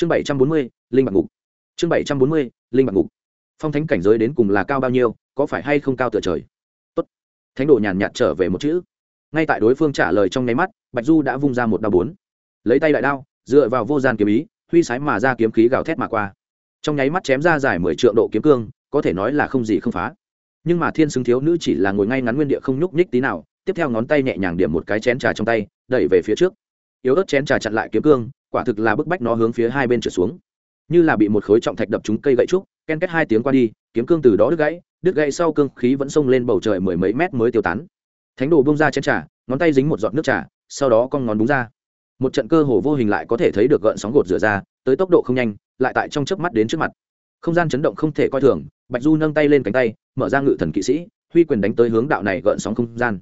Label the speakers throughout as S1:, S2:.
S1: chương bảy trăm bốn mươi, linh bạc ngục. Chương bảy trăm bốn mươi, linh bạc ngục. Phong thánh cảnh giới đến cùng là cao bao nhiêu, có phải hay không cao tựa trời? Tốt. thánh đồ nhàn nhạt trở về một chữ. Ngay tại đối phương trả lời trong nháy mắt, bạch du đã vung ra một đao bốn. Lấy tay đại đao, dựa vào vô gian kiếm ý, huy sái mà ra kiếm khí gào thét mà qua. Trong nháy mắt chém ra dài mười triệu độ kiếm cương, có thể nói là không gì không phá. Nhưng mà thiên xứng thiếu nữ chỉ là ngồi ngay ngắn nguyên địa không nhúc nhích tí nào, tiếp theo ngón tay nhẹ nhàng điểm một cái chén trà trong tay, đẩy về phía trước. Yếu ớt chén trà chặn lại kiếm cương quả thực là bức bách nó hướng phía hai bên trở xuống. Như là bị một khối trọng thạch đập trúng cây gậy trúc, ken kết hai tiếng qua đi, kiếm cương từ đó đứt gãy đứt gãy sau cương khí vẫn xông lên bầu trời mười mấy mét mới tiêu tán. Thánh đồ bông ra chén trà, ngón tay dính một giọt nước trà, sau đó con ngón búng ra. Một trận cơ hồ vô hình lại có thể thấy được gợn sóng gột rửa ra, tới tốc độ không nhanh, lại tại trong chớp mắt đến trước mặt. Không gian chấn động không thể coi thường, bạch du nâng tay lên cánh tay, mở ra ngự thần kỵ sĩ, huy quyền đánh tới hướng đạo này gợn sóng không gian.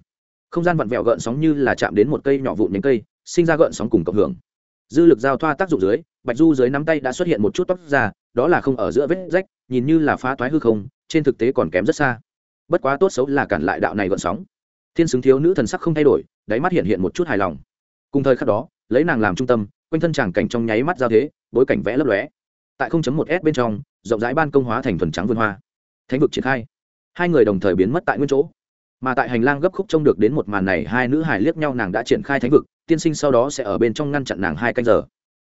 S1: Không gian vặn vẹo gợn sóng như là chạm đến một cây nhỏ vụn nhánh cây, sinh ra gợn sóng cùng cộng hưởng dư lực giao thoa tác dụng dưới, bạch du dưới nắm tay đã xuất hiện một chút tóc ra đó là không ở giữa vết rách, nhìn như là phá toái hư không, trên thực tế còn kém rất xa. Bất quá tốt xấu là cản lại đạo này gọn sóng. Thiên xứng thiếu nữ thần sắc không thay đổi, đáy mắt hiện hiện một chút hài lòng. Cùng thời khắc đó, lấy nàng làm trung tâm, quanh thân tràng cảnh trong nháy mắt giao thế, bối cảnh vẽ lấp lóe. Tại 0.1 s bên trong, rộng rãi ban công hóa thành thuần trắng vườn hoa. Thánh vực triển khai. Hai người đồng thời biến mất tại nguyên chỗ. Mà tại hành lang gấp khúc trông được đến một màn này, hai nữ hài liếc nhau nàng đã triển khai thánh vực tiên sinh sau đó sẽ ở bên trong ngăn chặn nàng hai canh giờ.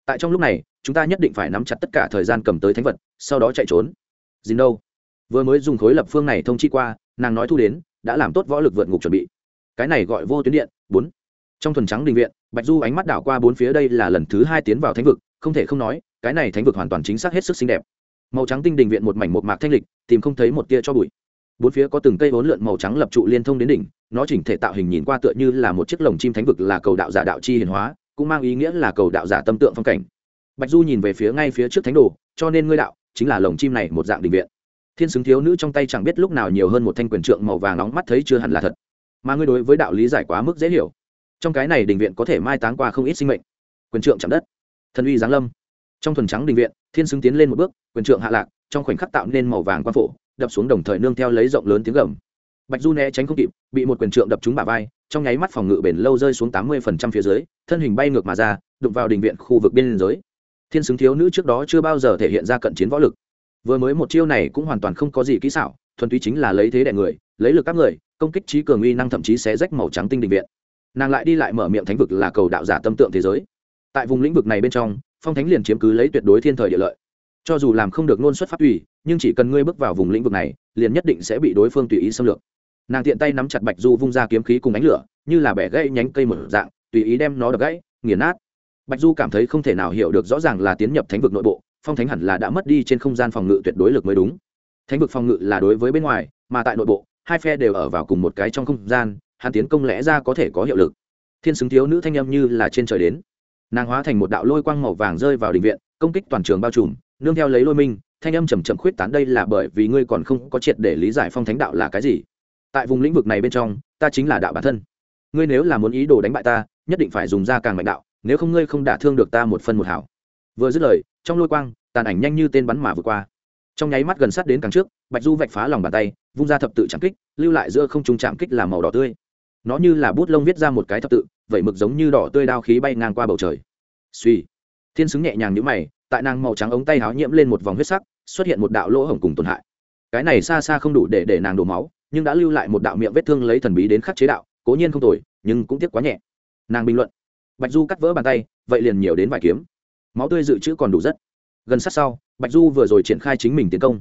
S1: Tại trong lúc này, chúng ta nhất định phải nắm chặt tất cả thời gian cầm tới thánh vật, sau đó chạy trốn. Dìn đâu? Vừa mới dùng khối lập phương này thông chi qua, nàng nói thu đến, đã làm tốt võ lực vượt ngục chuẩn bị. Cái này gọi vô tuyến điện, bốn. Trong thuần trắng đình viện, bạch du ánh mắt đảo qua bốn phía đây là lần thứ hai tiến vào thánh vực, không thể không nói, cái này thánh vực hoàn toàn chính xác hết sức xinh đẹp. Màu trắng tinh đình viện một mảnh một mạc thanh lịch, tìm không thấy một tia cho bụi bốn phía có từng cây vốn lượn màu trắng lập trụ liên thông đến đỉnh, nó chỉnh thể tạo hình nhìn qua tựa như là một chiếc lồng chim thánh vực là cầu đạo giả đạo chi hiền hóa, cũng mang ý nghĩa là cầu đạo giả tâm tượng phong cảnh. Bạch du nhìn về phía ngay phía trước thánh đồ, cho nên ngươi đạo chính là lồng chim này một dạng đình viện. Thiên xứng thiếu nữ trong tay chẳng biết lúc nào nhiều hơn một thanh quyền trượng màu vàng nóng mắt thấy chưa hẳn là thật. Mà ngươi đối với đạo lý giải quá mức dễ hiểu. Trong cái này đình viện có thể mai táng qua không ít sinh mệnh. Quyền trượng chạm đất. Thần uy giáng lâm. Trong thuần trắng đình viện, thiên xứng tiến lên một bước, quyền trượng hạ lạc, trong khoảnh khắc tạo nên màu vàng quan phổ đập xuống đồng thời nương theo lấy rộng lớn tiếng gầm. Bạch du né tránh không kịp, bị một quyền trượng đập trúng bả vai, trong nháy mắt phòng ngự bền lâu rơi xuống tám mươi phần trăm phía dưới, thân hình bay ngược mà ra, đụng vào đình viện khu vực biên giới. Thiên xứng thiếu nữ trước đó chưa bao giờ thể hiện ra cận chiến võ lực. Vừa mới một chiêu này cũng hoàn toàn không có gì kỹ xảo, thuần túy chính là lấy thế đẻ người, lấy lực các người, công kích trí cường uy năng thậm chí sẽ rách màu trắng tinh đình viện. Nàng lại đi lại mở miệng thánh vực là cầu đạo giả tâm tượng thế giới. Tại vùng lĩnh vực này bên trong, phong thánh liền chiếm cứ lấy tuyệt đối thiên thời địa lợi cho dù làm không được nôn xuất pháp ủy nhưng chỉ cần ngươi bước vào vùng lĩnh vực này, liền nhất định sẽ bị đối phương tùy ý xâm lược. Nàng tiện tay nắm chặt bạch du vung ra kiếm khí cùng ánh lửa, như là bẻ gãy nhánh cây mở dạng, tùy ý đem nó đập gãy, nghiền nát. Bạch du cảm thấy không thể nào hiểu được rõ ràng là tiến nhập thánh vực nội bộ, phong thánh hẳn là đã mất đi trên không gian phòng ngự tuyệt đối lực mới đúng. Thánh vực phòng ngự là đối với bên ngoài, mà tại nội bộ, hai phe đều ở vào cùng một cái trong không gian, hắn tiến công lẽ ra có thể có hiệu lực. Thiên xứng thiếu nữ thanh âm như là trên trời đến. Nàng hóa thành một đạo lôi quang màu vàng rơi vào đình viện, công kích toàn trường bao trùm nương theo lấy lôi minh, thanh âm chầm chậm khuyết tán, đây là bởi vì ngươi còn không có triệt để lý giải phong thánh đạo là cái gì. Tại vùng lĩnh vực này bên trong, ta chính là đạo bản thân. Ngươi nếu là muốn ý đồ đánh bại ta, nhất định phải dùng ra càng mạnh đạo, nếu không ngươi không đả thương được ta một phân một hảo. Vừa dứt lời, trong lôi quang, tàn ảnh nhanh như tên bắn mà vượt qua. Trong nháy mắt gần sát đến càng trước, bạch du vạch phá lòng bàn tay, vung ra thập tự chạm kích, lưu lại giữa không trung chạm kích làm màu đỏ tươi. Nó như là bút lông viết ra một cái thập tự vậy mực giống như đỏ tươi đao khí bay ngang qua bầu trời. Suy thiên xứng nhẹ nhàng nhữ mày tại nàng màu trắng ống tay háo nhiễm lên một vòng huyết sắc, xuất hiện một đạo lỗ hổng cùng tổn hại. Cái này xa xa không đủ để để nàng đổ máu, nhưng đã lưu lại một đạo miệng vết thương lấy thần bí đến khắc chế đạo, cố nhiên không tồi, nhưng cũng tiếc quá nhẹ. Nàng bình luận. Bạch du cắt vỡ bàn tay, vậy liền nhiều đến vài kiếm. Máu tươi dự trữ còn đủ rất. Gần sát sau, bạch du vừa rồi triển khai chính mình tiến công.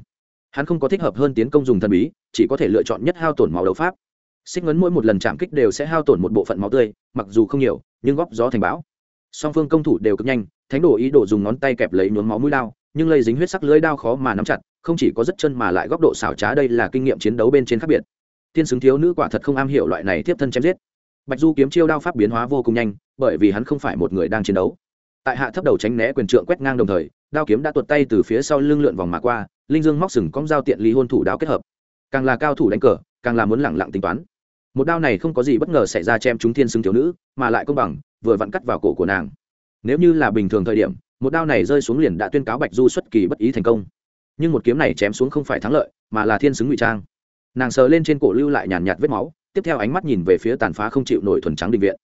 S1: Hắn không có thích hợp hơn tiến công dùng thần bí, chỉ có thể lựa chọn nhất hao tổn máu đấu pháp. Xích ngấn mỗi một lần chạm kích đều sẽ hao tổn một bộ phận máu tươi, mặc dù không nhiều, nhưng góp gió thành bão song phương công thủ đều cực nhanh, thánh đồ ý đồ dùng ngón tay kẹp lấy nhuốm máu mũi đao, nhưng lây dính huyết sắc lưới đao khó mà nắm chặt, không chỉ có rất chân mà lại góc độ xảo trá đây là kinh nghiệm chiến đấu bên trên khác biệt. Thiên xứng thiếu nữ quả thật không am hiểu loại này tiếp thân chém giết. Bạch du kiếm chiêu đao pháp biến hóa vô cùng nhanh, bởi vì hắn không phải một người đang chiến đấu. Tại hạ thấp đầu tránh né quyền trượng quét ngang đồng thời, đao kiếm đã tuột tay từ phía sau lưng lượn vòng mà qua, linh dương móc sừng cong dao tiện lý hôn thủ đao kết hợp. Càng là cao thủ đánh cờ, càng là muốn lẳng lặng tính toán một đao này không có gì bất ngờ xảy ra chém chúng thiên xứng thiếu nữ, mà lại công bằng, vừa vặn cắt vào cổ của nàng. Nếu như là bình thường thời điểm, một đao này rơi xuống liền đã tuyên cáo bạch du xuất kỳ bất ý thành công. Nhưng một kiếm này chém xuống không phải thắng lợi, mà là thiên xứng ngụy trang. Nàng sờ lên trên cổ lưu lại nhàn nhạt vết máu, tiếp theo ánh mắt nhìn về phía tàn phá không chịu nổi thuần trắng đình viện.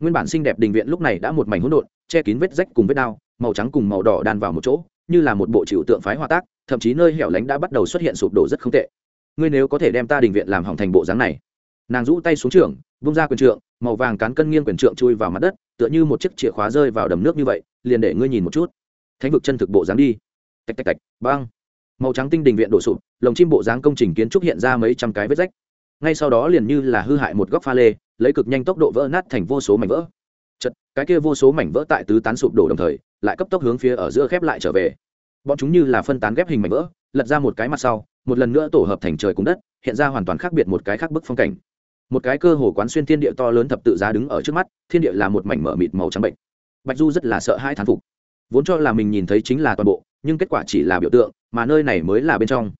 S1: Nguyên bản xinh đẹp đình viện lúc này đã một mảnh hỗn độn, che kín vết rách cùng vết đao màu trắng cùng màu đỏ đan vào một chỗ, như là một bộ chịu tượng phái hòa tác, thậm chí nơi hẻo lánh đã bắt đầu xuất hiện sụp đổ rất không tệ. Ngươi nếu có thể đem ta đình viện làm hỏng thành bộ dáng này nàng rũ tay xuống trường bung ra quyền trượng, màu vàng cán cân nghiêng quyền trượng chui vào mặt đất, tựa như một chiếc chìa khóa rơi vào đầm nước như vậy, liền để ngươi nhìn một chút. Thánh vực chân thực bộ dáng đi. Tạch tạch tạch băng màu trắng tinh đình viện đổ sụp, lồng chim bộ dáng công trình kiến trúc hiện ra mấy trăm cái vết rách. Ngay sau đó liền như là hư hại một góc pha lê, lấy cực nhanh tốc độ vỡ nát thành vô số mảnh vỡ. Chật, cái kia vô số mảnh vỡ tại tứ tán sụp đổ đồng thời, lại cấp tốc hướng phía ở giữa khép lại trở về. Bọn chúng như là phân tán ghép hình mảnh vỡ, lật ra một cái mặt sau, một lần nữa tổ hợp thành trời cùng đất, hiện ra hoàn toàn khác biệt một cái khác bức phong cảnh một cái cơ hồ quán xuyên thiên địa to lớn thập tự giá đứng ở trước mắt thiên địa là một mảnh mở mịt màu trắng bệnh. Bạch du rất là sợ hai thán phục. Vốn cho là mình nhìn thấy chính là toàn bộ nhưng kết quả chỉ là biểu tượng mà nơi này mới là bên trong.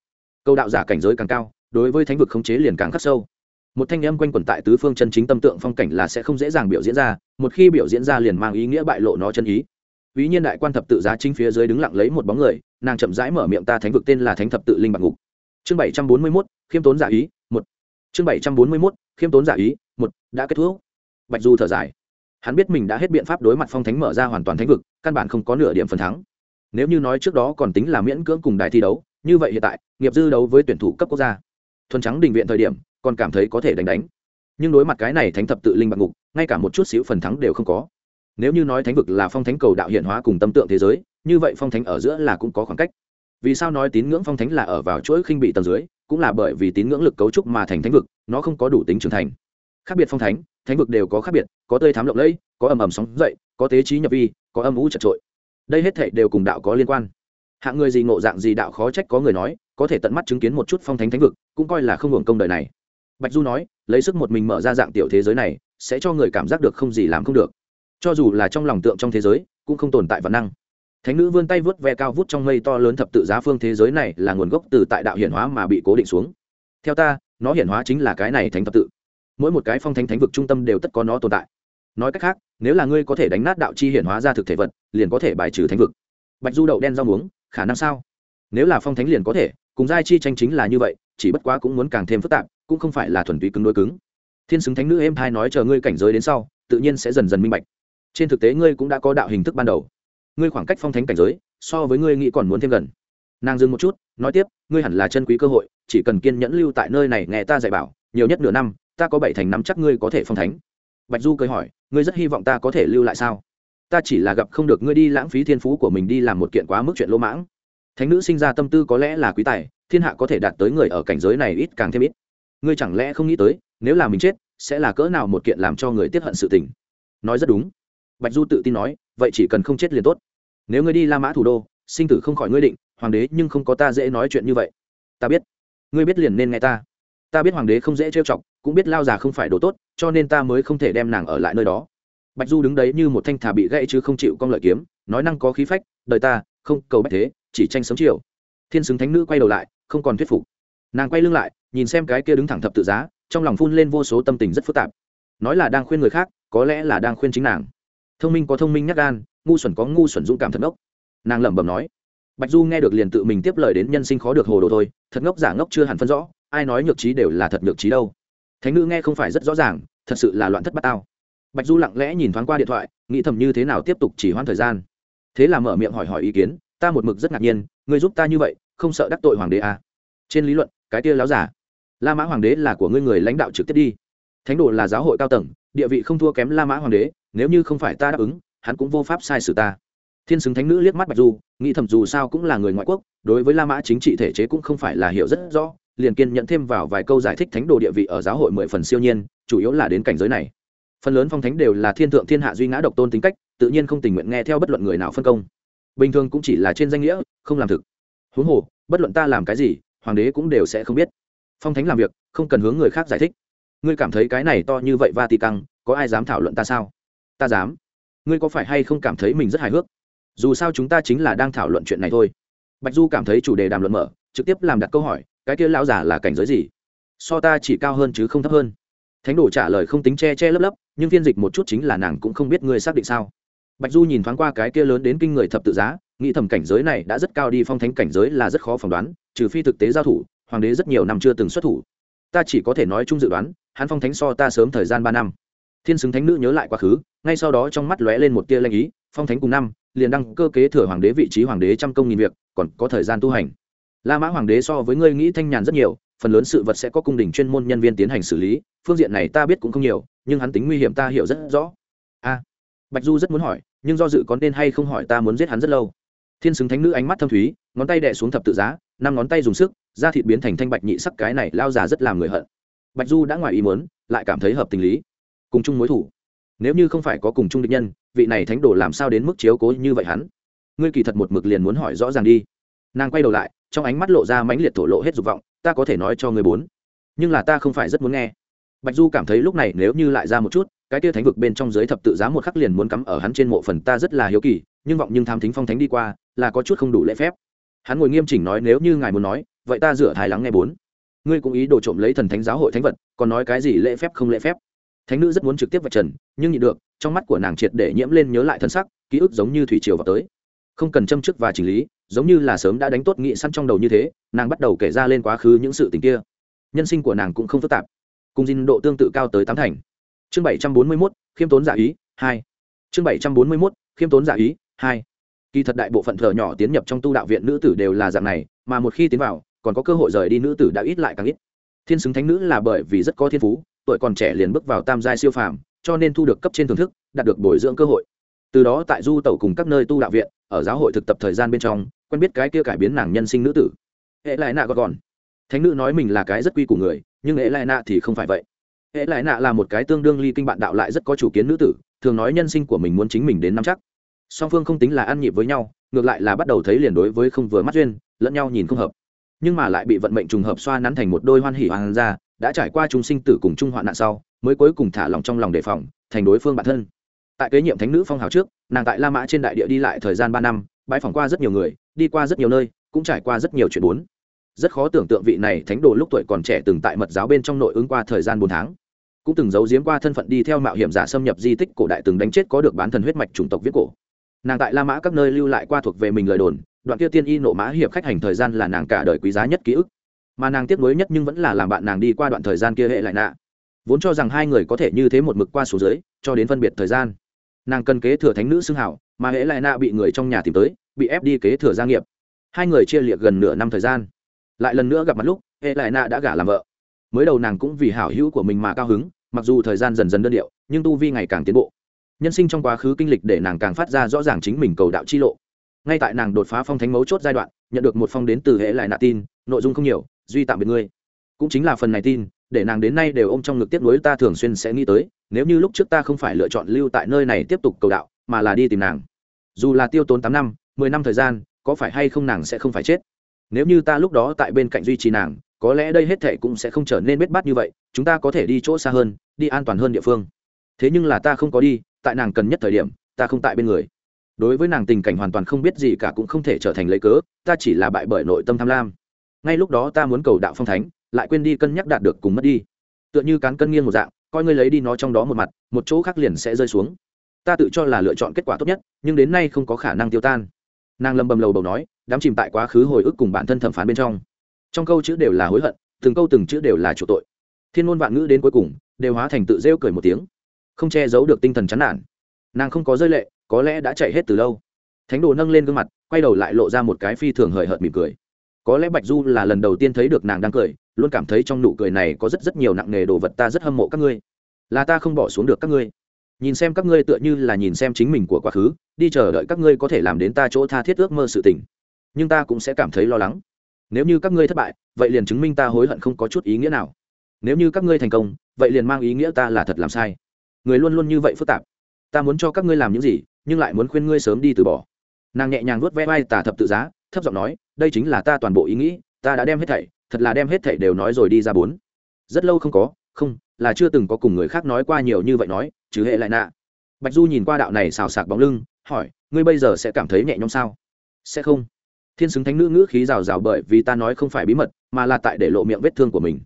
S1: Câu đạo giả cảnh giới càng cao đối với thánh vực khống chế liền càng khắc sâu. Một thanh âm quanh quẩn tại tứ phương chân chính tâm tượng phong cảnh là sẽ không dễ dàng biểu diễn ra một khi biểu diễn ra liền mang ý nghĩa bại lộ nó chân ý. Ví nhiên đại quan thập tự giá chính phía dưới đứng lặng lấy một bóng người, nàng chậm rãi mở miệng ta thánh vực tên là Thánh thập tự linh bạc ngục. Chương bảy trăm bốn mươi mốt khiêm tốn giả ý, một. Chương bảy trăm bốn mươi mốt khiêm tốn giả ý, một đã kết thúc. Bạch Du thở dài. Hắn biết mình đã hết biện pháp đối mặt phong thánh mở ra hoàn toàn thánh vực, căn bản không có nửa điểm phần thắng. Nếu như nói trước đó còn tính là miễn cưỡng cùng đài thi đấu, như vậy hiện tại, nghiệp dư đấu với tuyển thủ cấp quốc gia. Thuần trắng đình viện thời điểm, còn cảm thấy có thể đánh đánh. Nhưng đối mặt cái này thánh thập tự linh bạc ngục, ngay cả một chút xíu phần thắng đều không có nếu như nói thánh vực là phong thánh cầu đạo hiện hóa cùng tâm tượng thế giới như vậy phong thánh ở giữa là cũng có khoảng cách vì sao nói tín ngưỡng phong thánh là ở vào chuỗi khinh bị tầng dưới cũng là bởi vì tín ngưỡng lực cấu trúc mà thành thánh vực nó không có đủ tính trưởng thành. Khác biệt phong thánh thánh vực đều có khác biệt, có tơi thám lộng lẫy, có ầm ầm sóng dậy, có tế trí nhập vi, có âm ủ chật trội. Đây hết thể đều cùng đạo có liên quan. Hạng người gì ngộ dạng gì đạo khó trách có người nói, có thể tận mắt chứng kiến một chút phong thánh thánh vực, cũng coi là không hưởng công đời này. Bạch du nói, lấy sức một mình mở ra dạng tiểu thế giới này, sẽ cho người cảm giác được không gì làm không được. Cho dù là trong lòng tượng trong thế giới, cũng không tồn tại văn năng. Thánh nữ vươn tay vớt ve cao vút trong mây to lớn thập tự giá phương thế giới này là nguồn gốc từ tại đạo hiển hóa mà bị cố định xuống. Theo ta nó hiển hóa chính là cái này thánh thập tự. Mỗi một cái phong thánh thánh vực trung tâm đều tất có nó tồn tại. Nói cách khác, nếu là ngươi có thể đánh nát đạo chi hiển hóa ra thực thể vật, liền có thể bài trừ thánh vực. Bạch du đậu đen rau muống, khả năng sao? Nếu là phong thánh liền có thể, cùng giai chi tranh chính là như vậy, chỉ bất quá cũng muốn càng thêm phức tạp, cũng không phải là thuần túy cứng đối cứng. Thiên xứng thánh nữ êm thai nói chờ ngươi cảnh giới đến sau, tự nhiên sẽ dần dần minh bạch. Trên thực tế ngươi cũng đã có đạo hình thức ban đầu. Ngươi khoảng cách phong thánh cảnh giới, so với ngươi nghĩ còn muốn thêm gần. Nàng dừng một chút nói tiếp, ngươi hẳn là chân quý cơ hội, chỉ cần kiên nhẫn lưu tại nơi này nghe ta dạy bảo, nhiều nhất nửa năm, ta có bảy thành năm chắc ngươi có thể phong thánh. Bạch du cười hỏi, ngươi rất hy vọng ta có thể lưu lại sao? Ta chỉ là gặp không được ngươi đi lãng phí thiên phú của mình đi làm một kiện quá mức chuyện lỗ mãng. Thánh nữ sinh ra tâm tư có lẽ là quý tài, thiên hạ có thể đạt tới người ở cảnh giới này ít càng thêm ít. Ngươi chẳng lẽ không nghĩ tới, nếu là mình chết, sẽ là cỡ nào một kiện làm cho người tiếp hận sự tình? Nói rất đúng. Bạch du tự tin nói, vậy chỉ cần không chết liền tốt. Nếu ngươi đi la mã thủ đô sinh tử không khỏi ngươi định, hoàng đế nhưng không có ta dễ nói chuyện như vậy. Ta biết. Ngươi biết liền nên nghe ta. Ta biết hoàng đế không dễ trêu chọc, cũng biết lao già không phải đồ tốt, cho nên ta mới không thể đem nàng ở lại nơi đó. Bạch du đứng đấy như một thanh thả bị gãy chứ không chịu con lợi kiếm, nói năng có khí phách, đời ta, không, cầu bách thế, chỉ tranh sống chiều thiên xứng thánh nữ quay đầu lại, không còn thuyết phục. Nàng quay lưng lại, nhìn xem cái kia đứng thẳng thập tự giá, trong lòng phun lên vô số tâm tình rất phức tạp. Nói là đang khuyên người khác, có lẽ là đang khuyên chính nàng. Thông minh có thông minh nhắc gan, ngu xuẩn có ngu xuẩn dũng cảm thật ngốc nàng lẩm bẩm nói, bạch du nghe được liền tự mình tiếp lời đến nhân sinh khó được hồ đồ thôi, thật ngốc giả ngốc chưa hẳn phân rõ, ai nói nhược trí đều là thật nhược trí đâu. Thánh nữ nghe không phải rất rõ ràng, thật sự là loạn thất bát tao. Bạch du lặng lẽ nhìn thoáng qua điện thoại, nghĩ thầm như thế nào tiếp tục chỉ hoãn thời gian. Thế là mở miệng hỏi hỏi ý kiến, ta một mực rất ngạc nhiên, ngươi giúp ta như vậy, không sợ đắc tội hoàng đế à. trên lý luận, cái kia láo giả, la mã hoàng đế là của ngươi người lãnh đạo trực tiếp đi. Thánh đồ là giáo hội cao tầng, địa vị không thua kém la mã hoàng đế, nếu như không phải ta đáp ứng, hắn cũng vô pháp sai sự ta thiên xứng thánh nữ liếc mắt bạch du, nghĩ thầm dù sao cũng là người ngoại quốc, đối với la mã chính trị thể chế cũng không phải là hiểu rất rõ, liền kiên nhận thêm vào vài câu giải thích thánh đồ địa vị ở giáo hội mười phần siêu nhiên, chủ yếu là đến cảnh giới này. Phần lớn phong thánh đều là thiên thượng thiên hạ duy ngã độc tôn tính cách, tự nhiên không tình nguyện nghe theo bất luận người nào phân công. Bình thường cũng chỉ là trên danh nghĩa, không làm thực. Huống hồ, bất luận ta làm cái gì, hoàng đế cũng đều sẽ không biết. Phong thánh làm việc, không cần hướng người khác giải thích. Ngươi cảm thấy cái này to như vậy va tì căng có ai dám thảo luận ta sao? Ta dám. Ngươi có phải hay không cảm thấy mình rất hài hước? Dù sao chúng ta chính là đang thảo luận chuyện này thôi. Bạch du cảm thấy chủ đề đàm luận mở, trực tiếp làm đặt câu hỏi, cái kia lão giả là cảnh giới gì? So ta chỉ cao hơn chứ không thấp hơn. Thánh đồ trả lời không tính che che lấp lấp, nhưng phiên dịch một chút chính là nàng cũng không biết ngươi xác định sao. Bạch du nhìn thoáng qua cái kia lớn đến kinh người thập tự giá, nghĩ thầm cảnh giới này đã rất cao đi, phong thánh cảnh giới là rất khó phỏng đoán, trừ phi thực tế giao thủ, hoàng đế rất nhiều năm chưa từng xuất thủ. Ta chỉ có thể nói chung dự đoán, hắn phong thánh so ta sớm thời gian ba năm. Thiên xứng thánh nữ nhớ lại quá khứ, ngay sau đó trong mắt lóe lên một tia lanh ý, phong thánh cùng năm liền đăng cơ kế thừa hoàng đế vị trí hoàng đế trăm công nghìn việc, còn có thời gian tu hành. La mã hoàng đế so với ngươi nghĩ thanh nhàn rất nhiều, phần lớn sự vật sẽ có cung đình chuyên môn nhân viên tiến hành xử lý, phương diện này ta biết cũng không nhiều, nhưng hắn tính nguy hiểm ta hiểu rất rõ. A, bạch du rất muốn hỏi, nhưng do dự có nên hay không hỏi ta muốn giết hắn rất lâu. Thiên xứng thánh nữ ánh mắt thâm thúy, ngón tay đẻ xuống thập tự giá, năm ngón tay dùng sức, da thịt biến thành thanh bạch nhị sắc cái này lao già rất làm người hận. Bạch du đã ngoài ý muốn, lại cảm thấy hợp tình lý. Cùng chung mối thủ nếu như không phải có cùng chung định nhân, vị này thánh đồ làm sao đến mức chiếu cố như vậy hắn? Ngươi kỳ thật một mực liền muốn hỏi rõ ràng đi. Nàng quay đầu lại, trong ánh mắt lộ ra mãnh liệt thổ lộ hết dục vọng, ta có thể nói cho người bốn. Nhưng là ta không phải rất muốn nghe. Bạch du cảm thấy lúc này nếu như lại ra một chút, cái tia thánh vực bên trong giới thập tự giá một khắc liền muốn cắm ở hắn trên mộ phần ta rất là hiếu kỳ, nhưng vọng nhưng tham thính phong thánh đi qua, là có chút không đủ lễ phép. Hắn ngồi nghiêm chỉnh nói nếu như ngài muốn nói, vậy ta rửa thái lắng nghe bốn. Ngươi cũng ý đồ trộm lấy thần thánh giáo hội thánh vật, còn nói cái gì lễ phép không lễ phép? Thánh nữ rất muốn trực tiếp vạch trần, nhưng nhịn được, trong mắt của nàng triệt để nhiễm lên nhớ lại thân sắc, ký ức giống như thủy triều vào tới. Không cần châm chức và chỉnh lý, giống như là sớm đã đánh tốt nghị săn trong đầu như thế, nàng bắt đầu kể ra lên quá khứ những sự tình kia. Nhân sinh của nàng cũng không phức tạp. Cùng dinh độ tương tự cao tới tám thành. Chương bảy trăm bốn mươi mốt, khiêm tốn giả ý, hai. Chương bảy trăm bốn mươi mốt, khiêm tốn giả ý, hai. Kỳ thật đại bộ phận thợ nhỏ tiến nhập trong tu đạo viện nữ tử đều là dạng này, mà một khi tiến vào, còn có cơ hội rời đi nữ tử đã ít lại càng ít. Thiên xứng thánh nữ là bởi vì rất có thiên phú tuổi còn trẻ liền bước vào tam giai siêu phàm, cho nên thu được cấp trên thưởng thức, đạt được bồi dưỡng cơ hội. Từ đó tại du tẩu cùng các nơi tu đạo viện, ở giáo hội thực tập thời gian bên trong, quen biết cái kia cải biến nàng nhân sinh nữ tử. Hệ lại nạ gọn. Thánh nữ nói mình là cái rất quy của người, nhưng hệ lại nạ thì không phải vậy. Hệ lại nạ là một cái tương đương ly kinh bạn đạo lại rất có chủ kiến nữ tử, thường nói nhân sinh của mình muốn chính mình đến năm chắc. Song phương không tính là ăn nhịp với nhau, ngược lại là bắt đầu thấy liền đối với không vừa mắt duyên, lẫn nhau nhìn không hợp. Nhưng mà lại bị vận mệnh trùng hợp xoa nắn thành một đôi hoan hỉ hoàng gia đã trải qua chúng sinh tử cùng chung hoạn nạn sau, mới cuối cùng thả lòng trong lòng đề phòng, thành đối phương bản thân. Tại kế nhiệm thánh nữ phong hào trước, nàng tại la mã trên đại địa đi lại thời gian ba năm, bãi phỏng qua rất nhiều người, đi qua rất nhiều nơi, cũng trải qua rất nhiều chuyện bốn. Rất khó tưởng tượng vị này thánh đồ lúc tuổi còn trẻ từng tại mật giáo bên trong nội ứng qua thời gian bốn tháng. Cũng từng giấu giếm qua thân phận đi theo mạo hiểm giả xâm nhập di tích cổ đại từng đánh chết có được bán thần huyết mạch chủng tộc viết cổ. Nàng tại la mã các nơi lưu lại qua thuộc về mình lời đồn, đoạn kia tiên y nộ mã hiệp khách hành thời gian là nàng cả đời quý giá nhất ký ức mà nàng tiếc nuối nhất nhưng vẫn là làm bạn nàng đi qua đoạn thời gian kia hệ lại nạ. Vốn cho rằng hai người có thể như thế một mực qua số dưới, cho đến phân biệt thời gian. Nàng cần kế thừa thánh nữ xưng hảo, mà hệ lại nạ bị người trong nhà tìm tới, bị ép đi kế thừa gia nghiệp. Hai người chia liệt gần nửa năm thời gian. Lại lần nữa gặp mặt lúc, hệ lại nạ đã gả làm vợ. Mới đầu nàng cũng vì hảo hữu của mình mà cao hứng, mặc dù thời gian dần dần đơn điệu, nhưng tu vi ngày càng tiến bộ. Nhân sinh trong quá khứ kinh lịch để nàng càng phát ra rõ ràng chính mình cầu đạo chi lộ. Ngay tại nàng đột phá phong thánh mấu chốt giai đoạn, nhận được một phong đến từ hệ lại nạ tin, nội dung không nhiều duy tạm biệt ngươi. Cũng chính là phần này tin, để nàng đến nay đều ôm trong ngực tiếp nối ta thường xuyên sẽ nghĩ tới, nếu như lúc trước ta không phải lựa chọn lưu tại nơi này tiếp tục cầu đạo, mà là đi tìm nàng. Dù là tiêu tốn tám năm, mười năm thời gian, có phải hay không nàng sẽ không phải chết? Nếu như ta lúc đó tại bên cạnh duy trì nàng, có lẽ đây hết thệ cũng sẽ không trở nên bết bát như vậy, chúng ta có thể đi chỗ xa hơn, đi an toàn hơn địa phương. Thế nhưng là ta không có đi, tại nàng cần nhất thời điểm, ta không tại bên người. Đối với nàng tình cảnh hoàn toàn không biết gì cả cũng không thể trở thành lấy cớ, ta chỉ là bại bởi nội tâm tham lam ngay lúc đó ta muốn cầu đạo phong thánh, lại quên đi cân nhắc đạt được cùng mất đi. Tựa như cán cân nghiêng một dạng, coi ngươi lấy đi nó trong đó một mặt, một chỗ khác liền sẽ rơi xuống. Ta tự cho là lựa chọn kết quả tốt nhất, nhưng đến nay không có khả năng tiêu tan. Nàng lầm bầm lầu bầu nói, đám chìm tại quá khứ hồi ức cùng bản thân thẩm phán bên trong. Trong câu chữ đều là hối hận, từng câu từng chữ đều là chủ tội. Thiên ngôn vạn ngữ đến cuối cùng, đều hóa thành tự rêu cười một tiếng. Không che giấu được tinh thần chán nản. Nàng không có rơi lệ, có lẽ đã chạy hết từ lâu. Thánh đồ nâng lên gương mặt, quay đầu lại lộ ra một cái phi thường hời hợt mỉm cười có lẽ bạch du là lần đầu tiên thấy được nàng đang cười, luôn cảm thấy trong nụ cười này có rất rất nhiều nặng nghề đồ vật ta rất hâm mộ các ngươi. Là ta không bỏ xuống được các ngươi. Nhìn xem các ngươi tựa như là nhìn xem chính mình của quá khứ, đi chờ đợi các ngươi có thể làm đến ta chỗ tha thiết ước mơ sự tình. Nhưng ta cũng sẽ cảm thấy lo lắng. Nếu như các ngươi thất bại, vậy liền chứng minh ta hối hận không có chút ý nghĩa nào. Nếu như các ngươi thành công, vậy liền mang ý nghĩa ta là thật làm sai. Người luôn luôn như vậy phức tạp. Ta muốn cho các ngươi làm những gì, nhưng lại muốn khuyên ngươi sớm đi từ bỏ. Nàng nhẹ nhàng vuốt ve vai tà thập tự giá thấp giọng nói, đây chính là ta toàn bộ ý nghĩ, ta đã đem hết thảy, thật là đem hết thảy đều nói rồi đi ra bốn. Rất lâu không có, không, là chưa từng có cùng người khác nói qua nhiều như vậy nói, chứ hệ lại nạ. Bạch du nhìn qua đạo này xào sạc bóng lưng, hỏi, ngươi bây giờ sẽ cảm thấy nhẹ nhõm sao? Sẽ không. Thiên xứng thánh nữ ngữ khí rào rào bởi vì ta nói không phải bí mật, mà là tại để lộ miệng vết thương của mình.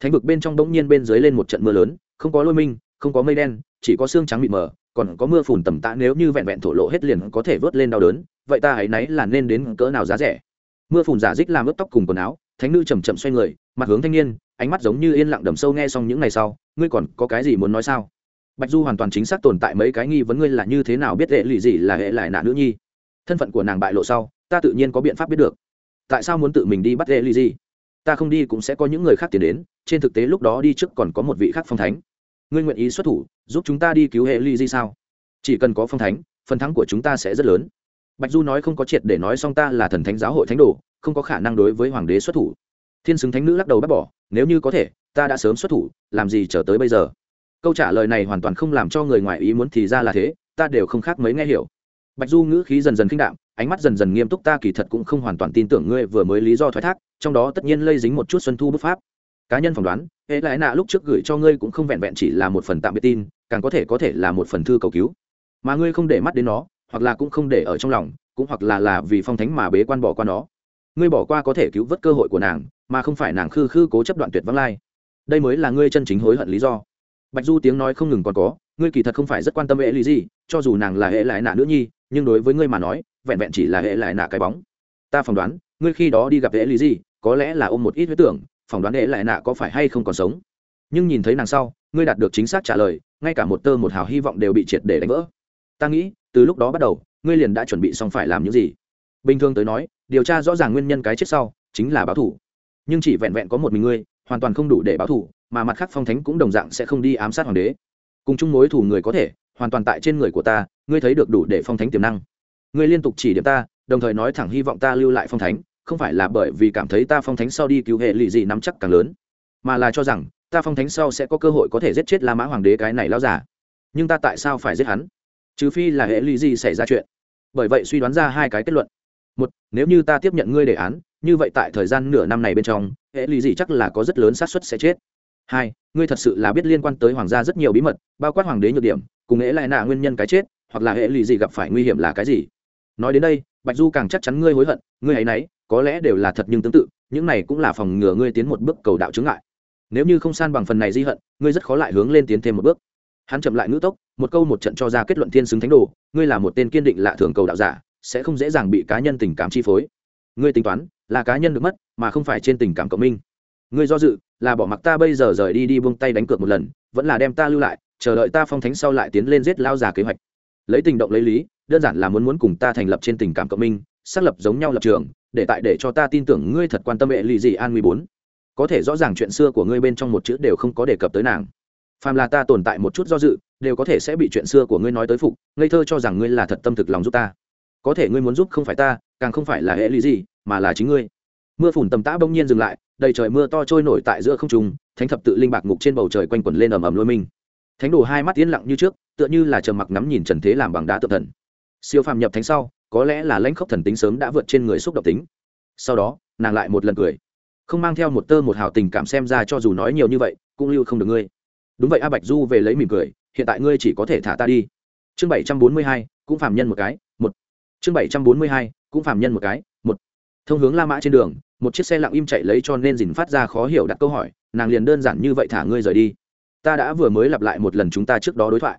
S1: Thánh vực bên trong bỗng nhiên bên dưới lên một trận mưa lớn, không có lôi minh, không có mây đen, chỉ có xương trắng mịt mờ, còn có mưa phùn tầm tã nếu như vẹn vẹn thổ lộ hết liền có thể vớt lên đau đớn vậy ta hãy náy là nên đến cỡ nào giá rẻ? Mưa phùn giả dích làm ướt tóc cùng quần áo, thánh nữ chầm chậm xoay người, mặt hướng thanh niên, ánh mắt giống như yên lặng đầm sâu nghe xong những ngày sau, ngươi còn có cái gì muốn nói sao? Bạch du hoàn toàn chính xác tồn tại mấy cái nghi vấn ngươi là như thế nào biết hệ lụy gì là hệ lại nạ nữ nhi. Thân phận của nàng bại lộ sau, ta tự nhiên có biện pháp biết được. Tại sao muốn tự mình đi bắt hệ lụy gì? Ta không đi cũng sẽ có những người khác tiến đến, trên thực tế lúc đó đi trước còn có một vị khác phong thánh. Ngươi nguyện ý xuất thủ, giúp chúng ta đi cứu hệ lụy gì sao? Chỉ cần có phong thánh, phần thắng của chúng ta sẽ rất lớn bạch du nói không có triệt để nói xong ta là thần thánh giáo hội thánh đồ, không có khả năng đối với hoàng đế xuất thủ. Thiên xứng thánh nữ lắc đầu bác bỏ, nếu như có thể, ta đã sớm xuất thủ, làm gì chờ tới bây giờ? Câu trả lời này hoàn toàn không làm cho người ngoài ý muốn thì ra là thế, ta đều không khác mấy nghe hiểu. Bạch du ngữ khí dần dần khinh đạm, ánh mắt dần dần nghiêm túc ta kỳ thật cũng không hoàn toàn tin tưởng ngươi vừa mới lý do thoái thác, trong đó tất nhiên lây dính một chút xuân thu bức pháp. Cá nhân phỏng đoán, hệ lại nạ lúc trước gửi cho ngươi cũng không vẹn vẹn chỉ là một phần tạm biệt tin, càng có thể có thể là một phần thư cầu cứu. Mà ngươi không để mắt đến nó hoặc là cũng không để ở trong lòng, cũng hoặc là là vì phong thánh mà bế quan bỏ qua nó. Ngươi bỏ qua có thể cứu vớt cơ hội của nàng, mà không phải nàng khư khư cố chấp đoạn tuyệt vắng lai. Đây mới là ngươi chân chính hối hận lý do. Bạch du tiếng nói không ngừng còn có, ngươi kỳ thật không phải rất quan tâm hệ lý gì, cho dù nàng là hệ lại nạ nữ nhi, nhưng đối với ngươi mà nói, vẹn vẹn chỉ là hệ lại nạ cái bóng. Ta phỏng đoán, ngươi khi đó đi gặp hệ lý gì, có lẽ là ôm một ít huyết tưởng, phỏng đoán hệ lại nạ có phải hay không còn sống. Nhưng nhìn thấy nàng sau, ngươi đạt được chính xác trả lời, ngay cả một tơ một hào hy vọng đều bị triệt để đánh vỡ ta nghĩ, từ lúc đó bắt đầu, ngươi liền đã chuẩn bị xong phải làm những gì. Bình thường tới nói, điều tra rõ ràng nguyên nhân cái chết sau, chính là báo thủ. Nhưng chỉ vẹn vẹn có một mình ngươi, hoàn toàn không đủ để báo thủ, mà mặt khác phong thánh cũng đồng dạng sẽ không đi ám sát hoàng đế. Cùng chung mối thủ người có thể, hoàn toàn tại trên người của ta, ngươi thấy được đủ để phong thánh tiềm năng. Ngươi liên tục chỉ điểm ta, đồng thời nói thẳng hy vọng ta lưu lại phong thánh, không phải là bởi vì cảm thấy ta phong thánh sau đi cứu hệ lụy gì nắm chắc càng lớn, mà là cho rằng, ta phong thánh sau sẽ có cơ hội có thể giết chết la mã hoàng đế cái này lao giả nhưng ta tại sao phải giết hắn? Trừ phi là hệ lý gì xảy ra chuyện. Bởi vậy suy đoán ra hai cái kết luận. Một, nếu như ta tiếp nhận ngươi đề án, như vậy tại thời gian nửa năm này bên trong, hệ lý gì chắc là có rất lớn xác suất sẽ chết. Hai, ngươi thật sự là biết liên quan tới hoàng gia rất nhiều bí mật, bao quát hoàng đế nhược điểm, cùng hễ lại nạ nguyên nhân cái chết, hoặc là hệ lụy gì gặp phải nguy hiểm là cái gì? Nói đến đây, bạch du càng chắc chắn ngươi hối hận, ngươi ấy nấy có lẽ đều là thật nhưng tương tự, những này cũng là phòng ngừa ngươi tiến một bước cầu đạo chứng ngại. nếu như không san bằng phần này di hận, ngươi rất khó lại hướng lên tiến thêm một bước. Hắn chậm lại ngữ tốc một câu một trận cho ra kết luận thiên xứng thánh đồ, ngươi là một tên kiên định lạ thường cầu đạo giả, sẽ không dễ dàng bị cá nhân tình cảm chi phối. Ngươi tính toán, là cá nhân được mất, mà không phải trên tình cảm cộng minh. Ngươi do dự, là bỏ mặc ta bây giờ rời đi đi buông tay đánh cược một lần, vẫn là đem ta lưu lại, chờ đợi ta phong thánh sau lại tiến lên giết lao già kế hoạch. Lấy tình động lấy lý, đơn giản là muốn muốn cùng ta thành lập trên tình cảm cộng minh, xác lập giống nhau lập trường, để tại để cho ta tin tưởng ngươi thật quan tâm hệ lụy gì an nguy bốn. Có thể rõ ràng chuyện xưa của ngươi bên trong một chữ đều không có đề cập tới nàng phàm là ta tồn tại một chút do dự, đều có thể sẽ bị chuyện xưa của ngươi nói tới phục, ngây thơ cho rằng ngươi là thật tâm thực lòng giúp ta. Có thể ngươi muốn giúp không phải ta, càng không phải là hệ lý gì, mà là chính ngươi. Mưa phùn tầm tã bỗng nhiên dừng lại, đầy trời mưa to trôi nổi tại giữa không trung, thánh thập tự linh bạc ngục trên bầu trời quanh quẩn lên ầm ầm lôi mình. thánh đồ hai mắt yên lặng như trước, tựa như là trầm mặc ngắm nhìn trần thế làm bằng đá tự thần. Siêu phàm nhập thánh sau, có lẽ là lãnh khốc thần tính sớm đã vượt trên người xúc động tính. Sau đó, nàng lại một lần cười. Không mang theo một tơ một hào tình cảm xem ra cho dù nói nhiều như vậy, cũng lưu không được ngươi đúng vậy, a bạch du về lấy mỉm cười, hiện tại ngươi chỉ có thể thả ta đi. Chương bảy trăm bốn mươi hai, cũng phạm nhân một cái, một. Chương bảy trăm bốn mươi hai, cũng phạm nhân một cái, một. Thông hướng la mã trên đường, một chiếc xe lặng im chạy lấy cho nên dìn phát ra khó hiểu đặt câu hỏi, nàng liền đơn giản như vậy thả ngươi rời đi. Ta đã vừa mới lặp lại một lần chúng ta trước đó đối thoại.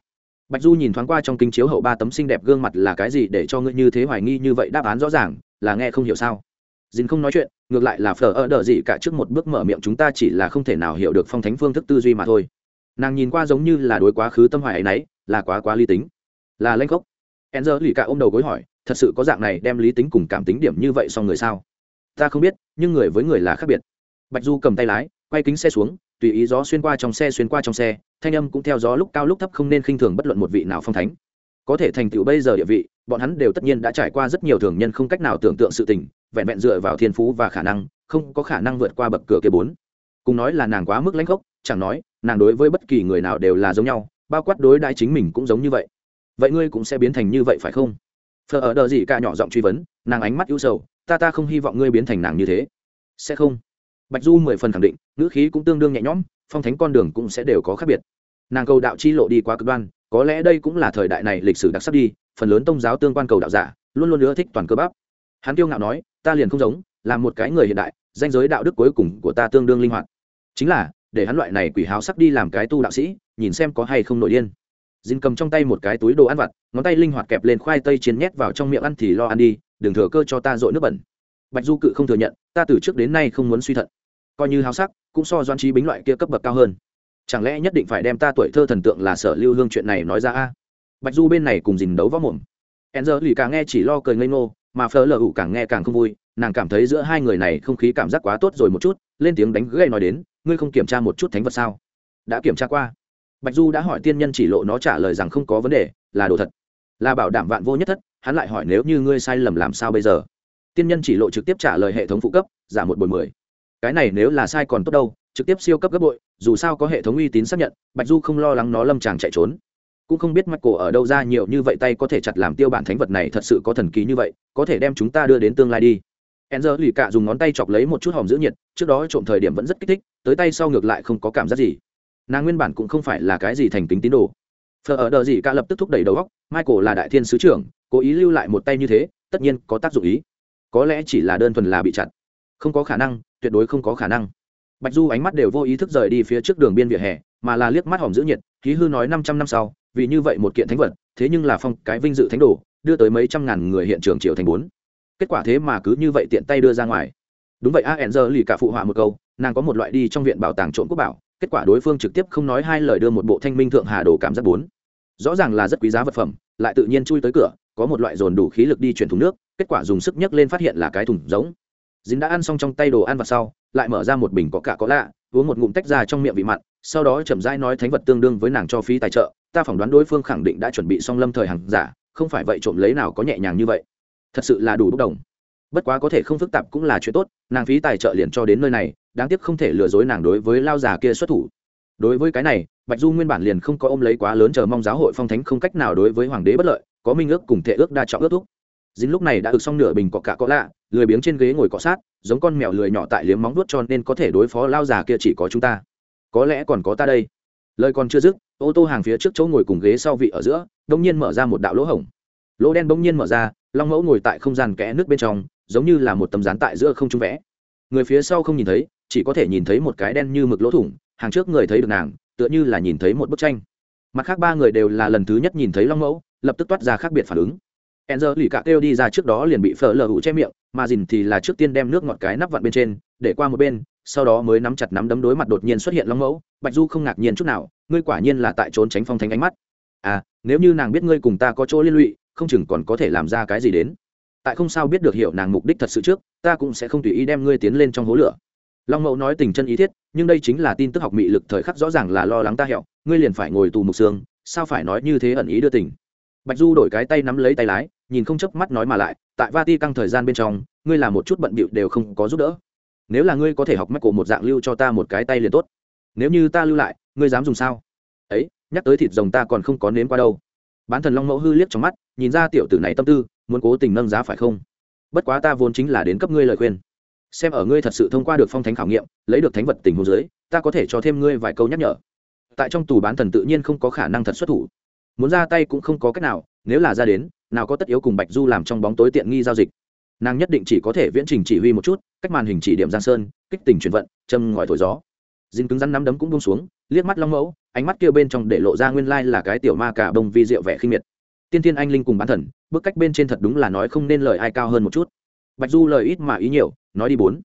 S1: Bạch du nhìn thoáng qua trong kinh chiếu hậu ba tấm xinh đẹp gương mặt là cái gì để cho ngươi như thế hoài nghi như vậy, đáp án rõ ràng, là nghe không hiểu sao. Dìn không nói chuyện, ngược lại là phở ở đờ gì cả trước một bước mở miệng chúng ta chỉ là không thể nào hiểu được phong thánh phương thức tư duy mà thôi nàng nhìn qua giống như là đối quá khứ tâm hoài ấy nấy, là quá quá lý tính. Là lanh khốc. E n z lì cả ôm đầu gối hỏi, thật sự có dạng này đem lý tính cùng cảm tính điểm như vậy so người sao? Ta không biết, nhưng người với người là khác biệt. Bạch du cầm tay lái, quay kính xe xuống, tùy ý gió xuyên qua trong xe xuyên qua trong xe, thanh âm cũng theo gió lúc cao lúc thấp không nên khinh thường bất luận một vị nào phong thánh. Có thể thành tựu bây giờ địa vị, bọn hắn đều tất nhiên đã trải qua rất nhiều thường nhân không cách nào tưởng tượng sự tình, vẹn vẹn dựa vào thiên phú và khả năng, không có khả năng vượt qua bậc cửa kia bốn. Cùng nói là nàng quá mức lãnh khốc chẳng nói, nàng đối với bất kỳ người nào đều là giống nhau, bao quát đối đãi chính mình cũng giống như vậy. Vậy ngươi cũng sẽ biến thành như vậy phải không? Phờ ở đờ gì cả nhỏ giọng truy vấn, nàng ánh mắt ưu sầu, ta ta không hy vọng ngươi biến thành nàng như thế. Sẽ không. Bạch du mười phần khẳng định, ngữ khí cũng tương đương nhẹ nhõm, phong thánh con đường cũng sẽ đều có khác biệt. Nàng cầu đạo chi lộ đi qua cực đoan, có lẽ đây cũng là thời đại này lịch sử đặc sắc đi, phần lớn tôn giáo tương quan cầu đạo giả, luôn luôn ưa thích toàn cơ bắp. Hắn kiêu ngạo nói, ta liền không giống, là một cái người hiện đại, danh giới đạo đức cuối cùng của ta tương đương linh hoạt. Chính là để hắn loại này quỷ háo sắc đi làm cái tu đạo sĩ, nhìn xem có hay không nổi điên. Dìn cầm trong tay một cái túi đồ ăn vặt, ngón tay linh hoạt kẹp lên khoai tây chiến nhét vào trong miệng ăn thì lo ăn đi, đừng thừa cơ cho ta dội nước bẩn. Bạch du cự không thừa nhận, ta từ trước đến nay không muốn suy thận. Coi như háo sắc, cũng so doan trí bính loại kia cấp bậc cao hơn. Chẳng lẽ nhất định phải đem ta tuổi thơ thần tượng là sở lưu hương chuyện này nói ra a? Bạch du bên này cùng Dìn đấu võ mồm. E giờ lì càng nghe chỉ lo cười ngây ngô, mà phở lờ ủ càng nghe càng không vui, nàng cảm thấy giữa hai người này không khí cảm giác quá tốt rồi một chút, lên tiếng đánh gây nói đến ngươi không kiểm tra một chút thánh vật sao? Đã kiểm tra qua. Bạch du đã hỏi tiên nhân chỉ lộ nó trả lời rằng không có vấn đề, là đồ thật. Là bảo đảm vạn vô nhất thất, hắn lại hỏi nếu như ngươi sai lầm làm sao bây giờ? Tiên nhân chỉ lộ trực tiếp trả lời hệ thống phụ cấp, giả một bồi mười. Cái này nếu là sai còn tốt đâu, trực tiếp siêu cấp gấp bội, dù sao có hệ thống uy tín xác nhận, bạch du không lo lắng nó lâm tràng chạy trốn. Cũng không biết mặt cổ ở đâu ra nhiều như vậy tay có thể chặt làm tiêu bản thánh vật này thật sự có thần ký như vậy, có thể đem chúng ta đưa đến tương lai đi. Enzer n lì cạ dùng ngón tay chọc lấy một chút hòm giữ nhiệt, trước đó trộm thời điểm vẫn rất kích thích tới tay sau ngược lại không có cảm giác gì. Nàng nguyên bản cũng không phải là cái gì thành kính tín đồ. Phờ ở đờ gì cả lập tức thúc đẩy đầu góc michael là đại thiên sứ trưởng, cố ý lưu lại một tay như thế, tất nhiên có tác dụng ý. Có lẽ chỉ là đơn thuần là bị chặt. Không có khả năng, tuyệt đối không có khả năng. Bạch du ánh mắt đều vô ý thức rời đi phía trước đường biên vỉa hè, mà là liếc mắt hòm giữ nhiệt khí hư nói năm trăm năm sau, vì như vậy một kiện thánh vật, thế nhưng là phong cái vinh dự thánh đồ, đưa tới mấy trăm ngàn người hiện trường triệu thành bốn. Kết quả thế mà cứ như vậy tiện tay đưa ra ngoài đúng vậy, a giờ lì cả phụ họa một câu, nàng có một loại đi trong viện bảo tàng trộm quốc bảo, kết quả đối phương trực tiếp không nói hai lời đưa một bộ thanh minh thượng hà đồ cảm giác bốn. Rõ ràng là rất quý giá vật phẩm, lại tự nhiên chui tới cửa, có một loại dồn đủ khí lực đi chuyển thùng nước, kết quả dùng sức nhấc lên phát hiện là cái thùng giống. Dính đã ăn xong trong tay đồ ăn vặt sau, lại mở ra một bình có cả có lạ, uống một ngụm tách ra trong miệng vị mặn, sau đó chậm rãi nói thánh vật tương đương với nàng cho phí tài trợ, ta phỏng đoán đối phương khẳng định đã chuẩn bị xong lâm thời hàng giả, không phải vậy trộm lấy nào có nhẹ nhàng như vậy. Thật sự là đủ bốc đồng bất quá có thể không phức tạp cũng là chuyện tốt, nàng phí tài trợ liền cho đến nơi này, đáng tiếc không thể lừa dối nàng đối với lao già kia xuất thủ. Đối với cái này, bạch du nguyên bản liền không có ôm lấy quá lớn chờ mong giáo hội phong thánh không cách nào đối với hoàng đế bất lợi, có minh ước cùng thể ước đa trọng ước thúc. Dính lúc này đã ực xong nửa bình cọ cả có lạ, lười biếng trên ghế ngồi cọ sát, giống con mèo lười nhỏ tại liếm móng vuốt cho nên có thể đối phó lao già kia chỉ có chúng ta. Có lẽ còn có ta đây. Lời còn chưa dứt, ô tô hàng phía trước chỗ ngồi cùng ghế sau vị ở giữa, đông nhiên mở ra một đạo lỗ hổng. Lỗ đen bỗng nhiên mở ra, long mẫu ngồi tại không gian kẽ nước bên trong giống như là một tấm dán tại giữa không trung vẽ. Người phía sau không nhìn thấy, chỉ có thể nhìn thấy một cái đen như mực lỗ thủng, hàng trước người thấy được nàng, tựa như là nhìn thấy một bức tranh. Mặt khác ba người đều là lần thứ nhất nhìn thấy long mẫu, lập tức toát ra khác biệt phản ứng. E n z lì cả kêu đi ra trước đó liền bị phở lờ hụ che miệng, mà dìn thì là trước tiên đem nước ngọt cái nắp vặn bên trên, để qua một bên, sau đó mới nắm chặt nắm đấm đối mặt đột nhiên xuất hiện long mẫu. Bạch du không ngạc nhiên chút nào, ngươi quả nhiên là tại trốn tránh phong thánh ánh mắt. À nếu như nàng biết ngươi cùng ta có chỗ liên lụy, không chừng còn có thể làm ra cái gì đến tại không sao biết được hiểu nàng mục đích thật sự trước, ta cũng sẽ không tùy ý đem ngươi tiến lên trong hố lửa. Long mẫu nói tình chân ý thiết, nhưng đây chính là tin tức học mị lực thời khắc rõ ràng là lo lắng ta hẹo, ngươi liền phải ngồi tù mục xương, sao phải nói như thế ẩn ý đưa tình. Bạch du đổi cái tay nắm lấy tay lái, nhìn không chớp mắt nói mà lại, tại vati căng thời gian bên trong, ngươi làm một chút bận bịu đều không có giúp đỡ. Nếu là ngươi có thể học mắt cổ một dạng lưu cho ta một cái tay liền tốt. Nếu như ta lưu lại, ngươi dám dùng sao? Ấy, nhắc tới thịt rồng ta còn không có nếm qua đâu. Bán thần long mẫu hư liếc trong mắt, nhìn ra tiểu tử này tâm tư muốn cố tình nâng giá phải không? Bất quá ta vốn chính là đến cấp ngươi lời khuyên. Xem ở ngươi thật sự thông qua được phong thánh khảo nghiệm, lấy được thánh vật tình huống dưới, ta có thể cho thêm ngươi vài câu nhắc nhở. Tại trong tù bán thần tự nhiên không có khả năng thật xuất thủ. Muốn ra tay cũng không có cách nào, nếu là ra đến, nào có tất yếu cùng bạch du làm trong bóng tối tiện nghi giao dịch. Nàng nhất định chỉ có thể viễn trình chỉ huy một chút, cách màn hình chỉ điểm giang sơn, kích tình chuyển vận, châm ngòi thổi gió. Dinh cứng rắn nắm đấm cũng bông xuống, liếc mắt long mẫu, ánh mắt kia bên trong để lộ ra nguyên lai là cái tiểu ma cả bông vi rượu vẻ khinh miệt tiên tiên anh linh cùng bán thần, bước cách bên trên thật đúng là nói không nên lời ai cao hơn một chút. Bạch du lời ít mà ý nhiều, nói đi bốn.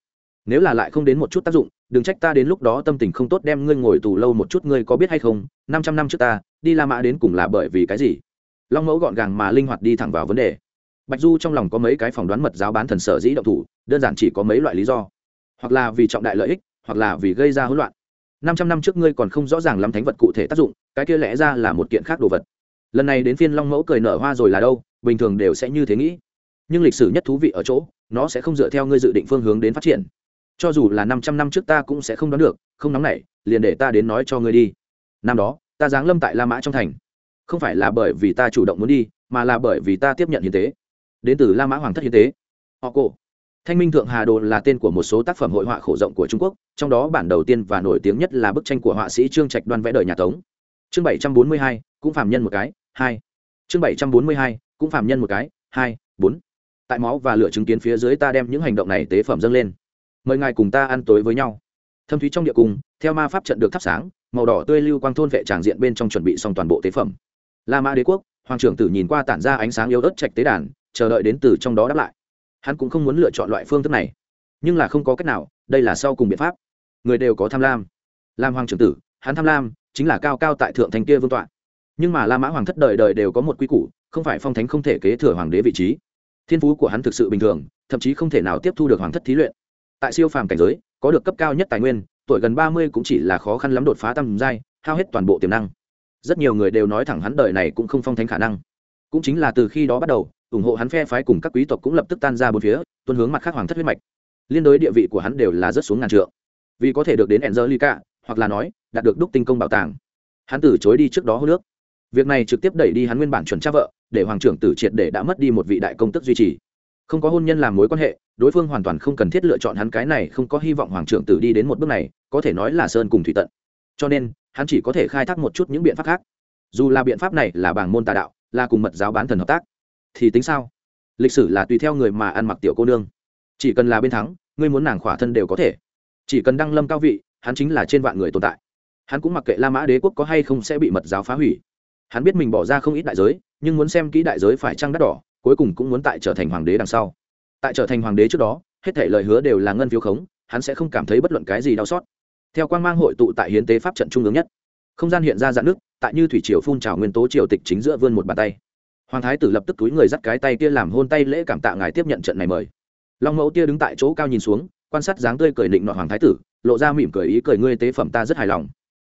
S1: Nếu là lại không đến một chút tác dụng, đừng trách ta đến lúc đó tâm tình không tốt đem ngươi ngồi tù lâu một chút ngươi có biết hay không, năm trăm năm trước ta, đi la mã đến cùng là bởi vì cái gì? Long mẫu gọn gàng mà linh hoạt đi thẳng vào vấn đề. Bạch du trong lòng có mấy cái phỏng đoán mật giáo bán thần sở dĩ động thủ, đơn giản chỉ có mấy loại lý do. Hoặc là vì trọng đại lợi ích, hoặc là vì gây ra hỗn loạn. Năm trăm năm trước ngươi còn không rõ ràng lắm thánh vật cụ thể tác dụng, cái kia lẽ ra là một kiện khác đồ vật lần này đến phiên long mẫu cười nở hoa rồi là đâu, bình thường đều sẽ như thế nghĩ. Nhưng lịch sử nhất thú vị ở chỗ, nó sẽ không dựa theo ngươi dự định phương hướng đến phát triển. Cho dù là năm trăm năm trước ta cũng sẽ không đoán được, không nóng nảy, liền để ta đến nói cho ngươi đi. Năm đó, ta giáng lâm tại la mã trong thành. Không phải là bởi vì ta chủ động muốn đi, mà là bởi vì ta tiếp nhận hiến tế. Đến từ la mã hoàng thất hiến tế. Họ cổ. Thanh minh thượng hà đồ là tên của một số tác phẩm hội họa khổ rộng của trung quốc, trong đó bản đầu tiên và nổi tiếng nhất là bức tranh của họa sĩ trương trạch đoan vẽ đời nhà tống. Chương bảy trăm bốn mươi hai, cũng phạm nhân một cái hai. Chương bảy trăm bốn mươi hai, cũng phạm nhân một cái. Hai, bốn. Tại máu và lửa chứng kiến phía dưới ta đem những hành động này tế phẩm dâng lên. Mời ngài cùng ta ăn tối với nhau. Thâm thúy trong địa cung, theo ma pháp trận được thắp sáng, màu đỏ tươi lưu quang thôn vệ tràng diện bên trong chuẩn bị xong toàn bộ tế phẩm. La mã đế quốc, hoàng trưởng tử nhìn qua tản ra ánh sáng yếu ớt trạch tế đàn, chờ đợi đến từ trong đó đáp lại. Hắn cũng không muốn lựa chọn loại phương thức này. Nhưng là không có cách nào, đây là sau cùng biện pháp. Người đều có tham lam. Làm hoàng trưởng tử, hắn tham lam, chính là cao cao tại thượng thành kia vương tọa nhưng mà la mã hoàng thất đời đời đều có một quy củ không phải phong thánh không thể kế thừa hoàng đế vị trí. Thiên phú của hắn thực sự bình thường thậm chí không thể nào tiếp thu được hoàng thất thí luyện. Tại siêu phàm cảnh giới có được cấp cao nhất tài nguyên tuổi gần ba mươi cũng chỉ là khó khăn lắm đột phá tam giai hao hết toàn bộ tiềm năng. Rất nhiều người đều nói thẳng hắn đời này cũng không phong thánh khả năng. Cũng chính là từ khi đó bắt đầu ủng hộ hắn phe phái cùng các quý tộc cũng lập tức tan ra bốn phía tuân hướng mặt khác hoàng thất huyết mạch. Liên đối địa vị của hắn đều là rất xuống ngàn trượng. Vì có thể được đến Angelica, hoặc là nói đạt được đúc tinh công bảo tàng hắn từ chối đi trước đó hô nước việc này trực tiếp đẩy đi hắn nguyên bản chuẩn cha vợ, để hoàng trưởng tử triệt để đã mất đi một vị đại công tức duy trì. Không có hôn nhân làm mối quan hệ, đối phương hoàn toàn không cần thiết lựa chọn hắn cái này không có hy vọng hoàng trưởng tử đi đến một bước này, có thể nói là sơn cùng thủy tận. Cho nên, hắn chỉ có thể khai thác một chút những biện pháp khác. Dù là biện pháp này là bảng môn tà đạo, là cùng mật giáo bán thần hợp tác, thì tính sao? Lịch sử là tùy theo người mà ăn mặc tiểu cô nương. Chỉ cần là bên thắng, ngươi muốn nàng khỏa thân đều có thể. Chỉ cần đăng lâm cao vị, hắn chính là trên vạn người tồn tại. Hắn cũng mặc kệ la mã đế quốc có hay không sẽ bị mật giáo phá hủy hắn biết mình bỏ ra không ít đại giới, nhưng muốn xem kỹ đại giới phải trăng đắt đỏ, cuối cùng cũng muốn tại trở thành hoàng đế đằng sau. Tại trở thành hoàng đế trước đó, hết thể lời hứa đều là ngân phiếu khống, hắn sẽ không cảm thấy bất luận cái gì đau xót. Theo quan mang hội tụ tại hiến tế pháp trận trung ương nhất, không gian hiện ra dạn nước tại như thủy triều phun trào nguyên tố triều tịch chính giữa vươn một bàn tay. Hoàng thái tử lập tức túi người dắt cái tay kia làm hôn tay lễ cảm tạ ngài tiếp nhận trận này mời. Long mẫu tia đứng tại chỗ cao nhìn xuống, quan sát dáng tươi cười định nọ hoàng thái tử, lộ ra mỉm cười ý cười ngươi tế phẩm ta rất hài lòng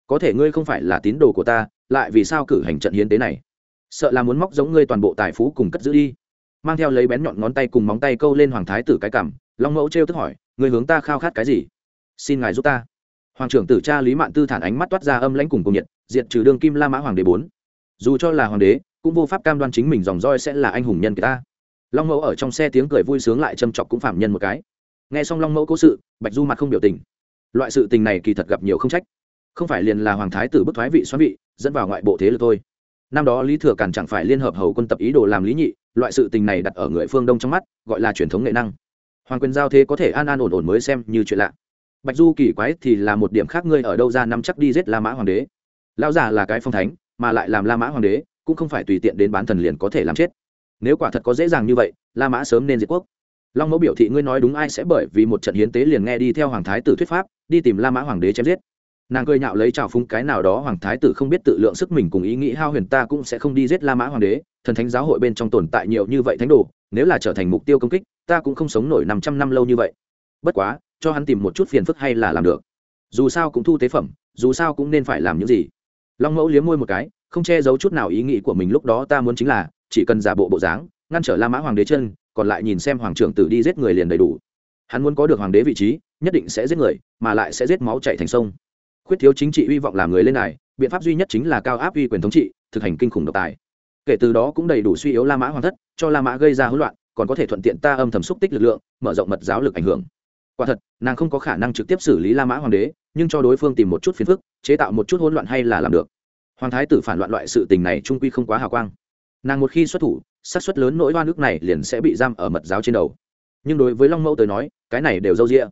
S1: có thể ngươi không phải là tín đồ của ta, lại vì sao cử hành trận hiến tế này? Sợ là muốn móc giống ngươi toàn bộ tài phú cùng cất giữ đi. Mang theo lấy bén nhọn ngón tay cùng móng tay câu lên hoàng thái tử cái cảm long mẫu trêu tức hỏi người hướng ta khao khát cái gì? Xin ngài giúp ta. Hoàng trưởng tử cha lý mạn tư thản ánh mắt toát ra âm lãnh cùng cùng nhiệt, diệt trừ đương kim la mã hoàng đế bốn. Dù cho là hoàng đế, cũng vô pháp cam đoan chính mình dòng roi sẽ là anh hùng nhân kỳ ta. Long mẫu ở trong xe tiếng cười vui sướng lại châm chọc cũng phạm nhân một cái. Nghe xong long mẫu cố sự, bạch du mặt không biểu tình. Loại sự tình này kỳ thật gặp nhiều không trách không phải liền là hoàng thái tử bức thoái vị xoắn vị, dẫn vào ngoại bộ thế lực thôi. Năm đó lý thừa càn chẳng phải liên hợp hầu quân tập ý đồ làm lý nhị, loại sự tình này đặt ở người phương đông trong mắt, gọi là truyền thống nghệ năng. Hoàng quyền giao thế có thể an an ổn ổn mới xem như chuyện lạ. Bạch du kỳ quái thì là một điểm khác, ngươi ở đâu ra năm chắc đi giết la mã hoàng đế? Lão già là cái phong thánh, mà lại làm la mã hoàng đế, cũng không phải tùy tiện đến bán thần liền có thể làm chết. Nếu quả thật có dễ dàng như vậy, la mã sớm nên diệt quốc. Long mẫu biểu thị ngươi nói đúng ai sẽ bởi vì một trận hiến tế liền nghe đi theo hoàng thái tử thuyết pháp, đi tìm la mã hoàng đế chém giết nàng cười nhạo lấy trào phúng cái nào đó hoàng thái tử không biết tự lượng sức mình cùng ý nghĩ hao huyền ta cũng sẽ không đi giết la mã hoàng đế, thần thánh giáo hội bên trong tồn tại nhiều như vậy thánh đồ, nếu là trở thành mục tiêu công kích, ta cũng không sống nổi năm trăm năm lâu như vậy. Bất quá, cho hắn tìm một chút phiền phức hay là làm được. Dù sao cũng thu tế phẩm, dù sao cũng nên phải làm những gì. Long mẫu liếm môi một cái, không che giấu chút nào ý nghĩ của mình lúc đó ta muốn chính là, chỉ cần giả bộ bộ dáng, ngăn trở la mã hoàng đế chân, còn lại nhìn xem hoàng trưởng tử đi giết người liền đầy đủ. Hắn muốn có được hoàng đế vị trí, nhất định sẽ giết người, mà lại sẽ giết máu chạy thành sông khuyết thiếu chính trị hy vọng làm người lên này, biện pháp duy nhất chính là cao áp uy quyền thống trị, thực hành kinh khủng độc tài. Kể từ đó cũng đầy đủ suy yếu la mã hoàng thất, cho la mã gây ra hỗn loạn, còn có thể thuận tiện ta âm thầm xúc tích lực lượng, mở rộng mật giáo lực ảnh hưởng. Quả thật, nàng không có khả năng trực tiếp xử lý la mã hoàng đế, nhưng cho đối phương tìm một chút phiền phức, chế tạo một chút hỗn loạn hay là làm được. Hoàng thái tử phản loạn loại sự tình này trung quy không quá hào quang. Nàng một khi xuất thủ, xác suất lớn nỗi oan ức này liền sẽ bị giam ở mật giáo trên đầu. Nhưng đối với long mẫu tới nói, cái này đều dâu rĩa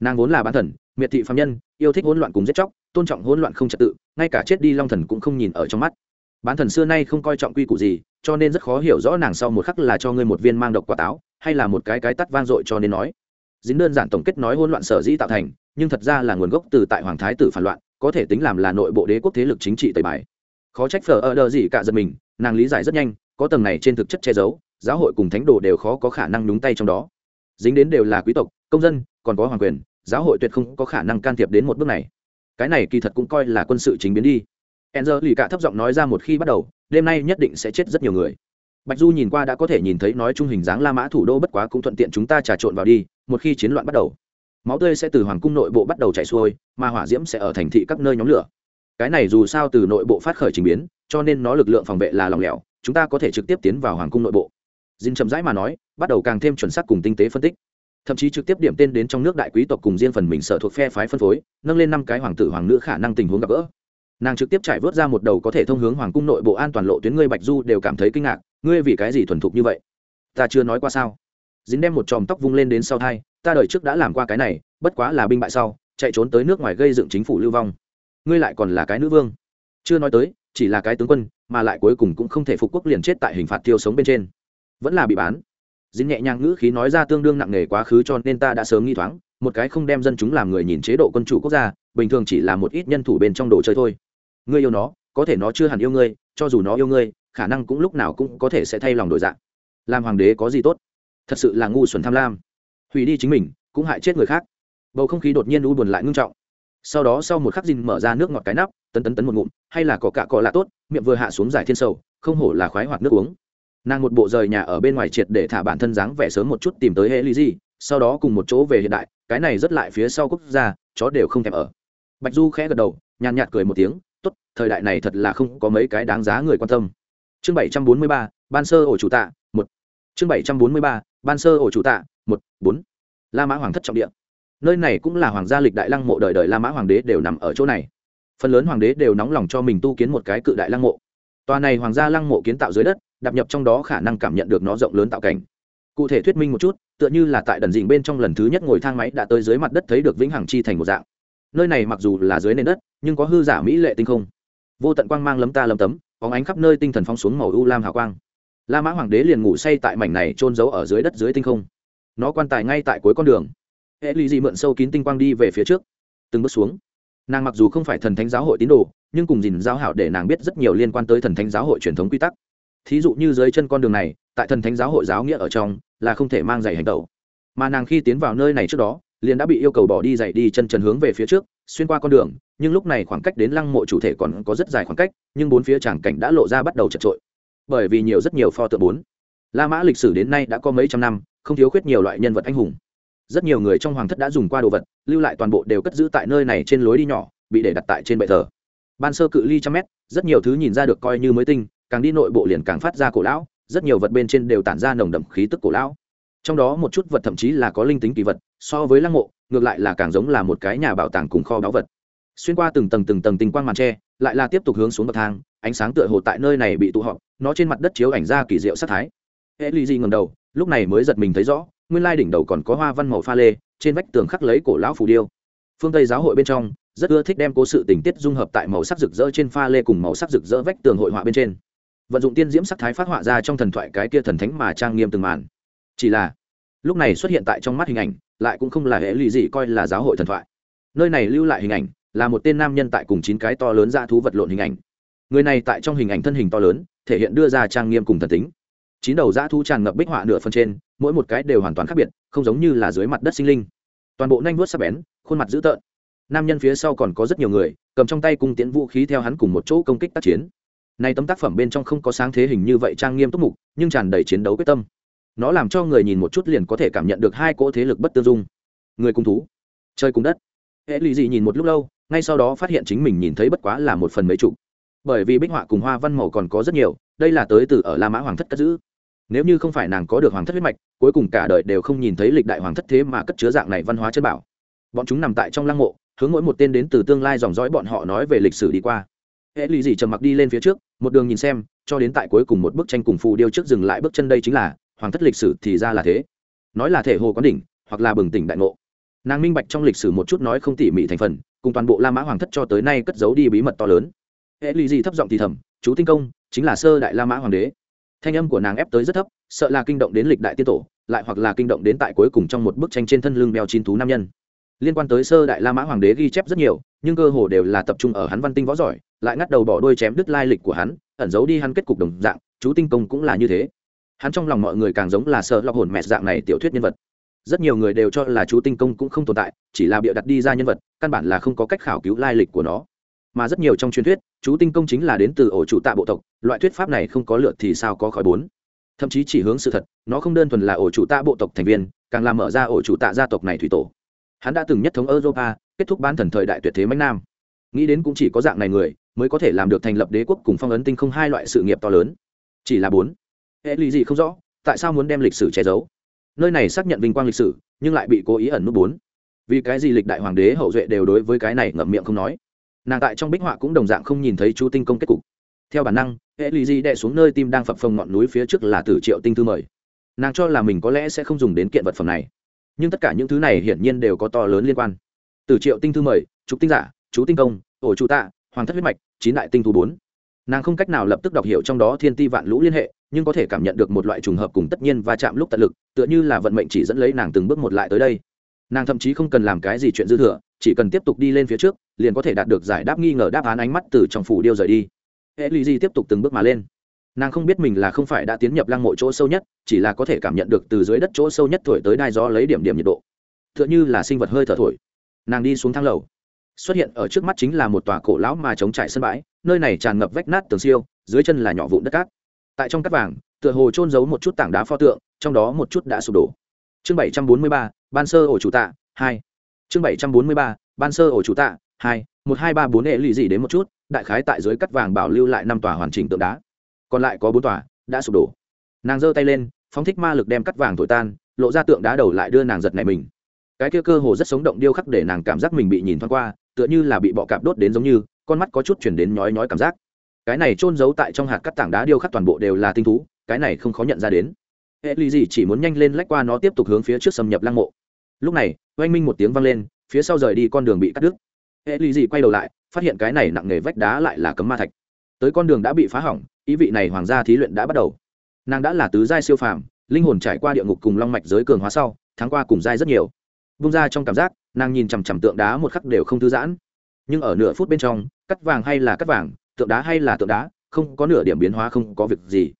S1: nàng vốn là bán thần miệt thị phạm nhân, yêu thích hỗn loạn cùng giết chóc, tôn trọng hỗn loạn không trật tự, ngay cả chết đi long thần cũng không nhìn ở trong mắt. Bán thần xưa nay không coi trọng quy củ gì, cho nên rất khó hiểu rõ nàng sau một khắc là cho ngươi một viên mang độc quả táo, hay là một cái cái tắt vang dội cho nên nói. Dính đơn giản tổng kết nói hỗn loạn sở dĩ tạo thành, nhưng thật ra là nguồn gốc từ tại hoàng thái tử phản loạn, có thể tính làm là nội bộ đế quốc thế lực chính trị tẩy bài. Khó trách phở ở đờ gì cả giật mình, nàng lý giải rất nhanh, có tầng này trên thực chất che giấu, giáo hội cùng thánh đồ đều khó có khả năng nhúng tay trong đó. Dính đến đều là quý tộc, công dân, còn có hoàng quyền giáo hội tuyệt không có khả năng can thiệp đến một bước này. Cái này kỳ thật cũng coi là quân sự chính biến đi. Enzer lì cả thấp giọng nói ra một khi bắt đầu, đêm nay nhất định sẽ chết rất nhiều người. Bạch du nhìn qua đã có thể nhìn thấy nói chung hình dáng la mã thủ đô bất quá cũng thuận tiện chúng ta trà trộn vào đi, một khi chiến loạn bắt đầu, máu tươi sẽ từ hoàng cung nội bộ bắt đầu chảy xuôi, mà hỏa diễm sẽ ở thành thị các nơi nhóm lửa. Cái này dù sao từ nội bộ phát khởi trình biến, cho nên nó lực lượng phòng vệ là lòng lẻo, chúng ta có thể trực tiếp tiến vào hoàng cung nội bộ. Dinh chậm rãi mà nói, bắt đầu càng thêm chuẩn xác cùng tinh tế phân tích thậm chí trực tiếp điểm tên đến trong nước đại quý tộc cùng riêng phần mình sở thuộc phe phái phân phối, nâng lên năm cái hoàng tử hoàng nữ khả năng tình huống gặp gỡ. Nàng trực tiếp trải vớt ra một đầu có thể thông hướng hoàng cung nội bộ an toàn lộ tuyến ngươi bạch du đều cảm thấy kinh ngạc, ngươi vì cái gì thuần thục như vậy? Ta chưa nói qua sao? Dính đem một chòm tóc vung lên đến sau thai, ta đời trước đã làm qua cái này, bất quá là binh bại sau, chạy trốn tới nước ngoài gây dựng chính phủ lưu vong. Ngươi lại còn là cái nữ vương. Chưa nói tới, chỉ là cái tướng quân, mà lại cuối cùng cũng không thể phục quốc liền chết tại hình phạt tiêu sống bên trên. Vẫn là bị bán dính nhẹ nhàng ngữ khí nói ra tương đương nặng nề quá khứ cho nên ta đã sớm nghi thoáng, một cái không đem dân chúng làm người nhìn chế độ quân chủ quốc gia, bình thường chỉ là một ít nhân thủ bên trong đồ chơi thôi. Ngươi yêu nó, có thể nó chưa hẳn yêu ngươi, cho dù nó yêu ngươi, khả năng cũng lúc nào cũng có thể sẽ thay lòng đổi dạng. Làm hoàng đế có gì tốt? Thật sự là ngu xuẩn tham lam. Hủy đi chính mình, cũng hại chết người khác. Bầu không khí đột nhiên u buồn lại ngưng trọng. Sau đó sau một khắc dinh mở ra nước ngọt cái nắp, tấn tấn tấn một ngụm, hay là có cả cọ lạ tốt, miệng vừa hạ xuống giải thiên sầu, không hổ là khoái hoạt nước uống nàng một bộ rời nhà ở bên ngoài triệt để thả bản thân dáng vẻ sớm một chút tìm tới hệ lý gì sau đó cùng một chỗ về hiện đại, cái này rất lại phía sau quốc gia, chó đều không thèm ở. Bạch du khẽ gật đầu, nhàn nhạt cười một tiếng, tốt, thời đại này thật là không có mấy cái đáng giá người quan tâm. Chương bảy trăm bốn mươi ba, ban sơ ổ chủ tạ, một. Chương bảy trăm bốn mươi ba, ban sơ ổ chủ tạ, một, bốn. La mã hoàng thất trọng địa. Nơi này cũng là hoàng gia lịch đại lăng mộ đời đời la mã hoàng đế đều nằm ở chỗ này. Phần lớn hoàng đế đều nóng lòng cho mình tu kiến một cái cự đại lăng mộ. Tòa này hoàng gia lăng mộ kiến tạo dưới đất đạp nhập trong đó khả năng cảm nhận được nó rộng lớn tạo cảnh. Cụ thể thuyết minh một chút, tựa như là tại đần dình bên trong lần thứ nhất ngồi thang máy đã tới dưới mặt đất thấy được vĩnh hằng chi thành một dạng. Nơi này mặc dù là dưới nền đất, nhưng có hư giả mỹ lệ tinh không. Vô tận quang mang lấm ta lấm tấm, bóng ánh khắp nơi tinh thần phóng xuống màu u lam hào quang. La mã hoàng đế liền ngủ say tại mảnh này trôn giấu ở dưới đất dưới tinh không. Nó quan tài ngay tại cuối con đường. Hệ lụy dị mượn sâu kín tinh quang đi về phía trước, từng bước xuống. Nàng mặc dù không phải thần thánh giáo hội tín đồ, nhưng cùng dìn giáo hảo để nàng biết rất nhiều liên quan tới thần thánh giáo hội truyền thống quy tắc thí dụ như dưới chân con đường này, tại thần thánh giáo hội giáo nghĩa ở trong, là không thể mang giày hành tẩu. Mà nàng khi tiến vào nơi này trước đó, liền đã bị yêu cầu bỏ đi giày đi chân trần hướng về phía trước, xuyên qua con đường, nhưng lúc này khoảng cách đến lăng mộ chủ thể còn có rất dài khoảng cách, nhưng bốn phía tràng cảnh đã lộ ra bắt đầu chật trội. Bởi vì nhiều rất nhiều pho tượng bốn. La mã lịch sử đến nay đã có mấy trăm năm, không thiếu khuyết nhiều loại nhân vật anh hùng. Rất nhiều người trong hoàng thất đã dùng qua đồ vật, lưu lại toàn bộ đều cất giữ tại nơi này trên lối đi nhỏ, bị để đặt tại trên bệ thờ. Ban sơ cự ly trăm mét, rất nhiều thứ nhìn ra được coi như mới tinh càng đi nội bộ liền càng phát ra cổ lão, rất nhiều vật bên trên đều tản ra nồng đậm khí tức cổ lão. Trong đó một chút vật thậm chí là có linh tính kỳ vật, so với lăng mộ, ngược lại là càng giống là một cái nhà bảo tàng cùng kho báu vật. Xuyên qua từng tầng từng tầng tinh quang màn tre lại là tiếp tục hướng xuống bậc thang, ánh sáng tựa hồ tại nơi này bị tụ họp, nó trên mặt đất chiếu ảnh ra kỳ diệu sát thái. Hệ lì di ngầm đầu, lúc này mới giật mình thấy rõ, nguyên lai đỉnh đầu còn có hoa văn màu pha lê, trên vách tường khắc lấy cổ lão phù điêu. Phương tây giáo hội bên trong, rất ưa thích đem cố sự tình tiết dung hợp tại màu sắc rực rỡ trên pha lê cùng màu sắc rực rỡ vách tường hội họa bên trên vận dụng tiên diễm sắc thái phát họa ra trong thần thoại cái kia thần thánh mà trang nghiêm từng màn. Chỉ là, lúc này xuất hiện tại trong mắt hình ảnh, lại cũng không là hệ lụy gì coi là giáo hội thần thoại. Nơi này lưu lại hình ảnh, là một tên nam nhân tại cùng chín cái to lớn ra thú vật lộn hình ảnh. Người này tại trong hình ảnh thân hình to lớn, thể hiện đưa ra trang nghiêm cùng thần tính. Chín đầu dã thú tràn ngập bích họa nửa phần trên, mỗi một cái đều hoàn toàn khác biệt, không giống như là dưới mặt đất sinh linh. Toàn bộ nanh vuốt sắc bén, khuôn mặt dữ tợn. Nam nhân phía sau còn có rất nhiều người, cầm trong tay cung tiễn vũ khí theo hắn cùng một chỗ công kích tác chiến nay tấm tác phẩm bên trong không có sáng thế hình như vậy trang nghiêm túc mục, nhưng tràn đầy chiến đấu quyết tâm. Nó làm cho người nhìn một chút liền có thể cảm nhận được hai cỗ thế lực bất tương dung. Người cùng thú, chơi cùng đất. Hệ lụy dị nhìn một lúc lâu, ngay sau đó phát hiện chính mình nhìn thấy bất quá là một phần mấy chục. Bởi vì bích họa cùng hoa văn màu còn có rất nhiều, đây là tới từ ở la mã hoàng thất cất giữ. Nếu như không phải nàng có được hoàng thất huyết mạch, cuối cùng cả đời đều không nhìn thấy lịch đại hoàng thất thế mà cất chứa dạng này văn hóa chân bảo. Bọn chúng nằm tại trong lăng mộ, hướng mỗi một tên đến từ tương lai dòng dõi bọn họ nói về lịch sử đi qua. Hệ lụy dị trầm mặc đi lên phía trước một đường nhìn xem, cho đến tại cuối cùng một bức tranh cùng phù điêu trước dừng lại bước chân đây chính là, hoàng thất lịch sử thì ra là thế. Nói là thể hồ quán đỉnh, hoặc là bừng tỉnh đại ngộ. Nàng minh bạch trong lịch sử một chút nói không tỉ mỉ thành phần, cùng toàn bộ la mã hoàng thất cho tới nay cất giấu đi bí mật to lớn. Hệ lì gì thấp giọng thì thầm, chú tinh công, chính là sơ đại la mã hoàng đế. Thanh âm của nàng ép tới rất thấp, sợ là kinh động đến lịch đại tiên tổ, lại hoặc là kinh động đến tại cuối cùng trong một bức tranh trên thân lưng bèo chín thú nam nhân. Liên quan tới sơ đại la mã hoàng đế ghi chép rất nhiều, nhưng cơ hồ đều là tập trung ở hắn văn tinh võ giỏi lại ngắt đầu bỏ đôi chém đứt lai lịch của hắn, ẩn giấu đi hắn kết cục đồng dạng, chú tinh công cũng là như thế. Hắn trong lòng mọi người càng giống là sợ lọc hồn mẹ dạng này tiểu thuyết nhân vật. Rất nhiều người đều cho là chú tinh công cũng không tồn tại, chỉ là bịa đặt đi ra nhân vật, căn bản là không có cách khảo cứu lai lịch của nó. Mà rất nhiều trong truyền thuyết, chú tinh công chính là đến từ ổ chủ tạ bộ tộc, loại thuyết pháp này không có lượt thì sao có khói bốn. Thậm chí chỉ hướng sự thật, nó không đơn thuần là ổ chủ tạ bộ tộc thành viên, càng làm mở ra ổ chủ tạ gia tộc này thủy tổ. Hắn đã từng nhất thống europa, kết thúc ban thần thời đại tuyệt thế mạnh nam. Nghĩ đến cũng chỉ có dạng này người mới có thể làm được thành lập đế quốc cùng phong ấn tinh không hai loại sự nghiệp to lớn. Chỉ là bốn. Hệ lý gì không rõ, tại sao muốn đem lịch sử che giấu? Nơi này xác nhận vinh quang lịch sử, nhưng lại bị cố ý ẩn nút bốn. Vì cái gì lịch đại hoàng đế hậu duệ đều đối với cái này ngậm miệng không nói? Nàng tại trong bích họa cũng đồng dạng không nhìn thấy chú tinh công kết cục. Theo bản năng, hệ lý di đệ xuống nơi tim đang phập phồng ngọn núi phía trước là tử triệu tinh thư mời. Nàng cho là mình có lẽ sẽ không dùng đến kiện vật phẩm này. Nhưng tất cả những thứ này hiển nhiên đều có to lớn liên quan. Tử triệu tinh thư mời, trục tinh giả, chú tinh công, ổ chú tạ hoàng thất huyết mạch, chín đại tinh thu bốn. Nàng không cách nào lập tức đọc hiểu trong đó thiên ti vạn lũ liên hệ, nhưng có thể cảm nhận được một loại trùng hợp cùng tất nhiên và chạm lúc tận lực, tựa như là vận mệnh chỉ dẫn lấy nàng từng bước một lại tới đây. Nàng thậm chí không cần làm cái gì chuyện dư thừa, chỉ cần tiếp tục đi lên phía trước, liền có thể đạt được giải đáp nghi ngờ đáp án ánh mắt từ trong phủ điêu rời đi. Hệ lụy di tiếp tục từng bước mà lên. Nàng không biết mình là không phải đã tiến nhập lăng mộ chỗ sâu nhất, chỉ là có thể cảm nhận được từ dưới đất chỗ sâu nhất thổi tới đai gió lấy điểm điểm nhiệt độ. T h ư ợ n h ư là sinh vật hơi thở thổi. Nàng đi xuống thang lầu xuất hiện ở trước mắt chính là một tòa cổ lão mà chống trải sân bãi, nơi này tràn ngập vách nát tường siêu, dưới chân là nhỏ vụn đất cát. Tại trong cát vàng, tựa hồ trôn giấu một chút tảng đá pho tượng, trong đó một chút đã sụp đổ. Chương bảy trăm bốn mươi ba, ban sơ ổ chủ tạ, hai. Chương bảy trăm bốn mươi ba, ban sơ ổ chủ tạ, hai. Một, hai, ba, bốn, hệ lụy gì đến một chút, đại khái tại dưới cắt vàng bảo lưu lại năm tòa hoàn chỉnh tượng đá. Còn lại có bốn tòa, đã sụp đổ. Nàng giơ tay lên, phóng thích ma lực đem cắt vàng thổi tan, lộ ra tượng đá đầu lại đưa nàng giật này mình. Cái kia cơ hồ rất sống động điêu khắc để nàng cảm giác mình bị nhìn thoáng qua tựa như là bị bọ cạp đốt đến giống như, con mắt có chút chuyển đến nhói nhói cảm giác. Cái này trôn giấu tại trong hạt cắt tảng đá điêu khắc toàn bộ đều là tinh thú, cái này không khó nhận ra đến. Hệ lì gì chỉ muốn nhanh lên lách qua nó tiếp tục hướng phía trước xâm nhập lăng mộ. Lúc này, oanh minh một tiếng vang lên, phía sau rời đi con đường bị cắt đứt. Hệ lì gì quay đầu lại, phát hiện cái này nặng nề vách đá lại là cấm ma thạch. Tới con đường đã bị phá hỏng, ý vị này hoàng gia thí luyện đã bắt đầu. Nàng đã là tứ giai siêu phàm, linh hồn trải qua địa ngục cùng long mạch giới cường hóa sau tháng qua cùng giai rất nhiều bung ra trong cảm giác, nàng nhìn chằm chằm tượng đá một khắc đều không thư giãn. Nhưng ở nửa phút bên trong, cắt vàng hay là cắt vàng, tượng đá hay là tượng đá, không có nửa điểm biến hóa, không có việc gì.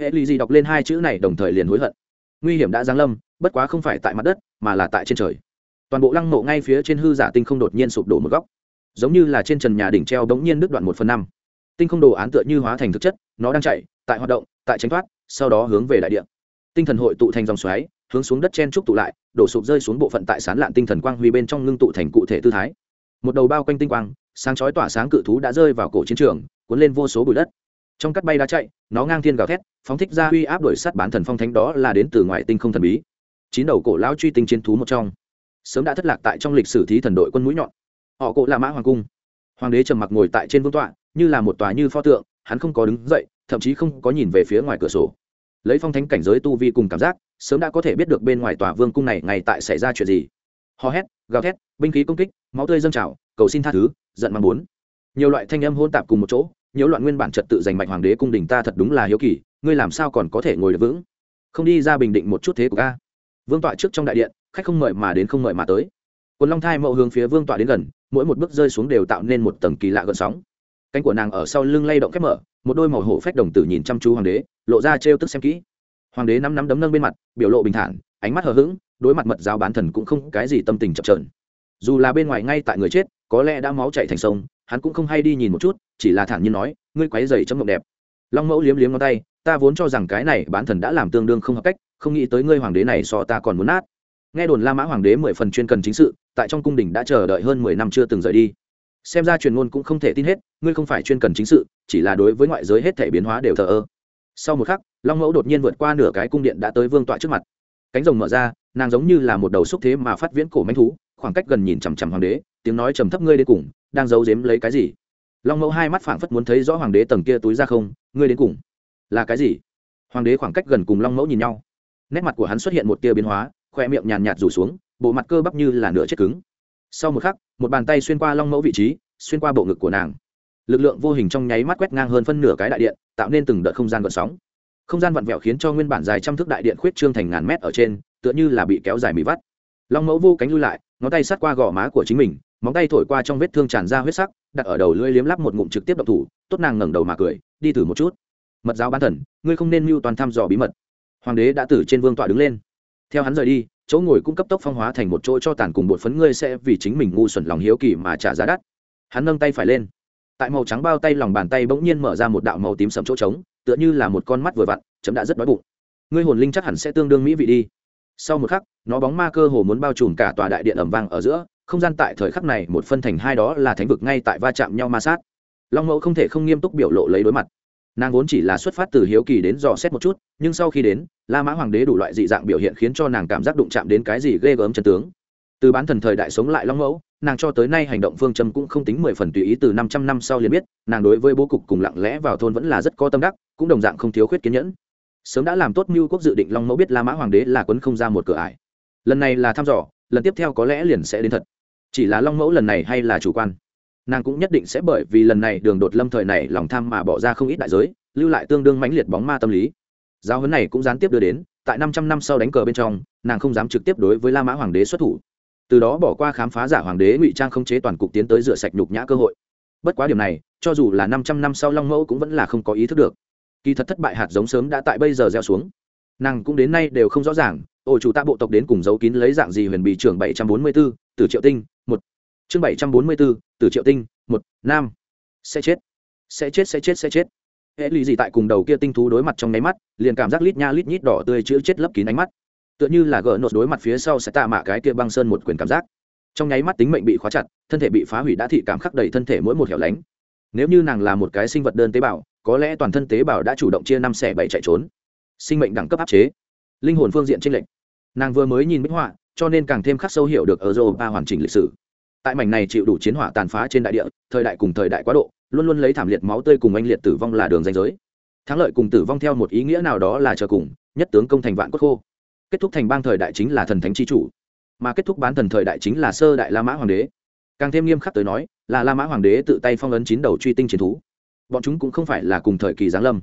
S1: Hệ lụy gì đọc lên hai chữ này đồng thời liền hối hận. Nguy hiểm đã giáng lâm, bất quá không phải tại mặt đất, mà là tại trên trời. Toàn bộ lăng mộ ngay phía trên hư giả tinh không đột nhiên sụp đổ một góc. Giống như là trên trần nhà đỉnh treo bỗng nhiên đứt đoạn một phần năm. Tinh không đồ án tựa như hóa thành thực chất, nó đang chạy, tại hoạt động, tại tránh thoát, sau đó hướng về đại địa. Tinh thần hội tụ thành dòng xoáy hướng xuống đất chen trúc tụ lại, đổ sụp rơi xuống bộ phận tại sán lạn tinh thần quang huy bên trong ngưng tụ thành cụ thể tư thái. Một đầu bao quanh tinh quang, sáng chói tỏa sáng cự thú đã rơi vào cổ chiến trường, cuốn lên vô số bụi đất. Trong cắt bay đã chạy, nó ngang thiên gào thét, phóng thích ra uy áp đổi sát bán thần phong thánh đó là đến từ ngoại tinh không thần bí. Chín đầu cổ lão truy tinh chiến thú một trong. Sớm đã thất lạc tại trong lịch sử thí thần đội quân mũi nhọn. Họ cổ là mã hoàng cung. Hoàng đế trầm mặc ngồi tại trên vương tọa, như là một tòa như pho tượng, hắn không có đứng dậy, thậm chí không có nhìn về phía ngoài cửa sổ lấy phong thánh cảnh giới tu vi cùng cảm giác, sớm đã có thể biết được bên ngoài tòa vương cung này ngày tại xảy ra chuyện gì. Hò hét, gào thét, binh khí công kích, máu tươi dâng trào, cầu xin tha thứ, giận mang muốn nhiều loại thanh âm hôn tạp cùng một chỗ, nhiều loạn nguyên bản trật tự giành mạch hoàng đế cung đình ta thật đúng là hiếu kỳ, ngươi làm sao còn có thể ngồi được vững? Không đi ra bình định một chút thế của ca vương tọa trước trong đại điện, khách không mời mà đến không mời mà tới. Quần long thai mậu hướng phía vương tọa đến gần, mỗi một bước rơi xuống đều tạo nên một tầng kỳ lạ gợn sóng. Cánh của nàng ở sau lưng lay động khép mở một đôi màu hổ phách đồng tử nhìn chăm chú hoàng đế, lộ ra trêu tức xem kỹ. Hoàng đế nắm nắm đấm nâng bên mặt, biểu lộ bình thản, ánh mắt hờ hững, đối mặt mật giáo bán thần cũng không cái gì tâm tình chập trờn dù là bên ngoài ngay tại người chết, có lẽ đã máu chạy thành sông, hắn cũng không hay đi nhìn một chút, chỉ là thản nhiên nói, ngươi quấy dày chấm mộng đẹp. Long mẫu liếm liếm ngón tay, ta vốn cho rằng cái này bán thần đã làm tương đương không hợp cách, không nghĩ tới ngươi hoàng đế này so ta còn muốn nát. Nghe đồn la mã hoàng đế mười phần chuyên cần chính sự, tại trong cung đình đã chờ đợi hơn mười năm chưa từng rời đi xem ra truyền ngôn cũng không thể tin hết, ngươi không phải chuyên cần chính sự, chỉ là đối với ngoại giới hết thể biến hóa đều thờ ơ. Sau một khắc, long mẫu đột nhiên vượt qua nửa cái cung điện đã tới vương tọa trước mặt. Cánh rồng mở ra, nàng giống như là một đầu xúc thế mà phát viễn cổ manh thú, khoảng cách gần nhìn chằm chằm hoàng đế, tiếng nói trầm thấp ngươi đến cùng, đang giấu giếm lấy cái gì? Long mẫu hai mắt phảng phất muốn thấy rõ hoàng đế tầng kia túi ra không, ngươi đến cùng là cái gì? Hoàng đế khoảng cách gần cùng long mẫu nhìn nhau. Nét mặt của hắn xuất hiện một tia biến hóa, khoe miệng nhàn nhạt rủ xuống, bộ mặt cơ bắp như là nửa chết cứng. Sau một khắc một bàn tay xuyên qua long mẫu vị trí, xuyên qua bộ ngực của nàng. Lực lượng vô hình trong nháy mắt quét ngang hơn phân nửa cái đại điện, tạo nên từng đợt không gian gợn sóng. Không gian vặn vẹo khiến cho nguyên bản dài trăm thước đại điện khuyết trương thành ngàn mét ở trên, tựa như là bị kéo dài mì vắt. Long mẫu vô cánh lui lại, ngón tay sát qua gò má của chính mình, móng tay thổi qua trong vết thương tràn ra huyết sắc, đặt ở đầu lưỡi liếm lắp một ngụm trực tiếp độc thủ, tốt nàng ngẩng đầu mà cười, đi thử một chút. Mật giáo ban thần, ngươi không nên mưu toàn thăm dò bí mật. Hoàng đế đã từ trên vương tọa đứng lên. Theo hắn rời đi chỗ ngồi cũng cấp tốc phong hóa thành một chỗ cho tàn cùng bột phấn ngươi sẽ vì chính mình ngu xuẩn lòng hiếu kỳ mà trả giá đắt. Hắn nâng tay phải lên. Tại màu trắng bao tay lòng bàn tay bỗng nhiên mở ra một đạo màu tím sầm chỗ trống, tựa như là một con mắt vừa vặn, chấm đã rất đói bụng. Ngươi hồn linh chắc hẳn sẽ tương đương mỹ vị đi. Sau một khắc, nó bóng ma cơ hồ muốn bao trùm cả tòa đại điện ẩm vang ở giữa, không gian tại thời khắc này một phân thành hai đó là thánh vực ngay tại va chạm nhau ma sát. Long mẫu không thể không nghiêm túc biểu lộ lấy đối mặt nàng vốn chỉ là xuất phát từ hiếu kỳ đến dò xét một chút, nhưng sau khi đến, la mã hoàng đế đủ loại dị dạng biểu hiện khiến cho nàng cảm giác đụng chạm đến cái gì ghê gớm chân tướng. Từ bán thần thời đại sống lại long mẫu, nàng cho tới nay hành động phương châm cũng không tính mười phần tùy ý từ năm trăm năm sau liền biết, nàng đối với bố cục cùng lặng lẽ vào thôn vẫn là rất có tâm đắc, cũng đồng dạng không thiếu khuyết kiên nhẫn. Sớm đã làm tốt mưu quốc dự định long mẫu biết la mã hoàng đế là quấn không ra một cửa ải. Lần này là thăm dò, lần tiếp theo có lẽ liền sẽ đến thật. Chỉ là long mẫu lần này hay là chủ quan? Nàng cũng nhất định sẽ bởi vì lần này đường đột lâm thời này lòng tham mà bỏ ra không ít đại giới lưu lại tương đương mãnh liệt bóng ma tâm lý. Giáo huấn này cũng gián tiếp đưa đến tại năm trăm năm sau đánh cờ bên trong nàng không dám trực tiếp đối với la mã hoàng đế xuất thủ. Từ đó bỏ qua khám phá giả hoàng đế ngụy trang không chế toàn cục tiến tới rửa sạch nhục nhã cơ hội. Bất quá điểm này cho dù là năm trăm năm sau long mẫu cũng vẫn là không có ý thức được. Kỳ thật thất bại hạt giống sớm đã tại bây giờ gieo xuống. Nàng cũng đến nay đều không rõ ràng ổ chủ tạ bộ tộc đến cùng giấu kín lấy dạng gì huyền bị trưởng bảy trăm bốn mươi 744, từ triệu tinh chương bảy trăm bốn mươi 744, từ triệu tinh một nam. Sẽ chết. Sẽ chết sẽ chết sẽ chết. Hệ lụy gì tại cùng đầu kia tinh thú đối mặt trong nháy mắt liền cảm giác lít nha lít nhít đỏ tươi chữ chết lấp kín ánh mắt. Tựa như là gỡ nốt đối mặt phía sau sẽ tạ mạ cái kia băng sơn một quyền cảm giác. Trong nháy mắt tính mệnh bị khóa chặt thân thể bị phá hủy đã thị cảm khắc đầy thân thể mỗi một hẻo lánh. Nếu như nàng là một cái sinh vật đơn tế bào có lẽ toàn thân tế bào đã chủ động chia năm xẻ bảy chạy trốn. Sinh mệnh đẳng cấp áp chế. Linh hồn phương diện tranh lệch. Nàng vừa mới nhìn minh họa cho nên càng thêm khắc sâu hiểu được ở ba hoàn chỉnh lịch sử tại mảnh này chịu đủ chiến hỏa tàn phá trên đại địa, thời đại cùng thời đại quá độ, luôn luôn lấy thảm liệt máu tươi cùng anh liệt tử vong là đường danh giới. Thắng lợi cùng tử vong theo một ý nghĩa nào đó là chờ cùng, nhất tướng công thành vạn quốc khô. Kết thúc thành bang thời đại chính là thần thánh chi chủ, mà kết thúc bán thần thời đại chính là sơ đại la mã hoàng đế. Càng thêm nghiêm khắc tới nói, là la mã hoàng đế tự tay phong ấn chín đầu truy tinh chiến thú. Bọn chúng cũng không phải là cùng thời kỳ giáng lâm.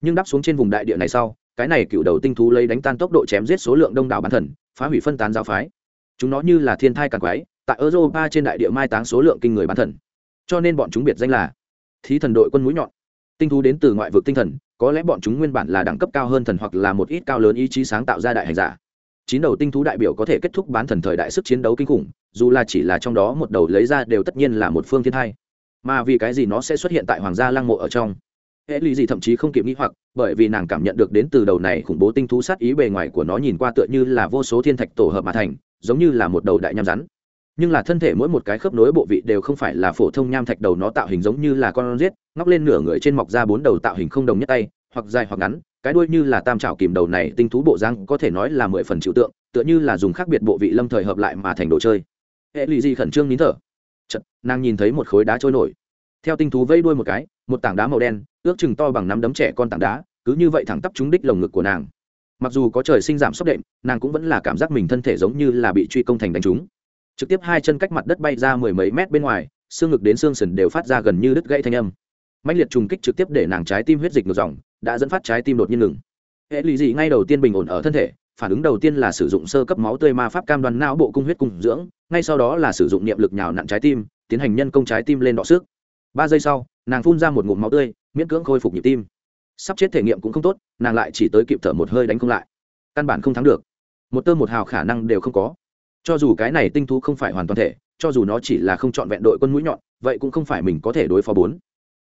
S1: Nhưng đáp xuống trên vùng đại địa này sau, cái này cựu đầu tinh thú lấy đánh tan tốc độ chém giết số lượng đông đảo bán thần, phá hủy phân tán giáo phái. Chúng nó như là thiên thai càng quái tại europa trên đại địa mai táng số lượng kinh người bán thần. Cho nên bọn chúng biệt danh là thí thần đội quân mũi nhọn. Tinh thú đến từ ngoại vực tinh thần, có lẽ bọn chúng nguyên bản là đẳng cấp cao hơn thần hoặc là một ít cao lớn ý chí sáng tạo ra đại hành giả. Chín đầu tinh thú đại biểu có thể kết thúc bán thần thời đại sức chiến đấu kinh khủng, dù là chỉ là trong đó một đầu lấy ra đều tất nhiên là một phương thiên hai mà vì cái gì nó sẽ xuất hiện tại hoàng gia lăng mộ ở trong? Hệ lý gì thậm chí không kịp nghĩ hoặc, bởi vì nàng cảm nhận được đến từ đầu này khủng bố tinh thú sát ý bề ngoài của nó nhìn qua tựa như là vô số thiên thạch tổ hợp mà thành, giống như là một đầu đại nham rắn nhưng là thân thể mỗi một cái khớp nối bộ vị đều không phải là phổ thông nham thạch đầu nó tạo hình giống như là con rết ngóc lên nửa người trên mọc ra bốn đầu tạo hình không đồng nhất tay hoặc dài hoặc ngắn cái đuôi như là tam trảo kìm đầu này tinh thú bộ răng có thể nói là mười phần chịu tượng tựa như là dùng khác biệt bộ vị lâm thời hợp lại mà thành đồ chơi. Hệ lụy gì khẩn trương nín thở. Chật, nàng nhìn thấy một khối đá trôi nổi. Theo tinh thú vây đuôi một cái một tảng đá màu đen ước chừng to bằng nắm đấm trẻ con tảng đá cứ như vậy thẳng tắp trúng đích lồng ngực của nàng. Mặc dù có trời sinh giảm sốc đệm nàng cũng vẫn là cảm giác mình thân thể giống như là bị truy công thành đánh trúng trực tiếp hai chân cách mặt đất bay ra mười mấy mét bên ngoài, xương ngực đến xương sườn đều phát ra gần như đứt gãy thanh âm. Mạnh liệt trùng kích trực tiếp để nàng trái tim huyết dịch ngược dòng, đã dẫn phát trái tim đột nhiên ngừng. Hệ lụy dị ngay đầu tiên bình ổn ở thân thể, phản ứng đầu tiên là sử dụng sơ cấp máu tươi ma pháp cam đoan não bộ cung huyết cung dưỡng, ngay sau đó là sử dụng niệm lực nhào nặn trái tim, tiến hành nhân công trái tim lên đọ sức ba giây sau, nàng phun ra một ngụm máu tươi, miễn cưỡng khôi phục nhịp tim. Sắp chết thể nghiệm cũng không tốt, nàng lại chỉ tới kịp thở một hơi đánh không lại. Căn bản không thắng được. Một tơ một hào khả năng đều không có cho dù cái này tinh thú không phải hoàn toàn thể, cho dù nó chỉ là không chọn vẹn đội quân mũi nhọn, vậy cũng không phải mình có thể đối phó bốn.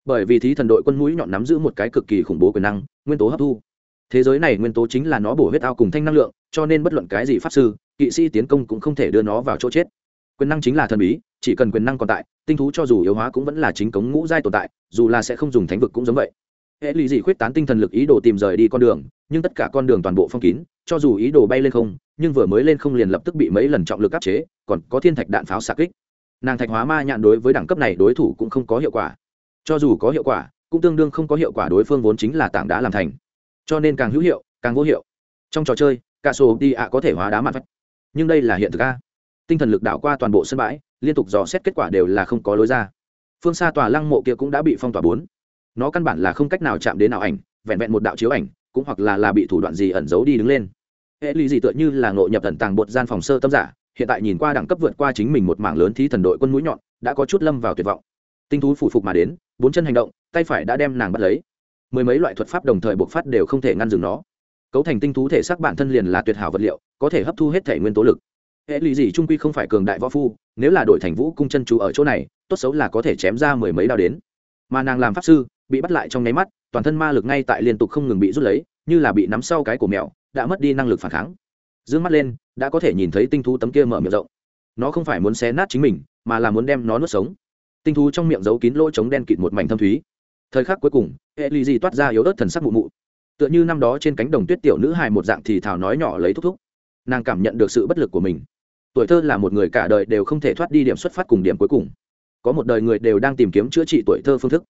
S1: Bởi vì thí thần đội quân mũi nhọn nắm giữ một cái cực kỳ khủng bố quyền năng, nguyên tố hấp thu. Thế giới này nguyên tố chính là nó bổ huyết ao cùng thanh năng lượng, cho nên bất luận cái gì pháp sư, kỵ sĩ tiến công cũng không thể đưa nó vào chỗ chết. Quyền năng chính là thần bí, chỉ cần quyền năng còn tại, tinh thú cho dù yếu hóa cũng vẫn là chính cống ngũ giai tồn tại, dù là sẽ không dùng thánh vực cũng giống vậy. Hệ lụy dị khuyết tán tinh thần lực ý đồ tìm rời đi con đường, nhưng tất cả con đường toàn bộ phong kín, cho dù ý đồ bay lên không nhưng vừa mới lên không liền lập tức bị mấy lần trọng lực áp chế, còn có thiên thạch đạn pháo xạ kích. Nàng thạch hóa ma nhạn đối với đẳng cấp này đối thủ cũng không có hiệu quả. Cho dù có hiệu quả, cũng tương đương không có hiệu quả đối phương vốn chính là tảng đá làm thành. Cho nên càng hữu hiệu, càng vô hiệu. Trong trò chơi, cả sổ đi ạ có thể hóa đá mặt vách. Nhưng đây là hiện thực a. Tinh thần lực đảo qua toàn bộ sân bãi, liên tục dò xét kết quả đều là không có lối ra. Phương xa tòa lăng mộ kia cũng đã bị phong tỏa bốn. Nó căn bản là không cách nào chạm đến nào ảnh, vẹn vẹn một đạo chiếu ảnh, cũng hoặc là là bị thủ đoạn gì ẩn giấu đi đứng lên hệ lý gì tựa như là ngộ nhập tận tàng bột gian phòng sơ tâm giả, hiện tại nhìn qua đẳng cấp vượt qua chính mình một mảng lớn thí thần đội quân mũi nhọn, đã có chút lâm vào tuyệt vọng. Tinh thú phủ phục mà đến, bốn chân hành động, tay phải đã đem nàng bắt lấy. Mười mấy loại thuật pháp đồng thời bộc phát đều không thể ngăn dừng nó. Cấu thành tinh thú thể xác bản thân liền là tuyệt hảo vật liệu, có thể hấp thu hết thể nguyên tố lực. Hệ lụy gì trung quy không phải cường đại võ phu, nếu là đội thành vũ cung chân chú ở chỗ này, tốt xấu là có thể chém ra mười mấy đao đến. Mà nàng làm pháp sư, bị bắt lại trong nháy mắt, toàn thân ma lực ngay tại liên tục không ngừng bị rút lấy, như là bị nắm sau cái của mèo đã mất đi năng lực phản kháng. D ư ơ n g mắt lên, đã có thể nhìn thấy tinh thú tấm kia mở miệng rộng. Nó không phải muốn xé nát chính mình, mà là muốn đem nó nuốt sống. Tinh thú trong miệng giấu kín lỗ trống đen kịt một mảnh thâm thúy. Thời khắc cuối cùng hệ lụy gì toát ra yếu ớt thần sắc mụ mụ. Tựa như năm đó trên cánh đồng tuyết tiểu nữ hài một dạng thì thảo nói nhỏ lấy thúc thúc. Nàng cảm nhận được sự bất lực của mình. Tuổi thơ là một người cả đời đều không thể thoát đi điểm xuất phát cùng điểm cuối cùng. Có một đời người đều đang tìm kiếm chữa trị tuổi thơ phương thức.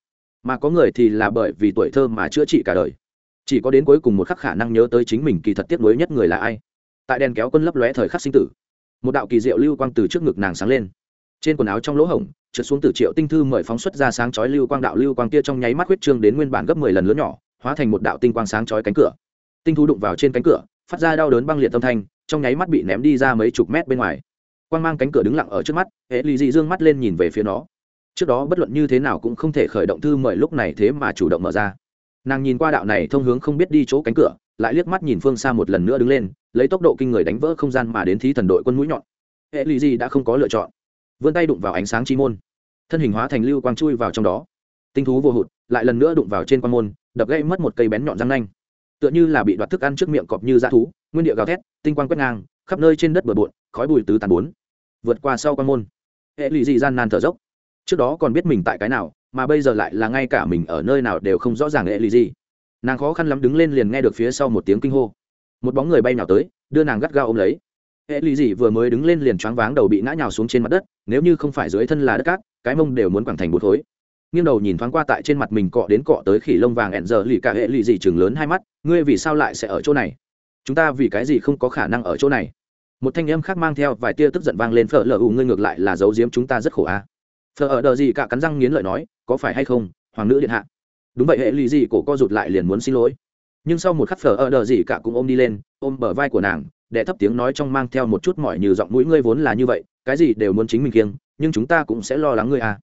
S1: Mà có người thì là bởi vì tuổi thơ mà chữa trị cả đời chỉ có đến cuối cùng một khắc khả năng nhớ tới chính mình kỳ thật tiếc nuối nhất người là ai. Tại đèn kéo quân lấp lóe thời khắc sinh tử, một đạo kỳ diệu lưu quang từ trước ngực nàng sáng lên. Trên quần áo trong lỗ hổng, trượt xuống từ triệu tinh thư mời phóng xuất ra sáng chói lưu quang đạo lưu quang kia trong nháy mắt huyết trương đến nguyên bản gấp mười lần lớn nhỏ, hóa thành một đạo tinh quang sáng chói cánh cửa. Tinh thu đụng vào trên cánh cửa, phát ra đau đớn băng liệt tâm thanh, trong nháy mắt bị ném đi ra mấy chục mét bên ngoài. Quang mang cánh cửa đứng lặng ở trước mắt, hệ lì dị dương mắt lên nhìn về phía nó. Trước đó bất luận như thế nào cũng không thể khởi động thư mời lúc này thế mà chủ động mở ra nàng nhìn qua đạo này thông hướng không biết đi chỗ cánh cửa, lại liếc mắt nhìn phương xa một lần nữa đứng lên, lấy tốc độ kinh người đánh vỡ không gian mà đến thí thần đội quân mũi nhọn. Hệ lì gì đã không có lựa chọn. Vươn tay đụng vào ánh sáng chi môn. Thân hình hóa thành lưu quang chui vào trong đó. Tinh thú vô hụt, lại lần nữa đụng vào trên quan môn, đập gây mất một cây bén nhọn răng nanh. Tựa như là bị đoạt thức ăn trước miệng cọp như dã thú, nguyên địa gào thét, tinh quang quét ngang, khắp nơi trên đất bờ bộn, khói bùi tứ tàn bốn. Vượt qua sau quan môn. Hệ lụy dị gian nan thở dốc. Trước đó còn biết mình tại cái nào mà bây giờ lại là ngay cả mình ở nơi nào đều không rõ ràng lệ lụy gì. Nàng khó khăn lắm đứng lên liền nghe được phía sau một tiếng kinh hô. Một bóng người bay nào tới, đưa nàng gắt gao ôm lấy. Hệ lụy dị vừa mới đứng lên liền choáng váng đầu bị ngã nhào xuống trên mặt đất, nếu như không phải dưới thân là đất cát, cái mông đều muốn quẳng thành bột khối. Nghiêng đầu nhìn thoáng qua tại trên mặt mình cọ đến cọ tới khỉ lông vàng ẹn giờ lì cả hệ lì dị chừng lớn hai mắt, ngươi vì sao lại sẽ ở chỗ này? Chúng ta vì cái gì không có khả năng ở chỗ này? Một thanh âm khác mang theo vài tia tức giận vang lên, phở lờ ù ngươi ngược lại là giấu giếm chúng ta rất khổ a. à phở ở đờ gì cả cắn răng nghiến lợi nói, có phải hay không, hoàng nữ điện hạ? Đúng vậy, hệ lụy gì cổ co rụt lại liền muốn xin lỗi. Nhưng sau một khắc phở ở đờ gì cả cũng ôm đi lên, ôm bờ vai của nàng để thấp tiếng nói trong mang theo một chút mỏi như giọng mũi ngươi vốn là như vậy, cái gì đều muốn chính mình kiêng, nhưng chúng ta cũng sẽ lo lắng ngươi à.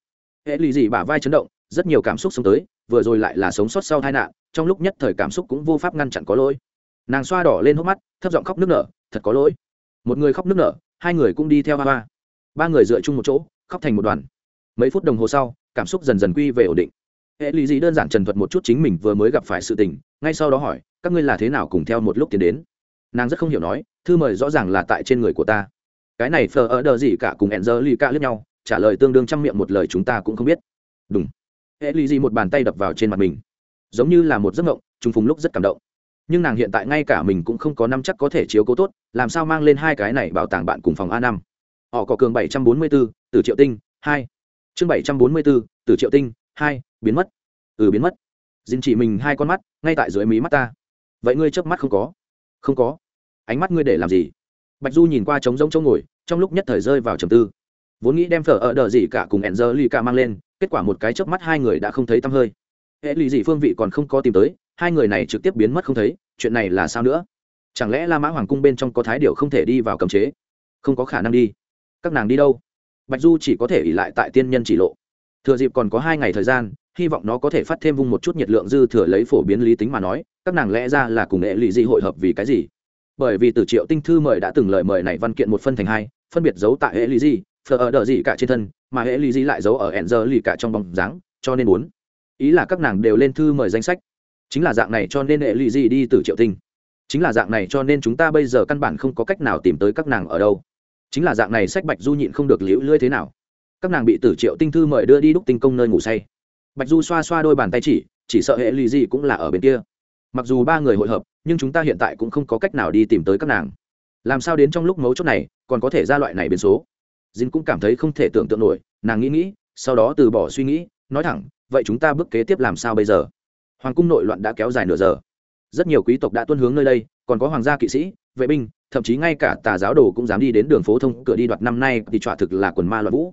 S1: Hệ lụy gì bả vai chấn động, rất nhiều cảm xúc sống tới, vừa rồi lại là sống sót sau tai nạn, trong lúc nhất thời cảm xúc cũng vô pháp ngăn chặn có lỗi. Nàng xoa đỏ lên hốc mắt, thấp giọng khóc nức nở, thật có lỗi. Một người khóc nức nở, hai người cũng đi theo ba ba ba người dựa chung một chỗ, khóc thành một đoàn mấy phút đồng hồ sau, cảm xúc dần dần quy về ổn định. Hệ lý dị đơn giản trần thuật một chút chính mình vừa mới gặp phải sự tình, ngay sau đó hỏi, các ngươi là thế nào cùng theo một lúc tiến đến? Nàng rất không hiểu nói, thư mời rõ ràng là tại trên người của ta. Cái này phờ ở đờ gì cả cùng hẹn giờ lì cả lướt nhau, trả lời tương đương trăm miệng một lời chúng ta cũng không biết. Đúng hệ lý dị một bàn tay đập vào trên mặt mình. Giống như là một giấc mộng, trùng phùng lúc rất cảm động. Nhưng nàng hiện tại ngay cả mình cũng không có năm chắc có thể chiếu cố tốt, làm sao mang lên hai cái này bảo tàng bạn cùng phòng a năm? Họ có cường bảy trăm bốn mươi bốn từ triệu tinh, hai chương bảy trăm bốn mươi bốn từ triệu tinh, hai, biến mất. Ừ biến mất. Dinh chỉ mình hai con mắt, ngay tại dưới mí mắt ta. Vậy ngươi chớp mắt không có? Không có. Ánh mắt ngươi để làm gì? Bạch du nhìn qua trống rỗng chỗ ngồi, trong lúc nhất thời rơi vào trầm tư. Vốn nghĩ đem phở ở đờ gì cả cùng hẹn giờ lì cả mang lên, kết quả một cái chớp mắt hai người đã không thấy tăm hơi. Hệ lì dị phương vị còn không có tìm tới, hai người này trực tiếp biến mất không thấy, chuyện này là sao nữa? Chẳng lẽ la mã hoàng cung bên trong có thái điệu không thể đi vào cầm chế? Không có khả năng đi. Các nàng đi đâu? Bạch du chỉ có thể ỉ lại tại tiên nhân chỉ lộ. Thừa dịp còn có hai ngày thời gian, hy vọng nó có thể phát thêm vung một chút nhiệt lượng dư thừa lấy phổ biến lý tính mà nói, các nàng lẽ ra là cùng nghệ lụy dị hội hợp vì cái gì? Bởi vì từ triệu tinh thư mời đã từng lời mời này văn kiện một phân thành hai, phân biệt giấu tại hệ lụy dị phờ ở đờ dị cả trên thân, mà hệ lụy dị lại giấu ở hẹn giờ lì cả trong bóng dáng, cho nên muốn. Ý là các nàng đều lên thư mời danh sách. Chính là dạng này cho nên hệ lụy Di đi từ triệu tinh. Chính là dạng này cho nên chúng ta bây giờ căn bản không có cách nào tìm tới các nàng ở đâu chính là dạng này sách bạch du nhịn không được liễu lưỡi thế nào. Các nàng bị tử triệu tinh thư mời đưa đi đúc tinh công nơi ngủ say. Bạch du xoa xoa đôi bàn tay chỉ chỉ sợ hệ lì gì cũng là ở bên kia. Mặc dù ba người hội hợp, nhưng chúng ta hiện tại cũng không có cách nào đi tìm tới các nàng. Làm sao đến trong lúc mấu chốt này, còn có thể ra loại này biến số? Dinh cũng cảm thấy không thể tưởng tượng nổi, nàng nghĩ nghĩ, sau đó từ bỏ suy nghĩ, nói thẳng, vậy chúng ta bước kế tiếp làm sao bây giờ? Hoàng cung nội loạn đã kéo dài nửa giờ. Rất nhiều quý tộc đã tuân hướng nơi đây, còn có hoàng gia kỵ sĩ vệ binh, thậm chí ngay cả tà giáo đồ cũng dám đi đến đường phố thông cửa đi đoạt năm nay thì trọa thực là quần ma loạn vũ.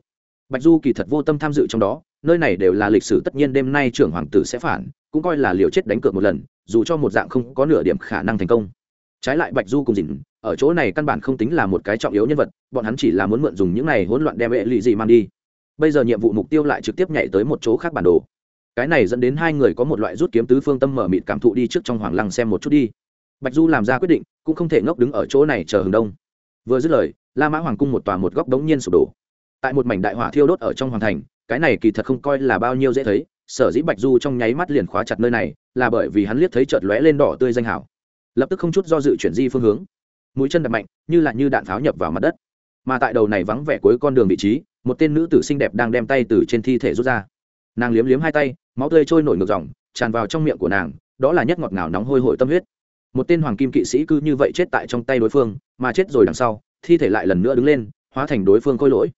S1: Bạch du kỳ thật vô tâm tham dự trong đó, nơi này đều là lịch sử, tất nhiên đêm nay trưởng hoàng tử sẽ phản, cũng coi là liều chết đánh cược một lần, dù cho một dạng không có nửa điểm khả năng thành công. Trái lại bạch du cùng dình ở chỗ này căn bản không tính là một cái trọng yếu nhân vật, bọn hắn chỉ là muốn mượn dùng những này hỗn loạn đem vệ lụy gì mang đi. Bây giờ nhiệm vụ mục tiêu lại trực tiếp nhảy tới một chỗ khác bản đồ. Cái này dẫn đến hai người có một loại rút kiếm tứ phương tâm mở mịt cảm thụ đi trước trong hoàng lăng xem một chút đi. Bạch du làm ra quyết định cũng không thể ngốc đứng ở chỗ này chờ hừng đông. Vừa dứt lời, la mã hoàng cung một tòa một góc đống nhiên sụp đổ. Tại một mảnh đại hỏa thiêu đốt ở trong hoàng thành, cái này kỳ thật không coi là bao nhiêu dễ thấy, sở dĩ bạch du trong nháy mắt liền khóa chặt nơi này, là bởi vì hắn liếc thấy chợt lóe lên đỏ tươi danh hảo lập tức không chút do dự chuyển di phương hướng. Mũi chân đập mạnh, như là như đạn pháo nhập vào mặt đất. Mà tại đầu này vắng vẻ cuối con đường vị trí, một tên nữ tử xinh đẹp đang đem tay từ trên thi thể rút ra. Nàng liếm liếm hai tay, máu tươi trôi nổi ngược dòng, tràn vào trong miệng của nàng, đó là nhất ngọt ngào nóng hôi hổi tâm huyết một tên hoàng kim kỵ sĩ cứ như vậy chết tại trong tay đối phương, mà chết rồi đằng sau, thi thể lại lần nữa đứng lên, hóa thành đối phương khôi lỗi.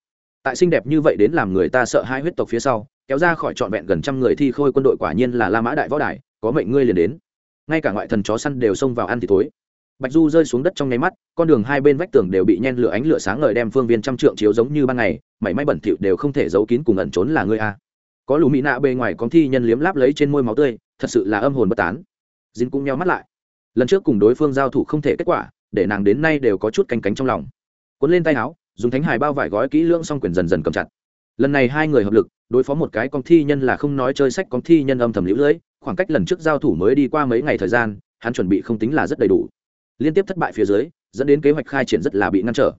S1: Tại xinh đẹp như vậy đến làm người ta sợ hai huyết tộc phía sau, kéo ra khỏi trọn vẹn gần trăm người thi khôi quân đội quả nhiên là la mã đại võ đài, có mệnh ngươi liền đến. Ngay cả ngoại thần chó săn đều xông vào ăn thì tối bạch du rơi xuống đất trong nháy mắt, con đường hai bên vách tường đều bị nhen lửa ánh lửa sáng ngời đem phương viên trăm trượng chiếu giống như ban ngày, mảy may bẩn thỉu đều không thể giấu kín cùng ẩn trốn là ngươi a. Có lù mỹ nạ bề ngoài con thi nhân liếm láp lấy trên môi máu tươi, thật sự là âm hồn bất tán. Dính cũng nhau mắt lại lần trước cùng đối phương giao thủ không thể kết quả, để nàng đến nay đều có chút canh cánh trong lòng. Cuốn lên tay áo, dùng thánh hài bao vải gói kỹ lưỡng xong quyền dần dần cầm chặt. Lần này hai người hợp lực, đối phó một cái con thi nhân là không nói chơi sách con thi nhân âm thầm lũ lưỡi khoảng cách lần trước giao thủ mới đi qua mấy ngày thời gian, hắn chuẩn bị không tính là rất đầy đủ. Liên tiếp thất bại phía dưới, dẫn đến kế hoạch khai triển rất là bị ngăn trở.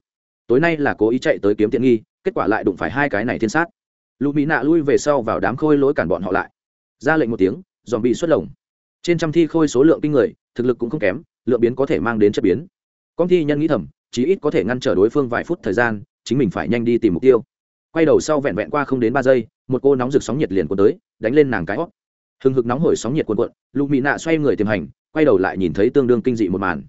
S1: Tối nay là cố ý chạy tới kiếm tiện nghi, kết quả lại đụng phải hai cái này thiên sát. Lụ mỹ nạ lui về sau vào đám khôi lỗi cản bọn họ lại. Ra lệnh một tiếng dòm bị xuất lồng trên trăm thi khôi số lượng kinh người, thực lực cũng không kém, lượng biến có thể mang đến chất biến. Công thi nhân nghĩ thầm, chí ít có thể ngăn trở đối phương vài phút thời gian, chính mình phải nhanh đi tìm mục tiêu. Quay đầu sau vẹn vẹn qua không đến ba giây, một cô nóng rực sóng nhiệt liền cuốn tới, đánh lên nàng cái hót. Hừng hực nóng hổi sóng nhiệt cuộn cuộn lụ mỹ nạ xoay người tìm hành, quay đầu lại nhìn thấy tương đương kinh dị một màn.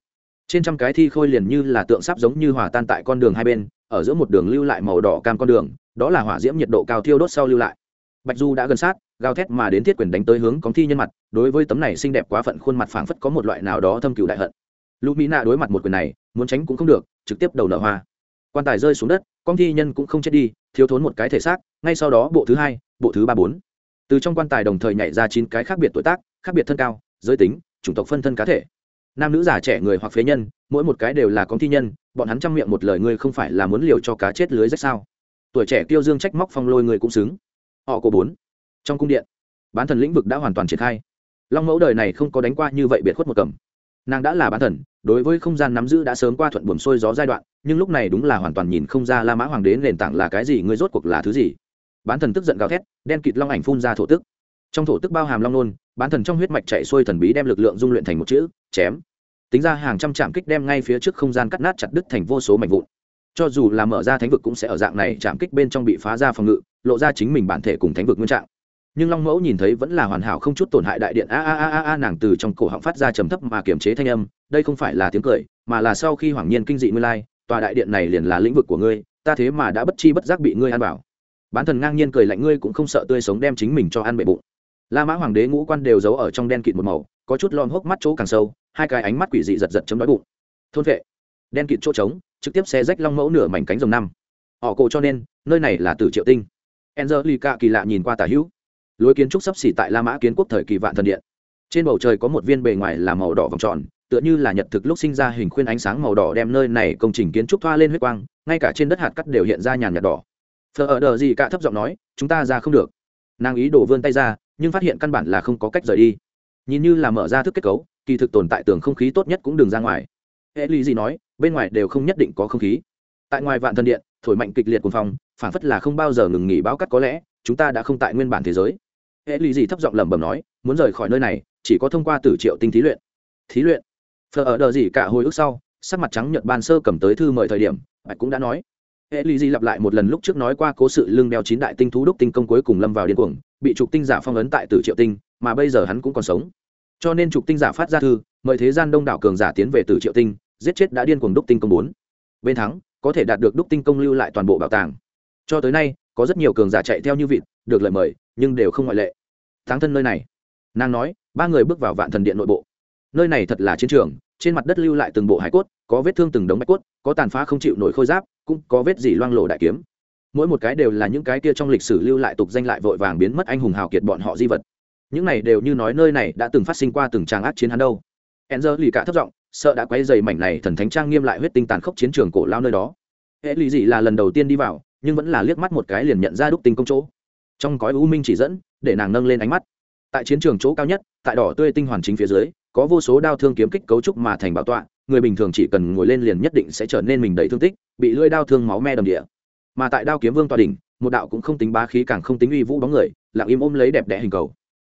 S1: Trên trăm cái thi khôi liền như là tượng sáp giống như hòa tan tại con đường hai bên, ở giữa một đường lưu lại màu đỏ cam con đường, đó là hỏa diễm nhiệt độ cao thiêu đốt sau lưu lại. Bạch du đã gần sát gào thét mà đến thiết quyền đánh tới hướng cóng thi nhân mặt, đối với tấm này xinh đẹp quá phận khuôn mặt phảng phất có một loại nào đó thâm cựu đại hận. Lũ mỹ nạ đối mặt một quyền này, muốn tránh cũng không được, trực tiếp đầu nở hoa. Quan tài rơi xuống đất con thi nhân cũng không chết đi, thiếu thốn một cái thể xác, ngay sau đó bộ thứ hai, bộ thứ ba bốn. Từ trong quan tài đồng thời nhảy ra chín cái khác biệt tuổi tác, khác biệt thân cao, giới tính, chủng tộc phân thân cá thể. Nam nữ già trẻ người hoặc phế nhân, mỗi một cái đều là con thi nhân, bọn hắn chăm miệng một lời ngươi không phải là muốn liều cho cá chết lưới rách sao? Tuổi trẻ tiêu dương trách móc phong lôi người cũng xứng. Họ có bốn trong cung điện. Bán thần lĩnh vực đã hoàn toàn triển khai. Long mẫu đời này không có đánh qua như vậy biệt khuất một cầm. Nàng đã là bán thần, đối với không gian nắm giữ đã sớm qua thuận buồm xuôi gió giai đoạn, nhưng lúc này đúng là hoàn toàn nhìn không ra la mã hoàng đế nền tảng là cái gì ngươi rốt cuộc là thứ gì. Bán thần tức giận gào thét, đen kịt long ảnh phun ra thổ tức. Trong thổ tức bao hàm long nôn, bán thần trong huyết mạch chạy xuôi thần bí đem lực lượng dung luyện thành một chữ, chém. Tính ra hàng trăm trạm kích đem ngay phía trước không gian cắt nát chặt đứt thành vô số mảnh vụn. Cho dù là mở ra thánh vực cũng sẽ ở dạng này chạm kích bên trong bị phá ra phòng ngự, lộ ra chính mình bản thể cùng thánh vực nguyên trạng nhưng long mẫu nhìn thấy vẫn là hoàn hảo không chút tổn hại đại điện a a a a a nàng từ trong cổ họng phát ra trầm thấp mà kiềm chế thanh âm, đây không phải là tiếng cười, mà là sau khi hoàng nhiên kinh dị ngươi lai, tòa đại điện này liền là lĩnh vực của ngươi, ta thế mà đã bất chi bất giác bị ngươi ăn bảo bán thần ngang nhiên cười lạnh ngươi cũng không sợ tươi sống đem chính mình cho ăn bệ bụng. La mã hoàng đế ngũ quan đều giấu ở trong đen kịt một màu, có chút lom hốc mắt chỗ càng sâu, hai cái ánh mắt quỷ dị giật giật chấm đói bụng. Thôn vệ. Đen kịt chỗ trống, trực tiếp xe rách long mẫu nửa mảnh cánh rồng năm. Họ cổ cho nên, nơi này là tử triệu tinh. Angelica kỳ lạ nhìn qua tà hữu lối kiến trúc sắp xỉ tại la mã kiến quốc thời kỳ vạn thần điện. Trên bầu trời có một viên bề ngoài là màu đỏ vòng tròn, tựa như là nhật thực lúc sinh ra hình khuyên ánh sáng màu đỏ đem nơi này công trình kiến trúc thoa lên huyết quang, ngay cả trên đất hạt cắt đều hiện ra nhàn nhạt đỏ. Phờ ở đờ gì cả thấp giọng nói, chúng ta ra không được. Nàng ý đổ vươn tay ra, nhưng phát hiện căn bản là không có cách rời đi. Nhìn như là mở ra thức kết cấu, kỳ thực tồn tại tường không khí tốt nhất cũng đừng ra ngoài. Hệ lý gì nói, bên ngoài đều không nhất định có không khí. Tại ngoài vạn thần điện, thổi mạnh kịch liệt cuồng phong phản phất là không bao giờ ngừng nghỉ báo cắt có lẽ, chúng ta đã không tại nguyên bản thế giới hệ lì gì thấp giọng lẩm bẩm nói, muốn rời khỏi nơi này, chỉ có thông qua tử triệu tinh thí luyện. Thí luyện? Phờ ở đờ gì cả hồi ức sau, sắc mặt trắng nhợt ban sơ cầm tới thư mời thời điểm bạch cũng đã nói. Hệ lì gì lặp lại một lần lúc trước nói qua cố sự lưng đeo chín đại tinh thú đúc tinh công cuối cùng lâm vào điên cuồng, bị trục tinh giả phong ấn tại tử triệu tinh, mà bây giờ hắn cũng còn sống. Cho nên trục tinh giả phát ra thư, mời thế gian đông đảo cường giả tiến về tử triệu tinh, giết chết đã điên cuồng đúc tinh công bốn. Bên thắng, có thể đạt được đúc tinh công lưu lại toàn bộ bảo tàng. Cho tới nay, có rất nhiều cường giả chạy theo như vịt, được lời mời, nhưng đều không ngoại lệ thắng thân nơi này. Nàng nói, ba người bước vào vạn thần điện nội bộ. Nơi này thật là chiến trường, trên mặt đất lưu lại từng bộ hải cốt, có vết thương từng đống bạch cốt, có tàn phá không chịu nổi khôi giáp, cũng có vết gì loang lộ đại kiếm. Mỗi một cái đều là những cái kia trong lịch sử lưu lại tục danh lại vội vàng biến mất anh hùng hào kiệt bọn họ di vật. Những này đều như nói nơi này đã từng phát sinh qua từng tràng ác chiến hắn đâu. Enzer lì cả thất giọng, sợ đã quay dày mảnh này thần thánh trang nghiêm lại huyết tinh tàn khốc chiến trường cổ lao nơi đó. Hệ lì dị là lần đầu tiên đi vào, nhưng vẫn là liếc mắt một cái liền nhận ra đúc tinh công chỗ trong cõi u minh chỉ dẫn, để nàng nâng lên ánh mắt. Tại chiến trường chỗ cao nhất, tại đỏ tươi tinh hoàn chính phía dưới, có vô số đao thương kiếm kích cấu trúc mà thành bảo tọa, người bình thường chỉ cần ngồi lên liền nhất định sẽ trở nên mình đầy thương tích, bị lưỡi đao thương máu me đầm địa. Mà tại đao kiếm vương tòa đỉnh, một đạo cũng không tính bá khí càng không tính uy vũ bóng người, lặng im ôm lấy đẹp đẽ hình cầu.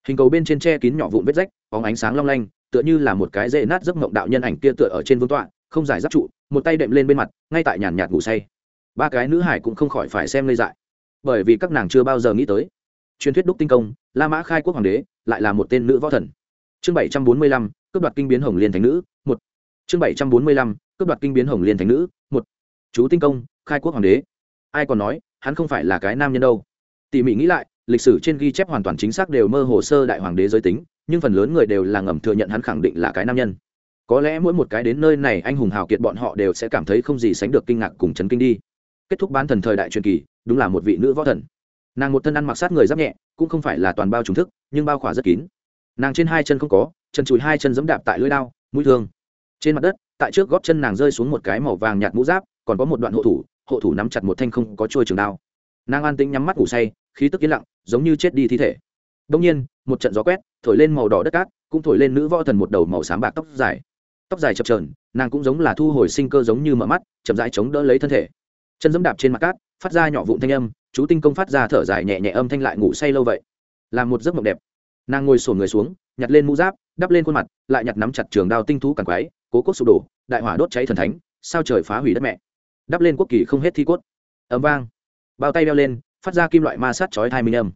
S1: Hình cầu bên trên tre kín nhỏ vụn vết rách, bóng ánh sáng long lanh, tựa như là một cái dễ nát giấc mộng đạo nhân ảnh kia tựa ở trên vương tọa, không giải giáp trụ, một tay đệm lên bên mặt, ngay tại nhàn nhạt ngủ say. Ba cái nữ hải cũng không khỏi phải xem lây dại bởi vì các nàng chưa bao giờ nghĩ tới. Truyền thuyết đúc tinh công, la mã khai quốc hoàng đế, lại là một tên nữ võ thần. Chương bảy trăm bốn mươi lăm, cướp đoạt kinh biến hồng liên thánh nữ, một. Chương bảy trăm bốn mươi lăm, cướp đoạt kinh biến hồng liên thánh nữ, một. Chú tinh công, khai quốc hoàng đế. Ai còn nói, hắn không phải là cái nam nhân đâu. Tỉ mỉ nghĩ lại, lịch sử trên ghi chép hoàn toàn chính xác đều mơ hồ sơ đại hoàng đế giới tính, nhưng phần lớn người đều là ngầm thừa nhận hắn khẳng định là cái nam nhân. Có lẽ mỗi một cái đến nơi này anh hùng hào kiệt bọn họ đều sẽ cảm thấy không gì sánh được kinh ngạc cùng chấn kinh đi. Kết thúc bán thần thời đại truyền kỳ đúng là một vị nữ võ thần. Nàng một thân ăn mặc sát người giáp nhẹ, cũng không phải là toàn bao trùng thức, nhưng bao khỏa rất kín. Nàng trên hai chân không có, chân chùi hai chân giẫm đạp tại lưỡi đao, mũi thương. Trên mặt đất, tại trước góp chân nàng rơi xuống một cái màu vàng nhạt mũ giáp, còn có một đoạn hộ thủ hộ thủ nắm chặt một thanh không có trôi trường đao. Nàng an tĩnh nhắm mắt ngủ say, khí tức yên lặng, giống như chết đi thi thể. Đông nhiên, một trận gió quét, thổi lên màu đỏ đất cát, cũng thổi lên nữ võ thần một đầu màu xám bạc tóc dài. Tóc dài chập trờn nàng cũng giống là thu hồi sinh cơ giống như mở mắt, chậm rãi chống đỡ lấy thân thể. Chân dẫm đạp trên mặt cát phát ra nhỏ vụn thanh âm, chú tinh công phát ra thở dài nhẹ nhẹ âm thanh lại ngủ say lâu vậy. Làm một giấc mộng đẹp. Nàng ngồi sổn người xuống, nhặt lên mũ giáp, đắp lên khuôn mặt, lại nhặt nắm chặt trường đao tinh thú càng quái cố cốt sụp đổ, đại hỏa đốt cháy thần thánh, sao trời phá hủy đất mẹ. Đắp lên quốc kỳ không hết thi cốt. Ấm vang. Bao tay đeo lên, phát ra kim loại ma sát chói hai minh âm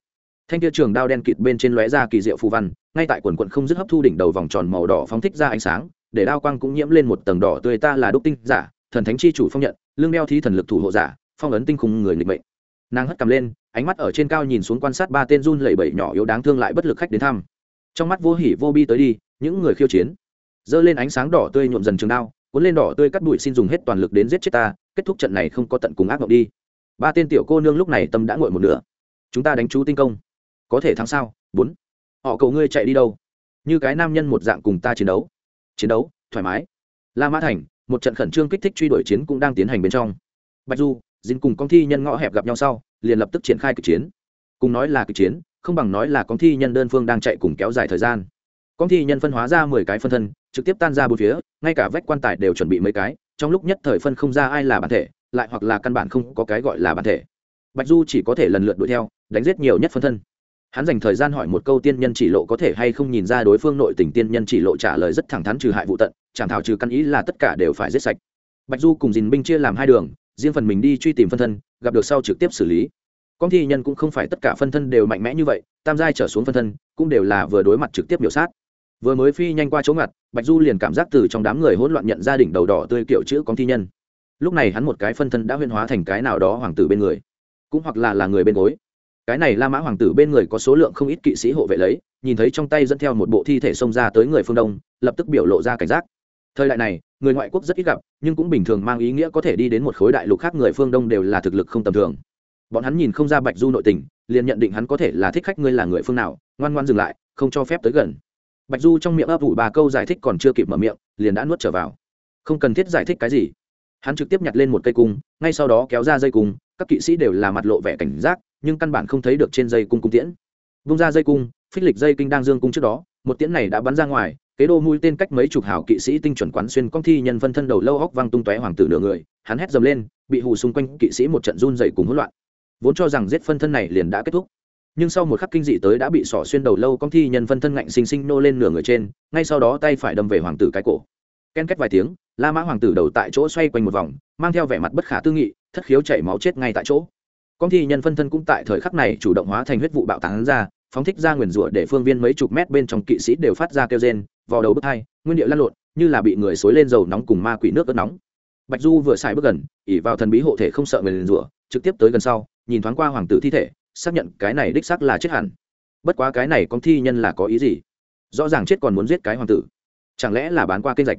S1: thanh kia trường đao đen kịt bên trên lóe ra kỳ diệu phù văn, ngay tại quần quận không dứt hấp thu đỉnh đầu vòng tròn màu đỏ phóng thích ra ánh sáng, để đao quang cũng nhiễm lên một tầng đỏ tươi ta là đúc tinh giả, thần thánh chi chủ phong nhận, lương đeo thi thần lực thủ hộ giả phong ấn tinh khung người nghịch mệnh. Nàng hất cầm lên, ánh mắt ở trên cao nhìn xuống quan sát ba tên run lẩy bẩy nhỏ yếu đáng thương lại bất lực khách đến thăm. Trong mắt vô hỉ vô bi tới đi, những người khiêu chiến. Giơ lên ánh sáng đỏ tươi nhuộm dần trường đao, cuốn lên đỏ tươi cắt bụi xin dùng hết toàn lực đến giết chết ta, kết thúc trận này không có tận cùng ác mộng đi. Ba tên tiểu cô nương lúc này tâm đã nguội một nửa. Chúng ta đánh chú tinh công. Có thể thắng sao? Bốn. Họ cầu ngươi chạy đi đâu? Như cái nam nhân một dạng cùng ta chiến đấu. Chiến đấu, thoải mái. La mã thành, một trận khẩn trương kích thích truy đuổi chiến cũng đang tiến hành bên trong. Bạch du dính cùng con thi nhân ngõ hẹp gặp nhau sau, liền lập tức triển khai kịch chiến. Cùng nói là kịch chiến, không bằng nói là con thi nhân đơn phương đang chạy cùng kéo dài thời gian. Con thi nhân phân hóa ra mười cái phân thân, trực tiếp tan ra bốn phía, ngay cả vách quan tài đều chuẩn bị mấy cái, trong lúc nhất thời phân không ra ai là bản thể, lại hoặc là căn bản không có cái gọi là bản thể. Bạch du chỉ có thể lần lượt đuổi theo, đánh giết nhiều nhất phân thân. Hắn dành thời gian hỏi một câu tiên nhân chỉ lộ có thể hay không nhìn ra đối phương nội tình tiên nhân chỉ lộ trả lời rất thẳng thắn trừ hại vụ tận chẳng thảo trừ căn ý là tất cả đều phải giết sạch. Bạch du cùng dìn binh chia làm hai đường riêng phần mình đi truy tìm phân thân, gặp được sau trực tiếp xử lý. Công thi nhân cũng không phải tất cả phân thân đều mạnh mẽ như vậy, tam giai trở xuống phân thân cũng đều là vừa đối mặt trực tiếp biểu sát. Vừa mới phi nhanh qua chỗ ngặt, bạch du liền cảm giác từ trong đám người hỗn loạn nhận gia đình đầu đỏ tươi kiểu chữ công thi nhân. Lúc này hắn một cái phân thân đã huyên hóa thành cái nào đó hoàng tử bên người, cũng hoặc là là người bên gối. Cái này la mã hoàng tử bên người có số lượng không ít kỵ sĩ hộ vệ lấy, nhìn thấy trong tay dẫn theo một bộ thi thể xông ra tới người phương đông, lập tức biểu lộ ra cảnh giác. Thời đại này người ngoại quốc rất ít gặp, nhưng cũng bình thường mang ý nghĩa có thể đi đến một khối đại lục khác người phương đông đều là thực lực không tầm thường. Bọn hắn nhìn không ra bạch du nội tình, liền nhận định hắn có thể là thích khách ngươi là người phương nào, ngoan ngoan dừng lại, không cho phép tới gần. Bạch du trong miệng ấp ủ ba câu giải thích còn chưa kịp mở miệng, liền đã nuốt trở vào. Không cần thiết giải thích cái gì. Hắn trực tiếp nhặt lên một cây cung, ngay sau đó kéo ra dây cung, các kỵ sĩ đều là mặt lộ vẻ cảnh giác, nhưng căn bản không thấy được trên dây cung cung tiễn. Vung ra dây cung, phích lịch dây kinh đang dương cung trước đó, một tiễn này đã bắn ra ngoài kế đô mũi tên cách mấy chục hảo kỵ sĩ tinh chuẩn quán xuyên công thi nhân phân thân đầu lâu hóc văng tung tóe hoàng tử nửa người, hắn hét dầm lên, bị hù xung quanh kỵ sĩ một trận run dậy cùng hỗn loạn. Vốn cho rằng giết phân thân này liền đã kết thúc, nhưng sau một khắc kinh dị tới đã bị sỏ xuyên đầu lâu công thi nhân phân thân ngạnh xinh xinh nô lên nửa người trên, ngay sau đó tay phải đâm về hoàng tử cái cổ. Ken két vài tiếng, la mã hoàng tử đầu tại chỗ xoay quanh một vòng, mang theo vẻ mặt bất khả tư nghị, thất khiếu chảy máu chết ngay tại chỗ. Công thi nhân phân thân cũng tại thời khắc này chủ động hóa thành huyết vụ bạo tán ra phóng thích ra nguyền rủa để phương viên mấy chục mét bên trong kỵ sĩ đều phát ra kêu rên vào đầu bước hai, nguyên điệu lăn lộn, như là bị người xối lên dầu nóng cùng ma quỷ nước ớt nóng. Bạch du vừa xài bước gần, ỉ vào thần bí hộ thể không sợ nguyền rủa, trực tiếp tới gần sau, nhìn thoáng qua hoàng tử thi thể, xác nhận cái này đích xác là chết hẳn. Bất quá cái này con thi nhân là có ý gì? Rõ ràng chết còn muốn giết cái hoàng tử. Chẳng lẽ là bán qua kênh rạch?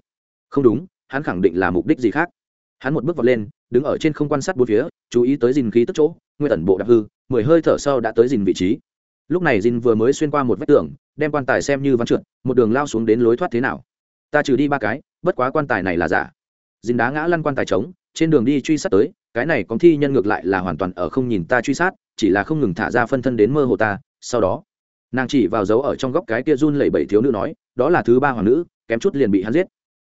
S1: Không đúng, hắn khẳng định là mục đích gì khác. Hắn một bước vọt lên, đứng ở trên không quan sát bốn phía, chú ý tới dìn khí tức chỗ, nguyên tẩn bộ đặc hư, mười hơi thở sau đã tới dìn vị trí lúc này dìn vừa mới xuyên qua một vách tường, đem quan tài xem như văn trượt, một đường lao xuống đến lối thoát thế nào. Ta trừ đi ba cái, bất quá quan tài này là giả. Dìn đá ngã lăn quan tài trống, trên đường đi truy sát tới, cái này có thi nhân ngược lại là hoàn toàn ở không nhìn ta truy sát, chỉ là không ngừng thả ra phân thân đến mơ hồ ta, sau đó, nàng chỉ vào dấu ở trong góc cái kia run lẩy bẩy thiếu nữ nói, đó là thứ ba hoàng nữ, kém chút liền bị hắn giết.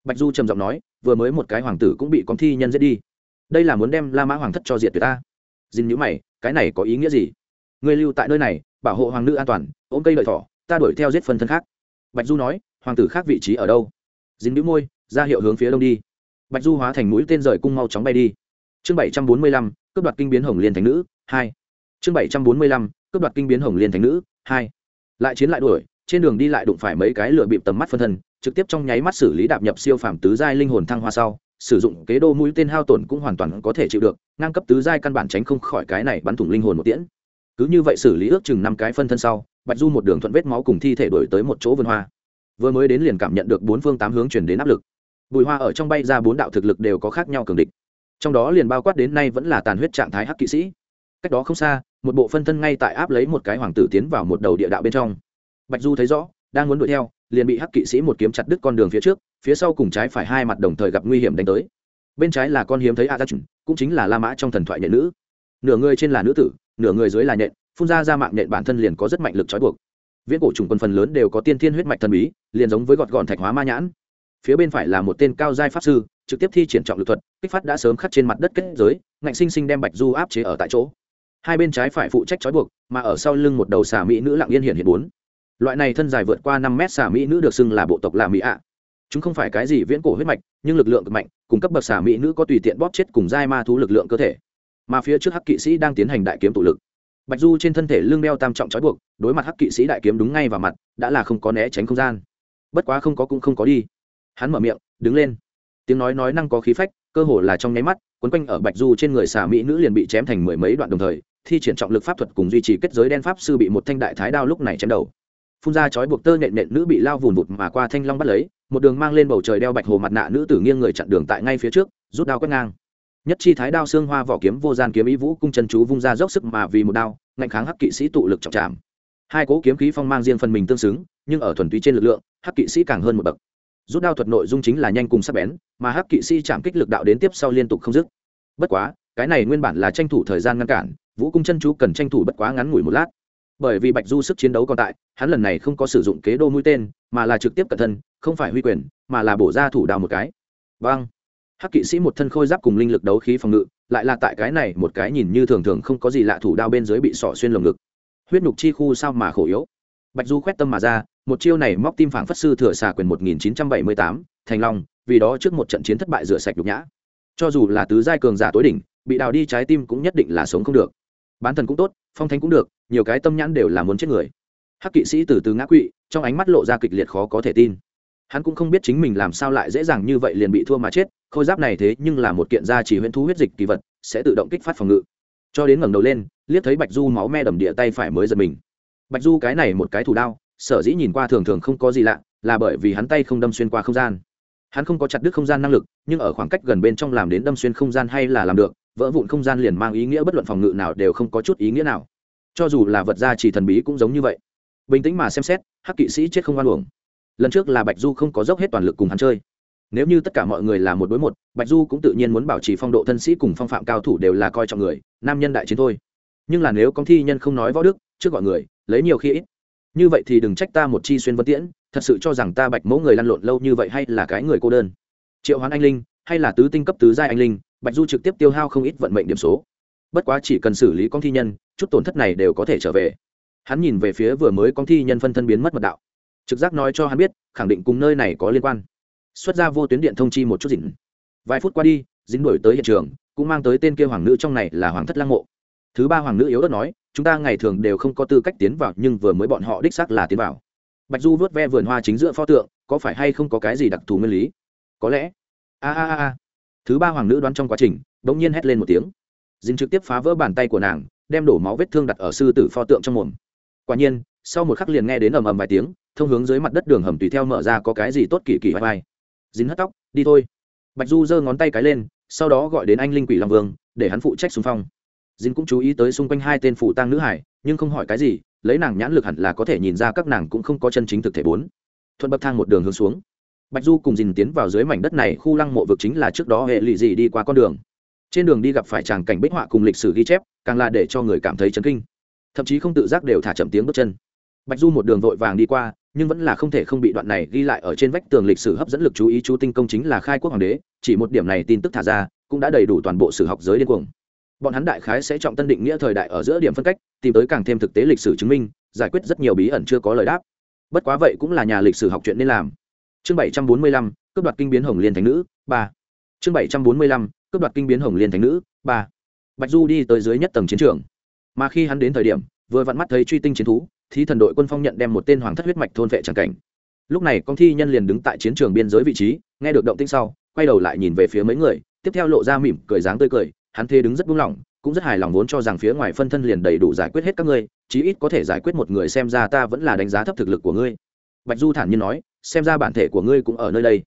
S1: Bạch du trầm giọng nói, vừa mới một cái hoàng tử cũng bị con thi nhân giết đi. Đây là muốn đem la mã hoàng thất cho diệt tuyệt ta. Dinh nhữ mày, cái này có ý nghĩa gì? Người lưu tại nơi này, bảo hộ hoàng nữ an toàn, ôm cây lợi thỏ, ta đuổi theo giết phân thân khác. Bạch du nói, hoàng tử khác vị trí ở đâu? Dính đĩu môi, ra hiệu hướng phía đông đi. Bạch du hóa thành mũi tên rời cung mau chóng bay đi. Chương bảy trăm bốn mươi lăm, cướp đoạt kinh biến hồng liên thành nữ, hai. Chương bảy trăm bốn mươi lăm, cướp đoạt kinh biến hồng liên thành nữ, hai. Lại chiến lại đuổi, trên đường đi lại đụng phải mấy cái lựa bịp tầm mắt phân thân, trực tiếp trong nháy mắt xử lý đạp nhập siêu phàm tứ giai linh hồn thăng hoa sau, sử dụng kế đô mũi tên hao tổn cũng hoàn toàn có thể chịu được, ngang cấp tứ giai căn bản tránh không khỏi cái này bắn thủng linh hồn một tiễn cứ như vậy xử lý ước chừng năm cái phân thân sau, bạch du một đường thuận vết máu cùng thi thể đổi tới một chỗ vườn hoa. Vừa mới đến liền cảm nhận được bốn phương tám hướng chuyển đến áp lực. Bùi hoa ở trong bay ra bốn đạo thực lực đều có khác nhau cường địch. Trong đó liền bao quát đến nay vẫn là tàn huyết trạng thái hắc kỵ sĩ. Cách đó không xa, một bộ phân thân ngay tại áp lấy một cái hoàng tử tiến vào một đầu địa đạo bên trong. Bạch du thấy rõ, đang muốn đuổi theo, liền bị hắc kỵ sĩ một kiếm chặt đứt con đường phía trước, phía sau cùng trái phải hai mặt đồng thời gặp nguy hiểm đánh tới. Bên trái là con hiếm thấy a cũng chính là la mã trong thần thoại nhện nữ. Nửa người trên là nữ tử nửa người dưới là nhện, phun ra ra mạng nhện bản thân liền có rất mạnh lực trói buộc. Viễn cổ trùng quân phần lớn đều có tiên thiên huyết mạch thần bí, liền giống với gọt gọn thạch hóa ma nhãn. Phía bên phải là một tên cao giai pháp sư, trực tiếp thi triển trọng lực thuật, kích phát đã sớm khắc trên mặt đất kết giới, ngạnh sinh sinh đem bạch du áp chế ở tại chỗ. Hai bên trái phải phụ trách trói buộc, mà ở sau lưng một đầu xà mỹ nữ lặng yên hiện hiện bốn. Loại này thân dài vượt qua năm mét xà mỹ nữ được xưng là bộ tộc là mỹ ạ. Chúng không phải cái gì viễn cổ huyết mạch, nhưng lực lượng cực mạnh, cùng cấp bậc xà mỹ nữ có tùy tiện bóp chết cùng giai ma thú lực lượng cơ thể mà phía trước hắc kỵ sĩ đang tiến hành đại kiếm tụ lực. Bạch du trên thân thể lưng đeo tam trọng trói buộc, đối mặt hắc kỵ sĩ đại kiếm đúng ngay vào mặt, đã là không có né tránh không gian. Bất quá không có cũng không có đi. Hắn mở miệng, đứng lên. Tiếng nói nói năng có khí phách, cơ hồ là trong nháy mắt, quấn quanh ở bạch du trên người xà mỹ nữ liền bị chém thành mười mấy đoạn đồng thời, thi triển trọng lực pháp thuật cùng duy trì kết giới đen pháp sư bị một thanh đại thái đao lúc này chém đầu. Phun ra chói buộc tơ nện nện nữ bị lao vùn vụt mà qua thanh long bắt lấy, một đường mang lên bầu trời đeo bạch hồ mặt nạ nữ tử nghiêng người chặn đường tại ngay phía trước, rút đao quét ngang nhất chi thái đao xương hoa vỏ kiếm vô gian kiếm ý vũ cung chân chú vung ra dốc sức mà vì một đao, ngạnh kháng hắc kỵ sĩ tụ lực trọng chạm. hai cố kiếm khí phong mang riêng phần mình tương xứng, nhưng ở thuần túy trên lực lượng, hắc kỵ sĩ càng hơn một bậc. Rút đao thuật nội dung chính là nhanh cùng sắc bén, mà hắc kỵ sĩ chạm kích lực đạo đến tiếp sau liên tục không dứt. Bất quá, cái này nguyên bản là tranh thủ thời gian ngăn cản, vũ cung chân chú cần tranh thủ bất quá ngắn ngủi một lát. Bởi vì bạch du sức chiến đấu còn tại, hắn lần này không có sử dụng kế đô mũi tên, mà là trực tiếp cẩn thân, không phải huy quyền, mà là bổ ra thủ đào một cái. Vâng hắc kỵ sĩ một thân khôi giáp cùng linh lực đấu khí phòng ngự, lại là tại cái này một cái nhìn như thường thường không có gì lạ thủ đao bên dưới bị sỏ xuyên lồng ngực. Huyết nhục chi khu sao mà khổ yếu? Bạch du khoét tâm mà ra, một chiêu này móc tim phảng phất sư thừa xà quyền một nghìn chín trăm bảy mươi tám, thành long, vì đó trước một trận chiến thất bại rửa sạch nhục nhã. Cho dù là tứ giai cường giả tối đỉnh, bị đào đi trái tim cũng nhất định là sống không được. Bán thần cũng tốt, phong thánh cũng được, nhiều cái tâm nhãn đều là muốn chết người. Hắc kỵ sĩ từ từ ngã quỵ, trong ánh mắt lộ ra kịch liệt khó có thể tin hắn cũng không biết chính mình làm sao lại dễ dàng như vậy liền bị thua mà chết, khôi giáp này thế nhưng là một kiện gia chỉ huyễn thú huyết dịch kỳ vật, sẽ tự động kích phát phòng ngự. Cho đến ngẩng đầu lên, liếc thấy bạch du máu me đầm địa tay phải mới giật mình. Bạch du cái này một cái thủ đao, sở dĩ nhìn qua thường thường không có gì lạ, là bởi vì hắn tay không đâm xuyên qua không gian. Hắn không có chặt đứt không gian năng lực, nhưng ở khoảng cách gần bên trong làm đến đâm xuyên không gian hay là làm được, vỡ vụn không gian liền mang ý nghĩa bất luận phòng ngự nào đều không có chút ý nghĩa nào. Cho dù là vật gia chỉ thần bí cũng giống như vậy. Bình tĩnh mà xem xét, hắc kỵ sĩ chết không oan uổng lần trước là bạch du không có dốc hết toàn lực cùng hắn chơi. Nếu như tất cả mọi người là một đối một, bạch du cũng tự nhiên muốn bảo trì phong độ thân sĩ cùng phong phạm cao thủ đều là coi trọng người, nam nhân đại chiến thôi. Nhưng là nếu công thi nhân không nói võ đức, trước gọi người, lấy nhiều khi ít. Như vậy thì đừng trách ta một chi xuyên vân tiễn, thật sự cho rằng ta bạch mẫu người lăn lộn lâu như vậy hay là cái người cô đơn. Triệu hoán anh linh, hay là tứ tinh cấp tứ giai anh linh, bạch du trực tiếp tiêu hao không ít vận mệnh điểm số. Bất quá chỉ cần xử lý con thi nhân, chút tổn thất này đều có thể trở về. Hắn nhìn về phía vừa mới con thi nhân phân thân biến mất mật đạo trực giác nói cho hắn biết, khẳng định cùng nơi này có liên quan. Xuất ra vô tuyến điện thông chi một chút dịn vài phút qua đi dính đổi tới hiện trường, cũng mang tới tên kia hoàng nữ trong này là hoàng thất lăng mộ. Thứ ba hoàng nữ yếu đất nói, chúng ta ngày thường đều không có tư cách tiến vào, nhưng vừa mới bọn họ đích xác là tiến vào. Bạch du vớt ve vườn hoa chính giữa pho tượng, có phải hay không có cái gì đặc thù nguyên lý? Có lẽ. A a a thứ ba hoàng nữ đoán trong quá trình đ ỗ n g nhiên hét lên một tiếng. Dính trực tiếp phá vỡ bàn tay của nàng, đem đổ máu vết thương đặt ở sư tử pho tượng trong mồm. Quả nhiên, sau một khắc liền nghe đến ầm ầm vài tiếng thông hướng dưới mặt đất đường hầm tùy theo mở ra có cái gì tốt kỳ kỳ vai vai. Dính hất tóc, đi thôi. Bạch du giơ ngón tay cái lên, sau đó gọi đến anh linh quỷ long vương, để hắn phụ trách xung phong. Dính cũng chú ý tới xung quanh hai tên phụ tăng nữ hải, nhưng không hỏi cái gì, lấy nàng nhãn lực hẳn là có thể nhìn ra các nàng cũng không có chân chính thực thể bốn. Thuận bậc thang một đường hướng xuống. Bạch du cùng dìn tiến vào dưới mảnh đất này, khu lăng mộ vực chính là trước đó hệ lụy gì đi qua con đường. Trên đường đi gặp phải tràng cảnh bích họa cùng lịch sử ghi chép, càng là để cho người cảm thấy chấn kinh. Thậm chí không tự giác đều thả chậm tiếng bước chân. Bạch du một đường vội vàng đi qua nhưng vẫn là không thể không bị đoạn này ghi lại ở trên vách tường lịch sử hấp dẫn lực chú ý chú tinh công chính là khai quốc hoàng đế, chỉ một điểm này tin tức thả ra, cũng đã đầy đủ toàn bộ sử học giới điên cuồng. Bọn hắn đại khái sẽ trọng tân định nghĩa thời đại ở giữa điểm phân cách, tìm tới càng thêm thực tế lịch sử chứng minh, giải quyết rất nhiều bí ẩn chưa có lời đáp. Bất quá vậy cũng là nhà lịch sử học chuyện nên làm. Chương bảy trăm bốn mươi lăm, cướp đoạt kinh biến hồng liên thánh nữ, ba. Chương bảy trăm bốn mươi lăm, cướp đoạt kinh biến hồng liên thánh nữ, ba. Bạch du đi tới dưới nhất tầng chiến trường. Mà khi hắn đến thời điểm, vừa vặn mắt thấy truy tinh chiến thú thí thần đội quân phong nhận đem một tên hoàng thất huyết mạch thôn vệ tràng cảnh. Lúc này công thi nhân liền đứng tại chiến trường biên giới vị trí, nghe được động tĩnh sau, quay đầu lại nhìn về phía mấy người, tiếp theo lộ ra mỉm cười dáng tươi cười, hắn thê đứng rất buông lỏng, cũng rất hài lòng vốn cho rằng phía ngoài phân thân liền đầy đủ giải quyết hết các ngươi, chí ít có thể giải quyết một người xem ra ta vẫn là đánh giá thấp thực lực của ngươi. Bạch du thản nhiên nói, xem ra bản thể của ngươi cũng ở nơi đây.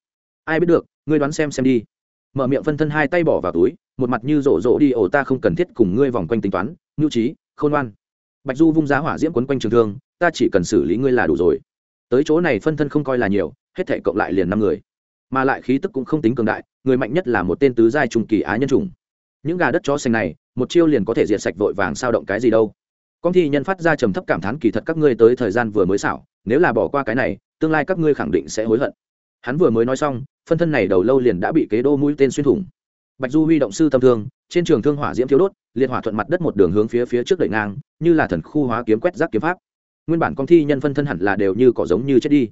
S1: Ai biết được, ngươi đoán xem xem đi. Mở miệng phân thân hai tay bỏ vào túi, một mặt như rộ rộ đi ổ ta không cần thiết cùng ngươi vòng quanh tính toán, nhu trí, khôn ngoan bạch du vung giá hỏa diễm quấn quanh trường thương, ta chỉ cần xử lý ngươi là đủ rồi. Tới chỗ này phân thân không coi là nhiều, hết thể cộng lại liền năm người. Mà lại khí tức cũng không tính cường đại, người mạnh nhất là một tên tứ giai trùng kỳ á nhân trùng những gà đất chó xanh này, một chiêu liền có thể diệt sạch vội vàng sao động cái gì đâu. Con thi nhân phát ra trầm thấp cảm thán, kỳ thật các ngươi tới thời gian vừa mới xảo, nếu là bỏ qua cái này, tương lai các ngươi khẳng định sẽ hối hận. Hắn vừa mới nói xong, phân thân này đầu lâu liền đã bị kế đô mũi tên xuyên thủng. Bạch du huy động sư tâm thương, trên trường thương hỏa diễm thiếu đốt liệt hỏa thuận mặt đất một đường hướng phía phía trước đẩy ngang, như là thần khu hóa kiếm quét rác kiếm pháp. Nguyên bản công thi nhân phân thân hẳn là đều như cỏ giống như chết đi.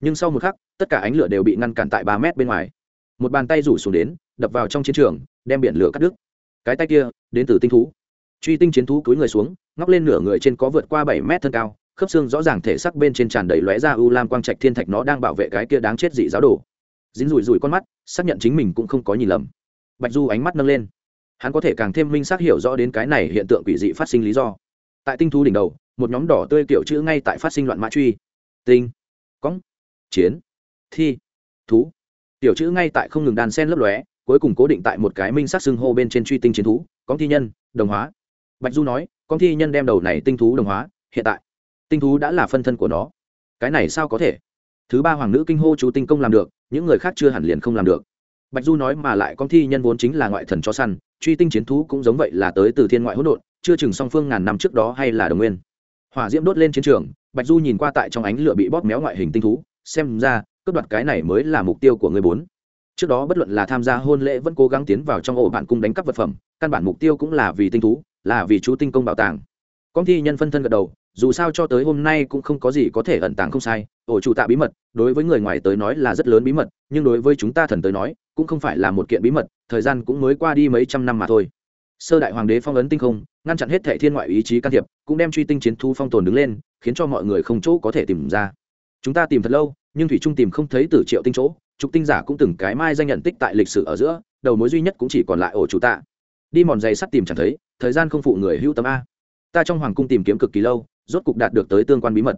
S1: Nhưng sau một khắc, tất cả ánh lửa đều bị ngăn cản tại ba mét bên ngoài. Một bàn tay rủ xuống đến, đập vào trong chiến trường, đem biển lửa cắt đứt. Cái tay kia, đến từ tinh thú. Truy tinh chiến thú cúi người xuống, ngóc lên nửa người trên có vượt qua bảy mét thân cao, khớp xương rõ ràng thể sắc bên trên tràn đầy lóe ra u lam quang trạch thiên thạch nó đang bảo vệ cái kia đáng chết dị giáo đồ. Dính rủi rủi con mắt, xác nhận chính mình cũng không có nhìn lầm. Bạch du ánh mắt nâng lên hắn có thể càng thêm minh xác hiểu rõ đến cái này hiện tượng quỷ dị phát sinh lý do. Tại tinh thú đỉnh đầu, một nhóm đỏ tươi kiểu chữ ngay tại phát sinh loạn mã truy. Tinh cóng chiến, thi, thú. Tiểu chữ ngay tại không ngừng đàn sen lấp lóe, cuối cùng cố định tại một cái minh sắc xưng hô bên trên truy tinh chiến thú con thi nhân, đồng hóa. Bạch du nói con thi nhân đem đầu này tinh thú đồng hóa, hiện tại, tinh thú đã là phân thân của nó. Cái này sao có thể? Thứ ba hoàng nữ kinh hô chú tinh công làm được, những người khác chưa hẳn liền không làm được. Bạch du nói mà lại con thi nhân vốn chính là ngoại thần cho săn truy tinh chiến thú cũng giống vậy là tới từ thiên ngoại hỗn độn, chưa chừng song phương ngàn năm trước đó hay là đồng nguyên. Hỏa diễm đốt lên chiến trường, bạch du nhìn qua tại trong ánh lửa bị bóp méo ngoại hình tinh thú, xem ra, cướp đoạt cái này mới là mục tiêu của người bốn. Trước đó bất luận là tham gia hôn lễ vẫn cố gắng tiến vào trong ổ bạn cung đánh cắp vật phẩm, căn bản mục tiêu cũng là vì tinh thú, là vì chú tinh công bảo tàng. Công thi nhân phân thân gật đầu, dù sao cho tới hôm nay cũng không có gì có thể ẩn tàng không sai, ổ chủ tạ bí mật, đối với người ngoài tới nói là rất lớn bí mật, nhưng đối với chúng ta thần tới nói cũng không phải là một kiện bí mật, thời gian cũng mới qua đi mấy trăm năm mà thôi. Sơ đại hoàng đế phong ấn tinh không, ngăn chặn hết thệ thiên ngoại ý chí can thiệp, cũng đem truy tinh chiến thu phong tồn đứng lên, khiến cho mọi người không chỗ có thể tìm ra. Chúng ta tìm thật lâu, nhưng thủy trung tìm không thấy tử triệu tinh chỗ, trục tinh giả cũng từng cái mai danh nhận tích tại lịch sử ở giữa, đầu mối duy nhất cũng chỉ còn lại ổ chủ tạ. Đi mòn giày sắt tìm chẳng thấy, thời gian không phụ người hữu tâm a. Ta trong hoàng cung tìm kiếm cực kỳ lâu, rốt cục đạt được tới tương quan bí mật.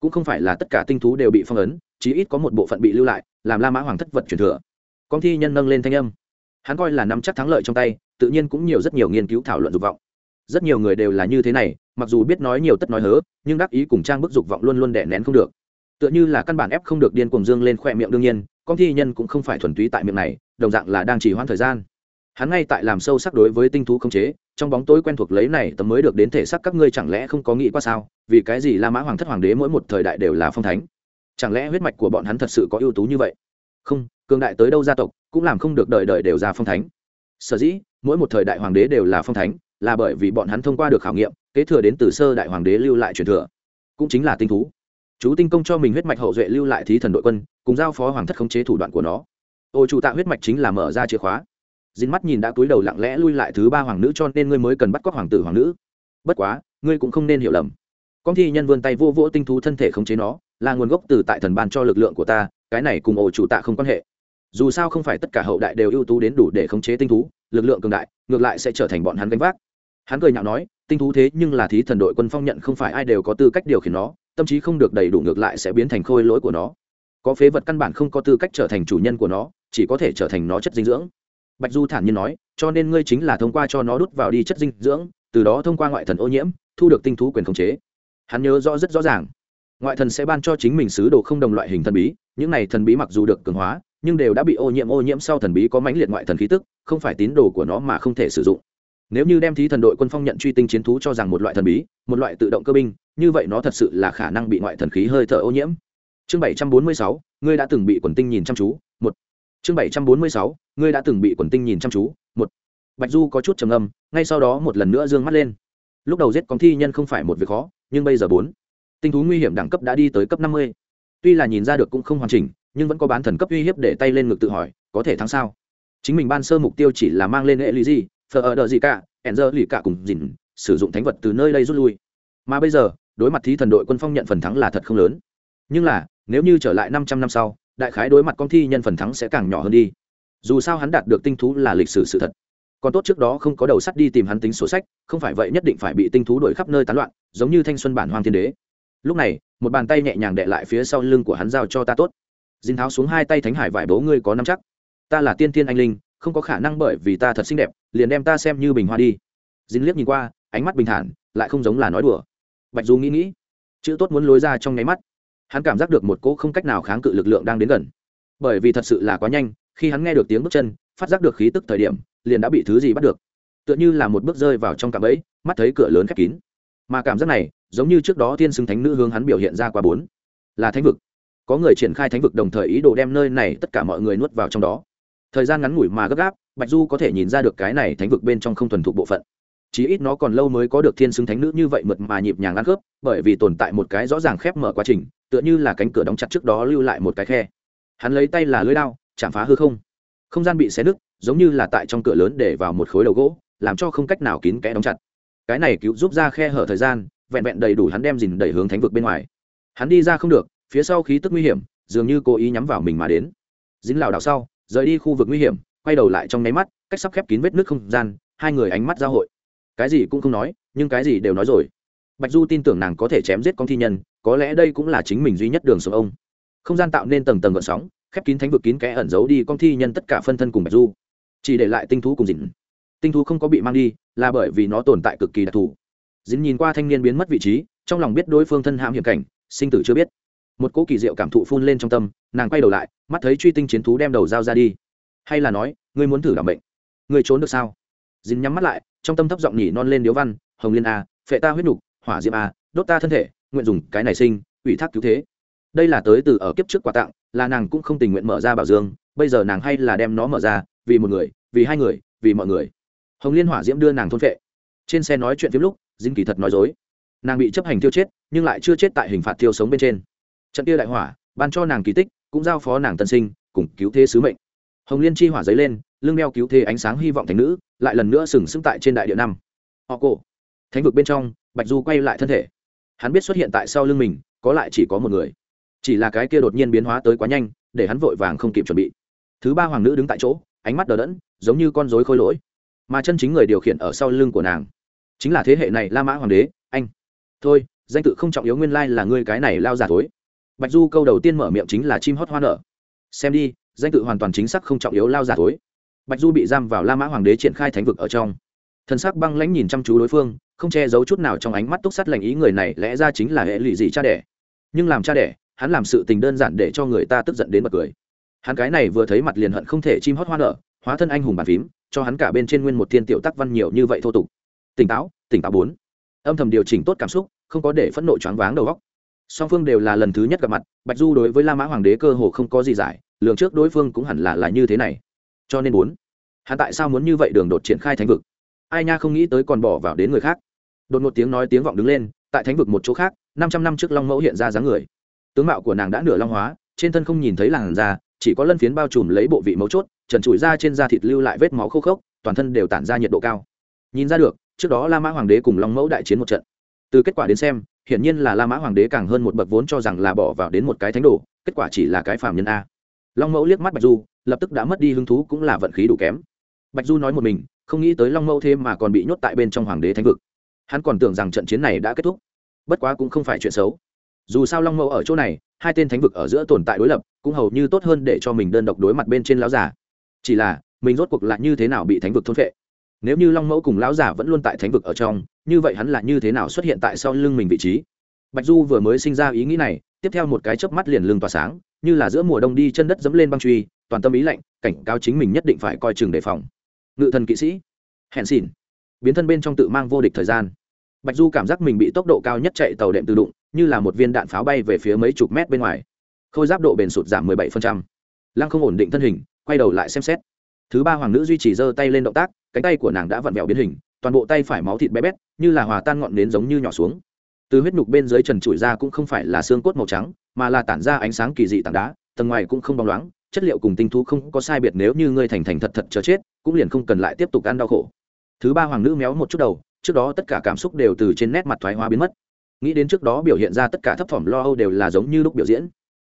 S1: Cũng không phải là tất cả tinh thú đều bị phong ấn, chí ít có một bộ phận bị lưu lại, làm la mã hoàng thất vật truyền thừa con thi nhân nâng lên thanh âm. Hắn coi là nắm chắc thắng lợi trong tay, tự nhiên cũng nhiều rất nhiều nghiên cứu thảo luận dục vọng. Rất nhiều người đều là như thế này, mặc dù biết nói nhiều tất nói hớ, nhưng đắc ý cùng trang bức dục vọng luôn luôn đè nén không được. Tựa như là căn bản ép không được điên cuồng dương lên khoe miệng đương nhiên con thi nhân cũng không phải thuần túy tại miệng này, đồng dạng là đang chỉ hoãn thời gian. Hắn ngay tại làm sâu sắc đối với tinh thú không chế, trong bóng tối quen thuộc lấy này tấm mới được đến thể xác các ngươi chẳng lẽ không có nghĩ qua sao, vì cái gì la mã hoàng thất hoàng đế mỗi một thời đại đều là phong thánh? Chẳng lẽ huyết mạch của bọn hắn thật sự có ưu tú như vậy? Không cường đại tới đâu gia tộc, cũng làm không được đời đời đều ra phong thánh. Sở dĩ, mỗi một thời đại hoàng đế đều là phong thánh, là bởi vì bọn hắn thông qua được khảo nghiệm, kế thừa đến từ sơ đại hoàng đế lưu lại truyền thừa. Cũng chính là tinh thú. Chú tinh công cho mình huyết mạch hậu duệ lưu lại thí thần đội quân, cùng giao phó hoàng thất khống chế thủ đoạn của nó. Ô chủ tạ huyết mạch chính là mở ra chìa khóa. Dính mắt nhìn đã cúi đầu lặng lẽ lui lại thứ ba hoàng nữ cho nên ngươi mới cần bắt cóc hoàng tử hoàng nữ. Bất quá, ngươi cũng không nên hiểu lầm. Con thi nhân vươn tay vô vỗ tinh thú thân thể khống chế nó, là nguồn gốc từ tại thần ban cho lực lượng của ta, cái này cùng ổ chủ tạ không quan hệ dù sao không phải tất cả hậu đại đều ưu tú đến đủ để khống chế tinh thú, lực lượng cường đại, ngược lại sẽ trở thành bọn hắn gánh vác. Hắn cười nhạo nói, tinh thú thế nhưng là thí thần đội quân phong nhận không phải ai đều có tư cách điều khiển nó, tâm trí không được đầy đủ ngược lại sẽ biến thành khôi lỗi của nó. Có phế vật căn bản không có tư cách trở thành chủ nhân của nó, chỉ có thể trở thành nó chất dinh dưỡng. Bạch du thản nhiên nói, cho nên ngươi chính là thông qua cho nó đút vào đi chất dinh dưỡng, từ đó thông qua ngoại thần ô nhiễm, thu được tinh thú quyền khống chế. Hắn nhớ rõ rất rõ ràng, ngoại thần sẽ ban cho chính mình sứ đồ không đồng loại hình thần bí, những này thần bí mặc dù được cường hóa nhưng đều đã bị ô nhiễm ô nhiễm sau thần bí có mãnh liệt ngoại thần khí tức, không phải tín đồ của nó mà không thể sử dụng. Nếu như đem thí thần đội quân phong nhận truy tinh chiến thú cho rằng một loại thần bí, một loại tự động cơ binh, như vậy nó thật sự là khả năng bị ngoại thần khí hơi thở ô nhiễm. Chương bảy trăm bốn mươi sáu, ngươi đã từng bị quần tinh nhìn chăm chú, một. Chương bảy trăm bốn mươi sáu, ngươi đã từng bị quần tinh nhìn chăm chú, một. Bạch du có chút trầm âm ngay sau đó một lần nữa d ư ơ n g mắt lên. Lúc đầu giết con thi nhân không phải một việc khó, nhưng bây giờ bốn. Tinh thú nguy hiểm đẳng cấp đã đi tới cấp năm mươi. Tuy là nhìn ra được cũng không hoàn chỉnh nhưng vẫn có bán thần cấp uy hiếp để tay lên ngực tự hỏi, có thể thắng sao? Chính mình ban sơ mục tiêu chỉ là mang lên hệ lý gì phờ ở đợi gì cả hẹn giờ lì cả cùng dìn, sử dụng thánh vật từ nơi đây rút lui. Mà bây giờ, đối mặt thí thần đội quân phong nhận phần thắng là thật không lớn. Nhưng là, nếu như trở lại năm trăm năm sau, đại khái đối mặt con thi nhân phần thắng sẽ càng nhỏ hơn đi. Dù sao hắn đạt được tinh thú là lịch sử sự thật. Còn tốt trước đó không có đầu sắt đi tìm hắn tính sổ sách, không phải vậy nhất định phải bị tinh thú đuổi khắp nơi tán loạn, giống như thanh xuân bản hoang thiên đế. Lúc này, một bàn tay nhẹ nhàng đệ lại phía sau lưng của hắn giao cho ta tốt dinh tháo xuống hai tay thánh hải vải bố ngươi có năm chắc. Ta là tiên tiên anh linh, không có khả năng bởi vì ta thật xinh đẹp, liền đem ta xem như bình hoa đi. Dính liếc nhìn qua, ánh mắt bình thản, lại không giống là nói đùa. Bạch du nghĩ nghĩ, chữ tốt muốn lối ra trong nháy mắt. Hắn cảm giác được một cỗ không cách nào kháng cự lực lượng đang đến gần. Bởi vì thật sự là quá nhanh, khi hắn nghe được tiếng bước chân, phát giác được khí tức thời điểm, liền đã bị thứ gì bắt được. Tựa như là một bước rơi vào trong cạm ấy mắt thấy cửa lớn khép kín. Mà cảm giác này, giống như trước đó tiên xưng thánh nữ hướng hắn biểu hiện ra qua bốn. Là thánh vực có người triển khai thánh vực đồng thời ý đồ đem nơi này tất cả mọi người nuốt vào trong đó. Thời gian ngắn ngủi mà gấp gáp, bạch du có thể nhìn ra được cái này thánh vực bên trong không thuần thục bộ phận. Chí ít nó còn lâu mới có được thiên xứng thánh nữ như vậy mượt mà nhịp nhàng ăn khớp, bởi vì tồn tại một cái rõ ràng khép mở quá trình, tựa như là cánh cửa đóng chặt trước đó lưu lại một cái khe. Hắn lấy tay là lưới đao, chạm phá hư không. Không gian bị xé nứt, giống như là tại trong cửa lớn để vào một khối đầu gỗ, làm cho không cách nào kín kẽ đóng chặt. Cái này cứu giúp ra khe hở thời gian, vẹn vẹn đầy đủ hắn đem dìn đẩy hướng thánh vực bên ngoài. Hắn đi ra không được phía sau khí tức nguy hiểm, dường như cố ý nhắm vào mình mà đến. Dính lảo đảo sau, rời đi khu vực nguy hiểm, quay đầu lại trong nháy mắt, cách sắp khép kín vết nước không gian, hai người ánh mắt giao hội. Cái gì cũng không nói, nhưng cái gì đều nói rồi. Bạch du tin tưởng nàng có thể chém giết con thi nhân, có lẽ đây cũng là chính mình duy nhất đường sống ông. Không gian tạo nên tầng tầng gợn sóng, khép kín thánh vực kín kẽ ẩn giấu đi con thi nhân tất cả phân thân cùng bạch du. Chỉ để lại tinh thú cùng dình tinh thú không có bị mang đi, là bởi vì nó tồn tại cực kỳ đặc thù. Dính nhìn qua thanh niên biến mất vị trí, trong lòng biết đối phương thân hãm hiểm cảnh, sinh tử chưa biết một cỗ kỳ diệu cảm thụ phun lên trong tâm, nàng quay đầu lại, mắt thấy truy tinh chiến thú đem đầu dao ra đi. Hay là nói, ngươi muốn thử làm bệnh? Ngươi trốn được sao? Dính nhắm mắt lại, trong tâm thấp giọng nhỉ non lên điếu văn, hồng liên a, phệ ta huyết nục hỏa diệm a, đốt ta thân thể, nguyện dùng cái này sinh, ủy thác cứu thế. Đây là tới từ ở kiếp trước quà tặng, là nàng cũng không tình nguyện mở ra bảo dương, bây giờ nàng hay là đem nó mở ra, vì một người, vì hai người, vì mọi người. Hồng liên hỏa diễm đưa nàng thôn phệ. Trên xe nói chuyện phim lúc dính kỳ thật nói dối. Nàng bị chấp hành thiêu chết, nhưng lại chưa chết tại hình phạt thiêu sống bên trên trận kia đại hỏa, ban cho nàng kỳ tích, cũng giao phó nàng tân sinh, cùng cứu thế sứ mệnh. Hồng liên chi hỏa dấy lên, lưng đeo cứu thế ánh sáng hy vọng thành nữ, lại lần nữa sừng sững tại trên đại địa năm. Họ cổ. Thánh vực bên trong, bạch du quay lại thân thể. Hắn biết xuất hiện tại sau lưng mình, có lại chỉ có một người. Chỉ là cái kia đột nhiên biến hóa tới quá nhanh, để hắn vội vàng không kịp chuẩn bị. Thứ ba hoàng nữ đứng tại chỗ, ánh mắt đờ đẫn, giống như con rối khôi lỗi. Mà chân chính người điều khiển ở sau lưng của nàng, chính là thế hệ này la mã hoàng đế, anh. Thôi, danh tự không trọng yếu nguyên lai là ngươi cái này lao giả thối bạch du câu đầu tiên mở miệng chính là chim hót hoa nở. Xem đi, danh tự hoàn toàn chính xác không trọng yếu lao giả thối. Bạch du bị giam vào la mã hoàng đế triển khai thánh vực ở trong. Thân sắc băng lãnh nhìn chăm chú đối phương, không che giấu chút nào trong ánh mắt túc sắt lành ý người này lẽ ra chính là hệ lụy gì cha đẻ. Nhưng làm cha đẻ, hắn làm sự tình đơn giản để cho người ta tức giận đến bật cười. Hắn cái này vừa thấy mặt liền hận không thể chim hót hoa nở, hóa thân anh hùng bàn phím, cho hắn cả bên trên nguyên một thiên tiểu tắc văn nhiều như vậy thô tục. Tỉnh táo tỉnh táo bốn. Âm thầm điều chỉnh tốt cảm xúc, không có để phẫn nộ choáng váng đầu góc song phương đều là lần thứ nhất gặp mặt, bạch du đối với la mã hoàng đế cơ hồ không có gì giải, lường trước đối phương cũng hẳn là là như thế này. Cho nên bốn hắn tại sao muốn như vậy đường đột triển khai thánh vực? Ai nha không nghĩ tới còn bỏ vào đến người khác. Đột một tiếng nói tiếng vọng đứng lên, tại thánh vực một chỗ khác, năm trăm năm trước long mẫu hiện ra dáng người. Tướng mạo của nàng đã nửa long hóa, trên thân không nhìn thấy làn da, chỉ có lân phiến bao trùm lấy bộ vị mấu chốt, trần trụi ra trên da thịt lưu lại vết máu khô khốc, toàn thân đều tản ra nhiệt độ cao. Nhìn ra được, trước đó la mã hoàng đế cùng long mẫu đại chiến một trận. Từ kết quả đến xem hiển nhiên là la mã hoàng đế càng hơn một bậc vốn cho rằng là bỏ vào đến một cái thánh đồ, kết quả chỉ là cái phàm nhân a. Long mẫu liếc mắt bạch du, lập tức đã mất đi hứng thú cũng là vận khí đủ kém. Bạch du nói một mình, không nghĩ tới long mẫu thêm mà còn bị nhốt tại bên trong hoàng đế thánh vực. Hắn còn tưởng rằng trận chiến này đã kết thúc. Bất quá cũng không phải chuyện xấu. Dù sao long mẫu ở chỗ này, hai tên thánh vực ở giữa tồn tại đối lập, cũng hầu như tốt hơn để cho mình đơn độc đối mặt bên trên lão giả chỉ là, mình rốt cuộc lại như thế nào bị thánh vực thôn phệ? Nếu như long mẫu cùng lão giả vẫn luôn tại thánh vực ở trong như vậy hắn là như thế nào xuất hiện tại sau lưng mình vị trí? Bạch du vừa mới sinh ra ý nghĩ này, tiếp theo một cái chớp mắt liền lưng tỏa sáng, như là giữa mùa đông đi chân đất dẫm lên băng truy, toàn tâm ý lạnh, cảnh cáo chính mình nhất định phải coi chừng đề phòng. Ngự thần kỵ sĩ, hẹn xỉn. Biến thân bên trong tự mang vô địch thời gian. Bạch du cảm giác mình bị tốc độ cao nhất chạy tàu đệm tự đụng, như là một viên đạn pháo bay về phía mấy chục mét bên ngoài. Khôi giáp độ bền sụt giảm 17%. lăng không ổn định thân hình, quay đầu lại xem xét. Thứ ba hoàng nữ duy trì giơ tay lên động tác, cánh tay của nàng đã vặn vẹo biến hình toàn bộ tay phải máu thịt bé bét, như là hòa tan ngọn nến giống như nhỏ xuống. Từ huyết nhục bên dưới trần trụi ra cũng không phải là xương cốt màu trắng, mà là tản ra ánh sáng kỳ dị tảng đá, tầng ngoài cũng không bóng loáng, chất liệu cùng tinh thú không có sai biệt nếu như ngươi thành thành thật thật chờ chết, cũng liền không cần lại tiếp tục ăn đau khổ. Thứ ba hoàng nữ méo một chút đầu, trước đó tất cả cảm xúc đều từ trên nét mặt thoái hóa biến mất. Nghĩ đến trước đó biểu hiện ra tất cả thấp phẩm lo âu đều là giống như lúc biểu diễn.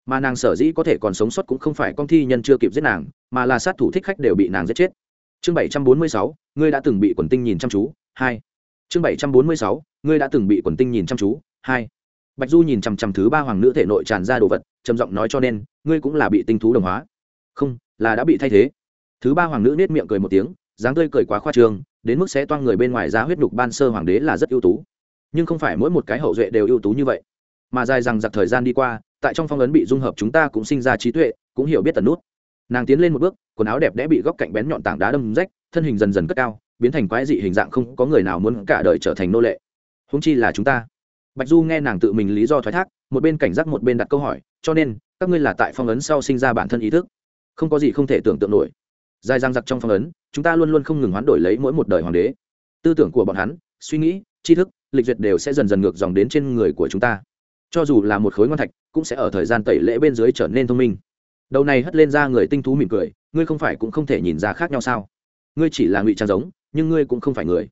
S1: Mà nàng sở dĩ có thể còn sống sót cũng không phải con thi nhân chưa kịp giết nàng, mà là sát thủ thích khách đều bị nàng giết chết chương bảy trăm bốn mươi sáu, ngươi đã từng bị quần tinh nhìn chăm chú, hai. Chương bảy trăm bốn mươi sáu, ngươi đã từng bị quần tinh nhìn chăm chú, hai. Bạch du nhìn chằm chằm thứ ba hoàng nữ thể nội tràn ra đồ vật, trầm giọng nói cho nên, ngươi cũng là bị tinh thú đồng hóa. Không, là đã bị thay thế. Thứ ba hoàng nữ nết miệng cười một tiếng, dáng tươi cười quá khoa trương, đến mức sẽ toang người bên ngoài ra huyết đục ban sơ hoàng đế là rất ưu tú. Nhưng không phải mỗi một cái hậu duệ đều ưu tú như vậy. Mà dài rằng giặc thời gian đi qua, tại trong phong ấn bị dung hợp chúng ta cũng sinh ra trí tuệ, cũng hiểu biết tần nút nàng tiến lên một bước, quần áo đẹp đẽ bị góc cạnh bén nhọn tảng đá đâm rách, thân hình dần dần cất cao, biến thành quái dị hình dạng không có người nào muốn cả đời trở thành nô lệ. Húng chi là chúng ta. Bạch du nghe nàng tự mình lý do thoái thác, một bên cảnh giác một bên đặt câu hỏi, cho nên, các ngươi là tại phong ấn sau sinh ra bản thân ý thức. Không có gì không thể tưởng tượng nổi. Dài giang giặc trong phong ấn, chúng ta luôn luôn không ngừng hoán đổi lấy mỗi một đời hoàng đế. Tư tưởng của bọn hắn, suy nghĩ, tri thức, lịch duyệt đều sẽ dần dần ngược dòng đến trên người của chúng ta. Cho dù là một khối ngon thạch, cũng sẽ ở thời gian tẩy lễ bên dưới trở nên thông minh đầu này hất lên ra người tinh thú mỉm cười, ngươi không phải cũng không thể nhìn ra khác nhau sao? Ngươi chỉ là ngụy trang giống, nhưng ngươi cũng không phải người.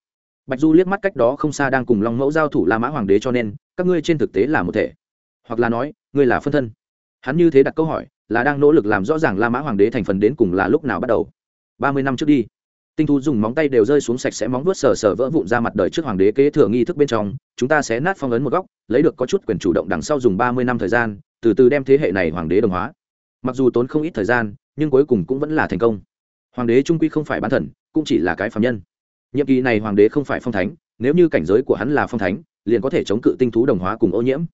S1: Bạch du liếc mắt cách đó không xa đang cùng long mẫu giao thủ la mã hoàng đế cho nên, các ngươi trên thực tế là một thể. Hoặc là nói, ngươi là phân thân. Hắn như thế đặt câu hỏi, là đang nỗ lực làm rõ ràng la mã hoàng đế thành phần đến cùng là lúc nào bắt đầu. Ba mươi năm trước đi, tinh thú dùng móng tay đều rơi xuống sạch sẽ móng vuốt sờ sờ vỡ vụn ra mặt đời trước hoàng đế kế thừa nghi thức bên trong, chúng ta sẽ nát phong ấn một góc, lấy được có chút quyền chủ động đằng sau dùng ba mươi năm thời gian, từ từ đem thế hệ này hoàng đế đồng hóa mặc dù tốn không ít thời gian, nhưng cuối cùng cũng vẫn là thành công. Hoàng đế trung quy không phải bán thần, cũng chỉ là cái phạm nhân. Nhiệm kỳ này hoàng đế không phải phong thánh, nếu như cảnh giới của hắn là phong thánh, liền có thể chống cự tinh thú đồng hóa cùng ô nhiễm.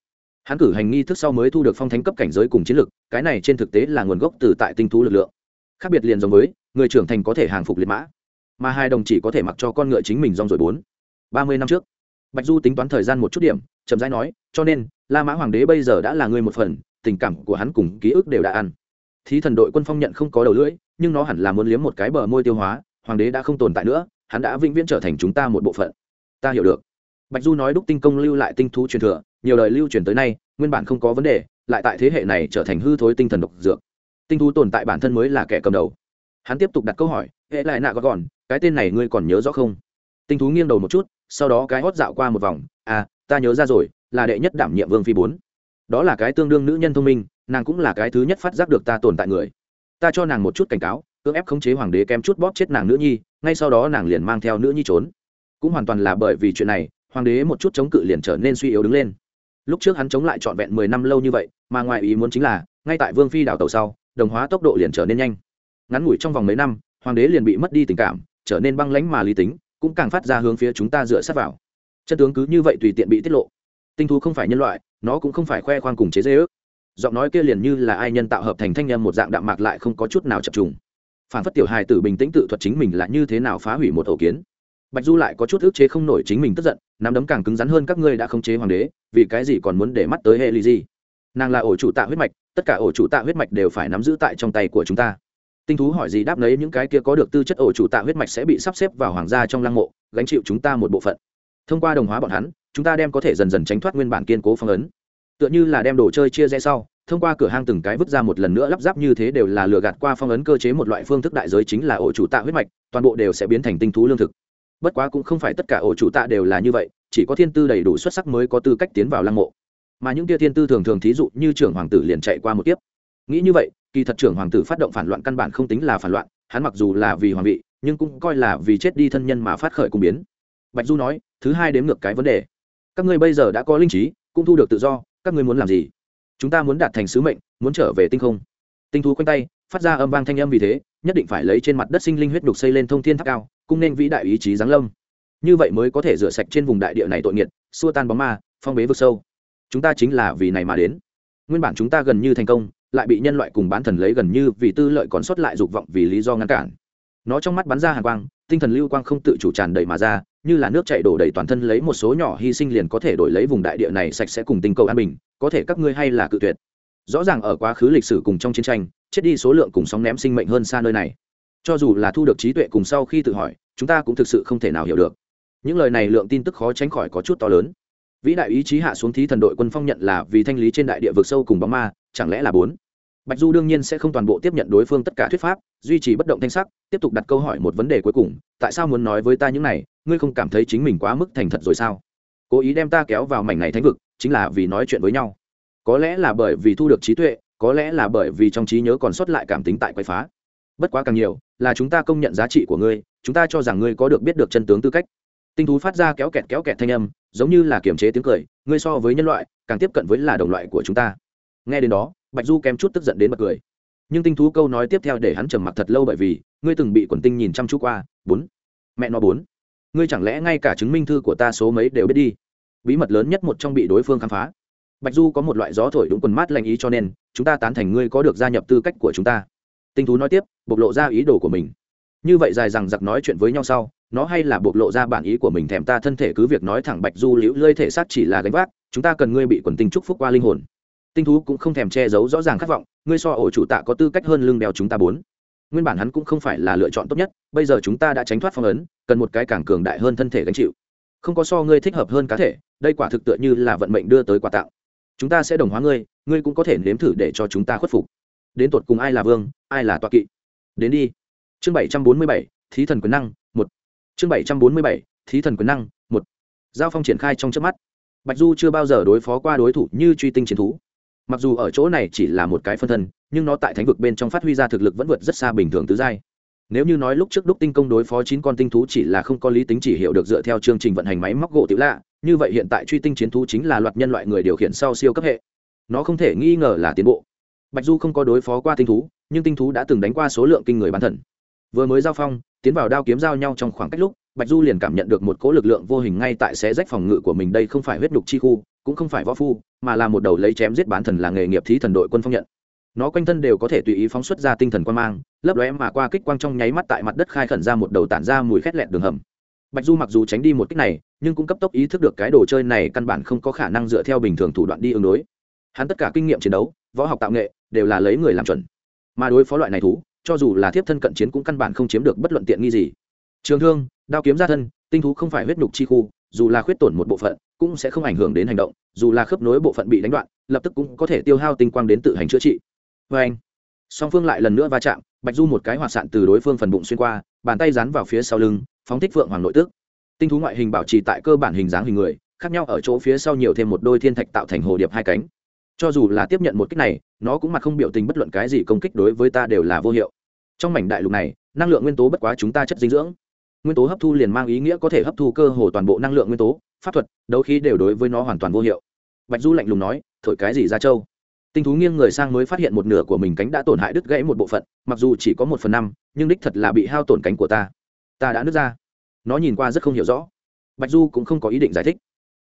S1: Hắn cử hành nghi thức sau mới thu được phong thánh cấp cảnh giới cùng chiến lực, cái này trên thực tế là nguồn gốc từ tại tinh thú lực lượng. Khác biệt liền giống với, người trưởng thành có thể hàng phục liệt mã, mà hai đồng chỉ có thể mặc cho con ngựa chính mình rong rồi bốn. Ba mươi năm trước, bạch du tính toán thời gian một chút điểm, chậm rãi nói, cho nên, la mã hoàng đế bây giờ đã là người một phần, tình cảm của hắn cùng ký ức đều đã ăn thí thần đội quân phong nhận không có đầu lưỡi, nhưng nó hẳn là muốn liếm một cái bờ môi tiêu hóa, hoàng đế đã không tồn tại nữa, hắn đã vĩnh viễn trở thành chúng ta một bộ phận. Ta hiểu được. Bạch du nói đúc tinh công lưu lại tinh thú truyền thừa, nhiều đời lưu truyền tới nay, nguyên bản không có vấn đề, lại tại thế hệ này trở thành hư thối tinh thần độc dược. Tinh thú tồn tại bản thân mới là kẻ cầm đầu. Hắn tiếp tục đặt câu hỏi, hệ lại nạ có còn, cái tên này ngươi còn nhớ rõ không? Tinh thú nghiêng đầu một chút, sau đó cái hót dạo qua một vòng à ta nhớ ra rồi, là đệ nhất đảm nhiệm vương phi bốn. Đó là cái tương đương nữ nhân thông minh nàng cũng là cái thứ nhất phát giác được ta tồn tại người. Ta cho nàng một chút cảnh cáo, cưỡng ép khống chế hoàng đế kém chút bóp chết nàng nữ nhi, ngay sau đó nàng liền mang theo nữ nhi trốn. Cũng hoàn toàn là bởi vì chuyện này, hoàng đế một chút chống cự liền trở nên suy yếu đứng lên. Lúc trước hắn chống lại trọn vẹn mười năm lâu như vậy, mà ngoài ý muốn chính là, ngay tại vương phi đảo tàu sau, đồng hóa tốc độ liền trở nên nhanh. Ngắn ngủi trong vòng mấy năm, hoàng đế liền bị mất đi tình cảm, trở nên băng lãnh mà lý tính, cũng càng phát ra hướng phía chúng ta dựa sát vào. Chân tướng cứ như vậy tùy tiện bị tiết lộ. Tinh thú không phải nhân loại, nó cũng không phải khoe khoang cùng chế dễ ước giọng nói kia liền như là ai nhân tạo hợp thành thanh âm một dạng đạm mạc lại không có chút nào chập trùng. Phản phất tiểu hài tử bình tĩnh tự thuật chính mình là như thế nào phá hủy một ổ kiến. Bạch du lại có chút ức chế không nổi chính mình tức giận, nắm đấm càng cứng rắn hơn các ngươi đã khống chế hoàng đế, vì cái gì còn muốn để mắt tới hệ lụy gì? Nàng là ổ chủ tạ huyết mạch, tất cả ổ chủ tạ huyết mạch đều phải nắm giữ tại trong tay của chúng ta. Tinh thú hỏi gì đáp lấy những cái kia có được tư chất ổ chủ tạ huyết mạch sẽ bị sắp xếp vào hoàng gia trong lăng mộ, gánh chịu chúng ta một bộ phận. Thông qua đồng hóa bọn hắn, chúng ta đem có thể dần dần tránh thoát nguyên bản kiên cố phong ấn tựa như là đem đồ chơi chia rẽ sau, thông qua cửa hang từng cái vứt ra một lần nữa lắp ráp như thế đều là lừa gạt qua phong ấn cơ chế một loại phương thức đại giới chính là ổ chủ tạ huyết mạch, toàn bộ đều sẽ biến thành tinh thú lương thực. Bất quá cũng không phải tất cả ổ chủ tạ đều là như vậy, chỉ có thiên tư đầy đủ xuất sắc mới có tư cách tiến vào lăng mộ. Mà những kia thiên tư thường thường thí dụ như trưởng hoàng tử liền chạy qua một tiếp nghĩ như vậy, kỳ thật trưởng hoàng tử phát động phản loạn căn bản không tính là phản loạn, hắn mặc dù là vì hoàng vị, nhưng cũng coi là vì chết đi thân nhân mà phát khởi cùng biến. Bạch du nói, thứ hai đếm ngược cái vấn đề. Các ngươi bây giờ đã có linh trí, cũng thu được tự do các ngươi muốn làm gì? Chúng ta muốn đạt thành sứ mệnh, muốn trở về tinh không. Tinh thú quanh tay, phát ra âm vang thanh âm vì thế, nhất định phải lấy trên mặt đất sinh linh huyết đục xây lên thông thiên tháp cao, cung nên vĩ đại ý chí giáng lâm. Như vậy mới có thể rửa sạch trên vùng đại địa này tội nghiệt, xua tan bóng ma, phong bế vực sâu. Chúng ta chính là vì này mà đến. Nguyên bản chúng ta gần như thành công, lại bị nhân loại cùng bán thần lấy gần như vì tư lợi còn sót lại dục vọng vì lý do ngăn cản. Nó trong mắt bắn ra hàng quang, tinh thần lưu quang không tự chủ tràn đầy mà ra như là nước chảy đổ đầy toàn thân lấy một số nhỏ hy sinh liền có thể đổi lấy vùng đại địa này sạch sẽ cùng tinh cầu an bình, có thể các ngươi hay là cự tuyệt. Rõ ràng ở quá khứ lịch sử cùng trong chiến tranh, chết đi số lượng cùng sóng ném sinh mệnh hơn xa nơi này. Cho dù là thu được trí tuệ cùng sau khi tự hỏi, chúng ta cũng thực sự không thể nào hiểu được. Những lời này lượng tin tức khó tránh khỏi có chút to lớn. Vĩ đại ý chí hạ xuống thí thần đội quân phong nhận là vì thanh lý trên đại địa vực sâu cùng bóng ma, chẳng lẽ là bốn? Bạch du đương nhiên sẽ không toàn bộ tiếp nhận đối phương tất cả thuyết pháp, duy trì bất động thanh sắc, tiếp tục đặt câu hỏi một vấn đề cuối cùng, tại sao muốn nói với ta những này ngươi không cảm thấy chính mình quá mức thành thật rồi sao? Cố ý đem ta kéo vào mảnh này thánh vực, chính là vì nói chuyện với nhau. Có lẽ là bởi vì thu được trí tuệ, có lẽ là bởi vì trong trí nhớ còn sót lại cảm tính tại quậy phá. Bất quá càng nhiều, là chúng ta công nhận giá trị của ngươi, chúng ta cho rằng ngươi có được biết được chân tướng tư cách. Tinh thú phát ra kéo kẹt kéo kẹt thanh âm, giống như là kiềm chế tiếng cười, ngươi so với nhân loại, càng tiếp cận với là đồng loại của chúng ta. Nghe đến đó, bạch du kém chút tức giận đến bật cười. Nhưng tinh thú câu nói tiếp theo để hắn trầm mặc thật lâu bởi vì, ngươi từng bị quần tinh nhìn chăm chú qua. Bốn. Mẹ nó bốn ngươi chẳng lẽ ngay cả chứng minh thư của ta số mấy đều biết đi? Bí mật lớn nhất một trong bị đối phương khám phá. Bạch du có một loại gió thổi đúng quần mát lành ý cho nên, chúng ta tán thành ngươi có được gia nhập tư cách của chúng ta. Tinh thú nói tiếp, bộc lộ ra ý đồ của mình. Như vậy dài rằng giặc nói chuyện với nhau sau, nó hay là bộc lộ ra bản ý của mình thèm ta thân thể cứ việc nói thẳng bạch du liễu lơi thể xác chỉ là gánh vác, chúng ta cần ngươi bị quần tinh trúc phúc qua linh hồn. Tinh thú cũng không thèm che giấu rõ ràng khát vọng, ngươi so ổ chủ tạ có tư cách hơn lưng đeo chúng ta bốn nguyên bản hắn cũng không phải là lựa chọn tốt nhất, bây giờ chúng ta đã tránh thoát phong ấn, cần một cái càng cường đại hơn thân thể gánh chịu. Không có so ngươi thích hợp hơn cá thể, đây quả thực tựa như là vận mệnh đưa tới quà tặng. Chúng ta sẽ đồng hóa ngươi ngươi cũng có thể nếm thử để cho chúng ta khuất phục. Đến tột cùng ai là vương, ai là toa kỵ? Đến đi. Chương bảy trăm bốn mươi bảy, thí thần quyền năng, một. Chương bảy trăm bốn mươi bảy, thí thần quyền năng, một. Giao phong triển khai trong trước mắt. Bạch du chưa bao giờ đối phó qua đối thủ như truy tinh chiến thú mặc dù ở chỗ này chỉ là một cái phân thân, nhưng nó tại thánh vực bên trong phát huy ra thực lực vẫn vượt rất xa bình thường tứ giai. Nếu như nói lúc trước đúc tinh công đối phó chín con tinh thú chỉ là không có lý tính chỉ hiệu được dựa theo chương trình vận hành máy móc gỗ tiểu lạ, như vậy hiện tại truy tinh chiến thú chính là loạt nhân loại người điều khiển sau siêu cấp hệ. Nó không thể nghi ngờ là tiến bộ. Bạch du không có đối phó qua tinh thú, nhưng tinh thú đã từng đánh qua số lượng kinh người bán thần vừa mới giao phong, tiến vào đao kiếm giao nhau trong khoảng cách lúc bạch du liền cảm nhận được một cỗ lực lượng vô hình ngay tại xé rách phòng ngự của mình đây không phải huyết nhục chi khu, cũng không phải võ phu, mà là một đầu lấy chém giết bán thần là nghề nghiệp thí thần đội quân phong nhận. Nó quanh thân đều có thể tùy ý phóng xuất ra tinh thần quan mang, lấp lóe mà qua kích quang trong nháy mắt tại mặt đất khai khẩn ra một đầu tản ra mùi khét lẹn đường hầm. Bạch du mặc dù tránh đi một kích này, nhưng cũng cấp tốc ý thức được cái đồ chơi này căn bản không có khả năng dựa theo bình thường thủ đoạn đi ứng đối. Hắn tất cả kinh nghiệm chiến đấu, võ học tạo nghệ, đều là lấy người làm chuẩn. Mà đối phó loại này thú, cho dù là thiếp thân cận chiến cũng căn bản không chiếm được bất luận tiện nghi gì. Trường thương đao kiếm ra thân, tinh thú không phải huyết nhục chi khu, dù là khuyết tổn một bộ phận, cũng sẽ không ảnh hưởng đến hành động, dù là khớp nối bộ phận bị đánh đoạn, lập tức cũng có thể tiêu hao tinh quang đến tự hành chữa trị. Vê anh, song phương lại lần nữa va chạm, bạch du một cái hoạt sạn từ đối phương phần bụng xuyên qua, bàn tay dán vào phía sau lưng, phóng thích phượng hoàng nội tức. Tinh thú ngoại hình bảo trì tại cơ bản hình dáng hình người, khác nhau ở chỗ phía sau nhiều thêm một đôi thiên thạch tạo thành hồ điệp hai cánh. Cho dù là tiếp nhận một cách này, nó cũng mặt không biểu tình bất luận cái gì công kích đối với ta đều là vô hiệu. Trong mảnh đại lục này, năng lượng nguyên tố bất quá chúng ta chất dinh dưỡng nguyên tố hấp thu liền mang ý nghĩa có thể hấp thu cơ hồ toàn bộ năng lượng nguyên tố, pháp thuật, đấu khí đều đối với nó hoàn toàn vô hiệu. Bạch du lạnh lùng nói, thổi cái gì ra châu? Tinh thú nghiêng người sang mới phát hiện một nửa của mình cánh đã tổn hại đứt gãy một bộ phận, mặc dù chỉ có một phần năm, nhưng đích thật là bị hao tổn cánh của ta. Ta đã nứt ra. Nó nhìn qua rất không hiểu rõ. Bạch du cũng không có ý định giải thích.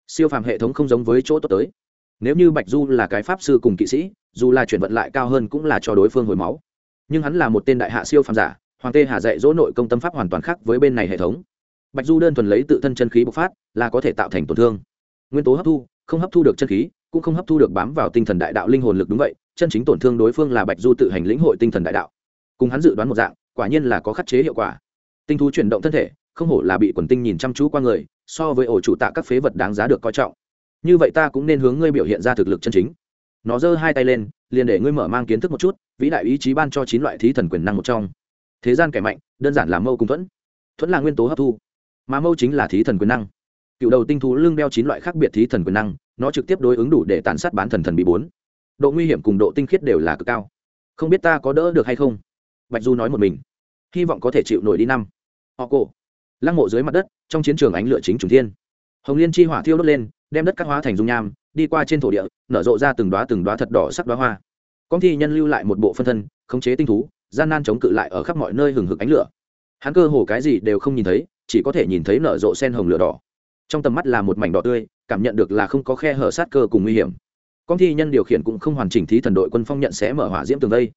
S1: Siêu phàm hệ thống không giống với chỗ tốt tới. Nếu như bạch du là cái pháp sư cùng kỵ sĩ, dù là chuyển vận lại cao hơn cũng là cho đối phương hồi máu. Nhưng hắn là một tên đại hạ siêu phàm giả hoàng tê hà dạy dỗ nội công tâm pháp hoàn toàn khác với bên này hệ thống. Bạch du đơn thuần lấy tự thân chân khí bộc phát, là có thể tạo thành tổn thương. Nguyên tố hấp thu, không hấp thu được chân khí, cũng không hấp thu được bám vào tinh thần đại đạo linh hồn lực đúng vậy, chân chính tổn thương đối phương là bạch du tự hành lĩnh hội tinh thần đại đạo. Cùng hắn dự đoán một dạng, quả nhiên là có khắc chế hiệu quả. Tinh thú chuyển động thân thể, không hổ là bị quần tinh nhìn chăm chú qua người, so với ổ chủ tạ các phế vật đáng giá được coi trọng. Như vậy ta cũng nên hướng ngươi biểu hiện ra thực lực chân chính. Nó giơ hai tay lên, liền để ngươi mở mang kiến thức một chút, vĩ đại ý chí ban cho chín loại thí thần quyền năng một trong thế gian kẻ mạnh, đơn giản là mâu cùng thuẫn. Thuẫn là nguyên tố hấp thu, mà mâu chính là thí thần quyền năng. Cựu đầu tinh thú lưng đeo chín loại khác biệt thí thần quyền năng, nó trực tiếp đối ứng đủ để tàn sát bán thần thần bị bốn. Độ nguy hiểm cùng độ tinh khiết đều là cực cao. Không biết ta có đỡ được hay không? Bạch du nói một mình. Hy vọng có thể chịu nổi đi năm. Họ cổ. Lăng mộ dưới mặt đất, trong chiến trường ánh lửa chính trùng thiên. Hồng liên chi hỏa thiêu đốt lên, đem đất cắt hóa thành dung nham, đi qua trên thổ địa, nở rộ ra từng đoá từng đoá thật đỏ sắc đoá hoa. Công thi nhân lưu lại một bộ phân thân, khống chế tinh thú gian nan chống cự lại ở khắp mọi nơi hừng hực ánh lửa. Hắn cơ hồ cái gì đều không nhìn thấy, chỉ có thể nhìn thấy nở rộ sen hồng lửa đỏ. Trong tầm mắt là một mảnh đỏ tươi, cảm nhận được là không có khe hở sát cơ cùng nguy hiểm. Con thi nhân điều khiển cũng không hoàn chỉnh thí thần đội quân phong nhận sẽ mở hỏa diễm tường vây.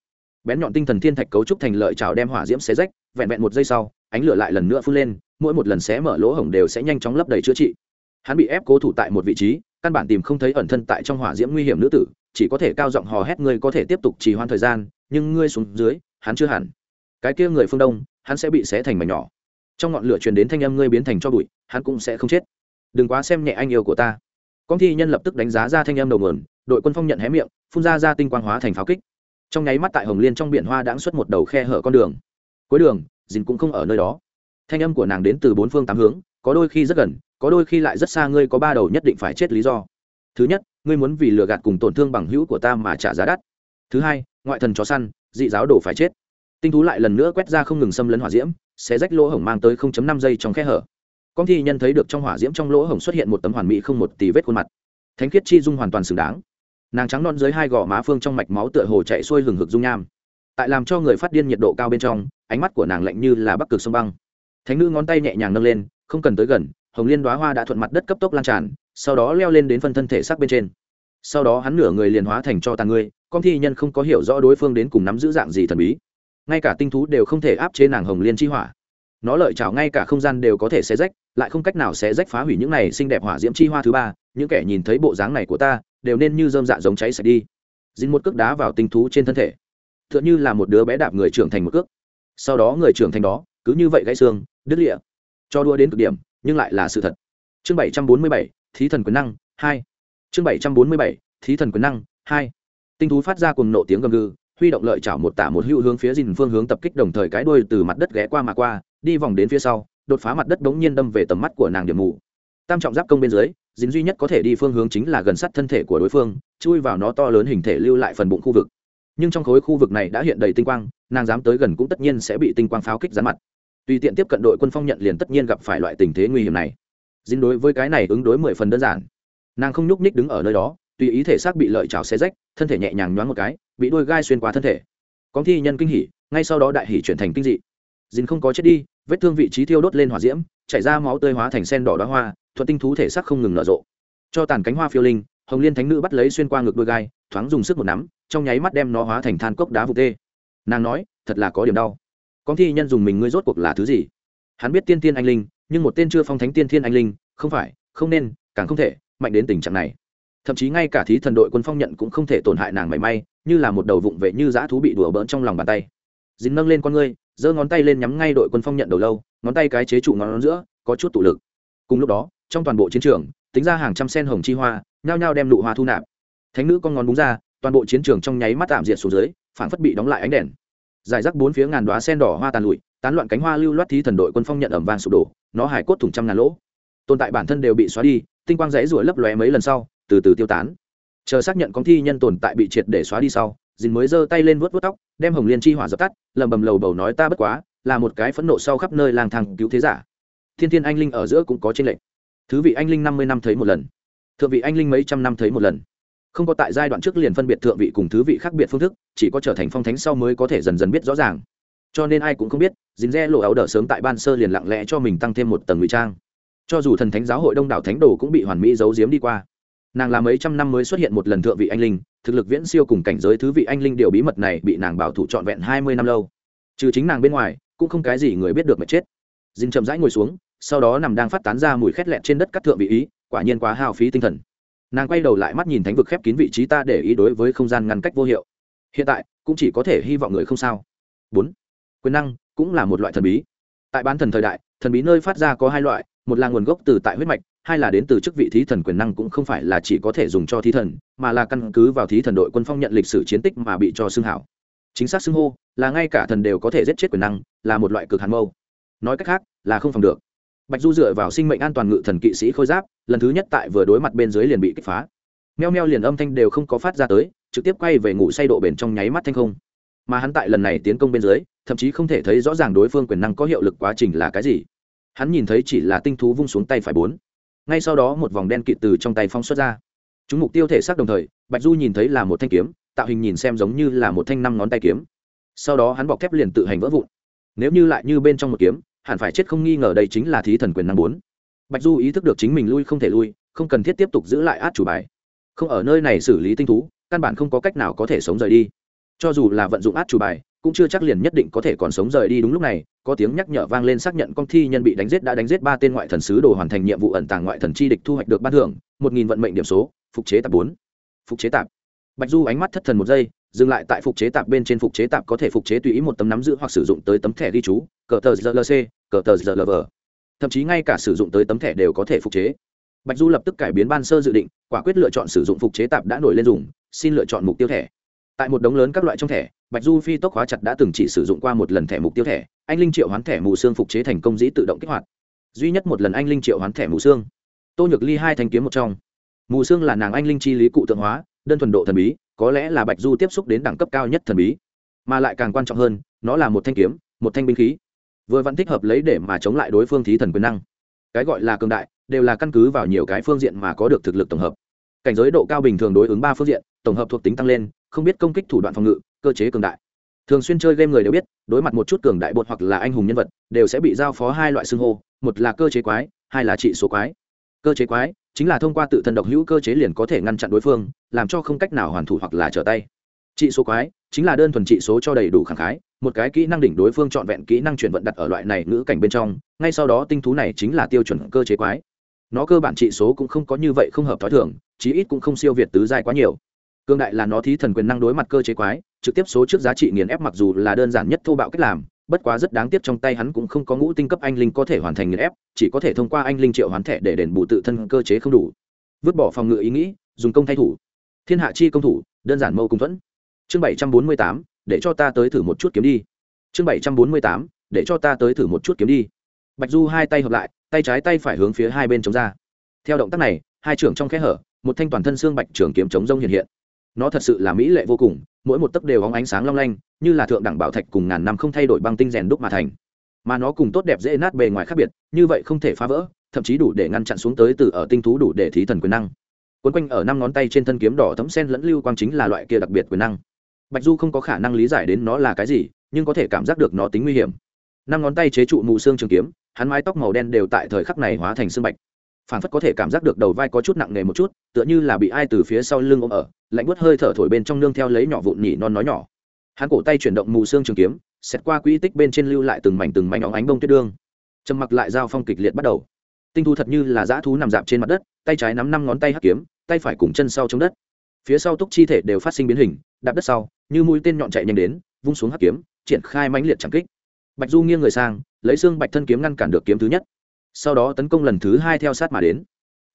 S1: Bén nhọn tinh thần thiên thạch cấu trúc thành lợi trào đem hỏa diễm xé rách, vẹn vẹn một giây sau, ánh lửa lại lần nữa phun lên, mỗi một lần xé mở lỗ hổng đều sẽ nhanh chóng lấp đầy chữa trị. Hắn bị ép cố thủ tại một vị trí, căn bản tìm không thấy ẩn thân tại trong hỏa diễm nguy hiểm nữ tử, chỉ có thể cao giọng hò hét, ngươi có thể tiếp tục trì hoãn thời gian, nhưng ngươi xuống dưới hắn chưa hẳn. Cái kia người phương đông, hắn sẽ bị xé thành mảnh nhỏ. Trong ngọn lửa truyền đến thanh âm ngươi biến thành cho bụi, hắn cũng sẽ không chết. Đừng quá xem nhẹ anh yêu của ta. Con thi nhân lập tức đánh giá ra thanh âm đầu nguồn, đội quân phong nhận hé miệng, phun ra ra tinh quang hóa thành pháo kích. Trong nháy mắt tại hồng liên trong biển hoa đãng xuất một đầu khe hở con đường. Cuối đường dìn cũng không ở nơi đó. Thanh âm của nàng đến từ bốn phương tám hướng, có đôi khi rất gần, có đôi khi lại rất xa ngươi có ba đầu nhất định phải chết lý do. Thứ nhất, ngươi muốn vì lừa gạt cùng tổn thương bằng hữu của ta mà trả giá đắt thứ hai, ngoại thần chó săn, dị giáo đổ phải chết. Tinh thú lại lần nữa quét ra không ngừng xâm lấn hỏa diễm sẽ rách lỗ hổng mang tới 0.5 giây trong khe hở. Con thi nhân thấy được trong hỏa diễm trong lỗ hổng xuất hiện một tấm hoàn mỹ không một tì vết khuôn mặt. Thánh khiết chi dung hoàn toàn xứng đáng. Nàng trắng non dưới hai gò má phương trong mạch máu tựa hồ chạy xuôi hừng hực dung nham. Tại làm cho người phát điên nhiệt độ cao bên trong, ánh mắt của nàng lạnh như là bắc cực sông băng. Thánh nữ ngón tay nhẹ nhàng nâng lên, không cần tới gần, hồng liên đoá hoa đã thuận mặt đất cấp tốc lan tràn, sau đó leo lên đến phân thân thể xác bên trên. Sau đó hắn nửa người liền hóa thành cho tàn ngươi con thi nhân không có hiểu rõ đối phương đến cùng nắm giữ dạng gì thần bí. Ngay cả tinh thú đều không thể áp chế nàng hồng liên chi hỏa. Nó lợi chảo ngay cả không gian đều có thể xé rách, lại không cách nào xé rách phá hủy những này xinh đẹp hỏa diễm chi hoa thứ ba, những kẻ nhìn thấy bộ dáng này của ta, đều nên như dơm dạ giống cháy sạch đi. Dính một cước đá vào tinh thú trên thân thể. T h ư ợ n như là một đứa bé đạp người trưởng thành một cước. Sau đó người trưởng thành đó, cứ như vậy gãy xương, đứt lịa cho đua đến cực điểm, nhưng lại là sự thật. Chương bảy trăm bốn mươi bảy, thí thần quyền năng, hai. Chương bảy trăm bốn mươi bảy, thí thần quyền năng, hai tinh thú phát ra cùng nộ tiếng gầm gừ, huy động lợi chảo một tả một hữu hướng phía dìn phương hướng tập kích đồng thời cái đuôi từ mặt đất ghé qua mà qua, đi vòng đến phía sau, đột phá mặt đất bỗng nhiên đâm về tầm mắt của nàng điểm mù. Tam trọng giáp công bên dưới dính duy nhất có thể đi phương hướng chính là gần sát thân thể của đối phương, chui vào nó to lớn hình thể lưu lại phần bụng khu vực. Nhưng trong khối khu vực này đã hiện đầy tinh quang, nàng dám tới gần cũng tất nhiên sẽ bị tinh quang pháo kích rán mặt. Tùy tiện tiếp cận đội quân phong nhận liền tất nhiên gặp phải loại tình thế nguy hiểm này. Dính đối với cái này ứng đối mười phần đơn giản. Nàng không nhúc ních đứng ở nơi đó tùy ý thể xác bị lợi trào xé rách, thân thể nhẹ nhàng nhoáng một cái, bị đôi gai xuyên qua thân thể. Có thi nhân kinh hỉ, ngay sau đó đại hỉ chuyển thành kinh dị. Dìn không có chết đi, vết thương vị trí thiêu đốt lên hỏa diễm, chảy ra máu tươi hóa thành sen đỏ đóa hoa, thuận tinh thú thể sắc không ngừng nở rộ. Cho tàn cánh hoa phiêu linh, hồng liên thánh nữ bắt lấy xuyên qua ngực đôi gai, thoáng dùng sức một nắm, trong nháy mắt đem nó hóa thành than cốc đá vụ tê. Nàng nói, thật là có điểm đau. Con thi nhân dùng mình ngươi rốt cuộc là thứ gì? Hắn biết tiên tiên anh linh, nhưng một tên chưa phong thánh tiên thiên anh linh, không phải, không nên, càng không thể mạnh đến tình trạng này thậm chí ngay cả thí thần đội quân phong nhận cũng không thể tổn hại nàng mảy may, như là một đầu vụng vệ như dã thú bị đùa bỡn trong lòng bàn tay. Dính nâng lên con ngươi, giơ ngón tay lên nhắm ngay đội quân phong nhận đầu lâu, ngón tay cái chế trụ ngón giữa, có chút tụ lực. Cùng lúc đó, trong toàn bộ chiến trường, tính ra hàng trăm sen hồng chi hoa, nhao nhao đem nụ hoa thu nạp. Thánh nữ con ngón búng ra, toàn bộ chiến trường trong nháy mắt tạm diệt xuống dưới phản phất bị đóng lại ánh đèn. Giải rác bốn phía ngàn đoá sen đỏ hoa tàn lụi, tán loạn cánh hoa lưu loát thí thần đội quân phong nhận ẩm vàng sụp đổ, nó hải cốt thủng trăm ngàn lỗ. Tồn tại bản thân đều bị xóa đi, tinh quang rẽ rủa lấp lóe mấy lần sau từ từ tiêu tán. Chờ xác nhận công thi nhân tồn tại bị triệt để xóa đi sau, dìn mới giơ tay lên vớt vớt tóc, đem hồng liên chi hỏa dập tắt lầm bầm lầu bầu nói ta bất quá, là một cái phẫn nộ sau khắp nơi lang thang cứu thế giả. Thiên thiên anh linh ở giữa cũng có trên lệnh thứ vị anh linh năm mươi năm thấy một lần. Thượng vị anh linh mấy trăm năm thấy một lần. Không có tại giai đoạn trước liền phân biệt thượng vị cùng thứ vị khác biệt phương thức, chỉ có trở thành phong thánh sau mới có thể dần dần biết rõ ràng. Cho nên ai cũng không biết dính re lộ áo đỡ sớm tại ban sơ liền lặng lẽ cho mình tăng thêm một tầng ngụy trang. Cho dù thần thánh giáo hội đông đảo thánh đồ cũng bị hoàn mỹ giấu giếm đi qua nàng là mấy trăm năm mới xuất hiện một lần thượng vị anh linh, thực lực viễn siêu cùng cảnh giới thứ vị anh linh điều bí mật này bị nàng bảo thủ trọn vẹn hai mươi năm lâu. Trừ chính nàng bên ngoài, cũng không cái gì người biết được mà chết. Dinh chậm rãi ngồi xuống, sau đó nằm đang phát tán ra mùi khét lẹt trên đất các thượng vị ý, quả nhiên quá hao phí tinh thần. Nàng quay đầu lại mắt nhìn thánh vực khép kín vị trí ta để ý đối với không gian ngăn cách vô hiệu. Hiện tại, cũng chỉ có thể hy vọng người không sao. Bốn, quyền năng cũng là một loại thần bí. Tại bán thần thời đại, thần bí nơi phát ra có hai loại, một là nguồn gốc từ tại huyết mạch hai là đến từ chức vị thí thần quyền năng cũng không phải là chỉ có thể dùng cho thí thần, mà là căn cứ vào thí thần đội quân phong nhận lịch sử chiến tích mà bị cho xưng hảo. Chính xác xưng hô là ngay cả thần đều có thể giết chết quyền năng, là một loại cực hàn mâu. Nói cách khác, là không phòng được. Bạch du dựa vào sinh mệnh an toàn ngự thần kỵ sĩ khôi giáp, lần thứ nhất tại vừa đối mặt bên dưới liền bị kích phá. Meo meo liền âm thanh đều không có phát ra tới, trực tiếp quay về ngủ say độ bền trong nháy mắt thanh không. Mà hắn tại lần này tiến công bên dưới, thậm chí không thể thấy rõ ràng đối phương quyền năng có hiệu lực quá trình là cái gì. Hắn nhìn thấy chỉ là tinh thú vung xuống tay phải bốn ngay sau đó một vòng đen kịt từ trong tay phong xuất ra. Chúng mục tiêu thể xác đồng thời, bạch du nhìn thấy là một thanh kiếm, tạo hình nhìn xem giống như là một thanh năm ngón tay kiếm. Sau đó hắn bọc thép liền tự hành vỡ vụn. Nếu như lại như bên trong một kiếm, hẳn phải chết không nghi ngờ đây chính là thí thần quyền năm bốn. Bạch du ý thức được chính mình lui không thể lui, không cần thiết tiếp tục giữ lại át chủ bài. Không ở nơi này xử lý tinh thú, căn bản không có cách nào có thể sống rời đi. Cho dù là vận dụng át chủ bài, cũng chưa chắc liền nhất định có thể còn sống rời đi đúng lúc này có tiếng nhắc nhở vang lên xác nhận công thi nhân bị đánh giết đã đánh giết ba tên ngoại thần sứ đồ hoàn thành nhiệm vụ ẩn tàng ngoại thần chi địch thu hoạch được ban thưởng, một nghìn vận mệnh điểm số, phục chế tạp bốn. Phục chế tạp. Bạch du ánh mắt thất thần một giây, dừng lại tại phục chế tạp bên trên phục chế tạp có thể phục chế tùy ý một tấm nắm giữ hoặc sử dụng tới tấm thẻ ghi chú, cờ tờ rlc cờ tờ rlv thậm chí ngay cả sử dụng tới tấm thẻ đều có thể phục chế. Bạch du lập tức cải biến ban sơ dự định, quả quyết lựa chọn sử dụng phục chế tạp đã nổi lên dùng, xin lựa chọn mục tiêu thẻ. Tại một đống lớn các loại trong thẻ, bạch du phi tốc hóa chặt đã từng chỉ sử dụng qua một lần thẻ mục tiêu thẻ anh linh triệu hoán thẻ mù xương phục chế thành công dĩ tự động kích hoạt duy nhất một lần anh linh triệu hoán thẻ mù xương tô nhược ly hai thanh kiếm một trong mù xương là nàng anh linh chi lý cụ tượng hóa đơn thuần độ thần bí có lẽ là bạch du tiếp xúc đến đẳng cấp cao nhất thần bí mà lại càng quan trọng hơn nó là một thanh kiếm một thanh binh khí vừa vẫn thích hợp lấy để mà chống lại đối phương thí thần quyền năng cái gọi là cường đại đều là căn cứ vào nhiều cái phương diện mà có được thực lực tổng hợp cảnh giới độ cao bình thường đối ứng ba phương diện tổng hợp thuộc tính tăng lên không biết công kích thủ đoạn phòng ngự cơ chế cường đại thường xuyên chơi game người đều biết đối mặt một chút cường đại bột hoặc là anh hùng nhân vật, đều sẽ bị giao phó hai loại xưng hô, một là cơ chế quái, hai là trị số quái. Cơ chế quái chính là thông qua tự thân độc hữu cơ chế liền có thể ngăn chặn đối phương, làm cho không cách nào hoàn thủ hoặc là trở tay. Trị số quái chính là đơn thuần trị số cho đầy đủ khẳng khái, một cái kỹ năng đỉnh đối phương trọn vẹn kỹ năng chuyển vận đặt ở loại này ngữ cảnh bên trong, ngay sau đó tinh thú này chính là tiêu chuẩn cơ chế quái. Nó cơ bản trị số cũng không có như vậy không hợp t h ó i thường, chí ít cũng không siêu việt tứ giai quá nhiều cương đại là nó thí thần quyền năng đối mặt cơ chế quái, trực tiếp số trước giá trị nghiền ép mặc dù là đơn giản nhất thô bạo cách làm, bất quá rất đáng tiếc trong tay hắn cũng không có ngũ tinh cấp anh linh có thể hoàn thành nghiền ép, chỉ có thể thông qua anh linh triệu hoán thẻ để đền bù tự thân cơ chế không đủ. Vứt bỏ phòng ngự ý nghĩ, dùng công thay thủ. Thiên hạ chi công thủ, đơn giản mâu cung thuẫn. Chương bảy trăm bốn mươi tám, để cho ta tới thử một chút kiếm đi. Chương bảy trăm bốn mươi tám, để cho ta tới thử một chút kiếm đi. Bạch du hai tay hợp lại, tay trái tay phải hướng phía hai bên chống ra. Theo động tác này, hai trưởng trong khe hở, một thanh toàn thân xương bạch trưởng kiếm chống rông hiện hiện nó thật sự là mỹ lệ vô cùng, mỗi một tấc đều hóng ánh sáng long lanh, như là thượng đẳng bảo thạch cùng ngàn năm không thay đổi băng tinh rèn đúc mà thành. Mà nó cùng tốt đẹp dễ nát bề ngoài khác biệt, như vậy không thể phá vỡ, thậm chí đủ để ngăn chặn xuống tới từ ở tinh thú đủ để thí thần quyền năng. Quấn quanh ở năm ngón tay trên thân kiếm đỏ thấm sen lẫn lưu quang chính là loại kia đặc biệt quyền năng. Bạch du không có khả năng lý giải đến nó là cái gì, nhưng có thể cảm giác được nó tính nguy hiểm. Năm ngón tay chế trụ mù xương trường kiếm, hắn mái tóc màu đen đều tại thời khắc này hóa thành xương bạch phản phất có thể cảm giác được đầu vai có chút nặng nề một chút, tựa như là bị ai từ phía sau lưng ôm ở, lạnh bớt hơi thở thổi bên trong nương theo lấy nhỏ vụn nhỉ non nói nhỏ. Hắn cổ tay chuyển động mù xương trường kiếm xét qua quỹ tích bên trên lưu lại từng mảnh từng mảnh óng ánh bông tuyết đương. Trầm mặc lại giao phong kịch liệt bắt đầu. Tinh thu thật như là dã thú nằm dạp trên mặt đất, tay trái nắm năm ngón tay hắc kiếm, tay phải cùng chân sau chống đất. Phía sau túc chi thể đều phát sinh biến hình, đạp đất sau, như mũi tên nhọn chạy nhanh đến, vung xuống hắc kiếm, triển khai mãnh liệt chẳng kích. Bạch du nghiêng người sang, lấy xương bạch thân kiếm ngăn cản được kiếm thứ nhất sau đó tấn công lần thứ hai theo sát mà đến.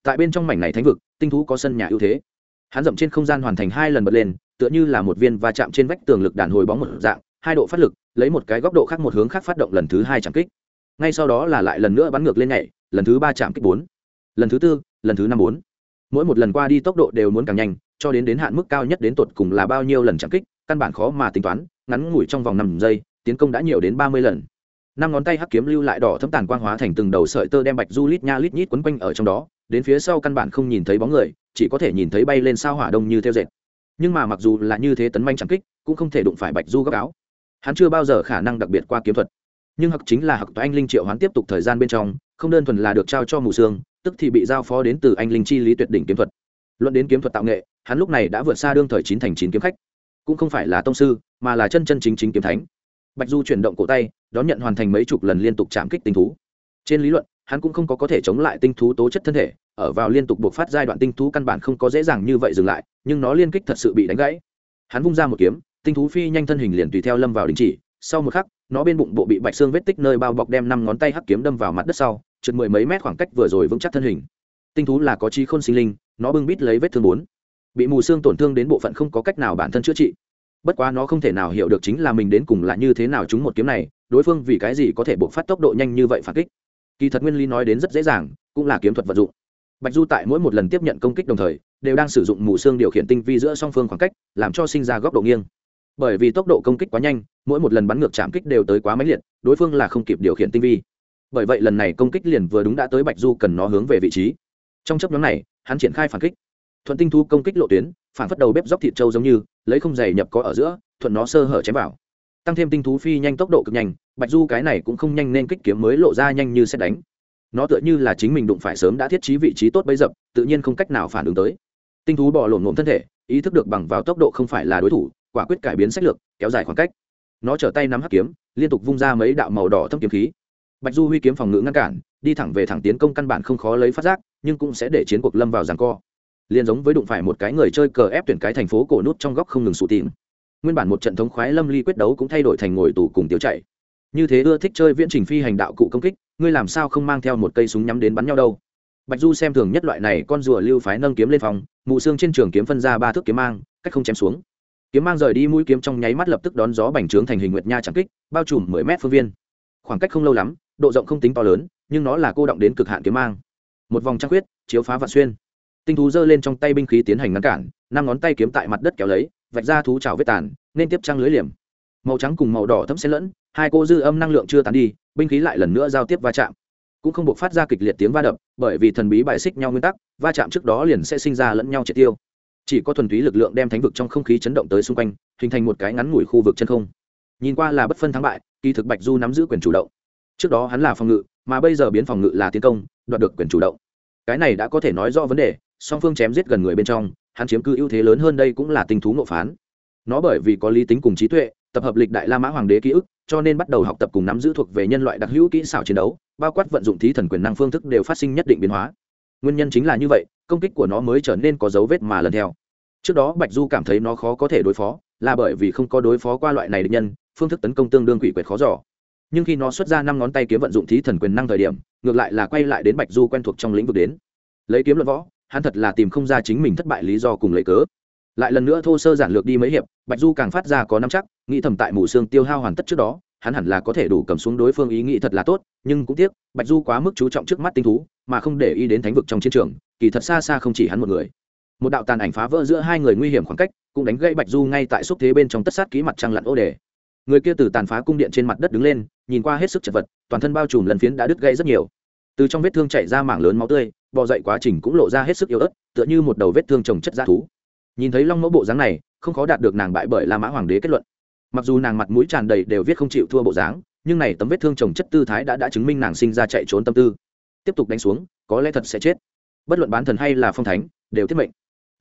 S1: Tại bên trong mảnh này thánh vực, tinh thú có sân nhà ưu thế. Hắn dậm trên không gian hoàn thành hai lần bật lên, tựa như là một viên va chạm trên vách tường lực đàn hồi bóng một dạng, hai độ phát lực, lấy một cái góc độ khác một hướng khác phát động lần thứ hai chạm kích. Ngay sau đó là lại lần nữa bắn ngược lên nhảy, lần thứ ba chạm kích bốn, lần thứ tư, lần thứ năm bốn. Mỗi một lần qua đi tốc độ đều muốn càng nhanh, cho đến đến hạn mức cao nhất đến tột cùng là bao nhiêu lần chạm kích, căn bản khó mà tính toán, ngắn ngủi trong vòng năm giây, tiến công đã nhiều đến ba mươi lần năm ngón tay hắc kiếm lưu lại đỏ thấm tàn quang hóa thành từng đầu sợi tơ đem bạch du lít nha lít nhít quấn quanh ở trong đó, đến phía sau căn bản không nhìn thấy bóng người, chỉ có thể nhìn thấy bay lên sao hỏa đông như theo dệt. Nhưng mà mặc dù là như thế tấn manh chẳng kích, cũng không thể đụng phải bạch du góc áo. Hắn chưa bao giờ khả năng đặc biệt qua kiếm thuật. Nhưng hặc chính là hặc toa anh linh triệu hoán tiếp tục thời gian bên trong, không đơn thuần là được trao cho mù xương tức thì bị giao phó đến từ anh linh chi lý tuyệt đỉnh kiếm thuật. Luận đến kiếm thuật tạo nghệ, hắn lúc này đã vượt xa đương thời chín thành chín kiếm khách. Cũng không phải là tông sư, mà là chân chân chính chính kiếm thánh. Bạch du chuyển động cổ tay đón nhận hoàn thành mấy chục lần liên tục chạm kích tinh thú. Trên lý luận, hắn cũng không có có thể chống lại tinh thú tố chất thân thể, ở vào liên tục buộc phát giai đoạn tinh thú căn bản không có dễ dàng như vậy dừng lại, nhưng nó liên kích thật sự bị đánh gãy. Hắn vung ra một kiếm, tinh thú phi nhanh thân hình liền tùy theo lâm vào đình chỉ, sau một khắc, nó bên bụng bộ bị bạch xương vết tích nơi bao bọc đem năm ngón tay hắc kiếm đâm vào mặt đất sau, trượt mười mấy mét khoảng cách vừa rồi vững chắc thân hình. Tinh thú là có trí khôn sinh linh, nó bưng bít lấy vết thương bốn. Bị mù xương tổn thương đến bộ phận không có cách nào bản thân chữa trị bất quá nó không thể nào hiểu được chính là mình đến cùng là như thế nào chúng một kiếm này, đối phương vì cái gì có thể buộc phát tốc độ nhanh như vậy phản kích. Kỳ thật nguyên lý nói đến rất dễ dàng, cũng là kiếm thuật vận dụng. Bạch du tại mỗi một lần tiếp nhận công kích đồng thời, đều đang sử dụng mù xương điều khiển tinh vi giữa song phương khoảng cách, làm cho sinh ra góc độ nghiêng. Bởi vì tốc độ công kích quá nhanh, mỗi một lần bắn ngược chạm kích đều tới quá máy liệt, đối phương là không kịp điều khiển tinh vi. Bởi vậy lần này công kích liền vừa đúng đã tới bạch du cần nó hướng về vị trí. Trong chấp nhóm này, hắn triển khai phản kích. Thuận tinh thu công kích lộ tuyến phản phất đầu bếp dóc thịt trâu giống như, lấy không dày nhập có ở giữa, thuận nó sơ hở chém vào. Tăng thêm tinh thú phi nhanh tốc độ cực nhanh, bạch du cái này cũng không nhanh nên kích kiếm mới lộ ra nhanh như xét đánh. Nó tựa như là chính mình đụng phải sớm đã thiết trí vị trí tốt bấy dập, tự nhiên không cách nào phản ứng tới. Tinh thú bỏ lổn ngộm thân thể, ý thức được bằng vào tốc độ không phải là đối thủ, quả quyết cải biến sách lược, kéo dài khoảng cách. Nó trở tay nắm hắc kiếm, liên tục vung ra mấy đạo màu đỏ thâm kiếm khí. Bạch du huy kiếm phòng ngự ngăn cản, đi thẳng về thẳng tiến công căn bản không khó lấy phát giác, nhưng cũng sẽ để chiến cuộc lâm vào ràng co liền giống với đụng phải một cái người chơi cờ ép tuyển cái thành phố cổ nút trong góc không ngừng sụ tìm. Nguyên bản một trận thống khoái lâm ly quyết đấu cũng thay đổi thành ngồi tù cùng tiêu chạy. Như thế ưa thích chơi viễn trình phi hành đạo cụ công kích, ngươi làm sao không mang theo một cây súng nhắm đến bắn nhau đâu? Bạch du xem thường nhất loại này con rùa lưu phái nâng kiếm lên phòng mụ xương trên trường kiếm phân ra ba thước kiếm mang, cách không chém xuống. Kiếm mang rời đi mũi kiếm trong nháy mắt lập tức đón gió bành trướng thành hình nguyệt nha chẳng kích, bao trùm mười mét phương viên. Khoảng cách không lâu lắm, độ rộng không tính to lớn, nhưng nó là cô động đến cực hạn kiếm mang. Một vòng trăng khuyết, chiếu phá vạn xuyên tinh thú giơ lên trong tay binh khí tiến hành ngăn cản, năm ngón tay kiếm tại mặt đất kéo lấy, vạch ra thú trào vết tàn, nên tiếp trăng lưới liềm. Màu trắng cùng màu đỏ thấm xen lẫn, hai cô dư âm năng lượng chưa tàn đi, binh khí lại lần nữa giao tiếp va chạm. Cũng không buộc phát ra kịch liệt tiếng va đập, bởi vì thần bí bài xích nhau nguyên tắc, va chạm trước đó liền sẽ sinh ra lẫn nhau triệt tiêu. Chỉ có thuần túy lực lượng đem thánh vực trong không khí chấn động tới xung quanh, hình thành một cái ngắn ngủi khu vực chân không. Nhìn qua là bất phân thắng bại, kỳ thực bạch du nắm giữ quyền chủ động. Trước đó hắn là phòng ngự, mà bây giờ biến phòng ngự là tiến công, đoạt được quyền chủ động. Cái này đã có thể nói rõ vấn đề song phương chém giết gần người bên trong, hắn chiếm cứ ưu thế lớn hơn đây cũng là tình thú ngộ phán. Nó bởi vì có lý tính cùng trí tuệ, tập hợp lịch đại la mã hoàng đế ký ức, cho nên bắt đầu học tập cùng nắm giữ thuộc về nhân loại đặc hữu kỹ xảo chiến đấu, bao quát vận dụng thí thần quyền năng phương thức đều phát sinh nhất định biến hóa. Nguyên nhân chính là như vậy, công kích của nó mới trở nên có dấu vết mà lần theo. Trước đó bạch du cảm thấy nó khó có thể đối phó, là bởi vì không có đối phó qua loại này định nhân, phương thức tấn công tương đương quỷ quyệt khó giỏ nhưng khi nó xuất ra năm ngón tay kiếm vận dụng thí thần quyền năng thời điểm, ngược lại là quay lại đến bạch du quen thuộc trong lĩnh vực đến. Lấy kiếm luận võ hắn thật là tìm không ra chính mình thất bại lý do cùng lấy cớ. Lại lần nữa thô sơ giản lược đi mấy hiệp, bạch du càng phát ra có năm chắc, nghĩ thầm tại mù xương tiêu hao hoàn tất trước đó, hắn hẳn là có thể đủ cầm xuống đối phương ý nghĩ thật là tốt, nhưng cũng tiếc, bạch du quá mức chú trọng trước mắt tinh thú, mà không để ý đến thánh vực trong chiến trường, kỳ thật xa xa không chỉ hắn một người. Một đạo tàn ảnh phá vỡ giữa hai người nguy hiểm khoảng cách, cũng đánh gây bạch du ngay tại xúc thế bên trong tất sát ký mặt trăng lặn ô đề. Người kia từ tàn phá cung điện trên mặt đất đứng lên, nhìn qua hết sức chật vật, toàn thân bao trùm lần phiến đã đứt gây rất nhiều. Từ trong vết thương chảy ra mảng lớn máu tươi bò dậy quá trình cũng lộ ra hết sức yếu ớt, tựa như một đầu vết thương trồng chất g thú. Nhìn thấy long mẫu bộ dáng này, không khó đạt được nàng bại bởi la mã hoàng đế kết luận. Mặc dù nàng mặt mũi tràn đầy đều viết không chịu thua bộ dáng, nhưng này tấm vết thương trồng chất tư thái đã đã chứng minh nàng sinh ra chạy trốn tâm tư. Tiếp tục đánh xuống, có lẽ thật sẽ chết. Bất luận bán thần hay là phong thánh, đều thiết mệnh.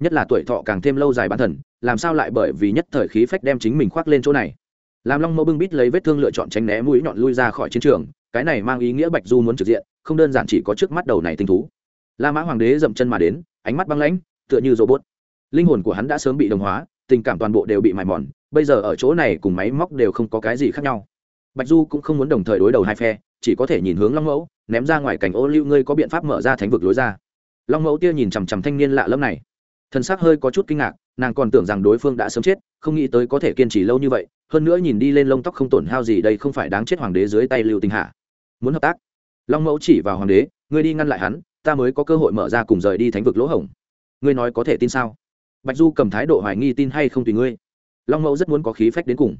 S1: Nhất là tuổi thọ càng thêm lâu dài bán thần, làm sao lại bởi vì nhất thời khí phách đem chính mình khoác lên chỗ này? Làm long mẫu bưng bít lấy vết thương lựa chọn tránh né mũi nhọn lui ra khỏi chiến trường, cái này mang ý nghĩa bạch du muốn trực diện, không đơn giản chỉ có trước mắt đầu này tinh thú la mã hoàng đế dậm chân mà đến, ánh mắt băng lãnh, tựa như robot. Linh hồn của hắn đã sớm bị đồng hóa, tình cảm toàn bộ đều bị mài mòn, bây giờ ở chỗ này cùng máy móc đều không có cái gì khác nhau. Bạch du cũng không muốn đồng thời đối đầu hai phe, chỉ có thể nhìn hướng long mẫu, ném ra ngoài cảnh ô lưu, ngươi có biện pháp mở ra thánh vực lối ra. Long mẫu tia nhìn chằm chằm thanh niên lạ lẫm này. Thân xác hơi có chút kinh ngạc, nàng còn tưởng rằng đối phương đã sớm chết, không nghĩ tới có thể kiên trì lâu như vậy, hơn nữa nhìn đi lên lông tóc không tổn hao gì đây không phải đáng chết hoàng đế dưới tay lưu tinh hạ. Muốn hợp tác. Long mẫu chỉ vào hoàng đế, ngươi đi ngăn lại hắn ta mới có cơ hội mở ra cùng rời đi thánh vực lỗ hổng. Ngươi nói có thể tin sao? Bạch du cầm thái độ hoài nghi tin hay không tùy ngươi. Long mẫu rất muốn có khí phách đến cùng,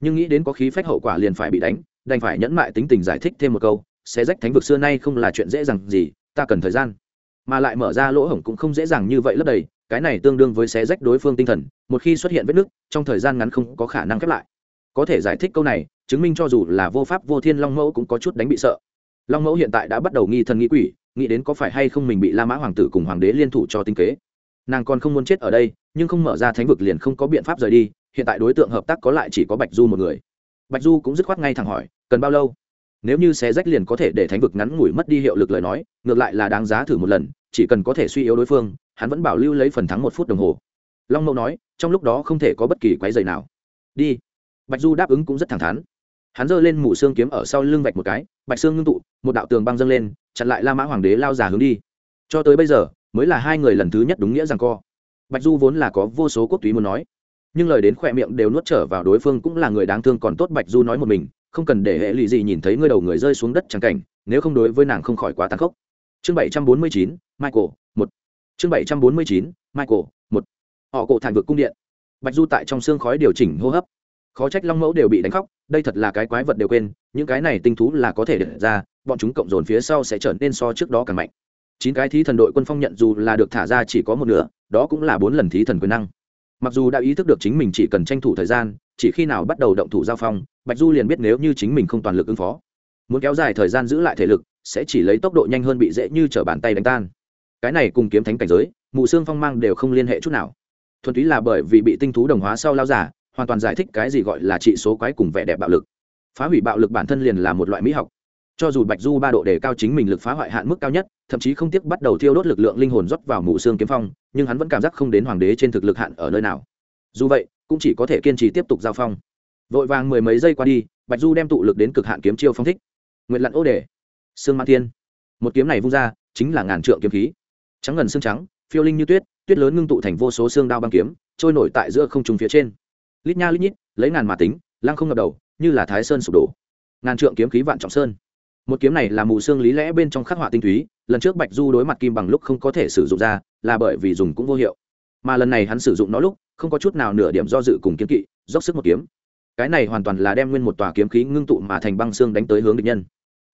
S1: nhưng nghĩ đến có khí phách hậu quả liền phải bị đánh, đành phải nhẫn mại tính tình giải thích thêm một câu sẽ rách thánh vực xưa nay không là chuyện dễ dàng gì, ta cần thời gian. Mà lại mở ra lỗ hổng cũng không dễ dàng như vậy lấp đầy, cái này tương đương với xé rách đối phương tinh thần, một khi xuất hiện vết nứt, trong thời gian ngắn không có khả năng khép lại. Có thể giải thích câu này, chứng minh cho dù là vô pháp vô thiên long mẫu cũng có chút đánh bị sợ. Long mẫu hiện tại đã bắt đầu nghi thần nghĩ quỷ nghĩ đến có phải hay không mình bị la mã hoàng tử cùng hoàng đế liên thủ cho tinh kế. Nàng còn không muốn chết ở đây, nhưng không mở ra thánh vực liền không có biện pháp rời đi, hiện tại đối tượng hợp tác có lại chỉ có bạch du một người. Bạch du cũng dứt khoát ngay thẳng hỏi, cần bao lâu? Nếu như xé rách liền có thể để thánh vực ngắn ngủi mất đi hiệu lực lời nói, ngược lại là đáng giá thử một lần, chỉ cần có thể suy yếu đối phương, hắn vẫn bảo lưu lấy phần thắng một phút đồng hồ. Long mẫu nói, trong lúc đó không thể có bất kỳ quái dày nào. Đi. Bạch du đáp ứng cũng rất thẳng thắn hắn giơ lên mũ xương kiếm ở sau lưng vạch một cái bạch xương ngưng tụ, một đạo tường băng dâng lên, chặn lại la mã hoàng đế lao giả hướng đi. Cho tới bây giờ, mới là hai người lần thứ nhất đúng nghĩa rằng co. Bạch du vốn là có vô số quốc túy muốn nói, nhưng lời đến khỏe miệng đều nuốt trở vào đối phương cũng là người đáng thương còn tốt bạch du nói một mình, không cần để hệ lụy gì nhìn thấy ngươi đầu người rơi xuống đất chẳng cảnh, nếu không đối với nàng không khỏi quá tàn khốc. Chương bảy trăm bốn mươi chín, michael, một. Chương bảy trăm bốn mươi chín, michael, một. Họ cổ thản vực cung điện. Bạch du tại trong xương khói điều chỉnh hô hấp khó trách long mẫu đều bị đánh khóc, đây thật là cái quái vật đều quên, những cái này tinh thú là có thể được ra, bọn chúng cộng dồn phía sau sẽ trở nên so trước đó càng mạnh. Chín cái thí thần đội quân phong nhận dù là được thả ra chỉ có một nửa, đó cũng là bốn lần thí thần quyền năng. Mặc dù đã ý thức được chính mình chỉ cần tranh thủ thời gian, chỉ khi nào bắt đầu động thủ giao phong, bạch du liền biết nếu như chính mình không toàn lực ứng phó, muốn kéo dài thời gian giữ lại thể lực, sẽ chỉ lấy tốc độ nhanh hơn bị dễ như t bàn tay đánh tan. Cái này cùng kiếm thánh cảnh giới, mù xương phong mang đều không liên hệ chút nào. Thuần túy là bởi vì bị tinh thú đồng hóa sau lao giả hoàn toàn giải thích cái gì gọi là trị số quái cùng vẻ đẹp bạo lực. Phá hủy bạo lực bản thân liền là một loại mỹ học. Cho dù bạch du ba độ đề cao chính mình lực phá hoại hạn mức cao nhất, thậm chí không tiếc bắt đầu thiêu đốt lực lượng linh hồn rót vào mù xương kiếm phong, nhưng hắn vẫn cảm giác không đến hoàng đế trên thực lực hạn ở nơi nào. Dù vậy, cũng chỉ có thể kiên trì tiếp tục giao phong. Vội vàng mười mấy giây qua đi, bạch du đem tụ lực đến cực hạn kiếm chiêu phong thích. Nguyện lặn ô đề, sương mã thiên. Một kiếm này vung ra, chính là ngàn trượng kiếm khí. Trắng ngần xương trắng, phiêu linh như tuyết tuyết lớn ngưng tụ thành vô số xương đao băng kiếm, trôi nổi tại giữa không trùng phía trên lít nha lít nhít, lấy ngàn mà tính, lăng không ngập đầu, như là thái sơn sụp đổ. Ngàn trượng kiếm khí vạn trọng sơn. Một kiếm này là mù xương lý lẽ bên trong khắc họa tinh túy, lần trước bạch du đối mặt kim bằng lúc không có thể sử dụng ra, là bởi vì dùng cũng vô hiệu. Mà lần này hắn sử dụng nó lúc, không có chút nào nửa điểm do dự cùng kiếm kỵ, dốc sức một kiếm. Cái này hoàn toàn là đem nguyên một tòa kiếm khí ngưng tụ mà thành băng xương đánh tới hướng địch nhân.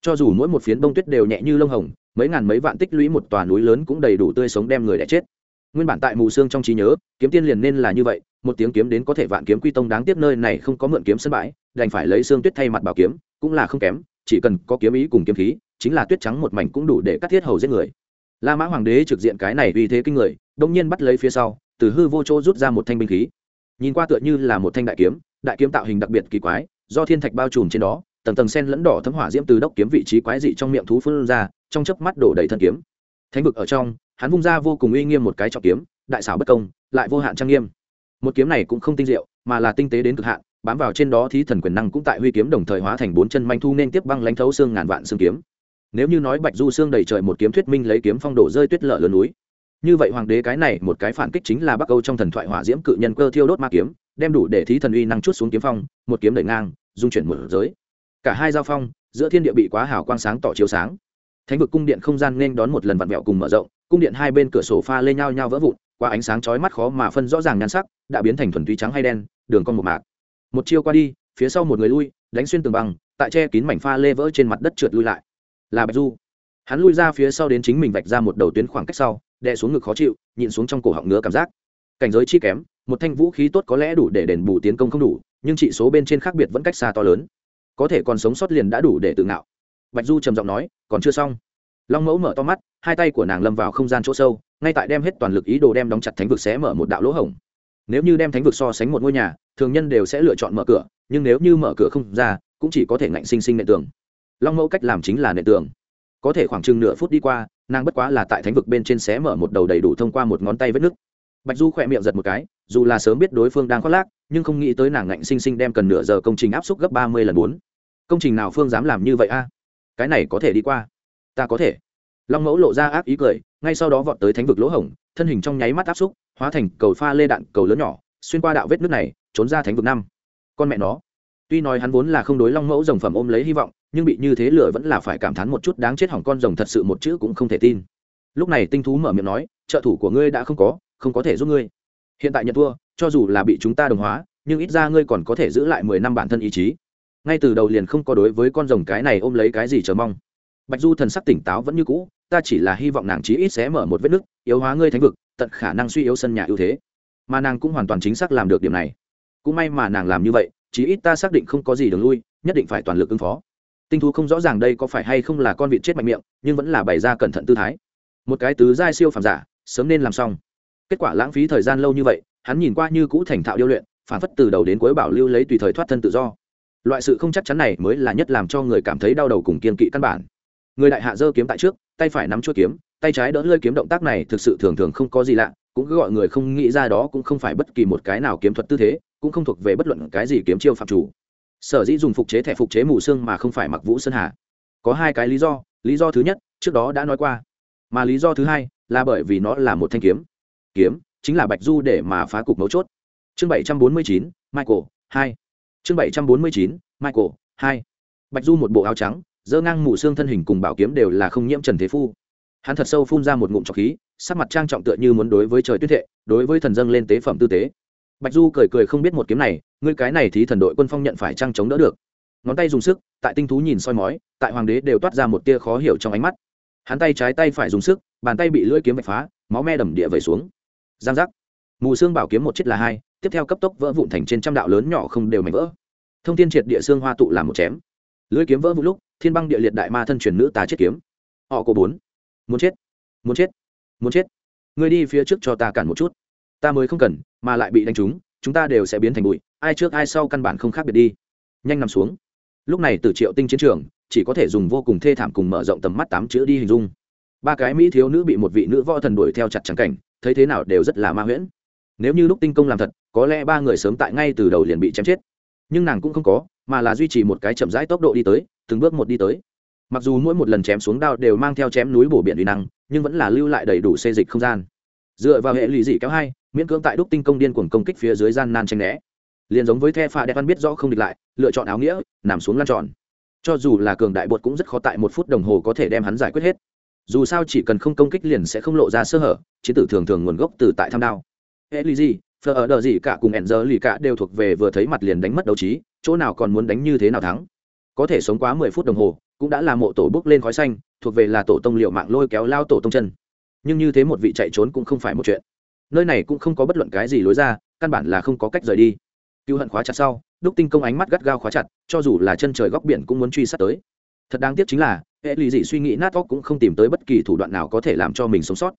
S1: Cho dù mỗi một phiến bông tuyết đều nhẹ như lông hồng, mấy ngàn mấy vạn tích lũy một tòa núi lớn cũng đầy đủ tươi sống đem người đã chết nguyên bản tại mù xương trong trí nhớ, kiếm tiên liền nên là như vậy, một tiếng kiếm đến có thể vạn kiếm quy tông đáng tiếc nơi này không có mượn kiếm sân bãi, đành phải lấy xương tuyết thay mặt bảo kiếm, cũng là không kém, chỉ cần có kiếm ý cùng kiếm khí, chính là tuyết trắng một mảnh cũng đủ để cắt thiết hầu giết người. La mã hoàng đế trực diện cái này uy thế kinh người, đông nhiên bắt lấy phía sau, từ hư vô chỗ rút ra một thanh binh khí. Nhìn qua tựa như là một thanh đại kiếm đại kiếm tạo hình đặc biệt kỳ quái, do thiên thạch bao trùm trên đó, tầng tầng sen lẫn đỏ thấm hỏa diễm từ đốc kiếm vị trí quái dị trong miệng thú phun ra, trong chớp mắt đổ đầy thân kiếm. Thánh vực ở trong hắn vung ra vô cùng uy nghiêm một cái trọng kiếm, đại xảo bất công, lại vô hạn trang nghiêm. Một kiếm này cũng không tinh diệu, mà là tinh tế đến cực hạn, bám vào trên đó thí thần quyền năng cũng tại huy kiếm đồng thời hóa thành bốn chân manh thu nên tiếp băng lãnh thấu xương ngàn vạn xương kiếm. Nếu như nói bạch du xương đầy trời một kiếm thuyết minh lấy kiếm phong đổ rơi tuyết lở lớn núi, như vậy hoàng đế cái này một cái phản kích chính là bắc âu trong thần thoại hỏa diễm cự nhân cơ thiêu đốt ma kiếm, đem đủ để thí thần uy năng chút xuống kiếm phong, một kiếm đẩy ngang, dung chuyển một giới. Cả hai giao phong, giữa thiên địa bị quá hào quang sáng tỏ chiếu sáng. Thánh vực cung điện không gian nên đón một lần vặn vẹo cùng mở rộng cung điện hai bên cửa sổ pha lên nhau nhau vỡ vụn, qua ánh sáng chói mắt khó mà phân rõ ràng nhan sắc, đã biến thành thuần túy trắng hay đen, đường con một mạc. Một chiêu qua đi, phía sau một người lui, đánh xuyên tường băng tại che kín mảnh pha lê vỡ trên mặt đất trượt lui lại. Là bạch du. Hắn lui ra phía sau đến chính mình vạch ra một đầu tuyến khoảng cách sau, đè xuống ngực khó chịu, nhịn xuống trong cổ họng ngứa cảm giác. Cảnh giới chi kém, một thanh vũ khí tốt có lẽ đủ để đền bù tiến công không đủ, nhưng trị số bên trên khác biệt vẫn cách xa to lớn. Có thể còn sống sót liền đã đủ để tự ngạo. Bạch du trầm giọng nói, còn chưa xong long mẫu mở to mắt, hai tay của nàng lâm vào không gian chỗ sâu, ngay tại đem hết toàn lực ý đồ đem đóng chặt thánh vực xé mở một đạo lỗ hổng. Nếu như đem thánh vực so sánh một ngôi nhà, thường nhân đều sẽ lựa chọn mở cửa, nhưng nếu như mở cửa không ra, cũng chỉ có thể ngạnh sinh sinh nệ tường. Long mẫu cách làm chính là nệ tường. Có thể khoảng chừng nửa phút đi qua, nàng bất quá là tại thánh vực bên trên xé mở một đầu đầy đủ thông qua một ngón tay vết nứt. Bạch du khỏe miệng giật một cái, dù là sớm biết đối phương đang khoác lác, nhưng không nghĩ tới nàng ngạnh sinh sinh đem cần nửa giờ công trình áp suất gấp ba mươi lần bốn. Công trình nào phương dám làm như vậy a? Cái này có thể đi qua ta có thể. Long mẫu lộ ra ác ý cười, ngay sau đó vọt tới thánh vực lỗ hổng, thân hình trong nháy mắt áp xúc, hóa thành cầu pha lê đạn cầu lớn nhỏ, xuyên qua đạo vết nước này, trốn ra thánh vực năm. Con mẹ nó. Tuy nói hắn vốn là không đối long mẫu rồng phẩm ôm lấy hy vọng, nhưng bị như thế lửa vẫn là phải cảm thán một chút đáng chết hỏng con rồng thật sự một chữ cũng không thể tin. Lúc này tinh thú mở miệng nói, trợ thủ của ngươi đã không có không có thể giúp ngươi. Hiện tại nhận thua, cho dù là bị chúng ta đồng hóa, nhưng ít ra ngươi còn có thể giữ lại mười năm bản thân ý chí. Ngay từ đầu liền không có đối với con rồng cái này ôm lấy cái gì chờ mong bạch du thần sắc tỉnh táo vẫn như cũ, ta chỉ là hy vọng nàng chí ít sẽ mở một vết nứt, yếu hóa ngươi thánh vực, tận khả năng suy yếu sân nhà ưu thế. Mà nàng cũng hoàn toàn chính xác làm được điểm này. Cũng may mà nàng làm như vậy, chí ít ta xác định không có gì đường lui, nhất định phải toàn lực ứng phó. Tinh thú không rõ ràng đây có phải hay không là con vịt chết mạnh miệng, nhưng vẫn là bày ra cẩn thận tư thái. Một cái tứ giai siêu phàm giả, sớm nên làm xong. Kết quả lãng phí thời gian lâu như vậy, hắn nhìn qua như cũ thành thạo điêu luyện, phản phất từ đầu đến cuối bảo lưu lấy tùy thời thoát thân tự do. Loại sự không chắc chắn này mới là nhất làm cho người cảm thấy đau đầu cùng kiên kỵ căn bản người đại hạ giơ kiếm tại trước, tay phải nắm chuôi kiếm, tay trái đỡ lơi kiếm động tác này thực sự thường thường không có gì lạ, cũng cứ gọi người không nghĩ ra đó cũng không phải bất kỳ một cái nào kiếm thuật tư thế, cũng không thuộc về bất luận cái gì kiếm chiêu phạm chủ. Sở dĩ dùng phục chế thẻ phục chế mù xương mà không phải mặc vũ sơn hà. Có hai cái lý do lý do thứ nhất, trước đó đã nói qua. Mà lý do thứ hai là bởi vì nó là một thanh kiếm. Kiếm chính là bạch du để mà phá cục mấu chốt. Chương bảy trăm bốn mươi chín, michael, hai. Chương bảy trăm bốn mươi chín, michael, hai. Bạch du một bộ áo trắng dơ ngang mù xương thân hình cùng bảo kiếm đều là không nhiễm trần thế phu. Hắn thật sâu phun ra một ngụm trọc khí, sắc mặt trang trọng tựa như muốn đối với trời tuyết hệ đối với thần dâng lên tế phẩm tư tế. Bạch du cười cười không biết một kiếm này, ngươi cái này thì thần đội quân phong nhận phải trang chống đỡ được? Ngón tay dùng sức, tại tinh thú nhìn soi mói, tại hoàng đế đều toát ra một tia khó hiểu trong ánh mắt. Hắn tay trái tay phải dùng sức, bàn tay bị lưỡi kiếm vạch phá, máu me đầm địa vẩy xuống. Giang giác. Mù xương bảo kiếm một chết là hai, tiếp theo cấp tốc vỡ vụn thành trên trăm đạo lớn nhỏ không đều mảnh vỡ. Thông tin triệt địa xương hoa tụ làm một chém. Lưỡi kiếm vỡ vụn lúc thiên băng địa liệt đại ma thân truyền nữ tá chết kiếm. Họ cổ bốn. Muốn chết. Muốn chết. Muốn chết. Ngươi đi phía trước cho ta cản một chút. Ta mới không cần, mà lại bị đánh trúng, chúng ta đều sẽ biến thành bụi, ai trước ai sau căn bản không khác biệt đi. Nhanh nằm xuống. Lúc này từ triệu tinh chiến trường, chỉ có thể dùng vô cùng thê thảm cùng mở rộng tầm mắt tám chữ đi hình dung. Ba cái mỹ thiếu nữ bị một vị nữ võ thần đuổi theo chặt trắng cảnh, thấy thế nào đều rất là ma huyễn. Nếu như lúc tinh công làm thật, có lẽ ba người sớm tại ngay từ đầu liền bị chém chết. Nhưng nàng cũng không có, mà là duy trì một cái chậm rãi tốc độ đi tới từng bước một đi tới. Mặc dù mỗi một lần chém xuống đao đều mang theo chém núi bổ biển uy năng, nhưng vẫn là lưu lại đầy đủ xê dịch không gian. Dựa vào hệ lụy dị kéo hai, miễn cưỡng tại đúc tinh công điên cuồng công kích phía dưới gian nan tranh né. Liền giống với the pha đẹp văn biết rõ không địch lại, lựa chọn áo nghĩa, nằm xuống lăn tròn. Cho dù là cường đại bột cũng rất khó tại một phút đồng hồ có thể đem hắn giải quyết hết. Dù sao chỉ cần không công kích liền sẽ không lộ ra sơ hở, chiến tử thường thường nguồn gốc từ tại tham đao. Hệ lụy gì phờ ở đờ gì cả cùng ẻn giờ lì cả đều thuộc về vừa thấy mặt liền đánh mất đấu trí, chỗ nào còn muốn đánh như thế nào thắng có thể sống quá mười phút đồng hồ, cũng đã là mộ tổ bước lên khói xanh, thuộc về là tổ tông liệu mạng lôi kéo lao tổ tông chân. Nhưng như thế một vị chạy trốn cũng không phải một chuyện. Nơi này cũng không có bất luận cái gì lối ra, căn bản là không có cách rời đi. Cựu hận khóa chặt sau, đúc tinh công ánh mắt gắt gao khóa chặt, cho dù là chân trời góc biển cũng muốn truy sát tới. Thật đáng tiếc chính là, hệ lụy dị suy nghĩ nát óc cũng không tìm tới bất kỳ thủ đoạn nào có thể làm cho mình sống sót.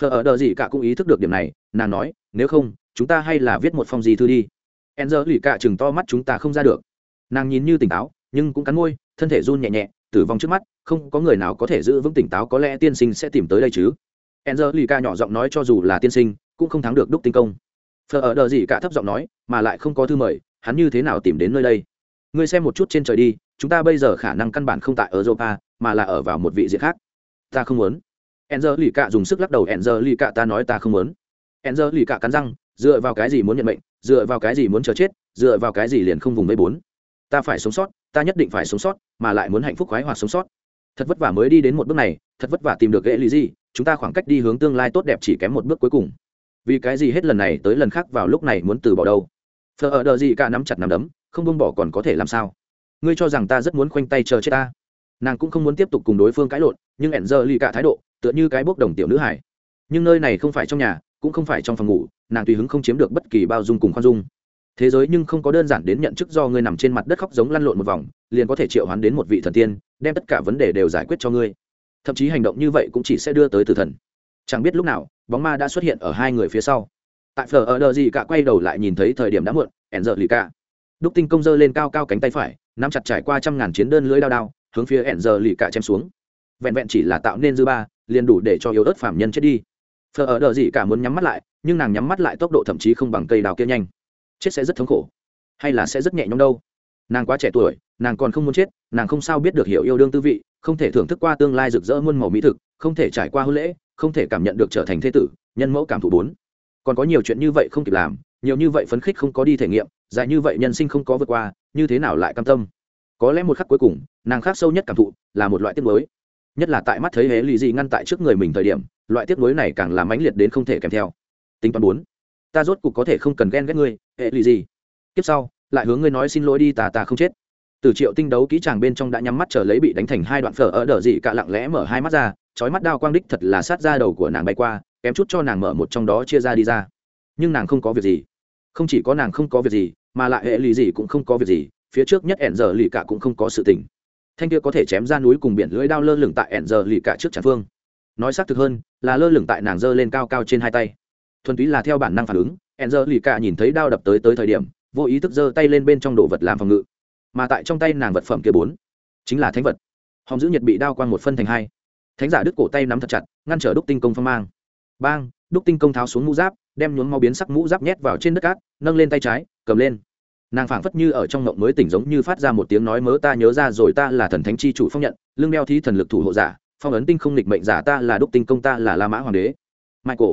S1: Phờ ở đờ gì cả cũng ý thức được điểm này, nàng nói, nếu không, chúng ta hay là viết một phong gì thư đi. E n cả chừng to mắt chúng ta không ra được. Nàng nhìn như tỉnh táo nhưng cũng cắn môi, thân thể run nhẹ nhẹ, tử vong trước mắt, không có người nào có thể giữ vững tỉnh táo, có lẽ tiên sinh sẽ tìm tới đây chứ. E lì nhỏ giọng nói cho dù là tiên sinh, cũng không thắng được đúc tinh công. Phờ ở đờ gì cả thấp giọng nói, mà lại không có thư mời, hắn như thế nào tìm đến nơi đây? Ngươi xem một chút trên trời đi, chúng ta bây giờ khả năng căn bản không tại ở europa, mà là ở vào một vị diện khác. Ta không muốn. Enzer lì dùng sức lắc đầu enzer lì ta nói ta không muốn. Enzer lì cắn răng, dựa vào cái gì muốn nhận mệnh, dựa vào cái gì muốn chờ chết, dựa vào cái gì liền không vùng vây bốn ta phải sống sót, ta nhất định phải sống sót, mà lại muốn hạnh phúc khoái hoạt sống sót. Thật vất vả mới đi đến một bước này, thật vất vả tìm được ghệ lý gì chúng ta khoảng cách đi hướng tương lai tốt đẹp chỉ kém một bước cuối cùng. Vì cái gì hết lần này tới lần khác vào lúc này muốn từ bỏ đâu? Thờ ở đờ gì cả nắm chặt nắm đấm, không buông bỏ còn có thể làm sao? Ngươi cho rằng ta rất muốn khoanh tay chờ chết ta? Nàng cũng không muốn tiếp tục cùng đối phương cãi lộn, nhưng ẻn giờ lì cả thái độ, tựa như cái bốc đồng tiểu nữ hải nhưng nơi này không phải trong nhà, cũng không phải trong phòng ngủ, nàng tùy hứng không chiếm được bất kỳ bao dung cùng khoan dung thế giới nhưng không có đơn giản đến nhận chức do ngươi nằm trên mặt đất khóc giống lăn lộn một vòng, liền có thể triệu hoán đến một vị thần tiên, đem tất cả vấn đề đều giải quyết cho ngươi. Thậm chí hành động như vậy cũng chỉ sẽ đưa tới tử thần. Chẳng biết lúc nào, bóng ma đã xuất hiện ở hai người phía sau. Tại phở ở đờ gì cả quay đầu lại nhìn thấy thời điểm đã muộn, ẻn giờ lì cả. Đúc tinh công dơ lên cao cao cánh tay phải, nắm chặt trải qua trăm ngàn chiến đơn lưỡi đao đao, hướng phía ẻn giờ lì cả chém xuống. Vẹn vẹn chỉ là tạo nên dư ba, liền đủ để cho yếu ớt phạm nhân chết đi. Phở ở đờ gì cả muốn nhắm mắt lại, nhưng nàng nhắm mắt lại tốc độ thậm chí không bằng cây đào kia nhanh chết sẽ rất thống khổ. Hay là sẽ rất nhẹ nhõm đâu? Nàng quá trẻ tuổi, nàng còn không muốn chết, nàng không sao biết được hiểu yêu đương tư vị, không thể thưởng thức qua tương lai rực rỡ muôn màu mỹ thực, không thể trải qua hôn lễ, không thể cảm nhận được trở thành thế tử, nhân mẫu cảm thụ bốn. Còn có nhiều chuyện như vậy không kịp làm, nhiều như vậy phấn khích không có đi thể nghiệm, dài như vậy nhân sinh không có vượt qua, như thế nào lại cam tâm? Có lẽ một khắc cuối cùng, nàng khác sâu nhất cảm thụ là một loại tiếc mới nhất là tại mắt thấy hễ lì gì ngăn tại trước người mình thời điểm, loại tiếc nuối này càng làm mãnh liệt đến không thể kèm theo. Tính toán bốn ta rốt cục có thể không cần ghen ghét ngươi, hệ lì gì? Tiếp sau, lại hướng ngươi nói xin lỗi đi, ta ta không chết. Từ triệu tinh đấu kỹ tràng bên trong đã nhắm mắt chờ lấy bị đánh thành hai đoạn phở ở đờ dị cả lặng lẽ mở hai mắt ra, chói mắt đao quang đích thật là sát ra đầu của nàng bay qua, kém chút cho nàng mở một trong đó chia ra đi ra. Nhưng nàng không có việc gì. Không chỉ có nàng không có việc gì, mà lại hệ lì gì cũng không có việc gì, phía trước nhất ẻn giờ lì cả cũng không có sự tình. Thanh kia có thể chém ra núi cùng biển lưỡi đao lơ lửng tại ẻn giờ lì cả trước tràn phương. Nói xác thực hơn, là lơ lửng tại nàng giơ lên cao cao trên hai tay thuần túy là theo bản năng phản ứng ẻn giờ lì cả nhìn thấy đao đập tới tới thời điểm, vô ý thức giơ tay lên bên trong đồ vật làm phòng ngự. Mà tại trong tay nàng vật phẩm kia bốn, chính là thánh vật. Hòng giữ nhiệt bị đao quang một phân thành hai. Thánh giả đứt cổ tay nắm thật chặt, ngăn trở đúc tinh công phong mang. Bang, đúc tinh công tháo xuống mũ giáp, đem nhuốm máu biến sắc mũ giáp nhét vào trên đất cát, nâng lên tay trái, cầm lên. Nàng phảng phất như ở trong ngộng mới tỉnh giống như phát ra một tiếng nói mớ ta nhớ ra rồi ta là thần thánh chi chủ phong nhận, lương đeo thí thần lực thủ hộ giả, phong ấn tinh không nghịch mệnh giả ta là đúc tinh công ta là la mã hoàng đế. Michael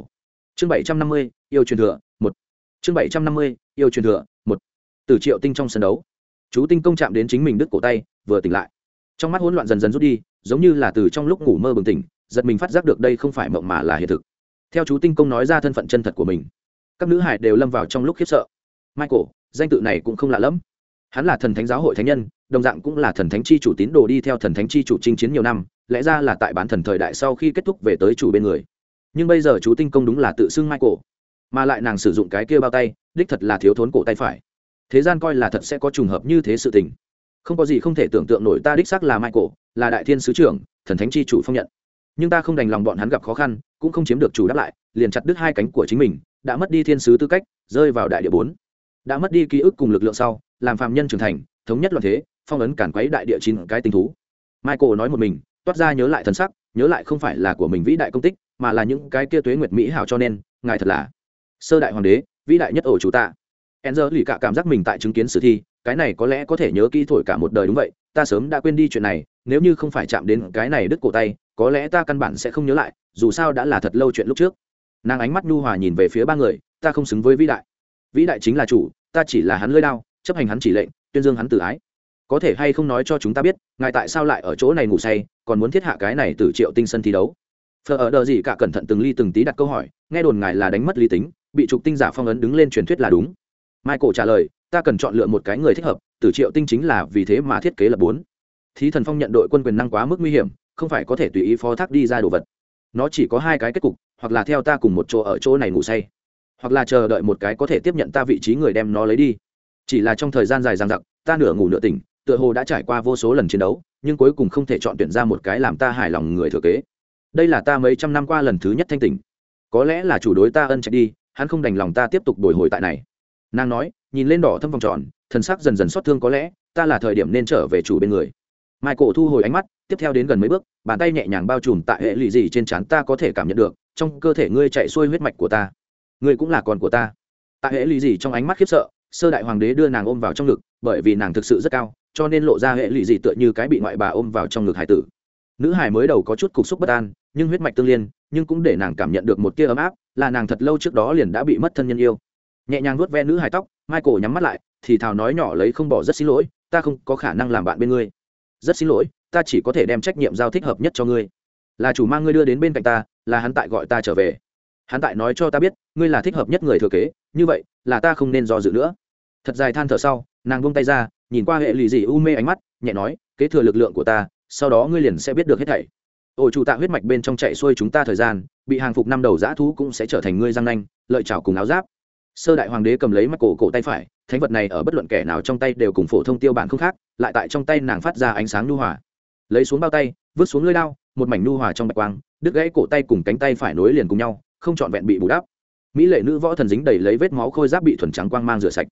S1: chương bảy trăm năm mươi, yêu truyền thừa, một. Chương bảy trăm năm mươi, yêu truyền thừa, một. Từ triệu tinh trong sân đấu, chú tinh công chạm đến chính mình đứt cổ tay, vừa tỉnh lại. Trong mắt hỗn loạn dần dần rút đi, giống như là từ trong lúc ngủ mơ bừng tỉnh, giật mình phát giác được đây không phải mộng mà là hiện thực. Theo chú tinh công nói ra thân phận chân thật của mình, các nữ hải đều lâm vào trong lúc khiếp sợ. Michael, danh tự này cũng không lạ lẫm. Hắn là thần thánh giáo hội thánh nhân, đồng dạng cũng là thần thánh chi chủ tín đồ đi theo thần thánh chi chủ chinh chiến nhiều năm, lẽ ra là tại bán thần thời đại sau khi kết thúc về tới chủ bên người nhưng bây giờ chú tinh công đúng là tự xưng michael mà lại nàng sử dụng cái kia bao tay đích thật là thiếu thốn cổ tay phải thế gian coi là thật sẽ có trùng hợp như thế sự tình không có gì không thể tưởng tượng nổi ta đích xác là michael là đại thiên sứ trưởng thần thánh chi chủ phong nhận nhưng ta không đành lòng bọn hắn gặp khó khăn cũng không chiếm được chủ đáp lại liền chặt đứt hai cánh của chính mình đã mất đi thiên sứ tư cách rơi vào đại địa bốn đã mất đi ký ức cùng lực lượng sau làm phạm nhân trưởng thành thống nhất loạn thế phong ấn cản quấy đại địa chín cái tình thú michael nói một mình toát ra nhớ lại thần sắc nhớ lại không phải là của mình vĩ đại công tích mà là những cái kia tuế nguyệt mỹ hảo cho nên, ngài thật là sơ đại hoàng đế, vĩ đại nhất ổ chủ ta enzer lì cả cảm giác mình tại chứng kiến sử thi, cái này có lẽ có thể nhớ kỹ thổi cả một đời đúng vậy, ta sớm đã quên đi chuyện này, nếu như không phải chạm đến cái này đứt cổ tay, có lẽ ta căn bản sẽ không nhớ lại, dù sao đã là thật lâu chuyện lúc trước. Nàng ánh mắt nhu hòa nhìn về phía ba người, ta không xứng với vĩ đại. Vĩ đại chính là chủ, ta chỉ là hắn lơi đao, chấp hành hắn chỉ lệnh, tuyên dương hắn tự ái. Có thể hay không nói cho chúng ta biết, ngài tại sao lại ở chỗ này ngủ say, còn muốn thiết hạ cái này từ triệu tinh sân thi đấu? Phờ ở đờ gì cả cẩn thận từng ly từng tí đặt câu hỏi, nghe đồn ngài là đánh mất lý tính, bị trục tinh giả phong ấn đứng lên truyền thuyết là đúng. Michael trả lời, ta cần chọn lựa một cái người thích hợp, tử triệu tinh chính là vì thế mà thiết kế là bốn. Thí thần phong nhận đội quân quyền năng quá mức nguy hiểm, không phải có thể tùy ý phó thác đi ra đồ vật. Nó chỉ có hai cái kết cục, hoặc là theo ta cùng một chỗ ở chỗ này ngủ say, hoặc là chờ đợi một cái có thể tiếp nhận ta vị trí người đem nó lấy đi. Chỉ là trong thời gian dài dằng dặc, ta nửa ngủ nửa tỉnh, tựa hồ đã trải qua vô số lần chiến đấu, nhưng cuối cùng không thể chọn tuyển ra một cái làm ta hài lòng người thừa kế đây là ta mấy trăm năm qua lần thứ nhất thanh tỉnh. Có lẽ là chủ đối ta ân trạch đi, hắn không đành lòng ta tiếp tục đổi hồi tại này. Nàng nói, nhìn lên đỏ thâm vòng tròn, thần sắc dần dần xót thương có lẽ, ta là thời điểm nên trở về chủ bên người. Mai cổ thu hồi ánh mắt, tiếp theo đến gần mấy bước, bàn tay nhẹ nhàng bao trùm tại hệ lụy gì trên trán ta có thể cảm nhận được, trong cơ thể ngươi chạy xuôi huyết mạch của ta. Ngươi cũng là con của ta. Tại hệ lụy gì trong ánh mắt khiếp sợ, sơ đại hoàng đế đưa nàng ôm vào trong ngực, bởi vì nàng thực sự rất cao, cho nên lộ ra hệ lụy gì tựa như cái bị ngoại bà ôm vào trong ngực hải tử nữ hải mới đầu có chút cục xúc bất an, nhưng huyết mạch tương liên, nhưng cũng để nàng cảm nhận được một tia ấm áp, là nàng thật lâu trước đó liền đã bị mất thân nhân yêu. Nhẹ nhàng nuốt ve nữ hải tóc, michael nhắm mắt lại, thì thào nói nhỏ lấy không bỏ rất xin lỗi, ta không có khả năng làm bạn bên ngươi. Rất xin lỗi, ta chỉ có thể đem trách nhiệm giao thích hợp nhất cho ngươi. Là chủ mang ngươi đưa đến bên cạnh ta, là hắn tại gọi ta trở về. Hắn tại nói cho ta biết, ngươi là thích hợp nhất người thừa kế, như vậy, là ta không nên do dự nữa. Thật dài than thở sau, nàng buông tay ra, nhìn qua hệ lụy dị u mê ánh mắt, nhẹ nói, kế thừa lực lượng của ta sau đó ngươi liền sẽ biết được hết thảy. Ổ chủ tạ huyết mạch bên trong chạy xuôi chúng ta thời gian, bị hàng phục năm đầu dã thú cũng sẽ trở thành ngươi răng nanh, lợi chảo cùng áo giáp. Sơ đại hoàng đế cầm lấy mắt cổ cổ tay phải, thánh vật này ở bất luận kẻ nào trong tay đều cùng phổ thông tiêu bản không khác, lại tại trong tay nàng phát ra ánh sáng nhu hòa. Lấy xuống bao tay, vứt xuống lưới lao một mảnh nhu hòa trong bạch quang, đứt gãy cổ tay cùng cánh tay phải nối liền cùng nhau, không trọn vẹn bị bù đắp. Mỹ lệ nữ võ thần dính đầy lấy vết máu khôi giáp bị thuần trắng quang mang rửa sạch.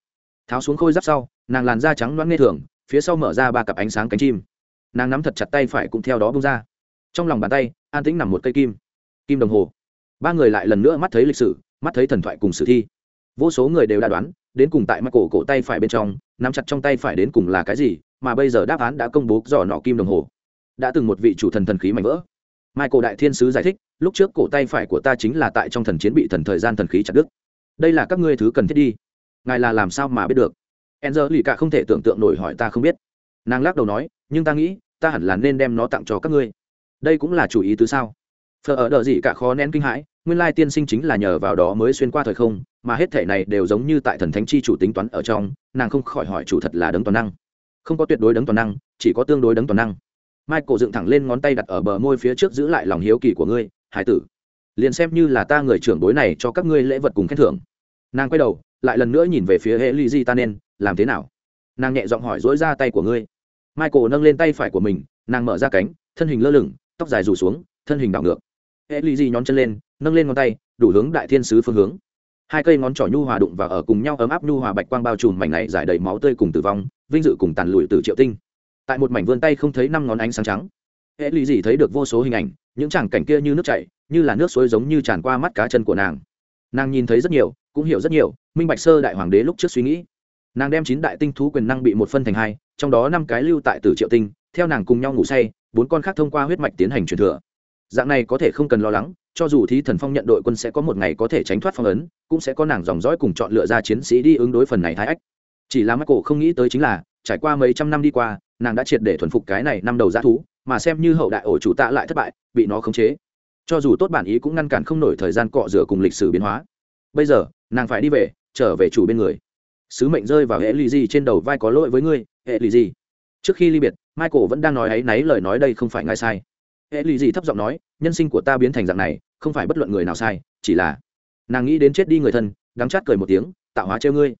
S1: Tháo xuống khôi giáp sau, nàng làn da trắng loãng nghe thường, phía sau mở ra ba cặp ánh sáng cánh chim nàng nắm thật chặt tay phải cũng theo đó bung ra. Trong lòng bàn tay, an tĩnh nằm một cây kim. Kim đồng hồ. Ba người lại lần nữa mắt thấy lịch sử, mắt thấy thần thoại cùng sử thi. Vô số người đều đã đoán, đến cùng tại mắt cổ cổ tay phải bên trong, nắm chặt trong tay phải đến cùng là cái gì, mà bây giờ đáp án đã công bố dò nọ kim đồng hồ. Đã từng một vị chủ thần thần khí mạnh vỡ. Michael đại thiên sứ giải thích, lúc trước cổ tay phải của ta chính là tại trong thần chiến bị thần thời gian thần khí chặt đứt. Đây là các ngươi thứ cần thiết đi. Ngài là làm sao mà biết được? E n z lì cả không thể tưởng tượng nổi hỏi ta không biết. Nàng lắc đầu nói nhưng ta nghĩ, ta hẳn là nên đem nó tặng cho các ngươi. Đây cũng là chủ ý tứ sao? Phở ở đờ gì cả khó nén kinh hãi, nguyên lai tiên sinh chính là nhờ vào đó mới xuyên qua thời không, mà hết thể này đều giống như tại thần thánh chi chủ tính toán ở trong, nàng không khỏi hỏi chủ thật là đấng toàn năng. Không có tuyệt đối đấng toàn năng, chỉ có tương đối đấng toàn năng. Michael dựng thẳng lên ngón tay đặt ở bờ môi phía trước giữ lại lòng hiếu kỳ của ngươi, hải tử. Liền xem như là ta người trưởng đối này cho các ngươi lễ vật cùng khen thưởng. Nàng quay đầu, lại lần nữa nhìn về phía hệ ly di ta nên làm thế nào? Nàng nhẹ giọng hỏi dỗi ra tay của ngươi michael nâng lên tay phải của mình, nàng mở ra cánh, thân hình lơ lửng, tóc dài rủ xuống, thân hình đảo ngược. Hệ ly di nhón chân lên, nâng lên ngón tay, đủ hướng đại thiên sứ phương hướng. Hai cây ngón trỏ nhu hòa đụng vào ở cùng nhau ấm áp nhu hòa bạch quang bao trùm mảnh này giải đầy máu tươi cùng tử vong, vinh dự cùng tàn lụi từ triệu tinh. Tại một mảnh vươn tay không thấy năm ngón ánh sáng trắng hệ lụy gì thấy được vô số hình ảnh, những tràng cảnh kia như nước chảy, như là nước suối giống như tràn qua mắt cá chân của nàng. Nàng nhìn thấy rất nhiều, cũng hiểu rất nhiều, minh bạch sơ đại hoàng đế lúc trước suy nghĩ nàng đem chín đại tinh thú quyền năng bị một phân thành hai, trong đó năm cái lưu tại tử triệu tinh, theo nàng cùng nhau ngủ say, bốn con khác thông qua huyết mạch tiến hành truyền thừa. Dạng này có thể không cần lo lắng, cho dù thí thần phong nhận đội quân sẽ có một ngày có thể tránh thoát phong ấn, cũng sẽ có nàng dòng dõi cùng chọn lựa ra chiến sĩ đi ứng đối phần này thái ách. Chỉ là mắt cổ không nghĩ tới chính là, trải qua mấy trăm năm đi qua, nàng đã triệt để thuần phục cái này năm đầu g thú, mà xem như hậu đại ổ chủ tạ lại thất bại, bị nó khống chế. Cho dù tốt bản ý cũng ngăn cản không nổi thời gian cọ rửa cùng lịch sử biến hóa. Bây giờ, nàng phải đi về, trở về chủ bên người sứ mệnh rơi vào hệ lì gì trên đầu vai có lỗi với ngươi? Hệ lì gì? Trước khi ly biệt, michael vẫn đang nói ấ y náy lời nói đây không phải ngài sai. Hệ lì gì thấp giọng nói, nhân sinh của ta biến thành dạng này, không phải bất luận người nào sai, chỉ là nàng nghĩ đến chết đi người thân, đắng chát cười một tiếng, tạo hóa treo ngươi.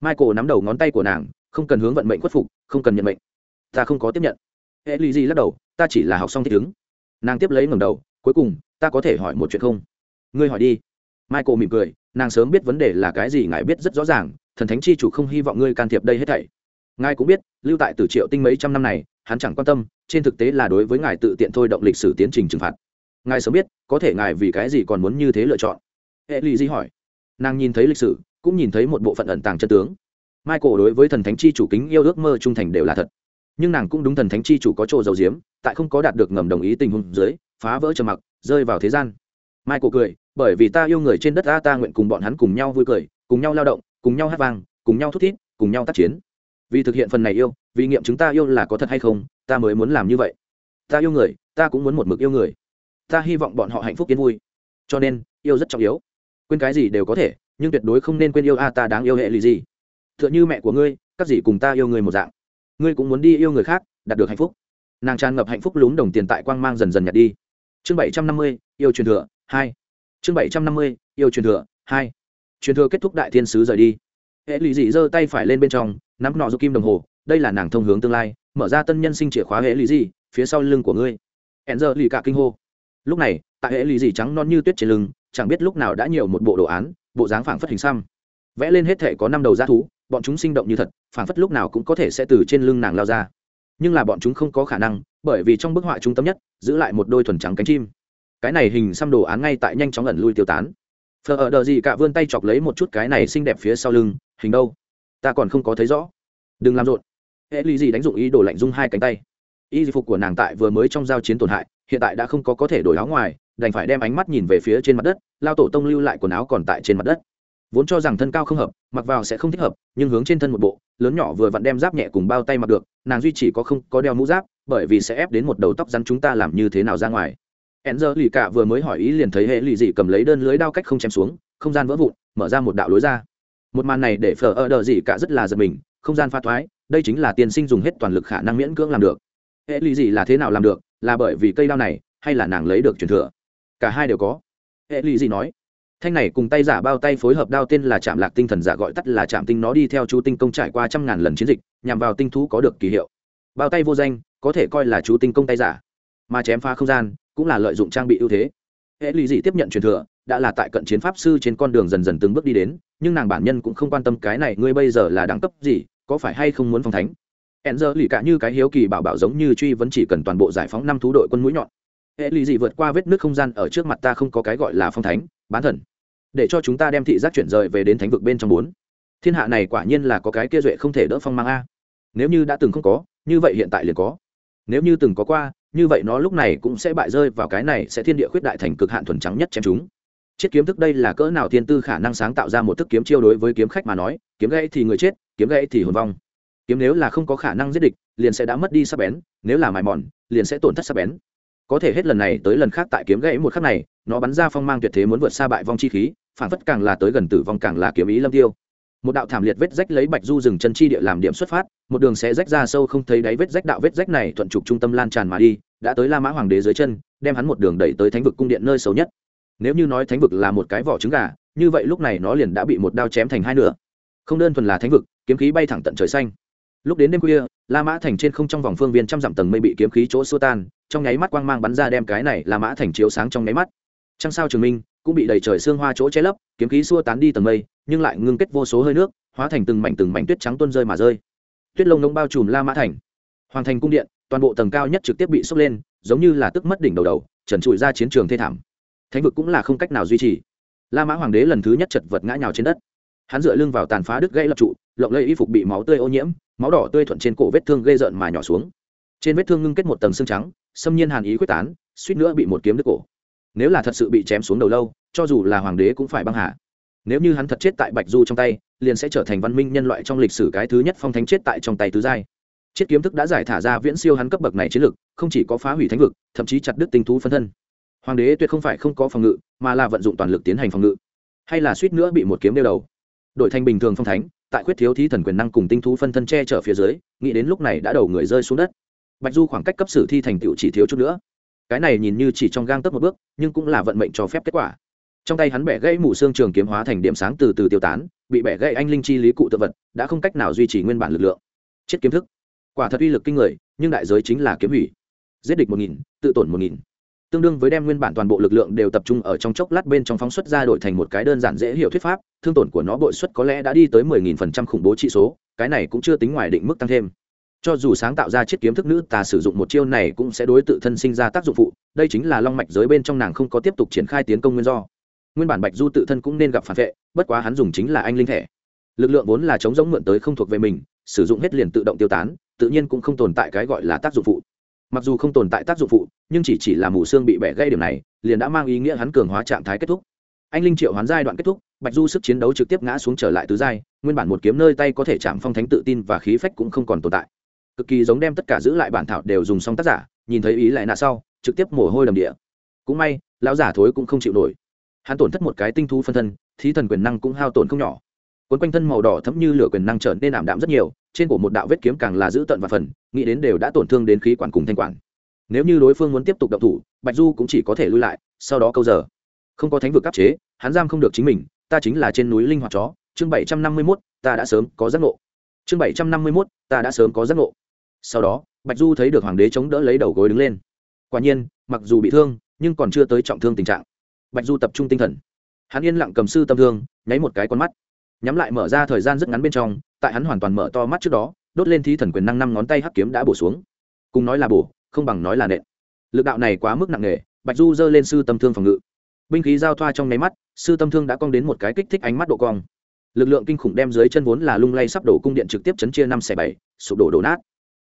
S1: Michael nắm đầu ngón tay của nàng, không cần hướng vận mệnh khuất phục, không cần nhận mệnh. Ta không có tiếp nhận. Hệ lì gì lắc đầu, ta chỉ là học xong thích ứng. Nàng tiếp lấy ngầm đầu, cuối cùng, ta có thể hỏi một chuyện không? Ngươi hỏi đi. Michael mỉm cười, nàng sớm biết vấn đề là cái gì ngài biết rất rõ ràng thần thánh chi chủ không hy vọng ngươi can thiệp đây hết thảy. Ngài cũng biết, lưu tại tử triệu tinh mấy trăm năm này, hắn chẳng quan tâm, trên thực tế là đối với ngài tự tiện thôi động lịch sử tiến trình trừng phạt. Ngài sớm biết, có thể ngài vì cái gì còn muốn như thế lựa chọn. Hệ lì di hỏi. Nàng nhìn thấy lịch sử, cũng nhìn thấy một bộ phận ẩn tàng chân tướng. Michael đối với thần thánh chi chủ kính yêu ước mơ trung thành đều là thật. Nhưng nàng cũng đúng thần thánh chi chủ có chỗ dầu diếm tại không có đạt được ngầm đồng ý tình huống dưới, phá vỡ trầm mặc, rơi vào thế gian. Michael cười, bởi vì ta yêu người trên đất ta ta nguyện cùng bọn hắn cùng nhau vui cười, cùng nhau lao động cùng nhau hát vang, cùng nhau thút thít, cùng nhau tác chiến. Vì thực hiện phần này yêu, vì nghiệm chúng ta yêu là có thật hay không, ta mới muốn làm như vậy. Ta yêu người, ta cũng muốn một mực yêu người. Ta hy vọng bọn họ hạnh phúc yên vui. Cho nên, yêu rất trọng yếu. Quên cái gì đều có thể, nhưng tuyệt đối không nên quên yêu a, ta đáng yêu hệ lì gì. T h ư ợ n h ư mẹ của ngươi, các gì cùng ta yêu người một dạng. Ngươi cũng muốn đi yêu người khác, đạt được hạnh phúc. Nàng tràn ngập hạnh phúc lún đồng tiền tại quang mang dần dần nhặt đi. Chương bảy trăm năm mươi, yêu truyền thừa, hai. Chương bảy trăm năm mươi, yêu truyền thừa, hai truyền thừa kết thúc đại thiên sứ rời đi. Hệ lụy dị giơ tay phải lên bên trong, nắm nọ giúp kim đồng hồ, đây là nàng thông hướng tương lai, mở ra tân nhân sinh chìa khóa hệ lụy dị, phía sau lưng của ngươi. Hẹn giờ lì cả kinh hô. Lúc này, tại hệ lụy dị trắng non như tuyết trên lưng, chẳng biết lúc nào đã nhiều một bộ đồ án, bộ dáng phảng phất hình xăm. Vẽ lên hết thể có năm đầu g thú, bọn chúng sinh động như thật, phảng phất lúc nào cũng có thể sẽ từ trên lưng nàng lao ra. Nhưng là bọn chúng không có khả năng, bởi vì trong bức họa trung tâm nhất, giữ lại một đôi thuần trắng cánh chim. Cái này hình xăm đồ án ngay tại nhanh chóng ẩn lui tiêu tán phờ ở đờ gì cả vươn tay chọc lấy một chút cái này xinh đẹp phía sau lưng, hình đâu? Ta còn không có thấy rõ. Đừng làm rộn. Hệ lý gì đánh dụng ý đồ lạnh dung hai cánh tay. Y phục của nàng tại vừa mới trong giao chiến tổn hại, hiện tại đã không có có thể đổi áo ngoài, đành phải đem ánh mắt nhìn về phía trên mặt đất, lao tổ tông lưu lại quần áo còn tại trên mặt đất. Vốn cho rằng thân cao không hợp, mặc vào sẽ không thích hợp, nhưng hướng trên thân một bộ, lớn nhỏ vừa vặn đem giáp nhẹ cùng bao tay mặc được, nàng duy chỉ có không có đeo mũ giáp, bởi vì sẽ ép đến một đầu tóc rắn chúng ta làm như thế nào ra ngoài hẹn giờ lì cả vừa mới hỏi ý liền thấy hệ lì dị cầm lấy đơn lưới đao cách không chém xuống, không gian vỡ vụn, mở ra một đạo lối ra. Một màn này để phở ở đờ dị cả rất là giật mình, không gian pha thoái, đây chính là tiên sinh dùng hết toàn lực khả năng miễn cưỡng làm được. Hệ lì dị là thế nào làm được, là bởi vì cây đao này, hay là nàng lấy được truyền thừa? Cả hai đều có. Hệ lì dị nói, thanh này cùng tay giả bao tay phối hợp đao tên là chạm lạc tinh thần giả gọi tắt là chạm tinh, nó đi theo chú tinh công trải qua trăm ngàn lần chiến dịch, nhằm vào tinh thú có được kỳ hiệu. Bao tay vô danh, có thể coi là chú tinh công tay giả, mà chém phá không gian cũng là lợi dụng trang bị ưu thế. Hệ lý dị tiếp nhận truyền thừa, đã là tại cận chiến pháp sư trên con đường dần dần từng bước đi đến, nhưng nàng bản nhân cũng không quan tâm cái này, ngươi bây giờ là đẳng cấp gì, có phải hay không muốn phong thánh? Hẹn giờ lì cả như cái hiếu kỳ bảo bảo giống như truy vấn chỉ cần toàn bộ giải phóng năm thú đội quân mũi nhọn. Hệ lụy dị vượt qua vết nước không gian ở trước mặt ta không có cái gọi là phong thánh, bán thần. Để cho chúng ta đem thị giác chuyển rời về đến thánh vực bên trong bốn. Thiên hạ này quả nhiên là có cái kia duệ không thể đỡ phong mang a. Nếu như đã từng không có, như vậy hiện tại liền có. Nếu như từng có qua như vậy nó lúc này cũng sẽ bại rơi vào cái này sẽ thiên địa khuyết đại thành cực hạn thuần trắng nhất chém chúng. Chiết kiếm thức đây là cỡ nào thiên tư khả năng sáng tạo ra một thức kiếm chiêu đối với kiếm khách mà nói, kiếm gãy thì người chết, kiếm gãy thì hồn vong. Kiếm nếu là không có khả năng giết địch, liền sẽ đã mất đi sắc bén, nếu là mài mòn, liền sẽ tổn thất sắc bén. Có thể hết lần này tới lần khác tại kiếm gãy một khắc này, nó bắn ra phong mang tuyệt thế muốn vượt xa bại vong chi khí, phản phất càng là tới gần tử vong càng là kiếm ý lâm tiêu một đạo thảm liệt vết rách lấy bạch du rừng chân chi địa làm điểm xuất phát, một đường sẽ rách ra sâu không thấy đáy vết rách đạo vết rách này thuận trục trung tâm lan tràn mà đi, đã tới la mã hoàng đế dưới chân, đem hắn một đường đẩy tới thánh vực cung điện nơi xấu nhất. Nếu như nói thánh vực là một cái vỏ trứng gà, như vậy lúc này nó liền đã bị một đao chém thành hai nửa. Không đơn thuần là thánh vực, kiếm khí bay thẳng tận trời xanh. Lúc đến đêm khuya, la mã thành trên không trong vòng phương viên trăm dặm tầng mây bị kiếm khí chỗ xua tan, trong nháy mắt quang mang bắn ra đem cái này la mã thành chiếu sáng trong nháy mắt. Trăng sao trường minh cũng bị đầy trời xương hoa chỗ che lấp, kiếm khí xua tán đi tầng mây, nhưng lại ngưng kết vô số hơi nước, hóa thành từng mảnh từng mảnh tuyết trắng tuôn rơi mà rơi. Tuyết lông nông bao trùm la mã thành. Hoàng thành cung điện, toàn bộ tầng cao nhất trực tiếp bị sốc lên, giống như là tức mất đỉnh đầu đầu, trần trụi ra chiến trường thê thảm. Thánh vực cũng là không cách nào duy trì. La mã hoàng đế lần thứ nhất chật vật ngã nhào trên đất. Hắn dựa lưng vào tàn phá đứt gãy lập trụ, lộng lây y phục bị máu tươi ô nhiễm, máu đỏ tươi thuận trên cổ vết thương gây rợn mà nhỏ xuống. Trên vết thương ngưng kết một tầng xương trắng, xâm nhiên hàn ý quyết tán, suýt nữa bị một kiếm đứt cổ nếu là thật sự bị chém xuống đầu lâu, cho dù là hoàng đế cũng phải băng hạ nếu như hắn thật chết tại bạch du trong tay, liền sẽ trở thành văn minh nhân loại trong lịch sử cái thứ nhất phong thánh chết tại trong tay tứ giai. Chiếc kiếm thức đã giải thả ra viễn siêu hắn cấp bậc này chiến lực, không chỉ có phá hủy thánh vực, thậm chí chặt đứt tinh thú phân thân. Hoàng đế tuyệt không phải không có phòng ngự, mà là vận dụng toàn lực tiến hành phòng ngự. Hay là suýt nữa bị một kiếm đeo đầu. Đội thành bình thường phong thánh, tại khuyết thiếu thí thần quyền năng cùng tinh thú phân thân che chở phía dưới, nghĩ đến lúc này đã đầu người rơi xuống đất. Bạch du khoảng cách cấp sử thi thành tựu chỉ thiếu chút nữa cái này nhìn như chỉ trong gang tấp một bước, nhưng cũng là vận mệnh cho phép kết quả. Trong tay hắn bẻ gãy mù xương trường kiếm hóa thành điểm sáng từ từ tiêu tán, bị bẻ gãy anh linh chi lý cụ tự vật, đã không cách nào duy trì nguyên bản lực lượng. Chết kiếm thức. Quả thật uy lực kinh người, nhưng đại giới chính là kiếm hủy. Giết địch một nghìn, tự tổn một nghìn. Tương đương với đem nguyên bản toàn bộ lực lượng đều tập trung ở trong chốc lát bên trong phóng xuất ra đổi thành một cái đơn giản dễ hiểu thuyết pháp, thương tổn của nó bội suất có lẽ đã đi tới mười nghìn phần trăm khủng bố trị số, cái này cũng chưa tính ngoài định mức tăng thêm cho dù sáng tạo ra chiếc kiếm thức nữ ta sử dụng một chiêu này cũng sẽ đối tự thân sinh ra tác dụng phụ. Đây chính là long mạch giới bên trong nàng không có tiếp tục triển khai tiến công nguyên do. Nguyên bản bạch du tự thân cũng nên gặp phản vệ, bất quá hắn dùng chính là anh linh thể. Lực lượng vốn là chống giống mượn tới không thuộc về mình, sử dụng hết liền tự động tiêu tán, tự nhiên cũng không tồn tại cái gọi là tác dụng phụ. Mặc dù không tồn tại tác dụng phụ, nhưng chỉ chỉ là mù xương bị bẻ gây điểm này, liền đã mang ý nghĩa hắn cường hóa trạng thái kết thúc. Anh linh triệu hoán giai đoạn kết thúc, bạch du sức chiến đấu trực tiếp ngã xuống trở lại tứ giai, nguyên bản một kiếm nơi tay có thể chạm phong thánh tự tin và khí phách cũng không còn tồn tại cực kỳ giống đem tất cả giữ lại bản thảo đều dùng xong tác giả, nhìn thấy ý lại nạ sau, trực tiếp mồ hôi đầm địa. Cũng may, lão giả thối cũng không chịu nổi. Hắn tổn thất một cái tinh thú phân thân, thí thần quyền năng cũng hao tổn không nhỏ. Quấn quanh thân màu đỏ thấm như lửa quyền năng trở nên ảm đạm rất nhiều, trên cổ một đạo vết kiếm càng là giữ tận và phần, nghĩ đến đều đã tổn thương đến khí quản cùng thanh quản. Nếu như đối phương muốn tiếp tục động thủ, bạch du cũng chỉ có thể lui lại, sau đó câu giờ. Không có thánh vực áp chế, hắn giam không được chính mình, ta chính là trên núi linh hoạt chó. Chương bảy trăm năm mươi mốt, ta đã sớm có giác ngộ. Chương bảy trăm năm mươi mốt, ta đã sớm có giác ngộ sau đó, bạch du thấy được hoàng đế chống đỡ lấy đầu gối đứng lên. Quả nhiên, mặc dù bị thương, nhưng còn chưa tới trọng thương tình trạng. Bạch du tập trung tinh thần. Hắn yên lặng cầm sư tâm thương, nháy một cái con mắt. Nhắm lại mở ra thời gian rất ngắn bên trong, tại hắn hoàn toàn mở to mắt trước đó, đốt lên thí thần quyền năng năm ngón tay hắc kiếm đã bổ xuống. Cùng nói là bổ, không bằng nói là nện. Lực đạo này quá mức nặng nề, bạch du giơ lên sư tâm thương phòng ngự. Binh khí giao thoa trong nháy mắt, sư tâm thương đã cong đến một cái kích thích ánh mắt độ cong. Lực lượng kinh khủng đem dưới chân vốn là lung lay sắp đổ cung điện trực tiếp chấn chia năm xẻ bảy, sụp đổ đổ nát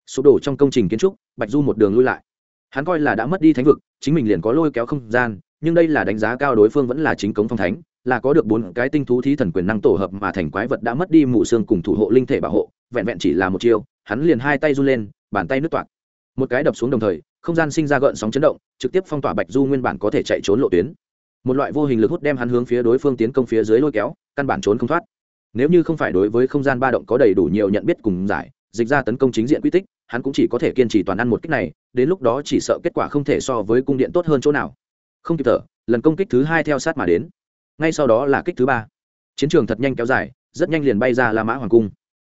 S1: sụp đổ trong công trình kiến trúc, bạch du một đường lui lại. Hắn coi là đã mất đi thánh vực, chính mình liền có lôi kéo không gian, nhưng đây là đánh giá cao đối phương vẫn là chính cống phong thánh, là có được bốn cái tinh thú thí thần quyền năng tổ hợp mà thành quái vật đã mất đi mù xương cùng thủ hộ linh thể bảo hộ, vẹn vẹn chỉ là một chiêu, hắn liền hai tay run lên, bàn tay nứt toạc. Một cái đập xuống đồng thời, không gian sinh ra gợn sóng chấn động, trực tiếp phong tỏa bạch du nguyên bản có thể chạy trốn lộ tuyến. Một loại vô hình lực hút đem hắn hướng phía đối phương tiến công phía dưới lôi kéo, căn bản trốn không thoát. Nếu như không phải đối với không gian ba động có đầy đủ nhiều nhận biết cùng giải dịch ra tấn công chính diện quy tích, hắn cũng chỉ có thể kiên trì toàn ăn một kích này, đến lúc đó chỉ sợ kết quả không thể so với cung điện tốt hơn chỗ nào. Không kịp thở, lần công kích thứ hai theo sát mà đến. Ngay sau đó là kích thứ ba. Chiến trường thật nhanh kéo dài, rất nhanh liền bay ra la mã hoàng cung.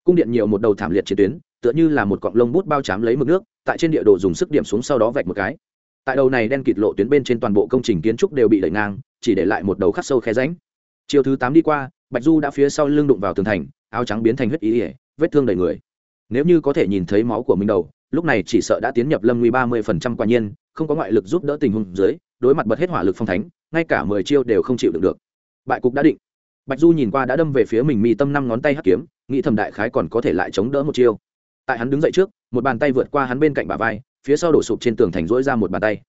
S1: Cung điện nhiều một đầu thảm liệt chiến tuyến, tựa như là một cọng lông bút bao trám lấy mực nước, tại trên địa đồ dùng sức điểm xuống sau đó vạch một cái. Tại đầu này đen kịt lộ tuyến bên trên toàn bộ công trình kiến trúc đều bị đẩy ngang, chỉ để lại một đầu khắc sâu khe ránh chiều thứ tám đi qua, bạch du đã phía sau lưng đụng vào tường thành, áo trắng biến thành huyết ý ỉa vết thương đầy người nếu như có thể nhìn thấy máu của mình đầu, lúc này chỉ sợ đã tiến nhập lâm nguy ba mươi phần trăm quả nhiên, không có ngoại lực giúp đỡ tình huống dưới, đối mặt bật hết hỏa lực phong thánh, ngay cả mười chiêu đều không chịu được được. Bại cục đã định. Bạch du nhìn qua đã đâm về phía mình mi tâm năm ngón tay hắc kiếm, nghĩ thầm đại khái còn có thể lại chống đỡ một chiêu. Tại hắn đứng dậy trước, một bàn tay vượt qua hắn bên cạnh bả vai, phía sau đổ sụp trên tường thành rỗi ra một bàn tay.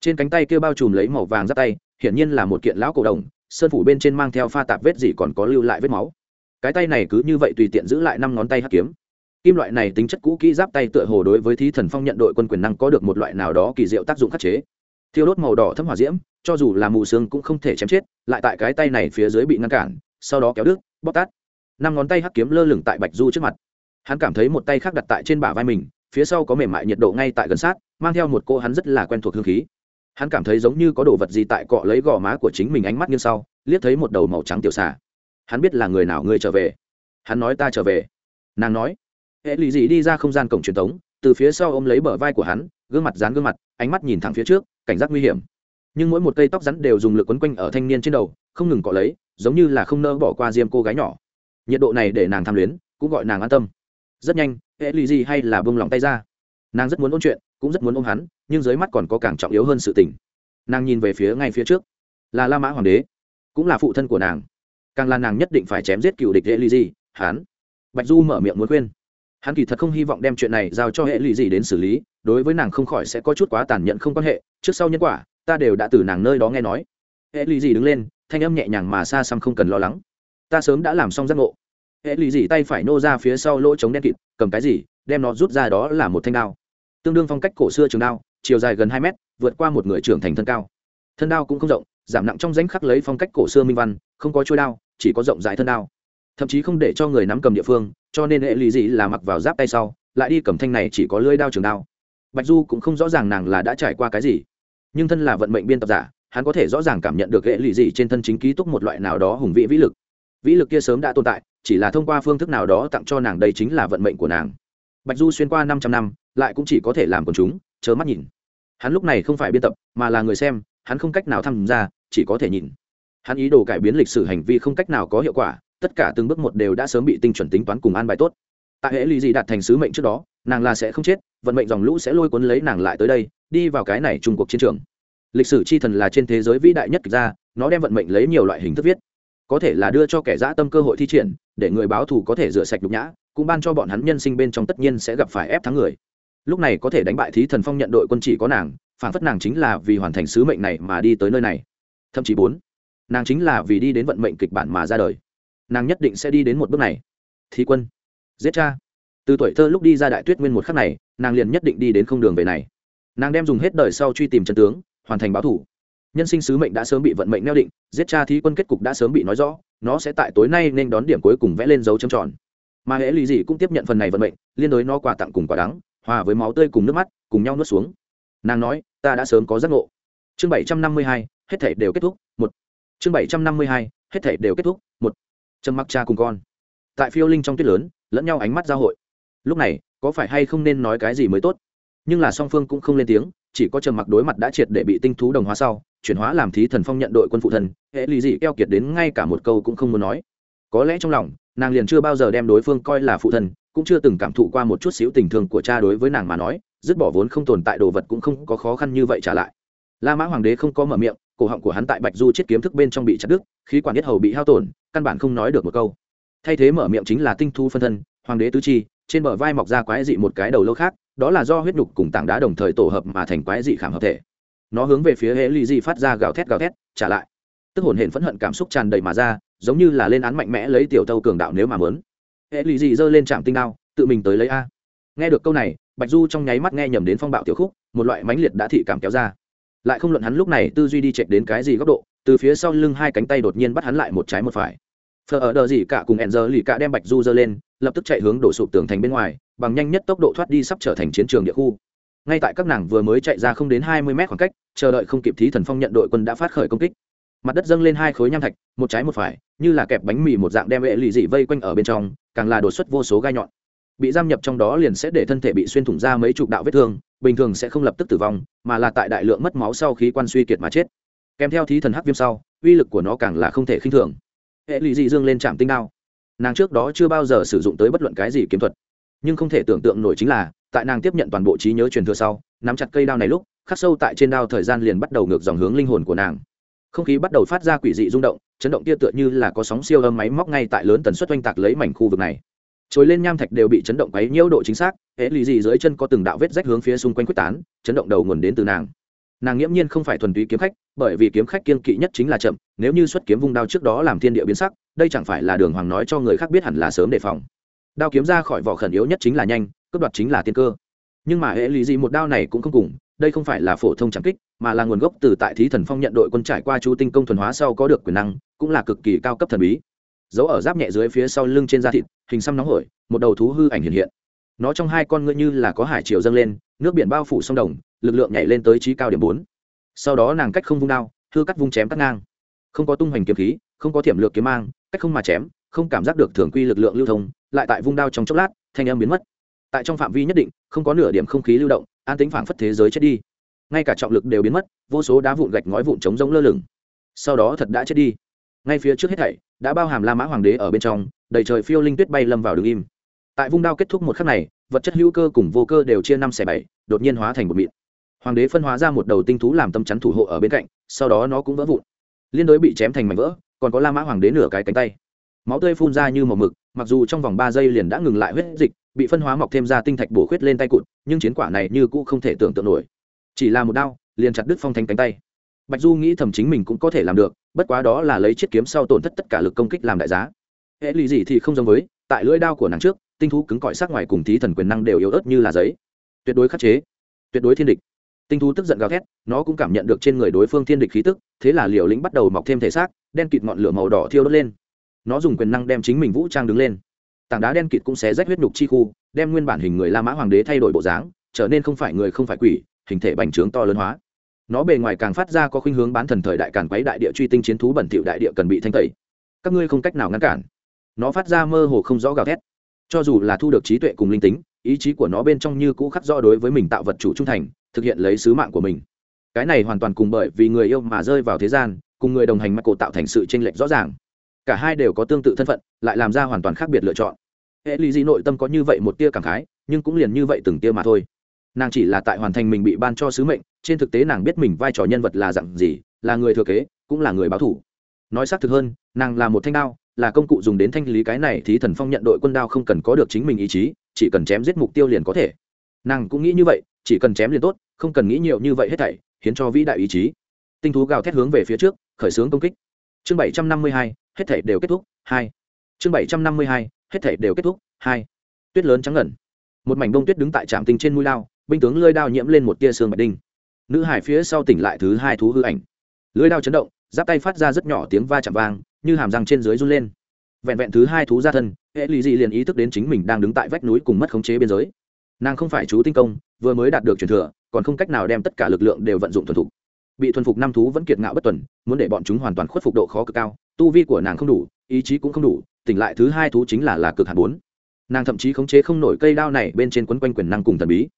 S1: Trên cánh tay kia bao trùm lấy màu vàng giáp tay, hiển nhiên là một kiện lão cổ đồng, sơn phủ bên trên mang theo pha tạp vết gì còn có lưu lại vết máu. Cái tay này cứ như vậy tùy tiện giữ lại năm ngón tay hắc kiếm kim loại này tính chất cũ kỹ giáp tay tựa hồ đối với thí thần phong nhận đội quân quyền năng có được một loại nào đó kỳ diệu tác dụng khắc chế. Thiêu đốt màu đỏ thấm hỏa diễm, cho dù là mù xương cũng không thể chém chết, lại tại cái tay này phía dưới bị ngăn cản, sau đó kéo đứt bóc tát. Năm ngón tay hắc kiếm lơ lửng tại bạch du trước mặt. Hắn cảm thấy một tay khác đặt tại trên bả vai mình, phía sau có mềm mại nhiệt độ ngay tại gần sát, mang theo một cô hắn rất là quen thuộc hương khí. Hắn cảm thấy giống như có đồ vật gì tại cọ lấy gò má của chính mình ánh mắt như sau, liếc thấy một đầu màu trắng tiểu xà. Hắn biết là người nào ngươi trở về? Hắn nói ta trở về. Nàng nói hệ lì gì đi ra không gian cổng truyền thống từ phía sau ôm lấy bờ vai của hắn, gương mặt dán gương mặt, ánh mắt nhìn thẳng phía trước, cảnh giác nguy hiểm. Nhưng mỗi một cây tóc rắn đều dùng lực quấn quanh ở thanh niên trên đầu, không ngừng cọ lấy, giống như là không nỡ bỏ qua diêm cô gái nhỏ. Nhiệt độ này để nàng tham luyến, cũng gọi nàng an tâm. Rất nhanh, hệ lì gì hay là bông lòng tay ra. Nàng rất muốn ôn chuyện, cũng rất muốn ôm hắn, nhưng dưới mắt còn có càng trọng yếu hơn sự tình. Nàng nhìn về phía ngay phía trước. Là la mã hoàng đế, cũng là phụ thân của nàng. Càng là nàng nhất định phải chém giết cựu địch hệ lì gì, hắn. Bạch du mở miệng muốn khuyên hắn kỳ thật không hy vọng đem chuyện này giao cho hệ lụy gì đến xử lý, đối với nàng không khỏi sẽ có chút quá tàn nhẫn không quan hệ, trước sau nhân quả, ta đều đã từ nàng nơi đó nghe nói. Hệ lụy gì đứng lên, thanh âm nhẹ nhàng mà xa xăm không cần lo lắng. Ta sớm đã làm xong giác ngộ. Hệ lụy gì tay phải nô ra phía sau lỗ trống đen kịt, cầm cái gì, đem nó rút ra đó là một thanh đao. Tương đương phong cách cổ xưa trường đao, chiều dài gần hai mét, vượt qua một người trưởng thành thân cao. Thân đao cũng không rộng, giảm nặng trong danh khắc lấy phong cách cổ xưa minh văn, không có trôi đao, chỉ có rộng dài thân đao. Thậm chí không để cho người nắm cầm địa phương cho nên hệ lụy dị là mặc vào giáp tay sau, lại đi cầm thanh này chỉ có lưỡi đao trường đao. Bạch du cũng không rõ ràng nàng là đã trải qua cái gì, nhưng thân là vận mệnh biên tập giả, hắn có thể rõ ràng cảm nhận được hệ lụy dị trên thân chính ký túc một loại nào đó hùng vĩ vĩ lực. Vĩ lực kia sớm đã tồn tại, chỉ là thông qua phương thức nào đó tặng cho nàng đây chính là vận mệnh của nàng. Bạch du xuyên qua năm trăm năm, lại cũng chỉ có thể làm quần chúng chớ mắt nhìn. Hắn lúc này không phải biên tập, mà là người xem, hắn không cách nào tham gia, chỉ có thể nhìn. Hắn ý đồ cải biến lịch sử hành vi không cách nào có hiệu quả tất cả từng bước một đều đã sớm bị tinh chuẩn tính toán cùng an bài tốt. Tại hệ lụy gì đạt thành sứ mệnh trước đó, nàng là sẽ không chết, vận mệnh dòng lũ sẽ lôi cuốn lấy nàng lại tới đây, đi vào cái này trung cuộc chiến trường. Lịch sử chi thần là trên thế giới vĩ đại nhất ra nó đem vận mệnh lấy nhiều loại hình thức viết. Có thể là đưa cho kẻ dã tâm cơ hội thi triển, để người báo thù có thể rửa sạch nhục nhã, cũng ban cho bọn hắn nhân sinh bên trong tất nhiên sẽ gặp phải ép thắng người. Lúc này có thể đánh bại thí thần phong nhận đội quân chỉ có nàng, phản phất nàng chính là vì hoàn thành sứ mệnh này mà đi tới nơi này. Thậm chí bốn, nàng chính là vì đi đến vận mệnh kịch bản mà ra đời nàng nhất định sẽ đi đến một bước này. Thí quân, giết cha. Từ tuổi thơ lúc đi ra đại tuyết nguyên một khắc này, nàng liền nhất định đi đến không đường về này. Nàng đem dùng hết đời sau truy tìm chân tướng, hoàn thành báo thủ. Nhân sinh sứ mệnh đã sớm bị vận mệnh neo định, giết cha thí quân kết cục đã sớm bị nói rõ, nó sẽ tại tối nay nên đón điểm cuối cùng vẽ lên dấu trầm tròn. Mà hễ lì gì cũng tiếp nhận phần này vận mệnh, liên đối nó quà tặng cùng quả đắng, hòa với máu tươi cùng nước mắt, cùng nhau nuốt xuống. Nàng nói, ta đã sớm có giác ngộ. Chương bảy trăm năm mươi hai, hết thể đều kết thúc, một. Chương bảy trăm năm mươi hai, hết thể đều kết thúc, một trầm mặc cha cùng con. Tại phiêu linh trong tuyết lớn, lẫn nhau ánh mắt giao hội. Lúc này, có phải hay không nên nói cái gì mới tốt? Nhưng là song phương cũng không lên tiếng, chỉ có trầm mặc đối mặt đã triệt để bị tinh thú đồng hóa sau, chuyển hóa làm thí thần phong nhận đội quân phụ thần, hệ lì dị keo kiệt đến ngay cả một câu cũng không muốn nói. Có lẽ trong lòng, nàng liền chưa bao giờ đem đối phương coi là phụ thần, cũng chưa từng cảm thụ qua một chút xíu tình thương của cha đối với nàng mà nói, dứt bỏ vốn không tồn tại đồ vật cũng không có khó khăn như vậy trả lại. La mã hoàng đế không có mở miệng, cổ họng của hắn tại bạch du chiết kiếm thức bên trong bị chặt đứt, khí quản nhất hầu bị hao tổn căn bản không nói được một câu. Thay thế mở miệng chính là tinh thu phân thân, hoàng đế tứ chi, trên bờ vai mọc ra quái dị một cái đầu lâu khác, đó là do huyết nhục cùng tảng đá đồng thời tổ hợp mà thành quái dị khảm hợp thể. Nó hướng về phía hệ lì dị phát ra gào thét gào thét, trả lại. Tức hồn hển phẫn hận cảm xúc tràn đầy mà ra, giống như là lên án mạnh mẽ lấy tiểu tâu cường đạo nếu mà mớn hệ lì dị giơ lên trạm tinh đao, tự mình tới lấy a. Nghe được câu này, bạch du trong nháy mắt nghe nhầm đến phong bạo tiểu khúc, một loại mãnh liệt đã thị cảm kéo ra lại không luận hắn lúc này tư duy đi chạy đến cái gì góc độ, từ phía sau lưng hai cánh tay đột nhiên bắt hắn lại một trái một phải. Phờ ở đờ gì cả cùng hẹn giờ lì cả đem bạch du dơ lên, lập tức chạy hướng đổ sụp tường thành bên ngoài, bằng nhanh nhất tốc độ thoát đi sắp trở thành chiến trường địa khu. Ngay tại các nàng vừa mới chạy ra không đến hai mươi mét khoảng cách, chờ đợi không kịp thí thần phong nhận đội quân đã phát khởi công kích. Mặt đất dâng lên hai khối nham thạch, một trái một phải, như là kẹp bánh mì một dạng đem hệ lì dị vây quanh ở bên trong, càng là đột xuất vô số gai nhọn bị giam nhập trong đó liền sẽ để thân thể bị xuyên thủng ra mấy chục đạo vết thương, bình thường sẽ không lập tức tử vong, mà là tại đại lượng mất máu sau khi quan suy kiệt mà chết. Kèm theo thí thần hắc viêm sau, uy lực của nó càng là không thể khinh thường. Hệ lụy dị dương lên trạm tinh đao. Nàng trước đó chưa bao giờ sử dụng tới bất luận cái gì kiếm thuật. Nhưng không thể tưởng tượng nổi chính là, tại nàng tiếp nhận toàn bộ trí nhớ truyền thừa sau, nắm chặt cây đao này lúc, khắc sâu tại trên đao thời gian liền bắt đầu ngược dòng hướng linh hồn của nàng. Không khí bắt đầu phát ra quỷ dị rung động, chấn động kia tựa như là có sóng siêu âm máy móc ngay tại lớn tần suất oanh tạc lấy mảnh khu vực này trồi lên nham thạch đều bị chấn động quấy nhiễu độ chính xác hễ lì gì dưới chân có từng đạo vết rách hướng phía xung quanh quyết tán, chấn động đầu nguồn đến từ nàng. Nàng nghiễm nhiên không phải thuần túy kiếm khách, bởi vì kiếm khách kiên kỵ nhất chính là chậm, nếu như xuất kiếm vung đao trước đó làm thiên địa biến sắc, đây chẳng phải là đường hoàng nói cho người khác biết hẳn là sớm đề phòng. Đao kiếm ra khỏi vỏ khẩn yếu nhất chính là nhanh, cướp đoạt chính là tiên cơ. Nhưng mà hệ lì gì một đao này cũng không cùng, đây không phải là phổ thông trảm kích, mà là nguồn gốc từ tại thí thần phong nhận đội quân trải qua chú tinh công thuần hóa sau có được quyền năng, cũng là cực kỳ cao cấp thần bí giấu ở giáp nhẹ dưới phía sau lưng trên da thịt, hình xăm nóng hổi, một đầu thú hư ảnh hiện hiện. Nó trong hai con ngươi như là có hải chiều dâng lên, nước biển bao phủ sông đồng, lực lượng nhảy lên tới trí cao điểm bốn. Sau đó nàng cách không vung đao, hư cắt vung chém cắt ngang. Không có tung hoành kiếm khí, không có thiểm lược kiếm mang, cách không mà chém, không cảm giác được thường quy lực lượng lưu thông, lại tại vung đao trong chốc lát, thanh âm biến mất. Tại trong phạm vi nhất định, không có nửa điểm không khí lưu động, an tính phảng phất thế giới chết đi. Ngay cả trọng lực đều biến mất, vô số đá vụn gạch ngói vụn trống rỗng lơ lửng. Sau đó thật đã chết đi ngay phía trước hết thảy, đã bao hàm la mã hoàng đế ở bên trong, đầy trời phiêu linh tuyết bay lâm vào đường im. Tại vung đao kết thúc một khắc này, vật chất hữu cơ cùng vô cơ đều chia năm xẻ bảy, đột nhiên hóa thành một mịn. Hoàng đế phân hóa ra một đầu tinh thú làm tâm chắn thủ hộ ở bên cạnh, sau đó nó cũng vỡ vụn. Liên đối bị chém thành mảnh vỡ, còn có la mã hoàng đế nửa cái cánh tay. Máu tươi phun ra như màu mực, mặc dù trong vòng ba giây liền đã ngừng lại huyết dịch, bị phân hóa mọc thêm ra tinh thạch bổ khuyết lên tay cụt, nhưng chiến quả này như cũ không thể tưởng tượng nổi. Chỉ là một đao, liền chặt đứt phong thanh cánh tay bạch du nghĩ thầm chính mình cũng có thể làm được, bất quá đó là lấy chiếc kiếm sau tổn thất tất cả lực công kích làm đại giá. Hệ lụy gì thì không giống với, tại lưỡi đao của nàng trước, tinh thú cứng cỏi sắc ngoài cùng thí thần quyền năng đều yếu ớt như là giấy. Tuyệt đối khắc chế, tuyệt đối thiên địch. Tinh thú tức giận gào thét, nó cũng cảm nhận được trên người đối phương thiên địch khí tức, thế là liều lĩnh bắt đầu mọc thêm thể xác, đen kịt ngọn lửa màu đỏ thiêu đốt lên. Nó dùng quyền năng đem chính mình vũ trang đứng lên. Tảng đá đen kịt cũng sẽ rách huyết nhục chi khu, đem nguyên bản hình người la mã hoàng đế thay đổi bộ dáng, trở nên không phải người không phải quỷ, hình thể bành trướng to lớn hóa nó bề ngoài càng phát ra có khuynh hướng bán thần thời đại càn quấy đại địa truy tinh chiến thú bẩn thỉu đại địa cần bị thanh tẩy. Các ngươi không cách nào ngăn cản. Nó phát ra mơ hồ không rõ gào thét. Cho dù là thu được trí tuệ cùng linh tính, ý chí của nó bên trong như cũ khắc rõ đối với mình tạo vật chủ trung thành, thực hiện lấy sứ mạng của mình. Cái này hoàn toàn cùng bởi vì người yêu mà rơi vào thế gian, cùng người đồng hành mặc cổ tạo thành sự tranh lệch rõ ràng. Cả hai đều có tương tự thân phận, lại làm ra hoàn toàn khác biệt lựa chọn. Hệ lý di nội tâm có như vậy một tia cảm khái, nhưng cũng liền như vậy từng tia mà thôi nàng chỉ là tại hoàn thành mình bị ban cho sứ mệnh, trên thực tế nàng biết mình vai trò nhân vật là dặn gì, là người thừa kế, cũng là người báo thủ. Nói xác thực hơn, nàng là một thanh đao, là công cụ dùng đến thanh lý cái này thì thần phong nhận đội quân đao không cần có được chính mình ý chí, chỉ cần chém giết mục tiêu liền có thể. Nàng cũng nghĩ như vậy, chỉ cần chém liền tốt, không cần nghĩ nhiều như vậy hết thảy khiến cho vĩ đại ý chí. Tinh thú gào thét hướng về phía trước, khởi xướng công kích. Chương bảy trăm năm mươi hai, hết thảy đều kết thúc, hai. Chương bảy trăm năm mươi hai, hết thảy đều kết thúc, hai. Tuyết lớn trắng ngẩn một mảnh bông tuyết đứng tại trạm tinh trên mũi lao binh tướng lưỡi đao nhiễm lên một tia xương bạch đinh. Nữ hải phía sau tỉnh lại thứ hai thú hư ảnh. Lưỡi đao chấn động, giáp tay phát ra rất nhỏ tiếng va chạm vang, như hàm răng trên dưới run lên. Vẹn vẹn thứ hai thú ra thân, hệ lụy dị liền ý thức đến chính mình đang đứng tại vách núi cùng mất khống chế biên giới. Nàng không phải chú tinh công, vừa mới đạt được truyền thừa, còn không cách nào đem tất cả lực lượng đều vận dụng thuần thục. Bị thuần phục năm thú vẫn kiệt ngạo bất tuần, muốn để bọn chúng hoàn toàn khuất phục độ khó cực cao, tu vi của nàng không đủ, ý chí cũng không đủ, tỉnh lại thứ hai thú chính là là cực hạt bốn. Nàng thậm chí khống chế không nổi cây đao này bên trên quấn quanh quyền năng cùng thần bí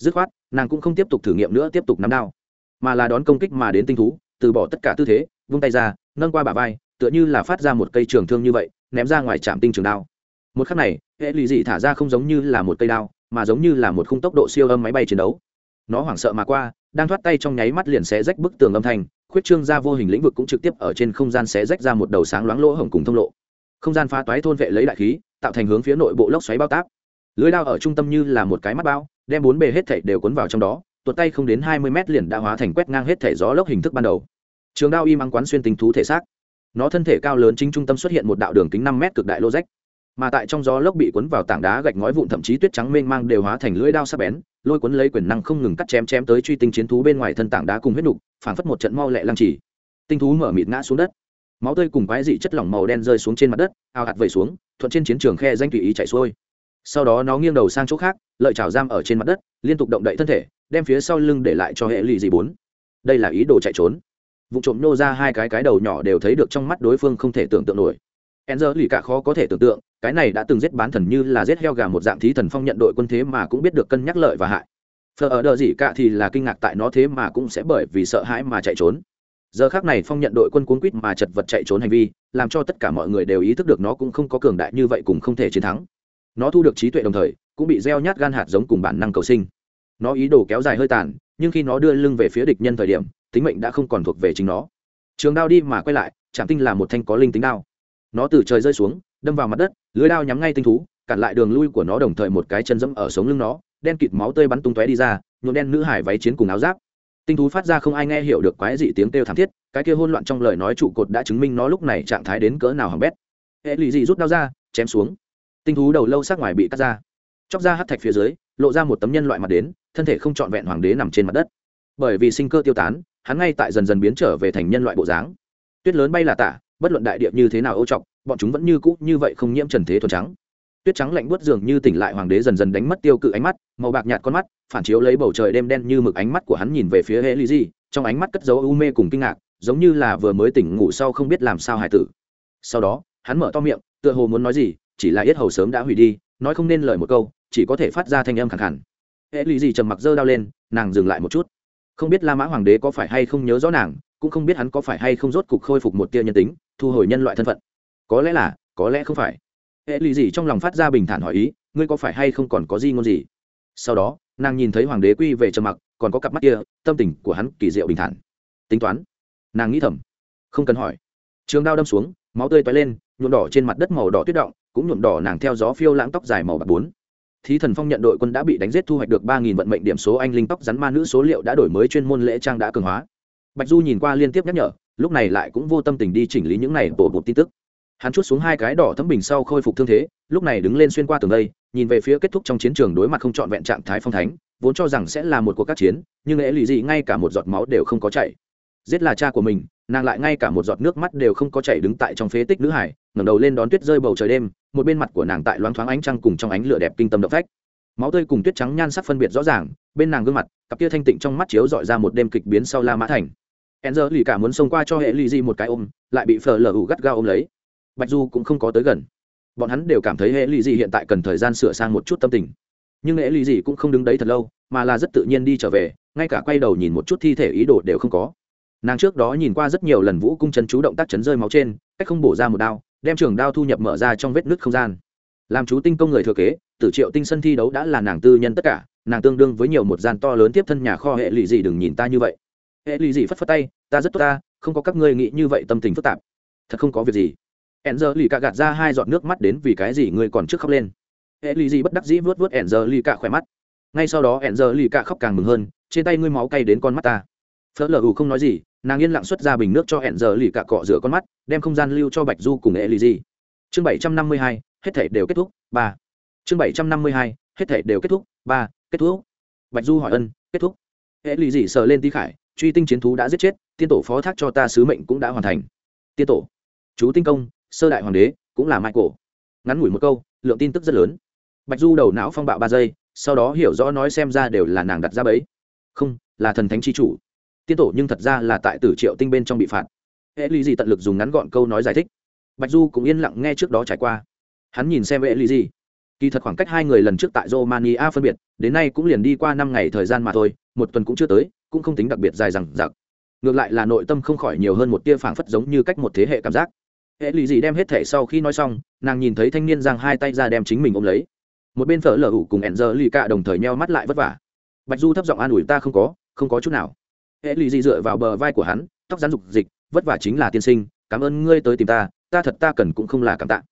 S1: dứt khoát, nàng cũng không tiếp tục thử nghiệm nữa, tiếp tục nắm đao, mà là đón công kích mà đến tinh thú, từ bỏ tất cả tư thế, vung tay ra, nâng qua bả vai, tựa như là phát ra một cây trường thương như vậy, ném ra ngoài trạm tinh trường đao. Một khắc này, hệ lụy dị thả ra không giống như là một cây đao, mà giống như là một khung tốc độ siêu âm máy bay chiến đấu. Nó hoảng sợ mà qua, đang thoát tay trong nháy mắt liền xé rách bức tường âm thanh, khuyết trương ra vô hình lĩnh vực cũng trực tiếp ở trên không gian xé rách ra một đầu sáng loáng lỗ hổng cùng thông lộ. Không gian phá toái thôn vệ lấy đại khí, tạo thành hướng phía nội bộ lốc xoáy bao táp lưới đao ở trung tâm như là một cái mắt bao đem bốn bề hết thảy đều cuốn vào trong đó, tuột tay không đến hai mươi mét liền đã hóa thành quét ngang hết thảy gió lốc hình thức ban đầu. Trường đao y mang quán xuyên tình thú thể xác. Nó thân thể cao lớn chính trung tâm xuất hiện một đạo đường kính năm mét cực đại lô rách. Mà tại trong gió lốc bị cuốn vào tảng đá gạch ngói vụn thậm chí tuyết trắng mênh mang đều hóa thành lưỡi đao sắc bén, lôi cuốn lấy quyền năng không ngừng cắt chém chém tới truy tinh chiến thú bên ngoài thân tảng đá cùng huyết nục, phảng phất một trận mau lẹ lăng trì. Tinh thú mở mịt ngã xuống đất. Máu tươi cùng quái dị chất lỏng màu đen rơi xuống trên mặt đất, ao hạt vẩy xuống, thuận trên chiến trường khe danh tùy ý chạy xuôi sau đó nó nghiêng đầu sang chỗ khác, lợi chảo giam ở trên mặt đất, liên tục động đậy thân thể, đem phía sau lưng để lại cho hệ lụy dị bốn. Đây là ý đồ chạy trốn. Vụ trộm nô ra hai cái cái đầu nhỏ đều thấy được trong mắt đối phương không thể tưởng tượng nổi. Enzer lì cả khó có thể tưởng tượng, cái này đã từng giết bán thần như là giết heo gà một dạng thí thần phong nhận đội quân thế mà cũng biết được cân nhắc lợi và hại. Phờ ở đờ gì cả thì là kinh ngạc tại nó thế mà cũng sẽ bởi vì sợ hãi mà chạy trốn. Giờ khác này phong nhận đội quân cuốn quýt mà chật vật chạy trốn hành vi, làm cho tất cả mọi người đều ý thức được nó cũng không có cường đại như vậy cùng không thể chiến thắng nó thu được trí tuệ đồng thời, cũng bị gieo nhát gan hạt giống cùng bản năng cầu sinh. Nó ý đồ kéo dài hơi tàn, nhưng khi nó đưa lưng về phía địch nhân thời điểm, tính mệnh đã không còn thuộc về chính nó. Trường đao đi mà quay lại Trạm tinh là một thanh có linh tính đao. Nó từ trời rơi xuống, đâm vào mặt đất, lưới đao nhắm ngay tinh thú, cản lại đường lui của nó đồng thời một cái chân dẫm ở sống lưng nó, đen kịt máu tươi bắn tung tóe đi ra, nhuộm đen nữ hải váy chiến cùng áo giáp. Tinh thú phát ra không ai nghe hiểu được quái dị tiếng kêu thảm thiết, cái kia hôn loạn trong lời nói trụ cột đã chứng minh nó lúc này trạng thái đến cỡ nào hỏng bét. Hệ lụy dị rút đao ra, chém xuống tinh thú đầu lâu sát ngoài bị cắt ra. Chóc ra hát thạch phía dưới, lộ ra một tấm nhân loại mặt đến, thân thể không trọn vẹn hoàng đế nằm trên mặt đất. Bởi vì sinh cơ tiêu tán, hắn ngay tại dần dần biến trở về thành nhân loại bộ dáng. Tuyết lớn bay là tả, bất luận đại địa như thế nào ô trọc, bọn chúng vẫn như cũ như vậy không nhiễm trần thế thuần trắng. Tuyết trắng lạnh buốt dường như tỉnh lại hoàng đế dần dần đánh mất tiêu cự ánh mắt, màu bạc nhạt con mắt, phản chiếu lấy bầu trời đêm đen như mực ánh mắt của hắn nhìn về phía hệ lý di, trong ánh mắt cất dấu u mê cùng kinh ngạc, giống như là vừa mới tỉnh ngủ sau không biết làm sao hài tử. Sau đó, hắn mở to miệng, tựa hồ muốn nói gì chỉ là yết hầu sớm đã hủy đi, nói không nên lời một câu, chỉ có thể phát ra thanh âm khẳng hẳn hệ lụy gì trầm mặc dơ đao lên, nàng dừng lại một chút. Không biết la mã hoàng đế có phải hay không nhớ rõ nàng, cũng không biết hắn có phải hay không rốt cục khôi phục một tia nhân tính, thu hồi nhân loại thân phận. Có lẽ là, có lẽ không phải. Hệ lụy gì trong lòng phát ra bình thản hỏi ý, ngươi có phải hay không còn có gì ngôn gì? Sau đó, nàng nhìn thấy hoàng đế quy về trầm mặc, còn có cặp mắt kia, tâm tình của hắn kỳ diệu bình thản. Tính toán. Nàng nghĩ thầm. Không cần hỏi. Trường đao đâm xuống, máu tươi toái lên, nhuộm đỏ trên mặt đất màu đỏ tuyết động cũng nhuộm đỏ nàng theo gió phiêu lãng tóc dài màu bạc bốn. Thí thần phong nhận đội quân đã bị đánh giết thu hoạch được ba nghìn vận mệnh điểm số, anh linh tóc rắn ma nữ số liệu đã đổi mới chuyên môn lễ trang đã cường hóa. Bạch du nhìn qua liên tiếp nhắc nhở, lúc này lại cũng vô tâm tình đi chỉnh lý những này bổ bột tin tức. Hắn chút xuống hai cái đỏ thấm bình sau khôi phục thương thế, lúc này đứng lên xuyên qua tường đây, nhìn về phía kết thúc trong chiến trường đối mặt không trọn vẹn trạng thái phong thánh, vốn cho rằng sẽ là một cuộc các chiến, nhưng lẽ lì gì ngay cả một giọt máu đều không có chảy. Giết là cha của mình, nàng lại ngay cả một giọt nước mắt đều không có chảy đứng tại trong phế tích nữ hải ngẩng đầu lên đón tuyết rơi bầu trời đêm, một bên mặt của nàng tại loáng thoáng ánh trăng cùng trong ánh lửa đẹp kinh tâm động phách. Máu tươi cùng tuyết trắng nhan sắc phân biệt rõ ràng, bên nàng gương mặt, cặp kia thanh tịnh trong mắt chiếu dọi ra một đêm kịch biến sau la mã thành. E n z lì cả muốn xông qua cho hệ lì di một cái ôm, lại bị phờ lờ ủ gắt gao ôm lấy. Bạch du cũng không có tới gần. Bọn hắn đều cảm thấy hệ lì di hiện tại cần thời gian sửa sang một chút tâm tình. Nhưng hệ lì di cũng không đứng đấy thật lâu, mà là rất tự nhiên đi trở về, ngay cả quay đầu nhìn một chút thi thể ý đồ đều không có. Nàng trước đó nhìn qua rất nhiều lần vũ cung chân chú động tác chấn rơi máu trên, cách không bổ ra một đao đem trường đao thu nhập mở ra trong vết nứt không gian. Làm chú tinh công người thừa kế, tử triệu tinh sân thi đấu đã là nàng tư nhân tất cả, nàng tương đương với nhiều một gian to lớn tiếp thân nhà kho hệ lụy gì đừng nhìn ta như vậy. Hệ lụy gì phất phất tay, ta rất tốt ta, không có các ngươi nghĩ như vậy tâm tình phức tạp. Thật không có việc gì. Ẻn giờ lì cạ gạt ra hai giọt nước mắt đến vì cái gì ngươi còn trước khóc lên. Hệ lụy gì bất đắc dĩ vớt vớt ẻn giờ lì cạ khỏe mắt. Ngay sau đó ẻn giờ lì cạ khóc càng mừng hơn, trên tay ngươi máu cay đến con mắt ta. Phớt lờ ù không nói gì nàng yên lặng xuất ra bình nước cho hẹn giờ lì cạ cọ rửa con mắt, đem không gian lưu cho bạch du cùng hệ lì gì chương bảy trăm năm mươi hai, hết thể đều kết thúc, ba. Chương bảy trăm năm mươi hai, hết thể đều kết thúc, ba, kết thúc. Bạch du hỏi ân, kết thúc. Hệ lì dị sờ lên tí khải, truy tinh chiến thú đã giết chết, tiên tổ phó thác cho ta sứ mệnh cũng đã hoàn thành. Tiên tổ. Chú tinh công, sơ đại hoàng đế, cũng là michael. Ngắn ngủi một câu, lượng tin tức rất lớn. Bạch du đầu não phong bạo ba giây, sau đó hiểu rõ nói xem ra đều là nàng đặt ra bẫy. Không, là thần thánh chi chủ tiên tổ nhưng thật ra là tại tử triệu tinh bên trong bị phạt. Hệ lý gì tận lực dùng ngắn gọn câu nói giải thích. Bạch du cũng yên lặng nghe trước đó trải qua. Hắn nhìn xem hệ lý gì kỳ thật khoảng cách hai người lần trước tại romania phân biệt, đến nay cũng liền đi qua năm ngày thời gian mà thôi, một tuần cũng chưa tới, cũng không tính đặc biệt dài rằng giặc ngược lại là nội tâm không khỏi nhiều hơn một tia phảng phất giống như cách một thế hệ cảm giác. Hệ lụy gì đem hết thể sau khi nói xong, nàng nhìn thấy thanh niên giang hai tay ra đem chính mình ôm lấy. Một bên phở lở hủ cùng ẹn giờ lì cạ đồng thời nheo mắt lại vất vả. Bạch du thấp giọng an ủi, ta không có không có chút nào hệ lụy dị dựa vào bờ vai của hắn, tóc rán dục dịch, vất vả chính là tiên sinh, cảm ơn ngươi tới tìm ta ta thật ta cần cũng không là cảm tạ.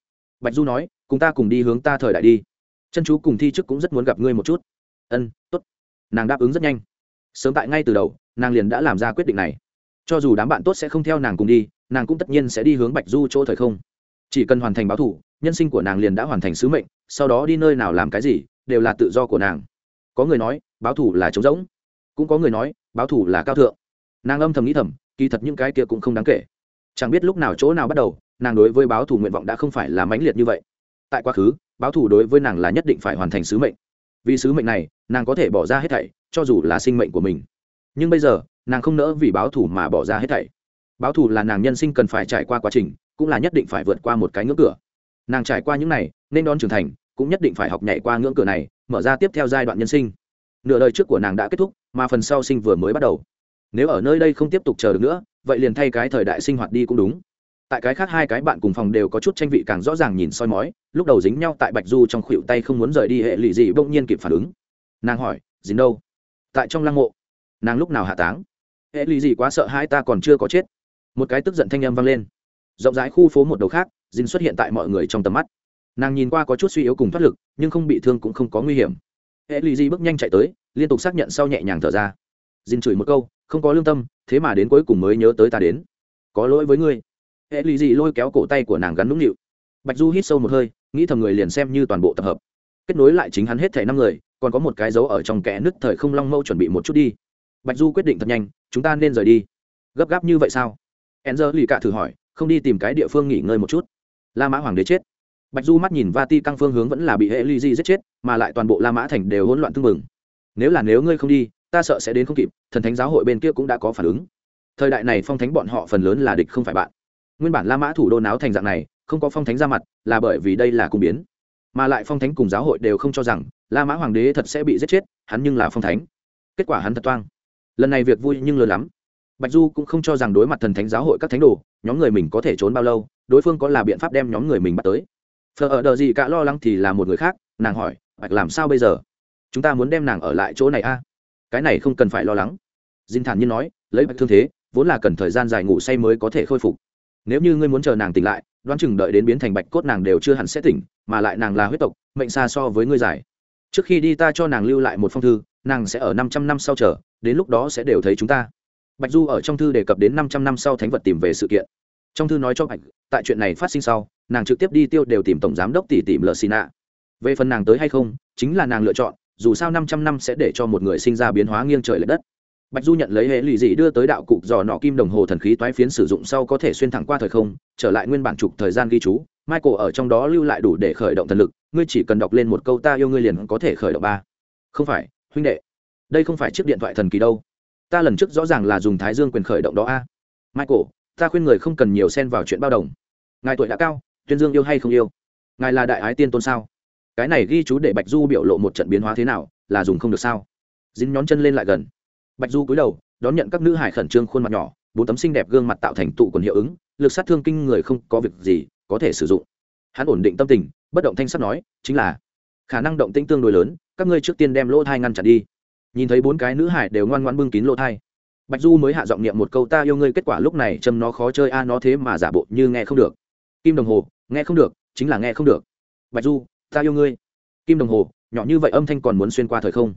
S1: Bạch du nói, cùng ta cùng đi hướng ta thời đại đi. Chân chú cùng thi chức cũng rất muốn gặp ngươi một chút. Ân t ố t nàng đáp ứng rất nhanh. Sớm tại ngay từ đầu, nàng liền đã làm ra quyết định này. Cho dù đám bạn tốt sẽ không theo nàng cùng đi, nàng cũng tất nhiên sẽ đi hướng bạch du chỗ thời không. Chỉ cần hoàn thành báo thủ, nhân sinh của nàng liền đã hoàn thành sứ mệnh, sau đó đi nơi nào làm cái gì, đều là tự do của nàng. Có người nói, báo thủ là trống rỗng. Cũng có người nói báo thủ là cao thượng. Nàng âm thầm nghĩ thầm, kỳ thật những cái kia cũng không đáng kể. Chẳng biết lúc nào chỗ nào bắt đầu, nàng đối với báo thủ nguyện vọng đã không phải là mãnh liệt như vậy. Tại quá khứ, báo thủ đối với nàng là nhất định phải hoàn thành sứ mệnh. Vì sứ mệnh này, nàng có thể bỏ ra hết thảy, cho dù là sinh mệnh của mình. Nhưng bây giờ, nàng không nỡ vì báo thủ mà bỏ ra hết thảy. Báo thủ là nàng nhân sinh cần phải trải qua quá trình, cũng là nhất định phải vượt qua một cái ngưỡng cửa. Nàng trải qua những này, nên đón trưởng thành, cũng nhất định phải học nhảy qua ngưỡng cửa này, mở ra tiếp theo giai đoạn nhân sinh. Nửa đời trước của nàng đã kết thúc mà phần sau sinh vừa mới bắt đầu. Nếu ở nơi đây không tiếp tục chờ được nữa, vậy liền thay cái thời đại sinh hoạt đi cũng đúng. Tại cái khác hai cái bạn cùng phòng đều có chút tranh vị càng rõ ràng nhìn soi mói, lúc đầu dính nhau tại bạch du trong khuỵu tay không muốn rời đi hệ lụy gì bỗng nhiên kịp phản ứng. Nàng hỏi dính đâu? Tại trong lăng mộ. Nàng lúc nào hạ táng? Hệ lụy gì quá sợ hai ta còn chưa có chết. Một cái tức giận thanh âm vang lên. Rộng rãi khu phố một đầu khác dính xuất hiện tại mọi người trong tầm mắt. Nàng nhìn qua có chút suy yếu cùng thoát lực, nhưng không bị thương cũng không có nguy hiểm. Hệ lụy gì bước nhanh chạy tới liên tục xác nhận sau nhẹ nhàng thở ra. Dính chửi một câu, không có lương tâm, thế mà đến cuối cùng mới nhớ tới ta đến. Có lỗi với ngươi. Hệ lì dị lôi kéo cổ tay của nàng gắn nũng nịu. Bạch du hít sâu một hơi, nghĩ thầm người liền xem như toàn bộ tập hợp. Kết nối lại chính hắn hết thẻ năm người, còn có một cái dấu ở trong kẽ nứt thời không long mâu chuẩn bị một chút đi. Bạch du quyết định thật nhanh, chúng ta nên rời đi. Gấp gáp như vậy sao? Enzer lì cạ thử hỏi, không đi tìm cái địa phương nghỉ ngơi một chút. La mã hoàng đế chết. Bạch du mắt nhìn va ti căng phương hướng vẫn là bị hệ lì di giết chết, mà lại toàn bộ la mã thành đều hỗn loạn tưng bừng nếu là nếu ngươi không đi, ta sợ sẽ đến không kịp, thần thánh giáo hội bên kia cũng đã có phản ứng. Thời đại này phong thánh bọn họ phần lớn là địch không phải bạn. Nguyên bản la mã thủ đô náo thành dạng này, không có phong thánh ra mặt, là bởi vì đây là cung biến. Mà lại phong thánh cùng giáo hội đều không cho rằng la mã hoàng đế thật sẽ bị giết chết, hắn nhưng là phong thánh. Kết quả hắn thật toang. Lần này việc vui nhưng lớn lắm. Bạch du cũng không cho rằng đối mặt thần thánh giáo hội các thánh đồ, nhóm người mình có thể trốn bao lâu, đối phương có là biện pháp đem nhóm người mình bắt tới. Phờ ở đờ gì cả lo lắng thì là một người khác, nàng hỏi, bạch, làm sao bây giờ? Chúng ta muốn đem nàng ở lại chỗ này a. Cái này không cần phải lo lắng. Dinh thản nhiên nói, lấy bạch thương thế, vốn là cần thời gian dài ngủ say mới có thể khôi phục. Nếu như ngươi muốn chờ nàng tỉnh lại, đoán chừng đợi đến biến thành bạch cốt nàng đều chưa hẳn sẽ tỉnh, mà lại nàng là huyết tộc, mệnh xa so với ngươi giải trước khi đi ta cho nàng lưu lại một phong thư, nàng sẽ ở năm trăm năm sau chờ, đến lúc đó sẽ đều thấy chúng ta. Bạch du ở trong thư đề cập đến năm trăm năm sau thánh vật tìm về sự kiện. Trong thư nói cho bạch, tại chuyện này phát sinh sau, nàng trực tiếp đi tiêu đều tìm tổng giám đốc tỷ tìm lợ xì nạ về phần nàng tới hay không, chính là nàng lựa chọn dù sao năm trăm năm sẽ để cho một người sinh ra biến hóa nghiêng trời l ệ đất. Bạch du nhận lấy hệ lụy dị đưa tới đạo cụ dò nọ kim đồng hồ thần khí toái phiến sử dụng sau có thể xuyên thẳng qua thời không, trở lại nguyên bản trục thời gian ghi chú. Michael ở trong đó lưu lại đủ để khởi động thần lực, ngươi chỉ cần đọc lên một câu ta yêu ngươi liền có thể khởi động ba. Không phải, huynh đệ. Đây không phải chiếc điện thoại thần kỳ đâu. Ta lần trước rõ ràng là dùng thái dương quyền khởi động đó a. Michael, ta khuyên người không cần nhiều xen vào chuyện bao đồng. Ngài tuổi đã cao, tuyên dương yêu hay không yêu? Ngài là đại ái tiên tôn sao? Cái này ghi chú để bạch du biểu lộ một trận biến hóa thế nào, là dùng không được sao? Dính nhón chân lên lại gần. Bạch du cúi đầu, đón nhận các nữ hải khẩn trương khuôn mặt nhỏ, bốn tấm xinh đẹp gương mặt tạo thành tụ quần hiệu ứng, lực sát thương kinh người không có việc gì có thể sử dụng. Hắn ổn định tâm tình, bất động thanh sắt nói, chính là, khả năng động tĩnh tương đối lớn, các ngươi trước tiên đem lỗ thai ngăn chặn đi. Nhìn thấy bốn cái nữ hải đều ngoan ngoan bưng kín lỗ thai. Bạch du mới hạ giọng niệm một câu, ta yêu ngươi. Kết quả lúc này châm nó khó chơi, a à nó thế mà giả bộ như nghe không được. Kim đồng hồ, nghe không được, chính là nghe không được. Bạch du ta yêu ngươi. Kim đồng hồ, nhỏ như vậy âm thanh còn muốn xuyên qua thời không.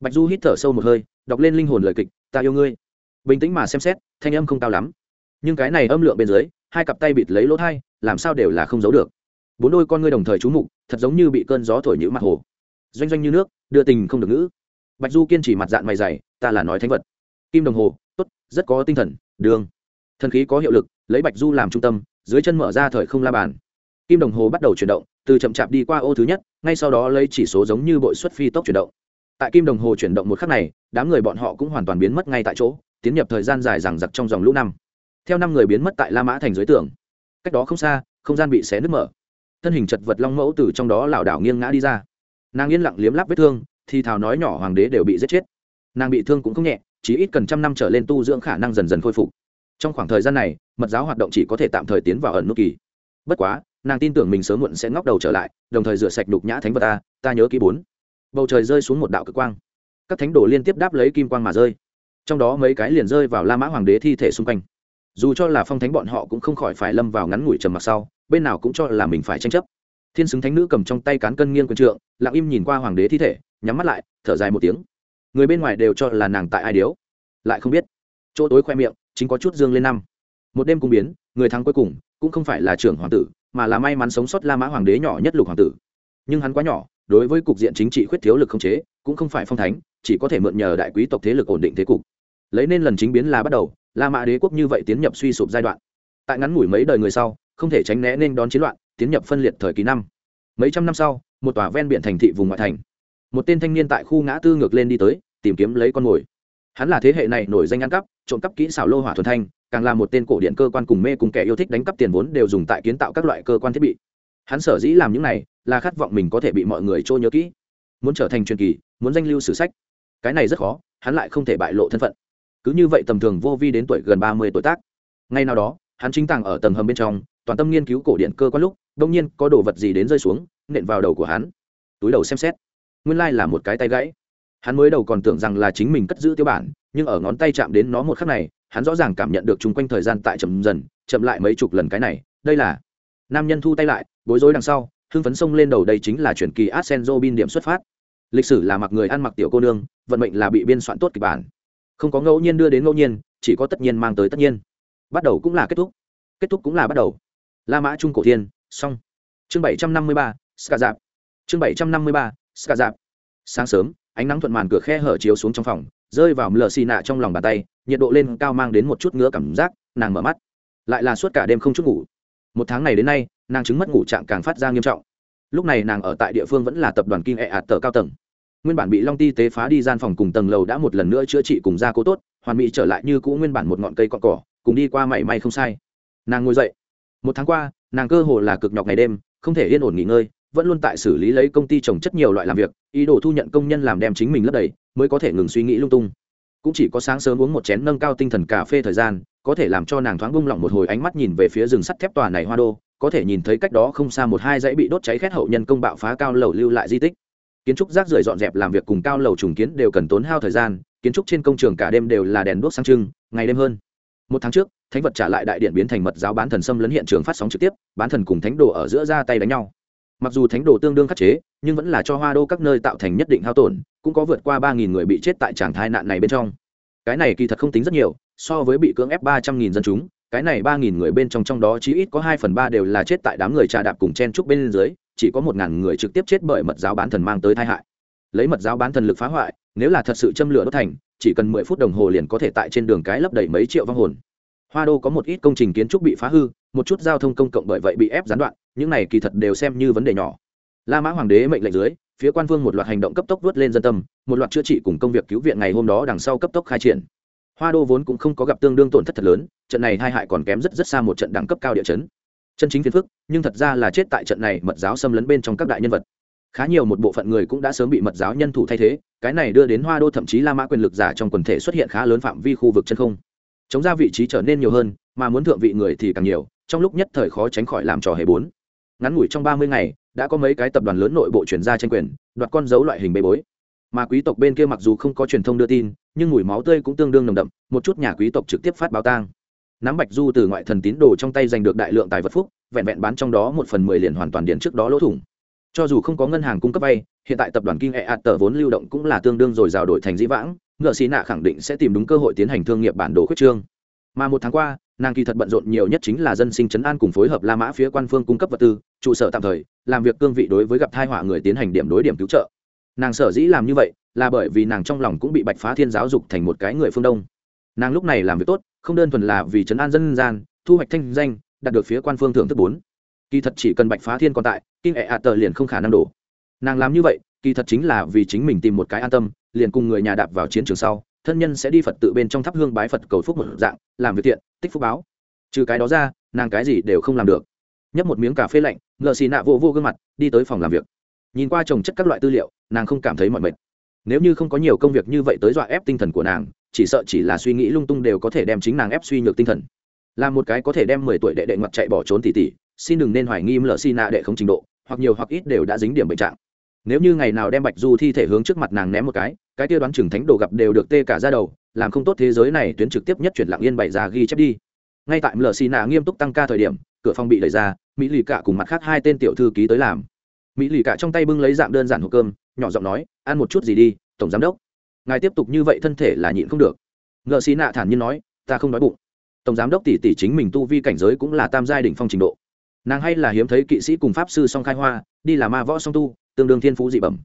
S1: Bạch du hít thở sâu một hơi, đọc lên linh hồn lời kịch, ta yêu ngươi. Bình tĩnh mà xem xét, thanh âm không cao lắm. Nhưng cái này âm lượng bên dưới, hai cặp tay bịt lấy lỗ thai, làm sao đều là không giấu được. Bốn đôi con ngươi đồng thời trú mục, thật giống như bị cơn gió thổi nhữ mặt hồ. Doanh doanh như nước, đưa tình không được ngữ. Bạch du kiên trì mặt dạng mày dày, ta là nói thánh vật. Kim đồng hồ, tốt, rất có tinh thần, đường. Thần khí có hiệu lực, lấy bạch du làm trung tâm, dưới chân mở ra thời không la bàn. Kim đồng hồ bắt đầu chuyển động từ chậm chạp đi qua ô thứ nhất, ngay sau đó lấy chỉ số giống như bội xuất phi tốc chuyển động. Tại kim đồng hồ chuyển động một khắc này, đám người bọn họ cũng hoàn toàn biến mất ngay tại chỗ, tiến nhập thời gian dài rằng giặc trong dòng lũ năm. Theo năm người biến mất tại la mã thành dưới tường. Cách đó không xa, không gian bị xé nứt mở. Thân hình chật vật long mẫu từ trong đó lảo đảo nghiêng ngã đi ra. Nàng yên lặng liếm lắp vết thương, thì thào nói nhỏ hoàng đế đều bị giết chết. Nàng bị thương cũng không nhẹ, chỉ ít cần trăm năm trở lên tu dưỡng khả năng dần dần khôi phục. Trong khoảng thời gian này, mật giáo hoạt động chỉ có thể tạm thời tiến vào ẩn nút kỳ. Bất quá nàng tin tưởng mình sớm muộn sẽ ngóc đầu trở lại, đồng thời rửa sạch đục nhã thánh vật ta ta nhớ kỹ bốn. Bầu trời rơi xuống một đạo cực quang. Các thánh đồ liên tiếp đáp lấy kim quang mà rơi. Trong đó mấy cái liền rơi vào la mã hoàng đế thi thể xung quanh. Dù cho là phong thánh bọn họ cũng không khỏi phải lâm vào ngắn ngủi trầm mặc sau, bên nào cũng cho là mình phải tranh chấp. Thiên xứng thánh nữ cầm trong tay cán cân nghiêng quân trượng, lặng im nhìn qua hoàng đế thi thể, nhắm mắt lại, thở dài một tiếng. Người bên ngoài đều cho là nàng tại ai điếu. Lại không biết. Chỗ tối khoe miệng, chính có chút dương lên năm. Một đêm cung biến, người thắng cuối cùng, cũng không phải là trưởng hoàng tử mà là may mắn sống sót la mã hoàng đế nhỏ nhất lục hoàng tử. Nhưng hắn quá nhỏ, đối với cục diện chính trị khuyết thiếu lực không chế, cũng không phải phong thánh, chỉ có thể mượn nhờ đại quý tộc thế lực ổn định thế cục. Lấy nên lần chính biến là bắt đầu, la mã đế quốc như vậy tiến nhập suy sụp giai đoạn. Tại ngắn ngủi mấy đời người sau, không thể tránh né nên đón chiến loạn, tiến nhập phân liệt thời kỳ năm. Mấy trăm năm sau, một tòa ven biển thành thị vùng ngoại thành. Một tên thanh niên tại khu ngã tư ngược lên đi tới, tìm kiếm lấy con mồi. Hắn là thế hệ này nổi danh ăn cắp, trộm cắp kỹ xảo lô hỏa thuần thanh càng là một tên cổ điện cơ quan cùng mê cùng kẻ yêu thích đánh cắp tiền vốn đều dùng tại kiến tạo các loại cơ quan thiết bị. Hắn sở dĩ làm những này là khát vọng mình có thể bị mọi người trôi nhớ kỹ. Muốn trở thành truyền kỳ, muốn danh lưu sử sách. Cái này rất khó, hắn lại không thể bại lộ thân phận. Cứ như vậy tầm thường vô vi đến tuổi gần ba mươi tuổi tác. Ngay nào đó, hắn chính tàng ở tầng hầm bên trong, toàn tâm nghiên cứu cổ điện cơ quan lúc đông nhiên có đồ vật gì đến rơi xuống, nện vào đầu của hắn. Túi đầu xem xét. Nguyên lai là một cái tay gãy. Hắn mới đầu còn tưởng rằng là chính mình cất giữ tiêu bản nhưng ở ngón tay chạm đến nó một khắc này, hắn rõ ràng cảm nhận được chung quanh thời gian tại chậm dần, chậm lại mấy chục lần cái này, đây là nam nhân thu tay lại, bối rối đằng sau, hưng phấn sông lên đầu đây chính là chuyển kỳ arsen bin điểm xuất phát. Lịch sử là mặc người ăn mặc tiểu cô nương, vận mệnh là bị biên soạn tốt kịch bản. Không có ngẫu nhiên đưa đến ngẫu nhiên, chỉ có tất nhiên mang tới tất nhiên. Bắt đầu cũng là kết thúc. Kết thúc cũng là bắt đầu. La mã trung cổ thiên, xong. Chương bảy trăm năm mươi ba ska dạp. Chương bảy trăm năm mươi ba ska dạp. Sáng sớm, ánh nắng thuận màn cửa khe hở chiếu xuống trong phòng rơi vào mờ xì nạ trong lòng bàn tay, nhiệt độ lên cao mang đến một chút ngứa cảm giác, nàng mở mắt. Lại là suốt cả đêm không chút ngủ. Một tháng này đến nay, nàng chứng mất ngủ trạng càng phát ra nghiêm trọng. Lúc này nàng ở tại địa phương vẫn là tập đoàn kinh ẹ ạt tờ cao tầng. Nguyên bản bị long ti tế phá đi gian phòng cùng tầng lầu đã một lần nữa chữa trị cùng gia cố tốt, hoàn mỹ trở lại như cũ nguyên bản một ngọn cây cọn cỏ, cùng đi qua mảy may không sai. Nàng ngồi dậy. Một tháng qua, nàng cơ hồ là cực nhọc ngày đêm, không thể yên ổn nghỉ ngơi, vẫn luôn tại xử lý lấy công ty trồng chất nhiều loại làm việc, ý đồ thu nhận công nhân làm đem chính mình lấp đầy mới có thể ngừng suy nghĩ lung tung. Cũng chỉ có sáng sớm uống một chén nâng cao tinh thần cà phê thời gian, có thể làm cho nàng thoáng bung lỏng một hồi ánh mắt nhìn về phía rừng sắt thép tòa này hoa đô, có thể nhìn thấy cách đó không xa một hai dãy bị đốt cháy khét hậu nhân công bạo phá cao lầu lưu lại di tích. Kiến trúc rác rưởi dọn dẹp làm việc cùng cao lầu trùng kiến đều cần tốn hao thời gian, kiến trúc trên công trường cả đêm đều là đèn đuốc sáng trưng, ngày đêm hơn. Một tháng trước, thánh vật trả lại đại điện biến thành mật giáo bán thần xâm lấn hiện trường phát sóng trực tiếp, bán thần cùng thánh đồ ở giữa ra tay đánh nhau mặc dù thánh đồ tương đương khắc chế, nhưng vẫn là cho hoa đô các nơi tạo thành nhất định hao tổn, cũng có vượt qua ba nghìn người bị chết tại tràng thai nạn này bên trong. Cái này kỳ thật không tính rất nhiều, so với bị cưỡng ép ba trăm nghìn dân chúng, cái này ba nghìn người bên trong trong đó chí ít có hai phần ba đều là chết tại đám người trà đạp cùng chen trúc bên dưới, chỉ có một ngàn người trực tiếp chết bởi mật giáo bán thần mang tới tai hại. Lấy mật giáo bán thần lực phá hoại, nếu là thật sự châm lửa đốt thành, chỉ cần mười phút đồng hồ liền có thể tại trên đường cái lấp đầy mấy triệu vong hồn. Hoa đô có một ít công trình kiến trúc bị phá hư, một chút giao thông công cộng bởi vậy bị ép gián đoạn những này kỳ thật đều xem như vấn đề nhỏ. La mã hoàng đế mệnh lệnh dưới, phía quan vương một loạt hành động cấp tốc vớt lên dân tâm, một loạt chữa trị cùng công việc cứu viện ngày hôm đó đằng sau cấp tốc khai triển. Hoa đô vốn cũng không có gặp tương đương tổn thất thật lớn, trận này hai hại còn kém rất rất xa một trận đẳng cấp cao địa chấn. Chân chính phiền phức, nhưng thật ra là chết tại trận này mật giáo xâm lấn bên trong các đại nhân vật. Khá nhiều một bộ phận người cũng đã sớm bị mật giáo nhân thủ thay thế, cái này đưa đến hoa đô thậm chí la mã quyền lực giả trong quần thể xuất hiện khá lớn phạm vi khu vực chân không. Chống ra vị trí trở nên nhiều hơn, mà muốn thượng vị người thì càng nhiều, trong lúc nhất thời khó tránh khỏi làm trò hề bốn ngắn ngủi trong ba mươi ngày, đã có mấy cái tập đoàn lớn nội bộ chuyển ra tranh quyền, đoạt con dấu loại hình bê bối. Mà quý tộc bên kia mặc dù không có truyền thông đưa tin, nhưng mùi máu tươi cũng tương đương nồng đậm, một chút nhà quý tộc trực tiếp phát báo tang. Nắm bạch du từ ngoại thần tín đồ trong tay giành được đại lượng tài vật phúc, vẹn vẹn bán trong đó một phần mười liền hoàn toàn điện trước đó lỗ thủng. Cho dù không có ngân hàng cung cấp vay, hiện tại tập đoàn kinh hệ ạt tờ vốn lưu động cũng là tương đương rồi rào đổi thành dĩ vãng, ngựa xì nạ khẳng định sẽ tìm đúng cơ hội tiến hành thương nghiệp bản đồ khuyết trương. Mà một tháng qua nàng kỳ thật bận rộn nhiều nhất chính là dân sinh chấn an cùng phối hợp la mã phía quan phương cung cấp vật tư, trụ sở tạm thời, làm việc cương vị đối với gặp thai họa người tiến hành điểm đối điểm cứu trợ. Nàng sở dĩ làm như vậy, là bởi vì nàng trong lòng cũng bị bạch phá thiên giáo dục thành một cái người phương đông. Nàng lúc này làm việc tốt, không đơn thuần là vì chấn an dân gian, thu hoạch thanh danh, đạt được phía quan phương thưởng thức bốn. Kỳ thật chỉ cần bạch phá thiên còn tại kinh ệ ạ tờ liền không khả năng đổ. Nàng làm như vậy, kỳ thật chính là vì chính mình tìm một cái an tâm, liền cùng người nhà đạp vào chiến trường sau thân nhân sẽ đi phật tự bên trong thắp hương bái phật cầu phúc một dạng, làm việc tiện tích phúc báo. Trừ cái đó ra, nàng cái gì đều không làm được. Nhấp một miếng cà phê lạnh ngợ xì nạ vô vô gương mặt, đi tới phòng làm việc. Nhìn qua trồng chất các loại tư liệu, nàng không cảm thấy mọi mệt. Nếu như không có nhiều công việc như vậy tới dọa ép tinh thần của nàng, chỉ sợ chỉ là suy nghĩ lung tung đều có thể đem chính nàng ép suy nhược tinh thần. Là một cái có thể đem mười tuổi đệ đệ ngoặt chạy bỏ trốn tỉ tỉ, xin đừng nên hoài nghi lờ xi nạ đệ không trình độ, hoặc nhiều hoặc ít đều đã dính điểm bệnh trạng nếu như ngày nào đem bạch du thi thể hướng trước mặt nàng ném một cái cái tiêu đoán chừng thánh đồ gặp đều được tê cả ra đầu, làm không tốt thế giới này tuyến trực tiếp nhất chuyển lặng yên bày ra ghi chép đi. Ngay tại lờ xì nạ nghiêm túc tăng ca thời điểm, cửa phòng bị đẩy ra, mỹ lì cả cùng mặt khác hai tên tiểu thư ký tới làm. Mỹ lì cả trong tay bưng lấy dạng đơn giản hộp cơm, nhỏ giọng nói, ăn một chút gì đi, tổng giám đốc. Ngài tiếp tục như vậy thân thể là nhịn không được. Ngợ xì nạ thản nhiên nói, ta không nói bụng. Tổng giám đốc tỷ tỷ chính mình tu vi cảnh giới cũng là tam giai đỉnh phong trình độ. Nàng hay là hiếm thấy kỵ sĩ cùng pháp sư song khai hoa, đi là ma võ song tu tương đương thiên phú dị bẩm.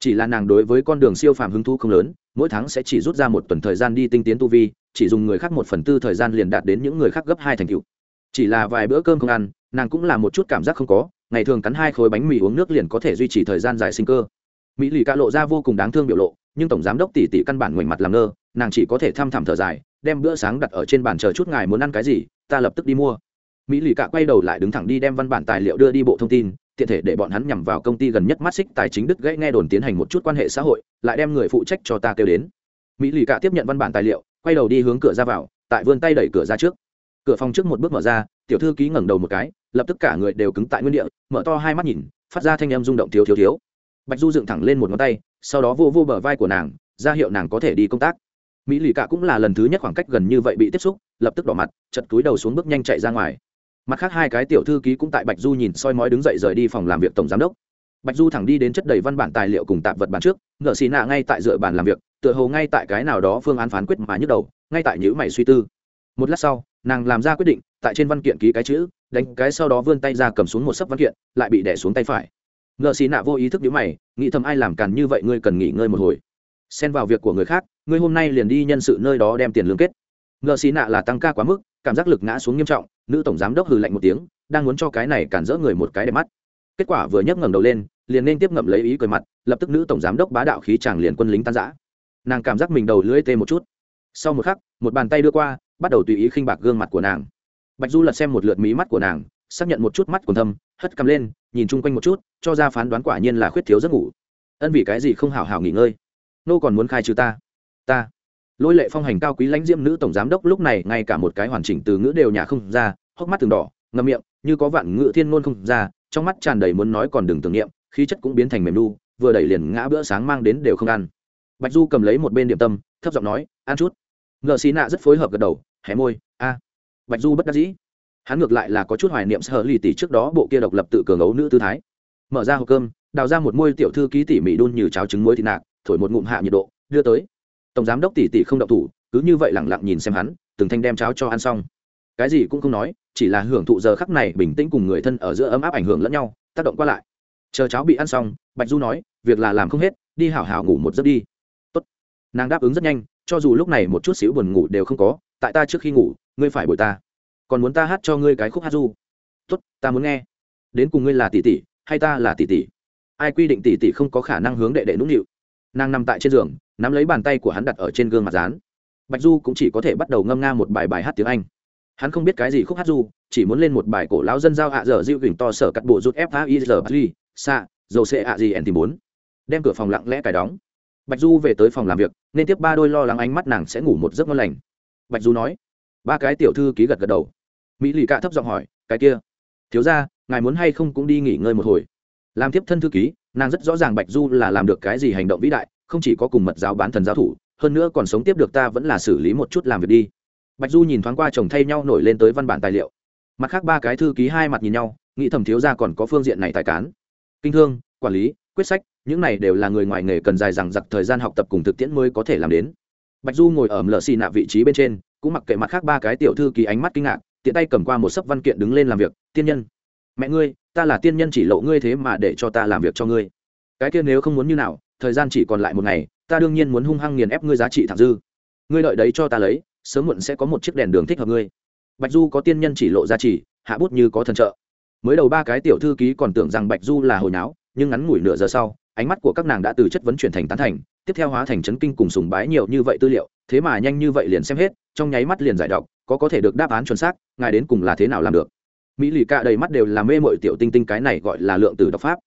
S1: Chỉ là nàng đối với con đường siêu phàm hứng thú không lớn, mỗi tháng sẽ chỉ rút ra một tuần thời gian đi tinh tiến tu vi, chỉ dùng người khác một phần tư thời gian liền đạt đến những người khác gấp hai thành cựu chỉ là vài bữa cơm không ăn, nàng cũng là một chút cảm giác không có, ngày thường cắn hai khối bánh mì uống nước liền có thể duy trì thời gian dài sinh cơ. Mỹ lì ca lộ ra vô cùng đáng thương biểu lộ, nhưng tổng giám đốc tỷ tỷ căn bản ngoảnh mặt làm ngơ, nàng chỉ có thể thăm thẳm thở dài, đem bữa sáng đặt ở trên bàn chờ chút ngài muốn ăn cái gì, ta lập tức đi mua. Mỹ lì cả quay đầu lại đứng thẳng đi đem văn bản tài liệu đưa đi bộ thông tin tiện thể để bọn hắn nhằm vào công ty gần nhất mắt xích tài chính đức gãy nghe đồn tiến hành một chút quan hệ xã hội, lại đem người phụ trách cho ta kêu đến. Mỹ lì Cả tiếp nhận văn bản tài liệu, quay đầu đi hướng cửa ra vào, tại vươn tay đẩy cửa ra trước. Cửa phòng trước một bước mở ra, tiểu thư ký ngẩng đầu một cái, lập tức cả người đều cứng tại nguyên địa, mở to hai mắt nhìn, phát ra thanh em rung động thiếu thiếu thiếu. Bạch du dựng thẳng lên một ngón tay, sau đó vô vô bờ vai của nàng, ra hiệu nàng có thể đi công tác. Mỹ lì cả cũng là lần thứ nhất khoảng cách gần như vậy bị tiếp xúc, lập tức đỏ mặt chật túi đầu xuống bước nhanh chạy ra ngoài mặt khác hai cái tiểu thư ký cũng tại bạch du nhìn soi mói đứng dậy rời đi phòng làm việc tổng giám đốc. Bạch du thẳng đi đến chất đầy văn bản tài liệu cùng tạp vật bản trước ngựa xì nạ ngay tại dựa bàn làm việc, tựa hồ ngay tại cái nào đó phương án phán quyết mà nhức đầu, ngay tại nhữ mày suy tư. Một lát sau, nàng làm ra quyết định, tại trên văn kiện ký cái chữ, đánh cái sau đó vươn tay ra cầm xuống một sấp văn kiện, lại bị đẻ xuống tay phải. Ngựa xì nạ vô ý thức nhữ mày, nghĩ thầm ai làm càn như vậy ngươi cần nghỉ ngơi một hồi. Xen vào việc của người khác, ngươi hôm nay liền đi nhân sự nơi đó đem tiền lương kết. Ngựa xì nạ là tăng ca quá mức cảm giác lực ngã xuống nghiêm trọng, nữ tổng giám đốc hừ lạnh một tiếng, đang muốn cho cái này cản rỡ người một cái đẹp mắt. Kết quả vừa nhấc ngẩng đầu lên, liền nên tiếp ngậm lấy ý cười mặt, lập tức nữ tổng giám đốc bá đạo khí chàng liền quân lính tan giã nàng cảm giác mình đầu lưỡi tê một chút. Sau một khắc, một bàn tay đưa qua, bắt đầu tùy ý khinh bạc gương mặt của nàng. Bạch du lật xem một lượt mí mắt của nàng, xác nhận một chút mắt còn thâm, hất cầm lên, nhìn chung quanh một chút, cho ra phán đoán quả nhiên là khuyết thiếu giấc ngủ. Ân vì cái gì không hào hào nghỉ ngơi? Nô còn muốn khai trừ ta. Ta lôi lệ phong hành cao quý lãnh diễm nữ tổng giám đốc lúc này ngay cả một cái hoàn chỉnh từ ngữ đều nhà không ra, hốc mắt từng đỏ, ngậm miệng, như có vạn ngữ thiên ngôn không ra, trong mắt tràn đầy muốn nói còn đừng tưởng niệm, khí chất cũng biến thành mềm lu vừa đẩy liền ngã bữa sáng mang đến đều không ăn. Bạch du cầm lấy một bên điểm tâm, thấp giọng nói, ăn chút. Ngợ xì nạ rất phối hợp gật đầu, hé môi, a. Bạch du bất đắc dĩ. Hắn ngược lại là có chút hoài niệm sợ lì tỷ trước đó bộ kia độc lập tự cường ấu nữ tư thái. Mở ra hộp cơm, đào ra một môi tiểu thư ký tỉ mỉ đun như cháo trứng muối thịt nạc, thổi một ngụm hạ nhiệt độ, đưa tới tổng giám đốc tỷ tỷ không động thủ, cứ như vậy lẳng lặng nhìn xem hắn, từng thanh đem cháo cho ăn xong. Cái gì cũng không nói, chỉ là hưởng thụ giờ khắc này bình tĩnh cùng người thân ở giữa ấm áp ảnh hưởng lẫn nhau, tác động qua lại. Chờ cháo bị ăn xong, bạch du nói, việc là làm không hết, đi hảo hảo ngủ một giấc đi. Tốt. nàng đáp ứng rất nhanh, cho dù lúc này một chút xíu buồn ngủ đều không có, tại ta trước khi ngủ, ngươi phải bồi ta. Còn muốn ta hát cho ngươi cái khúc hát du. Tốt, ta muốn nghe. Đến cùng ngươi là tỷ tỷ, hay ta là tỷ tỷ? Ai quy định tỷ tỷ không có khả năng hướng đệ đệ nũng nịu? Nàng nằm tại trên giường nắm lấy bàn tay của hắn đặt ở trên gương mặt dán, bạch du cũng chỉ có thể bắt đầu ngâm nga một bài bài hát tiếng anh. Hắn không biết cái gì khúc hát du chỉ muốn lên một bài cổ lão dân giao hạ dở dịu gỉnh to sở cắt bộ rút f a i r pli xa dầu xe ạ gì n tìm bốn. Đem cửa phòng lặng lẽ cài đóng. Bạch du về tới phòng làm việc nên tiếp ba đôi lo lắng ánh mắt nàng sẽ ngủ một giấc ngon lành. Bạch du nói ba cái tiểu thư ký gật gật đầu. Mỹ lì cạ thấp giọng hỏi cái kia thiếu ra ngài muốn hay không cũng đi nghỉ ngơi một hồi? Làm tiếp thân thư ký nàng rất rõ ràng bạch du là làm được cái gì hành động vĩ đại không chỉ có cùng mật giáo bán thần giáo thủ, hơn nữa còn sống tiếp được ta vẫn là xử lý một chút làm việc đi. Bạch du nhìn thoáng qua chồng thay nhau nổi lên tới văn bản tài liệu. Mặt khác ba cái thư ký hai mặt nhìn nhau, nghĩ thầm thiếu ra còn có phương diện này tài cán. Kinh thương, quản lý, quyết sách, những này đều là người ngoài nghề cần dài dằng dặc thời gian học tập cùng thực tiễn mới có thể làm đến. Bạch du ngồi ở lờ xì nạ vị trí bên trên, cũng mặc kệ mặt khác ba cái tiểu thư ký ánh mắt kinh ngạc, tiện tay cầm qua một sấp văn kiện đứng lên làm việc, tiên nhân, mẹ ngươi, ta là tiên nhân chỉ lộ ngươi thế mà để cho ta làm việc cho ngươi. Cái kia nếu không muốn như nào thời gian chỉ còn lại một ngày, ta đương nhiên muốn hung hăng nghiền ép ngươi giá trị thẳng dư. Ngươi đợi đấy cho ta lấy, sớm muộn sẽ có một chiếc đèn đường thích hợp ngươi. Bạch du có tiên nhân chỉ lộ giá trị hạ bút như có thần trợ. Mới đầu ba cái tiểu thư ký còn tưởng rằng bạch du là hồi náo nhưng ngắn ngủi nửa giờ sau, ánh mắt của các nàng đã từ chất vấn chuyển thành tán thành, tiếp theo hóa thành chấn kinh cùng sùng bái nhiều như vậy tư liệu, thế mà nhanh như vậy liền xem hết, trong nháy mắt liền giải đọc, có có thể được đáp án chuẩn xác, ngài đến cùng là thế nào làm được. Mỹ lì cạ đầy mắt đều là mê mội tiểu tinh tinh cái này gọi là lượng từ đọc pháp.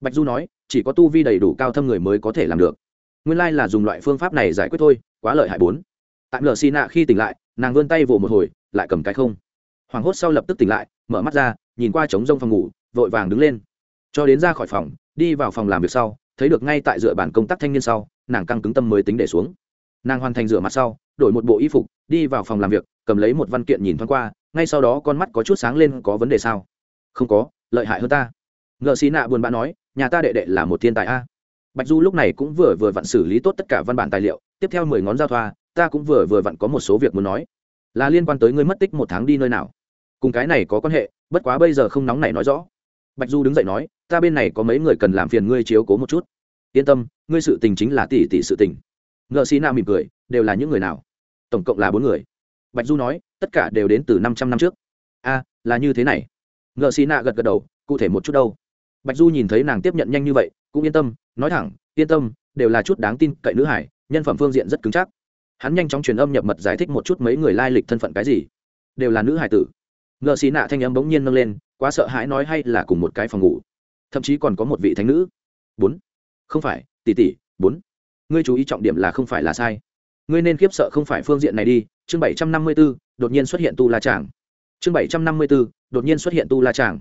S1: Bạch du nói chỉ có tu vi đầy đủ cao thâm người mới có thể làm được. Nguyên lai là dùng loại phương pháp này giải quyết thôi, quá lợi hại bốn. Tại lờ xì nạ khi tỉnh lại, nàng vươn tay vỗ một hồi, lại cầm cái không. Hoảng hốt sau lập tức tỉnh lại, mở mắt ra, nhìn qua trống rông phòng ngủ, vội vàng đứng lên. Cho đến ra khỏi phòng, đi vào phòng làm việc sau, thấy được ngay tại dựa bàn công tác thanh niên sau, nàng căng cứng tâm mới tính để xuống. Nàng hoàn thành rửa mặt sau, đổi một bộ y phục, đi vào phòng làm việc, cầm lấy một văn kiện nhìn thoáng qua, ngay sau đó con mắt có chút sáng lên, có vấn đề sao? Không có, lợi hại hơn ta. Ngợ xì nạ buồn bã nói nhà ta đệ đệ là một thiên tài a. Bạch du lúc này cũng vừa vừa vặn xử lý tốt tất cả văn bản tài liệu, tiếp theo mười ngón giao thoa, ta cũng vừa vừa vặn có một số việc muốn nói. Là liên quan tới ngươi mất tích một tháng đi nơi nào? Cùng cái này có quan hệ, bất quá bây giờ không nóng này nói rõ. Bạch du đứng dậy nói, ta bên này có mấy người cần làm phiền ngươi chiếu cố một chút. Yên tâm, ngươi sự tình chính là tỷ tỷ sự tình. Ngợ sĩ na mỉm cười, đều là những người nào? Tổng cộng là bốn người. Bạch du nói, tất cả đều đến từ năm trăm năm trước. A, là như thế này. Ngợ sĩ na gật gật đầu, cụ thể một chút đâu? Bạch du nhìn thấy nàng tiếp nhận nhanh như vậy, cũng yên tâm, nói thẳng, yên tâm, đều là chút đáng tin cậy nữ hải, nhân phẩm phương diện rất cứng chắc. Hắn nhanh chóng truyền âm nhập mật giải thích một chút mấy người lai lịch thân phận cái gì. Đều là nữ hải tử. Ngợ xí nạ thanh âm bỗng nhiên nâng lên, quá sợ hãi nói hay là cùng một cái phòng ngủ. Thậm chí còn có một vị thánh nữ. Bốn. Không phải, tỷ tỷ, bốn. Ngươi chú ý trọng điểm là không phải là sai. Ngươi nên khiếp sợ không phải phương diện này đi. Chương bảy trăm năm mươi b ố đột nhiên xuất hiện tu la tràng. Chương bảy trăm năm mươi b ố đột nhiên xuất hiện tu la tràng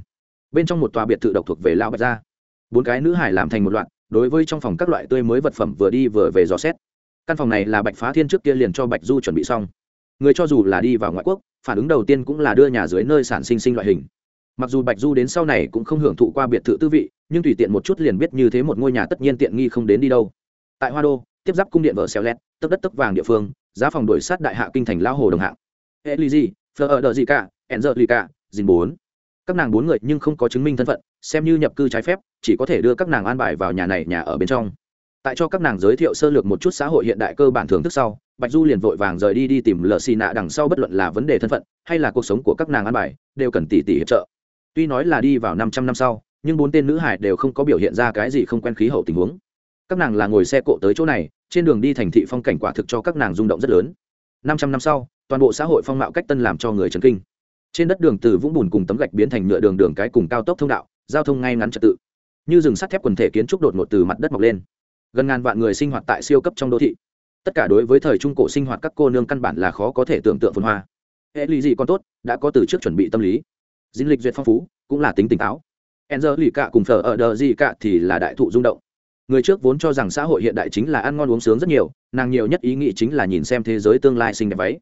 S1: bên trong một tòa biệt thự độc thuộc về lão bạch gia. Bốn cái nữ hải làm thành một loạt, đối với trong phòng các loại tươi mới vật phẩm vừa đi vừa về dò xét. Căn phòng này là bạch phá thiên trước kia liền cho bạch du chuẩn bị xong. Người cho dù là đi vào ngoại quốc, phản ứng đầu tiên cũng là đưa nhà dưới nơi sản sinh sinh loại hình. Mặc dù bạch du đến sau này cũng không hưởng thụ qua biệt thự tư vị, nhưng tùy tiện một chút liền biết như thế một ngôi nhà tất nhiên tiện nghi không đến đi đâu. Tại hoa đô, tiếp giáp cung điện vợ xéo lét tấp đất tấp vàng địa phương, giá phòng đổi sát đại hạ kinh thành lao hồ đồng hạng. Hệ fleur gì phờ ở đợi gì cả gì cả dìn bốn các nàng bốn người nhưng không có chứng minh thân phận, xem như nhập cư trái phép, chỉ có thể đưa các nàng an bài vào nhà này, nhà ở bên trong. Tại cho các nàng giới thiệu sơ lược một chút xã hội hiện đại cơ bản thưởng thức sau, bạch du liền vội vàng rời đi đi tìm lờ xì nạ đằng sau bất luận là vấn đề thân phận, hay là cuộc sống của các nàng an bài, đều cần tỷ tỷ hiệp trợ. Tuy nói là đi vào năm trăm năm sau, nhưng bốn tên nữ hải đều không có biểu hiện ra cái gì không quen khí hậu tình huống. Các nàng là ngồi xe cộ tới chỗ này, trên đường đi thành thị phong cảnh quả thực cho các nàng rung động rất lớn. Năm trăm năm sau, toàn bộ xã hội phong mạo cách tân làm cho người trần kinh trên đất đường từ vũng bùn cùng tấm gạch biến thành nhựa đường đường cái cùng cao tốc thông đạo, giao thông ngay ngắn trật tự. Như rừng sắt thép quần thể kiến trúc đột ngột từ mặt đất mọc lên. Gần ngàn vạn người sinh hoạt tại siêu cấp trong đô thị. Tất cả đối với thời trung cổ sinh hoạt các cô nương căn bản là khó có thể tưởng tượng phồn hoa. Hệ lý gì còn tốt, đã có từ trước chuẩn bị tâm lý. Dinh lịch duyệt phong phú, cũng là tính tỉnh táo. Enzer lì cạ cùng phở ở đờ gì cạ thì là đại thụ rung động. Người trước vốn cho rằng xã hội hiện đại chính là ăn ngon uống sướng rất nhiều, nàng nhiều nhất ý nghĩ chính là nhìn xem thế giới tương lai xinh đẹp váy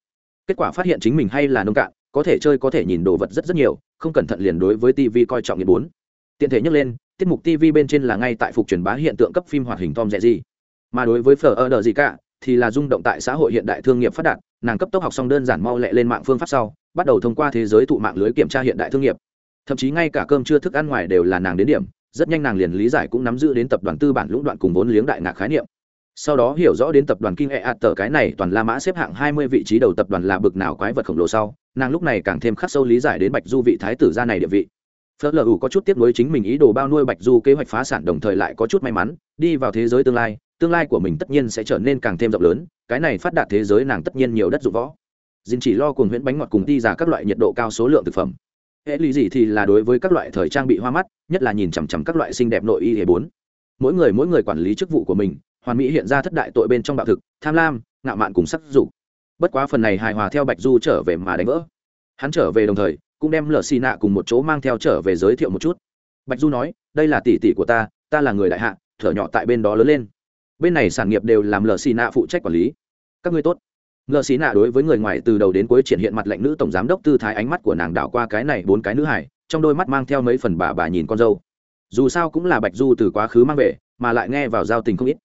S1: kết quả phát hiện chính mình hay là nông cạn, có thể chơi có thể nhìn đồ vật rất rất nhiều, không cẩn thận liền đối với tv coi trọng nghiện bốn. Tiện thể nhắc lên, tiết mục tv bên trên là ngay tại phục truyền bá hiện tượng cấp phim hoạt hình tom rẻ gì mà đối với phở ơ đờ gì cả thì là rung động tại xã hội hiện đại thương nghiệp phát đạt, nàng cấp tốc học xong đơn giản mau lẹ lên mạng phương pháp sau, bắt đầu thông qua thế giới thụ mạng lưới kiểm tra hiện đại thương nghiệp. Thậm chí ngay cả cơm chưa thức ăn ngoài đều là nàng đến điểm, rất nhanh nàng liền lý giải cũng nắm giữ đến tập đoàn tư bản lũng đoạn cùng vốn liếng đại ngạc khái niệm sau đó hiểu rõ đến tập đoàn kinh hệ ạt tờ cái này toàn la mã xếp hạng hai mươi vị trí đầu tập đoàn là bực nào quái vật khổng lồ sau, nàng lúc này càng thêm khắc sâu lý giải đến bạch du vị thái tử gia này địa vị. Phớt lờ ủ có chút tiếp nối chính mình ý đồ bao nuôi bạch du kế hoạch phá sản đồng thời lại có chút may mắn, đi vào thế giới tương lai tương lai của mình tất nhiên sẽ trở nên càng thêm rộng lớn, cái này phát đạt thế giới nàng tất nhiên nhiều đất dụng võ. Dinh chỉ lo cùng huyễn bánh ngọt cùng đi giả các loại nhiệt độ cao số lượng thực phẩm. Hệ lý gì thì là đối với các loại thời trang bị hoa mắt, nhất là nhìn chằm chằm các loại xinh đẹp nội y hệ bốn. Mỗi người mỗi người quản lý chức vụ của mình hoàn mỹ hiện ra thất đại tội bên trong bạo thực, tham lam, ngạo mạn cùng sắc dục. Bất quá phần này hài hòa theo bạch du trở về mà đánh vỡ. Hắn trở về đồng thời, cũng đem lờ xì nạ cùng một chỗ mang theo trở về giới thiệu một chút. Bạch du nói, đây là tỷ tỷ của ta ta là người đại hạ, thở nhỏ tại bên đó lớn lên. Bên này sản nghiệp đều làm lờ xì nạ phụ trách quản lý. Các ngươi tốt. Lờ xì nạ đối với người ngoài từ đầu đến cuối triển hiện mặt lệnh nữ tổng giám đốc tư thái ánh mắt của nàng đảo qua cái này bốn cái nữ hải trong đôi mắt mang theo mấy phần bà bà nhìn con dâu. Dù sao cũng là bạch du từ quá khứ mang về, mà lại nghe vào giao tình không ít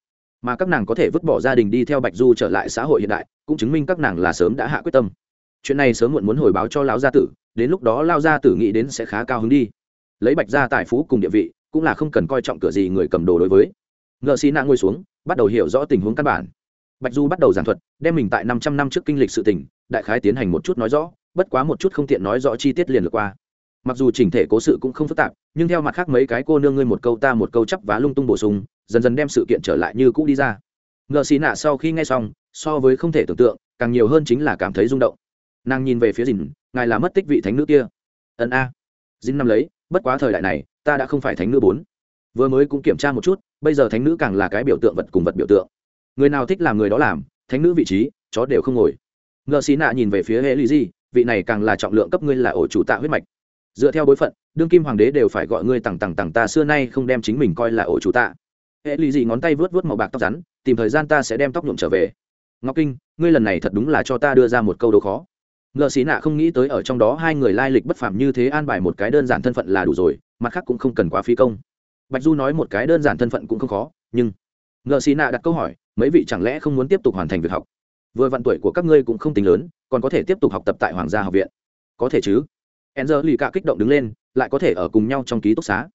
S1: mà các nàng có thể vứt bỏ gia đình đi theo bạch du trở lại xã hội hiện đại, cũng chứng minh các nàng là sớm đã hạ quyết tâm. Chuyện này sớm muộn muốn hồi báo cho lão gia tử, đến lúc đó lao gia tử nghĩ đến sẽ khá cao hứng đi. Lấy bạch gia tài phú cùng địa vị, cũng là không cần coi trọng cửa gì người cầm đồ đối với. Ngợ xí nạ ngồi xuống, bắt đầu hiểu rõ tình huống căn bản. Bạch du bắt đầu giảng thuật, đem mình tại năm trăm năm trước kinh lịch sự tình, đại khái tiến hành một chút nói rõ, bất quá một chút không tiện nói rõ chi tiết liền lượt qua. Mặc dù chỉnh thể cố sự cũng không phức tạp, nhưng theo mặt khác mấy cái cô nương ngươi một câu ta một câu chắp vá lung tung bổ sung dần dần đem sự kiện trở lại như cũ đi ra. Ngợ xì nạ sau khi nghe xong, so với không thể tưởng tượng, càng nhiều hơn chính là cảm thấy rung động. Nàng nhìn về phía dìn ngài là mất tích vị thánh nữ kia. Ẩn a. Dìn năm lấy, bất quá thời đại này, ta đã không phải thánh nữ bốn. Vừa mới cũng kiểm tra một chút, bây giờ thánh nữ càng là cái biểu tượng vật cùng vật biểu tượng. Người nào thích làm người đó làm, thánh nữ vị trí, chó đều không ngồi. Ngợ xì nạ nhìn về phía hệ lý di vị này càng là trọng lượng cấp ngươi là ổ chủ tạ huyết mạch. Dựa theo bối phận, đương kim hoàng đế đều phải gọi ngươi tằng tằng tằng ta xưa nay không đem chính mình coi là ổ chủ tạ hệ lì gì ngón tay vớt vớt màu bạc tóc rắn, tìm thời gian ta sẽ đem tóc nhuộm trở về. Ngọc kinh, ngươi lần này thật đúng là cho ta đưa ra một câu đố khó. Ngợ xí nạ không nghĩ tới ở trong đó hai người lai lịch bất phàm như thế an bài một cái đơn giản thân phận là đủ rồi, mặt khác cũng không cần quá phí công. Bạch du nói một cái đơn giản thân phận cũng không khó, nhưng ngợ xí nạ đặt câu hỏi, mấy vị chẳng lẽ không muốn tiếp tục hoàn thành việc học? Vừa vạn tuổi của các ngươi cũng không tính lớn, còn có thể tiếp tục học tập tại hoàng gia học viện. Có thể chứ. Enzer lì cả kích động đứng lên, lại có thể ở cùng nhau trong ký túc xá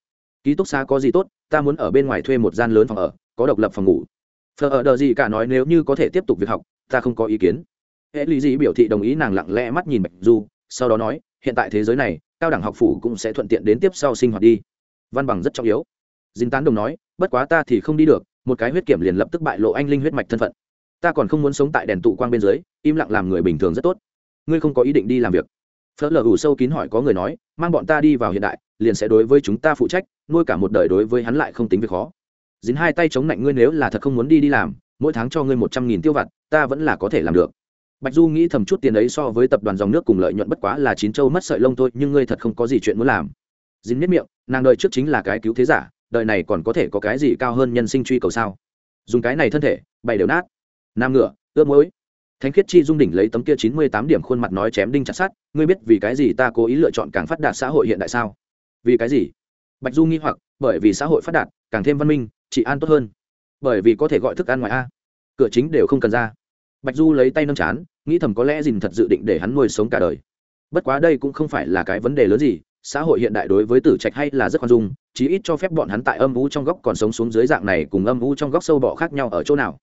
S1: ký túc xá có gì tốt, ta muốn ở bên ngoài thuê một gian lớn phòng ở, có độc lập phòng ngủ. Phờ ở đờ gì cả nói nếu như có thể tiếp tục việc học, ta không có ý kiến. Hệ lý dị biểu thị đồng ý nàng lặng lẽ mắt nhìn bạch du, sau đó nói, hiện tại thế giới này, cao đẳng học phủ cũng sẽ thuận tiện đến tiếp sau sinh hoạt đi. Văn bằng rất trọng yếu. Dính tán đồng nói, bất quá ta thì không đi được, một cái huyết kiểm liền lập tức bại lộ anh linh huyết mạch thân phận. Ta còn không muốn sống tại đèn tụ quang bên dưới, im lặng làm người bình thường rất tốt. Ngươi không có ý định đi làm việc phớt lờ ủ sâu kín hỏi có người nói, mang bọn ta đi vào hiện đại, liền sẽ đối với chúng ta phụ trách, nuôi cả một đời đối với hắn lại không tính việc khó. Dính hai tay chống lạnh ngươi nếu là thật không muốn đi đi làm, mỗi tháng cho ngươi một trăm nghìn tiêu vặt, ta vẫn là có thể làm được. Bạch du nghĩ thầm chút tiền ấy so với tập đoàn dòng nước cùng lợi nhuận bất quá là chín châu mất sợi lông thôi, nhưng ngươi thật không có gì chuyện muốn làm. Dính nếp miệng, nàng đợi trước chính là cái cứu thế giả, đời này còn có thể có cái gì cao hơn nhân sinh truy cầu sao? Dùng cái này thân thể, bày đều nát. Nam ngựa, ướp mũi thánh khiết chi dung đỉnh lấy tấm kia chín mươi tám điểm khuôn mặt nói chém đinh chặt sát ngươi biết vì cái gì ta cố ý lựa chọn càng phát đạt xã hội hiện đại sao? Vì cái gì? Bạch du nghi hoặc, bởi vì xã hội phát đạt, càng thêm văn minh, trị an tốt hơn. Bởi vì có thể gọi thức ăn ngoài a. Cửa chính đều không cần ra. Bạch du lấy tay nâng chán, nghĩ thầm có lẽ dìn thật dự định để hắn nuôi sống cả đời. Bất quá đây cũng không phải là cái vấn đề lớn gì, xã hội hiện đại đối với tử trạch hay là rất khoan dung, chí ít cho phép bọn hắn tại âm u trong góc còn sống xuống dưới dạng này cùng âm u trong góc sâu bọ khác nhau ở chỗ nào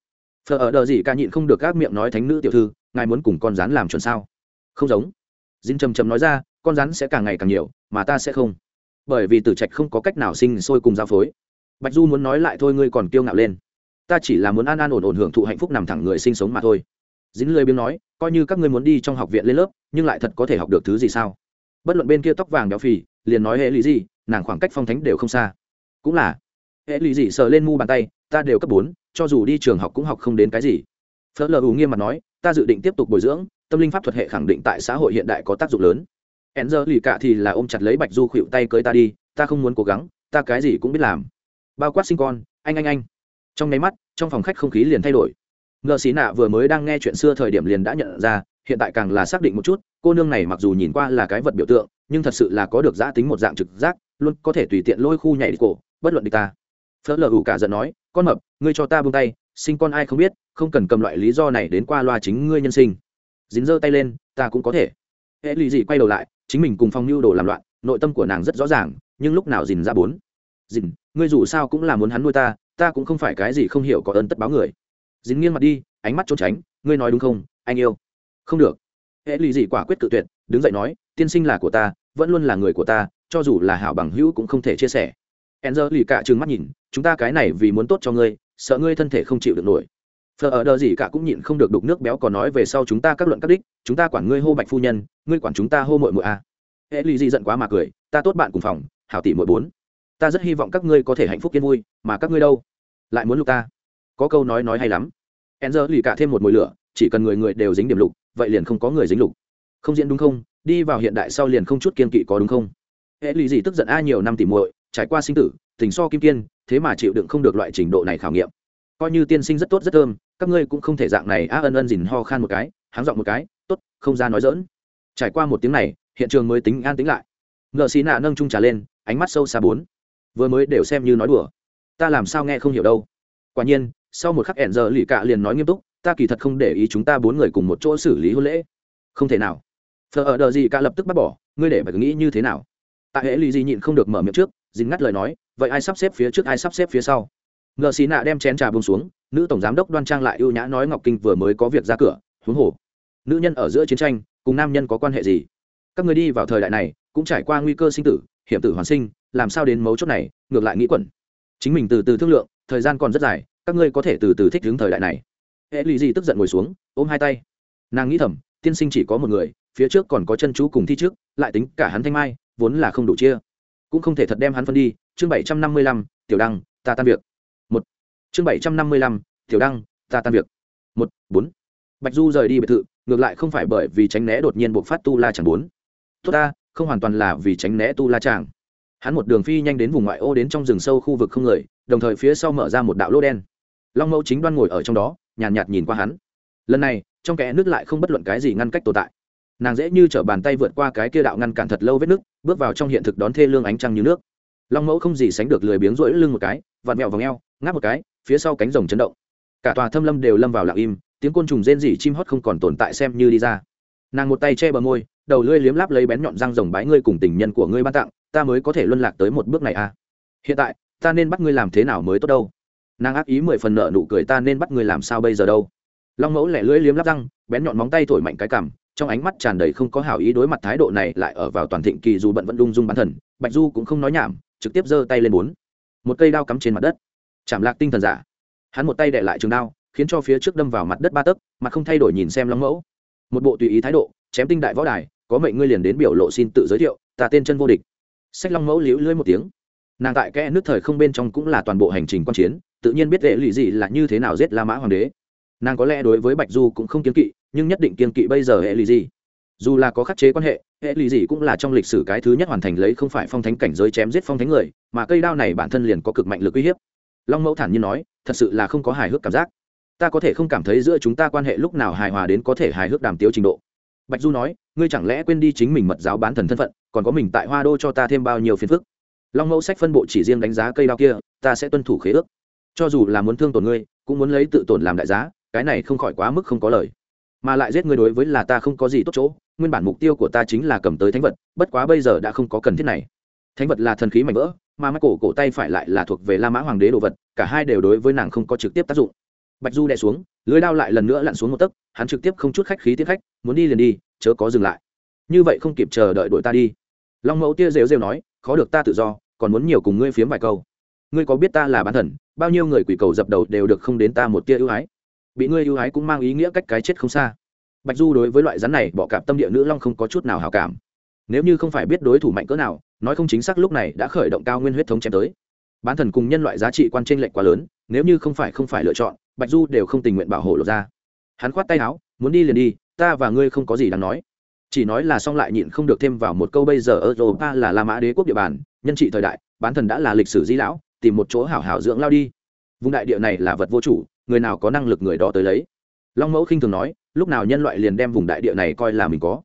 S1: phờ ở đờ gì ca nhịn không được các miệng nói thánh nữ tiểu thư, ngài muốn cùng con rắn làm chuẩn sao? Không giống. Dinh trầm trầm nói ra, con rắn sẽ càng ngày càng nhiều, mà ta sẽ không. Bởi vì tử trạch không có cách nào sinh sôi cùng giao phối. Bạch du muốn nói lại thôi, ngươi còn kiêu ngạo lên. Ta chỉ là muốn an an ổn ổn hưởng thụ hạnh phúc nằm thẳng người sinh sống mà thôi. Dính lười biếng nói, coi như các ngươi muốn đi trong học viện lên lớp, nhưng lại thật có thể học được thứ gì sao? Bất luận bên kia tóc vàng béo phì, liền nói hệ lý gì, nàng khoảng cách phong thánh đều không xa. Cũng là, hệ lý gì sờ lên mu bàn tay ta đều cấp bốn, cho dù đi trường học cũng học không đến cái gì. Phớt lờ ù nghiêm mặt nói, ta dự định tiếp tục bồi dưỡng, tâm linh pháp thuật hệ khẳng định tại xã hội hiện đại có tác dụng lớn. Hẹn giờ lì cả thì là ôm chặt lấy bạch du khuỵu tay cưới ta đi, ta không muốn cố gắng, ta cái gì cũng biết làm. Bao quát sinh con, anh anh anh. Trong nháy mắt, trong phòng khách không khí liền thay đổi. Ngợ xí nạ vừa mới đang nghe chuyện xưa thời điểm liền đã nhận ra, hiện tại càng là xác định một chút, cô nương này mặc dù nhìn qua là cái vật biểu tượng, nhưng thật sự là có được giã tính một dạng trực giác, luôn có thể tùy tiện lôi khu nhảy đi cổ, bất luận đi ta phớ lờ ủ cả giận nói, con mập, ngươi cho ta buông tay, sinh con ai không biết, không cần cầm loại lý do này đến qua loa chính ngươi nhân sinh. Dính giơ tay lên, ta cũng có thể. Hệ lụy gì quay đầu lại, chính mình cùng phong nhu đồ làm loạn, nội tâm của nàng rất rõ ràng, nhưng lúc nào dìn ra bốn? Dìn ngươi dù sao cũng là muốn hắn nuôi ta ta cũng không phải cái gì không hiểu có ơn tất báo người. Dính nghiêng mặt đi, ánh mắt trốn tránh, ngươi nói đúng không, anh yêu? Không được. Hệ lụy gì quả quyết tự tuyệt, đứng dậy nói, tiên sinh là của ta, vẫn luôn là người của ta, cho dù là hảo bằng hữu cũng không thể chia sẻ enzer lì cả trừng mắt nhìn, chúng ta cái này vì muốn tốt cho ngươi, sợ ngươi thân thể không chịu được nổi. Phờ ở đờ gì cả cũng nhịn không được đục nước béo còn nói về sau chúng ta các luận các đích, chúng ta quản ngươi hô bạch phu nhân, ngươi quản chúng ta hô mội mội a. Hệ lì dị giận quá mà cười, ta tốt bạn cùng phòng, hảo tỷ mội bốn. Ta rất hy vọng các ngươi có thể hạnh phúc yên vui, mà các ngươi đâu? Lại muốn lục ta? Có câu nói nói hay lắm. E n z lì cả thêm một mồi lửa, chỉ cần người người đều dính điểm lục, vậy liền không có người dính lục. Không diễn đúng không? Đi vào hiện đại sau liền không chút kiên kỵ có đúng không? Hệ lì gì tức giận a nhiều năm tỉ muội trải qua sinh tử, tình so kim kiên, thế mà chịu đựng không được loại trình độ này khảo nghiệm. Coi như tiên sinh rất tốt, rất thơm, các ngươi cũng không thể dạng này. A ân ân dìn ho khan một cái, háng dọn một cái, tốt, không ra nói dỡn trải qua một tiếng này, hiện trường mới tính an tính lại. Ngợ xí nạ nâng trung trà lên, ánh mắt sâu xa bốn. Vừa mới đều xem như nói đùa. Ta làm sao nghe không hiểu đâu. Quả nhiên, sau một khắc ẻn giờ, lì cạ liền nói nghiêm túc, ta kỳ thật không để ý chúng ta bốn người cùng một chỗ xử lý hôn lễ. Không thể nào. Thờ ở đờ gì cạ lập tức bắt bỏ, ngươi để phải nghĩ như thế nào? Tại hệ lì gì nhịn không được mở miệng trước dính ngắt lời nói, vậy ai sắp xếp phía trước, ai sắp xếp phía sau? Ngờ xì nạ đem chén trà bông xuống, nữ tổng giám đốc đoan trang lại ưu nhã nói ngọc kinh vừa mới có việc ra cửa, huống hồ, nữ nhân ở giữa chiến tranh, cùng nam nhân có quan hệ gì? Các người đi vào thời đại này, cũng trải qua nguy cơ sinh tử, hiểm tử hoàn sinh, làm sao đến mấu chốt này, ngược lại nghĩ quẩn. Chính mình từ từ thương lượng, thời gian còn rất dài, các ngươi có thể từ từ thích ứng thời đại này. Hệ lụy gì tức giận ngồi xuống, ôm hai tay. Nàng nghĩ thầm, tiên sinh chỉ có một người, phía trước còn có chân chú cùng thi trước, lại tính cả hắn thanh mai, vốn là không đủ chia cũng không thể thật đem hắn phân đi. Chương bảy trăm năm mươi lăm tiểu đăng ta tan việc. Một. Chương bảy trăm năm mươi lăm tiểu đăng ta tan việc. Một bốn. Bạch du rời đi biệt thự ngược lại không phải bởi vì tránh né đột nhiên buộc phát tu la chẳng bốn. Tốt ta không hoàn toàn là vì tránh né tu la chàng. Hắn một đường phi nhanh đến vùng ngoại ô đến trong rừng sâu khu vực không người đồng thời phía sau mở ra một đạo lô đen. Long mẫu chính đoan ngồi ở trong đó nhàn nhạt, nhạt nhìn qua hắn. Lần này trong kẽ nước lại không bất luận cái gì ngăn cách tồn tại nàng dễ như t r ở bàn tay vượt qua cái kia đạo ngăn cản thật lâu vết nước bước vào trong hiện thực đón thê lương ánh trăng như nước. Long mẫu không gì sánh được lười biếng rỗi lưng một cái vạt mẹo vào ngheo ngáp một cái, phía sau cánh rồng chấn động. Cả tòa thâm lâm đều lâm vào lặng im, tiếng côn trùng rên rỉ chim hót không còn tồn tại xem như đi ra. Nàng một tay che bờ môi, đầu lưỡi liếm láp lấy bén nhọn răng rồng bái ngươi cùng tình nhân của ngươi ban tặng, ta mới có thể luân lạc tới một bước này à. Hiện tại, ta nên bắt ngươi làm thế nào mới tốt đâu? Nàng ác ý mười phần nợ nụ cười, ta nên bắt ngươi làm sao bây giờ đâu? Long mẫu lẻ lưỡi liếm láp răng, bén nhọn móng tay thổi mạnh cái cằm trong ánh mắt tràn đầy không có hảo ý đối mặt thái độ này lại ở vào toàn thịnh kỳ dù bận vẫn lung dung bán thần, bạch du cũng không nói nhảm, trực tiếp giơ tay lên bốn. Một cây đao cắm trên mặt đất. Chạm lạc tinh thần giả. Hắn một tay đệ lại trường đao, khiến cho phía trước đâm vào mặt đất ba tấc, mặt không thay đổi nhìn xem long mẫu. Một bộ tùy ý thái độ, chém tinh đại võ đài, có mệnh ngươi liền đến biểu lộ xin tự giới thiệu, ta tên chân vô địch. Sách long mẫu liễu lưỡi một tiếng. Nàng tại kẽ nước thời không bên trong cũng là toàn bộ hành trình quan chiến, tự nhiên biết vệ lụy gì là như thế nào giết la mã hoàng đế. Nàng có lẽ đối với bạch du cũng không kiến kỵ nhưng nhất định kiên kỵ bây giờ hệ lì gì. Dù là có khắc chế quan hệ hệ lì gì cũng là trong lịch sử cái thứ nhất hoàn thành lấy không phải phong thánh cảnh giới chém giết phong thánh người, mà cây đao này bản thân liền có cực mạnh lực uy hiếp. Long mẫu thản nhiên nói, thật sự là không có hài hước cảm giác. Ta có thể không cảm thấy giữa chúng ta quan hệ lúc nào hài hòa đến có thể hài hước đàm tiếu trình độ. Bạch du nói, ngươi chẳng lẽ quên đi chính mình mật giáo bán thần thân phận, còn có mình tại hoa đô cho ta thêm bao nhiêu phiền phức? Long mẫu sách phân bộ chỉ riêng đánh giá cây đao kia, ta sẽ tuân thủ khế ước. Cho dù là muốn thương tổn ngươi, cũng muốn lấy tự tổn làm đại giá, cái này không khỏi quá mức không có lời mà lại giết ngươi đối với là ta không có gì tốt chỗ, nguyên bản mục tiêu của ta chính là cầm tới thánh vật, bất quá bây giờ đã không có cần thiết này. Thánh vật là thần khí mạnh vỡ, mà mắt cổ cổ tay phải lại là thuộc về la mã hoàng đế đồ vật, cả hai đều đối với nàng không có trực tiếp tác dụng. Bạch du đè xuống, lưới đao lại lần nữa lặn xuống một tấc, hắn trực tiếp không chút khách khí tiếp khách, muốn đi liền đi, chớ có dừng lại. Như vậy không kịp chờ đợi đội ta đi. Long mẫu tia rêu rêu nói, khó được ta tự do, còn muốn nhiều cùng ngươi phiếm vài câu. Ngươi có biết ta là bán thần, bao nhiêu người quỷ cầu dập đầu đều được không đến ta một tia ưu ái bị ngươi ưu ái cũng mang ý nghĩa cách cái chết không xa. Bạch du đối với loại rắn này bọ cạp tâm địa nữ long không có chút nào hào cảm. Nếu như không phải biết đối thủ mạnh cỡ nào, nói không chính xác lúc này đã khởi động cao nguyên huyết thống chém tới. Bán thần cùng nhân loại giá trị quan t r ê n lệch quá lớn, nếu như không phải không phải lựa chọn, bạch du đều không tình nguyện bảo hộ lột ra. Hắn khoát tay áo, muốn đi liền đi, ta và ngươi không có gì đáng nói. Chỉ nói là xong lại nhịn không được thêm vào một câu bây giờ europa là la mã đế quốc địa bàn, nhân trị thời đại, bán thần đã là lịch sử di lão, tìm một chỗ hảo hảo dưỡng lao đi. Vùng đại địa này là vật vô chủ người nào có năng lực người đó tới lấy. Long mẫu khinh thường nói, lúc nào nhân loại liền đem vùng đại địa này coi là mình có.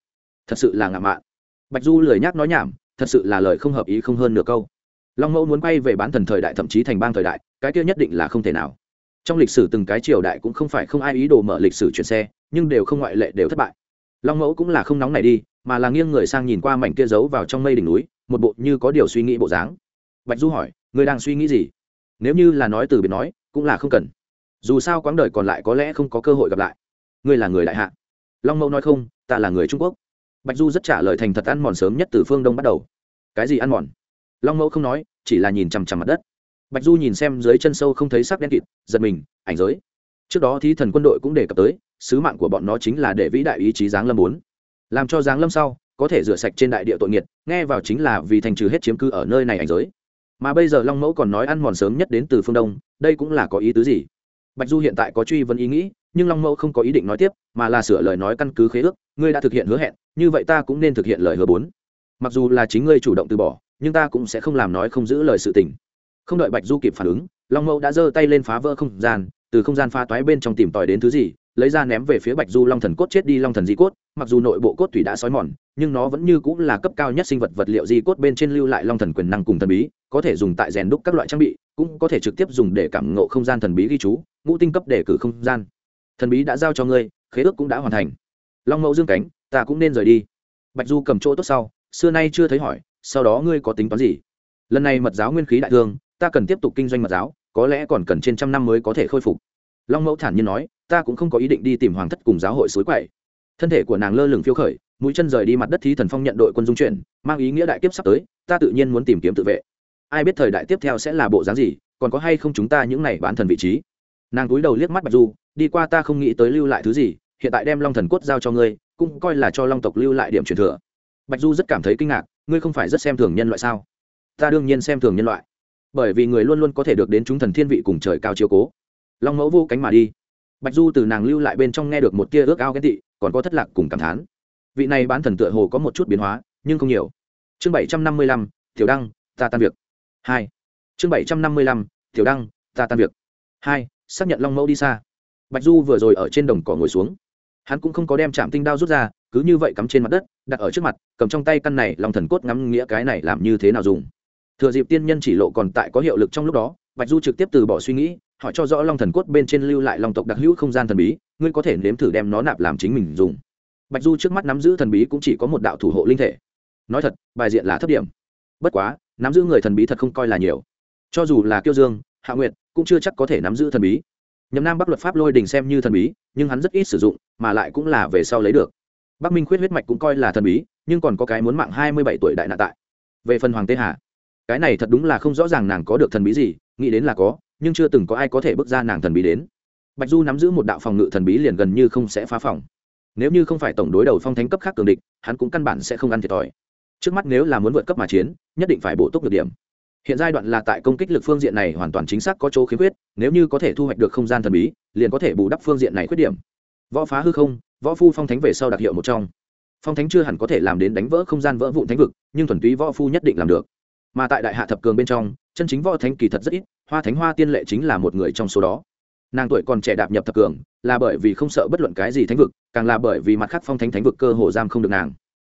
S1: Thật sự là ngạo mạn. Bạch du lười nhắc nói nhảm, thật sự là lời không hợp ý không hơn nửa câu. Long mẫu muốn quay về bán thần thời đại thậm chí thành bang thời đại, cái kia nhất định là không thể nào. Trong lịch sử từng cái triều đại cũng không phải không ai ý đồ mở lịch sử chuyển xe, nhưng đều không ngoại lệ đều thất bại. Long mẫu cũng là không nóng này đi, mà là nghiêng người sang nhìn qua mảnh kia giấu vào trong mây đỉnh núi, một bộ như có điều suy nghĩ bộ dáng. Bạch du hỏi người đang suy nghĩ gì? Nếu như là nói từ biệt nói, cũng là không cần dù sao quãng đời còn lại có lẽ không có cơ hội gặp lại. Ngươi là người đại hạ. Long mẫu nói không, ta là người trung quốc. Bạch du rất trả lời thành thật ăn mòn sớm nhất từ phương đông bắt đầu. Cái gì ăn mòn? Long mẫu không nói, chỉ là nhìn chằm chằm mặt đất. Bạch du nhìn xem dưới chân sâu không thấy sắc đen kịt, giật mình, ảnh giới. Trước đó thì thần quân đội cũng đề cập tới, sứ mạng của bọn nó chính là để vĩ đại ý chí giáng lâm bốn. Làm cho giáng lâm sau, có thể rửa sạch trên đại địa tội nghiệt, nghe vào chính là vì thành trừ hết chiếm cư ở nơi này ảnh giới. Mà bây giờ long mẫu còn nói ăn mòn sớm nhất đến từ phương đông, đây cũng là có ý tứ gì? Bạch du hiện tại có truy vấn ý nghĩ, nhưng long mẫu không có ý định nói tiếp, mà là sửa lời nói căn cứ khế ước, ngươi đã thực hiện hứa hẹn, như vậy ta cũng nên thực hiện lời hứa bốn. Mặc dù là chính ngươi chủ động từ bỏ, nhưng ta cũng sẽ không làm nói không giữ lời sự tình. Không đợi bạch du kịp phản ứng, long mẫu đã giơ tay lên phá vỡ không gian, từ không gian pha toái bên trong tìm tòi đến thứ gì lấy ra ném về phía bạch du long thần cốt chết đi long thần di cốt, mặc dù nội bộ cốt thủy đã xói mòn, nhưng nó vẫn như cũng là cấp cao nhất sinh vật vật liệu di cốt bên trên lưu lại long thần quyền năng cùng thần bí, có thể dùng tại rèn đúc các loại trang bị, cũng có thể trực tiếp dùng để cảm ngộ không gian thần bí ghi chú, ngũ tinh cấp để cử không gian. Thần bí đã giao cho ngươi, khế ước cũng đã hoàn thành. Long mẫu dương cánh, ta cũng nên rời đi. Bạch du cầm chỗ tốt sau, xưa nay chưa thấy hỏi, sau đó ngươi có tính toán gì? Lần này mật giáo nguyên khí đại thương, ta cần tiếp tục kinh doanh mật giáo, có lẽ còn cần trên trăm năm mới có thể khôi phục. Long mẫu thản nhiên nói ta cũng không có ý định đi tìm hoàng thất cùng giáo hội suối quậy. Thân thể của nàng lơ lửng phiêu khởi, mũi chân rời đi mặt đất thí thần phong nhận đội quân dung chuyển, mang ý nghĩa đại kiếp sắp tới, ta tự nhiên muốn tìm kiếm tự vệ. Ai biết thời đại tiếp theo sẽ là bộ dáng gì, còn có hay không chúng ta những này bán thần vị trí? Nàng cúi đầu liếc mắt bạch du, đi qua ta không nghĩ tới lưu lại thứ gì, hiện tại đem long thần cốt giao cho ngươi, cũng coi là cho long tộc lưu lại điểm truyền thừa. Bạch du rất cảm thấy kinh ngạc, ngươi không phải rất xem thường nhân loại sao? Ta đương nhiên xem thường nhân loại, bởi vì người luôn luôn có thể được đến chúng thần thiên vị cùng trời cao chiếu cố. Long mẫu vô cánh mà đi bạch du từ nàng lưu lại bên trong nghe được một tia ước ao ghen tị, còn có thất lạc cùng cảm thán. Vị này bán thần tựa hồ có một chút biến hóa, nhưng không nhiều. Chương bảy trăm năm mươi lăm, tiểu đăng, ta tan việc. Hai. Chương bảy trăm năm mươi lăm, tiểu đăng, ta tan việc. Hai, xác nhận long mẫu đi xa. Bạch du vừa rồi ở trên đồng cỏ ngồi xuống. Hắn cũng không có đem chạm tinh đao rút ra, cứ như vậy cắm trên mặt đất, đặt ở trước mặt, cầm trong tay căn này lòng thần cốt ngắm nghĩa cái này làm như thế nào dùng. Thừa dịp tiên nhân chỉ lộ còn tại có hiệu lực trong lúc đó, bạch du trực tiếp từ bỏ suy nghĩ hỏi cho rõ long thần cốt bên trên lưu lại long tộc đặc hữu không gian thần bí, ngươi có thể nếm thử đem nó nạp làm chính mình dùng. Bạch du trước mắt nắm giữ thần bí cũng chỉ có một đạo thủ hộ linh thể. Nói thật, bài diện là thấp điểm. Bất quá, nắm giữ người thần bí thật không coi là nhiều. Cho dù là kiêu dương, hạ nguyệt, cũng chưa chắc có thể nắm giữ thần bí. Nhầm nam bắc luật pháp lôi đình xem như thần bí, nhưng hắn rất ít sử dụng, mà lại cũng là về sau lấy được. Bắc minh khuyết huyết mạch cũng coi là thần bí, nhưng còn có cái muốn mạng hai mươi bảy tuổi đại nạn tại. Về phần hoàng tê hà, cái này thật đúng là không rõ ràng nàng có được thần bí gì, nghĩ đến là có nhưng chưa từng có ai có thể bước ra nàng thần bí đến. Bạch du nắm giữ một đạo phòng ngự thần bí liền gần như không sẽ phá phòng. Nếu như không phải tổng đối đầu phong thánh cấp khác cường địch, hắn cũng căn bản sẽ không ăn thiệt thòi. Trước mắt nếu là muốn vượt cấp mà chiến, nhất định phải bổ túc được điểm. Hiện giai đoạn là tại công kích lực phương diện này hoàn toàn chính xác có chỗ khiếm khuyết, nếu như có thể thu hoạch được không gian thần bí, liền có thể bù đắp phương diện này khuyết điểm. Võ phá hư không, võ phu phong thánh về sau đặc hiệu một trong. Phong thánh chưa hẳn có thể làm đến đánh vỡ không gian vỡ vụn thánh vực, nhưng thuần túy võ phu nhất định làm được. Mà tại đại hạ thập cường bên trong chân chính võ thánh kỳ thật rất ít, hoa thánh hoa tiên lệ chính là một người trong số đó. Nàng tuổi còn trẻ đạp nhập thập cường, là bởi vì không sợ bất luận cái gì thánh vực, càng là bởi vì mặt khác phong thánh thánh vực cơ hồ giam không được nàng.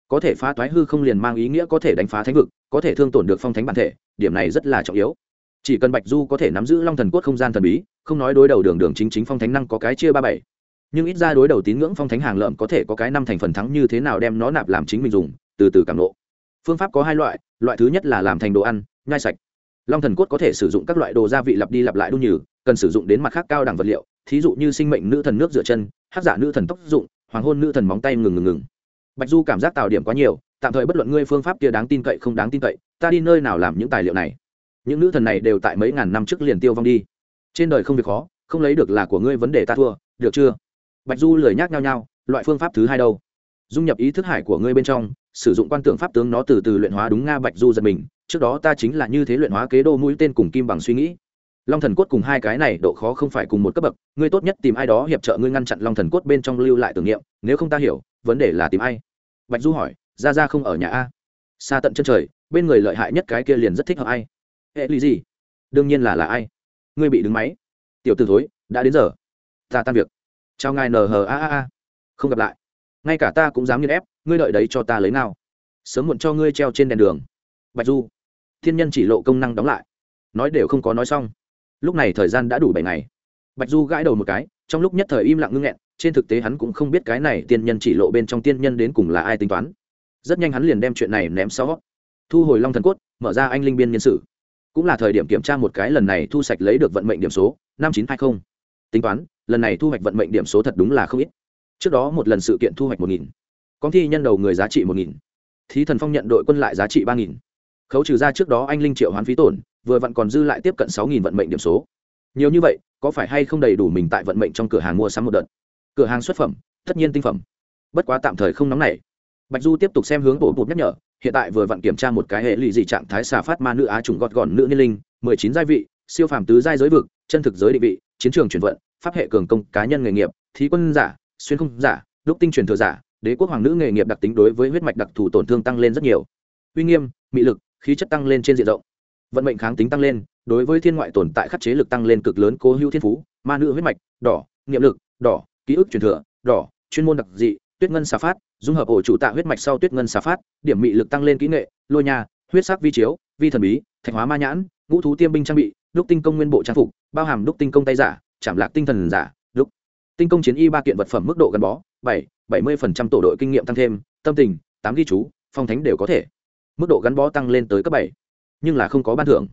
S1: Có thể phá toái hư không liền mang ý nghĩa có thể đánh phá thánh vực, có thể thương tổn được phong thánh bản thể, điểm này rất là trọng yếu. Chỉ cần bạch du có thể nắm giữ long thần cốt không gian thần bí, không nói đối đầu đường đường chính chính phong thánh năng có cái chia ba bảy, nhưng ít ra đối đầu tín ngưỡng phong thánh hàng lợm có thể có cái năm thành phần thắng như thế nào đem nó nạp làm chính mình dùng, từ từ cảm lộ phương pháp có hai loại loại thứ nhất là làm thành đồ ăn, nhai sạch long thần cốt có thể sử dụng các loại đồ gia vị lặp đi lặp lại đun nhừ, cần sử dụng đến mặt khác cao đẳng vật liệu, thí dụ như sinh mệnh nữ thần nước rửa chân, hát giả nữ thần tóc dụng, hoàng hôn nữ thần móng tay ngừng ngừng ngừng. Bạch du cảm giác tạo điểm quá nhiều, tạm thời bất luận ngươi phương pháp kia đáng tin cậy không đáng tin cậy, ta đi nơi nào làm những tài liệu này? Những nữ thần này đều tại mấy ngàn năm trước liền tiêu vong đi. Trên đời không việc khó, không lấy được là của ngươi vấn đề ta thua, được chưa? Bạch du lười nhác nhau nhau loại phương pháp thứ hai đâu? Dung nhập ý thức hải của ngươi bên trong, sử dụng quan tưởng pháp tướng nó từ từ luyện hóa đúng nga bạch du giật mình trước đó ta chính là như thế luyện hóa kế đô mũi tên cùng kim bằng suy nghĩ. Long thần cốt cùng hai cái này độ khó không phải cùng một cấp bậc, ngươi tốt nhất tìm ai đó hiệp trợ ngươi ngăn chặn long thần cốt bên trong lưu lại tưởng niệm, nếu không ta hiểu, vấn đề là tìm ai? Bạch du hỏi ra ra không ở nhà a? Xa tận chân trời, bên người lợi hại nhất cái kia liền rất thích hợp ai? Hệ lý gì? Đương nhiên là là ai? Ngươi bị đứng máy. Tiểu t ử thối, đã đến giờ. Ta tan việc. Chào ngài nờ hờ a a a. Không gặp lại. Ngay cả ta cũng dám nghiên ép, ngươi đợi đấy cho ta lấy nào. Sớm muộn cho ngươi treo trên đèn đường bạch du. Thiên nhân chỉ lộ công năng đóng lại. Nói đều không có nói xong. Lúc này thời gian đã đủ bảy ngày. Bạch du gãi đầu một cái, trong lúc nhất thời im lặng ngưng nghẹn, trên thực tế hắn cũng không biết cái này tiên nhân chỉ lộ bên trong tiên nhân đến cùng là ai tính toán. Rất nhanh hắn liền đem chuyện này ném xó thu hồi long thần cốt, mở ra anh linh biên nhân sự cũng là thời điểm kiểm tra một cái lần này thu sạch lấy được vận mệnh điểm số, năm chín hai mươi tính toán, lần này thu hoạch vận mệnh điểm số thật đúng là không ít. Trước đó một lần sự kiện thu hoạch một nghìn. Con thi nhân đầu người giá trị một nghìn. Thí thần phong nhận đội quân lại giá trị ba nghìn khấu trừ ra trước đó anh linh triệu hoán phí tổn, vừa vặn còn dư lại tiếp cận sáu nghìn vận mệnh điểm số. Nhiều như vậy, có phải hay không đầy đủ mình tại vận mệnh trong cửa hàng mua sắm một đợt? Cửa hàng xuất phẩm, tất nhiên tinh phẩm. Bất quá tạm thời không nóng này bạch du tiếp tục xem hướng bộ bụt nhắc nhở, hiện tại vừa vặn kiểm tra một cái hệ lụy dị trạng thái xà phát ma nữ á trùng gọt gọn nữ niên linh, mười chín giai vị, siêu phàm tứ giai giới vực, chân thực giới định vị, chiến trường chuyển vận, pháp hệ cường công, cá nhân nghề nghiệp, thí quân giả, xuyên không giả, đúc tinh truyền thừa giả, đế quốc hoàng nữ nghề nghiệp đặc tính đối với huyết mạch đặc thù tổn thương tăng lên rất nhiều. Uy nghiêm, mị lực khí chất tăng lên trên diện rộng. Vận mệnh kháng tính tăng lên, đối với thiên ngoại tồn tại khắc chế lực tăng lên cực lớn cố hữu thiên phú, ma nữ huyết mạch, đỏ, niệm lực, đỏ, ký ức truyền thừa, đỏ, chuyên môn đặc dị, tuyết ngân xà phát, dung hợp ổ chủ tạ huyết mạch sau tuyết ngân xà phát, điểm mị lực tăng lên kỹ nghệ, lôi nhà huyết sắc vi chiếu, vi thần bí, thạch hóa ma nhãn, ngũ thú tiêm binh trang bị, đúc tinh công nguyên bộ trang phục, bao hàm đúc tinh công tay giả, chạm lạc tinh thần giả, đúc tinh công chiến y ba kiện vật phẩm mức độ gắn bó, bảy bảy mươi phần trăm tổ đội kinh nghiệm tăng thêm, tâm tình, tám ghi chú, phong thánh đều có thể mức độ gắn bó tăng lên tới cấp bảy, nhưng là không có ban thưởng.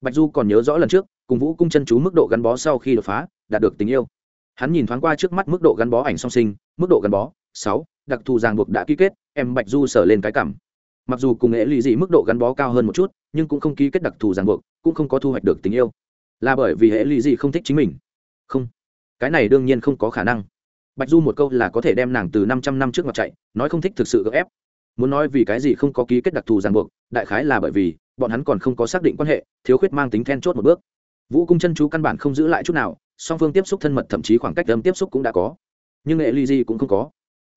S1: Bạch du còn nhớ rõ lần trước, cùng vũ cung chân chú mức độ gắn bó sau khi đột phá, đạt được tình yêu. Hắn nhìn thoáng qua trước mắt mức độ gắn bó ảnh song sinh, mức độ gắn bó, sáu, đặc thù ràng buộc đã ký kết, em bạch du sở lên cái cảm. Mặc dù cùng nghệ lụy dị mức độ gắn bó cao hơn một chút, nhưng cũng không ký kết đặc thù ràng buộc, cũng không có thu hoạch được tình yêu. Là bởi vì hệ lụy dị không thích chính mình. Không. Cái này đương nhiên không có khả năng. Bạch du một câu là có thể đem nàng từ năm trăm năm trước mặt chạy, nói không thích thực sự gỡ ép muốn nói vì cái gì không có ký kết đặc thù ràng buộc, đại khái là bởi vì bọn hắn còn không có xác định quan hệ, thiếu khuyết mang tính then chốt một bước. Vũ cung chân chú căn bản không giữ lại chút nào, song phương tiếp xúc thân mật thậm chí khoảng cách âm tiếp xúc cũng đã có. Nhưng nghệ ly di cũng không có.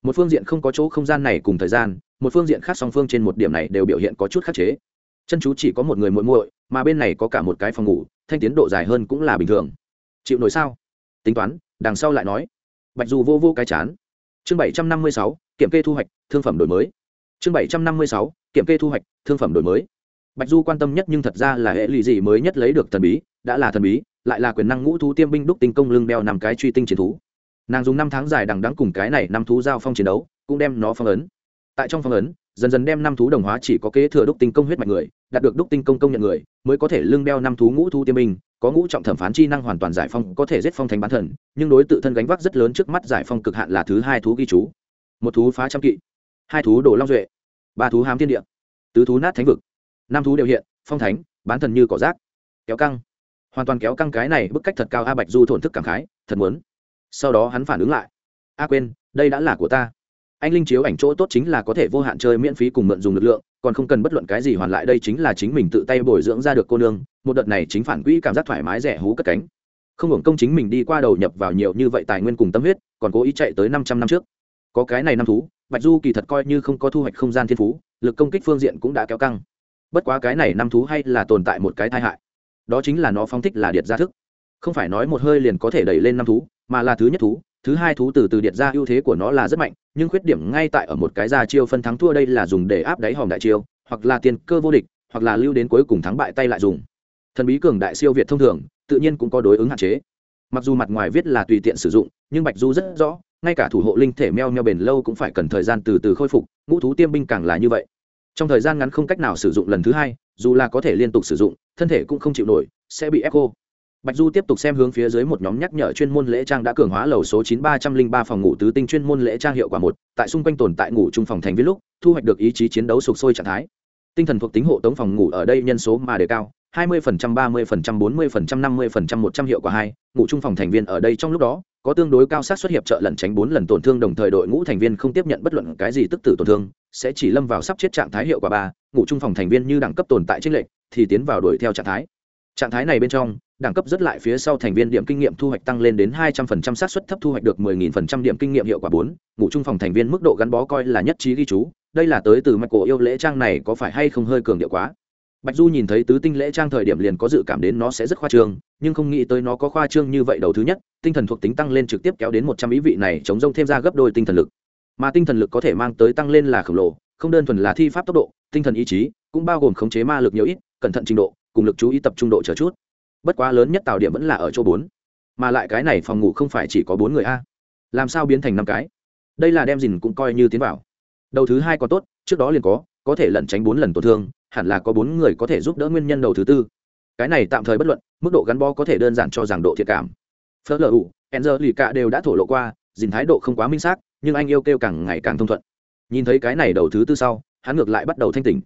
S1: Một phương diện không có chỗ không gian này cùng thời gian, một phương diện khác song phương trên một điểm này đều biểu hiện có chút khắc chế. Chân chú chỉ có một người muội muội, mà bên này có cả một cái phòng ngủ, thanh tiến độ dài hơn cũng là bình thường. Chịu nổi sao? Tính toán, đằng sau lại nói. Bạch dù vô vô cái chán. Chương bảy trăm năm mươi sáu, kiểm kê thu hoạch, thương phẩm đổi mới chương bảy trăm năm mươi sáu, kiểm kê thu hoạch, thương phẩm đổi mới. Bạch du quan tâm nhất nhưng thật ra là hệ lụy gì mới nhất lấy được thần bí, đã là thần bí, lại là quyền năng ngũ thú tiêm binh đúc tinh công lưng đeo nằm cái truy tinh chiến thú. Nàng dùng năm tháng dài đằng đắng cùng cái này năm thú giao phong chiến đấu, cũng đem nó phong ấn. Tại trong phong ấn, dần dần đem năm thú đồng hóa chỉ có kế thừa đúc tinh công huyết mạch người, đạt được đúc tinh công công nhận người, mới có thể lưng đeo năm thú ngũ thú tiêm binh, có ngũ trọng thẩm phán chi năng hoàn toàn giải phong, có thể giết phong thành bán thần, nhưng đối tự thân gánh vác rất lớn trước mắt giải phong cực hạn là thứ hai thú ghi chú. Một thú phá trăm kỵ hai thú đổ long duệ. Ba thú hám thiên địa. Tứ thú nát thánh vực. Năm thú đều hiện, phong thánh, bán thần như cỏ rác. Kéo căng. Hoàn toàn kéo căng cái này bức cách thật cao a bạch du thổn thức cảm khái, thật muốn. Sau đó hắn phản ứng lại. A quên, đây đã là của ta. Anh linh chiếu ảnh chỗ tốt chính là có thể vô hạn chơi miễn phí cùng mượn dùng lực lượng, còn không cần bất luận cái gì hoàn lại đây chính là chính mình tự tay bồi dưỡng ra được cô nương. Một đợt này chính phản quỹ cảm giác thoải mái rẻ hú cất cánh. Không hưởng công chính mình đi qua đầu nhập vào nhiều như vậy tài nguyên cùng tâm huyết, còn cố ý chạy tới năm trăm năm trước. Có cái này năm thú bạch du kỳ thật coi như không có thu hoạch không gian thiên phú, lực công kích phương diện cũng đã kéo căng. Bất quá cái này năm thú hay là tồn tại một cái tai hại. Đó chính là nó phóng thích là điện gia thức. Không phải nói một hơi liền có thể đẩy lên năm thú, mà là thứ nhất thú, thứ hai thú từ từ điện ra ưu thế của nó là rất mạnh, nhưng khuyết điểm ngay tại ở một cái ra chiêu phân thắng thua đây là dùng để áp đáy hòm đại chiêu, hoặc là tiền cơ vô địch, hoặc là lưu đến cuối cùng thắng bại tay lại dùng. Thần bí cường đại siêu việt thông thường, tự nhiên cũng có đối ứng hạn chế. Mặc dù mặt ngoài viết là tùy tiện sử dụng, nhưng bạch du rất rõ ngay cả thủ hộ linh thể meo meo bền lâu cũng phải cần thời gian từ từ khôi phục, ngũ thú tiêm binh càng là như vậy. Trong thời gian ngắn không cách nào sử dụng lần thứ hai, dù là có thể liên tục sử dụng, thân thể cũng không chịu nổi, sẽ bị ép khô. Bạch du tiếp tục xem hướng phía dưới một nhóm nhắc nhở chuyên môn lễ trang đã cường hóa lầu số chín ba trăm linh ba phòng ngủ tứ tinh chuyên môn lễ trang hiệu quả một, tại xung quanh tồn tại ngủ chung phòng thành viên lúc, thu hoạch được ý chí chiến đấu sục sôi trạng thái. Tinh thần thuộc tính hộ tống phòng ngủ ở đây nhân số mà đề cao, hai mươi phần trăm, ba mươi phần trăm, bốn mươi phần trăm, năm mươi phần trăm, một trăm hiệu quả hai, ngủ chung phòng thành viên ở đây trong lúc đó có tương đối cao sát xuất hiệp trợ lần tránh bốn lần tổn thương, đồng thời đội ngũ thành viên không tiếp nhận bất luận cái gì tức tử tổn thương, sẽ chỉ lâm vào sắp chết trạng thái hiệu quả ba, ngủ trung phòng thành viên như đẳng cấp tồn tại trên lệnh thì tiến vào đuổi theo trạng thái. Trạng thái này bên trong, đẳng cấp rất lại phía sau thành viên điểm kinh nghiệm thu hoạch tăng lên đến hai trăm phần trăm xác suất thấp thu hoạch được mười nghìn phần trăm điểm kinh nghiệm hiệu quả bốn, ngủ trung phòng thành viên mức độ gắn bó coi là nhất trí ghi chú. Đây là tới từ mạch cổ yêu lễ trang này có phải hay không hơi cường điệu quá bạch du nhìn thấy tứ tinh lễ trang thời điểm liền có dự cảm đến nó sẽ rất khoa trương, nhưng không nghĩ tới nó có khoa trương như vậy đầu thứ nhất, tinh thần thuộc tính tăng lên trực tiếp kéo đến một trăm ý vị này, chống rông thêm ra gấp đôi tinh thần lực. Mà tinh thần lực có thể mang tới tăng lên là khổng lồ, không đơn thuần là thi pháp tốc độ, tinh thần ý chí, cũng bao gồm khống chế ma lực nhiều ít, cẩn thận trình độ, cùng lực chú ý tập trung độ chờ chút. Bất quá lớn nhất tạo điểm vẫn là ở chỗ bốn, mà lại cái này phòng ngủ không phải chỉ có bốn người a. Làm sao biến thành năm cái? Đây là đem dìn cũng coi như tiến vào. Đầu thứ hai có tốt, trước đó liền có có thể lẩn tránh bốn lần tổn thương hẳn là có bốn người có thể giúp đỡ nguyên nhân đầu thứ tư. Cái này tạm thời bất luận, mức độ gắn bó có thể đơn giản cho rằng độ thiệt cảm. Phớt lờ ủ enzer lì cạ đều đã thổ lộ qua dìn thái độ không quá minh xác, nhưng anh yêu kêu càng ngày càng thông thuận. Nhìn thấy cái này đầu thứ tư sau, hắn ngược lại bắt đầu thanh tỉnh.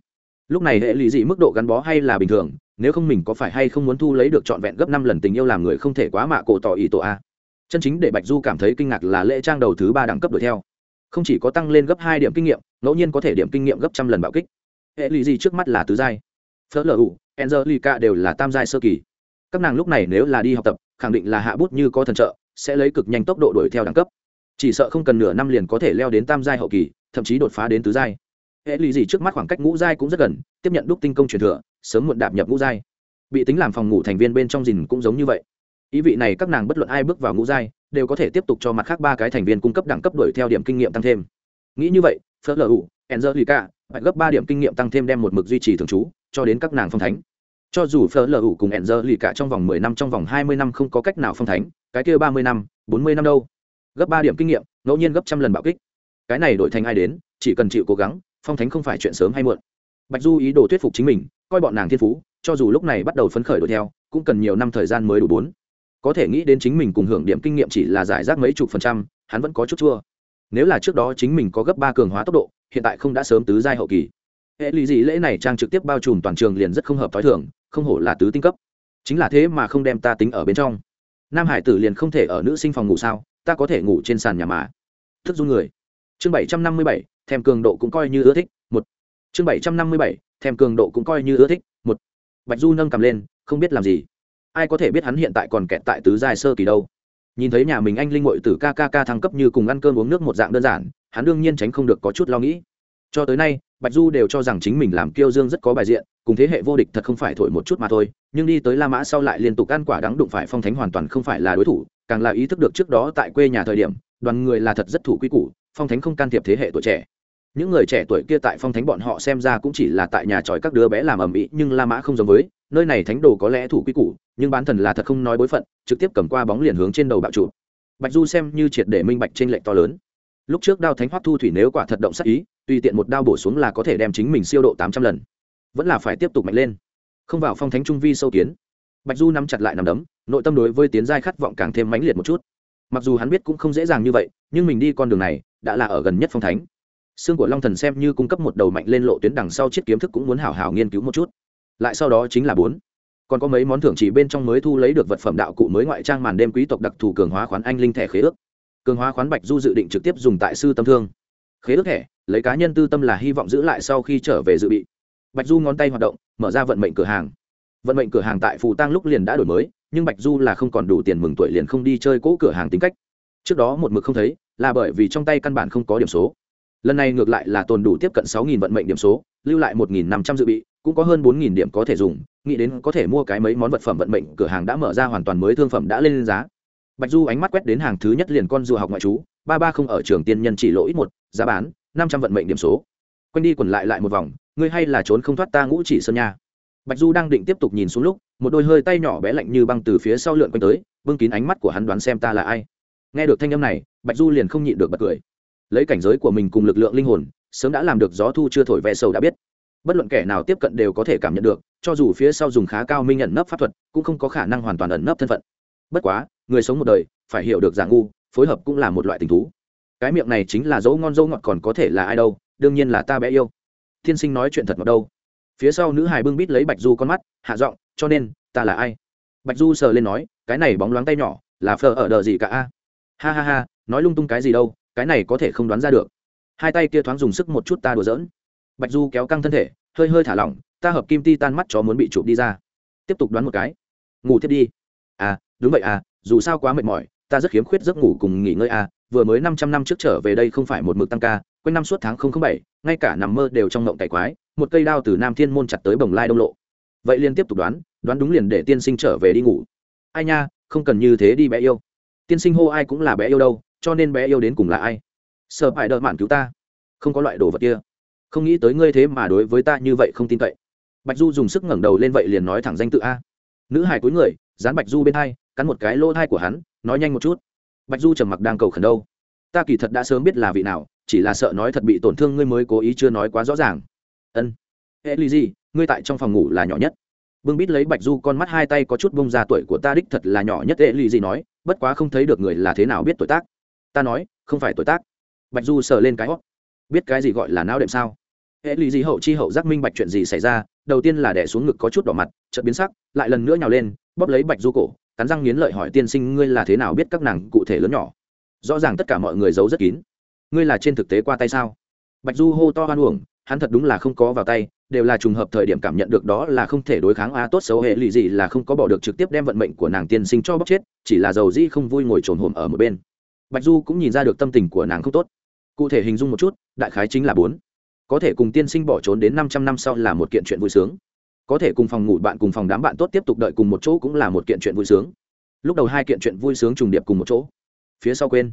S1: Lúc này hệ lụy dị mức độ gắn bó hay là bình thường, nếu không mình có phải hay không muốn thu lấy được trọn vẹn gấp năm lần tình yêu làm người không thể quá mạ cổ tỏ ý tổ a. Chân chính để bạch du cảm thấy kinh ngạc là lễ trang đầu thứ ba đẳng cấp đuổi theo. Không chỉ có tăng lên gấp hai điểm kinh nghiệm, ngẫu nhiên có thể điểm kinh nghiệm gấp trăm lần bạo kích hệ lụy gì trước mắt là tứ giai? Phớt lờ ủ, angelica đều là tam giai sơ kỳ. Các nàng lúc này nếu là đi học tập, khẳng định là hạ bút như có thần trợ, sẽ lấy cực nhanh tốc độ đuổi theo đẳng cấp. Chỉ sợ không cần nửa năm liền có thể leo đến tam giai hậu kỳ, thậm chí đột phá đến tứ giai. Hệ lụy gì trước mắt khoảng cách ngũ giai cũng rất gần, tiếp nhận đúc tinh công truyền thừa, sớm muộn đạp nhập ngũ giai. Bị tính làm phòng ngủ thành viên bên trong dìn cũng giống như vậy. Ý vị này các nàng bất luận ai bước vào ngũ giai, đều có thể tiếp tục cho mặt khác ba cái thành viên cung cấp đẳng cấp đuổi theo điểm kinh nghiệm tăng thêm. Nghĩ như vậy phớt lờ ủ, angelica phải gấp ba điểm kinh nghiệm tăng thêm đem một mực duy trì thường trú, cho đến các nàng phong thánh. Cho dù phớt lờ ủ cùng cả trong vòng mười năm, trong vòng hai mươi năm không có cách nào phong thánh, cái kia ba mươi năm, bốn mươi năm đâu. Gấp ba điểm kinh nghiệm, ngẫu nhiên gấp trăm lần bạo kích. Cái này đổi thành ai đến, chỉ cần chịu cố gắng, phong thánh không phải chuyện sớm hay muộn. Bạch du ý đồ thuyết phục chính mình, coi bọn nàng thiên phú, cho dù lúc này bắt đầu phấn khởi đuổi theo, cũng cần nhiều năm thời gian mới đủ bốn. Có thể nghĩ đến chính mình cùng hưởng điểm kinh nghiệm chỉ là giải rác mấy chục phần trăm, hắn vẫn có chút chua nếu là trước đó chính mình có gấp ba cường hóa tốc độ, hiện tại không đã sớm tứ giai hậu kỳ. Hệ lý gì lễ này trang trực tiếp bao trùm toàn trường liền rất không hợp t h o i thường, không hổ là tứ tinh cấp. Chính là thế mà không đem ta tính ở bên trong. Nam hải tử liền không thể ở nữ sinh phòng ngủ sao, ta có thể ngủ trên sàn nhà mà. Thức du người. Chương bảy trăm năm mươi bảy, thèm cường độ cũng coi như ưa thích, một. Chương bảy trăm năm mươi bảy, thèm cường độ cũng coi như ưa thích, một. Bạch du nâng cầm lên, không biết làm gì. Ai có thể biết hắn hiện tại còn kẹt tại tứ giai sơ kỳ đâu? Nhìn thấy nhà mình anh linh mội tử kkk thăng cấp như cùng ăn cơm uống nước một dạng đơn giản, hắn đương nhiên tránh không được có chút lo nghĩ. Cho tới nay, bạch du đều cho rằng chính mình làm kiêu dương rất có bài diện, cùng thế hệ vô địch thật không phải thổi một chút mà thôi, nhưng đi tới la mã sau lại liên tục ăn quả đắng đụng phải phong thánh hoàn toàn không phải là đối thủ, càng là ý thức được trước đó tại quê nhà thời điểm, đoàn người là thật rất thủ quy củ, phong thánh không can thiệp thế hệ tuổi trẻ. Những người trẻ tuổi kia tại phong thánh bọn họ xem ra cũng chỉ là tại nhà tròi các đứa bé làm ầm ĩ, nhưng la mã không giống với nơi này thánh đồ có lẽ thủ quy củ, nhưng bán thần là thật không nói bối phận, trực tiếp cầm qua bóng liền hướng trên đầu bạo trụ. Bạch du xem như triệt để minh bạch trên lệnh to lớn. Lúc trước đao thánh hoắc thu thủy nếu quả thật động sắc ý, tùy tiện một đao bổ xuống là có thể đem chính mình siêu độ tám trăm lần. Vẫn là phải tiếp tục mạnh lên. Không vào phong thánh trung vi sâu kiến. Bạch du nắm chặt lại nằm đấm, nội tâm đối với tiến giai khát vọng càng thêm mãnh liệt một chút. Mặc dù hắn biết cũng không dễ dàng như vậy, nhưng mình đi con đường này, đã là ở gần nhất phong thánh. Xương của long thần xem như cung cấp một đầu mạnh lên lộ tuyến đằng sau chiếc kiếm thức cũng muốn hảo hảo nghiên cứu một chút lại sau đó chính là bốn. Còn có mấy món thưởng chỉ bên trong mới thu lấy được vật phẩm đạo cụ mới ngoại trang màn đêm quý tộc đặc thù cường hóa khoán anh linh thẻ khế ước. Cường hóa khoán bạch du dự định trực tiếp dùng tại sư tâm thương. Khế ước thẻ, lấy cá nhân tư tâm là hy vọng giữ lại sau khi trở về dự bị. Bạch du ngón tay hoạt động, mở ra vận mệnh cửa hàng. Vận mệnh cửa hàng tại phù tăng lúc liền đã đổi mới, nhưng bạch du là không còn đủ tiền mừng tuổi liền không đi chơi cỗ cửa hàng tính cách. Trước đó một mực không thấy, là bởi vì trong tay căn bản không có điểm số. Lần này ngược lại là tồn đủ tiếp cận sáu nghìn vận mệnh điểm số, lưu lại một nghìn năm trăm dự bị cũng có hơn bốn nghìn điểm có thể dùng, nghĩ đến có thể mua cái mấy món vật phẩm vận mệnh, cửa hàng đã mở ra hoàn toàn mới thương phẩm đã lên giá. Bạch du ánh mắt quét đến hàng thứ nhất liền con rùa học ngoại trú, ba ba không ở trường tiên nhân chỉ lỗ ít một, giá bán, năm trăm vận mệnh điểm số. Quanh đi quẩn lại lại một vòng, ngươi hay là trốn không thoát ta ngũ chỉ sơn nha. Bạch du đang định tiếp tục nhìn xuống lúc, một đôi hơi tay nhỏ bé lạnh như băng từ phía sau lượn quanh tới, bưng kín ánh mắt của hắn đoán xem ta là ai. Nghe được thanh âm này, bạch du liền không nhịn được bật cười. Lấy cảnh giới của mình cùng lực lượng linh hồn, sớm đã làm được gió thu chưa thổi vẹ sầu đã biết bất luận kẻ nào tiếp cận đều có thể cảm nhận được, cho dù phía sau dùng khá cao minh nhận nấp pháp thuật, cũng không có khả năng hoàn toàn ẩn nấp thân phận. Bất quá, người sống một đời, phải hiểu được giả ngu, phối hợp cũng là một loại tình thú. Cái miệng này chính là dấu ngon dấu ngọt còn có thể là ai đâu, đương nhiên là ta bé yêu. Thiên sinh nói chuyện thật ngọt đâu. Phía sau nữ hài bưng bít lấy bạch du con mắt, hạ giọng, cho nên, ta là ai? Bạch du sờ lên nói, cái này bóng loáng tay nhỏ, là phờ ở đờ gì cả a? Ha ha ha, nói lung tung cái gì đâu, cái này có thể không đoán ra được. Hai tay kia thoáng dùng sức một chút ta đùa giỡn bạch du kéo căng thân thể, hơi hơi thả lỏng, ta hợp kim ti tan mắt chó muốn bị chụp đi ra. Tiếp tục đoán một cái. Ngủ tiếp đi. À đúng vậy à dù sao quá mệt mỏi, ta rất khiếm khuyết giấc ngủ cùng nghỉ ngơi à vừa mới năm trăm năm trước trở về đây không phải một mực tăng ca, quanh năm suốt tháng không không bảy, ngay cả nằm mơ đều trong ngộng cải quái, một cây đao từ nam thiên môn chặt tới bồng lai đông lộ. Vậy liên tiếp tục đoán đoán đúng liền để tiên sinh trở về đi ngủ. Ai nha, không cần như thế đi bé yêu. Tiên sinh hô ai cũng là bé yêu đâu, cho nên bé yêu đến cùng là ai? Sợ phải đợi mạn cứu ta. Không có loại đồ vật kia không nghĩ tới ngươi thế mà đối với ta như vậy không tin cậy. Bạch du dùng sức ngẩng đầu lên vậy liền nói thẳng danh tự a. Nữ hải cuối người, dán bạch du bên hai, cắn một cái lỗ thai của hắn, nói nhanh một chút. Bạch du trầm mặc đang cầu khẩn đâu. Ta kỳ thật đã sớm biết là vị nào, chỉ là sợ nói thật bị tổn thương ngươi mới cố ý chưa nói quá rõ ràng. Ân. Ê ly gì ngươi tại trong phòng ngủ là nhỏ nhất. Bưng bít lấy bạch du con mắt hai tay có chút bông ra tuổi của ta đích thật là nhỏ nhất, ê ly gì nói, bất quá không thấy được người là thế nào biết tuổi tác. Ta nói, không phải tuổi tác. Bạch du sờ lên cái hót biết cái gì gọi là não đệm sao? Hệ lụy gì hậu chi hậu giác minh bạch chuyện gì xảy ra, đầu tiên là đẻ xuống ngực có chút đỏ mặt, chợt biến sắc, lại lần nữa nhào lên, bóp lấy bạch du cổ, cắn răng nghiến lợi hỏi tiên sinh ngươi là thế nào biết các nàng cụ thể lớn nhỏ? Rõ ràng tất cả mọi người giấu rất kín. Ngươi là trên thực tế qua tay sao? Bạch du hô to hoan uổng, hắn thật đúng là không có vào tay, đều là trùng hợp thời điểm cảm nhận được đó là không thể đối kháng a tốt xấu hệ lụy gì là không có bỏ được trực tiếp đem vận mệnh của nàng tiên sinh cho bóc chết, chỉ là giàu dĩ không vui ngồi trồn hồm ở một bên. Bạch du cũng nhìn ra được tâm tình của nàng không tốt. Cụ thể hình dung một chút, đại khái chính là bốn có thể cùng tiên sinh bỏ trốn đến năm trăm năm sau là một kiện chuyện vui sướng. Có thể cùng phòng ngủ bạn cùng phòng đám bạn tốt tiếp tục đợi cùng một chỗ cũng là một kiện chuyện vui sướng. Lúc đầu hai kiện chuyện vui sướng trùng điệp cùng một chỗ. Phía sau quên.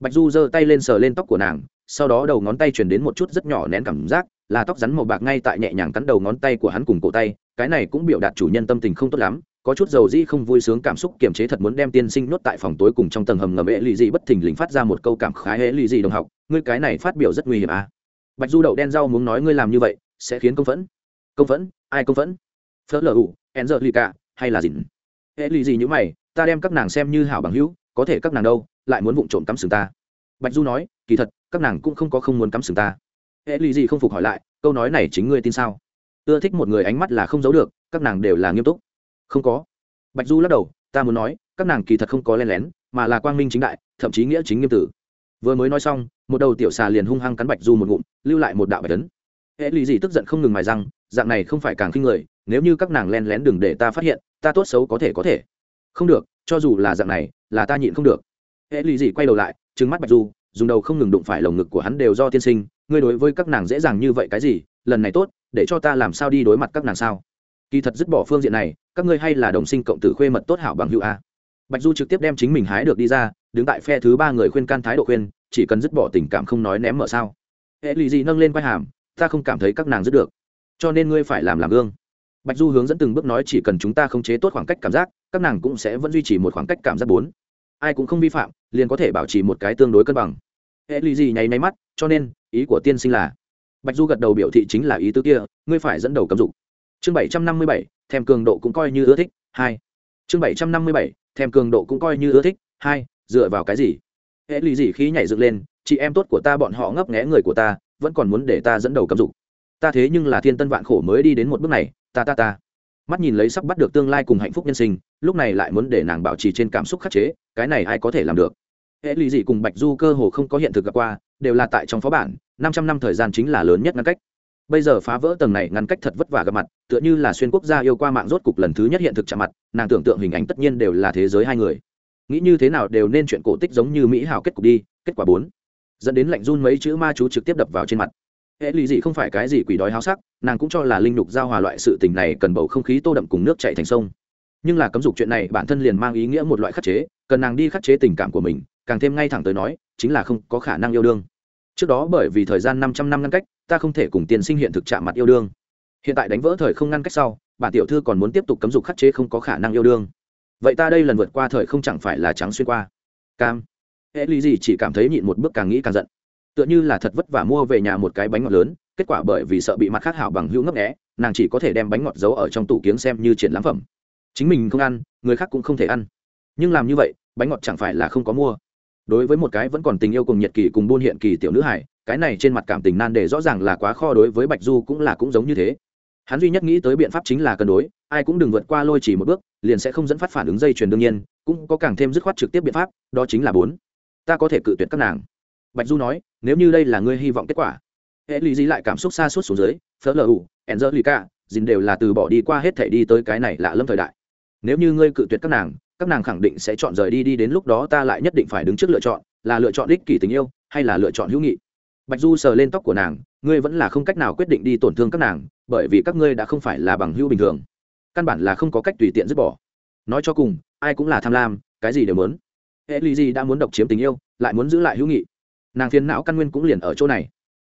S1: Bạch du giơ tay lên sờ lên tóc của nàng, sau đó đầu ngón tay chuyển đến một chút rất nhỏ nén cảm giác, là tóc rắn màu bạc ngay tại nhẹ nhàng cắn đầu ngón tay của hắn cùng cổ tay, cái này cũng biểu đạt chủ nhân tâm tình không tốt lắm, có chút dầu dĩ không vui sướng cảm xúc kiềm chế thật muốn đem tiên sinh nuốt tại phòng tối cùng trong tầng hầm ngầm ệ lì dị bất thình lình phát ra một câu cảm khái ệ lì dị đồng học, ngươi cái này phát biểu rất nguy hiểm à bạch du đậu đen rau muốn nói ngươi làm như vậy, sẽ khiến công phẫn. Công phẫn? Ai công phẫn? Phớt lờ ủ en giờ lì cả, hay là gì hệ lì gì như mày, ta đem các nàng xem như hảo bằng hữu, có thể các nàng đâu, lại muốn vụng trộm cắm sừng ta. Bạch du nói, kỳ thật, các nàng cũng không có không muốn cắm sừng ta. Hệ lì gì không phục hỏi lại, câu nói này chính ngươi tin sao? Ưa thích một người ánh mắt là không giấu được, các nàng đều là nghiêm túc. Không có. Bạch du lắc đầu, ta muốn nói, các nàng kỳ thật không có len lén, mà là quang minh chính đại, thậm chí nghĩa chính nghiêm tử. Vừa mới nói xong, một đầu tiểu xà liền hung hăng cắn bạch du một ngụm lưu lại một đạo bạch tấn hệ lụy gì tức giận không ngừng mài răng, dạng này không phải càng khinh người, nếu như các nàng len lén đừng để ta phát hiện, ta tốt xấu có thể có thể. Không được, cho dù là dạng này, là ta nhịn không được. Hệ lụy gì quay đầu lại trứng mắt bạch du, dùng đầu không ngừng đụng phải lồng ngực của hắn đều do tiên sinh, ngươi đối với các nàng dễ dàng như vậy cái gì, lần này tốt, để cho ta làm sao đi đối mặt các nàng sao? Kỳ thật dứt bỏ phương diện này, các ngươi hay là đồng sinh cộng tử khuê mật tốt hảo bằng hữu a. Bạch du trực tiếp đem chính mình hái được đi ra, đứng tại phe thứ ba người khuyên can thái độ khuyên, chỉ cần dứt bỏ tình cảm không nói ném mở sao? Hệ lì gì nâng lên vai hàm, ta không cảm thấy các nàng dứt được. Cho nên ngươi phải làm làm gương. Bạch du hướng dẫn từng bước nói chỉ cần chúng ta khống chế tốt khoảng cách cảm giác, các nàng cũng sẽ vẫn duy trì một khoảng cách cảm giác bốn. Ai cũng không vi phạm, liền có thể bảo trì một cái tương đối cân bằng. Hệ lì gì nháy máy mắt, cho nên, ý của tiên sinh là, bạch du gật đầu biểu thị chính là ý tứ kia, ngươi phải dẫn đầu cấm dục. Chương bảy trăm năm mươi bảy, thèm cường độ cũng coi như ưa thích, hai. Chương bảy trăm năm mươi bảy, thèm cường độ cũng coi như ưa thích, hai, dựa vào cái gì? Hệ lì gì khí nhảy dựng lên chị em tốt của ta bọn họ ngấp nghé người của ta, vẫn còn muốn để ta dẫn đầu cấm dục. Ta thế nhưng là thiên tân vạn khổ mới đi đến một bước này, ta ta ta. Mắt nhìn lấy sắp bắt được tương lai cùng hạnh phúc nhân sinh, lúc này lại muốn để nàng bảo trì trên cảm xúc khắc chế, cái này ai có thể làm được? Hệ lụy gì cùng bạch du cơ hồ không có hiện thực gặp qua, đều là tại trong phó bản, năm trăm năm thời gian chính là lớn nhất ngăn cách. Bây giờ phá vỡ tầng này ngăn cách thật vất vả gặp mặt, tựa như là xuyên quốc gia yêu qua mạng rốt cục lần thứ nhất hiện thực chạm mặt, nàng tưởng tượng hình ảnh tất nhiên đều là thế giới hai người. Nghĩ như thế nào đều nên chuyện cổ tích giống như mỹ hảo kết cục đi, kết quả bốn dẫn đến lạnh run mấy chữ ma chú trực tiếp đập vào trên mặt. Hệ lụy dị không phải cái gì quỷ đói háo sắc, nàng cũng cho là linh đục giao hòa loại sự tình này cần bầu không khí tô đậm cùng nước chạy thành sông. Nhưng là cấm dục chuyện này bản thân liền mang ý nghĩa một loại khắc chế, cần nàng đi khắc chế tình cảm của mình, càng thêm ngay thẳng tới nói, chính là không có khả năng yêu đương. Trước đó bởi vì thời gian 500 năm ngăn cách, ta không thể cùng tiền sinh hiện thực chạm mặt yêu đương. Hiện tại đánh vỡ thời không ngăn cách sau, bản tiểu thư còn muốn tiếp tục cấm dục khắc chế không có khả năng yêu đương. Vậy ta đây lần vượt qua thời không chẳng phải là trắng xuyên qua. Cam hệ lý gì chỉ cảm thấy nhịn một bước càng nghĩ càng giận. Tựa như là thật vất vả mua về nhà một cái bánh ngọt lớn, kết quả bởi vì sợ bị mặt khác hảo bằng hữu ngấp nghẽ nàng chỉ có thể đem bánh ngọt giấu ở trong tủ kiếng xem như triển lãm phẩm. Chính mình không ăn, người khác cũng không thể ăn. Nhưng làm như vậy, bánh ngọt chẳng phải là không có mua. Đối với một cái vẫn còn tình yêu cùng nhiệt kỳ cùng buôn hiện kỳ tiểu nữ hải cái này trên mặt cảm tình nan đề rõ ràng là quá kho đối với bạch du cũng là cũng giống như thế. Hắn duy nhất nghĩ tới biện pháp chính là cân đối, ai cũng đừng vượt qua lôi chỉ một bước, liền sẽ không dẫn phát phản ứng dây chuyền đương nhiên, cũng có càng thêm dứt khoát trực tiếp biện pháp, đó chính là bốn ta có thể cự tuyệt các nàng. Bạch du nói, nếu như đây là ngươi hy vọng kết quả, hệ lý gì lại cảm xúc xa suốt xuống dưới, phớt lờ ủ enzer lì ca dìn đều là từ bỏ đi qua hết thể đi tới cái này lạ lâm thời đại. Nếu như ngươi cự tuyệt các nàng các nàng khẳng định sẽ chọn rời đi đi đến lúc đó ta lại nhất định phải đứng trước lựa chọn, là lựa chọn ích kỷ tình yêu, hay là lựa chọn hữu nghị. Bạch du sờ lên tóc của nàng, ngươi vẫn là không cách nào quyết định đi tổn thương các nàng, bởi vì các ngươi đã không phải là bằng hữu bình thường. Căn bản là không có cách tùy tiện dứt bỏ. Nói cho cùng, ai cũng là tham lam, cái gì đều muốn hệ lụy gì đã muốn độc chiếm tình yêu, lại muốn giữ lại hữu nghị. Nàng phiền não căn nguyên cũng liền ở chỗ này.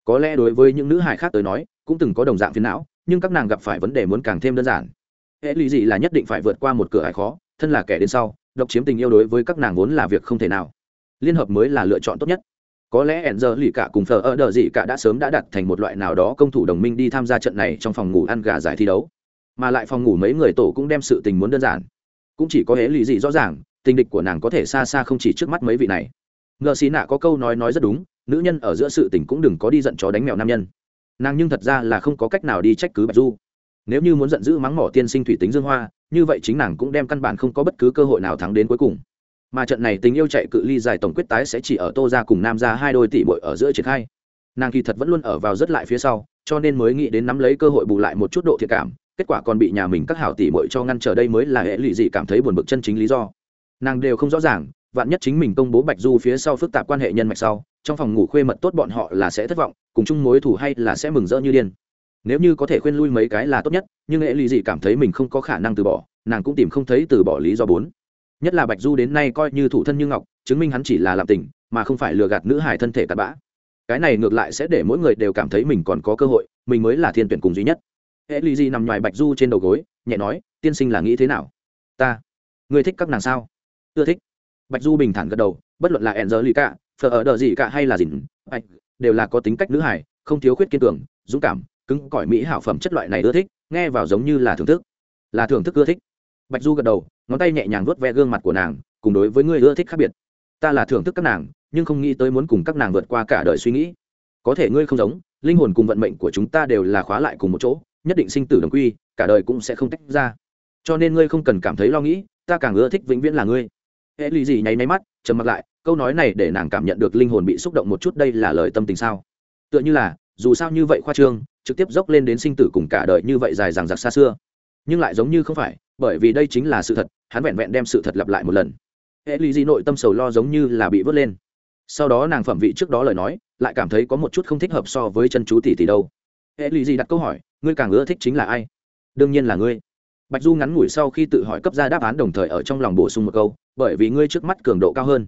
S1: Có lẽ đối với những nữ hải khác tới nói, cũng từng có đồng dạng phiền não, nhưng các nàng gặp phải vấn đề muốn càng thêm đơn giản. Hệ lụy gì là nhất định phải vượt qua một cửa hải khó, thân là kẻ đến sau, độc chiếm tình yêu đối với các nàng vốn là việc không thể nào. Liên hợp mới là lựa chọn tốt nhất. Có lẽ ẻn giờ lì cả cùng thờ ơ đờ gì cả đã sớm đã đặt thành một loại nào đó công thủ đồng minh đi tham gia trận này trong phòng ngủ ăn gà giải thi đấu. Mà lại phòng ngủ mấy người tổ cũng đem sự tình muốn đơn giản. Cũng chỉ có hễ lì gì rõ ràng tình địch của nàng có thể xa xa không chỉ trước mắt mấy vị này. Ngờ xì nạ có câu nói nói rất đúng, nữ nhân ở giữa sự tình cũng đừng có đi giận chó đánh mèo nam nhân. Nàng nhưng thật ra là không có cách nào đi trách cứ bạch du. Nếu như muốn giận dữ mắng mỏ tiên sinh thủy tính dương hoa, như vậy chính nàng cũng đem căn bản không có bất cứ cơ hội nào thắng đến cuối cùng. Mà trận này tình yêu chạy cự ly dài tổng quyết tái sẽ chỉ ở tô ra cùng nam ra hai đôi tỷ bội ở giữa triển khai. Nàng kỳ thật vẫn luôn ở vào rất lại phía sau, cho nên mới nghĩ đến nắm lấy cơ hội bù lại một chút độ thiệt cảm, kết quả còn bị nhà mình các hảo tỷ bội cho ngăn trở đây mới là hệ lụy gì cảm thấy buồn bực chân chính lý do nàng đều không rõ ràng, vạn nhất chính mình công bố bạch du phía sau phức tạp quan hệ nhân mạch sau, trong phòng ngủ khuê mật tốt bọn họ là sẽ thất vọng, cùng chung mối thù hay là sẽ mừng rỡ như điên. Nếu như có thể khuyên lui mấy cái là tốt nhất, nhưng hệ lụy dị cảm thấy mình không có khả năng từ bỏ, nàng cũng tìm không thấy từ bỏ lý do bốn. Nhất là bạch du đến nay coi như thủ thân như ngọc, chứng minh hắn chỉ là làm tình, mà không phải lừa gạt nữ hải thân thể cặn bã. Cái này ngược lại sẽ để mỗi người đều cảm thấy mình còn có cơ hội, mình mới là thiên tuyển cùng duy nhất. Hệ lì dị nằm ngoài bạch du trên đầu gối, nhẹ nói, tiên sinh là nghĩ thế nào? Ta. Người thích các nàng sao? Ưa thích. Bạch du bình thản gật đầu, bất luận là ẹn giờ lì cả phở ở đờ gì cả hay là dìn, bạch, đều là có tính cách nữ hải không thiếu khuyết kiên cường, dũng cảm, cứng cỏi mỹ hảo phẩm chất loại này ưa thích, nghe vào giống như là thưởng thức. Là thưởng thức ưa thích. Bạch du gật đầu, ngón tay nhẹ nhàng vuốt ve gương mặt của nàng, cùng đối với người ưa thích khác biệt. Ta là thưởng thức các nàng, nhưng không nghĩ tới muốn cùng các nàng vượt qua cả đời suy nghĩ. Có thể ngươi không giống, linh hồn cùng vận mệnh của chúng ta đều là khóa lại cùng một chỗ, nhất định sinh tử đồng quy, cả đời cũng sẽ không tách ra. Cho nên ngươi không cần cảm thấy lo nghĩ, ta càng ưa thích vĩnh viễn là ngươi hệ lì gì nháy máy mắt, trầm mặc lại, câu nói này để nàng cảm nhận được linh hồn bị xúc động một chút đây là lời tâm tình sao? Tựa như là, dù sao như vậy khoa trương, trực tiếp dốc lên đến sinh tử cùng cả đời như vậy dài dằng dặc xa xưa. Nhưng lại giống như không phải, bởi vì đây chính là sự thật, hắn vẹn vẹn đem sự thật lặp lại một lần. Hệ lì gì nội tâm sầu lo giống như là bị vớt lên. Sau đó nàng phẩm vị trước đó lời nói, lại cảm thấy có một chút không thích hợp so với chân chú tỷ tỷ đâu. Hệ lì gì đặt câu hỏi, ngươi càng ưa thích chính là ai? Đương nhiên là ngươi bạch du ngắn ngủi sau khi tự hỏi cấp ra đáp án đồng thời ở trong lòng bổ sung một câu, bởi vì ngươi trước mắt cường độ cao hơn.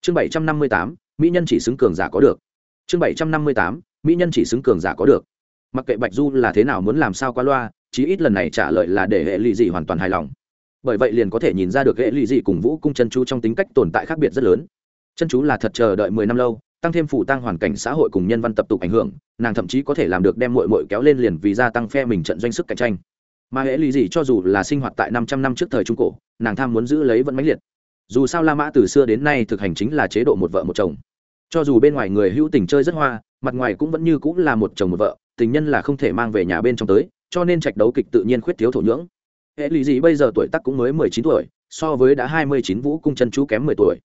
S1: Chương bảy trăm năm mươi tám, mỹ nhân chỉ xứng cường giả có được. Chương bảy trăm năm mươi tám, mỹ nhân chỉ xứng cường giả có được. Mặc kệ bạch du là thế nào muốn làm sao qua loa, chí ít lần này trả lời là để hệ lụy dị hoàn toàn hài lòng. Bởi vậy liền có thể nhìn ra được hệ lụy dị cùng vũ cung chân chú trong tính cách tồn tại khác biệt rất lớn. Chân chú là thật chờ đợi mười năm lâu, tăng thêm phụ tăng hoàn cảnh xã hội cùng nhân văn tập tục ảnh hưởng, nàng thậm chí có thể làm được đem mội mội kéo lên liền vì gia tăng phe mình trận doanh sức cạnh tranh mà hệ lụy gì cho dù là sinh hoạt tại năm trăm năm trước thời trung cổ, nàng tham muốn giữ lấy vẫn mãnh liệt. Dù sao la mã từ xưa đến nay thực hành chính là chế độ một vợ một chồng. Cho dù bên ngoài người hữu tình chơi rất hoa, mặt ngoài cũng vẫn như cũng là một chồng một vợ, tình nhân là không thể mang về nhà bên trong tới, cho nên trạch đấu kịch tự nhiên khuyết thiếu thổ nhưỡng. Hệ lụy gì bây giờ tuổi tác cũng mới mười chín tuổi, so với đã hai mươi chín vũ cung chân chú kém mười tuổi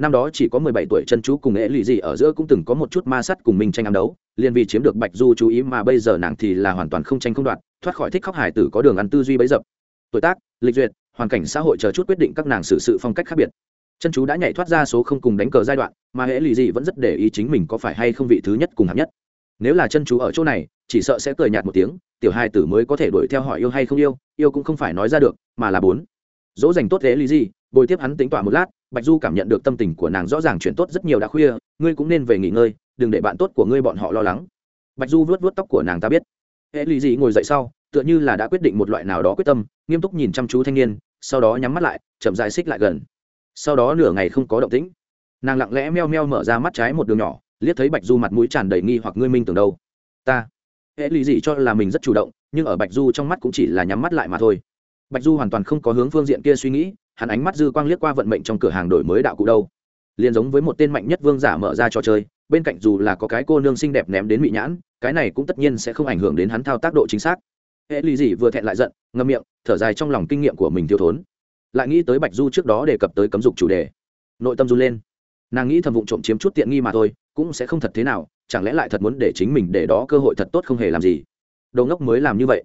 S1: năm đó chỉ có mười bảy tuổi chân chú cùng nghệ lụy gì ở giữa cũng từng có một chút ma sắt cùng mình tranh ám đấu, liền vì chiếm được bạch du chú ý mà bây giờ nàng thì là hoàn toàn không tranh không đoạt, thoát khỏi thích khóc hải tử có đường ăn tư duy bấy dập. Tuổi tác, lịch duyệt, hoàn cảnh xã hội chờ chút quyết định các nàng xử sự phong cách khác biệt. Chân chú đã nhảy thoát ra số không cùng đánh cờ giai đoạn, mà hệ lụy gì vẫn rất để ý chính mình có phải hay không vị thứ nhất cùng hạng nhất. Nếu là chân chú ở chỗ này, chỉ sợ sẽ cười nhạt một tiếng, tiểu hai tử mới có thể đuổi theo hỏi yêu hay không yêu yêu cũng không phải nói ra được, mà là bốn. Dỗ dành tốt thế lý gì, bồi tiếp hắn tính tỏa một lát bạch du cảm nhận được tâm tình của nàng rõ ràng chuyển tốt rất nhiều đã khuya, ngươi cũng nên về nghỉ ngơi, đừng để bạn tốt của ngươi bọn họ lo lắng. Bạch du vớt vớt tóc của nàng ta biết. Hệ lý dị ngồi dậy sau, tựa như là đã quyết định một loại nào đó quyết tâm, nghiêm túc nhìn chăm chú thanh niên, sau đó nhắm mắt lại, chậm dài xích lại gần. Sau đó nửa ngày không có động tĩnh. Nàng lặng lẽ meo meo mở ra mắt trái một đường nhỏ, liếc thấy bạch du mặt mũi tràn đầy nghi hoặc ngươi minh tưởng đâu. Ta. Hệ lụy dị cho là mình rất chủ động, nhưng ở bạch du trong mắt cũng chỉ là nhắm mắt lại mà thôi. Bạch du hoàn toàn không có hướng phương diện kia suy nghĩ hắn ánh mắt dư quang liếc qua vận mệnh trong cửa hàng đổi mới đạo cụ đâu. Liền giống với một tên mạnh nhất vương giả mở ra trò chơi, bên cạnh dù là có cái cô nương xinh đẹp ném đến mỹ nhãn, cái này cũng tất nhiên sẽ không ảnh hưởng đến hắn thao tác độ chính xác. Hệ lì gì vừa thẹn lại giận ngâm miệng, thở dài trong lòng kinh nghiệm của mình thiếu thốn. Lại nghĩ tới bạch du trước đó đề cập tới cấm dục chủ đề. Nội tâm du lên. Nàng nghĩ thầm vụng trộm chiếm chút tiện nghi mà thôi, cũng sẽ không thật thế nào, chẳng lẽ lại thật muốn để chính mình để đó cơ hội thật tốt không hề làm gì? Đầu ngốc mới làm như vậy.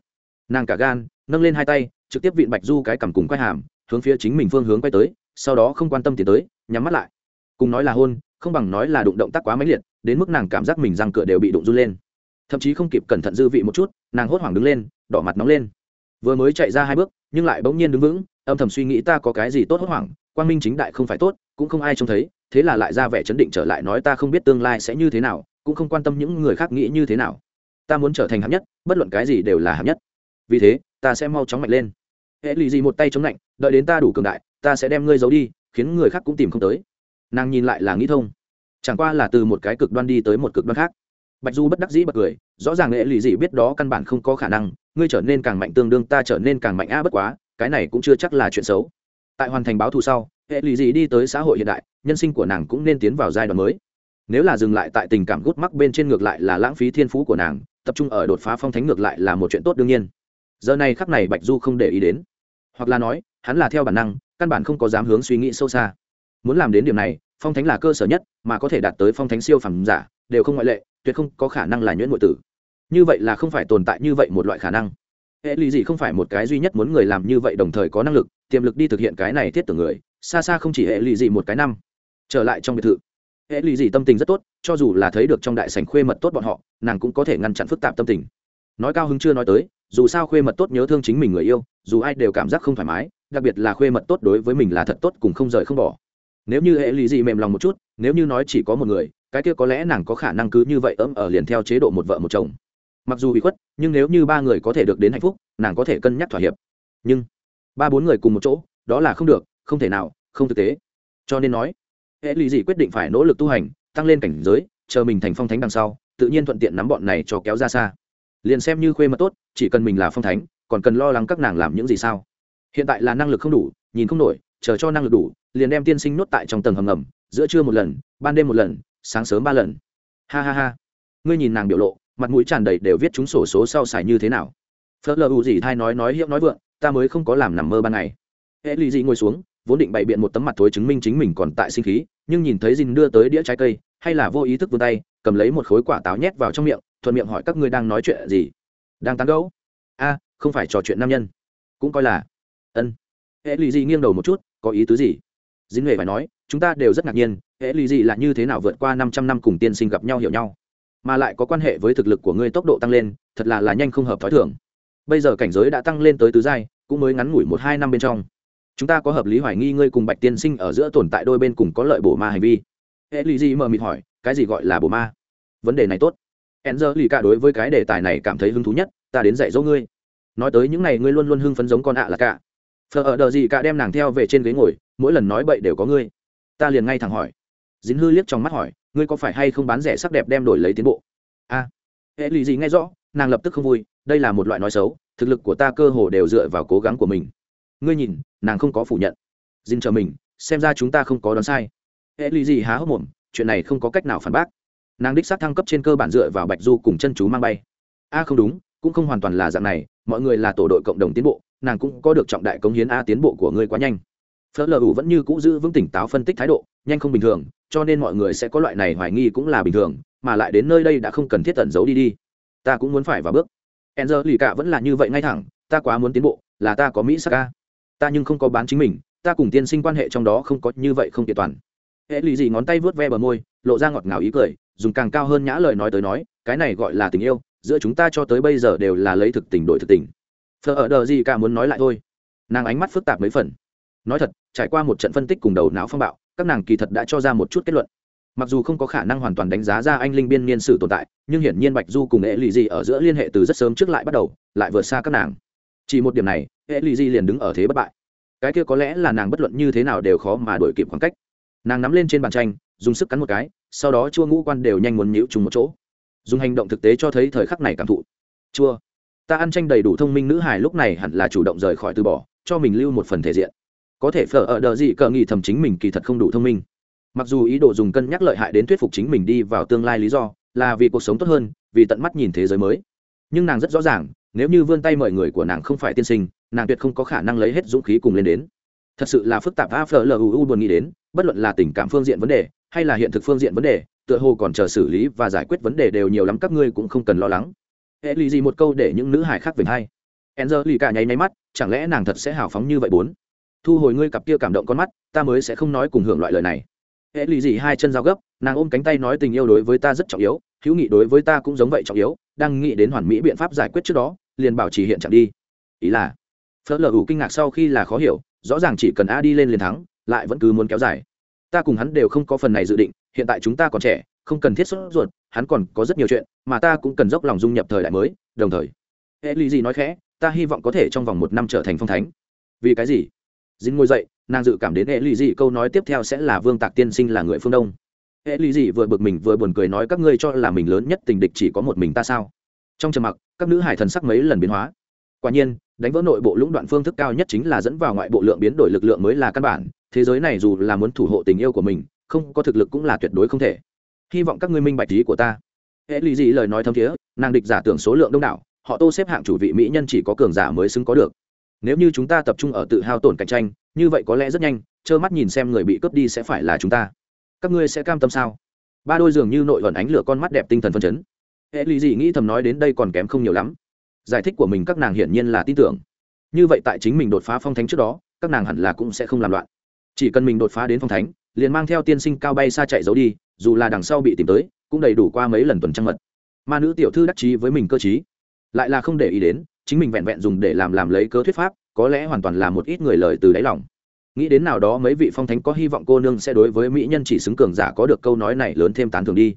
S1: Nàng cả gan, nâng lên hai tay, trực tiếp vịn bạch du cái cằm cùng quay hàm hướng phía chính mình phương hướng quay tới, sau đó không quan tâm tiến tới, nhắm mắt lại. Cùng nói là hôn, không bằng nói là đụng động tác quá mãnh liệt, đến mức nàng cảm giác mình răng cửa đều bị đụng run lên. Thậm chí không kịp cẩn thận dư vị một chút, nàng hốt hoảng đứng lên, đỏ mặt nóng lên. Vừa mới chạy ra hai bước, nhưng lại bỗng nhiên đứng vững, âm thầm suy nghĩ ta có cái gì tốt hốt hoảng, quang minh chính đại không phải tốt, cũng không ai trông thấy, thế là lại ra vẻ chấn định trở lại nói ta không biết tương lai sẽ như thế nào, cũng không quan tâm những người khác nghĩ như thế nào. Ta muốn trở thành hạng nhất, bất luận cái gì đều là hạng nhất. Vì thế, ta sẽ mau chóng mạnh lên. Hệ lụy gì một tay chống lạnh đợi đến ta đủ cường đại, ta sẽ đem ngươi giấu đi, khiến người khác cũng tìm không tới. Nàng nhìn lại là nghĩ thông. Chẳng qua là từ một cái cực đoan đi tới một cực đoan khác. Bạch du bất đắc dĩ bật cười, rõ ràng nghệ lụy dị biết đó căn bản không có khả năng, ngươi trở nên càng mạnh tương đương, ta trở nên càng mạnh a bất quá, cái này cũng chưa chắc là chuyện xấu. Tại hoàn thành báo thù sau hệ lụy dị đi tới xã hội hiện đại, nhân sinh của nàng cũng nên tiến vào giai đoạn mới. Nếu là dừng lại tại tình cảm gút mắc bên trên ngược lại là lãng phí thiên phú của nàng, tập trung ở đột phá phong thánh ngược lại là một chuyện tốt đương nhiên. Giờ này khắc này bạch du không để ý đến. Hoặc là nói hắn là theo bản năng, căn bản không có dám hướng suy nghĩ sâu xa. Muốn làm đến điểm này, phong thánh là cơ sở nhất, mà có thể đạt tới phong thánh siêu phẩm giả, đều không ngoại lệ, tuyệt không có khả năng là nhuyễn ngụy tử. Như vậy là không phải tồn tại như vậy một loại khả năng. Hệ lụy gì không phải một cái duy nhất muốn người làm như vậy đồng thời có năng lực, tiềm lực đi thực hiện cái này thiết tưởng người, xa xa không chỉ hệ lụy gì một cái năm. Trở lại trong biệt thự. Hệ lụy gì tâm tình rất tốt, cho dù là thấy được trong đại sảnh khuê mật tốt bọn họ, nàng cũng có thể ngăn chặn phức tạp tâm tình. Nói cao hứng chưa nói tới, dù sao khuê mật tốt nhớ thương chính mình người yêu, dù ai đều cảm giác không thoải mái đặc biệt là khuê mật tốt đối với mình là thật tốt cùng không rời không bỏ. Nếu như hệ lụy gì mềm lòng một chút, nếu như nói chỉ có một người, cái kia có lẽ nàng có khả năng cứ như vậy ấm ở liền theo chế độ một vợ một chồng. Mặc dù bị khuất, nhưng nếu như ba người có thể được đến hạnh phúc, nàng có thể cân nhắc thỏa hiệp. Nhưng, ba bốn người cùng một chỗ, đó là không được, không thể nào, không thực tế. Cho nên nói, hệ lụy gì quyết định phải nỗ lực tu hành, tăng lên cảnh giới, chờ mình thành phong thánh đằng sau, tự nhiên thuận tiện nắm bọn này cho kéo ra xa. Liền xem như khuê mật tốt, chỉ cần mình là phong thánh, còn cần lo lắng các nàng làm những gì sao? Hiện tại là năng lực không đủ, nhìn không nổi, chờ cho năng lực đủ, liền đem tiên sinh nốt tại trong tầng hầm ngầm, giữa trưa một lần, ban đêm một lần, sáng sớm ba lần. Ha ha ha. Ngươi nhìn nàng biểu lộ, mặt mũi tràn đầy đều viết chúng sổ số sau xài như thế nào. Phớt lờ u gì thay nói nói hiệu nói vượng, ta mới không có làm nằm mơ ban ngày. Hệ lì dị ngồi xuống, vốn định bày biện một tấm mặt thối chứng minh chính mình còn tại sinh khí, nhưng nhìn thấy dìn đưa tới đĩa trái cây, hay là vô ý thức vươn tay, cầm lấy một khối quả táo nhét vào trong miệng, thuận miệng hỏi các ngươi đang nói chuyện gì? Đang tán gẫu? A, không phải trò chuyện nam nhân. Cũng coi là ân. Hệ lì dị nghiêng đầu một chút, có ý tứ gì? Dính huệ phải nói, chúng ta đều rất ngạc nhiên, hệ lì dị là như thế nào vượt qua năm trăm năm cùng tiên sinh gặp nhau hiểu nhau? Mà lại có quan hệ với thực lực của ngươi tốc độ tăng lên, thật là là nhanh không hợp t h ó i thường. Bây giờ cảnh giới đã tăng lên tới tứ giai, cũng mới ngắn ngủi một hai năm bên trong. Chúng ta có hợp lý hoài nghi ngươi cùng bạch tiên sinh ở giữa tồn tại đôi bên cùng có lợi bổ ma hành vi. Hệ lì dị mờ mịt hỏi, cái gì gọi là bổ ma? Vấn đề này tốt. E n z lì cả đối với cái đề tài này cảm thấy hứng thú nhất, ta đến dạy dỗ ngươi. Nói tới những ngày ngươi luôn luôn hưng phấn giống con ạ là cả phờ ở đờ gì cả đem nàng theo về trên ghế ngồi, mỗi lần nói bậy đều có ngươi. Ta liền ngay thẳng hỏi. Dính hư liếc trong mắt hỏi, ngươi có phải hay không bán rẻ sắc đẹp đem đổi lấy tiến bộ? A. Hệ lụy gì nghe rõ, nàng lập tức không vui, đây là một loại nói xấu, thực lực của ta cơ hồ đều dựa vào cố gắng của mình. Ngươi nhìn, nàng không có phủ nhận. Dính chờ mình, xem ra chúng ta không có đoán sai. Hệ lụy gì há hốc mồm, chuyện này không có cách nào phản bác. Nàng đích xác thăng cấp trên cơ bản dựa vào bạch du cùng chân chú mang bay. A không đúng, cũng không hoàn toàn là dạng này, mọi người là tổ đội cộng đồng tiến bộ nàng cũng có được trọng đại cống hiến a tiến bộ của ngươi quá nhanh. Phớt lờ ủ vẫn như cũ giữ vững tỉnh táo phân tích thái độ, nhanh không bình thường, cho nên mọi người sẽ có loại này hoài nghi cũng là bình thường, mà lại đến nơi đây đã không cần thiết tẩn giấu đi đi. Ta cũng muốn phải vào bước. E n z lì cả vẫn là như vậy ngay thẳng, ta quá muốn tiến bộ, là ta có mỹ sắc ca ta nhưng không có bán chính mình, ta cùng tiên sinh quan hệ trong đó không có như vậy không kiện toàn. Hệ lì gì ngón tay vớt ve bờ môi, lộ ra ngọt ngào ý cười, dùng càng cao hơn nhã lời nói tới nói, cái này gọi là tình yêu, giữa chúng ta cho tới bây giờ đều là lấy thực tình đổi thực tình. Thờ ở đờ gì cả muốn nói lại thôi. Nàng ánh mắt phức tạp mấy phần. Nói thật, trải qua một trận phân tích cùng đầu não phong bạo, các nàng kỳ thật đã cho ra một chút kết luận. Mặc dù không có khả năng hoàn toàn đánh giá ra anh linh biên niên sử tồn tại, nhưng hiển nhiên bạch du cùng hệ lụy gì ở giữa liên hệ từ rất sớm trước lại bắt đầu, lại vượt xa các nàng. Chỉ một điểm này hệ lụy gì liền đứng ở thế bất bại. Cái kia có lẽ là nàng bất luận như thế nào đều khó mà đổi kịp khoảng cách. Nàng nắm lên trên bàn tranh, dùng sức cắn một cái, sau đó chua ngũ quan đều nhanh muốn nhịu trùng một chỗ. Dùng hành động thực tế cho thấy thời khắc này cảm thụ. Chua ta ăn tranh đầy đủ thông minh nữ hài lúc này hẳn là chủ động rời khỏi từ bỏ, cho mình lưu một phần thể diện. Có thể phở ở đờ gì cờ nghĩ thầm chính mình kỳ thật không đủ thông minh. Mặc dù ý đồ dùng cân nhắc lợi hại đến thuyết phục chính mình đi vào tương lai lý do, là vì cuộc sống tốt hơn, vì tận mắt nhìn thế giới mới. Nhưng nàng rất rõ ràng, nếu như vươn tay mời người của nàng không phải tiên sinh, nàng tuyệt không có khả năng lấy hết dũng khí cùng lên đến. Thật sự là phức tạp a phở lu buồn nghĩ đến, bất luận là tình cảm phương diện vấn đề, hay là hiện thực phương diện vấn đề, tựa hồ còn chờ xử lý và giải quyết vấn đề đều nhiều lắm, các ngươi cũng không cần lo lắng hệ lì gì một câu để những nữ hải khác về hay. Enzer lì cả nháy máy mắt, chẳng lẽ nàng thật sẽ hào phóng như vậy bốn? Thu hồi ngươi cặp kia cảm động con mắt, ta mới sẽ không nói cùng hưởng loại lời này. Hệ lì gì hai chân dao gấp, nàng ôm cánh tay nói tình yêu đối với ta rất trọng yếu, hữu nghị đối với ta cũng giống vậy trọng yếu, đang nghĩ đến hoàn mỹ biện pháp giải quyết trước đó, liền bảo trì hiện trạng đi. Ý là, phớt lờ ủ kinh ngạc sau khi là khó hiểu, rõ ràng chỉ cần a đi lên liền thắng, lại vẫn cứ muốn kéo dài. Ta cùng hắn đều không có phần này dự định, hiện tại chúng ta còn trẻ không cần thiết sốt ruột, hắn còn có rất nhiều chuyện, mà ta cũng cần dốc lòng dung nhập thời đại mới, đồng thời. Hệ lụy gì nói khẽ, ta hy vọng có thể trong vòng một năm trở thành phong thánh. Vì cái gì? Dính ngồi dậy, nàng dự cảm đến hệ lụy dị câu nói tiếp theo sẽ là vương tạc tiên sinh là người phương đông. Hệ lụy dị vừa bực mình vừa buồn cười nói, các ngươi cho là mình lớn nhất tình địch chỉ có một mình ta sao? Trong trầm mặc, các nữ hải thần sắc mấy lần biến hóa. Quả nhiên, đánh vỡ nội bộ lũng đoạn phương thức cao nhất chính là dẫn vào ngoại bộ lượng biến đổi lực lượng mới là căn bản. Thế giới này dù là muốn thủ hộ tình yêu của mình, không có thực lực cũng là tuyệt đối không thể hy vọng các ngươi minh bạch ý của ta. Hệ lụy dị lời nói thâm thiế, nàng địch giả tưởng số lượng đông đảo, họ tô xếp hạng chủ vị mỹ nhân chỉ có cường giả mới xứng có được. Nếu như chúng ta tập trung ở tự hao tổn cạnh tranh, như vậy có lẽ rất nhanh, trơ mắt nhìn xem người bị cướp đi sẽ phải là chúng ta. Các ngươi sẽ cam tâm sao? Ba đôi dường như nội ẩn ánh lửa con mắt đẹp tinh thần phân chấn. Hệ lụy dị nghĩ thầm nói đến đây còn kém không nhiều lắm. Giải thích của mình các nàng hiển nhiên là tin tưởng. Như vậy tại chính mình đột phá phong thánh trước đó, các nàng hẳn là cũng sẽ không làm loạn. Chỉ cần mình đột phá đến phong thánh, liền mang theo tiên sinh cao bay xa chạy giấu đi dù là đằng sau bị tìm tới, cũng đầy đủ qua mấy lần tuần trăng mật. Ma nữ tiểu thư đắc chí với mình cơ chí lại là không để ý đến, chính mình vẹn vẹn dùng để làm làm lấy cớ thuyết pháp, có lẽ hoàn toàn là một ít người lời từ đáy lòng. Nghĩ đến nào đó mấy vị phong thánh có hy vọng cô nương sẽ đối với mỹ nhân chỉ xứng cường giả có được câu nói này lớn thêm tán thường đi.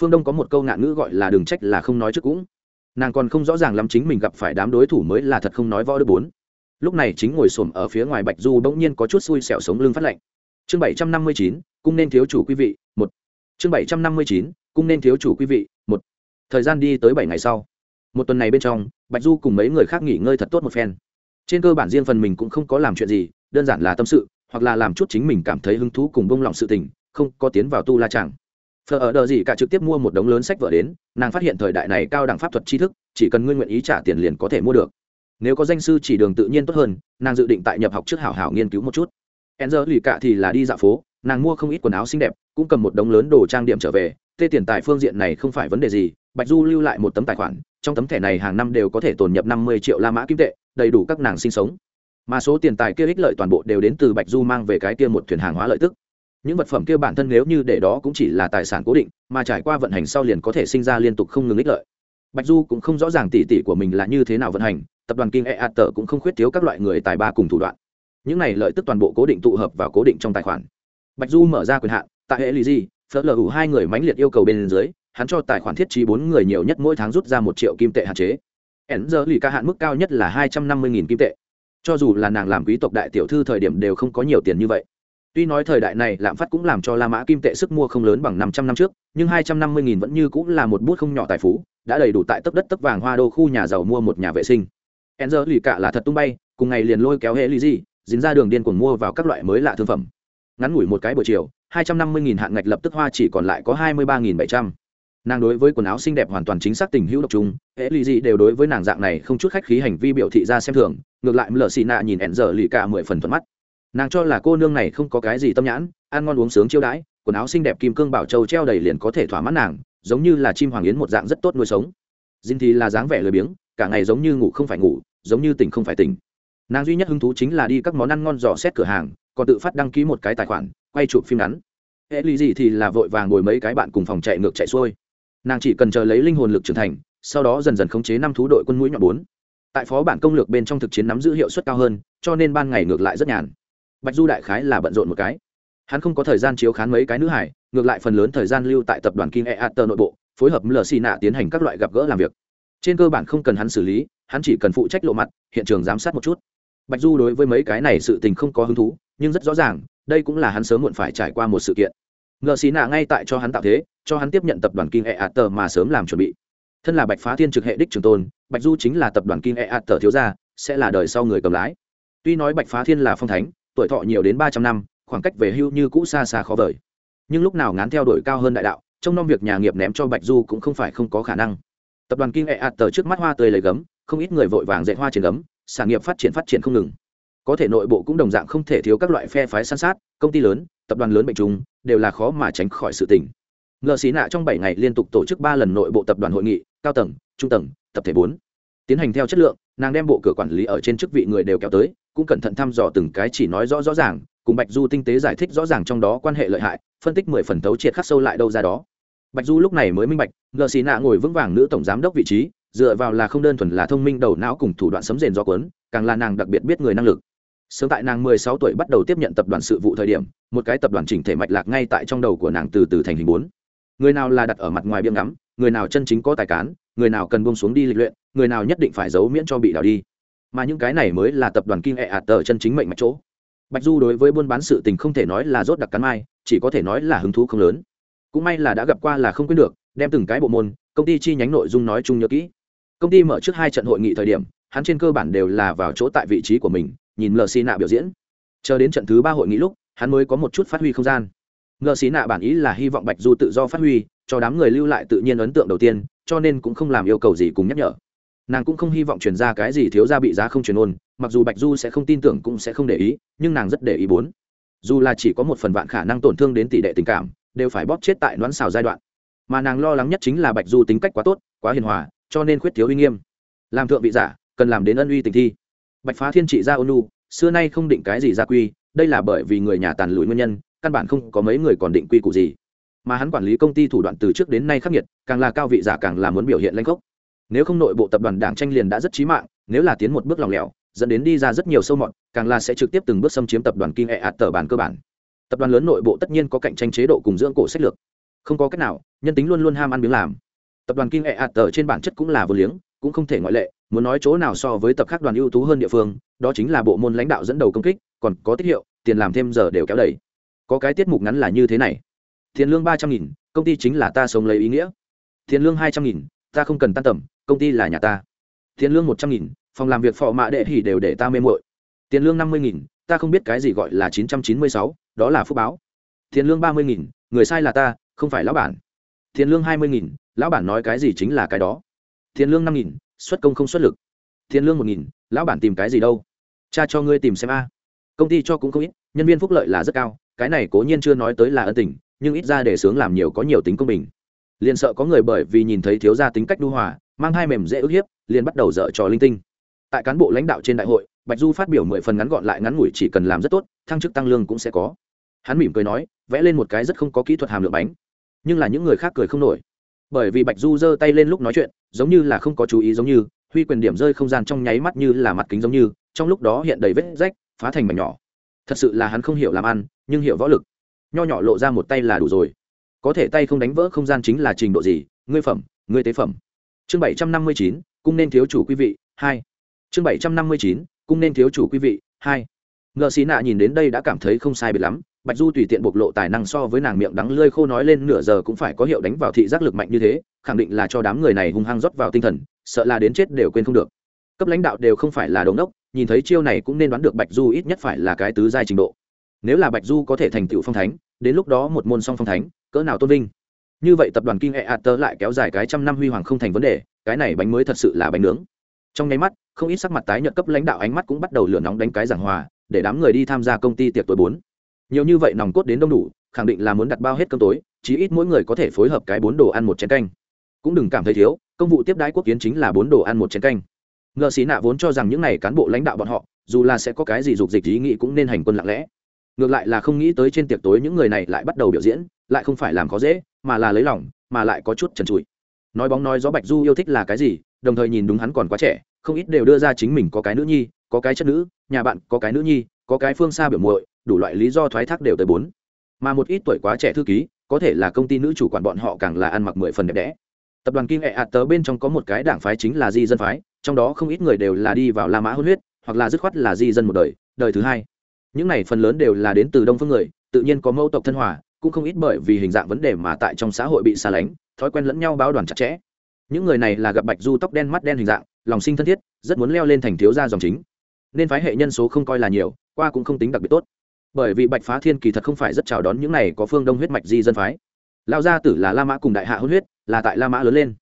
S1: Phương đông có một câu ngạn ngữ gọi là đừng trách là không nói trước cũng. Nàng còn không rõ ràng lắm chính mình gặp phải đám đối thủ mới là thật không nói võ đức bốn. Lúc này chính ngồi xổm ở phía ngoài bạch du bỗng nhiên có chút xui xẻo sống lưng phát lạnh chương bảy trăm năm mươi chín, cung nên thiếu chủ quý vị, một chương bảy trăm năm mươi chín, cung nên thiếu chủ quý vị, một. Thời gian đi tới bảy ngày sau. Một tuần này bên trong, bạch du cùng mấy người khác nghỉ ngơi thật tốt một phen. Trên cơ bản riêng phần mình cũng không có làm chuyện gì, đơn giản là tâm sự, hoặc là làm chút chính mình cảm thấy hứng thú cùng bông lòng sự tình, không có tiến vào tu la chẳng phở ở đờ gì cả trực tiếp mua một đống lớn sách vở đến, nàng phát hiện thời đại này cao đẳng pháp thuật tri thức, chỉ cần nguyên nguyện ý trả tiền liền có thể mua được. Nếu có danh sư chỉ đường tự nhiên tốt hơn, nàng dự định tại nhập học trước hảo hảo nghiên cứu một chút. E n z lì cả thì là đi dạo phố, nàng mua không ít quần áo xinh đẹp cũng cầm một đống lớn đồ trang điểm trở về, tê tiền tài phương diện này không phải vấn đề gì, bạch du lưu lại một tấm tài khoản, trong tấm thẻ này hàng năm đều có thể tồn nhập năm mươi triệu la mã kim tệ, đầy đủ các nàng sinh sống. Mà số tiền tài kia ích lợi toàn bộ đều đến từ bạch du mang về cái kia một thuyền hàng hóa lợi tức. Những vật phẩm kia bản thân nếu như để đó cũng chỉ là tài sản cố định, mà trải qua vận hành sau liền có thể sinh ra liên tục không ngừng ích lợi. Bạch du cũng không rõ ràng tỉ tỉ của mình là như thế nào vận hành, tập đoàn kinh e a tờ cũng không khuyết thiếu các loại người tài ba cùng thủ đoạn. Những này lợi tức toàn bộ cố định tụ hợp vào cố định trong tài khoản. Bạch du mở ra quyền hạn tại hệ lì gì phớt lờ ủ hai người mãnh liệt yêu cầu bên dưới, hắn cho tài khoản thiết trí bốn người nhiều nhất mỗi tháng rút ra một triệu kim tệ hạn chế. Ẩn giờ lì ca hạn mức cao nhất là hai trăm năm mươi nghìn kim tệ. Cho dù là nàng làm quý tộc đại tiểu thư thời điểm đều không có nhiều tiền như vậy. Tuy nói thời đại này lạm phát cũng làm cho la mã kim tệ sức mua không lớn bằng năm trăm năm trước, nhưng hai trăm năm mươi nghìn vẫn như cũng là một bút không nhỏ tài phú, đã đầy đủ tại tấc đất tấc vàng hoa đô khu nhà giàu mua một nhà vệ sinh. E n z lì cả là thật tung bay, cùng ngày liền lôi kéo hệ lì gì, dính ra đường điên cuồng mua vào các loại mới lạ thương phẩm. Ngắn ngủi một cái buổi chiều hai trăm năm mươi nghìn hạn ngạch lập tức hoa chỉ còn lại có hai mươi ba nghìn bảy trăm. Nàng đối với quần áo xinh đẹp hoàn toàn chính xác tình hữu độc trung hễ lì gì đều đối với nàng dạng này không chút khách khí hành vi biểu thị ra xem thường, ngược lại mờ xì nạ nhìn ẻn giờ lì cả mười phần thuận mắt. Nàng cho là cô nương này không có cái gì tâm nhãn, ăn ngon uống sướng chiêu đãi, quần áo xinh đẹp kim cương bảo châu treo đầy liền có thể thỏa mãn nàng, giống như là chim hoàng yến một dạng rất tốt nuôi sống. Dinh thì là dáng vẻ lười biếng, cả ngày giống như ngủ không phải ngủ, giống như tỉnh không phải tỉnh. Nàng duy nhất hứng thú chính là đi các món ăn ngon dò xét cửa hàng còn tự phát đăng ký một cái tài khoản, quay chụp phim ngắn. Hệ lý gì thì là vội vàng ngồi mấy cái bạn cùng phòng chạy ngược chạy xuôi. Nàng chỉ cần chờ lấy linh hồn lực trưởng thành, sau đó dần dần khống chế năm thú đội quân mũi nhọn bốn. Tại phó bản công lược bên trong thực chiến nắm giữ hiệu suất cao hơn, cho nên ban ngày ngược lại rất nhàn. Bạch du đại khái là bận rộn một cái. Hắn không có thời gian chiếu khán mấy cái nữ hải, ngược lại phần lớn thời gian lưu tại tập đoàn kinh e a nội bộ, phối hợp lờ xì nạ tiến hành các loại gặp gỡ làm việc. Trên cơ bản không cần hắn xử lý, hắn chỉ cần phụ trách lộ mặt, hiện trường giám sát một chút. Bạch du đối với mấy cái này sự tình không có hứng thú nhưng rất rõ ràng, đây cũng là hắn sớm muộn phải trải qua một sự kiện. Ngờ xì nạ ngay tại cho hắn tạo thế, cho hắn tiếp nhận tập đoàn King e a mà sớm làm chuẩn bị. Thân là bạch phá thiên trực hệ đích trường tôn, bạch du chính là tập đoàn King e a thiếu gia, sẽ là đời sau người cầm lái. Tuy nói bạch phá thiên là phong thánh, tuổi thọ nhiều đến ba trăm năm, khoảng cách về hưu như cũ xa xa khó vời. Nhưng lúc nào ngán theo đuổi cao hơn đại đạo trong năm việc nhà nghiệp ném cho bạch du cũng không phải không có khả năng. Tập đoàn kinh e ạt tờ trước mắt hoa tươi lấy gấm, không ít người vội vàng dạy hoa trên gấm, sản nghiệp phát triển phát triển không ngừng có thể nội bộ cũng đồng dạng không thể thiếu các loại phe phái san sát, công ty lớn, tập đoàn lớn bệnh chúng đều là khó mà tránh khỏi sự tình. Ngờ xí nạ trong bảy ngày liên tục tổ chức ba lần nội bộ tập đoàn hội nghị, cao tầng, trung tầng, tập thể bốn. Tiến hành theo chất lượng, nàng đem bộ cửa quản lý ở trên chức vị người đều kéo tới, cũng cẩn thận thăm dò từng cái chỉ nói rõ rõ ràng, cùng bạch du tinh tế giải thích rõ ràng trong đó quan hệ lợi hại, phân tích mười phần thấu triệt khắc sâu lại đâu ra đó. Bạch du lúc này mới minh bạch, ngờ xì nạ ngồi vững vàng nữ tổng giám đốc vị trí, dựa vào là không đơn thuần là thông minh đầu não cùng thủ đoạn sấm rền do quấn càng là nàng đặc biệt biết người năng lực sớm tại nàng mười sáu tuổi bắt đầu tiếp nhận tập đoàn sự vụ thời điểm, một cái tập đoàn chỉnh thể mạch lạc ngay tại trong đầu của nàng từ từ thành hình bốn. Người nào là đặt ở mặt ngoài biếng ngắm, người nào chân chính có tài cán, người nào cần buông xuống đi lịch luyện, người nào nhất định phải giấu miễn cho bị đào đi. Mà những cái này mới là tập đoàn kinh e ạt tờ chân chính mệnh mạch chỗ. Bạch du đối với buôn bán sự tình không thể nói là rốt đặc cắn mai, chỉ có thể nói là hứng thú không lớn. Cũng may là đã gặp qua là không quên được, đem từng cái bộ môn, công ty chi nhánh nội dung nói chung nhớ kỹ. Công ty mở trước hai trận hội nghị thời điểm, hắn trên cơ bản đều là vào chỗ tại vị trí của mình nhìn lờ xì nạ biểu diễn. Chờ đến trận thứ ba hội nghị lúc, hắn mới có một chút phát huy không gian. Ngờ xì nạ bản ý là hy vọng bạch du tự do phát huy, cho đám người lưu lại tự nhiên ấn tượng đầu tiên, cho nên cũng không làm yêu cầu gì cùng nhắc nhở. Nàng cũng không hy vọng truyền ra cái gì thiếu ra bị giá không truyền ôn, mặc dù bạch du sẽ không tin tưởng cũng sẽ không để ý, nhưng nàng rất để ý bốn. Dù là chỉ có một phần vạn khả năng tổn thương đến tỷ đệ tình cảm, đều phải bóp chết tại đoán xào giai đoạn. Mà nàng lo lắng nhất chính là bạch du tính cách quá tốt, quá hiền hòa, cho nên khuyết thiếu uy nghiêm. Làm thượng vị giả, cần làm đến ân uy tình thi bạch phá thiên trị ra ônu xưa nay không định cái gì gia quy, đây là bởi vì người nhà tàn lụi nguyên nhân, căn bản không có mấy người còn định quy củ gì. Mà hắn quản lý công ty thủ đoạn từ trước đến nay khắc nghiệt, càng là cao vị giả càng là muốn biểu hiện lanh gốc nếu không nội bộ tập đoàn đảng tranh liền đã rất chí mạng, nếu là tiến một bước lòng lẻo, dẫn đến đi ra rất nhiều sâu mọt, càng là sẽ trực tiếp từng bước xâm chiếm tập đoàn kinh hệ ạt tờ bản cơ bản. Tập đoàn lớn nội bộ tất nhiên có cạnh tranh chế độ cùng dưỡng cổ sách lược. Không có cách nào, nhân tính luôn luôn ham ăn miếng làm. Tập đoàn kinh hệ ạt tờ trên bản chất cũng là vô liếng, cũng không thể ngoại lệ muốn nói chỗ nào so với tập khác đoàn ưu tú hơn địa phương, đó chính là bộ môn lãnh đạo dẫn đầu công kích, còn có tiết hiệu, tiền làm thêm giờ đều kéo đẩy có cái tiết mục ngắn là như thế này. Tiền lương ba trăm nghìn, công ty chính là ta sống lấy ý nghĩa. Tiền lương hai trăm nghìn, ta không cần tan tầm, công ty là nhà ta. Tiền lương một trăm nghìn, phòng làm việc phò mạ đệ thì đều để ta mê mội tiền lương năm mươi nghìn, ta không biết cái gì gọi là chín trăm chín mươi sáu, đó là phúc báo. Tiền lương ba mươi nghìn, người sai là ta, không phải lão bản. Tiền lương hai mươi nghìn, lão bản nói cái gì chính là cái đó. Tiền lương năm nghìn xuất công không xuất lực. Tiền lương một nghìn, lão bản tìm cái gì đâu? Cha cho ngươi tìm xem a. Công ty cho cũng không ít, nhân viên phúc lợi là rất cao, cái này cố nhiên chưa nói tới là ân tình, nhưng ít ra để sướng làm nhiều có nhiều tính công bình. Liền sợ có người bởi vì nhìn thấy thiếu gia tính cách đu hòa, mang hai mềm dễ ức hiếp, liền bắt đầu dở trò linh tinh. Tại cán bộ lãnh đạo trên đại hội, bạch du phát biểu mười phần ngắn gọn lại ngắn ngủi chỉ cần làm rất tốt, thăng chức tăng lương cũng sẽ có. Hắn mỉm cười nói, vẽ lên một cái rất không có kỹ thuật hàm lượng bánh. Nhưng là những người khác cười không nổi bởi vì bạch du giơ tay lên lúc nói chuyện, giống như là không có chú ý giống như, huy quyền điểm rơi không gian trong nháy mắt như là mặt kính giống như, trong lúc đó hiện đầy vết rách, phá thành mảnh nhỏ. Thật sự là hắn không hiểu làm ăn, nhưng hiểu võ lực. Nho nhỏ lộ ra một tay là đủ rồi. Có thể tay không đánh vỡ không gian chính là trình độ gì? Ngươi phẩm, ngươi tế phẩm. Chương bảy trăm năm mươi chín, cung nên thiếu chủ quý vị, hai. Chương bảy trăm năm mươi chín, cung nên thiếu chủ quý vị, hai. Ngờ xì nạ nhìn đến đây đã cảm thấy không sai biệt lắm bạch du tùy tiện bộc lộ tài năng so với nàng miệng đắng lơi khô nói lên nửa giờ cũng phải có hiệu đánh vào thị giác lực mạnh như thế, khẳng định là cho đám người này hung hăng rót vào tinh thần, sợ là đến chết đều quên không được. Cấp lãnh đạo đều không phải là đống đốc, nhìn thấy chiêu này cũng nên đoán được bạch du ít nhất phải là cái tứ giai trình độ. Nếu là bạch du có thể thành tựu phong thánh, đến lúc đó một môn song phong thánh, cỡ nào tôn vinh. Như vậy tập đoàn kinh hệ tơ lại kéo dài cái trăm năm huy hoàng không thành vấn đề, cái này bánh mới thật sự là bánh nướng. Trong nháy mắt, không ít sắc mặt tái nhợt cấp lãnh đạo ánh mắt cũng bắt đầu lửa nóng đánh cái giảng hòa, để đám người đi tham gia công ty tiệc tối bốn nhiều như vậy nòng cốt đến đông đủ, khẳng định là muốn đặt bao hết cơm tối, chí ít mỗi người có thể phối hợp cái bốn đồ ăn một chén canh. Cũng đừng cảm thấy thiếu, công vụ tiếp đái quốc kiến chính là bốn đồ ăn một chén canh. Ngờ xí nạ vốn cho rằng những n à y cán bộ lãnh đạo bọn họ, dù là sẽ có cái gì dục dịch ý nghĩ cũng nên hành quân lặng lẽ. Ngược lại là không nghĩ tới trên tiệc tối những người này lại bắt đầu biểu diễn, lại không phải làm khó dễ, mà là lấy lòng, mà lại có chút trần trụi. Nói bóng nói gió bạch du yêu thích là cái gì, đồng thời nhìn đúng hắn còn quá trẻ, không ít đều đưa ra chính mình có cái nữ nhi, có cái chất nữ, nhà bạn có cái nữ nhi, có cái phương xa biểu muội đủ loại lý do thoái thác đều tới bốn. Mà một ít tuổi quá trẻ thư ký, có thể là công ty nữ chủ quản bọn họ càng là ăn mặc mười phần đẹp đẽ. Tập đoàn kim hệ hạt tớ bên trong có một cái đảng phái chính là di dân phái, trong đó không ít người đều là đi vào la mã hôn huyết, hoặc là dứt khoát là di dân một đời đời thứ hai. Những này phần lớn đều là đến từ đông phương người, tự nhiên có mẫu tộc thân hòa, cũng không ít bởi vì hình dạng vấn đề mà tại trong xã hội bị xa lánh, thói quen lẫn nhau báo đoàn chặt chẽ. Những người này là gặp bạch du tóc đen mắt đen hình dạng, lòng sinh thân thiết, rất muốn leo lên thành thiếu gia dòng chính. Nên phái hệ nhân số không coi là nhiều, qua cũng không tính đặc biệt tốt bởi vì bạch phá thiên kỳ thật không phải rất chào đón những này có phương đông huyết mạch di dân phái. Lao gia tử là la mã cùng đại hạ hôn huyết, là tại la mã lớn lên.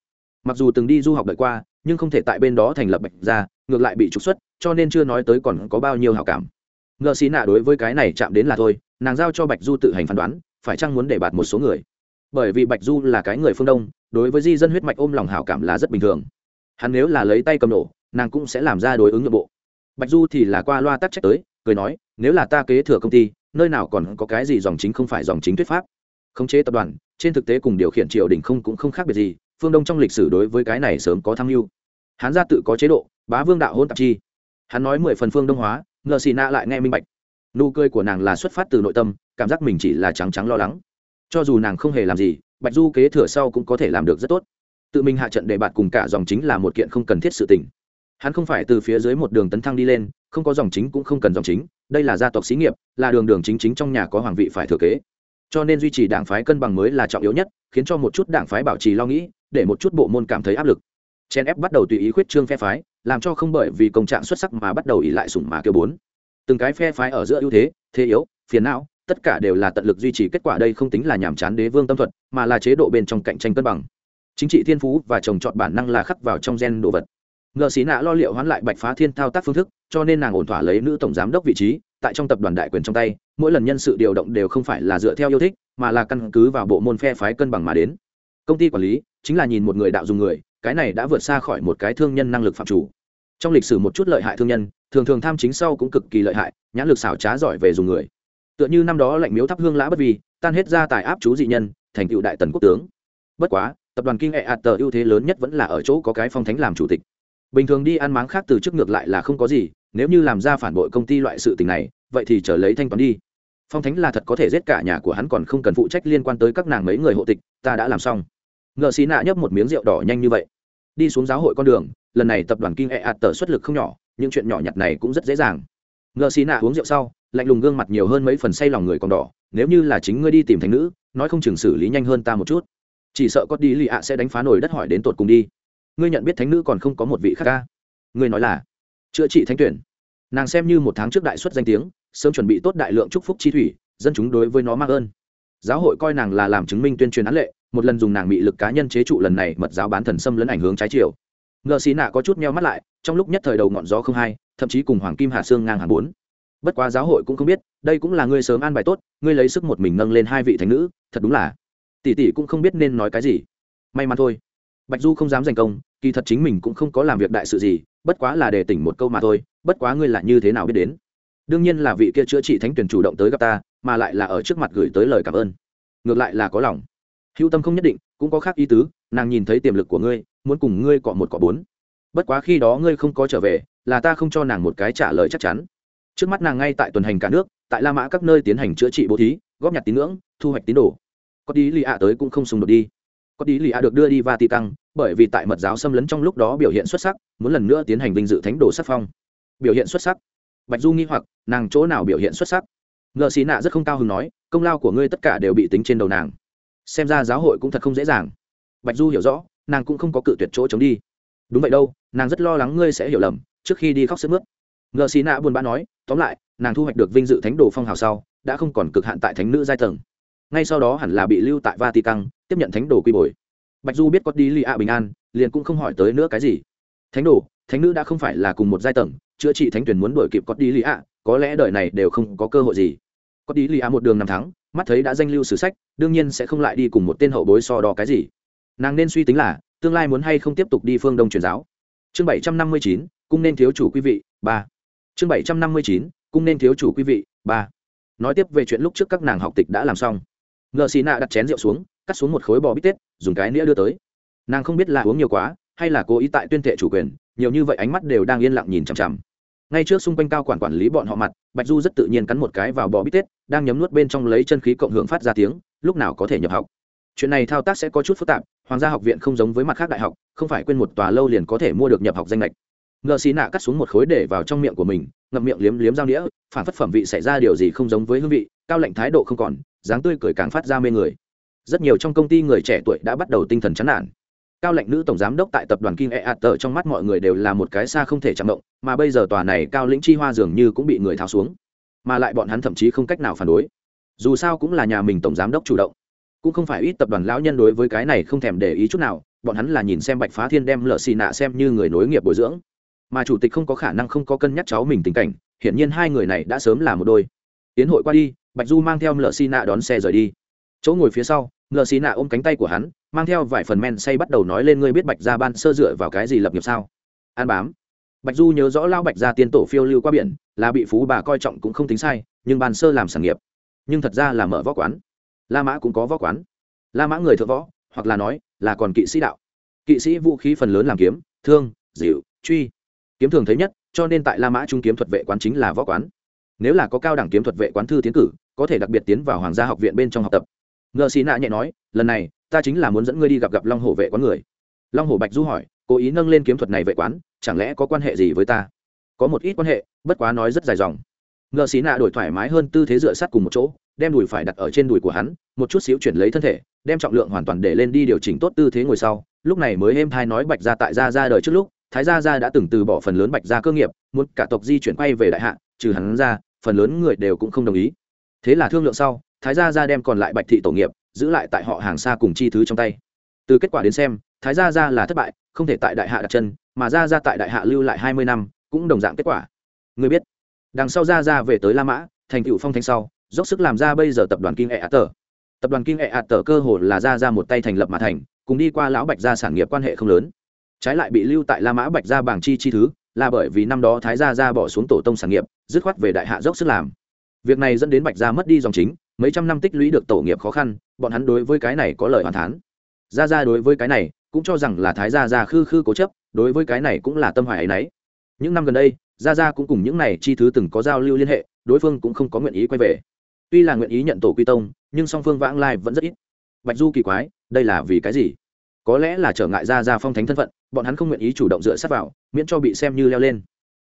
S1: Mặc dù từng đi du học đợi qua, nhưng không thể tại bên đó thành lập bạch gia, ngược lại bị trục xuất, cho nên chưa nói tới còn có bao nhiêu hảo cảm. Ngờ xí nạ đối với cái này chạm đến là thôi, nàng giao cho bạch du tự hành phán đoán, phải chăng muốn để bạt một số người. Bởi vì bạch du là cái người phương đông, đối với di dân huyết mạch ôm lòng hảo cảm là rất bình thường. Hắn nếu là lấy tay cầm nổ, nàng cũng sẽ làm ra đối ứng nội bộ. Bạch du thì là qua loa tắc trách tới cười nói, nếu là ta kế thừa công ty, nơi nào còn có cái gì dòng chính không phải dòng chính thuyết pháp? Khống chế tập đoàn, trên thực tế cùng điều khiển triều đình không cũng không khác biệt gì, phương đông trong lịch sử đối với cái này sớm có tham mưu. Hắn ra tự có chế độ, bá vương đạo hôn tạp chi. Hắn nói mười phần phương đông hóa, ngờ xì nạ lại nghe minh bạch. Nụ cười của nàng là xuất phát từ nội tâm, cảm giác mình chỉ là trắng trắng lo lắng. Cho dù nàng không hề làm gì, bạch du kế thừa sau cũng có thể làm được rất tốt. Tự mình hạ trận để bạn cùng cả dòng chính là một kiện không cần thiết sự tình. Hắn không phải từ phía dưới một đường tấn thăng đi lên không có dòng chính cũng không cần dòng chính, đây là gia tộc xí nghiệp, là đường đường chính chính trong nhà có hoàng vị phải thừa kế. Cho nên duy trì đảng phái cân bằng mới là trọng yếu nhất, khiến cho một chút đảng phái bảo trì lo nghĩ, để một chút bộ môn cảm thấy áp lực. Chen ép bắt đầu tùy ý khuyết trương phe phái, làm cho không bởi vì công trạng xuất sắc mà bắt đầu ỉ lại sủng mà kêu bốn. Từng cái phe phái ở giữa ưu thế thế yếu, phiền não, tất cả đều là tận lực duy trì kết quả đây không tính là nhàm chán đế vương tâm thuật, mà là chế độ bên trong cạnh tranh cân bằng. Chính trị thiên phú và trồng trọt bản năng là khắc vào trong gen đồ vật ngờ xí nạ lo liệu hoán lại bạch phá thiên thao tác phương thức, cho nên nàng ổn thỏa lấy nữ tổng giám đốc vị trí, tại trong tập đoàn đại quyền trong tay, mỗi lần nhân sự điều động đều không phải là dựa theo yêu thích, mà là căn cứ vào bộ môn phe phái cân bằng mà đến. Công ty quản lý chính là nhìn một người đạo dùng người, cái này đã vượt xa khỏi một cái thương nhân năng lực phạm chủ. Trong lịch sử một chút lợi hại thương nhân, thường thường tham chính sau cũng cực kỳ lợi hại, nhãn lực xảo trá giỏi về dùng người. Tựa như năm đó lệnh miếu thắp hương lã bất vì tan hết ra tài áp chú dị nhân, thành cựu đại tần quốc tướng. Bất quá, tập đoàn kinh hệ ạt tờ ưu thế lớn nhất vẫn là ở chỗ có cái phong thánh làm chủ tịch bình thường đi ăn máng khác từ trước ngược lại là không có gì, nếu như làm ra phản bội công ty loại sự tình này, vậy thì trở lấy thanh toán đi. Phong thánh là thật có thể giết cả nhà của hắn còn không cần phụ trách liên quan tới các nàng mấy người hộ tịch, ta đã làm xong. Ngợ xí nạ nhấp một miếng rượu đỏ nhanh như vậy. Đi xuống giáo hội con đường, lần này tập đoàn kinh e ạt tờ xuất lực không nhỏ, những chuyện nhỏ nhặt này cũng rất dễ dàng. Ngợ xí nạ uống rượu sau, lạnh lùng gương mặt nhiều hơn mấy phần say lòng người còn đỏ, nếu như là chính ngươi đi tìm thành nữ, nói không chừng xử lý nhanh hơn ta một chút. Chỉ sợ có đi lì ạ sẽ đánh phá nổi đất hỏi đến tột cùng đi ngươi nhận biết thánh nữ còn không có một vị khác ca. Ngươi nói là, chữa trị thánh tuyển. Nàng xem như một tháng trước đại xuất danh tiếng, sớm chuẩn bị tốt đại lượng chúc phúc chi thủy, dân chúng đối với nó mắc ơn. Giáo hội coi nàng là làm chứng minh tuyên truyền án lệ, một lần dùng nàng bị lực cá nhân chế trụ lần này mật giáo bán thần xâm lấn ảnh hướng trái chiều. Ngờ xì nạ có chút meo mắt lại, trong lúc nhất thời đầu ngọn gió không hai thậm chí cùng hoàng kim hạ sương ngang hàng bốn. Bất quá giáo hội cũng không biết, đây cũng là ngươi sớm an bài tốt, ngươi lấy sức một mình nâng lên hai vị thánh nữ, thật đúng là. Tỷ tỷ cũng không biết nên nói cái gì. May mắn thôi bạch du không dám giành công, kỳ thật chính mình cũng không có làm việc đại sự gì, bất quá là để tỉnh một câu mà thôi, bất quá ngươi là như thế nào biết đến? Đương nhiên là vị kia chữa trị thánh tuyển chủ động tới gặp ta, mà lại là ở trước mặt gửi tới lời cảm ơn. Ngược lại là có lòng. Hữu tâm không nhất định, cũng có khác ý tứ, nàng nhìn thấy tiềm lực của ngươi, muốn cùng ngươi cọ một cọ bốn. Bất quá khi đó ngươi không có trở về, là ta không cho nàng một cái trả lời chắc chắn. Trước mắt nàng ngay tại tuần hành cả nước, tại la mã các nơi tiến hành chữa trị bố thí, góp nhặt tín ngưỡng, thu hoạch tín đồ. Có tí lì ạ tới cũng không xung đột đi có đi lì a được đưa đi vatican, bởi vì tại mật giáo xâm lấn trong lúc đó biểu hiện xuất sắc, muốn lần nữa tiến hành vinh dự thánh đồ sắc phong. Biểu hiện xuất sắc. Bạch du nghi hoặc, nàng chỗ nào biểu hiện xuất sắc? Ngợ xì nạ rất không cao hứng nói, công lao của ngươi tất cả đều bị tính trên đầu nàng. Xem ra giáo hội cũng thật không dễ dàng. Bạch du hiểu rõ, nàng cũng không có cự tuyệt chỗ chống đi. Đúng vậy đâu, nàng rất lo lắng ngươi sẽ hiểu lầm, trước khi đi khóc sức mướt. Ngợ xì nạ buồn bã nói, tóm lại, nàng thu hoạch được vinh dự thánh đồ phong hào sau, đã không còn cực hạn tại thánh nữ giai tầng ngay sau đó hẳn là bị lưu tại vatican, tiếp nhận thánh đồ quy bồi. Bạch du biết có đi Lý a bình an, liền cũng không hỏi tới nữa cái gì. Thánh đồ, thánh nữ đã không phải là cùng một giai tầng, chữa trị thánh tuyển muốn đổi kịp có đi Lý a, có lẽ đời này đều không có cơ hội gì. Có đi Lý a một đường năm tháng mắt thấy đã danh lưu sử sách, đương nhiên sẽ không lại đi cùng một tên hậu bối so đo cái gì. Nàng nên suy tính là, tương lai muốn hay không tiếp tục đi phương đông truyền giáo. Chương bảy trăm năm mươi chín, cung nên thiếu chủ quý vị, ba. Chương bảy trăm năm mươi chín, cung nên thiếu chủ quý vị, ba. Nói tiếp về chuyện lúc trước các nàng học tịch đã làm xong ngờ xì nạ đặt chén rượu xuống, cắt xuống một khối bò bít tết, dùng cái nĩa đưa tới. Nàng không biết là uống nhiều quá, hay là cố ý tại tuyên thệ chủ quyền, nhiều như vậy ánh mắt đều đang yên lặng nhìn chằm chằm. Ngay trước xung quanh cao quản quản lý bọn họ mặt, bạch du rất tự nhiên cắn một cái vào bò bít tết, đang nhấm nuốt bên trong lấy chân khí cộng hưởng phát ra tiếng, lúc nào có thể nhập học. Chuyện này thao tác sẽ có chút phức tạp, hoàng gia học viện không giống với mặt khác đại học, không phải quên một tòa lâu liền có thể mua được nhập học danh lệch. Ngờ xì nạ cắt xuống một khối để vào trong miệng của mình, ngậm miệng liếm liếm dao đĩa phản phất phẩm vị xảy ra điều gì không giống với hương vị, cao lệnh thái độ không còn dáng tươi cười càng phát ra mê người. Rất nhiều trong công ty người trẻ tuổi đã bắt đầu tinh thần chán nản. Cao lệnh nữ tổng giám đốc tại tập đoàn kinh e tờ trong mắt mọi người đều là một cái xa không thể chạm động, mà bây giờ tòa này cao lĩnh chi hoa dường như cũng bị người tháo xuống. Mà lại bọn hắn thậm chí không cách nào phản đối. Dù sao cũng là nhà mình tổng giám đốc chủ động. Cũng không phải ít tập đoàn lão nhân đối với cái này không thèm để ý chút nào, bọn hắn là nhìn xem bạch phá thiên đem lợ xì nạ xem như người nối nghiệp bồi dưỡng. Mà chủ tịch không có khả năng không có cân nhắc cháu mình tình cảnh, hiển nhiên hai người này đã sớm là một đôi. Tiến hội qua đi bạch du mang theo lợ xi nạ đón xe rời đi. Chỗ ngồi phía sau lợ xi nạ ôm cánh tay của hắn, mang theo vài phần men say bắt đầu nói lên ngươi biết bạch gia ban sơ dựa vào cái gì lập nghiệp sao? An bám. Bạch du nhớ rõ lao bạch gia tiên tổ phiêu lưu qua biển, là bị phú bà coi trọng cũng không tính sai, nhưng ban sơ làm sản nghiệp. Nhưng thật ra là mở võ quán. La mã cũng có võ quán. La mã người thượng võ, hoặc là nói, là còn kỵ sĩ đạo. Kỵ sĩ vũ khí phần lớn làm kiếm, thương, dịu, truy. Kiếm thường thấy nhất, cho nên tại la mã trung kiếm thuật vệ quán chính là võ quán. Nếu là có cao đẳng kiếm thuật vệ quán thư tiến cử có thể đặc biệt tiến vào hoàng gia học viện bên trong học tập. Ngờ xì nạ nhẹ nói, lần này, ta chính là muốn dẫn ngươi đi gặp gặp long hổ vệ quán người. Long hổ bạch du hỏi, cố ý nâng lên kiếm thuật này vệ quán, chẳng lẽ có quan hệ gì với ta? Có một ít quan hệ, bất quá nói rất dài dòng. Ngờ xì nạ đổi thoải mái hơn tư thế dựa sát cùng một chỗ, đem đùi phải đặt ở trên đùi của hắn, một chút xíu chuyển lấy thân thể, đem trọng lượng hoàn toàn để lên đi điều chỉnh tốt tư thế ngồi sau. Lúc này mới êm thai nói bạch ra tại ra ra đời trước lúc, thái gia gia đã từng từ bỏ phần lớn bạch gia cơ nghiệp, muốn cả tộc di chuyển quay về đại hạ, trừ hắn ra, phần lớn người đều cũng không đồng ý thế là thương lượng sau, thái gia gia đem còn lại bạch thị tổ nghiệp giữ lại tại họ hàng xa cùng chi thứ trong tay. Từ kết quả đến xem, thái gia gia là thất bại, không thể tại đại hạ đặt chân, mà gia gia tại đại hạ lưu lại hai mươi năm, cũng đồng dạng kết quả. Người biết, đằng sau gia gia về tới la mã, thành cựu phong thanh sau, dốc sức làm ra bây giờ tập đoàn kinh e ạt tờ. Tập đoàn kinh e ạt tờ cơ hồ là gia gia một tay thành lập mà thành, cùng đi qua lão bạch gia sản nghiệp quan hệ không lớn. Trái lại bị lưu tại la mã bạch gia bảng chi chi thứ, là bởi vì năm đó thái gia gia bỏ xuống tổ tông sản nghiệp, dứt khoát về đại hạ dốc sức làm việc này dẫn đến bạch gia mất đi dòng chính, mấy trăm năm tích lũy được tổ nghiệp khó khăn, bọn hắn đối với cái này có lời hoàn thán. Gia gia đối với cái này cũng cho rằng là thái gia gia khư khư cố chấp, đối với cái này cũng là tâm hoài ấy nấy những năm gần đây, gia gia cũng cùng những này chi thứ từng có giao lưu liên hệ, đối phương cũng không có nguyện ý quay về. Tuy là nguyện ý nhận tổ quy tông, nhưng song phương vãng lai vẫn rất ít. Bạch du kỳ quái, đây là vì cái gì? Có lẽ là trở ngại gia gia phong thánh thân phận, bọn hắn không nguyện ý chủ động dựa sát vào, miễn cho bị xem như leo lên.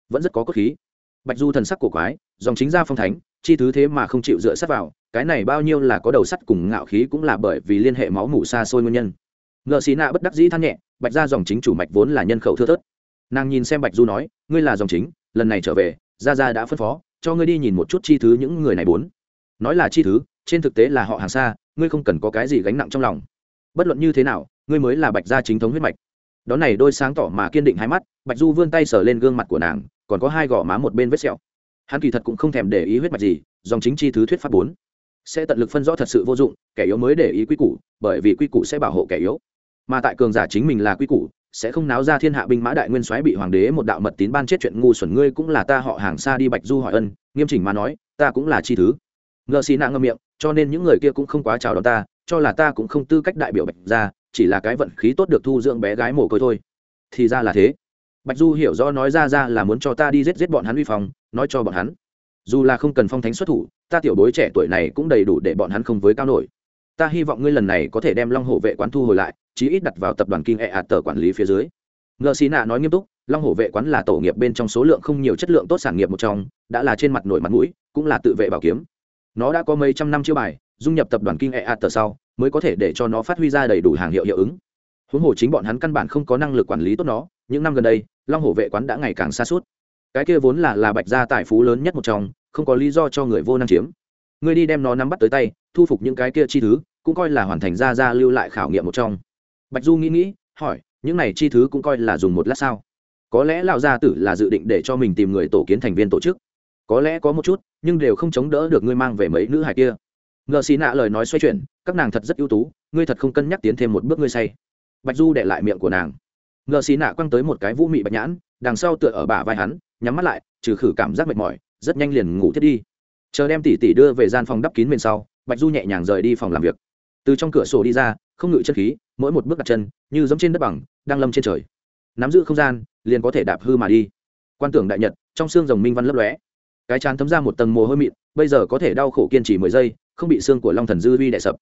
S1: Vẫn rất có cốt khí. Bạch du thần sắc của quái, dòng chính gia phong thánh chi thứ thế mà không chịu dựa sát vào, cái này bao nhiêu là có đầu sắt cùng ngạo khí cũng là bởi vì liên hệ máu mủ xa xôi nguyên nhân. Ngợ xí nạ bất đắc dĩ than nhẹ, bạch ra dòng chính chủ mạch vốn là nhân khẩu thưa thớt. Nàng nhìn xem bạch du nói, ngươi là dòng chính, lần này trở về, gia gia đã phân phó, cho ngươi đi nhìn một chút chi thứ những người này bốn. Nói là chi thứ, trên thực tế là họ hàng xa, ngươi không cần có cái gì gánh nặng trong lòng. Bất luận như thế nào, ngươi mới là bạch gia chính thống huyết mạch. Đó này đôi sáng tỏ mà kiên định hai mắt, bạch du vươn tay sờ lên gương mặt của nàng, còn có hai gò má một bên vết sẹo hắn kỳ thật cũng không thèm để ý huyết mạch gì, dòng chính chi thứ thuyết pháp bốn. Sẽ tận lực phân rõ thật sự vô dụng, kẻ yếu mới để ý quy củ, bởi vì quy củ sẽ bảo hộ kẻ yếu. Mà tại cường giả chính mình là quy củ, sẽ không náo ra thiên hạ binh mã đại nguyên soái bị hoàng đế một đạo mật tín ban chết chuyện ngu xuẩn, ngươi cũng là ta họ hàng xa đi bạch du hỏi ân, nghiêm chỉnh mà nói, ta cũng là chi thứ. Ngờ xì nạ ngâm miệng, cho nên những người kia cũng không quá chào đón ta, cho là ta cũng không tư cách đại biểu bạch ra chỉ là cái vận khí tốt được thu dưỡng bé gái mồ côi thôi. Thì ra là thế bạch du hiểu rõ nói ra ra là muốn cho ta đi giết giết bọn hắn uy phong, nói cho bọn hắn. Dù là không cần phong thánh xuất thủ, ta tiểu bối trẻ tuổi này cũng đầy đủ để bọn hắn không với cao nổi. Ta hy vọng ngươi lần này có thể đem long hổ vệ quán thu hồi lại, chí ít đặt vào tập đoàn kinh e ạt tờ quản lý phía dưới. Ngờ xí nạ nói nghiêm túc, long hổ vệ quán là tổ nghiệp bên trong số lượng không nhiều chất lượng tốt sản nghiệp một trong, đã là trên mặt nổi mặt mũi, cũng là tự vệ bảo kiếm. Nó đã có mấy trăm năm chiêu bài, dung nhập tập đoàn kinh e ạt tờ sau, mới có thể để cho nó phát huy ra đầy đủ hàng hiệu hiệu ứng huống hồ chính bọn hắn căn bản không có năng lực quản lý tốt nó, những năm gần đây, long hổ vệ quán đã ngày càng xa suốt cái kia vốn là là bạch gia tài phú lớn nhất một trong, không có lý do cho người vô năng chiếm. Ngươi đi đem nó nắm bắt tới tay, thu phục những cái kia chi thứ, cũng coi là hoàn thành ra ra lưu lại khảo nghiệm một trong. Bạch du nghĩ nghĩ, hỏi, những này chi thứ cũng coi là dùng một lát sao? Có lẽ lão gia tử là dự định để cho mình tìm người tổ kiến thành viên tổ chức. Có lẽ có một chút, nhưng đều không chống đỡ được ngươi mang về mấy nữ hài kia. Ngờ xì nạ lời nói xoay chuyển, các nàng thật rất ưu tú, ngươi thật không cân nhắc tiến thêm một bước ngươi say bạch du để lại miệng của nàng. Ngờ xì nạ quăng tới một cái vũ mị bạch nhãn, đằng sau tựa ở bả vai hắn, nhắm mắt lại, trừ khử cảm giác mệt mỏi, rất nhanh liền ngủ thiết đi. Chờ đem tỷ tỷ đưa về gian phòng đắp kín bên sau, bạch du nhẹ nhàng rời đi phòng làm việc. Từ trong cửa sổ đi ra, không ngự chân khí, mỗi một bước đặt chân, như giống trên đất bằng, đang lâm trên trời. Nắm giữ không gian, liền có thể đạp hư mà đi. Quan tưởng đại nhật, trong xương rồng minh văn lấp lóe. Cái chán thấm ra một tầng mồ hôi mịn, bây giờ có thể đau khổ kiên trì mười giây, không bị xương của long thần dư vi đè sập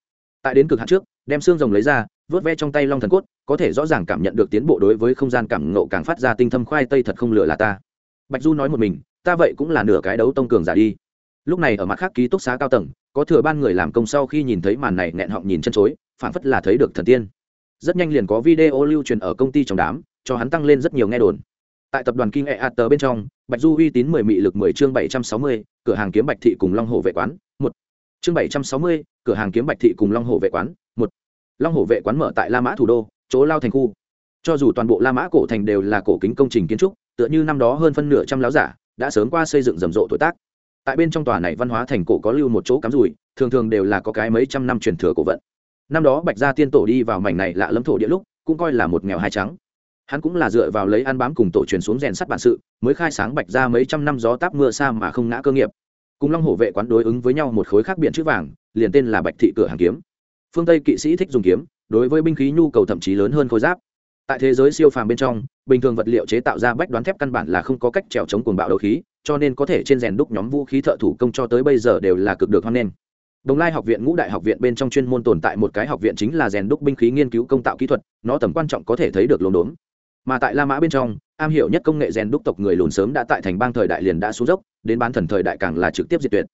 S1: tại đến cực hạn trước, đem xương rồng lấy ra, vớt ve trong tay long thần cốt, có thể rõ ràng cảm nhận được tiến bộ đối với không gian cảm ngộ càng phát ra tinh thâm khoai tây thật không lừa là ta. Bạch du nói một mình, ta vậy cũng là nửa cái đấu tông cường giả đi. Lúc này ở mặt khác ký túc xá cao tầng, có thừa ban người làm công sau khi nhìn thấy màn này nghẹn họng nhìn chân chối phản phất là thấy được thần tiên. Rất nhanh liền có video lưu truyền ở công ty trong đám, cho hắn tăng lên rất nhiều nghe đồn. Tại tập đoàn kinh e at bên trong, bạch du uy tín mười mị lực mười chương bảy trăm sáu mươi, cửa hàng kiếm bạch thị cùng long hồ vệ quán, một chương bảy trăm sáu mươi, cửa hàng kiếm bạch thị cùng long hồ vệ quán, một. Long hồ vệ quán mở tại la mã thủ đô, chỗ lao thành khu. Cho dù toàn bộ la mã cổ thành đều là cổ kính công trình kiến trúc, tựa như năm đó hơn phân nửa trăm láo giả đã sớm qua xây dựng rầm rộ tuổi tác. Tại bên trong tòa này văn hóa thành cổ có lưu một chỗ cắm rủi, thường thường đều là có cái mấy trăm năm truyền thừa cổ vận. Năm đó bạch gia tiên tổ đi vào mảnh này lạ lẫm thổ địa lúc, cũng coi là một nghèo hai trắng. Hắn cũng là dựa vào lấy ăn bám cùng tổ truyền xuống rèn sắt bản sự, mới khai sáng bạch ra mấy trăm năm gió táp mưa xa mà không ngã cơ nghiệp cùng long hổ vệ quán đối ứng với nhau một khối khác biển chữ vàng, liền tên là bạch thị cửa hàng kiếm. Phương tây kỵ sĩ thích dùng kiếm, đối với binh khí nhu cầu thậm chí lớn hơn khối giáp. Tại thế giới siêu phàm bên trong, bình thường vật liệu chế tạo ra bách đoán thép căn bản là không có cách trèo chống cuồng bạo đấu khí, cho nên có thể trên rèn đúc nhóm vũ khí thợ thủ công cho tới bây giờ đều là cực được hoan nghênh. Đồng lai học viện ngũ đại học viện bên trong chuyên môn tồn tại một cái học viện chính là rèn đúc binh khí nghiên cứu công tạo kỹ thuật, nó tầm quan trọng có thể thấy được lốm đốm mà tại la mã bên trong am hiểu nhất công nghệ rèn đúc tộc người lùn sớm đã tại thành bang thời đại liền đã xuống dốc, đến bán thần thời đại càng là trực tiếp diệt tuyệt.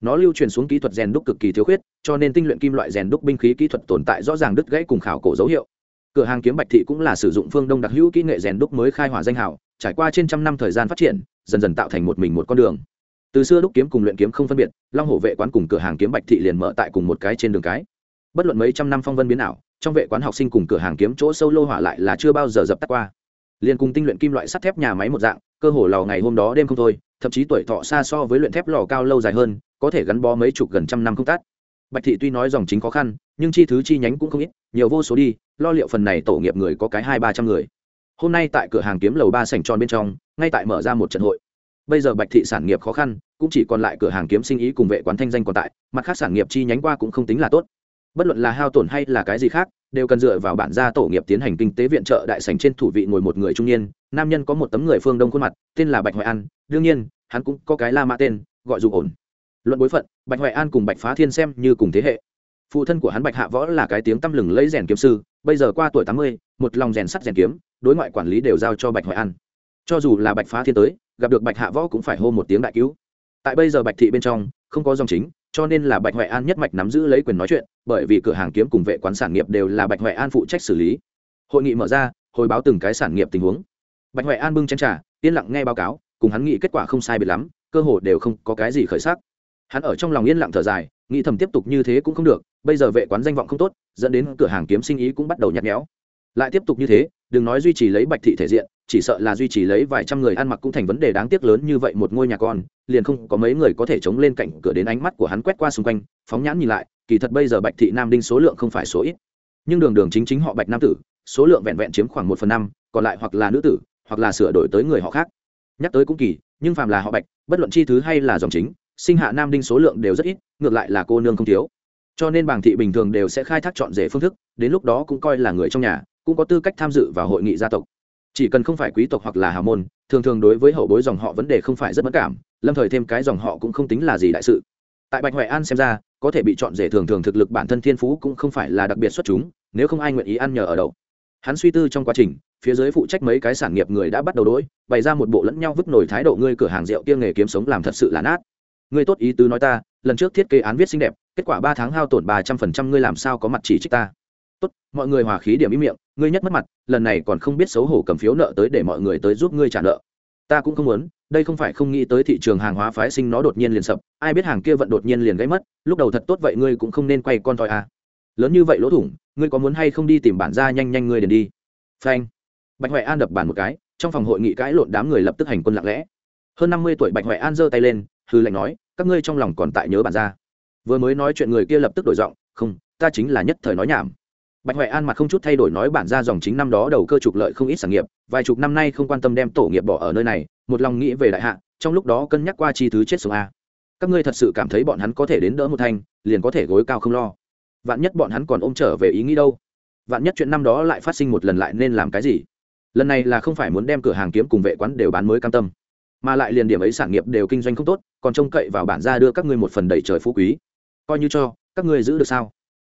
S1: Nó lưu truyền xuống kỹ thuật rèn đúc cực kỳ thiếu khuyết, cho nên tinh luyện kim loại rèn đúc binh khí kỹ thuật tồn tại rõ ràng đứt gãy cùng khảo cổ dấu hiệu. Cửa hàng kiếm bạch thị cũng là sử dụng phương đông đặc hữu kỹ nghệ rèn đúc mới khai hỏa danh hảo trải qua trên trăm năm thời gian phát triển, dần dần tạo thành một mình một con đường. Từ xưa đúc kiếm cùng luyện kiếm không phân biệt, long hổ vệ quán cùng cửa hàng kiếm bạch thị liền mở tại cùng một cái trên đường cái. Bất luận mấy trăm năm phong vân biến ảo, trong vệ quán học sinh cùng cửa hàng kiếm chỗ sâu lô hỏa lại là chưa bao giờ dập tắt qua liền cùng tinh luyện kim loại sắt thép nhà máy một dạng, cơ hồ lò ngày hôm đó đêm không thôi, thậm chí tuổi thọ xa so với luyện thép lò cao lâu dài hơn, có thể gắn bó mấy chục gần trăm năm không tát bạch thị tuy nói dòng chính khó khăn, nhưng chi thứ chi nhánh cũng không ít, nhiều vô số đi, lo liệu phần này tổ nghiệp người có cái hai ba trăm người. Hôm nay tại cửa hàng kiếm lầu ba sảnh tròn bên trong, ngay tại mở ra một trận hội. Bây giờ bạch thị sản nghiệp khó khăn, cũng chỉ còn lại cửa hàng kiếm sinh ý cùng vệ quán thanh danh còn tại, mặt khác sản nghiệp chi nhánh qua cũng không tính là tốt bất luận là hao tổn hay là cái gì khác, đều cần dựa vào bản gia tổ nghiệp tiến hành kinh tế viện trợ đại sành trên thủ vị ngồi một người trung niên, nam nhân có một tấm người phương đông khuôn mặt, tên là bạch hoài an. Đương nhiên, hắn cũng có cái la mã tên, gọi dù ổn. Luận bối phận, bạch hoài an cùng bạch phá thiên xem như cùng thế hệ. Phụ thân của hắn bạch hạ võ là cái tiếng tăm lừng lấy rèn kiếm sư, bây giờ qua tuổi tám mươi, một lòng rèn sắt rèn kiếm, đối ngoại quản lý đều giao cho bạch hoài an. Cho dù là bạch phá thiên tới, gặp được bạch hạ võ cũng phải hô một tiếng đại cứu. Tại bây giờ bạch thị bên trong, không có dòng chính cho nên là bạch huệ an nhất mạch nắm giữ lấy quyền nói chuyện, bởi vì cửa hàng kiếm cùng vệ quán sản nghiệp đều là bạch huệ an phụ trách xử lý. Hội nghị mở ra, hồi báo từng cái sản nghiệp tình huống. Bạch huệ an bưng chén trà, yên lặng nghe báo cáo, cùng hắn nghĩ kết quả không sai biệt lắm, cơ hồ đều không có cái gì khởi sắc. Hắn ở trong lòng yên lặng thở dài, nghĩ thầm tiếp tục như thế cũng không được, bây giờ vệ quán danh vọng không tốt, dẫn đến cửa hàng kiếm sinh ý cũng bắt đầu nhạt nhẽo. Lại tiếp tục như thế đừng nói duy trì lấy bạch thị thể diện, chỉ sợ là duy trì lấy vài trăm người ăn mặc cũng thành vấn đề đáng tiếc lớn như vậy một ngôi nhà con, liền không có mấy người có thể chống lên cạnh cửa đến ánh mắt của hắn quét qua xung quanh, phóng nhãn nhìn lại, kỳ thật bây giờ bạch thị nam đinh số lượng không phải số ít. Nhưng đường đường chính chính họ bạch nam tử, số lượng vẹn vẹn chiếm khoảng một phần năm, còn lại hoặc là nữ tử, hoặc là sửa đổi tới người họ khác. Nhắc tới cũng kỳ, nhưng phàm là họ bạch, bất luận chi thứ hay là dòng chính, sinh hạ nam đinh số lượng đều rất ít, ngược lại là cô nương không thiếu. Cho nên bảng thị bình thường đều sẽ khai thác chọn rể phương thức, đến lúc đó cũng coi là người trong nhà cũng có tư cách tham dự vào hội nghị gia tộc. Chỉ cần không phải quý tộc hoặc là hào môn, thường thường đối với hậu bối dòng họ vấn đề không phải rất mất cảm, lâm thời thêm cái dòng họ cũng không tính là gì đại sự. Tại bạch huệ an xem ra, có thể bị chọn rể thường thường thực lực bản thân thiên phú cũng không phải là đặc biệt xuất chúng, nếu không ai nguyện ý ăn nhờ ở đậu. Hắn suy tư trong quá trình, phía dưới phụ trách mấy cái sản nghiệp người đã bắt đầu đỗi bày ra một bộ lẫn nhau vứt nổi thái độ ngươi cửa hàng rượu kia nghề kiếm sống làm thật sự là nát. Ngươi tốt ý tứ nói ta, lần trước thiết kế án viết xinh đẹp, kết quả ba tháng hao tổn ba trăm phần trăm ngươi làm sao có mặt chỉ trích ta. Tốt, mọi người hòa khí điểm ý miệng ngươi nhất mất mặt, lần này còn không biết xấu hổ cầm phiếu nợ tới để mọi người tới giúp ngươi trả nợ. Ta cũng không muốn, đây không phải không nghĩ tới thị trường hàng hóa phái sinh nó đột nhiên liền sập, ai biết hàng kia vận đột nhiên liền gãy mất, lúc đầu thật tốt vậy ngươi cũng không nên quay con thoi à. lớn như vậy lỗ thủng, ngươi có muốn hay không đi tìm bản ra nhanh nhanh ngươi liền đi. Phanh. Bạch huệ an đập bàn một cái, trong phòng hội nghị cãi lộn đám người lập tức hành quân lặng lẽ. Hơn năm mươi tuổi bạch huệ an giơ tay lên hư lệnh nói, các ngươi trong lòng còn tại nhớ bản ra vừa mới nói chuyện người kia lập tức đổi giọng, không, ta chính là nhất thời nói nhảm bạch huệ an mặt không chút thay đổi nói bản ra dòng chính năm đó đầu cơ trục lợi không ít sản nghiệp, vài chục năm nay không quan tâm đem tổ nghiệp bỏ ở nơi này, một lòng nghĩ về đại hạ, trong lúc đó cân nhắc qua chi thứ chết sống a. Các ngươi thật sự cảm thấy bọn hắn có thể đến đỡ một thanh liền có thể gối cao không lo. Vạn nhất bọn hắn còn ôm trở về ý nghĩ đâu? Vạn nhất chuyện năm đó lại phát sinh một lần lại nên làm cái gì? Lần này là không phải muốn đem cửa hàng kiếm cùng vệ quán đều bán mới cam tâm, mà lại liền điểm ấy sản nghiệp đều kinh doanh không tốt, còn trông cậy vào bản ra đưa các ngươi một phần đầy trời phú quý. Coi như cho, các ngươi giữ được sao?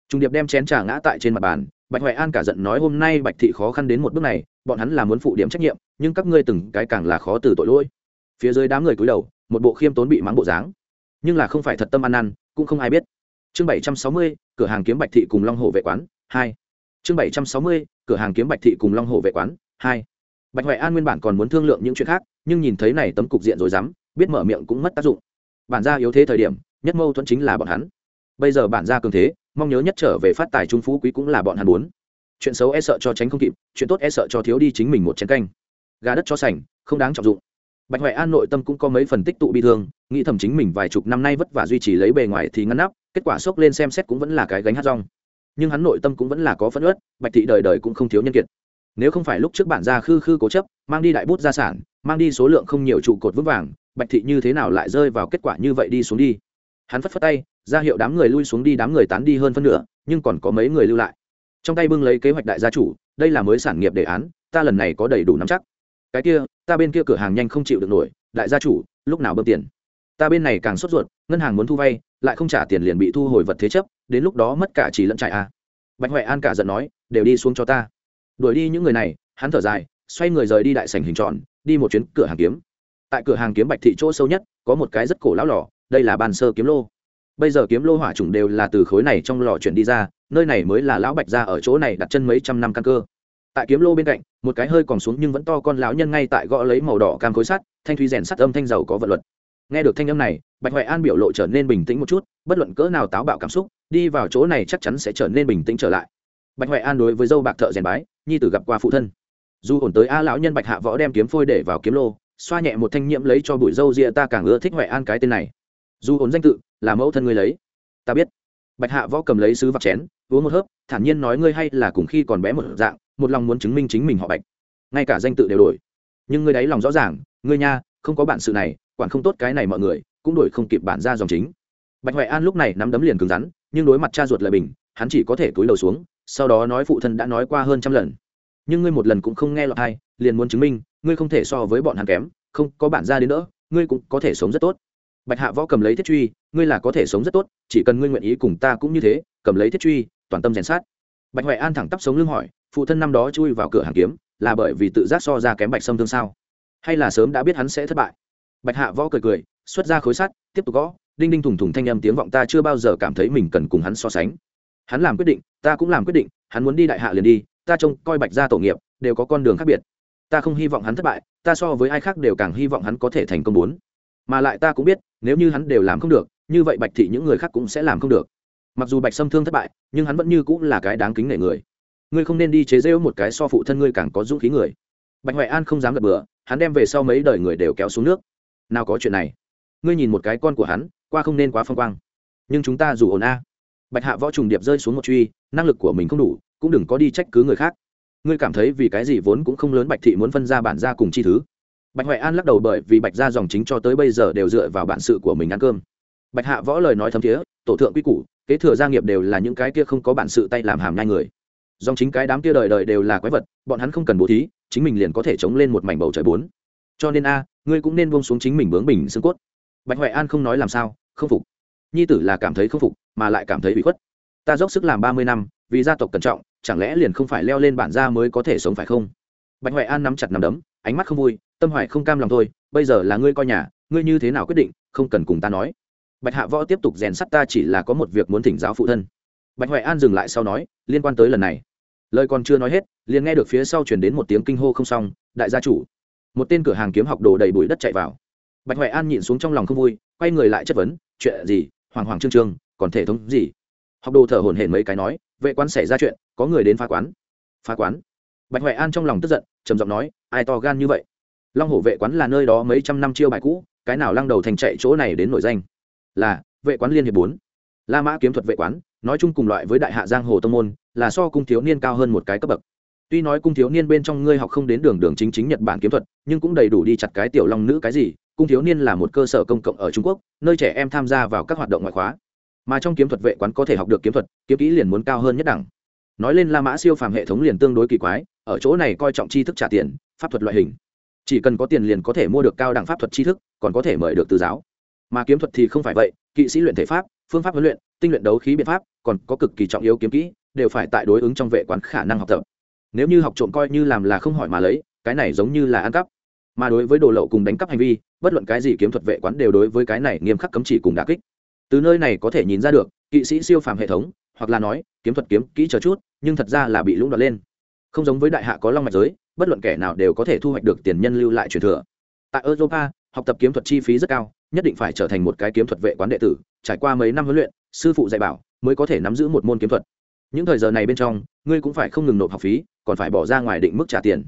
S1: Trung điệp đem chén trà ngã tại trên mặt bàn, bạch hoài an cả giận nói, hôm nay bạch thị khó khăn đến một bước này, bọn hắn là muốn phụ điểm trách nhiệm, nhưng các ngươi từng cái càng là khó từ tội lỗi. Phía dưới đám người cúi đầu, một bộ khiêm tốn bị mắng bộ dáng. Nhưng là không phải thật tâm ăn năn, cũng không ai biết. Chương bảy trăm sáu mươi, cửa hàng kiếm bạch thị cùng long hồ vệ quán, hai. Chương bảy trăm sáu mươi, cửa hàng kiếm bạch thị cùng long hồ vệ quán, hai. Bạch hoài an nguyên bản còn muốn thương lượng những chuyện khác, nhưng nhìn thấy này tấm cục diện rồi dám biết mở miệng cũng mất tác dụng. Bản gia yếu thế thời điểm, nhất mâu thuẫn chính là bọn hắn bây giờ bản gia cường thế, mong nhớ nhất trở về phát tài trung phú quý cũng là bọn hắn muốn. Chuyện xấu e sợ cho tránh không kịp, chuyện tốt e sợ cho thiếu đi chính mình một chén canh. Gà đất cho sành, không đáng trọng dụng. Bạch huệ an nội tâm cũng có mấy phần tích tụ bi thương, nghĩ thầm chính mình vài chục năm nay vất vả duy trì lấy bề ngoài thì ngăn nắp, kết quả sốc lên xem xét cũng vẫn là cái gánh hát rong. Nhưng hắn nội tâm cũng vẫn là có phân ớt bạch thị đời đời cũng không thiếu nhân kiệt. Nếu không phải lúc trước bản gia khư khư cố chấp, mang đi đại bút gia sản, mang đi số lượng không nhiều trụ cột vững vàng, bạch thị như thế nào lại rơi vào kết quả như vậy đi xuống đi? Hắn phất phất tay ra hiệu đám người lui xuống đi, đám người tán đi hơn phân nửa, nhưng còn có mấy người lưu lại. Trong tay bưng lấy kế hoạch đại gia chủ, đây là mới sản nghiệp đề án, ta lần này có đầy đủ nắm chắc. Cái kia, ta bên kia cửa hàng nhanh không chịu được nổi, đại gia chủ, lúc nào bơm tiền? Ta bên này càng sốt ruột, ngân hàng muốn thu vay, lại không trả tiền liền bị thu hồi vật thế chấp, đến lúc đó mất cả chỉ lẫn trại à. bạch huệ an cả giận nói, đều đi xuống cho ta. Đuổi đi những người này, hắn thở dài, xoay người rời đi đại sảnh hình tròn, đi một chuyến cửa hàng kiếm. Tại cửa hàng kiếm bạch thị chỗ sâu nhất, có một cái rất cổ lão lò, đây là bàn sơ kiếm lô bây giờ kiếm lô hỏa chủng đều là từ khối này trong lò chuyển đi ra, nơi này mới là lão bạch ra ở chỗ này đặt chân mấy trăm năm căn cơ. Tại kiếm lô bên cạnh, một cái hơi còn xuống nhưng vẫn to con lão nhân ngay tại gõ lấy màu đỏ cam khối sắt, thanh thúy rèn sắt âm thanh dầu có vật luật. Nghe được thanh âm này, bạch huệ an biểu lộ trở nên bình tĩnh một chút, bất luận cỡ nào táo bạo cảm xúc, đi vào chỗ này chắc chắn sẽ trở nên bình tĩnh trở lại. Bạch huệ an đối với dâu bạc thợ rèn bái, nhi tử gặp qua phụ thân. Dù ổn tới a lão nhân bạch hạ võ đem kiếm phôi để vào kiếm lô, xoa nhẹ một thanh nhiễm lấy cho bụi dâu ria ta càng ưa thích huệ an cái tên này dù ổn danh tự, là mẫu thân ngươi lấy. Ta biết. Bạch hạ võ cầm lấy sứ vạc chén, uống một hớp, thản nhiên nói ngươi hay là cùng khi còn bé một dạng, một lòng muốn chứng minh chính mình họ bạch. Ngay cả danh tự đều đổi. Nhưng ngươi đấy lòng rõ ràng, ngươi nha, không có bản sự này, quản không tốt cái này mọi người, cũng đổi không kịp bản ra dòng chính. Bạch huệ an lúc này nắm đấm liền cứng rắn, nhưng đối mặt cha ruột lời bình, hắn chỉ có thể cúi đầu xuống, sau đó nói phụ thân đã nói qua hơn trăm lần. Nhưng ngươi một lần cũng không nghe lọt hay liền muốn chứng minh, ngươi không thể so với bọn hắn kém, không có bản ra đến nữa ngươi cũng có thể sống rất tốt bạch hạ võ cầm lấy thiết truy, ngươi là có thể sống rất tốt, chỉ cần ngươi nguyện ý cùng ta cũng như thế, cầm lấy thiết truy, toàn tâm rèn sát. Bạch huệ an thẳng tắp sống lưng hỏi, phụ thân năm đó chui vào cửa hàng kiếm, là bởi vì tự giác so ra kém bạch sâm thương sao? Hay là sớm đã biết hắn sẽ thất bại? Bạch hạ võ cười cười, xuất ra khối sắt, tiếp tục gõ, đinh đinh thủng thủng thanh âm tiếng vọng ta chưa bao giờ cảm thấy mình cần cùng hắn so sánh. Hắn làm quyết định, ta cũng làm quyết định, hắn muốn đi đại hạ liền đi, ta trông coi bạch gia tổ nghiệp, đều có con đường khác biệt. Ta không hy vọng hắn thất bại, ta so với ai khác đều càng hy vọng hắn có thể thành công bốn mà lại ta cũng biết, nếu như hắn đều làm không được, như vậy bạch thị những người khác cũng sẽ làm không được. Mặc dù bạch sâm thương thất bại, nhưng hắn vẫn như cũng là cái đáng kính nể người. Ngươi không nên đi chế rêu một cái so phụ thân ngươi càng có dũng khí người. Bạch huệ an không dám gật bừa, hắn đem về sau mấy đời người đều kéo xuống nước. Nào có chuyện này. Ngươi nhìn một cái con của hắn, qua không nên quá phong quang. Nhưng chúng ta dù ổn a. Bạch hạ võ trùng điệp rơi xuống một truy, năng lực của mình không đủ, cũng đừng có đi trách cứ người khác. Ngươi cảm thấy vì cái gì vốn cũng không lớn bạch thị muốn phân ra bản gia cùng chi thứ? Bạch huệ an lắc đầu bởi vì bạch gia dòng chính cho tới bây giờ đều dựa vào bản sự của mình ăn cơm. Bạch hạ võ lời nói thấm thiế, tổ thượng quy củ, kế thừa gia nghiệp đều là những cái kia không có bản sự tay làm hàm nhai người. Dòng chính cái đám kia đời đời đều là quái vật, bọn hắn không cần bố thí, chính mình liền có thể chống lên một mảnh bầu trời bốn. Cho nên a, ngươi cũng nên buông xuống chính mình bướng bình xương cốt. Bạch huệ an không nói làm sao, không phục. Nhi tử là cảm thấy không phục, mà lại cảm thấy bị khuất. Ta dốc sức làm ba mươi năm, vì gia tộc cẩn trọng, chẳng lẽ liền không phải leo lên bản gia mới có thể sống phải không? Bạch huệ an nắm chặt nắm đấm ánh mắt không vui, tâm hoài không cam lòng thôi, bây giờ là ngươi coi nhà, ngươi như thế nào quyết định, không cần cùng ta nói. Bạch hạ võ tiếp tục rèn sắt ta chỉ là có một việc muốn thỉnh giáo phụ thân. Bạch huệ an dừng lại sau nói, liên quan tới lần này. Lời còn chưa nói hết, liền nghe được phía sau chuyển đến một tiếng kinh hô không xong, đại gia chủ. Một tên cửa hàng kiếm học đồ đầy bụi đất chạy vào. Bạch huệ an nhịn xuống trong lòng không vui, quay người lại chất vấn, chuyện gì? Hoàng hoàng trương trương, còn thể thống gì? Học đồ thở hổn hển mấy cái nói, vệ quán xảy ra chuyện, có người đến phá quán. Phá quán? Bạch huệ an trong lòng tức giận, trầm giọng nói ai to gan như vậy? Long hổ vệ quán là nơi đó mấy trăm năm chiêu bài cũ, cái nào lăng đầu thành chạy chỗ này đến nổi danh? Là, vệ quán liên hiệp bốn. La mã kiếm thuật vệ quán, nói chung cùng loại với đại hạ giang hồ tông môn, là so cung thiếu niên cao hơn một cái cấp bậc. Tuy nói cung thiếu niên bên trong ngươi học không đến đường đường chính chính nhật bản kiếm thuật, nhưng cũng đầy đủ đi chặt cái tiểu long nữ cái gì, cung thiếu niên là một cơ sở công cộng ở trung quốc, nơi trẻ em tham gia vào các hoạt động ngoại khóa. Mà trong kiếm thuật vệ quán có thể học được kiếm thuật, kiếm kỹ liền muốn cao hơn nhất đẳng nói lên la mã siêu phàm hệ thống liền tương đối kỳ quái, ở chỗ này coi trọng tri thức trả tiền, pháp thuật loại hình. Chỉ cần có tiền liền có thể mua được cao đẳng pháp thuật tri thức, còn có thể mời được từ giáo. Mà kiếm thuật thì không phải vậy, kỵ sĩ luyện thể pháp, phương pháp huấn luyện, tinh luyện đấu khí biện pháp, còn có cực kỳ trọng yếu kiếm kỹ, đều phải tại đối ứng trong vệ quán khả năng học tập. Nếu như học trộm coi như làm là không hỏi mà lấy, cái này giống như là ăn cắp. Mà đối với đồ lậu cùng đánh cắp hành vi, bất luận cái gì kiếm thuật vệ quán đều đối với cái này nghiêm khắc cấm chỉ cùng đà kích. Từ nơi này có thể nhìn ra được, kỵ sĩ siêu phàm hệ thống hoặc là nói, kiếm thuật kiếm kỹ chờ chút, nhưng thật ra là bị lũng đoạt lên. Không giống với đại hạ có long mạch giới, bất luận kẻ nào đều có thể thu hoạch được tiền nhân lưu lại truyền thừa. Tại europa, học tập kiếm thuật chi phí rất cao, nhất định phải trở thành một cái kiếm thuật vệ quán đệ tử, trải qua mấy năm huấn luyện, sư phụ dạy bảo, mới có thể nắm giữ một môn kiếm thuật. Những thời giờ này bên trong, ngươi cũng phải không ngừng nộp học phí, còn phải bỏ ra ngoài định mức trả tiền.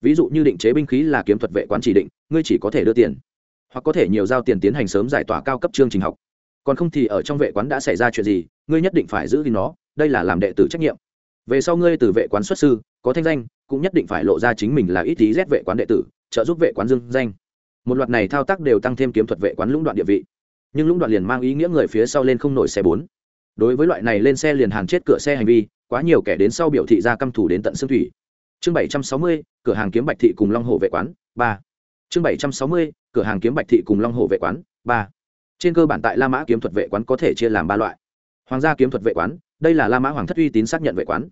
S1: Ví dụ như định chế binh khí là kiếm thuật vệ quán chỉ định, ngươi chỉ có thể đưa tiền. Hoặc có thể nhiều giao tiền tiến hành sớm giải tỏa cao cấp chương trình học còn không thì ở trong vệ quán đã xảy ra chuyện gì, ngươi nhất định phải giữ gìn nó, đây là làm đệ tử trách nhiệm. Về sau ngươi từ vệ quán xuất sư, có thanh danh, cũng nhất định phải lộ ra chính mình là ít tí rét vệ quán đệ tử, trợ giúp vệ quán dương danh. Một loạt này thao tác đều tăng thêm kiếm thuật vệ quán lũng đoạn địa vị. Nhưng lũng đoạn liền mang ý nghĩa người phía sau lên không nổi xe bốn. Đối với loại này lên xe liền hàng chết cửa xe hành vi, quá nhiều kẻ đến sau biểu thị ra căm thủ đến tận xương thủy. Chương bảy trăm sáu mươi, cửa hàng kiếm bạch thị cùng long hồ vệ quán, ba. Chương bảy trăm sáu mươi, cửa hàng kiếm bạch thị cùng long hồ vệ quán, ba trên cơ bản tại la mã kiếm thuật vệ quán có thể chia làm ba loại. Hoàng gia kiếm thuật vệ quán, đây là la mã hoàng thất uy tín xác nhận vệ quán.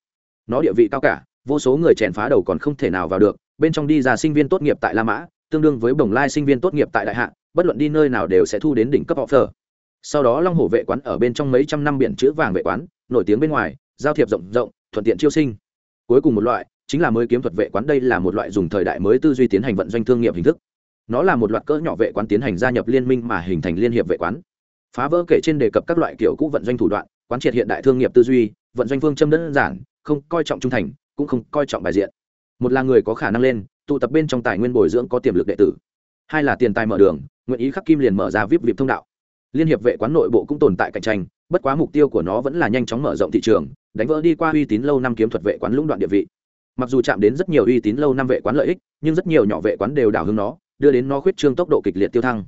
S1: Nó địa vị cao cả, vô số người chèn phá đầu còn không thể nào vào được, bên trong đi ra sinh viên tốt nghiệp tại la mã, tương đương với bồng lai sinh viên tốt nghiệp tại đại hạ, bất luận đi nơi nào đều sẽ thu đến đỉnh cấp offer. Sau đó long hồ vệ quán ở bên trong mấy trăm năm biển chữ vàng vệ quán, nổi tiếng bên ngoài, giao thiệp rộng rộng, thuận tiện chiêu sinh. Cuối cùng một loại, chính là mới kiếm thuật vệ quán, đây là một loại dùng thời đại mới tư duy tiến hành vận doanh thương nghiệp hình thức nó là một loạt cỡ nhỏ vệ quán tiến hành gia nhập liên minh mà hình thành liên hiệp vệ quán. Phá vỡ kể trên đề cập các loại kiểu cũ vận doanh thủ đoạn, quán triệt hiện đại thương nghiệp tư duy, vận doanh phương châm đơn giản, không coi trọng trung thành, cũng không coi trọng bài diện. Một là người có khả năng lên, tụ tập bên trong tài nguyên bồi dưỡng có tiềm lực đệ tử. Hai là tiền tài mở đường, nguyện ý khắc kim liền mở ra vip vip thông đạo. Liên hiệp vệ quán nội bộ cũng tồn tại cạnh tranh, bất quá mục tiêu của nó vẫn là nhanh chóng mở rộng thị trường, đánh vỡ đi qua uy tín lâu năm kiếm thuật vệ quán lũng đoạn địa vị. Mặc dù chạm đến rất nhiều uy tín lâu năm vệ quán lợi ích, nhưng rất nhiều nhỏ vệ quán đều đảo hướng nó đưa đến nó khuyết trương tốc độ kịch liệt tiêu thăng.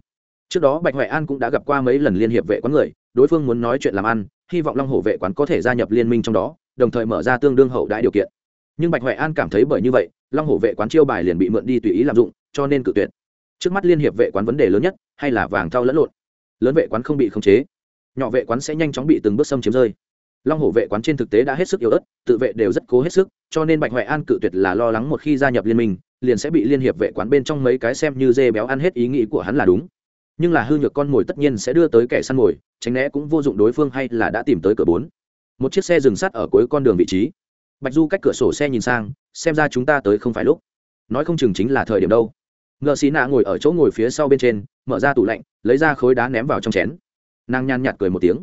S1: Trước đó bạch huệ an cũng đã gặp qua mấy lần liên hiệp vệ quán người, đối phương muốn nói chuyện làm ăn, hy vọng long hổ vệ quán có thể gia nhập liên minh trong đó, đồng thời mở ra tương đương hậu đại điều kiện. Nhưng bạch huệ an cảm thấy bởi như vậy, long hổ vệ quán chiêu bài liền bị mượn đi tùy ý lạm dụng, cho nên cự tuyệt. Trước mắt liên hiệp vệ quán vấn đề lớn nhất, hay là vàng thau lẫn lộn. Lớn vệ quán không bị khống chế, nhỏ vệ quán sẽ nhanh chóng bị từng bước xâm chiếm rơi. Long hổ vệ quán trên thực tế đã hết sức yếu ớt, tự vệ đều rất cố hết sức, cho nên bạch huệ an cự tuyệt là lo lắng một khi gia nhập liên minh liền sẽ bị liên hiệp vệ quán bên trong mấy cái xem như dê béo ăn hết ý nghĩ của hắn là đúng. Nhưng là hư nhược con mồi tất nhiên sẽ đưa tới kẻ săn mồi, tránh né cũng vô dụng đối phương hay là đã tìm tới cửa bốn. Một chiếc xe dừng sắt ở cuối con đường vị trí. Bạch du cách cửa sổ xe nhìn sang, xem ra chúng ta tới không phải lúc. Nói không chừng chính là thời điểm đâu. Ngợ xí nạ ngồi ở chỗ ngồi phía sau bên trên, mở ra tủ lạnh, lấy ra khối đá ném vào trong chén. Nàng nhàn nhạt cười một tiếng.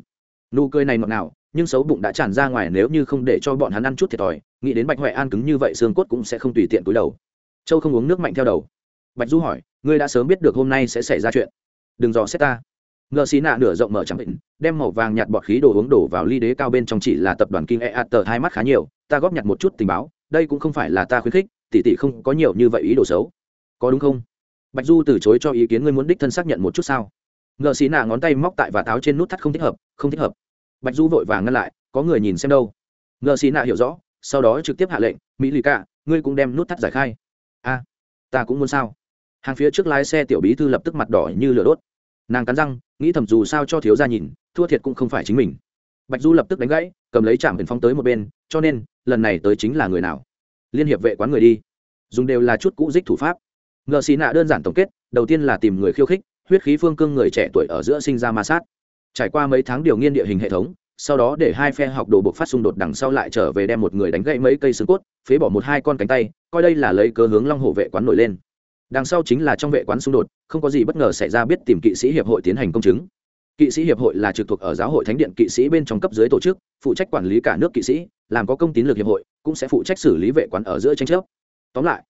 S1: Nụ cười này ngọt ngào, nhưng xấu bụng đã tràn ra ngoài nếu như không để cho bọn hắn ăn chút thiệt thòi, nghĩ đến bạch huệ an cứng như vậy xương cốt cũng sẽ không tùy tiện túi đầu châu không uống nước mạnh theo đầu. Bạch du hỏi, ngươi đã sớm biết được hôm nay sẽ xảy ra chuyện. Đừng dò xét ta. Ngờ xí nạ nửa rộng mở chẳng định, đem màu vàng nhạt bọt khí đồ uống đổ vào ly đế cao bên trong chỉ là tập đoàn kinh e a tờ hai mắt khá nhiều, ta góp nhặt một chút tình báo, đây cũng không phải là ta khuyến khích, tỷ tỷ không có nhiều như vậy ý đồ xấu. Có đúng không? Bạch du từ chối cho ý kiến, ngươi muốn đích thân xác nhận một chút sao? Ngờ xí nạ ngón tay móc tại và táo trên nút thắt không thích hợp, không thích hợp. Bạch du vội vàng ngăn lại, có người nhìn xem đâu. Ngờ xí nạ hiểu rõ, sau đó trực tiếp hạ lệnh, mỹ lì cả ngươi cũng đem nút thắt giải khai a, ta cũng muốn sao? Hàng phía trước lái xe tiểu bí thư lập tức mặt đỏ như lửa đốt. Nàng cắn răng, nghĩ thầm dù sao cho thiếu ra nhìn, thua thiệt cũng không phải chính mình. Bạch du lập tức đánh gãy, cầm lấy trạm biển phong tới một bên, cho nên, lần này tới chính là người nào? Liên hiệp vệ quán người đi. Dùng đều là chút cũ dích thủ pháp. Ngờ xì nạ đơn giản tổng kết, đầu tiên là tìm người khiêu khích, huyết khí phương cương người trẻ tuổi ở giữa sinh ra ma sát. Trải qua mấy tháng điều nghiên địa hình hệ thống, sau đó để hai phe học đồ buộc phát xung đột đằng sau lại trở về đem một người đánh gãy mấy cây xương cốt, phế bỏ một hai con cánh tay coi đây là lấy cớ hướng long hộ vệ quán nổi lên. Đằng sau chính là trong vệ quán xung đột, không có gì bất ngờ xảy ra biết tìm kỵ sĩ hiệp hội tiến hành công chứng. Kỵ sĩ hiệp hội là trực thuộc ở giáo hội thánh điện kỵ sĩ bên trong cấp dưới tổ chức, phụ trách quản lý cả nước kỵ sĩ, làm có công tín lực hiệp hội, cũng sẽ phụ trách xử lý vệ quán ở giữa tranh chấp. Tóm lại,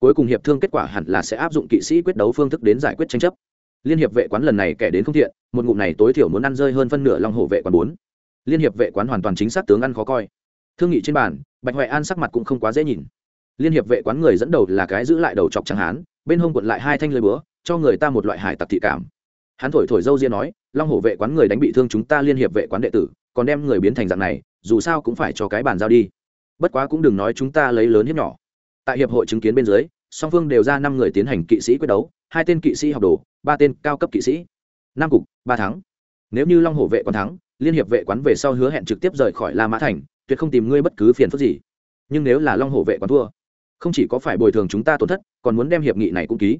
S1: cuối cùng hiệp thương kết quả hẳn là sẽ áp dụng kỵ sĩ quyết đấu phương thức đến giải quyết tranh chấp. Liên hiệp vệ quán lần này kẻ đến không thiện, một ngụm này tối thiểu muốn ăn rơi hơn phân nửa long hổ vệ quán bốn. Liên hiệp vệ quán hoàn toàn chính xác tướng ăn khó coi. Thương nghị trên bàn, bạch huệ an sắc mặt cũng không quá dễ nhìn liên hiệp vệ quán người dẫn đầu là cái giữ lại đầu chọc chẳng hán, bên hông quật lại hai thanh lưới búa, cho người ta một loại hải tặc thị cảm. Hắn thổi thổi dâu ria nói, long hổ vệ quán người đánh bị thương chúng ta liên hiệp vệ quán đệ tử, còn đem người biến thành dạng này, dù sao cũng phải cho cái bàn giao đi. Bất quá cũng đừng nói chúng ta lấy lớn hiếp nhỏ. Tại hiệp hội chứng kiến bên dưới, song phương đều ra năm người tiến hành kỵ sĩ quyết đấu, hai tên kỵ sĩ học đồ, ba tên cao cấp kỵ sĩ. Năm cục, ba thắng. Nếu như long hổ vệ quán thắng, liên hiệp vệ quán về sau hứa hẹn trực tiếp rời khỏi la mã thành, tuyệt không tìm ngươi bất cứ phiền phức gì. Nhưng nếu là long hổ vệ quán thua không chỉ có phải bồi thường chúng ta tổn thất, còn muốn đem hiệp nghị này cũng ký.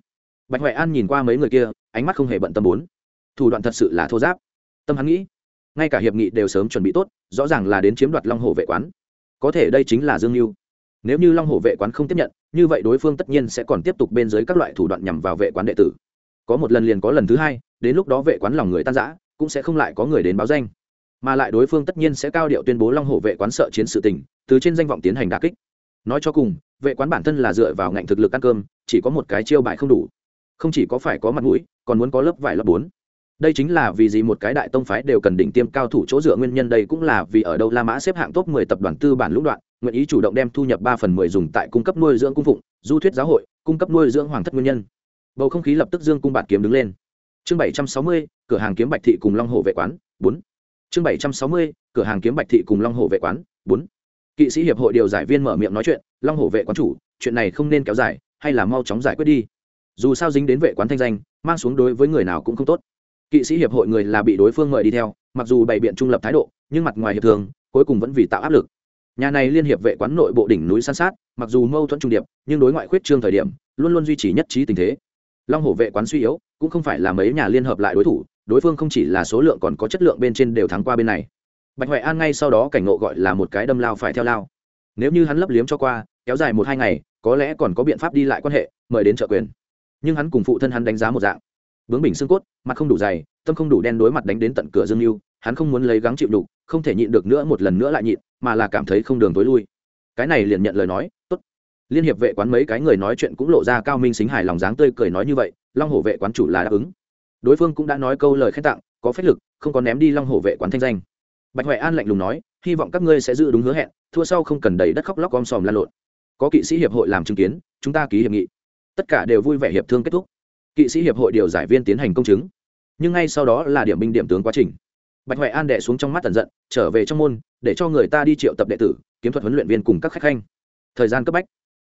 S1: Bạch huệ an nhìn qua mấy người kia, ánh mắt không hề bận tâm bốn. Thủ đoạn thật sự là thô giáp. Tâm hắn nghĩ, ngay cả hiệp nghị đều sớm chuẩn bị tốt, rõ ràng là đến chiếm đoạt long hổ vệ quán. Có thể đây chính là dương mưu nếu như long hổ vệ quán không tiếp nhận, như vậy đối phương tất nhiên sẽ còn tiếp tục bên dưới các loại thủ đoạn nhằm vào vệ quán đệ tử. Có một lần liền có lần thứ hai, đến lúc đó vệ quán lòng người tan giã cũng sẽ không lại có người đến báo danh. Mà lại đối phương tất nhiên sẽ cao điệu tuyên bố long hổ vệ quán sợ chiến sự tình, từ trên danh vọng tiến hành đà kích. Nói cho cùng vệ quán bản thân là dựa vào ngạnh thực lực ăn cơm chỉ có một cái chiêu bài không đủ không chỉ có phải có mặt mũi còn muốn có lớp vải lớp bốn đây chính là vì gì một cái đại tông phái đều cần đỉnh tiêm cao thủ chỗ dựa nguyên nhân đây cũng là vì ở đâu la mã xếp hạng top 10 tập đoàn tư bản lũng đoạn nguyện ý chủ động đem thu nhập ba phần mười dùng tại cung cấp nuôi dưỡng cung phụng du thuyết giáo hội cung cấp nuôi dưỡng hoàng thất nguyên nhân bầu không khí lập tức dương cung bạt kiếm đứng lên chương 760, cửa hàng kiếm bạch thị cùng long hồ vệ quán 4. chương 760, cửa hàng kiếm bạch thị cùng long hồ vệ quán 4 kỵ sĩ hiệp hội điều giải viên mở miệng nói chuyện, long Hổ vệ quán chủ, chuyện này không nên kéo dài, hay là mau chóng giải quyết đi. Dù sao dính đến vệ quán thanh danh, mang xuống đối với người nào cũng không tốt. Kỵ sĩ hiệp hội người là bị đối phương mời đi theo, mặc dù bày biện trung lập thái độ, nhưng mặt ngoài hiệp thường, cuối cùng vẫn vì tạo áp lực. Nhà này liên hiệp vệ quán nội bộ đỉnh núi san sát, mặc dù mâu thuẫn trung điệp, nhưng đối ngoại khuyết trương thời điểm, luôn luôn duy trì nhất trí tình thế. Long hổ vệ quán suy yếu, cũng không phải là mấy nhà liên hợp lại đối thủ, đối phương không chỉ là số lượng còn có chất lượng bên trên đều thắng qua bên này bạch huệ an ngay sau đó cảnh ngộ gọi là một cái đâm lao phải theo lao. Nếu như hắn lấp liếm cho qua, kéo dài một hai ngày, có lẽ còn có biện pháp đi lại quan hệ, mời đến trợ quyền. Nhưng hắn cùng phụ thân hắn đánh giá một dạng. Bướng bình xương cốt, mặt không đủ dày, tâm không đủ đen đối mặt đánh đến tận cửa dương mưu hắn không muốn lấy gắng chịu đục, không thể nhịn được nữa một lần nữa lại nhịn, mà là cảm thấy không đường tối lui. Cái này liền nhận lời nói, tốt. Liên hiệp vệ quán mấy cái người nói chuyện cũng lộ ra cao minh xính hài lòng dáng tươi cười nói như vậy, long hổ vệ quán chủ là đáp ứng. Đối phương cũng đã nói câu lời khen tặng, có phép lực, không có ném đi long hổ vệ quán thanh danh bạch huệ an lạnh lùng nói, hy vọng các ngươi sẽ giữ đúng hứa hẹn, thua sau không cần đầy đất khóc lóc om sòm lan lộn. Có kỵ sĩ hiệp hội làm chứng kiến, chúng ta ký hiệp nghị. Tất cả đều vui vẻ hiệp thương kết thúc. Kỵ sĩ hiệp hội điều giải viên tiến hành công chứng. Nhưng ngay sau đó là điểm binh điểm tướng quá trình. Bạch huệ an đệ xuống trong mắt tần giận, trở về trong môn, để cho người ta đi triệu tập đệ tử, kiếm thuật huấn luyện viên cùng các khách khanh. Thời gian cấp bách.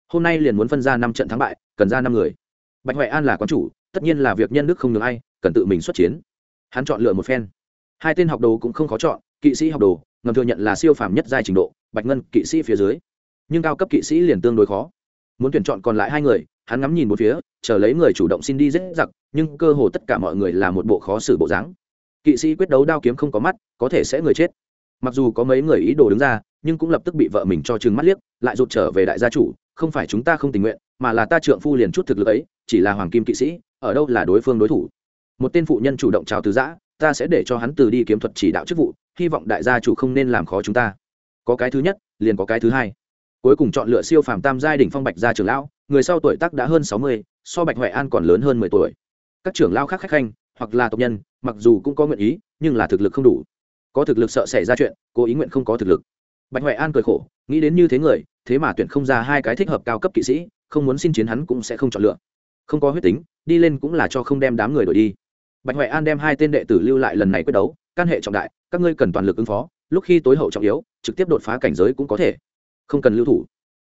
S1: Hôm nay liền muốn phân ra năm trận thắng bại, cần ra năm người. Bạch huệ an là quán chủ, tất nhiên là việc nhân đức không được ai, cần tự mình xuất chiến. Hắn chọn lựa một phen. Hai tên học đồ cũng không khó chọn kỵ sĩ học đồ, ngầm thừa nhận là siêu phàm nhất giai trình độ, bạch ngân, kỵ sĩ phía dưới. Nhưng cao cấp kỵ sĩ liền tương đối khó. Muốn tuyển chọn còn lại hai người, hắn ngắm nhìn một phía, chờ lấy người chủ động xin đi dễ giặc, nhưng cơ hồ tất cả mọi người là một bộ khó xử bộ dáng. Kỵ sĩ quyết đấu đao kiếm không có mắt, có thể sẽ người chết. Mặc dù có mấy người ý đồ đứng ra, nhưng cũng lập tức bị vợ mình cho chừng mắt liếc, lại rụt trở về đại gia chủ, không phải chúng ta không tình nguyện, mà là ta trượng phu liền chút thực lực ấy, chỉ là hoàng kim kỵ sĩ, ở đâu là đối phương đối thủ. Một tên phụ nhân chủ động chào từ giã ta sẽ để cho hắn từ đi kiếm thuật chỉ đạo chức vụ, hy vọng đại gia chủ không nên làm khó chúng ta. Có cái thứ nhất, liền có cái thứ hai. Cuối cùng chọn lựa siêu phàm tam giai đỉnh phong bạch gia trưởng lão, người sau tuổi tác đã hơn sáu mươi, so bạch huệ an còn lớn hơn mười tuổi. Các trưởng lao khác khách khanh, hoặc là tộc nhân, mặc dù cũng có nguyện ý, nhưng là thực lực không đủ. Có thực lực sợ xảy ra chuyện, cố ý nguyện không có thực lực. Bạch huệ an cười khổ, nghĩ đến như thế người, thế mà tuyển không ra hai cái thích hợp cao cấp kỵ sĩ, không muốn xin chiến hắn cũng sẽ không chọn lựa. Không có huyết tính, đi lên cũng là cho không đem đám người đổi đi bạch huệ an đem hai tên đệ tử lưu lại lần này quyết đấu căn hệ trọng đại, các ngươi cần toàn lực ứng phó, lúc khi tối hậu trọng yếu, trực tiếp đột phá cảnh giới cũng có thể. Không cần lưu thủ.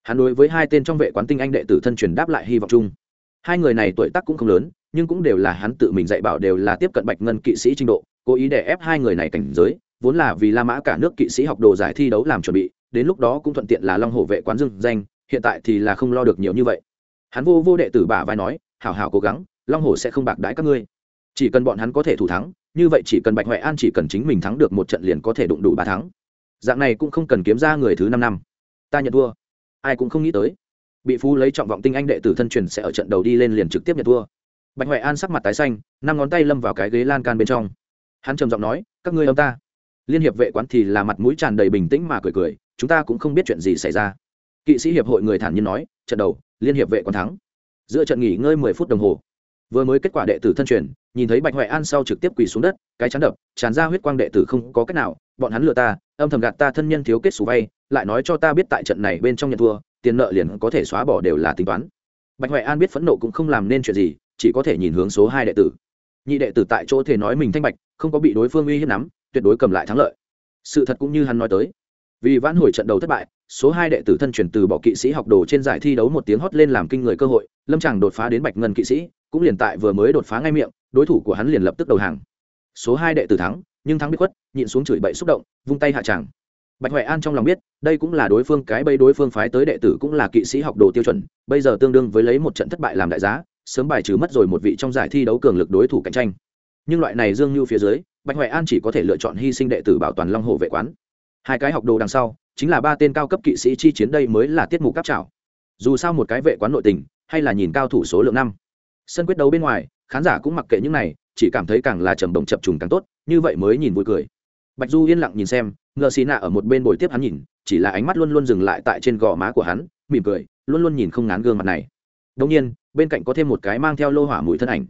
S1: Hắn đối với hai tên trong vệ quán tinh anh đệ tử thân truyền đáp lại hy vọng chung. Hai người này tuổi tác cũng không lớn, nhưng cũng đều là hắn tự mình dạy bảo đều là tiếp cận bạch ngân kỵ sĩ trình độ, cố ý để ép hai người này cảnh giới, vốn là vì la mã cả nước kỵ sĩ học đồ giải thi đấu làm chuẩn bị, đến lúc đó cũng thuận tiện là long hổ vệ quán dưng danh, hiện tại thì là không lo được nhiều như vậy. Hắn vô vô đệ tử bả vai nói, hảo hảo cố gắng, long hổ sẽ không bạc đãi các ngươi chỉ cần bọn hắn có thể thủ thắng, như vậy chỉ cần bạch huệ an chỉ cần chính mình thắng được một trận liền có thể đụng đủ ba thắng. Dạng này cũng không cần kiếm ra người thứ năm năm. Ta nhận thua. Ai cũng không nghĩ tới. Bị phú lấy trọng vọng tinh anh đệ tử thân truyền sẽ ở trận đầu đi lên liền trực tiếp nhận thua. Bạch huệ an sắc mặt tái xanh, năm ngón tay lâm vào cái ghế lan can bên trong. Hắn trầm giọng nói, các ngươi ông ta. Liên hiệp vệ quán thì là mặt mũi tràn đầy bình tĩnh mà cười cười, chúng ta cũng không biết chuyện gì xảy ra. Kỵ sĩ hiệp hội người thản nhiên nói, trận đầu, liên hiệp vệ quán thắng. Giữa trận nghỉ ngơi mười phút đồng hồ vừa mới kết quả đệ tử thân truyền, nhìn thấy bạch huệ an sau trực tiếp quỳ xuống đất, cái chắn đập, tràn ra huyết quang đệ tử không có cách nào, bọn hắn lừa ta, âm thầm gạt ta thân nhân thiếu kết xù vay, lại nói cho ta biết tại trận này bên trong nhận thua, tiền nợ liền có thể xóa bỏ đều là tính toán. Bạch huệ an biết phẫn nộ cũng không làm nên chuyện gì, chỉ có thể nhìn hướng số hai đệ tử. Nhị đệ tử tại chỗ thể nói mình thanh bạch, không có bị đối phương uy hiếp nắm, tuyệt đối cầm lại thắng lợi. Sự thật cũng như hắn nói tới vì vãn hồi trận đầu thất bại, số hai đệ tử thân chuyển từ bỏ kỵ sĩ học đồ trên giải thi đấu một tiếng hót lên làm kinh người cơ hội, lâm tràng đột phá đến bạch ngân kỵ sĩ, cũng liền tại vừa mới đột phá ngay miệng, đối thủ của hắn liền lập tức đầu hàng. Số hai đệ tử thắng, nhưng thắng biết khuất, nhịn xuống chửi bậy xúc động, vung tay hạ tràng. Bạch huệ an trong lòng biết, đây cũng là đối phương, cái bây đối phương phái tới đệ tử cũng là kỵ sĩ học đồ tiêu chuẩn, bây giờ tương đương với lấy một trận thất bại làm đại giá, sớm bài trừ mất rồi một vị trong giải thi đấu cường lực đối thủ cạnh tranh. Nhưng loại này dương như phía dưới, bạch huệ an chỉ có thể lựa chọn hy sinh đệ tử bảo toàn long hồ vệ quán hai cái học đồ đằng sau, chính là ba tên cao cấp kỵ sĩ chi chiến đây mới là tiết mục cáp trảo. Dù sao một cái vệ quán nội tình, hay là nhìn cao thủ số lượng năm. Sân quyết đấu bên ngoài, khán giả cũng mặc kệ những này, chỉ cảm thấy càng là trầm đồng chập trùng càng tốt, như vậy mới nhìn vui cười. Bạch du yên lặng nhìn xem, ngờ xì nạ ở một bên bồi tiếp hắn nhìn, chỉ là ánh mắt luôn luôn dừng lại tại trên gò má của hắn, mỉm cười, luôn luôn nhìn không ngán gương mặt này. Đông nhiên, bên cạnh có thêm một cái mang theo lô hỏa mũi thân ảnh.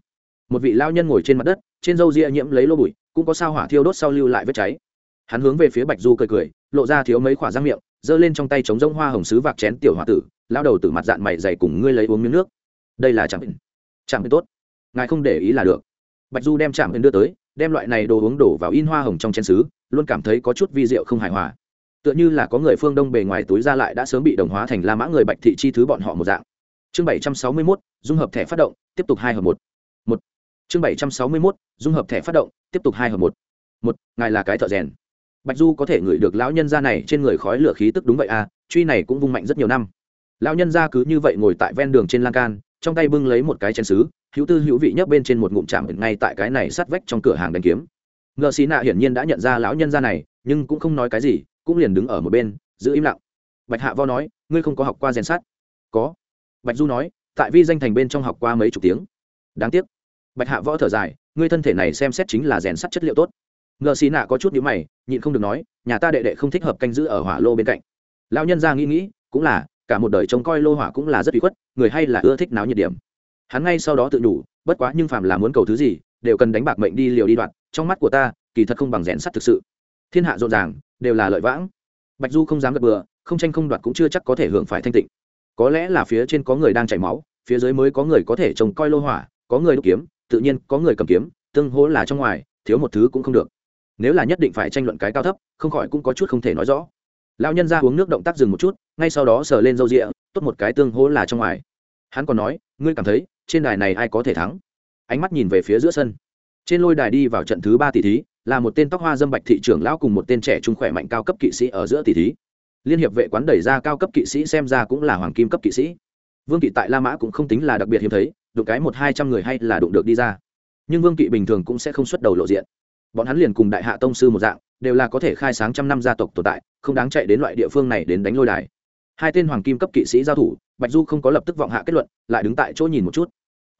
S1: Một vị lao nhân ngồi trên mặt đất, trên râu ria nhiễm lấy lô bụi, cũng có sao hỏa thiêu đốt sau lưu lại vết cháy hắn hướng về phía bạch du cười cười lộ ra thiếu mấy khỏa răng miệng giơ lên trong tay trống rông hoa hồng sứ vạc chén tiểu h o a tử lao đầu từ mặt dạng mày dày cùng ngươi lấy uống miếng nước. Đây là chạm hình. Chạm hình tốt. Ngài không để ý là được. Bạch du đem chạm hình đưa tới đem loại này đồ uống đổ vào in hoa hồng trong chén sứ, luôn cảm thấy có chút vi rượu không hài hòa. Tựa như là có người phương đông bề ngoài túi ra lại đã sớm bị đồng hóa thành la mã người bạch thị chi thứ bọn họ một dạng. Chương bảy trăm sáu mươi mốt dung hợp thẻ phát động tiếp tục hai hợp một. Một. Chương bảy trăm sáu mươi mốt dung hợp thẻ phát động tiếp tục hai hợp một. Một ngài là cái thợ rèn bạch du có thể ngửi được lão nhân gia này trên người khói lửa khí tức đúng vậy à truy này cũng vung mạnh rất nhiều năm. Lão nhân gia cứ như vậy ngồi tại ven đường trên lan can, trong tay bưng lấy một cái chén xứ hữu tư hữu vị nhấp bên trên một ngụm chạm ngay tại cái này sát vách trong cửa hàng đánh kiếm. Ngựa xí nạ hiển nhiên đã nhận ra lão nhân gia này, nhưng cũng không nói cái gì, cũng liền đứng ở một bên, giữ im lặng. Bạch hạ vo nói, ngươi không có học qua rèn sắt? Có. Bạch du nói, tại vi danh thành bên trong học qua mấy chục tiếng. Đáng tiếc. Bạch hạ võ thở dài, ngươi thân thể này xem xét chính là rèn sắt chất liệu tốt ngợ xì nạ có chút nhữ mày, nhịn không được nói, nhà ta đệ đệ không thích hợp canh giữ ở hỏa lô bên cạnh. Lão nhân ra nghĩ nghĩ, cũng là, cả một đời trông coi lô hỏa cũng là rất bị khuất, người hay là ưa thích náo nhiệt điểm. Hắn ngay sau đó tự đủ bất quá nhưng phàm là muốn cầu thứ gì, đều cần đánh bạc mệnh đi liều đi đoạt trong mắt của ta, kỳ thật không bằng rèn sắt thực sự. Thiên hạ rộn ràng, đều là lợi vãng. Bạch du không dám gật bừa, không tranh không đoạt cũng chưa chắc có thể hưởng phải thanh tịnh. Có lẽ là phía trên có người đang chảy máu, phía dưới mới có người có thể trông coi lô hỏa, có người đúc kiếm, tự nhiên có người cầm kiếm, tương hỗ là trong ngoài, thiếu một thứ cũng không được nếu là nhất định phải tranh luận cái cao thấp, không khỏi cũng có chút không thể nói rõ. Lão nhân ra uống nước động tác dừng một chút, ngay sau đó sờ lên râu rịa, tốt một cái tương hỗ là trong ngoài. Hắn còn nói, ngươi cảm thấy, trên đài này ai có thể thắng? Ánh mắt nhìn về phía giữa sân. Trên lôi đài đi vào trận thứ ba tỷ thí, là một tên tóc hoa dâm bạch thị trưởng lão cùng một tên trẻ trung khỏe mạnh cao cấp kỵ sĩ ở giữa tỷ thí. Liên hiệp vệ quán đẩy ra cao cấp kỵ sĩ xem ra cũng là hoàng kim cấp kỵ sĩ. Vương kỵ tại la mã cũng không tính là đặc biệt hiếm thấy, đụng cái một hai trăm người hay là đụng được đi ra. Nhưng vương kỵ bình thường cũng sẽ không xuất đầu lộ diện bọn hắn liền cùng đại hạ tông sư một dạng, đều là có thể khai sáng trăm năm gia tộc tồn tại, không đáng chạy đến loại địa phương này đến đánh lôi đài. Hai tên hoàng kim cấp kỵ sĩ giao thủ, bạch du không có lập tức vọng hạ kết luận, lại đứng tại chỗ nhìn một chút.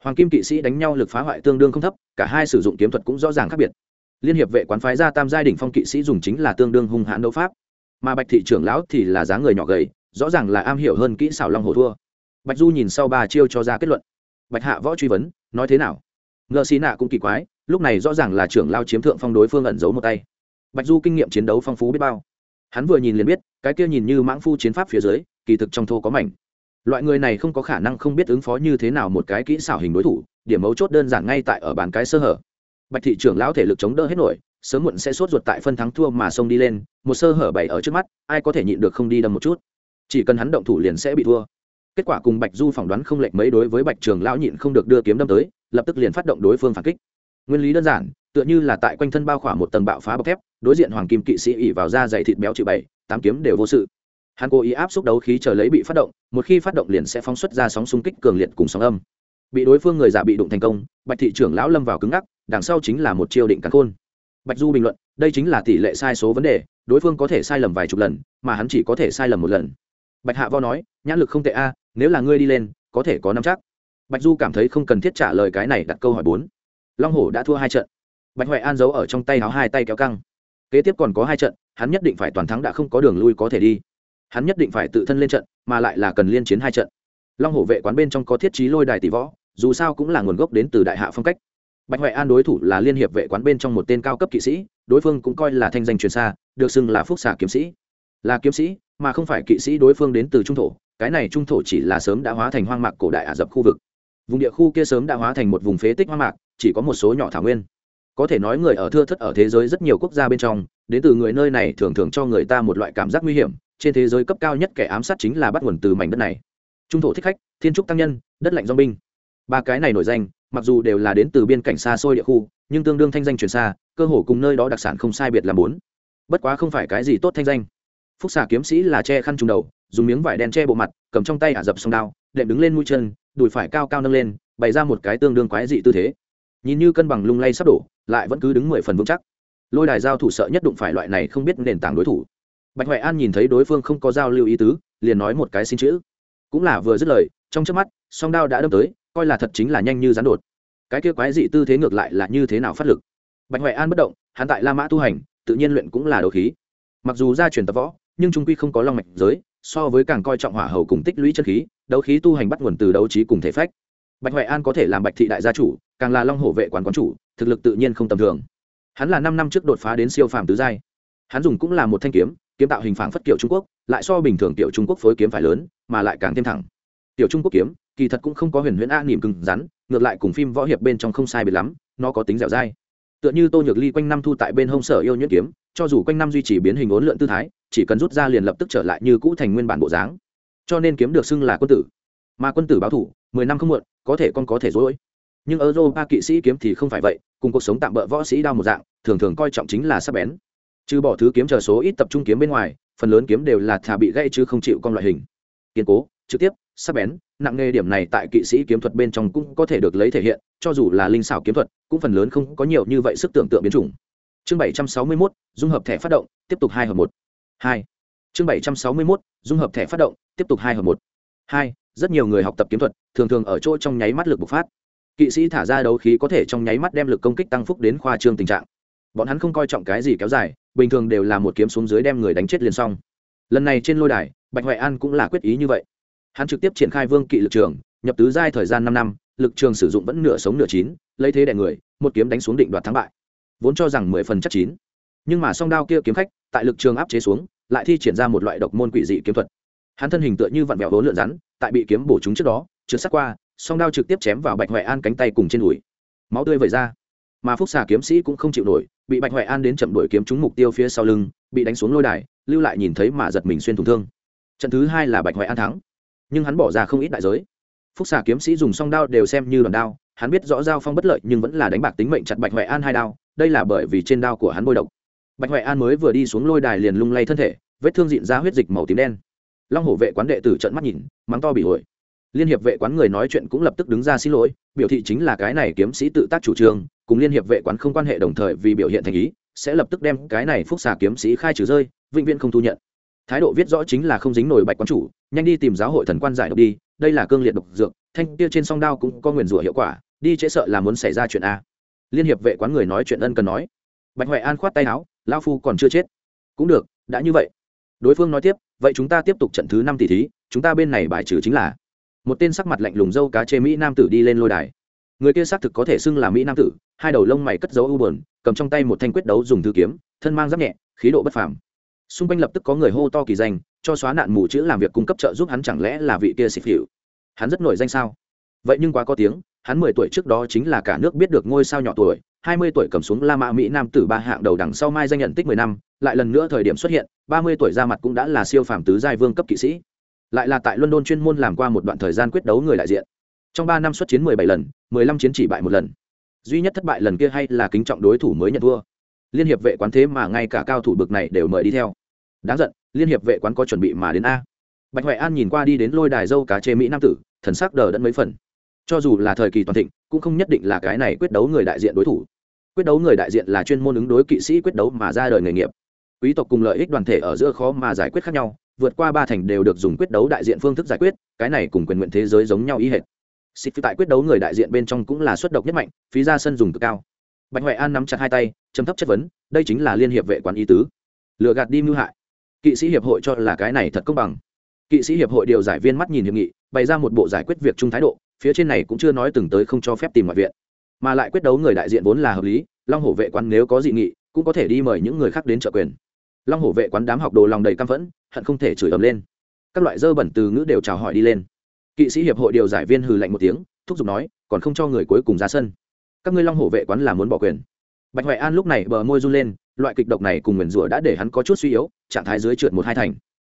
S1: Hoàng kim kỵ sĩ đánh nhau lực phá hoại tương đương không thấp, cả hai sử dụng kiếm thuật cũng rõ ràng khác biệt. Liên hiệp vệ quán phái gia tam giai đỉnh phong kỵ sĩ dùng chính là tương đương hung hãn đấu pháp. Mà bạch thị trưởng lão thì là dáng người nhỏ gầy, rõ ràng là am hiểu hơn kỹ xảo long hồ thua. Bạch du nhìn sau ba chiêu cho ra kết luận. Bạch hạ võ truy vấn, nói thế nào? Ngờ xì nạ cũng kỳ quái lúc này rõ ràng là trưởng lao chiếm thượng phong đối phương ẩn giấu một tay. Bạch du kinh nghiệm chiến đấu phong phú biết bao. Hắn vừa nhìn liền biết, cái kia nhìn như mãng phu chiến pháp phía dưới, kỳ thực trong thô có mảnh. Loại người này không có khả năng không biết ứng phó như thế nào một cái kỹ xảo hình đối thủ, điểm mấu chốt đơn giản ngay tại ở bàn cái sơ hở. Bạch thị trưởng lão thể lực chống đỡ hết nổi, sớm muộn sẽ sốt ruột tại phân thắng thua mà xông đi lên, một sơ hở bày ở trước mắt, ai có thể nhịn được không đi đâm một chút. Chỉ cần hắn động thủ liền sẽ bị thua. Kết quả cùng bạch du phỏng đoán không lệch mấy đối với bạch trường lão nhịn không được đưa kiếm đâm tới, lập tức liền phát động đối phương phản kích nguyên lý đơn giản, tựa như là tại quanh thân bao khỏa một tầng bạo phá bọc thép, đối diện hoàng kim kỵ sĩ ỉ vào da dày thịt béo chữ bảy tám kiếm đều vô sự. Hắn cố ý áp xúc đấu khí chờ lấy bị phát động, một khi phát động liền sẽ phóng xuất ra sóng xung kích cường liệt cùng sóng âm. Bị đối phương người giả bị đụng thành công, bạch thị trưởng lão lâm vào cứng ngắc, đằng sau chính là một chiêu định cắn khôn. Bạch du bình luận, đây chính là tỷ lệ sai số vấn đề, đối phương có thể sai lầm vài chục lần, mà hắn chỉ có thể sai lầm một lần. Bạch hạ vo nói, nhãn lực không tệ a, nếu là ngươi đi lên, có thể có năm chắc. Bạch du cảm thấy không cần thiết trả lời cái này đặt câu hỏi bốn long hổ đã thua hai trận. Bạch huệ an giấu ở trong tay áo hai tay kéo căng. Kế tiếp còn có hai trận, hắn nhất định phải toàn thắng đã không có đường lui có thể đi. Hắn nhất định phải tự thân lên trận, mà lại là cần liên chiến hai trận. Long hổ vệ quán bên trong có thiết trí lôi đài tỷ võ, dù sao cũng là nguồn gốc đến từ đại hạ phong cách. Bạch huệ an đối thủ là liên hiệp vệ quán bên trong một tên cao cấp kỵ sĩ, đối phương cũng coi là thanh danh truyền xa, được xưng là phúc xà kiếm sĩ. Là kiếm sĩ, mà không phải kỵ sĩ đối phương đến từ trung thổ, cái này trung thổ chỉ là sớm đã hóa thành hoang mạc cổ đại ả rập khu vực. Vùng địa khu kia sớm đã hóa thành một vùng phế tích hoang mạc chỉ có một số nhỏ thảo nguyên. Có thể nói người ở thưa thất ở thế giới rất nhiều quốc gia bên trong, đến từ người nơi này thường thường cho người ta một loại cảm giác nguy hiểm, trên thế giới cấp cao nhất kẻ ám sát chính là bắt nguồn từ mảnh đất này. Trung thổ thích khách, thiên trúc tăng nhân, đất lạnh do binh. Ba cái này nổi danh, mặc dù đều là đến từ biên cảnh xa xôi địa khu, nhưng tương đương thanh danh truyền xa, cơ hồ cùng nơi đó đặc sản không sai biệt là bốn. Bất quá không phải cái gì tốt thanh danh. Phúc xà kiếm sĩ là che khăn trùng đầu, dùng miếng vải đen che bộ mặt, cầm trong tay ả dập sông đao, đệm đứng lên mũi chân, đùi phải cao cao nâng lên, bày ra một cái tương đương quái dị tư thế nhìn như cân bằng lung lay sắp đổ, lại vẫn cứ đứng mười phần vững chắc. Lôi đài giao thủ sợ nhất đụng phải loại này không biết nền tảng đối thủ. Bạch huệ an nhìn thấy đối phương không có giao lưu ý tứ, liền nói một cái xin chữ. Cũng là vừa dứt lời, trong trước mắt, song đao đã đâm tới, coi là thật chính là nhanh như rán đột. Cái kia quái dị tư thế ngược lại là như thế nào phát lực? Bạch huệ an bất động, hắn tại la mã tu hành, tự nhiên luyện cũng là đấu khí. Mặc dù gia truyền tập võ, nhưng trung quy không có long mạch giới, so với càng coi trọng hỏa hầu cùng tích lũy chân khí, đấu khí tu hành bắt nguồn từ đấu trí cùng thể phách bạch huệ an có thể làm bạch thị đại gia chủ, càng là long hổ vệ quán quán chủ, thực lực tự nhiên không tầm thường. Hắn là năm năm trước đột phá đến siêu phàm tứ giai. Hắn dùng cũng là một thanh kiếm kiếm tạo hình phản phất kiểu trung quốc, lại so bình thường kiểu trung quốc phối kiếm phải lớn, mà lại càng thêm thẳng. Tiểu trung quốc kiếm, kỳ thật cũng không có huyền huyễn a niềm cứng rắn, ngược lại cùng phim võ hiệp bên trong không sai biệt lắm, nó có tính dẻo dai. Tựa như tô nhược ly quanh năm thu tại bên hông sở yêu nhuyễn kiếm, cho dù quanh năm duy trì biến hình ốn lượn tư thái, chỉ cần rút ra liền lập tức trở lại như cũ thành nguyên bản bộ dáng. Cho nên kiếm được xưng là quân tử mà quân tử báo thủ mười năm không muộn có thể con có thể dối nhưng ở ba kỵ sĩ kiếm thì không phải vậy cùng cuộc sống tạm bỡ võ sĩ đao một dạng thường thường coi trọng chính là sắc bén. Trừ bỏ thứ kiếm chờ số ít tập trung kiếm bên ngoài phần lớn kiếm đều là thà bị gãy chứ không chịu con loại hình. Kiên cố trực tiếp sắc bén nặng nghề điểm này tại kỵ sĩ kiếm thuật bên trong cũng có thể được lấy thể hiện cho dù là linh xảo kiếm thuật cũng phần lớn không có nhiều như vậy sức tưởng tượng biến chủng. Chương bảy trăm sáu mươi 761, dung hợp thẻ phát động tiếp tục hai hợp một. Hai. Chương bảy trăm sáu mươi 761, dung hợp thẻ phát động tiếp tục hai hợp một. Hai rất nhiều người học tập kiếm thuật, thường thường ở chỗ trong nháy mắt lực bộc phát. Kỵ sĩ thả ra đấu khí có thể trong nháy mắt đem lực công kích tăng phúc đến khoa trương tình trạng. Bọn hắn không coi trọng cái gì kéo dài, bình thường đều là một kiếm xuống dưới đem người đánh chết liền xong. Lần này trên lôi đài, bạch huệ an cũng là quyết ý như vậy. Hắn trực tiếp triển khai vương kỵ lực trường, nhập tứ giai thời gian năm năm, lực trường sử dụng vẫn nửa sống nửa chín, lấy thế đè người, một kiếm đánh xuống định đoạt thắng bại. Vốn cho rằng mười phần chắc chín. Nhưng mà song đao kia kiếm khách, tại lực trường áp chế xuống, lại thi triển ra một loại độc môn quỷ dị kiếm thuật hắn thân hình tựa như vặn vẹo vốn lượn rắn, tại bị kiếm bổ trúng trước đó, trượt sắc qua, song đao trực tiếp chém vào bạch huệ an cánh tay cùng trên đùi. Máu tươi vẩy ra. Mà phúc xà kiếm sĩ cũng không chịu nổi, bị bạch huệ an đến chậm đuổi kiếm trúng mục tiêu phía sau lưng, bị đánh xuống lôi đài, lưu lại nhìn thấy mà giật mình xuyên thủng thương. Trận thứ hai là bạch huệ an thắng. Nhưng hắn bỏ ra không ít đại giới. Phúc xà kiếm sĩ dùng song đao đều xem như đòn đao, hắn biết rõ giao phong bất lợi nhưng vẫn là đánh bạc tính mệnh chặt bạch huệ an hai đao, đây là bởi vì trên đao của hắn bôi độc. Bạch huệ an mới vừa đi xuống lôi đài liền lung lay thân thể, vết thương dịn ra huyết dịch màu tím đen long hổ vệ quán đệ tử trận mắt nhìn, mắng to bị hội. Liên hiệp vệ quán người nói chuyện cũng lập tức đứng ra xin lỗi, biểu thị chính là cái này kiếm sĩ tự tác chủ trương, cùng liên hiệp vệ quán không quan hệ đồng thời vì biểu hiện thành ý, sẽ lập tức đem cái này phúc xà kiếm sĩ khai trừ rơi, vĩnh viễn không thu nhận. Thái độ viết rõ chính là không dính nổi bạch quán chủ, nhanh đi tìm giáo hội thần quan giải độc đi, đây là cương liệt độc dược, thanh kia trên song đao cũng có nguyền rủa hiệu quả, đi chế sợ là muốn xảy ra chuyện a. Liên hiệp vệ quán người nói chuyện ân cần nói. Bạch huệ an khoát tay áo lao phu còn chưa chết. Cũng được, đã như vậy. Đối phương nói tiếp vậy chúng ta tiếp tục trận thứ năm tỷ thí, chúng ta bên này bài trừ chính là một tên sắc mặt lạnh lùng dâu cá chê mỹ nam tử đi lên lôi đài. Người kia xác thực có thể xưng là mỹ nam tử, hai đầu lông mày cất dấu u bờn cầm trong tay một thanh quyết đấu dùng thư kiếm, thân mang giáp nhẹ, khí độ bất phàm. Xung quanh lập tức có người hô to kỳ danh, cho xóa nạn mù chữ làm việc cung cấp trợ giúp hắn chẳng lẽ là vị kia xịt hiệu hắn rất nổi danh sao? Vậy nhưng quá có tiếng, hắn mười tuổi trước đó chính là cả nước biết được ngôi sao nhỏ tuổi hai mươi tuổi cầm xuống la mã mỹ nam tử ba hạng đầu đằng sau mai danh nhận tích mười năm, lại lần nữa thời điểm xuất hiện, ba mươi tuổi ra mặt cũng đã là siêu phàm tứ giai vương cấp kỵ sĩ. Lại là tại london chuyên môn làm qua một đoạn thời gian quyết đấu người đại diện. Trong ba năm xuất chiến mười bảy lần, mười lăm chiến chỉ bại một lần. Duy nhất thất bại lần kia hay là kính trọng đối thủ mới nhận thua liên hiệp vệ quán thế mà ngay cả cao thủ bực này đều mời đi theo. Đáng giận, liên hiệp vệ quán có chuẩn bị mà đến a. Bạch huệ an nhìn qua đi đến lôi đài dâu cá chê mỹ nam tử, thần sắc đờ đẫn mấy phần. Cho dù là thời kỳ toàn thịnh, cũng không nhất định là cái này quyết đấu người đại diện đối thủ quyết đấu người đại diện là chuyên môn ứng đối kỵ sĩ quyết đấu mà ra đời nghề nghiệp. Quý tộc cùng lợi ích đoàn thể ở giữa khó mà giải quyết khác nhau, vượt qua ba thành đều được dùng quyết đấu đại diện phương thức giải quyết, cái này cùng quyền nguyện thế giới giống nhau ý hệt. Xịt tại quyết đấu người đại diện bên trong cũng là xuất độc nhất mạnh, phí ra sân dùng cực cao. Bạch huệ an nắm chặt hai tay chấm thấp chất vấn, đây chính là liên hiệp vệ quán ý tứ. Lựa gạt đi mưu hại. Kỵ sĩ hiệp hội cho là cái này thật công bằng. Kỵ sĩ hiệp hội điều giải viên mắt nhìn hiệp nghị, bày ra một bộ giải quyết việc chung thái độ, phía trên này cũng chưa nói từng tới không cho phép tìm ngoại viện mà lại quyết đấu người đại diện vốn là hợp lý, long hổ vệ quán nếu có dị nghị, cũng có thể đi mời những người khác đến trợ quyền. Long hổ vệ quán đám học đồ lòng đầy căm phẫn, hận không thể chửi ầm lên. Các loại dơ bẩn từ ngữ đều chào hỏi đi lên. Kỵ sĩ hiệp hội điều giải viên hừ lạnh một tiếng, thúc giục nói, còn không cho người cuối cùng ra sân. Các ngươi long hổ vệ quán là muốn bỏ quyền. Bạch huệ an lúc này bờ môi run lên, loại kịch độc này cùng nguyền rủa đã để hắn có chút suy yếu, trạng thái dưới trượt một hai thành.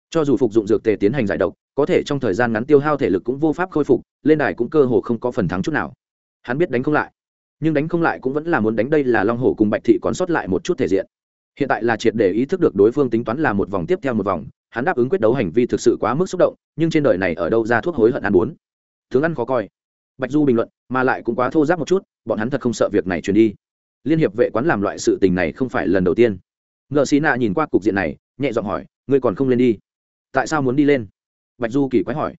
S1: Cho dù phục dụng dược tề tiến hành giải độc, có thể trong thời gian ngắn tiêu hao thể lực cũng vô pháp khôi phục, lên đài cũng cơ hồ không có phần thắng chút nào. Hắn biết đánh không lại nhưng đánh không lại cũng vẫn là muốn đánh, đây là long hổ cùng bạch thị còn sót lại một chút thể diện. Hiện tại là triệt để ý thức được đối phương tính toán là một vòng tiếp theo một vòng, hắn đáp ứng quyết đấu hành vi thực sự quá mức xúc động, nhưng trên đời này ở đâu ra thuốc hối hận ăn bốn tướng ăn khó coi. Bạch du bình luận, mà lại cũng quá thô giáp một chút, bọn hắn thật không sợ việc này truyền đi. Liên hiệp vệ quán làm loại sự tình này không phải lần đầu tiên. Ngợ Xí nạ nhìn qua cục diện này, nhẹ giọng hỏi, ngươi còn không lên đi? Tại sao muốn đi lên? Bạch du kỳ quái hỏi.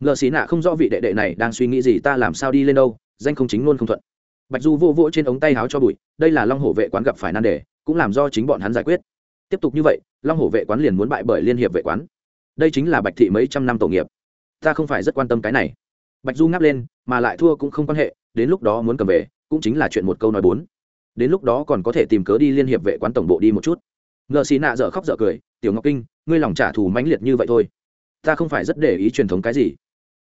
S1: Ngợ Xí nạ không rõ vị đệ đệ này đang suy nghĩ gì, ta làm sao đi lên đâu? Danh không chính luôn không thuận bạch du vô vỗ trên ống tay háo cho bụi, đây là long hổ vệ quán gặp phải nan đề, cũng làm do chính bọn hắn giải quyết. Tiếp tục như vậy, long hổ vệ quán liền muốn bại bởi liên hiệp vệ quán. Đây chính là bạch thị mấy trăm năm tổ nghiệp. Ta không phải rất quan tâm cái này. Bạch du ngáp lên, mà lại thua cũng không quan hệ, đến lúc đó muốn cầm về, cũng chính là chuyện một câu nói bốn. Đến lúc đó còn có thể tìm cớ đi liên hiệp vệ quán tổng bộ đi một chút. Ngợ xì nạ dở khóc dở cười, tiểu ngọc kinh, ngươi lòng trả thù mãnh liệt như vậy thôi. Ta không phải rất để ý truyền thống cái gì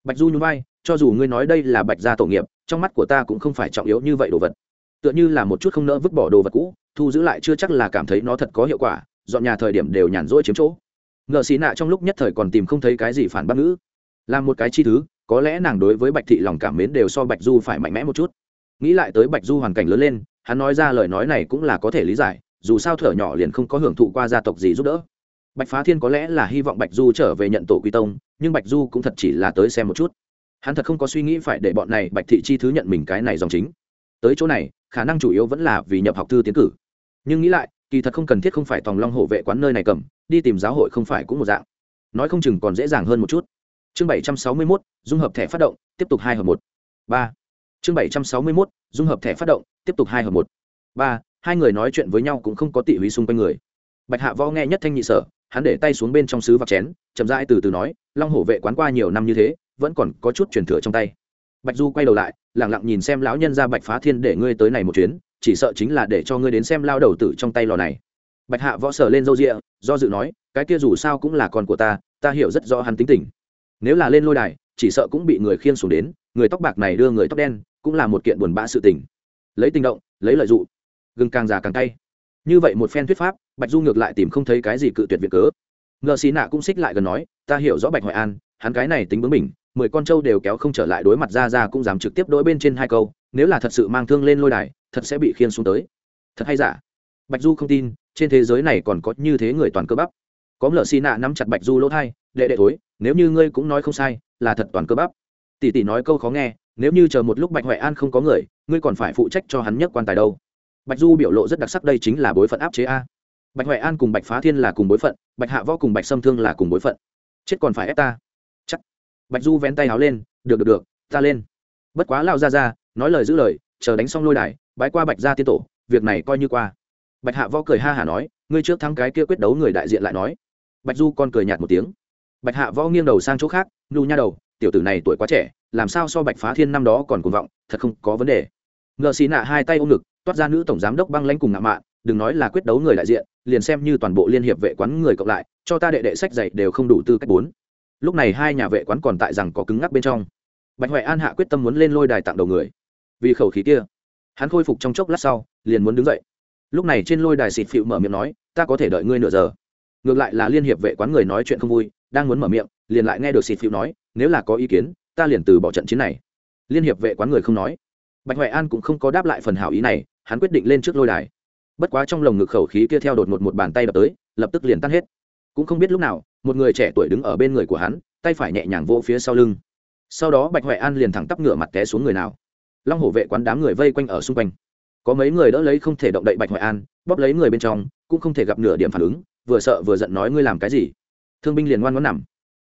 S1: bạch du nhún vai, cho dù ngươi nói đây là bạch gia tổ nghiệp, trong mắt của ta cũng không phải trọng yếu như vậy đồ vật. Tựa như là một chút không nỡ vứt bỏ đồ vật cũ, thu giữ lại chưa chắc là cảm thấy nó thật có hiệu quả, dọn nhà thời điểm đều nhàn rỗi chiếm chỗ. Ngợ xí nạ trong lúc nhất thời còn tìm không thấy cái gì phản bác ngữ. Là một cái chi thứ, có lẽ nàng đối với bạch thị lòng cảm mến đều so bạch du phải mạnh mẽ một chút. Nghĩ lại tới bạch du hoàn cảnh lớn lên, hắn nói ra lời nói này cũng là có thể lý giải, dù sao thở nhỏ liền không có hưởng thụ qua gia tộc gì giúp đỡ. Bạch phá thiên có lẽ là hy vọng bạch du trở về nhận tổ quy tông nhưng bạch du cũng thật chỉ là tới xem một chút. Hắn thật không có suy nghĩ phải để bọn này bạch thị chi thứ nhận mình cái này dòng chính. Tới chỗ này, khả năng chủ yếu vẫn là vì nhập học thư tiến cử. Nhưng nghĩ lại, kỳ thật không cần thiết không phải tòng long hộ vệ quán nơi này cầm, đi tìm giáo hội không phải cũng một dạng. Nói không chừng còn dễ dàng hơn một chút. Chương bảy trăm sáu mươi mốt, dung hợp thẻ phát động, tiếp tục hai hợp một. Ba. Chương bảy trăm sáu mươi mốt, dung hợp thẻ phát động, tiếp tục hai hợp một. Ba, hai người nói chuyện với nhau cũng không có tị húy xung quanh người. Bạch hạ võ nghe nhất thanh nhị sở hắn để tay xuống bên trong sứ vạc chén, chậm rãi từ từ nói, long hổ vệ quán qua nhiều năm như thế, vẫn còn có chút truyền thừa trong tay. Bạch du quay đầu lại, lẳng lặng nhìn xem lão nhân ra bạch phá thiên để ngươi tới này một chuyến, chỉ sợ chính là để cho ngươi đến xem lao đầu tử trong tay lò này. Bạch hạ võ sở lên râu rịa do dự nói, cái kia dù sao cũng là con của ta ta hiểu rất rõ hắn tính tình. Nếu là lên lôi đài, chỉ sợ cũng bị người khiên xuống đến, người tóc bạc này đưa người tóc đen, cũng là một kiện buồn bã sự tình. Lấy tình động, lấy lợi dụng. Gừng càng già càng tay như vậy một phen thuyết pháp, bạch du ngược lại tìm không thấy cái gì cự tuyệt việc cớ. Ngờ xì nạ cũng xích lại gần nói, ta hiểu rõ bạch hoài an, hắn cái này tính bướng mình mười con trâu đều kéo không trở lại đối mặt ra ra cũng dám trực tiếp đối bên trên hai câu, nếu là thật sự mang thương lên lôi đài, thật sẽ bị khiên xuống tới. Thật hay giả? Bạch du không tin, trên thế giới này còn có như thế người toàn cơ bắp. Có ngờ xì nạ nắm chặt bạch du lỗ thai, đệ đệ thối, nếu như ngươi cũng nói không sai, là thật toàn cơ bắp. Tỷ tỷ nói câu khó nghe, nếu như chờ một lúc bạch hoài an không có người, ngươi còn phải phụ trách cho hắn nhất quan tài đâu bạch du biểu lộ rất đặc sắc, đây chính là bối phận áp chế a. Bạch huệ an cùng bạch phá thiên là cùng bối phận, bạch hạ võ cùng bạch sâm thương là cùng bối phận. Chết còn phải ép ta. Chắc. Bạch du vén tay háo lên, được được được, ta lên. Bất quá lao ra ra nói lời giữ lời, chờ đánh xong lôi đài, bái qua bạch gia tiên tổ, việc này coi như qua. Bạch hạ võ cười ha hả nói, ngươi trước thắng cái kia quyết đấu người đại diện lại nói. Bạch du còn cười nhạt một tiếng. Bạch hạ võ nghiêng đầu sang chỗ khác, nhu nha đầu, tiểu tử này tuổi quá trẻ, làm sao so bạch phá thiên năm đó còn cuồng vọng, thật không có vấn đề. Ngợ xì nạ hai tay ôm ngực toát ra nữ tổng giám đốc băng lãnh cùng ngạo mạn, đừng nói là quyết đấu người đại diện, liền xem như toàn bộ liên hiệp vệ quán người cộng lại, cho ta đệ đệ sách dạy đều không đủ tư cách bốn. Lúc này hai nhà vệ quán còn tại rằng có cứng ngắc bên trong. Bạch huệ an hạ quyết tâm muốn lên lôi đài tặng đầu người. Vì khẩu khí kia, hắn khôi phục trong chốc lát sau, liền muốn đứng dậy. Lúc này trên lôi đài xịt phịu mở miệng nói, ta có thể đợi ngươi nửa giờ. Ngược lại là liên hiệp vệ quán người nói chuyện không vui, đang muốn mở miệng, liền lại nghe được xịt phịu nói, nếu là có ý kiến, ta liền từ bỏ trận chiến này. Liên hiệp vệ quán người không nói bạch huệ an cũng không có đáp lại phần hảo ý này, hắn quyết định lên trước lôi đài. Bất quá trong lồng ngực khẩu khí kia theo đột một một bàn tay đập tới, lập tức liền tan hết. Cũng không biết lúc nào, một người trẻ tuổi đứng ở bên người của hắn, tay phải nhẹ nhàng vỗ phía sau lưng. Sau đó bạch huệ an liền thẳng tắp ngửa mặt té xuống người nào. Long hổ vệ quán đám người vây quanh ở xung quanh. Có mấy người đỡ lấy không thể động đậy bạch huệ an, bóp lấy người bên trong, cũng không thể gặp nửa điểm phản ứng, vừa sợ vừa giận nói ngươi làm cái gì. Thương binh liền ngoan ngoãn nằm.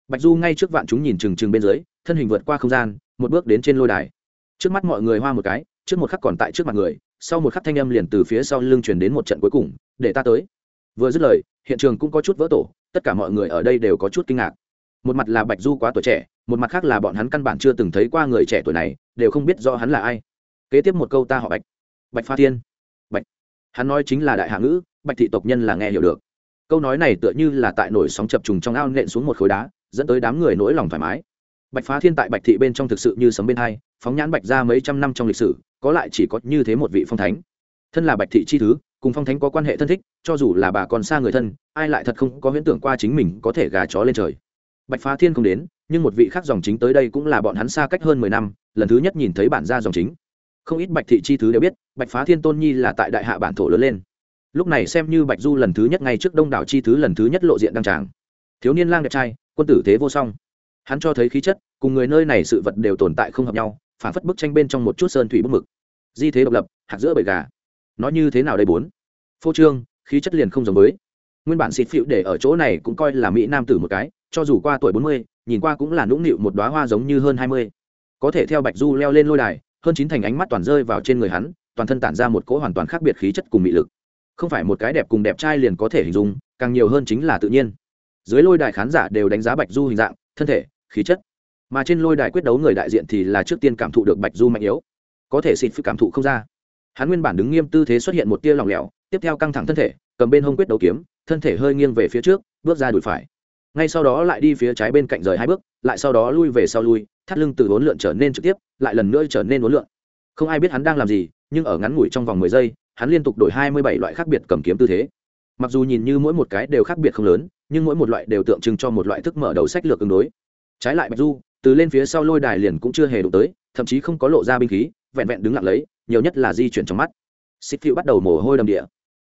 S1: Bạch du ngay trước vạn chúng nhìn trừng trừng bên dưới, thân hình vượt qua không gian, một bước đến trên lôi đài trước mắt mọi người hoa một cái, trước một khắc còn tại trước mặt người, sau một khắc thanh âm liền từ phía sau lưng truyền đến một trận cuối cùng, để ta tới. Vừa dứt lời, hiện trường cũng có chút vỡ tổ, tất cả mọi người ở đây đều có chút kinh ngạc. Một mặt là bạch du quá tuổi trẻ, một mặt khác là bọn hắn căn bản chưa từng thấy qua người trẻ tuổi này, đều không biết do hắn là ai. Kế tiếp một câu ta họ bạch. Bạch pha thiên. Bạch. Hắn nói chính là đại hạ ngữ, bạch thị tộc nhân là nghe hiểu được. Câu nói này tựa như là tại nổi sóng chập trùng trong ao nện xuống một khối đá, dẫn tới đám người nỗi lòng thoải mái. Bạch phá thiên tại bạch thị bên trong thực sự như sấm bên hai phóng nhãn bạch ra mấy trăm năm trong lịch sử, có lại chỉ có như thế một vị phong thánh. Thân là bạch thị chi thứ, cùng phong thánh có quan hệ thân thích, cho dù là bà còn xa người thân, ai lại thật không có huyễn tưởng qua chính mình có thể gà chó lên trời. Bạch phá thiên không đến, nhưng một vị khác dòng chính tới đây cũng là bọn hắn xa cách hơn mười năm, lần thứ nhất nhìn thấy bản gia dòng chính. Không ít bạch thị chi thứ đều biết, bạch phá thiên tôn nhi là tại đại hạ bản thổ lớn lên. Lúc này xem như bạch du lần thứ nhất ngay trước đông đảo chi thứ lần thứ nhất lộ diện đăng tràng. Thiếu niên lang đẹp trai, quân tử thế vô song. Hắn cho thấy khí chất, cùng người nơi này sự vật đều tồn tại không hợp nhau phản phất bức tranh bên trong một chút sơn thủy bức mực. Di thế độc lập hạt giữa bầy gà. Nói như thế nào đây bốn? Phô trương, khí chất liền không giống với. Nguyên bản xịt phịu để ở chỗ này cũng coi là mỹ nam tử một cái, cho dù qua tuổi bốn mươi, nhìn qua cũng là nũng nịu một đoá hoa giống như hơn hai mươi. Có thể theo bạch du leo lên lôi đài, hơn chín thành ánh mắt toàn rơi vào trên người hắn, toàn thân tản ra một cỗ hoàn toàn khác biệt khí chất cùng mị lực. Không phải một cái đẹp cùng đẹp trai liền có thể hình dung, càng nhiều hơn chính là tự nhiên. Dưới lôi đài khán giả đều đánh giá bạch du hình dạng, thân thể, khí chất mà trên lôi đài quyết đấu người đại diện thì là trước tiên cảm thụ được bạch du mạnh yếu. Có thể xịt phi cảm thụ không ra. Hắn nguyên bản đứng nghiêm tư thế xuất hiện một tia lỏng lẻo, tiếp theo căng thẳng thân thể, cầm bên hông quyết đấu kiếm, thân thể hơi nghiêng về phía trước, bước ra đùi phải. Ngay sau đó lại đi phía trái bên cạnh rời hai bước, lại sau đó lui về sau lui, thắt lưng từ vốn lượn trở nên trực tiếp, lại lần nữa trở nên vốn lượn. Không ai biết hắn đang làm gì, nhưng ở ngắn ngủi trong vòng mười giây, hắn liên tục đổi hai mươi bảy loại khác biệt cầm kiếm tư thế. Mặc dù nhìn như mỗi một cái đều khác biệt không lớn, nhưng mỗi một loại đều tượng trưng cho một loại thức mở đầu sách lược ứng đối. Trái lại bạch du từ lên phía sau lôi đài liền cũng chưa hề đụng tới, thậm chí không có lộ ra binh khí, vẹn vẹn đứng lặng lấy, nhiều nhất là di chuyển trong mắt. Xích phiêu bắt đầu mồ hôi đầm địa.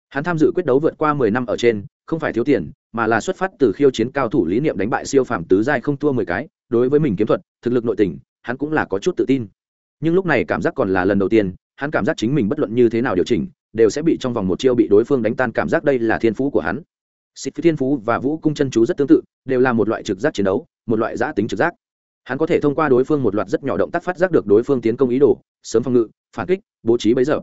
S1: Hắn tham dự quyết đấu vượt qua mười năm ở trên, không phải thiếu tiền, mà là xuất phát từ khiêu chiến cao thủ lý niệm đánh bại siêu phàm tứ giai không thua mười cái, đối với mình kiếm thuật, thực lực nội tình, hắn cũng là có chút tự tin. Nhưng lúc này cảm giác còn là lần đầu tiên, hắn cảm giác chính mình bất luận như thế nào điều chỉnh, đều sẽ bị trong vòng một chiêu bị đối phương đánh tan cảm giác đây là thiên phú của hắn. Xích thiên phú và vũ cung chân chú rất tương tự, đều là một loại trực giác chiến đấu, một loại giã tính trực giác hắn có thể thông qua đối phương một loạt rất nhỏ động tác phát giác được đối phương tiến công ý đồ, sớm phòng ngự, phản kích, bố trí bấy giờ.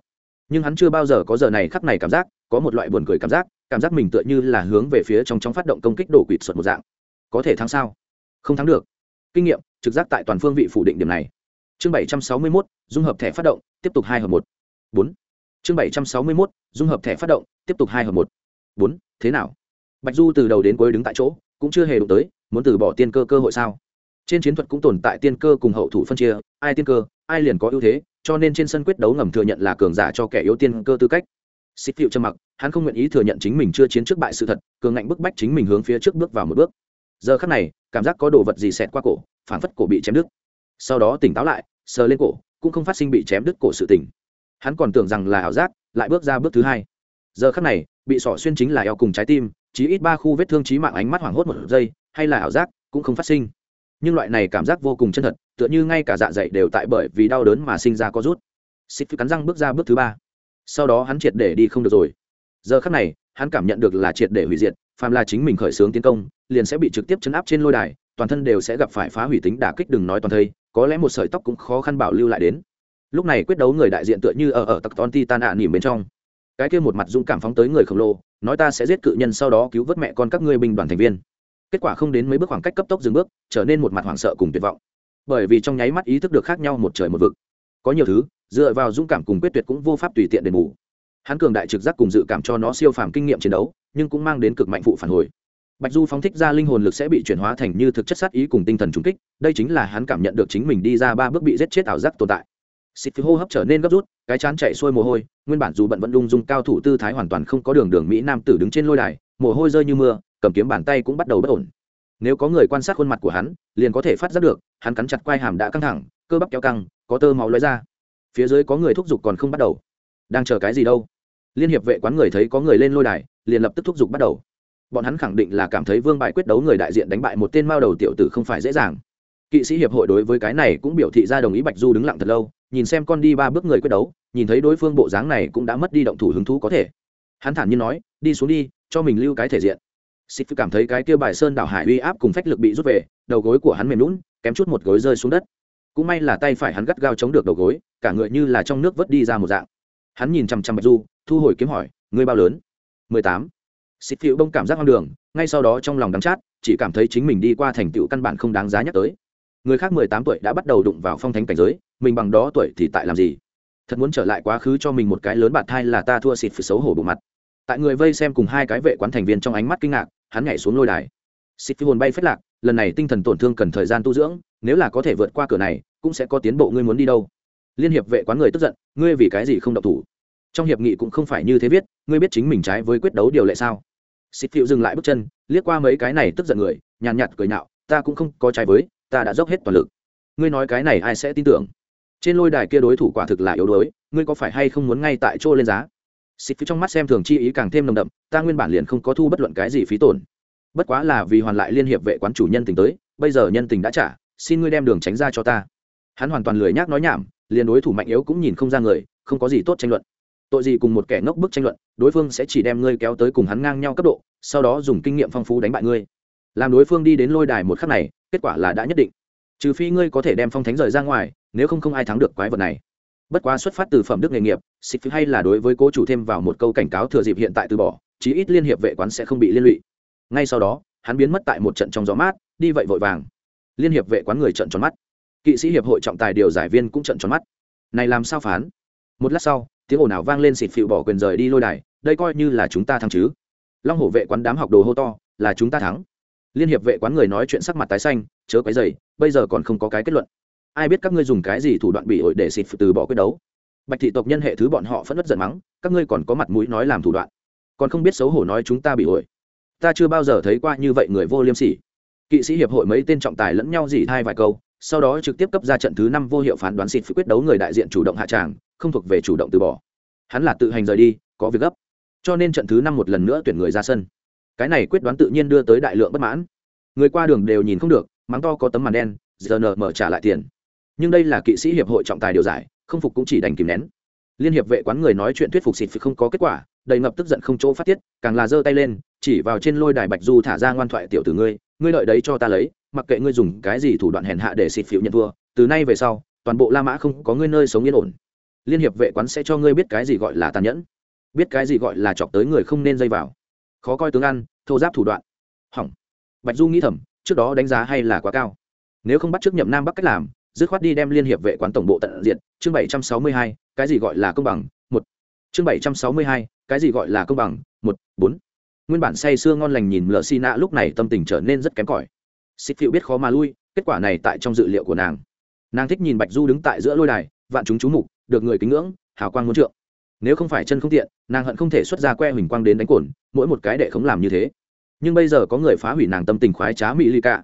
S1: Nhưng hắn chưa bao giờ có giờ này khắc này cảm giác, có một loại buồn cười cảm giác cảm giác mình tựa như là hướng về phía trong trong phát động công kích đổ quỵt xuất một dạng. Có thể thắng sao? Không thắng được. Kinh nghiệm, trực giác tại toàn phương vị phủ định điểm này. Chương bảy trăm sáu mươi mốt, dung hợp thẻ phát động, tiếp tục hai hợp một. Bốn. Chương bảy trăm sáu mươi mốt, dung hợp thẻ phát động, tiếp tục hai hợp một. Bốn. Thế nào? Bạch du từ đầu đến cuối đứng tại chỗ, cũng chưa hề đụng tới, muốn từ bỏ tiên cơ cơ hội sao? Trên chiến thuật cũng tồn tại tiên cơ cùng hậu thủ phân chia, ai tiên cơ, ai liền có ưu thế, cho nên trên sân quyết đấu ngầm thừa nhận là cường giả cho kẻ yếu tiên cơ tư cách. Xích phiệu trầm mặc, hắn không nguyện ý thừa nhận chính mình chưa chiến trước bại sự thật, cường ngạnh bức bách chính mình hướng phía trước bước vào một bước. Giờ khắc này, cảm giác có đồ vật gì xẹt qua cổ phản phất cổ bị chém đứt. Sau đó tỉnh táo lại, sờ lên cổ, cũng không phát sinh bị chém đứt cổ sự tỉnh hắn còn tưởng rằng là ảo giác, lại bước ra bước thứ hai. Giờ khắc này, bị sỏ xuyên chính là eo cùng trái tim, chí ít ba khu vết thương trí mạng ánh mắt hoảng hốt một giây, hay là ảo giác, cũng không phát sinh nhưng loại này cảm giác vô cùng chân thật, tựa như ngay cả dạ dày đều tại bởi vì đau đớn mà sinh ra có rút. Xịt cắn răng bước ra bước thứ ba. Sau đó hắn triệt để đi không được rồi. Giờ khắc này, hắn cảm nhận được là triệt để hủy diệt, phàm là chính mình khởi xướng tiến công, liền sẽ bị trực tiếp chấn áp trên lôi đài, toàn thân đều sẽ gặp phải phá hủy tính đả kích đừng nói toàn thây, có lẽ một sợi tóc cũng khó khăn bảo lưu lại đến. Lúc này quyết đấu người đại diện tựa như ở ở tặc ton ti tan ạ nỉm bên trong. Cái kia một mặt dũng cảm phóng tới người khổng lồ, nói ta sẽ giết cự nhân sau đó cứu vớt mẹ con các ngươi binh đoàn thành viên kết quả không đến mấy bước khoảng cách cấp tốc dừng bước, trở nên một mặt hoảng sợ cùng tuyệt vọng. Bởi vì trong nháy mắt ý thức được khác nhau một trời một vực. Có nhiều thứ, dựa vào dũng cảm cùng quyết tuyệt cũng vô pháp tùy tiện đền bù. Hắn cường đại trực giác cùng dự cảm cho nó siêu phàm kinh nghiệm chiến đấu, nhưng cũng mang đến cực mạnh phụ phản hồi. Bạch du phóng thích ra linh hồn lực sẽ bị chuyển hóa thành như thực chất sát ý cùng tinh thần trung kích, đây chính là hắn cảm nhận được chính mình đi ra ba bước bị giết chết ảo giác tồn tại. Xịt phía hô hấp trở nên gấp rút, cái chán chạy xuôi mồ hôi, nguyên bản dù bận vẫn lung dung cao thủ tư thái hoàn toàn không có đường đường mỹ nam tử đứng trên lôi đài, mồ hôi rơi như mưa cầm kiếm bàn tay cũng bắt đầu bất ổn. Nếu có người quan sát khuôn mặt của hắn, liền có thể phát giác được, hắn cắn chặt quai hàm đã căng thẳng, cơ bắp kéo căng, có tơ máu lóe ra. Phía dưới có người thúc giục còn không bắt đầu. Đang chờ cái gì đâu? Liên hiệp vệ quán người thấy có người lên lôi đài, liền lập tức thúc giục bắt đầu. Bọn hắn khẳng định là cảm thấy vương bại quyết đấu người đại diện đánh bại một tên mao đầu tiểu tử không phải dễ dàng. Kỵ sĩ hiệp hội đối với cái này cũng biểu thị ra đồng ý bạch du đứng lặng thật lâu, nhìn xem con đi ba bước người quyết đấu, nhìn thấy đối phương bộ dáng này cũng đã mất đi động thủ hứng thú có thể. Hắn thản nhiên nói, đi xuống đi, cho mình lưu cái thể diện xích cảm thấy cái kia bài sơn đảo hải uy áp cùng phách lực bị rút về, đầu gối của hắn mềm lún kém chút một gối rơi xuống đất. Cũng may là tay phải hắn gắt gao chống được đầu gối, cả người như là trong nước vớt đi ra một dạng. Hắn nhìn chằm chằm bạch du, thu hồi kiếm hỏi, ngươi bao lớn? Mười tám. Xịt phiêu bông cảm giác hoang đường, ngay sau đó trong lòng đắng chát, chỉ cảm thấy chính mình đi qua thành tựu căn bản không đáng giá nhắc tới. Người khác mười tám tuổi đã bắt đầu đụng vào phong thánh cảnh giới, mình bằng đó tuổi thì tại làm gì? Thật muốn trở lại quá khứ cho mình một cái lớn bạt thai là ta thua xịt phải xấu hổ bộ mặt tại người vây xem cùng hai cái vệ quán thành viên trong ánh mắt kinh ngạc, hắn nhảy xuống lôi đài. Xịt phi hồn bay phết lạc, lần này tinh thần tổn thương cần thời gian tu dưỡng, nếu là có thể vượt qua cửa này, cũng sẽ có tiến bộ, ngươi muốn đi đâu? Liên hiệp vệ quán người tức giận, ngươi vì cái gì không động thủ? Trong hiệp nghị cũng không phải như thế viết, ngươi biết chính mình trái với quyết đấu điều lệ sao? Xịt phiệu dừng lại bước chân, liếc qua mấy cái này tức giận người, nhàn nhạt cười nhạo, ta cũng không có trái với, ta đã dốc hết toàn lực. Ngươi nói cái này ai sẽ tin tưởng? Trên lôi đài kia đối thủ quả thực là yếu đuối, ngươi có phải hay không muốn ngay tại chỗ lên giá? Xịt phía trong mắt xem thường chi ý càng thêm nồng đậm, ta nguyên bản liền không có thu bất luận cái gì phí tổn. Bất quá là vì hoàn lại liên hiệp vệ quán chủ nhân tình tới, bây giờ nhân tình đã trả, xin ngươi đem đường tránh ra cho ta. Hắn hoàn toàn lười nhác nói nhảm, liền đối thủ mạnh yếu cũng nhìn không ra người, không có gì tốt tranh luận. Tội gì cùng một kẻ ngốc bức tranh luận, đối phương sẽ chỉ đem ngươi kéo tới cùng hắn ngang nhau cấp độ, sau đó dùng kinh nghiệm phong phú đánh bại ngươi. Làm đối phương đi đến lôi đài một khắc này, kết quả là đã nhất định. Trừ phi ngươi có thể đem phong thánh rời ra ngoài, nếu không không ai thắng được quái vật này bất quá xuất phát từ phẩm đức nghề nghiệp, xịt hay là đối với cố chủ thêm vào một câu cảnh cáo thừa dịp hiện tại từ bỏ, chí ít liên hiệp vệ quán sẽ không bị liên lụy. Ngay sau đó, hắn biến mất tại một trận trong gió mát, đi vậy vội vàng. Liên hiệp vệ quán người trận tròn mắt. Kỵ sĩ hiệp hội trọng tài điều giải viên cũng trận tròn mắt. Này làm sao phán? Một lát sau, tiếng ồn ào vang lên xịt phịu bỏ quyền rời đi lôi đài, đây coi như là chúng ta thắng chứ. Long hổ vệ quán đám học đồ hô to, là chúng ta thắng. Liên hiệp vệ quán người nói chuyện sắc mặt tái xanh, chớ quấy dày bây giờ còn không có cái kết luận ai biết các ngươi dùng cái gì thủ đoạn bị ổi để xịt từ bỏ quyết đấu. Bạch thị tộc nhân hệ thứ bọn họ phẫn nứt giận mắng, các ngươi còn có mặt mũi nói làm thủ đoạn. Còn không biết xấu hổ nói chúng ta bị ổi. Ta chưa bao giờ thấy qua như vậy người vô liêm sỉ. Kỵ sĩ hiệp hội mấy tên trọng tài lẫn nhau dỉ thai vài câu, sau đó trực tiếp cấp ra trận thứ năm vô hiệu phán đoán xịt quyết đấu người đại diện chủ động hạ tràng, không thuộc về chủ động từ bỏ. Hắn là tự hành rời đi, có việc gấp. Cho nên trận thứ năm một lần nữa tuyển người ra sân. Cái này quyết đoán tự nhiên đưa tới đại lượng bất mãn. Người qua đường đều nhìn không được, mắng to có tấm màn đen, giờ nở mở trả lại tiền nhưng đây là kỵ sĩ hiệp hội trọng tài điều giải, không phục cũng chỉ đành kìm nén. Liên hiệp vệ quán người nói chuyện thuyết phục xịt không có kết quả, đầy ngập tức giận không chỗ phát tiết, càng là giơ tay lên, chỉ vào trên lôi đài bạch du thả ra ngoan thoại tiểu tử ngươi ngươi lợi đấy cho ta lấy, mặc kệ ngươi dùng cái gì thủ đoạn hèn hạ để xịt phịu nhận thua, từ nay về sau, toàn bộ la mã không có ngươi nơi sống yên ổn. Liên hiệp vệ quán sẽ cho ngươi biết cái gì gọi là tàn nhẫn, biết cái gì gọi là chọc tới người không nên dây vào. Khó coi tướng ăn, thô giáp thủ đoạn. Hỏng. Bạch du nghĩ thầm, trước đó đánh giá hay là quá cao. Nếu không bắt trước nhậm nam bắc cách làm dứt khoát đi đem liên hiệp vệ quán tổng bộ tận diện chương bảy trăm sáu mươi hai, cái gì gọi là công bằng, một. Chương bảy trăm sáu mươi hai, cái gì gọi là công bằng, một, bốn. Nguyên bản say sưa ngon lành nhìn lờ xi nạ lúc này tâm tình trở nên rất kém cỏi. Xích phiệu biết khó mà lui, kết quả này tại trong dự liệu của nàng. Nàng thích nhìn bạch du đứng tại giữa lôi đài, vạn chúng chú mục, được người kính ngưỡng, hào quang muốn trượng. Nếu không phải chân không tiện, nàng hận không thể xuất ra que huỳnh quang đến đánh cồn, mỗi một cái đệ không làm như thế. Nhưng bây giờ có người phá hủy nàng tâm tình khoái trá mỹ ly cả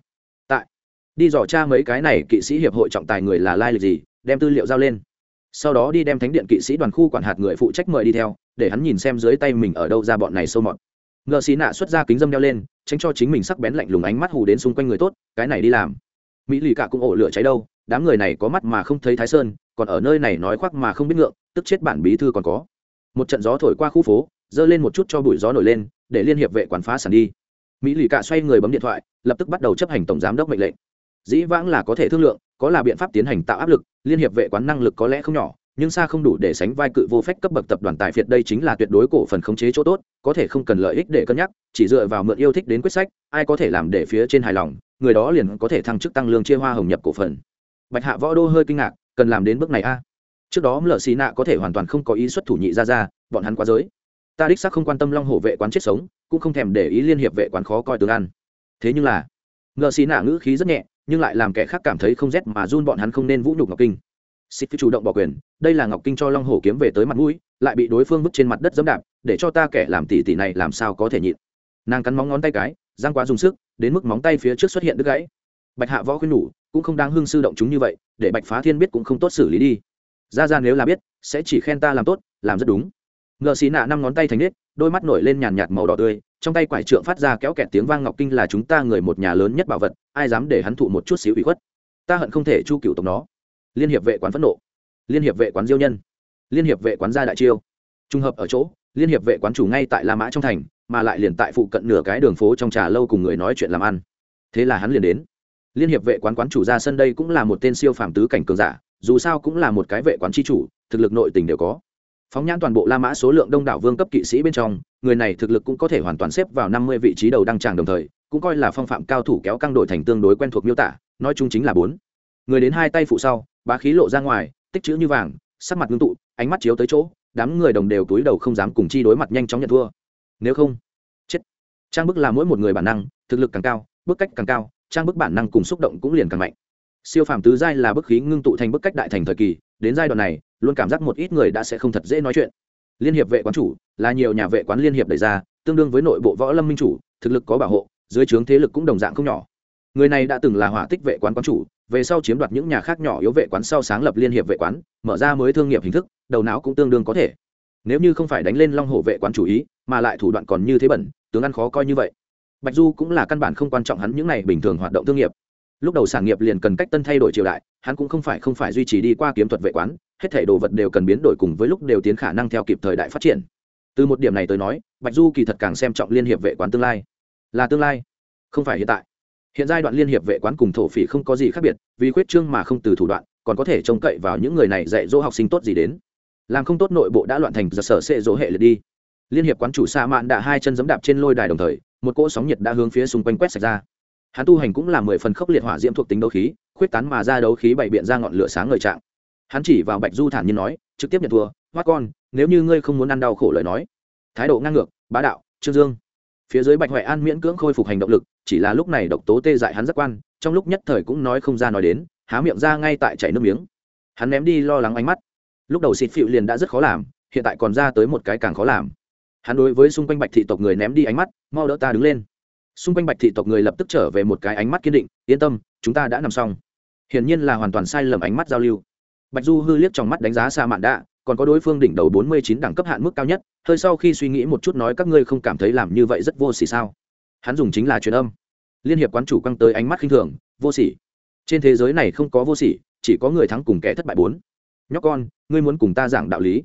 S1: đi dò tra mấy cái này kỵ sĩ hiệp hội trọng tài người là lai lịch gì, đem tư liệu giao lên. Sau đó đi đem thánh điện kỵ sĩ đoàn khu quản hạt người phụ trách mời đi theo, để hắn nhìn xem dưới tay mình ở đâu ra bọn này sâu mọt. Ngợ xì nạ xuất ra kính dâm đeo lên, tránh cho chính mình sắc bén lạnh lùng ánh mắt hù đến xung quanh người tốt, cái này đi làm. Mỹ lì cả cũng ổ lửa cháy đâu, đám người này có mắt mà không thấy thái sơn, còn ở nơi này nói khoác mà không biết ngượng, tức chết bản bí thư còn có. Một trận gió thổi qua khu phố giơ lên một chút cho bụi gió nổi lên, để liên hiệp vệ quản phá sản đi. Mỹ lì cả xoay người bấm điện thoại, lập tức bắt đầu chấp hành tổng giám đốc mệnh lệnh dĩ vãng là có thể thương lượng, có là biện pháp tiến hành tạo áp lực, liên hiệp vệ quán năng lực có lẽ không nhỏ, nhưng xa không đủ để sánh vai cự vô phép cấp bậc tập đoàn tài phiệt đây chính là tuyệt đối cổ phần khống chế chỗ tốt, có thể không cần lợi ích để cân nhắc, chỉ dựa vào mượn yêu thích đến quyết sách, ai có thể làm để phía trên hài lòng, người đó liền có thể thăng chức tăng lương chia hoa hồng nhập cổ phần. Bạch hạ võ đô hơi kinh ngạc, cần làm đến bước này a? Trước đó lợ xì nạ có thể hoàn toàn không có ý xuất thủ nhị ra ra bọn hắn quá giới. Ta đích xác không quan tâm long hổ vệ quán chết sống, cũng không thèm để ý liên hiệp vệ quán khó coi tướng ăn. Thế nhưng là ngợ xì nạ ngữ khí rất nhẹ nhưng lại làm kẻ khác cảm thấy không rét mà run bọn hắn không nên vũ nhục ngọc kinh. Xịt chủ động bỏ quyền, đây là ngọc kinh cho long hổ kiếm về tới mặt mũi, lại bị đối phương vứt trên mặt đất dẫm đạp, để cho ta kẻ làm tỷ tỷ này làm sao có thể nhịn. Nàng cắn móng ngón tay cái, giang quá dùng sức, đến mức móng tay phía trước xuất hiện đứt gãy. Bạch hạ võ khuyên nhủ, cũng không đáng hương sư động chúng như vậy, để bạch phá thiên biết cũng không tốt xử lý đi. Ra ra nếu là biết, sẽ chỉ khen ta làm tốt, làm rất đúng. Ngờ xì nạ năm ngón tay thành nết, đôi mắt nổi lên nhàn nhạt màu đỏ tươi trong tay quải trượng phát ra kéo kẹt tiếng vang ngọc kinh là chúng ta người một nhà lớn nhất bảo vật, ai dám để hắn thụ một chút xíu ủy khuất. Ta hận không thể chu cựu tộc nó. Liên hiệp vệ quán phẫn nộ. Liên hiệp vệ quán diêu nhân. Liên hiệp vệ quán gia đại chiêu. Trùng hợp ở chỗ, liên hiệp vệ quán chủ ngay tại la mã trong thành, mà lại liền tại phụ cận nửa cái đường phố trong trà lâu cùng người nói chuyện làm ăn. Thế là hắn liền đến. Liên hiệp vệ quán quán chủ ra sân đây cũng là một tên siêu phàm tứ cảnh cường giả, dù sao cũng là một cái vệ quán tri chủ, thực lực nội tình đều có phóng nhãn toàn bộ la mã số lượng đông đảo vương cấp kỵ sĩ bên trong, người này thực lực cũng có thể hoàn toàn xếp vào năm mươi vị trí đầu đăng tràng đồng thời, cũng coi là phong phạm cao thủ kéo căng đổi thành tương đối quen thuộc miêu tả, nói chung chính là bốn. Người đến hai tay phụ sau, bá khí lộ ra ngoài, tích chữ như vàng, sắc mặt ngưng tụ, ánh mắt chiếu tới chỗ, đám người đồng đều túi đầu không dám cùng chi đối mặt nhanh chóng nhận thua. Nếu không, chết. Trang bức là mỗi một người bản năng, thực lực càng cao, bức cách càng cao, trang bức bản năng cùng xúc động cũng liền càng mạnh. Siêu phàm tứ giai là bức khí ngưng tụ thành bức cách đại thành thời kỳ đến giai đoạn này, luôn cảm giác một ít người đã sẽ không thật dễ nói chuyện. Liên hiệp vệ quán chủ là nhiều nhà vệ quán liên hiệp đẩy ra, tương đương với nội bộ võ lâm minh chủ, thực lực có bảo hộ, dưới trướng thế lực cũng đồng dạng không nhỏ. Người này đã từng là hỏa tích vệ quán quán chủ, về sau chiếm đoạt những nhà khác nhỏ yếu vệ quán sau sáng lập liên hiệp vệ quán, mở ra mới thương nghiệp hình thức, đầu não cũng tương đương có thể. Nếu như không phải đánh lên long hổ vệ quán chủ ý, mà lại thủ đoạn còn như thế bẩn, tướng ăn khó coi như vậy. Bạch du cũng là căn bản không quan trọng hắn những này bình thường hoạt động thương nghiệp lúc đầu sản nghiệp liền cần cách tân thay đổi triều đại, hắn cũng không phải không phải duy trì đi qua kiếm thuật vệ quán, hết thể đồ vật đều cần biến đổi cùng với lúc đều tiến khả năng theo kịp thời đại phát triển. Từ một điểm này tới nói, bạch du kỳ thật càng xem trọng liên hiệp vệ quán tương lai. Là tương lai, không phải hiện tại. Hiện giai đoạn liên hiệp vệ quán cùng thổ phỉ không có gì khác biệt, vì khuyết trương mà không từ thủ đoạn, còn có thể trông cậy vào những người này dạy dỗ học sinh tốt gì đến. Làm không tốt nội bộ đã loạn thành giật sở sệ dỗ hệ liệt đi. Liên hiệp quán chủ sa mạn đã hai chân giẫm đạp trên lôi đài đồng thời, một cỗ sóng nhiệt đã hướng phía xung quanh quét sạch ra hắn tu hành cũng là mười phần khốc liệt hỏa diễm thuộc tính đấu khí, khuyết tán mà ra đấu khí bày biện ra ngọn lửa sáng ngời trạng. Hắn chỉ vào bạch du thản nhiên nói, trực tiếp nhận thua, hoa con, nếu như ngươi không muốn ăn đau khổ lời nói. Thái độ ngang ngược, bá đạo, trương dương. Phía dưới bạch huệ an miễn cưỡng khôi phục hành động lực, chỉ là lúc này độc tố tê dại hắn giác quan, trong lúc nhất thời cũng nói không ra nói đến, há miệng ra ngay tại chảy nước miếng. Hắn ném đi lo lắng ánh mắt. Lúc đầu xịt phịu liền đã rất khó làm, hiện tại còn ra tới một cái càng khó làm. Hắn đối với xung quanh bạch thị tộc người ném đi ánh mắt, mau đỡ ta đứng lên xung quanh bạch thị tộc người lập tức trở về một cái ánh mắt kiên định, yên tâm, chúng ta đã nằm xong. Hiển nhiên là hoàn toàn sai lầm ánh mắt giao lưu. Bạch du hư liếc trong mắt đánh giá xa mạn đạ còn có đối phương đỉnh đầu bốn mươi chín đẳng cấp hạn mức cao nhất, hơi sau khi suy nghĩ một chút nói, các ngươi không cảm thấy làm như vậy rất vô xỉ sao? Hắn dùng chính là truyền âm. Liên hiệp quán chủ quăng tới ánh mắt khinh thường, vô xỉ trên thế giới này không có vô xỉ chỉ có người thắng cùng kẻ thất bại bốn. Nhóc con, ngươi muốn cùng ta giảng đạo lý.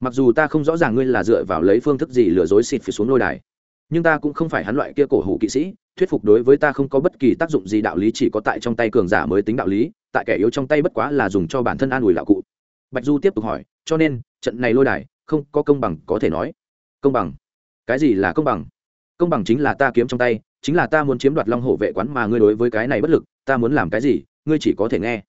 S1: Mặc dù ta không rõ ràng ngươi là dựa vào lấy phương thức gì lừa dối xịt phía xuống lôi đài nhưng ta cũng không phải hắn loại kia cổ hủ kỵ sĩ, thuyết phục đối với ta không có bất kỳ tác dụng gì, đạo lý chỉ có tại trong tay cường giả mới tính đạo lý, tại kẻ yếu trong tay bất quá là dùng cho bản thân an ủi lão cụ. Bạch du tiếp tục hỏi, cho nên, trận này lôi đài, không có công bằng có thể nói. Công bằng? Cái gì là công bằng? Công bằng chính là ta kiếm trong tay, chính là ta muốn chiếm đoạt long hổ vệ quán mà ngươi đối với cái này bất lực, ta muốn làm cái gì, ngươi chỉ có thể nghe.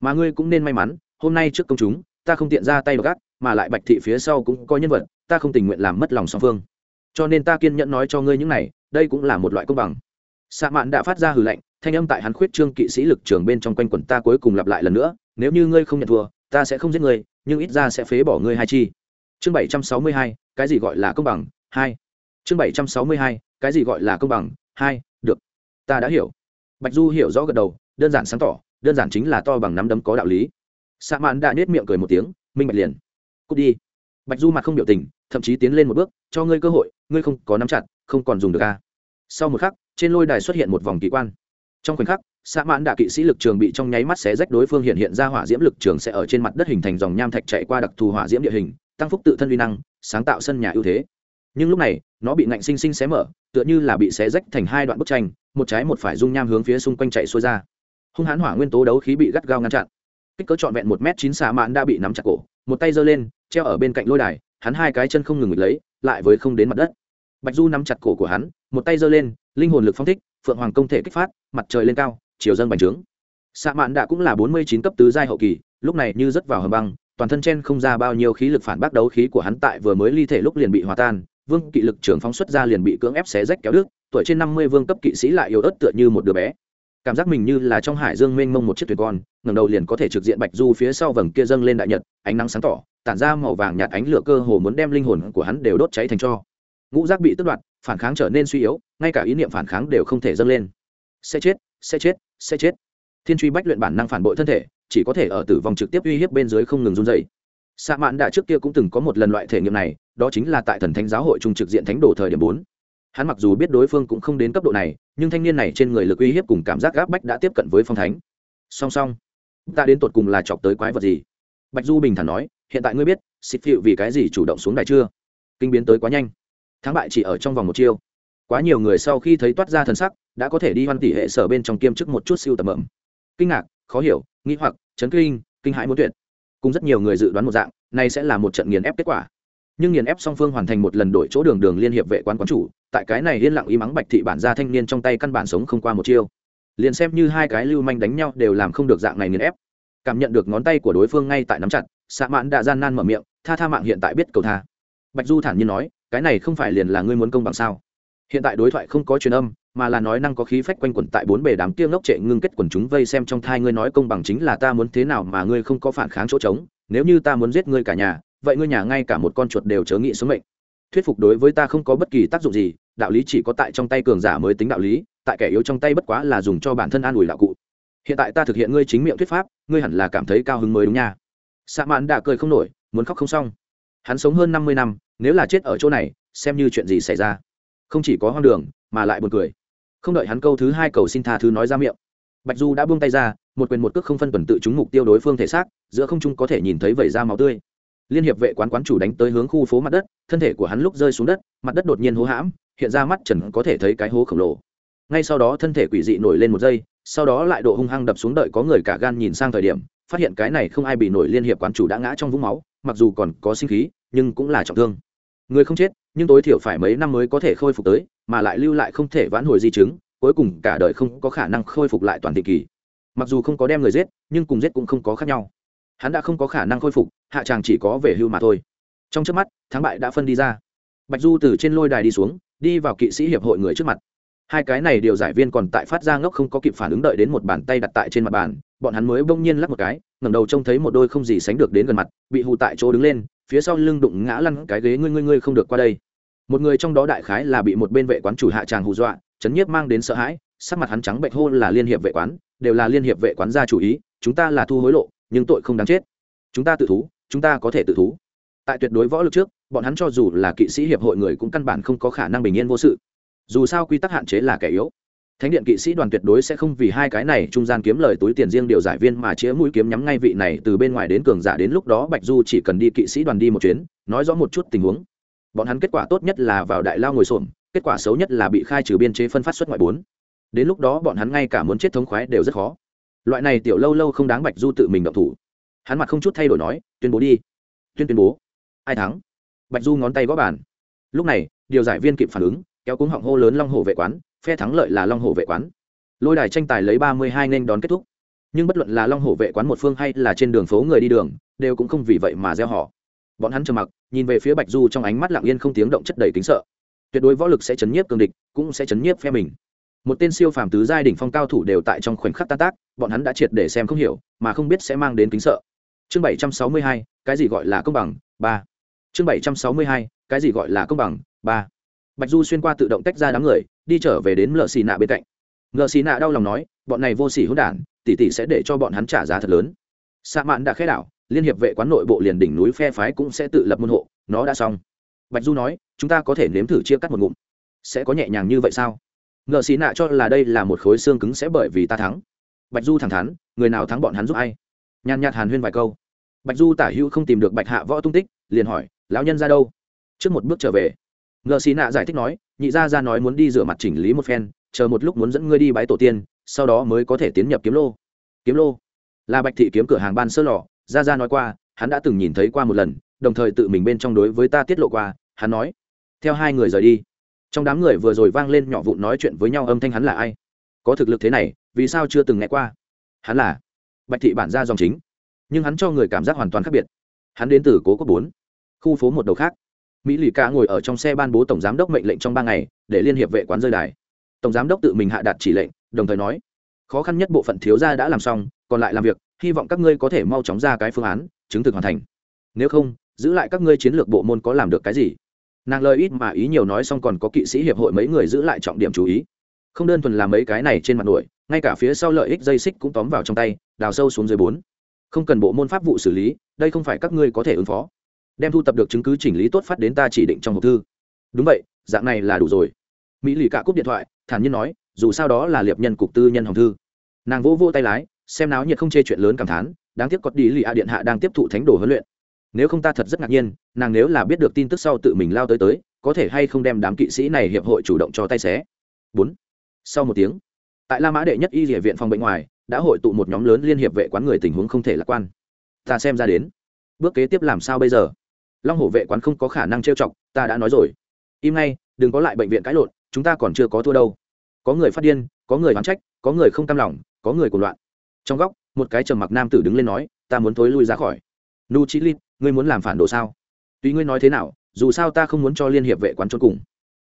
S1: Mà ngươi cũng nên may mắn, hôm nay trước công chúng, ta không tiện ra tay gác mà lại bạch thị phía sau cũng có nhân vật, ta không tình nguyện làm mất lòng song phương cho nên ta kiên nhẫn nói cho ngươi những này, đây cũng là một loại công bằng. Xạ mạn đã phát ra hừ lạnh, thanh âm tại hắn khuyết trương kỵ sĩ lực trường bên trong quanh quần ta cuối cùng lặp lại lần nữa, nếu như ngươi không nhận thua, ta sẽ không giết ngươi, nhưng ít ra sẽ phế bỏ ngươi hai chi. Chương bảy trăm sáu mươi hai, cái gì gọi là công bằng? Hai. Chương bảy trăm sáu mươi hai, cái gì gọi là công bằng? Hai, được. Ta đã hiểu. Bạch du hiểu rõ gật đầu, đơn giản sáng tỏ, đơn giản chính là to bằng nắm đấm có đạo lý. Sa mạn đã nết miệng cười một tiếng, minh bạch liền. Cút đi. Bạch du mặt không biểu tình thậm chí tiến lên một bước, cho ngươi cơ hội, ngươi không có nắm chặt, không còn dùng được a. Sau một khắc, trên lôi đài xuất hiện một vòng kỳ quan. Trong khoảnh khắc xã mãn đạ kỵ sĩ lực trường bị trong nháy mắt xé rách đối phương hiện hiện ra hỏa diễm lực trường sẽ ở trên mặt đất hình thành dòng nham thạch chạy qua đặc thù hỏa diễm địa hình, tăng phúc tự thân uy năng, sáng tạo sân nhà ưu thế. Nhưng lúc này, nó bị ngạnh sinh sinh xé mở, tựa như là bị xé rách thành hai đoạn bức tranh, một trái một phải dung nham hướng phía xung quanh chạy xuôi ra. Hung hãn hỏa nguyên tố đấu khí bị gắt gao ngăn chặn. Kích cỡ trọn vẹn một m chín xạ mãn đã bị nắm chặt cổ, một tay giơ lên, treo ở bên cạnh lôi đài hắn hai cái chân không ngừng nghịch lấy, lại với không đến mặt đất. Bạch du nắm chặt cổ của hắn, một tay giơ lên, linh hồn lực phong thích, phượng hoàng công thể kích phát, mặt trời lên cao, chiều dâng bành trướng. Xạ mạn đã cũng là bốn mươi chín cấp tứ giai hậu kỳ, lúc này như rớt vào hầm băng, toàn thân chen không ra bao nhiêu khí lực phản bác đấu khí của hắn tại vừa mới ly thể lúc liền bị hòa tan, vương kỵ lực trưởng phóng xuất ra liền bị cưỡng ép xé rách kéo đứt, tuổi trên năm mươi vương cấp kỵ sĩ lại yếu ớt tựa như một đứa bé cảm giác mình như là trong hải dương mênh mông một chiếc thuyền con, ngẩng đầu liền có thể trực diện bạch du phía sau vầng kia dâng lên đại nhật, ánh nắng sáng tỏ, tản ra màu vàng nhạt ánh lửa cơ hồ muốn đem linh hồn của hắn đều đốt cháy thành cho. Ngũ giác bị tước đoạt, phản kháng trở nên suy yếu, ngay cả ý niệm phản kháng đều không thể dâng lên. Sẽ chết sẽ chết sẽ chết. Thiên truy bách luyện bản năng phản bội thân thể, chỉ có thể ở tử vong trực tiếp uy hiếp bên dưới không ngừng run dày sa mạn đã trước kia cũng từng có một lần loại thể nghiệm này, đó chính là tại thần thánh giáo hội trung trực diện thánh đồ thời điểm bốn hắn mặc dù biết đối phương cũng không đến cấp độ này, nhưng thanh niên này trên người lực uy hiếp cùng cảm giác gáp bách đã tiếp cận với phong thánh. Song song, ta đến tột cùng là chọc tới quái vật gì? Bạch du bình thản nói, hiện tại ngươi biết xịt phịu vì cái gì chủ động xuống đài chưa? Kinh biến tới quá nhanh. Thắng bại chỉ ở trong vòng một chiêu. Quá nhiều người sau khi thấy toát ra thần sắc, đã có thể đi hoan tỷ hệ sở bên trong kiêm chức một chút siêu tầm ẩm. Kinh ngạc, khó hiểu nghĩ hoặc, chấn kinh kinh hãi muốn tuyệt. Cùng rất nhiều người dự đoán một dạng, này sẽ là một trận nghiền ép kết quả nhưng nghiền ép song phương hoàn thành một lần đổi chỗ đường đường liên hiệp vệ quán quán chủ, tại cái này yên lặng ý mắng bạch thị bản gia thanh niên trong tay căn bản sống không qua một chiêu. Liền xem như hai cái lưu manh đánh nhau đều làm không được dạng này nghiền ép. Cảm nhận được ngón tay của đối phương ngay tại nắm chặt xạ mãn đã gian nan mở miệng, tha tha mạng hiện tại biết cầu tha. Bạch du thản nhiên nói, cái này không phải liền là ngươi muốn công bằng sao? Hiện tại đối thoại không có truyền âm, mà là nói năng có khí phách quanh quẩn tại bốn bề đám kia ngốc trệ ngưng kết quần chúng vây xem trong thai ngươi nói công bằng chính là ta muốn thế nào mà ngươi không có phản kháng chỗ trống, nếu như ta muốn giết ngươi cả nhà vậy ngươi nhà ngay cả một con chuột đều chớ nghĩ xuống mệnh. Thuyết phục đối với ta không có bất kỳ tác dụng gì, đạo lý chỉ có tại trong tay cường giả mới tính đạo lý, tại kẻ yếu trong tay bất quá là dùng cho bản thân an ủi đạo cụ. Hiện tại ta thực hiện ngươi chính miệng thuyết pháp, ngươi hẳn là cảm thấy cao hứng mới đúng nha. Sa mạn đã cười không nổi, muốn khóc không xong. Hắn sống hơn năm mươi năm, nếu là chết ở chỗ này, xem như chuyện gì xảy ra. Không chỉ có hoang đường, mà lại buồn cười. Không đợi hắn câu thứ hai cầu xin tha thứ nói ra miệng, bạch du đã buông tay ra, một quyền một cước không phân tuần tự chúng mục tiêu đối phương thể xác, giữa không trung có thể nhìn thấy vẩy ra máu tươi liên hiệp vệ quán quán chủ đánh tới hướng khu phố mặt đất, thân thể của hắn lúc rơi xuống đất, mặt đất đột nhiên hố hãm, hiện ra mắt trần có thể thấy cái hố khổng lồ. Ngay sau đó thân thể quỷ dị nổi lên một giây, sau đó lại độ hung hăng đập xuống đợi có người cả gan nhìn sang thời điểm, phát hiện cái này không ai bị nổi liên hiệp quán chủ đã ngã trong vũng máu, mặc dù còn có sinh khí, nhưng cũng là trọng thương. Người không chết, nhưng tối thiểu phải mấy năm mới có thể khôi phục tới, mà lại lưu lại không thể vãn hồi di chứng, cuối cùng cả đời không có khả năng khôi phục lại toàn thị kỳ. Mặc dù không có đem người giết, nhưng cùng giết cũng không có khác nhau hắn đã không có khả năng khôi phục, hạ tràng chỉ có về hưu mà thôi. Trong trước mắt, thắng bại đã phân đi ra. Bạch du từ trên lôi đài đi xuống, đi vào kỵ sĩ hiệp hội người trước mặt. Hai cái này điều giải viên còn tại phát ra ngốc không có kịp phản ứng đợi đến một bàn tay đặt tại trên mặt bàn, bọn hắn mới bỗng nhiên lắc một cái, ngẩng đầu trông thấy một đôi không gì sánh được đến gần mặt, bị hù tại chỗ đứng lên, phía sau lưng đụng ngã lăn cái ghế, ngươi ngươi ngươi không được qua đây. Một người trong đó đại khái là bị một bên vệ quán chủ hạ tràng hù dọa, chấn nhiếp mang đến sợ hãi, sắc mặt hắn trắng bệnh hôn là liên hiệp vệ quán, đều là liên hiệp vệ quán gia chủ ý, chúng ta là thu hối lộ nhưng tội không đáng chết. Chúng ta tự thú, chúng ta có thể tự thú. Tại tuyệt đối võ lực trước, bọn hắn cho dù là kỵ sĩ hiệp hội người cũng căn bản không có khả năng bình yên vô sự. Dù sao quy tắc hạn chế là kẻ yếu. Thánh điện kỵ sĩ đoàn tuyệt đối sẽ không vì hai cái này trung gian kiếm lời túi tiền riêng điều giải viên mà chĩa mũi kiếm nhắm ngay vị này từ bên ngoài đến cường giả đến lúc đó bạch du chỉ cần đi kỵ sĩ đoàn đi một chuyến, nói rõ một chút tình huống. Bọn hắn kết quả tốt nhất là vào đại lao ngồi xổm, kết quả xấu nhất là bị khai trừ biên chế phân phát xuất ngoại bốn. Đến lúc đó bọn hắn ngay cả muốn chết thống khoái đều rất khó loại này tiểu lâu lâu không đáng bạch du tự mình động thủ. Hắn mặt không chút thay đổi nói, tuyên bố đi. Tuyên tuyên bố. Ai thắng? Bạch du ngón tay gõ bàn. Lúc này, điều giải viên kịp phản ứng, kéo cúng họng hô lớn long hồ vệ quán, phe thắng lợi là long hồ vệ quán. Lôi đài tranh tài lấy ba mươi hai nên đón kết thúc. Nhưng bất luận là long hồ vệ quán một phương hay là trên đường phố người đi đường, đều cũng không vì vậy mà gieo họ. Bọn hắn trầm mặc, nhìn về phía bạch du trong ánh mắt lặng yên không tiếng động chất đầy kính sợ. Tuyệt đối võ lực sẽ chấn nhiếp cường địch, cũng sẽ chấn nhiếp phe mình một tên siêu phàm tứ giai đỉnh phong cao thủ đều tại trong khoảnh khắc tan tác, bọn hắn đã triệt để xem không hiểu, mà không biết sẽ mang đến kính sợ. Chương bảy trăm sáu mươi hai, cái gì gọi là công bằng? Ba. Chương bảy trăm sáu mươi hai, cái gì gọi là công bằng? Ba. Bạch du xuyên qua tự động tách ra đám người, đi trở về đến lợ xì nạ bên cạnh. Lợ xì nạ đau lòng nói, bọn này vô sỉ hỗn đản, tỷ tỷ sẽ để cho bọn hắn trả giá thật lớn. Sa mạn đã khẽ đảo, liên hiệp vệ quán nội bộ liền đỉnh núi phe phái cũng sẽ tự lập môn hộ, nó đã xong. Bạch du nói, chúng ta có thể nếm thử chia cắt một ngụm. Sẽ có nhẹ nhàng như vậy sao? Ngợ xì nạ cho là đây là một khối xương cứng sẽ bởi vì ta thắng. Bạch du thẳng thắn, người nào thắng bọn hắn giúp ai? Nhàn nhạt hàn huyên vài câu. Bạch du tả hữu không tìm được bạch hạ võ tung tích, liền hỏi, lão nhân ra đâu? Trước một bước trở về ngợ xì nạ giải thích nói, nhị gia ra nói muốn đi rửa mặt chỉnh lý một phen, chờ một lúc muốn dẫn ngươi đi bái tổ tiên, sau đó mới có thể tiến nhập kiếm lô. Kiếm lô? Là bạch thị kiếm cửa hàng ban sơ lò. Gia gia nói qua, hắn đã từng nhìn thấy qua một lần, đồng thời tự mình bên trong đối với ta tiết lộ qua, hắn nói, theo hai người rời đi trong đám người vừa rồi vang lên nhỏ vụn nói chuyện với nhau âm thanh hắn là ai? Có thực lực thế này, vì sao chưa từng nghe qua? Hắn là bạch thị bản gia dòng chính, nhưng hắn cho người cảm giác hoàn toàn khác biệt. Hắn đến từ cố quốc bốn, khu phố một đầu khác. Mỹ lì ca ngồi ở trong xe ban bố tổng giám đốc mệnh lệnh trong ba ngày, để liên hiệp vệ quán rơi đài. Tổng giám đốc tự mình hạ đạt chỉ lệnh, đồng thời nói, khó khăn nhất bộ phận thiếu gia đã làm xong, còn lại làm việc, hy vọng các ngươi có thể mau chóng ra cái phương án, chứng thực hoàn thành. Nếu không, giữ lại các ngươi chiến lược bộ môn có làm được cái gì? Nàng lời ít mà ý nhiều nói xong còn có kỵ sĩ hiệp hội mấy người giữ lại trọng điểm chú ý. Không đơn thuần là mấy cái này trên mặt nổi ngay cả phía sau lợi ích dây xích cũng tóm vào trong tay, đào sâu xuống dưới bốn. Không cần bộ môn pháp vụ xử lý, đây không phải các ngươi có thể ứng phó. Đem thu tập được chứng cứ chỉnh lý tốt phát đến ta chỉ định trong hộp thư. Đúng vậy, dạng này là đủ rồi. Mỹ lì cả cúp điện thoại, thản nhiên nói, dù sao đó là liệp nhân cục tư nhân hồng thư. Nàng vỗ vỗ tay lái, xem náo nhiệt không chê chuyện lớn cảm thán, đáng tiếc cọt đi lì a điện hạ đang tiếp thụ thánh đồ huấn luyện nếu không ta thật rất ngạc nhiên, nàng nếu là biết được tin tức sau tự mình lao tới tới, có thể hay không đem đám kỵ sĩ này hiệp hội chủ động cho tay xé. Bốn. Sau một tiếng, tại la mã đệ nhất y địa viện phòng bệnh ngoài, đã hội tụ một nhóm lớn liên hiệp vệ quán người tình huống không thể lạc quan. Ta xem ra đến. Bước kế tiếp làm sao bây giờ? Long hổ vệ quán không có khả năng trêu chọc, ta đã nói rồi. Im ngay, đừng có lại bệnh viện cãi lộn, chúng ta còn chưa có thua đâu. Có người phát điên, có người oán trách, có người không cam lòng, có người cuồng loạn. Trong góc, một cái trầm mặc nam tử đứng lên nói, ta muốn thối lui ra khỏi. Nu chi lip ngươi muốn làm phản đồ sao? Tuy ngươi nói thế nào, dù sao ta không muốn cho liên hiệp vệ quán trốn cùng.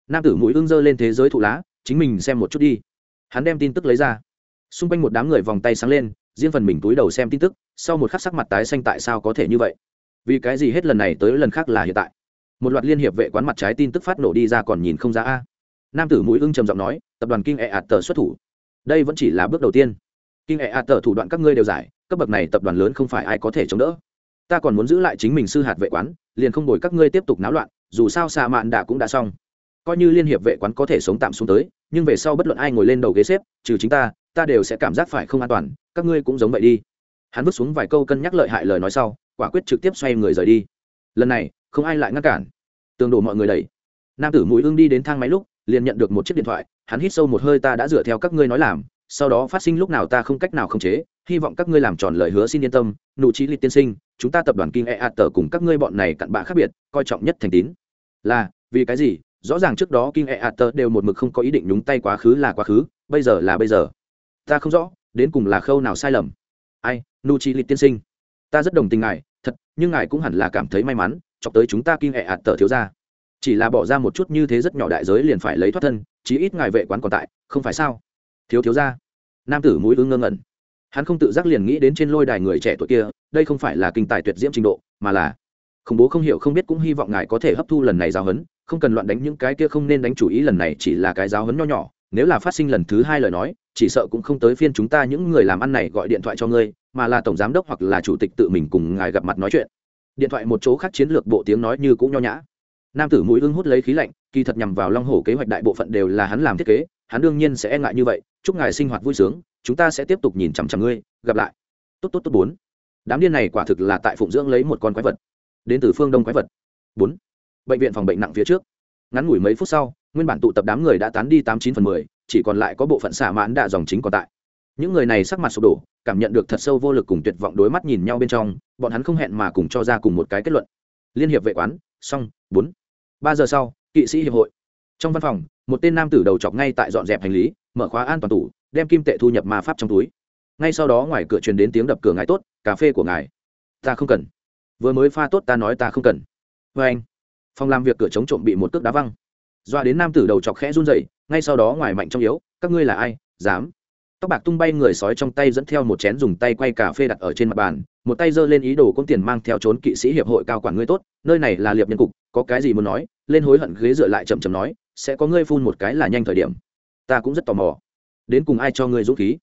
S1: Nam tử mũi ưng dơ lên thế giới thụ lá, chính mình xem một chút đi. Hắn đem tin tức lấy ra. Xung quanh một đám người vòng tay sáng lên, riêng phần mình túi đầu xem tin tức, sau một khắc sắc mặt tái xanh tại sao có thể như vậy? Vì cái gì hết lần này tới lần khác là hiện tại? Một loạt liên hiệp vệ quán mặt trái tin tức phát nổ đi ra còn nhìn không ra a. Nam tử mũi ưng trầm giọng nói, tập đoàn kinh e ạt tờ xuất thủ. Đây vẫn chỉ là bước đầu tiên. Kinh e ạt tờ thủ đoạn các ngươi đều giải, cấp bậc này tập đoàn lớn không phải ai có thể chống đỡ ta còn muốn giữ lại chính mình sư hạt vệ quán, liền không đổi các ngươi tiếp tục náo loạn, dù sao xạ mạn đã cũng đã xong. Coi như liên hiệp vệ quán có thể sống tạm xuống tới, nhưng về sau bất luận ai ngồi lên đầu ghế xếp, trừ chính ta ta đều sẽ cảm giác phải không an toàn, các ngươi cũng giống vậy đi. Hắn vứt xuống vài câu cân nhắc lợi hại lời nói sau, quả quyết trực tiếp xoay người rời đi. Lần này, không ai lại ngăn cản. Tường đổ mọi người đẩy. Nam tử mũi ương đi đến thang máy lúc, liền nhận được một chiếc điện thoại, hắn hít sâu một hơi ta đã dựa theo các ngươi nói làm, sau đó phát sinh lúc nào ta không cách nào khống chế, hy vọng các ngươi làm tròn lời hứa xin yên tâm, nụ trí lịch tiên sinh chúng ta tập đoàn kinh e a tờ cùng các ngươi bọn này cặn bạ khác biệt, coi trọng nhất thành tín. Là, vì cái gì? Rõ ràng trước đó kinh e a tờ đều một mực không có ý định nhúng tay quá khứ là quá khứ, bây giờ là bây giờ. Ta không rõ, đến cùng là khâu nào sai lầm. Ai nu chi lịch tiên sinh. Ta rất đồng tình ngài, thật, nhưng ngài cũng hẳn là cảm thấy may mắn, chọc tới chúng ta kinh e a tờ thiếu ra chỉ là bỏ ra một chút như thế rất nhỏ đại giới liền phải lấy thoát thân, chí ít ngài vệ quán còn tại, không phải sao? Thiếu thiếu ra nam tử mũi ưng ngơ ngẩn hắn không tự giác liền nghĩ đến trên lôi đài người trẻ tuổi kia, đây không phải là kinh tài tuyệt diễm trình độ, mà là khủng bố không hiểu không biết cũng hy vọng ngài có thể hấp thu lần này giáo hấn không cần loạn đánh những cái kia không nên đánh chủ ý lần này chỉ là cái giáo hấn nho nhỏ, nếu là phát sinh lần thứ hai lời nói, chỉ sợ cũng không tới phiên chúng ta những người làm ăn này gọi điện thoại cho ngươi, mà là tổng giám đốc hoặc là chủ tịch tự mình cùng ngài gặp mặt nói chuyện. Điện thoại một chỗ khác chiến lược bộ tiếng nói như cũng nho nhã. Nam tử mũi ưng hút lấy khí lạnh, kỳ thật nhằm vào long hổ kế hoạch đại bộ phận đều là hắn làm thiết kế, hắn đương nhiên sẽ e ngại như vậy, chúc ngài sinh hoạt vui sướng chúng ta sẽ tiếp tục nhìn chằm chằm ngươi, gặp lại. Tốt tốt tốt, bốn. Đám điên này quả thực là tại phụng dưỡng lấy một con quái vật. Đến từ phương đông quái vật. Bốn. Bệnh viện phòng bệnh nặng phía trước. Ngắn ngủi mấy phút sau, nguyên bản tụ tập đám người đã tán đi tám chín phần mười, chỉ còn lại có bộ phận xả mãn đạ dòng chính còn tại. Những người này sắc mặt sụp đổ, cảm nhận được thật sâu vô lực cùng tuyệt vọng đối mắt nhìn nhau bên trong, bọn hắn không hẹn mà cùng cho ra cùng một cái kết luận. Liên hiệp vệ quán, xong, bốn. Ba giờ sau, kỵ sĩ hiệp hội. Trong văn phòng, một tên nam tử đầu chọc ngay tại dọn dẹp hành lý, mở khóa an toàn tủ đem kim tệ thu nhập ma pháp trong túi. Ngay sau đó ngoài cửa truyền đến tiếng đập cửa ngài tốt, cà phê của ngài. Ta không cần. Vừa mới pha tốt ta nói ta không cần. Vê anh, phòng làm việc cửa chống trộm bị một cước đá văng. Doa đến nam tử đầu chọc khẽ run dậy ngay sau đó ngoài mạnh trong yếu, các ngươi là ai, dám. Tóc bạc tung bay người sói trong tay dẫn theo một chén dùng tay quay cà phê đặt ở trên mặt bàn, một tay giơ lên ý đồ công tiền mang theo trốn kỵ sĩ hiệp hội cao quản ngươi tốt, nơi này là liệp nhân cục, có cái gì muốn nói, lên hối hận ghế dựa lại chậm chậm nói, sẽ có ngươi phun một cái là nhanh thời điểm. Ta cũng rất tò mò đến cùng ai cho ngươi dũng khí?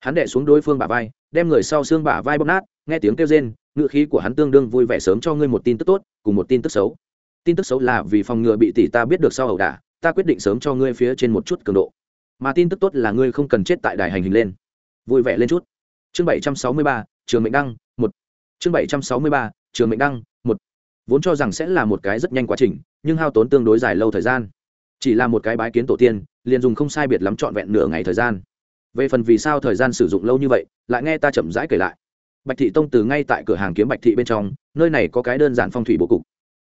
S1: Hắn đệ xuống đối phương bả vai, đem người sau xương bả vai bóp nát, nghe tiếng kêu rên ngựa khí của hắn tương đương vui vẻ sớm cho ngươi một tin tức tốt, cùng một tin tức xấu. Tin tức xấu là vì phòng ngừa bị tỷ ta biết được sau ẩu đả, ta quyết định sớm cho ngươi phía trên một chút cường độ. Mà tin tức tốt là ngươi không cần chết tại đài hành hình lên. Vui vẻ lên chút. Chương bảy trăm sáu mươi ba, trường mệnh đăng, một. Chương bảy trăm sáu mươi ba, trường mệnh đăng, một. Vốn cho rằng sẽ là một cái rất nhanh quá trình, nhưng hao tốn tương đối dài lâu thời gian. Chỉ là một cái bái kiến tổ tiên liền dùng không sai biệt lắm trọn vẹn nửa ngày thời gian. Về phần vì sao thời gian sử dụng lâu như vậy, lại nghe ta chậm rãi kể lại. Bạch thị tông từ ngay tại cửa hàng kiếm bạch thị bên trong, nơi này có cái đơn giản phong thủy bố cục.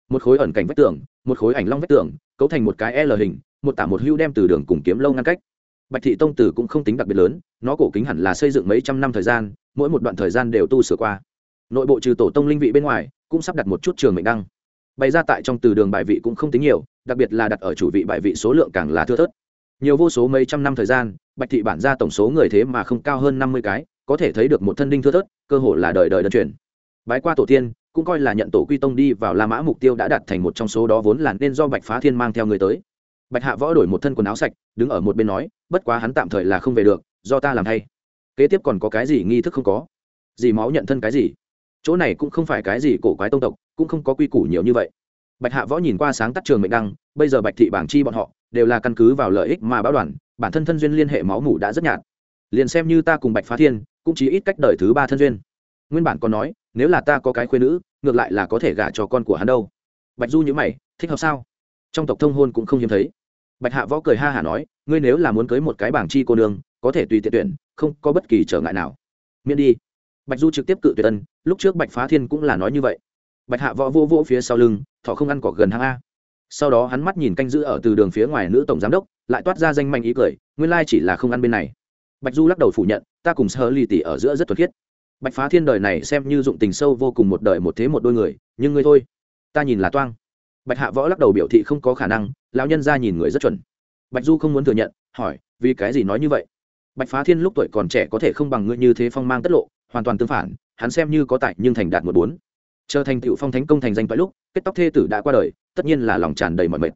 S1: Một khối ẩn cảnh vách tường, một khối ảnh long vách tường, cấu thành một cái l hình, một tả một hưu đem từ đường cùng kiếm lâu ngăn cách. Bạch thị tông từ cũng không tính đặc biệt lớn, nó cổ kính hẳn là xây dựng mấy trăm năm thời gian, mỗi một đoạn thời gian đều tu sửa qua. Nội bộ trừ tổ tông linh vị bên ngoài, cũng sắp đặt một chút trường mệnh đăng. Bày ra tại trong từ đường bài vị cũng không tính nhiều, đặc biệt là đặt ở chủ vị bài vị số lượng càng là thưa thớt nhiều vô số mấy trăm năm thời gian, bạch thị bản ra tổng số người thế mà không cao hơn năm mươi cái, có thể thấy được một thân đinh thưa thớt, cơ hội là đời đời đơn truyền. Bái qua tổ tiên, cũng coi là nhận tổ quy tông đi vào la mã mục tiêu đã đạt thành một trong số đó vốn là nên do bạch phá thiên mang theo người tới. Bạch hạ võ đổi một thân quần áo sạch, đứng ở một bên nói, bất quá hắn tạm thời là không về được, do ta làm thay. Kế tiếp còn có cái gì nghi thức không có? Gì máu nhận thân cái gì? Chỗ này cũng không phải cái gì cổ quái tông tộc, cũng không có quy củ nhiều như vậy. Bạch hạ võ nhìn qua sáng tắt trường mệnh đăng, bây giờ bạch thị bảng chi bọn họ đều là căn cứ vào lợi ích mà báo đoàn, bản thân thân duyên liên hệ máu mủ đã rất nhạt. Liền xem như ta cùng bạch phá thiên, cũng chỉ ít cách đời thứ ba thân duyên. Nguyên bản còn nói, nếu là ta có cái khuyên nữ, ngược lại là có thể gả cho con của hắn đâu. Bạch du nhữ mày, thích hợp sao? Trong tộc thông hôn cũng không hiếm thấy. Bạch hạ võ cười ha hả nói, ngươi nếu là muốn cưới một cái bảng chi cô nương, có thể tùy tiện tuyển, không có bất kỳ trở ngại nào. Miễn đi. Bạch du trực tiếp cự tuyệt tân lúc trước bạch phá thiên cũng là nói như vậy. Bạch hạ võ vô vỗ phía sau lưng, thọ không ăn cỏ gần hang a sau đó hắn mắt nhìn canh giữ ở từ đường phía ngoài nữ tổng giám đốc, lại toát ra danh manh ý cười, nguyên lai chỉ là không ăn bên này. Bạch du lắc đầu phủ nhận, ta cùng sơ ly tỷ ở giữa rất thuật khiết. Bạch phá thiên đời này xem như dụng tình sâu vô cùng một đời một thế một đôi người, nhưng ngươi thôi, ta nhìn là toang. Bạch hạ võ lắc đầu biểu thị không có khả năng, lão nhân ra nhìn người rất chuẩn. Bạch du không muốn thừa nhận, hỏi, vì cái gì nói như vậy? Bạch phá thiên lúc tuổi còn trẻ có thể không bằng ngươi như thế phong mang tất lộ, hoàn toàn tương phản, hắn xem như có tại nhưng thành đạt một bốn chờ thành tựu phong thánh công thành danh toại lúc, kết tóc thê tử đã qua đời, tất nhiên là lòng tràn đầy mọi mệt.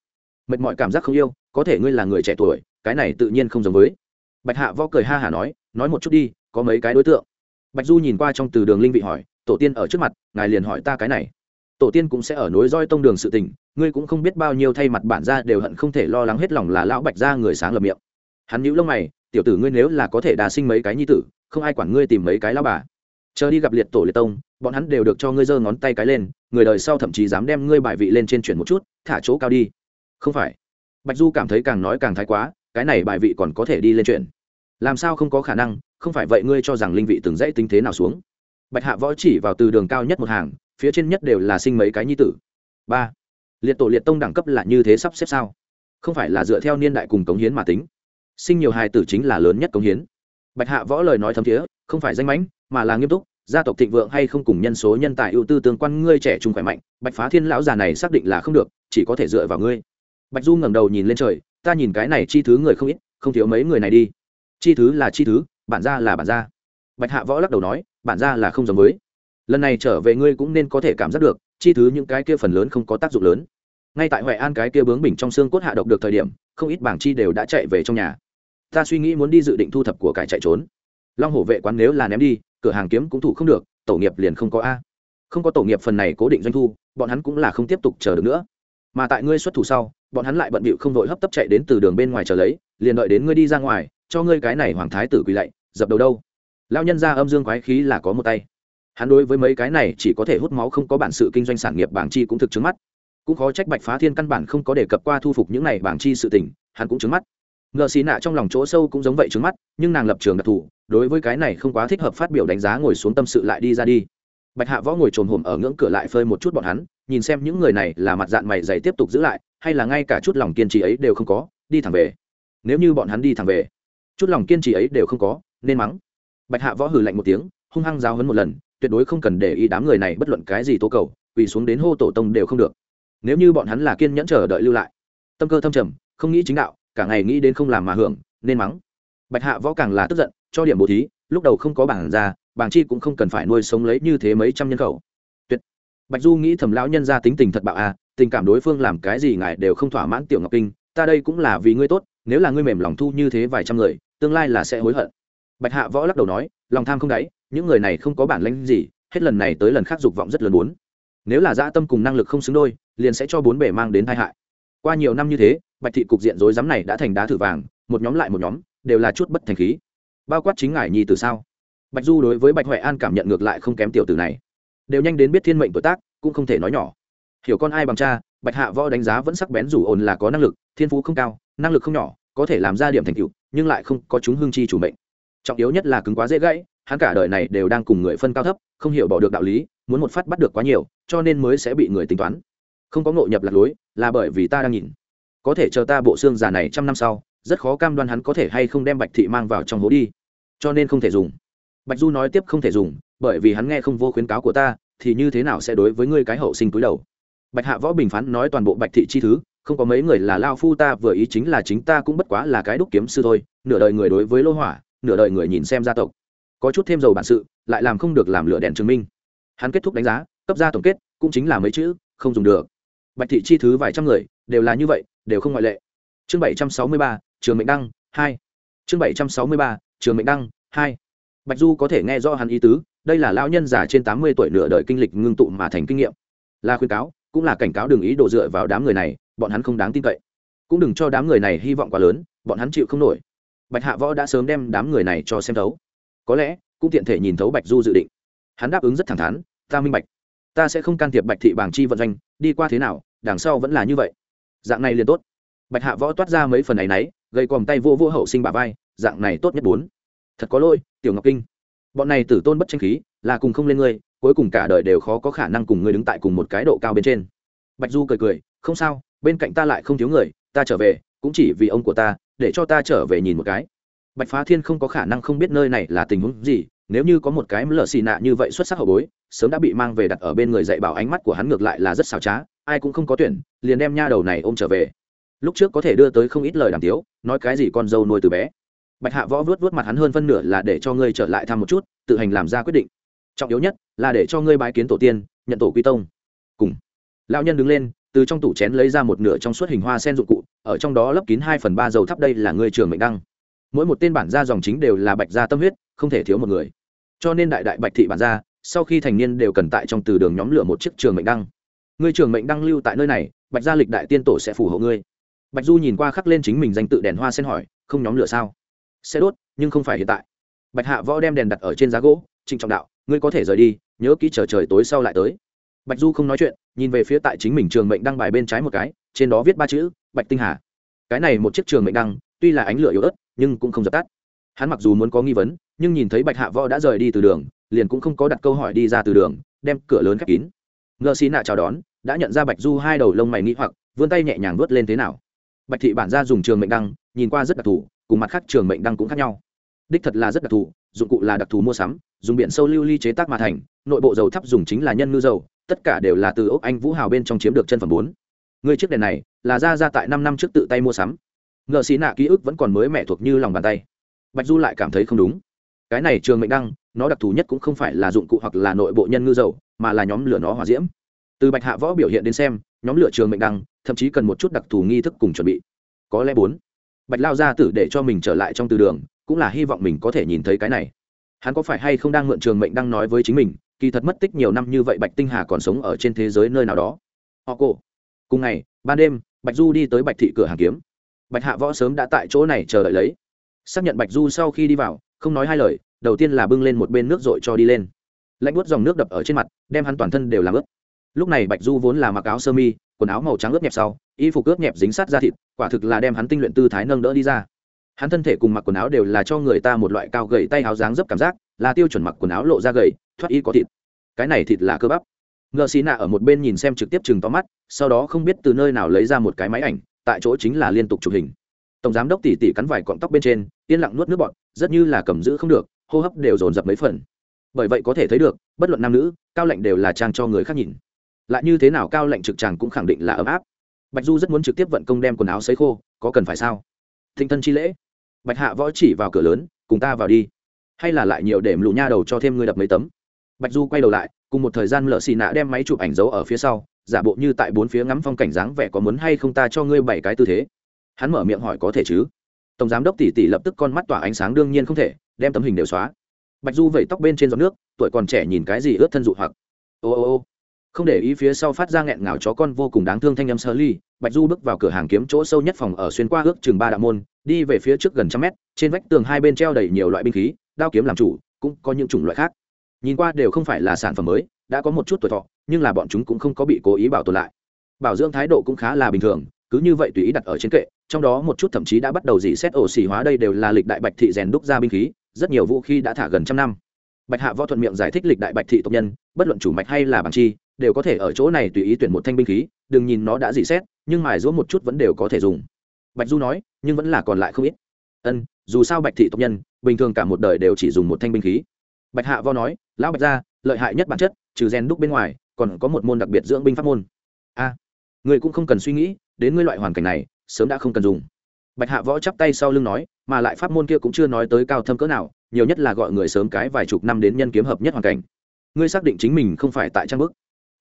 S1: Mệt mọi cảm giác không yêu, có thể ngươi là người trẻ tuổi, cái này tự nhiên không giống với. Bạch hạ võ cười ha hả nói nói một chút đi, có mấy cái đối tượng? Bạch du nhìn qua trong từ đường linh vị hỏi, tổ tiên ở trước mặt, ngài liền hỏi ta cái này. Tổ tiên cũng sẽ ở nối roi tông đường sự tình, ngươi cũng không biết bao nhiêu thay mặt bản ra đều hận không thể lo lắng hết lòng là lão bạch ra người sáng lập miệng. Hắn nhíu lông mày, tiểu tử ngươi nếu là có thể đà sinh mấy cái nhi tử, không ai quản ngươi tìm mấy cái lao bà chờ đi gặp liệt tổ liệt tông, bọn hắn đều được cho ngươi giơ ngón tay cái lên, người đời sau thậm chí dám đem ngươi bài vị lên trên chuyển một chút, thả chỗ cao đi. Không phải. Bạch du cảm thấy càng nói càng thái quá, cái này bài vị còn có thể đi lên chuyển. Làm sao không có khả năng, không phải vậy ngươi cho rằng linh vị từng dãy tính thế nào xuống. Bạch hạ võ chỉ vào từ đường cao nhất một hàng, phía trên nhất đều là sinh mấy cái nhi tử. Ba. Liệt tổ liệt tông đẳng cấp là như thế sắp xếp sao? Không phải là dựa theo niên đại cùng cống hiến mà tính. Sinh nhiều hài tử chính là lớn nhất cống hiến. Bạch hạ võ lời nói thấm thiế, không phải danh mãnh mà là nghiêm túc, gia tộc thịnh vượng hay không cùng nhân số, nhân tài, ưu tư, tương quan, ngươi trẻ trung khỏe mạnh, bạch phá thiên lão già này xác định là không được, chỉ có thể dựa vào ngươi. Bạch du ngẩng đầu nhìn lên trời, ta nhìn cái này chi thứ người không ít, không thiếu mấy người này đi. Chi thứ là chi thứ, bản ra là bản ra bạch hạ võ lắc đầu nói, bản ra là không giống với. Lần này trở về ngươi cũng nên có thể cảm giác được, chi thứ những cái kia phần lớn không có tác dụng lớn. Ngay tại huệ an cái kia bướng bình trong xương cốt hạ độc được thời điểm, không ít bảng chi đều đã chạy về trong nhà. Ta suy nghĩ muốn đi dự định thu thập của cải chạy trốn. Long hổ vệ quán nếu là ném đi cửa hàng kiếm cũng thủ không được, tổ nghiệp liền không có a. Không có tổ nghiệp phần này cố định doanh thu, bọn hắn cũng là không tiếp tục chờ được nữa. Mà tại ngươi xuất thủ sau, bọn hắn lại bận bịu không đội hấp tấp chạy đến từ đường bên ngoài chờ lấy, liền đợi đến ngươi đi ra ngoài, cho ngươi cái này hoàng thái tử quỳ lạy, dập đầu đâu. Lao nhân ra âm dương quái khí là có một tay. Hắn đối với mấy cái này chỉ có thể hút máu không có bản sự kinh doanh sản nghiệp bảng chi cũng thực chứng mắt. Cũng khó trách bạch phá thiên căn bản không có đề cập qua thu phục những này bảng chi sự tình, hắn cũng chứng mắt. Ngờ xì nạ trong lòng chỗ sâu cũng giống vậy chứng mắt nhưng nàng lập trường đặc thù, đối với cái này không quá thích hợp phát biểu đánh giá ngồi xuống tâm sự lại đi ra đi. Bạch hạ võ ngồi trồm hổm ở ngưỡng cửa lại phơi một chút bọn hắn, nhìn xem những người này là mặt dạng mày dày tiếp tục giữ lại, hay là ngay cả chút lòng kiên trì ấy đều không có, đi thẳng về. Nếu như bọn hắn đi thẳng về, chút lòng kiên trì ấy đều không có, nên mắng. Bạch hạ võ hừ lạnh một tiếng, hung hăng giáo hấn một lần, tuyệt đối không cần để ý đám người này bất luận cái gì tố cầu vì xuống đến hô tổ tông đều không được. Nếu như bọn hắn là kiên nhẫn chờ đợi lưu lại, tâm cơ thâm trầm, không nghĩ chính đạo, cả ngày nghĩ đến không làm mà hưởng, nên mắng bạch hạ võ càng là tức giận, cho điểm bố thí, lúc đầu không có bảng ra, bảng chi cũng không cần phải nuôi sống lấy như thế mấy trăm nhân khẩu. Tuyệt. Bạch du nghĩ thầm lão nhân ra tính tình thật bạo à tình cảm đối phương làm cái gì ngài đều không thỏa mãn tiểu ngọc kinh, ta đây cũng là vì ngươi tốt, nếu là ngươi mềm lòng thu như thế vài trăm người, tương lai là sẽ hối hận. Bạch hạ võ lắc đầu nói, lòng tham không đáy, những người này không có bản lãnh gì, hết lần này tới lần khác dục vọng rất lớn muốn. Nếu là dã tâm cùng năng lực không xứng đôi, liền sẽ cho bốn bể mang đến tai hại. Qua nhiều năm như thế, bạch thị cục diện rối rắm này đã thành đá thử vàng, một nhóm lại một nhóm đều là chút bất thành khí. Bao quát chính ngài nhi từ sao? Bạch du đối với bạch huệ an cảm nhận ngược lại không kém tiểu từ này. Đều nhanh đến biết thiên mệnh tuổi tác, cũng không thể nói nhỏ. Hiểu con ai bằng cha, bạch hạ võ đánh giá vẫn sắc bén rủ ồn là có năng lực, thiên phú không cao, năng lực không nhỏ, có thể làm ra điểm thành tựu, nhưng lại không có chúng hương chi chủ mệnh. Trọng yếu nhất là cứng quá dễ gãy, hắn cả đời này đều đang cùng người phân cao thấp, không hiểu bỏ được đạo lý, muốn một phát bắt được quá nhiều, cho nên mới sẽ bị người tính toán. Không có ngộ nhập lạc lối, là bởi vì ta đang nhìn. Có thể chờ ta bộ xương già này trăm năm sau rất khó cam đoan hắn có thể hay không đem bạch thị mang vào trong hố đi. Cho nên không thể dùng. Bạch du nói tiếp không thể dùng, bởi vì hắn nghe không vô khuyến cáo của ta, thì như thế nào sẽ đối với ngươi cái hậu sinh túi đầu? Bạch hạ võ bình phán nói toàn bộ bạch thị chi thứ, không có mấy người là lao phu ta, vừa ý chính là chính ta cũng bất quá là cái đúc kiếm sư thôi, nửa đời người đối với lô hỏa, nửa đời người nhìn xem gia tộc. Có chút thêm dầu bản sự, lại làm không được làm lửa đèn chứng minh. Hắn kết thúc đánh giá, cấp ra tổng kết, cũng chính là mấy chữ, không dùng được. Bạch thị chi thứ vài trăm người, đều là như vậy, đều không ngoại lệ. Chương bảy trăm sáu mươi ba trường mệnh đăng, hai. Chương bảy trăm sáu mươi ba, trường mệnh đăng, hai. Bạch du có thể nghe rõ hắn ý tứ, đây là lão nhân già trên tám mươi tuổi nửa đời kinh lịch ngưng tụ mà thành kinh nghiệm. Là khuyên cáo, cũng là cảnh cáo đừng ý đổ dựa vào đám người này, bọn hắn không đáng tin cậy. Cũng đừng cho đám người này hy vọng quá lớn, bọn hắn chịu không nổi. Bạch hạ võ đã sớm đem đám người này cho xem thấu. Có lẽ, cũng tiện thể nhìn thấu bạch du dự định. Hắn đáp ứng rất thẳng thắn, ta minh bạch. Ta sẽ không can thiệp bạch thị bảng chi vận doanh, đi qua thế nào, đằng sau vẫn là như vậy. Dạng này liền tốt. Bạch hạ võ toát ra mấy phần này nấy gây còm tay vô vô hậu sinh bà vai, dạng này tốt nhất bốn. Thật có lỗi, tiểu ngọc kinh. Bọn này tử tôn bất tranh khí, là cùng không lên ngươi, cuối cùng cả đời đều khó có khả năng cùng ngươi đứng tại cùng một cái độ cao bên trên. Bạch du cười cười, không sao, bên cạnh ta lại không thiếu người, ta trở về, cũng chỉ vì ông của ta, để cho ta trở về nhìn một cái. Bạch phá thiên không có khả năng không biết nơi này là tình huống gì, nếu như có một cái lở xì nạ như vậy xuất sắc hậu bối, sớm đã bị mang về đặt ở bên người dạy bảo ánh mắt của hắn ngược lại là rất xào trá, ai cũng không có tuyển, liền đem nha đầu này ôm trở về lúc trước có thể đưa tới không ít lời đàm tiếu, nói cái gì con dâu nuôi từ bé. Bạch hạ võ vớt vớt mặt hắn hơn phân nửa là để cho ngươi trở lại thăm một chút, tự hành làm ra quyết định. Trọng yếu nhất là để cho ngươi bái kiến tổ tiên, nhận tổ quy tông. Cùng. Lão nhân đứng lên, từ trong tủ chén lấy ra một nửa trong suốt hình hoa sen dụng cụ, ở trong đó lấp kín hai phần ba dầu thắp đây là ngươi trường mệnh đăng. Mỗi một tên bản gia dòng chính đều là bạch gia tâm huyết, không thể thiếu một người. Cho nên đại đại bạch thị bản gia, sau khi thành niên đều cần tại trong từ đường nhóm lửa một chiếc trường mệnh đăng. Ngươi trường mệnh đăng lưu tại nơi này, bạch gia lịch đại tiên tổ sẽ phù hộ ngươi bạch du nhìn qua khắc lên chính mình danh tự đèn hoa sen hỏi, không nhóm lửa sao? Sẽ đốt, nhưng không phải hiện tại. Bạch hạ võ đem đèn đặt ở trên giá gỗ, trịnh trọng đạo, ngươi có thể rời đi, nhớ kỹ chờ trời tối sau lại tới. Bạch du không nói chuyện, nhìn về phía tại chính mình trường mệnh đăng bài bên trái một cái, trên đó viết ba chữ, bạch tinh hà. Cái này một chiếc trường mệnh đăng, tuy là ánh lửa yếu ớt, nhưng cũng không dập tắt. Hắn mặc dù muốn có nghi vấn, nhưng nhìn thấy bạch hạ võ đã rời đi từ đường, liền cũng không có đặt câu hỏi đi ra từ đường, đem cửa lớn khép kín. Ngờ xí nạ chào đón, đã nhận ra bạch du hai đầu lông mày nghĩ hoặc, vươn tay nhẹ nhàng vớt lên thế nào? Bạch thị bản gia dùng trường mệnh đăng, nhìn qua rất đặc thù, cùng mặt khác trường mệnh đăng cũng khác nhau. Đích thật là rất đặc thù, dụng cụ là đặc thù mua sắm, dùng biển sâu lưu ly chế tác mà thành, nội bộ dầu thắp dùng chính là nhân ngư dầu, tất cả đều là từ ốc anh vũ hào bên trong chiếm được chân phẩm bốn. Người chiếc đèn này là ra ra tại năm năm trước tự tay mua sắm. Ngợ xí nạ ký ức vẫn còn mới mẹ thuộc như lòng bàn tay. Bạch du lại cảm thấy không đúng. Cái này trường mệnh đăng, nó đặc thù nhất cũng không phải là dụng cụ hoặc là nội bộ nhân ngư dầu, mà là nhóm lửa nó hòa diễm. Từ bạch hạ võ biểu hiện đến xem, nhóm lửa trường mệnh đăng thậm chí cần một chút đặc thù nghi thức cùng chuẩn bị. Có lẽ bốn, bạch lao ra tử để cho mình trở lại trong từ đường, cũng là hy vọng mình có thể nhìn thấy cái này. Hắn có phải hay không đang mượn trường mệnh đang nói với chính mình, kỳ thật mất tích nhiều năm như vậy bạch tinh hà còn sống ở trên thế giới nơi nào đó. Họ cổ. Cùng ngày, ban đêm, bạch du đi tới bạch thị cửa hàng kiếm. Bạch hạ võ sớm đã tại chỗ này chờ đợi lấy. Xác nhận bạch du sau khi đi vào, không nói hai lời, đầu tiên là bưng lên một bên nước r ộ i cho đi lên. Lạnh buốt dòng nước đập ở trên mặt, đem hắn toàn thân đều làm ướt. Lúc này bạch du vốn là mặc áo sơ mi quần áo màu trắng ướt nhẹp sau, y phục ướt nhẹp dính sát ra thịt, quả thực là đem hắn tinh luyện tư thái nâng đỡ đi ra. Hắn thân thể cùng mặc quần áo đều là cho người ta một loại cao gầy tay áo dáng dấp cảm giác, là tiêu chuẩn mặc quần áo lộ ra gầy, thoát y có thịt. Cái này thịt là cơ bắp. Ngợ xì nạ ở một bên nhìn xem trực tiếp chừng to mắt, sau đó không biết từ nơi nào lấy ra một cái máy ảnh, tại chỗ chính là liên tục chụp hình. Tổng giám đốc tỉ tỉ cắn vài cọng tóc bên trên, yên lặng nuốt nước bọt, rất như là cầm giữ không được, hô hấp đều dồn dập mấy phần. Bởi vậy có thể thấy được, bất luận nam nữ, cao lạnh đều là trang cho người khác nhìn lại như thế nào cao lệnh trực tràng cũng khẳng định là ấm áp. Bạch du rất muốn trực tiếp vận công đem quần áo xấy khô, có cần phải sao? Thinh thân chi lễ. Bạch hạ võ chỉ vào cửa lớn, cùng ta vào đi. Hay là lại nhiều để lụ nha đầu cho thêm ngươi đập mấy tấm? Bạch du quay đầu lại, cùng một thời gian lợ xì nạ đem máy chụp ảnh giấu ở phía sau, giả bộ như tại bốn phía ngắm phong cảnh dáng vẻ có muốn hay không ta cho ngươi bảy cái tư thế. Hắn mở miệng hỏi có thể chứ? Tổng giám đốc tỷ tỷ lập tức con mắt tỏa ánh sáng đương nhiên không thể, đem tấm hình đều xóa. Bạch du vẩy tóc bên trên giọt nước, tuổi còn trẻ nhìn cái gì ướt thân dụ hoặc. Ô ô ô không để ý phía sau phát ra nghẹn ngào chó con vô cùng đáng thương thanh âm sơ ly bạch du bước vào cửa hàng kiếm chỗ sâu nhất phòng ở xuyên qua ước chừng ba đạo môn, đi về phía trước gần trăm mét, trên vách tường hai bên treo đầy nhiều loại binh khí, đao kiếm làm chủ, cũng có những chủng loại khác. Nhìn qua đều không phải là sản phẩm mới, đã có một chút tuổi thọ, nhưng là bọn chúng cũng không có bị cố ý bảo tồn lại. Bảo dưỡng thái độ cũng khá là bình thường, cứ như vậy tùy ý đặt ở trên kệ, trong đó một chút thậm chí đã bắt đầu dỉ xét ổ xỉ hóa đây đều là lịch đại bạch thị rèn đúc ra binh khí, rất nhiều vũ khí đã thả gần trăm năm. Bạch hạ võ thuận miệng giải thích lịch đại bạch thị tộc nhân, bất luận chủ mạch hay là bằng chi đều có thể ở chỗ này tùy ý tuyển một thanh binh khí đừng nhìn nó đã dị xét nhưng mài giũa một chút vẫn đều có thể dùng. Bạch du nói nhưng vẫn là còn lại không ít. Ân dù sao bạch thị tộc nhân bình thường cả một đời đều chỉ dùng một thanh binh khí. Bạch hạ vo nói lão bạch gia lợi hại nhất bản chất trừ rèn đúc bên ngoài còn có một môn đặc biệt dưỡng binh pháp môn. A à, người cũng không cần suy nghĩ đến ngươi loại hoàn cảnh này sớm đã không cần dùng. Bạch hạ võ chắp tay sau lưng nói mà lại pháp môn kia cũng chưa nói tới cao thâm cỡ nào nhiều nhất là gọi người sớm cái vài chục năm đến nhân kiếm hợp nhất hoàn cảnh. Ngươi xác định chính mình không phải tại trang bức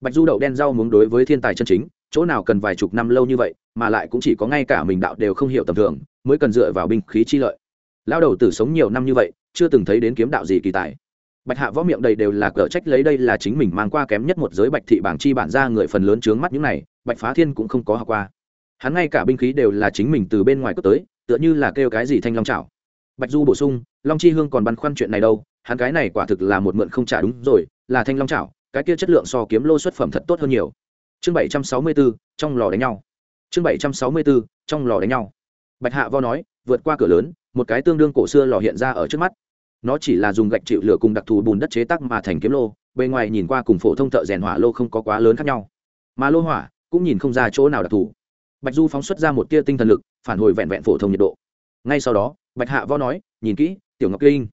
S1: bạch du đậu đen rau muốn đối với thiên tài chân chính, chỗ nào cần vài chục năm lâu như vậy, mà lại cũng chỉ có ngay cả mình đạo đều không hiểu tầm thường, mới cần dựa vào binh khí chi lợi lao đầu tử sống nhiều năm như vậy, chưa từng thấy đến kiếm đạo gì kỳ tài bạch hạ võ miệng đầy đều là cờ trách lấy đây là chính mình mang qua kém nhất một giới bạch thị bảng chi bản ra người phần lớn trướng mắt những này, bạch phá thiên cũng không có học qua hắn ngay cả binh khí đều là chính mình từ bên ngoài cướp tới, tựa như là kêu cái gì thanh long chảo. bạch du bổ sung, long chi hương còn băn khoăn chuyện này đâu, hắn cái này quả thực là một mượn không trả đúng rồi, là thanh long chảo cái kia chất lượng so kiếm lô xuất phẩm thật tốt hơn nhiều. Chương bảy trăm sáu mươi bốn trong lò đánh nhau. Chương bảy trăm sáu mươi bốn trong lò đánh nhau. Bạch hạ vo nói, vượt qua cửa lớn, một cái tương đương cổ xưa lò hiện ra ở trước mắt. Nó chỉ là dùng gạch chịu lửa cùng đặc thù bùn đất chế tác mà thành kiếm lô, bề ngoài nhìn qua cùng phổ thông thợ rèn hỏa lô không có quá lớn khác nhau. Mà lô hỏa cũng nhìn không ra chỗ nào đặc thù. Bạch du phóng xuất ra một tia tinh thần lực, phản hồi vẹn vẹn phổ thông nhiệt độ. Ngay sau đó, bạch hạ vo nói, nhìn kỹ, tiểu ngọc kinh.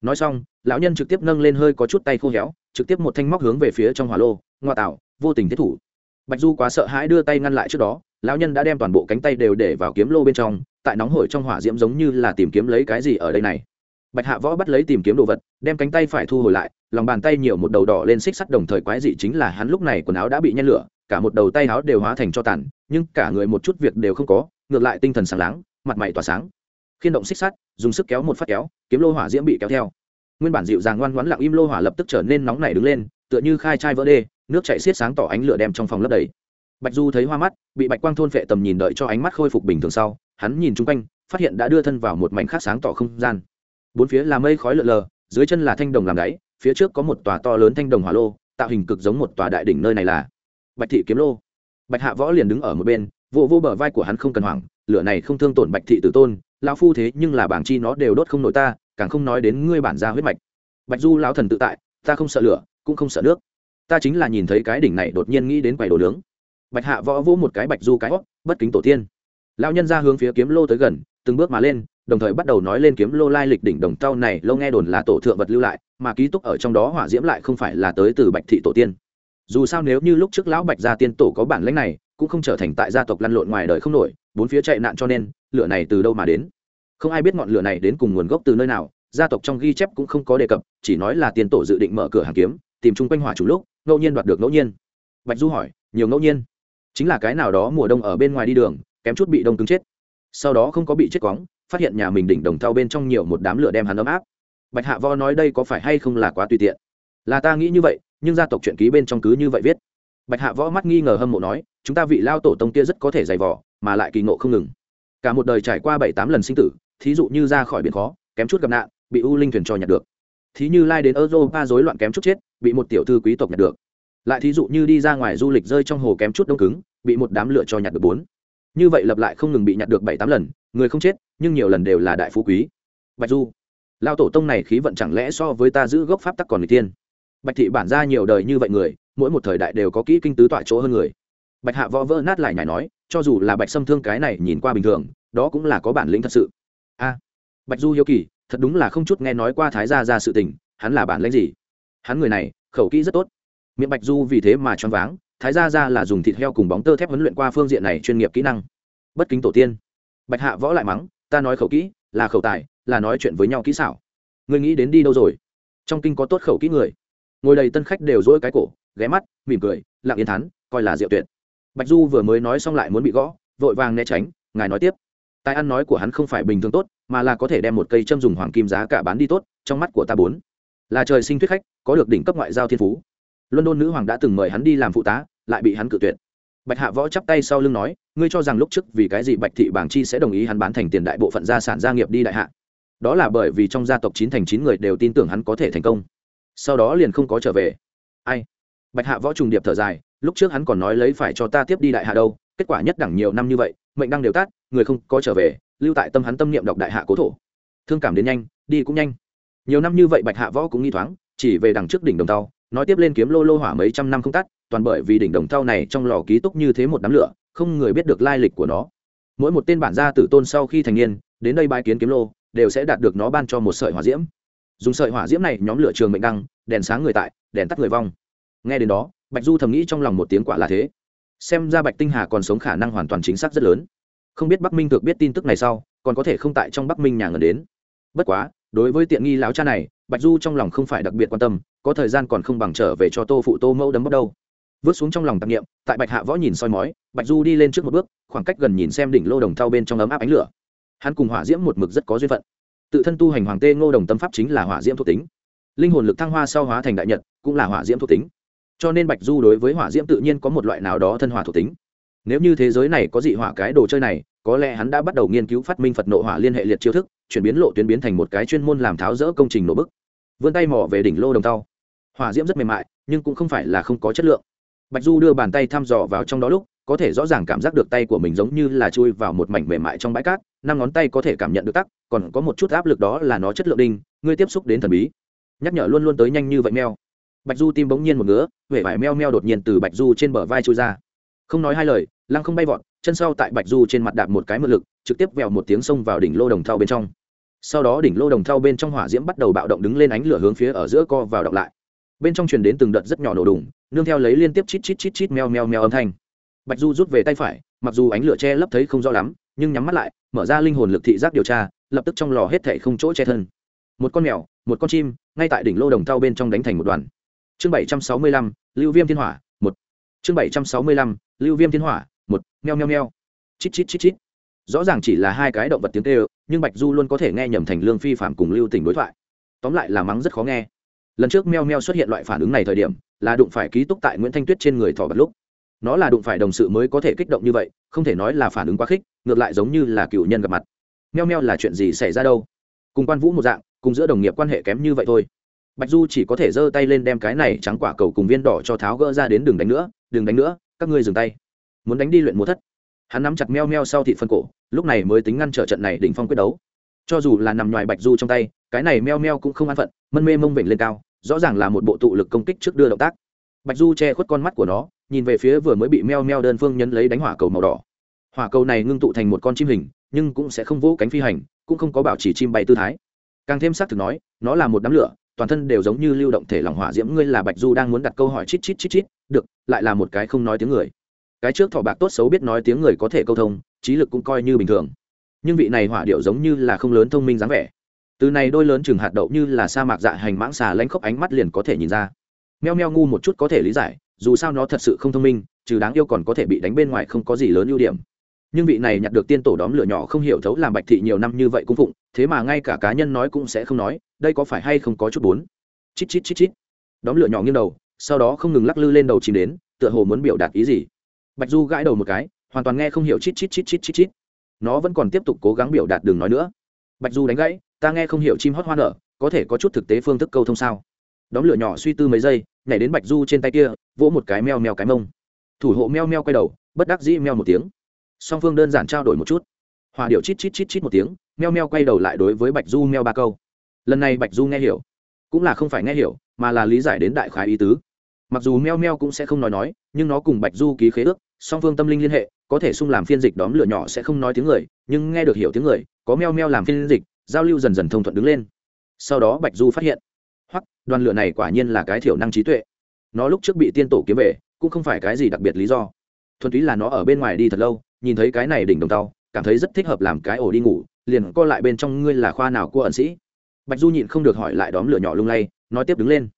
S1: Nói xong, lão nhân trực tiếp nâng lên hơi có chút tay khô héo trực tiếp một thanh móc hướng về phía trong hỏa lô, ngoa tạo, vô tình thiết thủ. Bạch du quá sợ hãi đưa tay ngăn lại trước đó, lão nhân đã đem toàn bộ cánh tay đều để vào kiếm lô bên trong, tại nóng hổi trong hỏa diễm giống như là tìm kiếm lấy cái gì ở đây này. Bạch hạ võ bắt lấy tìm kiếm đồ vật, đem cánh tay phải thu hồi lại, lòng bàn tay nhiều một đầu đỏ lên xích sắt đồng thời quái dị chính là hắn lúc này quần áo đã bị nhen lửa, cả một đầu tay áo đều hóa thành cho tàn, nhưng cả người một chút việc đều không có, ngược lại tinh thần sáng láng, mặt mày tỏa sáng. Khiên động xích sắt, dùng sức kéo một phát kéo, kiếm lô hỏa diễm bị kéo theo nguyên bản dịu dàng ngoan ngoãn lặng im lô hỏa lập tức trở nên nóng nảy đứng lên, tựa như khai chai vỡ đê, nước chảy xiết sáng tỏ ánh lửa đem trong phòng lấp đầy. Bạch du thấy hoa mắt, bị bạch quang thôn phệ tầm nhìn đợi cho ánh mắt khôi phục bình thường sau, hắn nhìn chung quanh, phát hiện đã đưa thân vào một mảnh khác sáng tỏ không gian. Bốn phía là mây khói lờ lờ, dưới chân là thanh đồng làm đáy, phía trước có một tòa to lớn thanh đồng hỏa lô, tạo hình cực giống một tòa đại đỉnh nơi này là bạch thị kiếm lô. Bạch hạ võ liền đứng ở một bên, vô vô bờ vai của hắn không cần hoảng, lửa này không thương tổn bạch thị tử tôn, lão phu thế nhưng là bảng chi nó đều đốt không nổi ta càng không nói đến ngươi bản gia huyết mạch. Bạch du lão thần tự tại, ta không sợ lửa, cũng không sợ nước. Ta chính là nhìn thấy cái đỉnh này đột nhiên nghĩ đến quầy đồ nướng. Bạch hạ võ vỗ một cái bạch du cái hót bất kính tổ tiên. Lão nhân ra hướng phía kiếm lô tới gần, từng bước mà lên, đồng thời bắt đầu nói lên kiếm lô lai lịch đỉnh đồng tao này, lâu nghe đồn là tổ thượng vật lưu lại, mà ký túc ở trong đó hỏa diễm lại không phải là tới từ bạch thị tổ tiên. Dù sao nếu như lúc trước lão bạch gia tiên tổ có bản lãnh này, cũng không trở thành tại gia tộc lăn lộn ngoài đời không nổi, bốn phía chạy nạn cho nên, lửa này từ đâu mà đến? Không ai biết ngọn lửa này đến cùng nguồn gốc từ nơi nào, gia tộc trong ghi chép cũng không có đề cập, chỉ nói là tiền tổ dự định mở cửa hàng kiếm, tìm chung quanh hỏa chủ lúc, ngẫu nhiên đoạt được ngẫu nhiên. Bạch du hỏi, nhiều ngẫu nhiên? Chính là cái nào đó mùa đông ở bên ngoài đi đường, kém chút bị đông cứng chết. Sau đó không có bị chết quóng, phát hiện nhà mình đỉnh đồng thau bên trong nhiều một đám lửa đem hắn ấm áp. Bạch hạ vo nói đây có phải hay không là quá tùy tiện? Là ta nghĩ như vậy, nhưng gia tộc truyện ký bên trong cứ như vậy viết. Bạch hạ võ mắt nghi ngờ hâm mộ nói, chúng ta vị lao tổ tông kia rất có thể dày vỏ mà lại kỳ ngộ không ngừng. Cả một đời trải qua bảy tám lần sinh tử thí dụ như ra khỏi biển khó, kém chút gặp nạn, bị u linh thuyền cho nhặt được. Thí như lai đến europa rối loạn kém chút chết, bị một tiểu thư quý tộc nhặt được. Lại thí dụ như đi ra ngoài du lịch rơi trong hồ kém chút đông cứng, bị một đám lựa cho nhặt được bốn. Như vậy lặp lại không ngừng bị nhặt được bảy tám lần, người không chết, nhưng nhiều lần đều là đại phú quý. Bạch du, lao tổ tông này khí vận chẳng lẽ so với ta giữ gốc pháp tắc còn người tiên bạch thị bản ra nhiều đời như vậy người, mỗi một thời đại đều có kỹ kinh tứ tọa chỗ hơn người. Bạch hạ võ vỡ nát lại nhảy nói, cho dù là bạch xâm thương cái này nhìn qua bình thường, đó cũng là có bản lĩnh thật sự a. Bạch du hiếu kỳ, thật đúng là không chút nghe nói qua thái gia ra sự tình, hắn là bản lĩnh gì? Hắn người này, khẩu kỹ rất tốt. Miệng bạch du vì thế mà choáng váng, thái gia ra là dùng thịt heo cùng bóng tơ thép huấn luyện qua phương diện này chuyên nghiệp kỹ năng. Bất kính tổ tiên. Bạch hạ võ lại mắng, ta nói khẩu kỹ, là khẩu tài, là nói chuyện với nhau kỹ xảo. Người nghĩ đến đi đâu rồi? Trong kinh có tốt khẩu kỹ người. Ngồi đầy tân khách đều dỗi cái cổ, ghé mắt, mỉm cười, lặng yên thắn, coi là diệu tuyệt. Bạch du vừa mới nói xong lại muốn bị gõ, vội vàng né tránh, ngài nói tiếp tài ăn nói của hắn không phải bình thường tốt, mà là có thể đem một cây châm dùng hoàng kim giá cả bán đi tốt, trong mắt của ta bốn. Là trời sinh thuyết khách, có được đỉnh cấp ngoại giao thiên phú. Luân đôn nữ hoàng đã từng mời hắn đi làm phụ tá, lại bị hắn cự tuyệt. Bạch hạ võ chắp tay sau lưng nói, ngươi cho rằng lúc trước vì cái gì bạch thị bảng chi sẽ đồng ý hắn bán thành tiền đại bộ phận gia sản gia nghiệp đi đại hạ? Đó là bởi vì trong gia tộc chín thành chín người đều tin tưởng hắn có thể thành công. Sau đó liền không có trở về. Ai? Bạch hạ võ trùng điệp thở dài, lúc trước hắn còn nói lấy phải cho ta tiếp đi đại hạ đâu, kết quả nhất đẳng nhiều năm như vậy, mệnh đang đều tát người không có trở về, lưu tại tâm hắn tâm niệm đọc đại hạ cố thổ. Thương cảm đến nhanh, đi cũng nhanh. Nhiều năm như vậy bạch hạ võ cũng nghi thoáng, chỉ về đằng trước đỉnh đồng tàu nói tiếp lên kiếm lô lô hỏa mấy trăm năm không tắt, toàn bởi vì đỉnh đồng tàu này trong lò ký túc như thế một đám lửa, không người biết được lai lịch của nó. Mỗi một tên bản gia tử tôn sau khi thành niên, đến đây bãi kiến kiếm lô, đều sẽ đạt được nó ban cho một sợi hỏa diễm. Dùng sợi hỏa diễm này nhóm lửa trường mệnh đăng, đèn sáng người tại, đèn tắt người vong. Nghe đến đó, bạch du thầm nghĩ trong lòng một tiếng quả là thế. Xem ra bạch tinh hà còn sống khả năng hoàn toàn chính xác rất lớn không biết bắc minh thực biết tin tức này sau, còn có thể không tại trong bắc minh nhà ngần đến. Bất quá, đối với tiện nghi láo cha này, bạch du trong lòng không phải đặc biệt quan tâm, có thời gian còn không bằng trở về cho tô phụ tô mẫu đấm bốc đâu. Vớt xuống trong lòng tạp nghiệm tại bạch hạ võ nhìn soi mói, bạch du đi lên trước một bước, khoảng cách gần nhìn xem đỉnh lô đồng thao bên trong ấm áp ánh lửa. Hắn cùng hỏa diễm một mực rất có duyên phận. Tự thân tu hành hoàng tê ngô đồng tâm pháp chính là hỏa diễm thuộc tính. Linh hồn lực thăng hoa sau hóa thành đại nhật, cũng là hỏa diễm thuộc tính. Cho nên bạch du đối với hỏa diễm tự nhiên có một loại nào đó thân hỏa thuộc tính nếu như thế giới này có dị hỏa cái đồ chơi này, có lẽ hắn đã bắt đầu nghiên cứu phát minh phật nộ hỏa liên hệ liệt chiêu thức, chuyển biến lộ tuyến biến thành một cái chuyên môn làm tháo rỡ công trình nổ bức. Vươn tay mỏ về đỉnh lô đồng tàu. Hỏa diễm rất mềm mại, nhưng cũng không phải là không có chất lượng. Bạch du đưa bàn tay thăm dò vào trong đó lúc, có thể rõ ràng cảm giác được tay của mình giống như là chui vào một mảnh mềm mại trong bãi cát, năm ngón tay có thể cảm nhận được tắc, còn có một chút áp lực đó là nó chất lượng đinh, ngươi tiếp xúc đến thần bí. Nhắc nhở luôn luôn tới nhanh như vậy meo bạch du tim bỗng nhiên một ngứa huệ vải meo meo đột nhiên từ bạch du trên bờ vai trôi ra không nói hai lời, lăng không bay vọt, chân sau tại bạch du trên mặt đạp một cái mượn lực, trực tiếp vèo một tiếng xông vào đỉnh lô đồng thau bên trong. Sau đó đỉnh lô đồng thau bên trong hỏa diễm bắt đầu bạo động đứng lên ánh lửa hướng phía ở giữa co vào đọc lại. Bên trong truyền đến từng đợt rất nhỏ nổ đùng, nương theo lấy liên tiếp chít chít chít chít meo meo meo âm thanh. Bạch du rút về tay phải, mặc dù ánh lửa che lấp thấy không rõ lắm, nhưng nhắm mắt lại, mở ra linh hồn lực thị giác điều tra, lập tức trong lò hết thảy không chỗ che thân. Một con mèo, một con chim, ngay tại đỉnh lô đồng thau bên trong đánh thành một đoàn. Chương bảy trăm sáu mươi lăm, lưu viêm thiên hỏa, một. Chương bảy trăm sáu mươi lăm lưu viêm thiên hỏa, một, meo meo meo. Chít chít chít chít. Rõ ràng chỉ là hai cái động vật tiếng tê nhưng bạch du luôn có thể nghe nhầm thành lương phi phạm cùng lưu tình đối thoại. Tóm lại là mắng rất khó nghe. Lần trước meo meo xuất hiện loại phản ứng này thời điểm, là đụng phải ký túc tại nguyễn thanh tuyết trên người thỏ bật lúc. Nó là đụng phải đồng sự mới có thể kích động như vậy, không thể nói là phản ứng quá khích, ngược lại giống như là cựu nhân gặp mặt. Meo meo là chuyện gì xảy ra đâu? Cùng quan vũ một dạng, cùng giữa đồng nghiệp quan hệ kém như vậy thôi. Bạch du chỉ có thể giơ tay lên đem cái này trắng quả cầu cùng viên đỏ cho tháo gỡ ra đến đường đánh nữa đừng đánh nữa các ngươi dừng tay. Muốn đánh đi luyện múa thất. Hắn nắm chặt meo meo sau thị phân cổ, lúc này mới tính ngăn trở trận này đỉnh phong quyết đấu. Cho dù là nằm ngoài bạch du trong tay, cái này meo meo cũng không an phận, mân mê mông vịnh lên cao, rõ ràng là một bộ tụ lực công kích trước đưa động tác. Bạch du che khuất con mắt của nó, nhìn về phía vừa mới bị meo meo đơn phương nhấn lấy đánh hỏa cầu màu đỏ. Hỏa cầu này ngưng tụ thành một con chim hình, nhưng cũng sẽ không vỗ cánh phi hành, cũng không có bảo chỉ chim bay tư thái. Càng thêm xác thực nói, nó là một đám lửa toàn thân đều giống như lưu động thể lòng hỏa diễm, ngươi là bạch du đang muốn đặt câu hỏi chít chít chít chít, được, lại là một cái không nói tiếng người. Cái trước thỏ bạc tốt xấu biết nói tiếng người có thể câu thông, trí lực cũng coi như bình thường. Nhưng vị này hỏa điệu giống như là không lớn thông minh dáng vẻ. Từ này đôi lớn chừng hạt đậu như là sa mạc dạ hành mãng xà lanh khóc ánh mắt liền có thể nhìn ra. Meo meo ngu một chút có thể lý giải, dù sao nó thật sự không thông minh, trừ đáng yêu còn có thể bị đánh bên ngoài không có gì lớn ưu điểm nhưng vị này nhặt được tiên tổ đóm lửa nhỏ không hiểu thấu làm bạch thị nhiều năm như vậy cũng phụng, thế mà ngay cả cá nhân nói cũng sẽ không nói, đây có phải hay không có chút bốn? Chít chít chít chít. Đóm lửa nhỏ nghiêng đầu, sau đó không ngừng lắc lư lên đầu chìm đến, tựa hồ muốn biểu đạt ý gì. Bạch du gãi đầu một cái, hoàn toàn nghe không hiểu chít chít chít chít chít chít. Nó vẫn còn tiếp tục cố gắng biểu đạt đường nói nữa. Bạch du đánh gãy, ta nghe không hiểu chim hót hoa nở, có thể có chút thực tế phương thức câu thông sao? Đóm lửa nhỏ suy tư mấy giây, nhảy đến bạch du trên tay kia, vỗ một cái meo meo cái mông. Thủ hộ meo meo quay đầu, bất đắc dĩ meo một tiếng song phương đơn giản trao đổi một chút. Hòa điệu chít chít chít chít một tiếng, meo meo quay đầu lại đối với bạch du meo ba câu. Lần này bạch du nghe hiểu, cũng là không phải nghe hiểu, mà là lý giải đến đại khái ý tứ. Mặc dù meo meo cũng sẽ không nói nói, nhưng nó cùng bạch du ký khế ước, song phương tâm linh liên hệ, có thể xung làm phiên dịch đóm lửa nhỏ sẽ không nói tiếng người, nhưng nghe được hiểu tiếng người, có meo meo làm phiên dịch, giao lưu dần dần thông thuận đứng lên. Sau đó bạch du phát hiện hoặc đoàn lửa này quả nhiên là cái thiểu năng trí tuệ. Nó lúc trước bị tiên tổ kiếm về, cũng không phải cái gì đặc biệt lý do. Thuần túy là nó ở bên ngoài đi thật lâu nhìn thấy cái này đỉnh đồng tàu cảm thấy rất thích hợp làm cái ổ đi ngủ, liền co lại bên trong ngươi là khoa nào của ẩn sĩ. Bạch du nhịn không được hỏi lại đóm lửa nhỏ lung lay, nói tiếp đứng lên.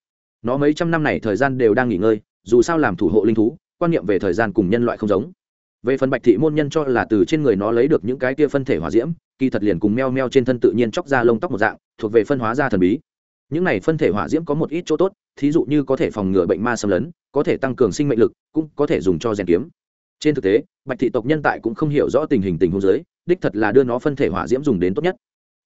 S1: Nó mấy trăm năm này thời gian đều đang nghỉ ngơi, dù sao làm thủ hộ linh thú, quan niệm về thời gian cùng nhân loại không giống. Về phần bạch thị môn nhân cho là từ trên người nó lấy được những cái kia phân thể hỏa diễm, kỳ thật liền cùng meo meo trên thân tự nhiên chóc ra lông tóc một dạng, thuộc về phân hóa ra thần bí. Những này phân thể hỏa diễm có một ít chỗ tốt, thí dụ như có thể phòng ngừa bệnh ma xâm lấn, có thể tăng cường sinh mệnh lực, cũng có thể dùng cho rèn kiếm trên thực tế, bạch thị tộc nhân tại cũng không hiểu rõ tình hình tình huống giới đích thật là đưa nó phân thể hỏa diễm dùng đến tốt nhất.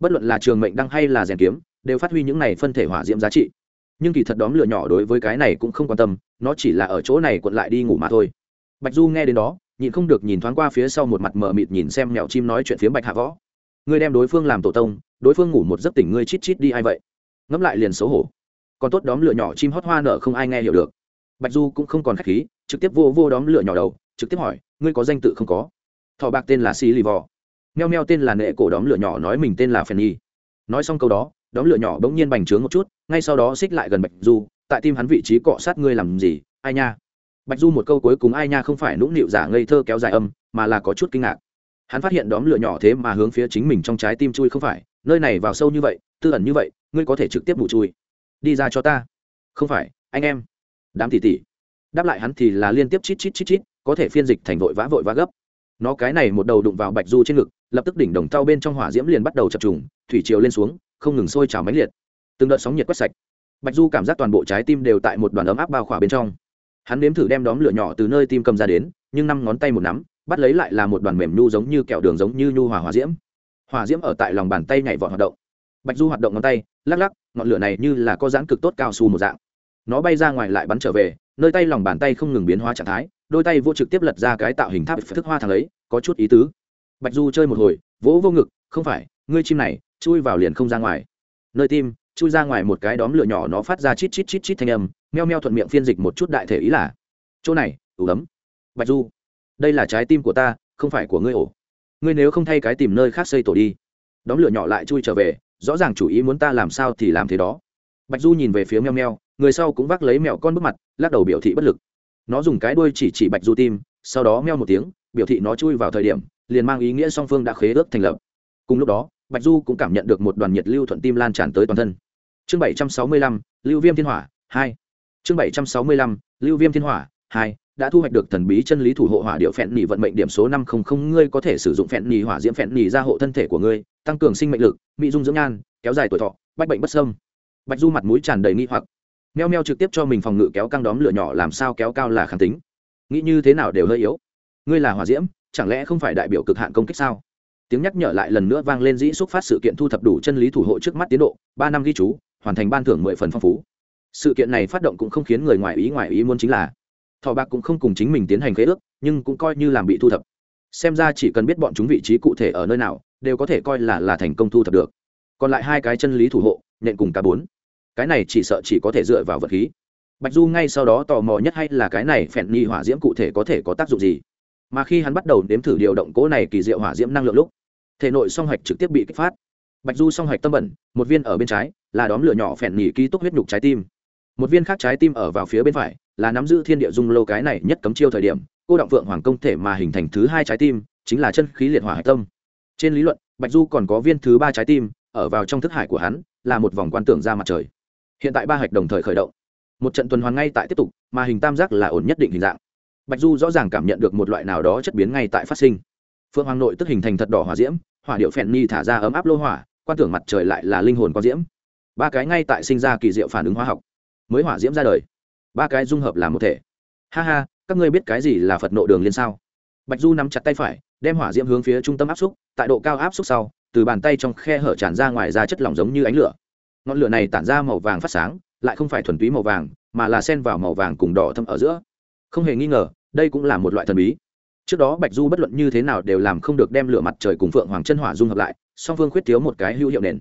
S1: Bất luận là trường mệnh đăng hay là rèn kiếm, đều phát huy những này phân thể hỏa diễm giá trị. Nhưng kỳ thật đóm lửa nhỏ đối với cái này cũng không quan tâm, nó chỉ là ở chỗ này quận lại đi ngủ mà thôi. Bạch du nghe đến đó, nhịn không được nhìn thoáng qua phía sau một mặt mờ mịt nhìn xem mèo chim nói chuyện phía bạch hạ võ. Ngươi đem đối phương làm tổ tông, đối phương ngủ một giấc tỉnh ngươi chít chít đi ai vậy? Ngẫm lại liền xấu hổ. Còn tốt đóm lửa nhỏ chim hót hoa nở không ai nghe hiểu được. Bạch du cũng không còn khách khí, trực tiếp vô vô đóm lửa nhỏ đầu trực tiếp hỏi, ngươi có danh tự không có? Thọ bạc tên là xì lì vò. Meo meo tên là nệ cổ đóm lửa nhỏ nói mình tên là phèn nhi. Nói xong câu đó, đóm lửa nhỏ bỗng nhiên bành trướng một chút, ngay sau đó xích lại gần bạch du, tại tim hắn vị trí cọ sát ngươi làm gì, ai nha? Bạch du một câu cuối cùng, ai nha? không phải nũng nịu giả ngây thơ kéo dài âm, mà là có chút kinh ngạc. Hắn phát hiện đóm lửa nhỏ thế mà hướng phía chính mình trong trái tim chui không phải, nơi này vào sâu như vậy, tư ẩn như vậy, ngươi có thể trực tiếp bù chui. Đi ra cho ta. Không phải, anh em. Đám tỉ tỉ đáp lại hắn thì là liên tiếp chít chít chít chít có thể phiên dịch thành vội vã vội vã gấp. Nó cái này một đầu đụng vào bạch du trên ngực, lập tức đỉnh đồng tao bên trong hỏa diễm liền bắt đầu chập trùng, thủy chiều lên xuống, không ngừng sôi trào mãnh liệt. Từng đợt sóng nhiệt quét sạch. Bạch du cảm giác toàn bộ trái tim đều tại một đoàn ấm áp bao khỏa bên trong. Hắn nếm thử đem đóm lửa nhỏ từ nơi tim cầm ra đến, nhưng năm ngón tay một nắm, bắt lấy lại là một đoàn mềm nhu giống như kẹo đường giống như nhu hòa hỏa diễm. Hỏa diễm ở tại lòng bàn tay nhảy vọt hoạt động. Bạch du hoạt động ngón tay, lắc lắc, ngọn lửa này như là có giãn cực tốt cao su một dạng. Nó bay ra ngoài lại bắn trở về, nơi tay lòng bàn tay không ngừng biến hóa trạng thái đôi tay vô trực tiếp lật ra cái tạo hình tháp thức hoa thằng ấy, có chút ý tứ. Bạch du chơi một hồi, vỗ vô ngực, không phải, ngươi chim này, chui vào liền không ra ngoài. Nơi tim, chui ra ngoài một cái đóm lửa nhỏ nó phát ra chít chít chít chít thanh âm, meo meo thuận miệng phiên dịch một chút đại thể ý là, chỗ này, ủ ấm. Bạch du, đây là trái tim của ta, không phải của ngươi ổ. Ngươi nếu không thay cái tìm nơi khác xây tổ đi. Đóm lửa nhỏ lại chui trở về, rõ ràng chủ ý muốn ta làm sao thì làm thế đó. Bạch du nhìn về phía meo meo, người sau cũng vác lấy mẹo con bước mặt, lắc đầu biểu thị bất lực nó dùng cái đuôi chỉ chỉ bạch du tim, sau đó meo một tiếng, biểu thị nó chui vào thời điểm, liền mang ý nghĩa song phương đã khế ước thành lập. Cùng lúc đó, bạch du cũng cảm nhận được một đoàn nhiệt lưu thuận tim lan tràn tới toàn thân. Chương bảy trăm sáu mươi lăm, lưu viêm thiên hỏa, hai. Chương bảy trăm sáu mươi lăm, lưu viêm thiên hỏa, hai, đã thu hoạch được thần bí chân lý thủ hộ hỏa điệu phẹn nỉ vận mệnh điểm số năm không không, ngươi có thể sử dụng phẹn nỉ hỏa diễm phẹn nỉ ra hộ thân thể của ngươi, tăng cường sinh mệnh lực, mỹ dung dưỡng nhan, kéo dài tuổi thọ, bách bệnh bất sâm bạch du mặt mũi tràn đầy nghi hoặc meo meo trực tiếp cho mình phòng ngự kéo căng đóm lửa nhỏ làm sao kéo cao là kháng tính. Nghĩ như thế nào đều hơi yếu. Ngươi là hỏa diễm, chẳng lẽ không phải đại biểu cực hạn công kích sao? Tiếng nhắc nhở lại lần nữa vang lên dĩ xúc phát sự kiện thu thập đủ chân lý thủ hộ trước mắt tiến độ, ba năm ghi chú, hoàn thành ban thưởng mười phần phong phú. Sự kiện này phát động cũng không khiến người ngoài ý ngoài ý muốn chính là, thọ bạc cũng không cùng chính mình tiến hành khế ước, nhưng cũng coi như làm bị thu thập. Xem ra chỉ cần biết bọn chúng vị trí cụ thể ở nơi nào, đều có thể coi là là thành công thu thập được. Còn lại hai cái chân lý thủ hộ, nện cùng cả bốn cái này chỉ sợ chỉ có thể dựa vào vật khí. Bạch du ngay sau đó tò mò nhất hay là cái này phèn nhi hỏa diễm cụ thể có thể có tác dụng gì. Mà khi hắn bắt đầu đếm thử điều động cỗ này kỳ diệu hỏa diễm năng lượng lúc, thể nội song hạch trực tiếp bị kích phát. Bạch du song hạch tâm bẩn, một viên ở bên trái, là đóm lửa nhỏ phèn nhì ký túc huyết nhục trái tim. Một viên khác trái tim ở vào phía bên phải, là nắm giữ thiên địa dung lâu cái này nhất cấm chiêu thời điểm, cô động phượng hoàng công thể mà hình thành thứ hai trái tim, chính là chân khí liệt hỏa hạch tâm. Trên lý luận, bạch du còn có viên thứ ba trái tim, ở vào trong thức hải của hắn, là một vòng quan tưởng ra mặt trời hiện tại ba hạch đồng thời khởi động. Một trận tuần hoàn ngay tại tiếp tục, mà hình tam giác là ổn nhất định hình dạng. Bạch du rõ ràng cảm nhận được một loại nào đó chất biến ngay tại phát sinh. Phượng hoàng nội tức hình thành thật đỏ hỏa diễm, hỏa điệu phèn ni thả ra ấm áp lô hỏa, quan tưởng mặt trời lại là linh hồn quang diễm. Ba cái ngay tại sinh ra kỳ diệu phản ứng hóa học, mới hỏa diễm ra đời. Ba cái dung hợp là một thể. Ha ha, các ngươi biết cái gì là phật nộ đường liên sao? Bạch du nắm chặt tay phải, đem hỏa diễm hướng phía trung tâm áp xúc, tại độ cao áp xúc sau, từ bàn tay trong khe hở tràn ra ngoài ra chất lỏng giống như ánh lửa ngọn lửa này tản ra màu vàng phát sáng, lại không phải thuần túy màu vàng, mà là sen vào màu vàng cùng đỏ thâm ở giữa. Không hề nghi ngờ, đây cũng là một loại thần bí. Trước đó bạch du bất luận như thế nào đều làm không được đem lửa mặt trời cùng phượng hoàng chân hỏa dung hợp lại, song phương khuyết thiếu một cái hữu hiệu nền.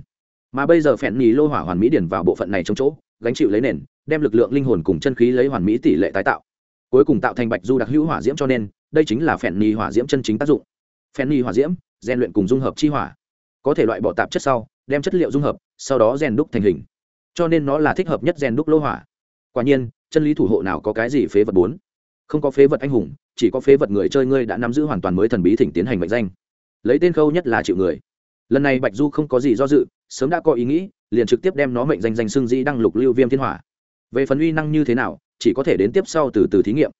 S1: Mà bây giờ phèn nhì lô hỏa hoàn mỹ điển vào bộ phận này trong chỗ, gánh chịu lấy nền, đem lực lượng linh hồn cùng chân khí lấy hoàn mỹ tỷ lệ tái tạo. Cuối cùng tạo thành bạch du đặc hữu hỏa diễm cho nên, đây chính là phèn nhì hỏa diễm chân chính tác dụng. Phèn nhì hỏa diễm, rèn luyện cùng dung hợp chi hỏa. Có thể loại bỏ tạp chất sau đem chất liệu dung hợp, sau đó rèn đúc thành hình. Cho nên nó là thích hợp nhất rèn đúc lô hỏa. Quả nhiên, chân lý thủ hộ nào có cái gì phế vật bốn? Không có phế vật anh hùng, chỉ có phế vật người chơi ngươi đã nắm giữ hoàn toàn mới thần bí thỉnh tiến hành mệnh danh. Lấy tên khâu nhất là chịu người. Lần này bạch du không có gì do dự, sớm đã có ý nghĩ, liền trực tiếp đem nó mệnh danh danh xưng di đăng lục lưu viêm thiên hỏa. Về phần uy năng như thế nào, chỉ có thể đến tiếp sau từ từ thí nghiệm.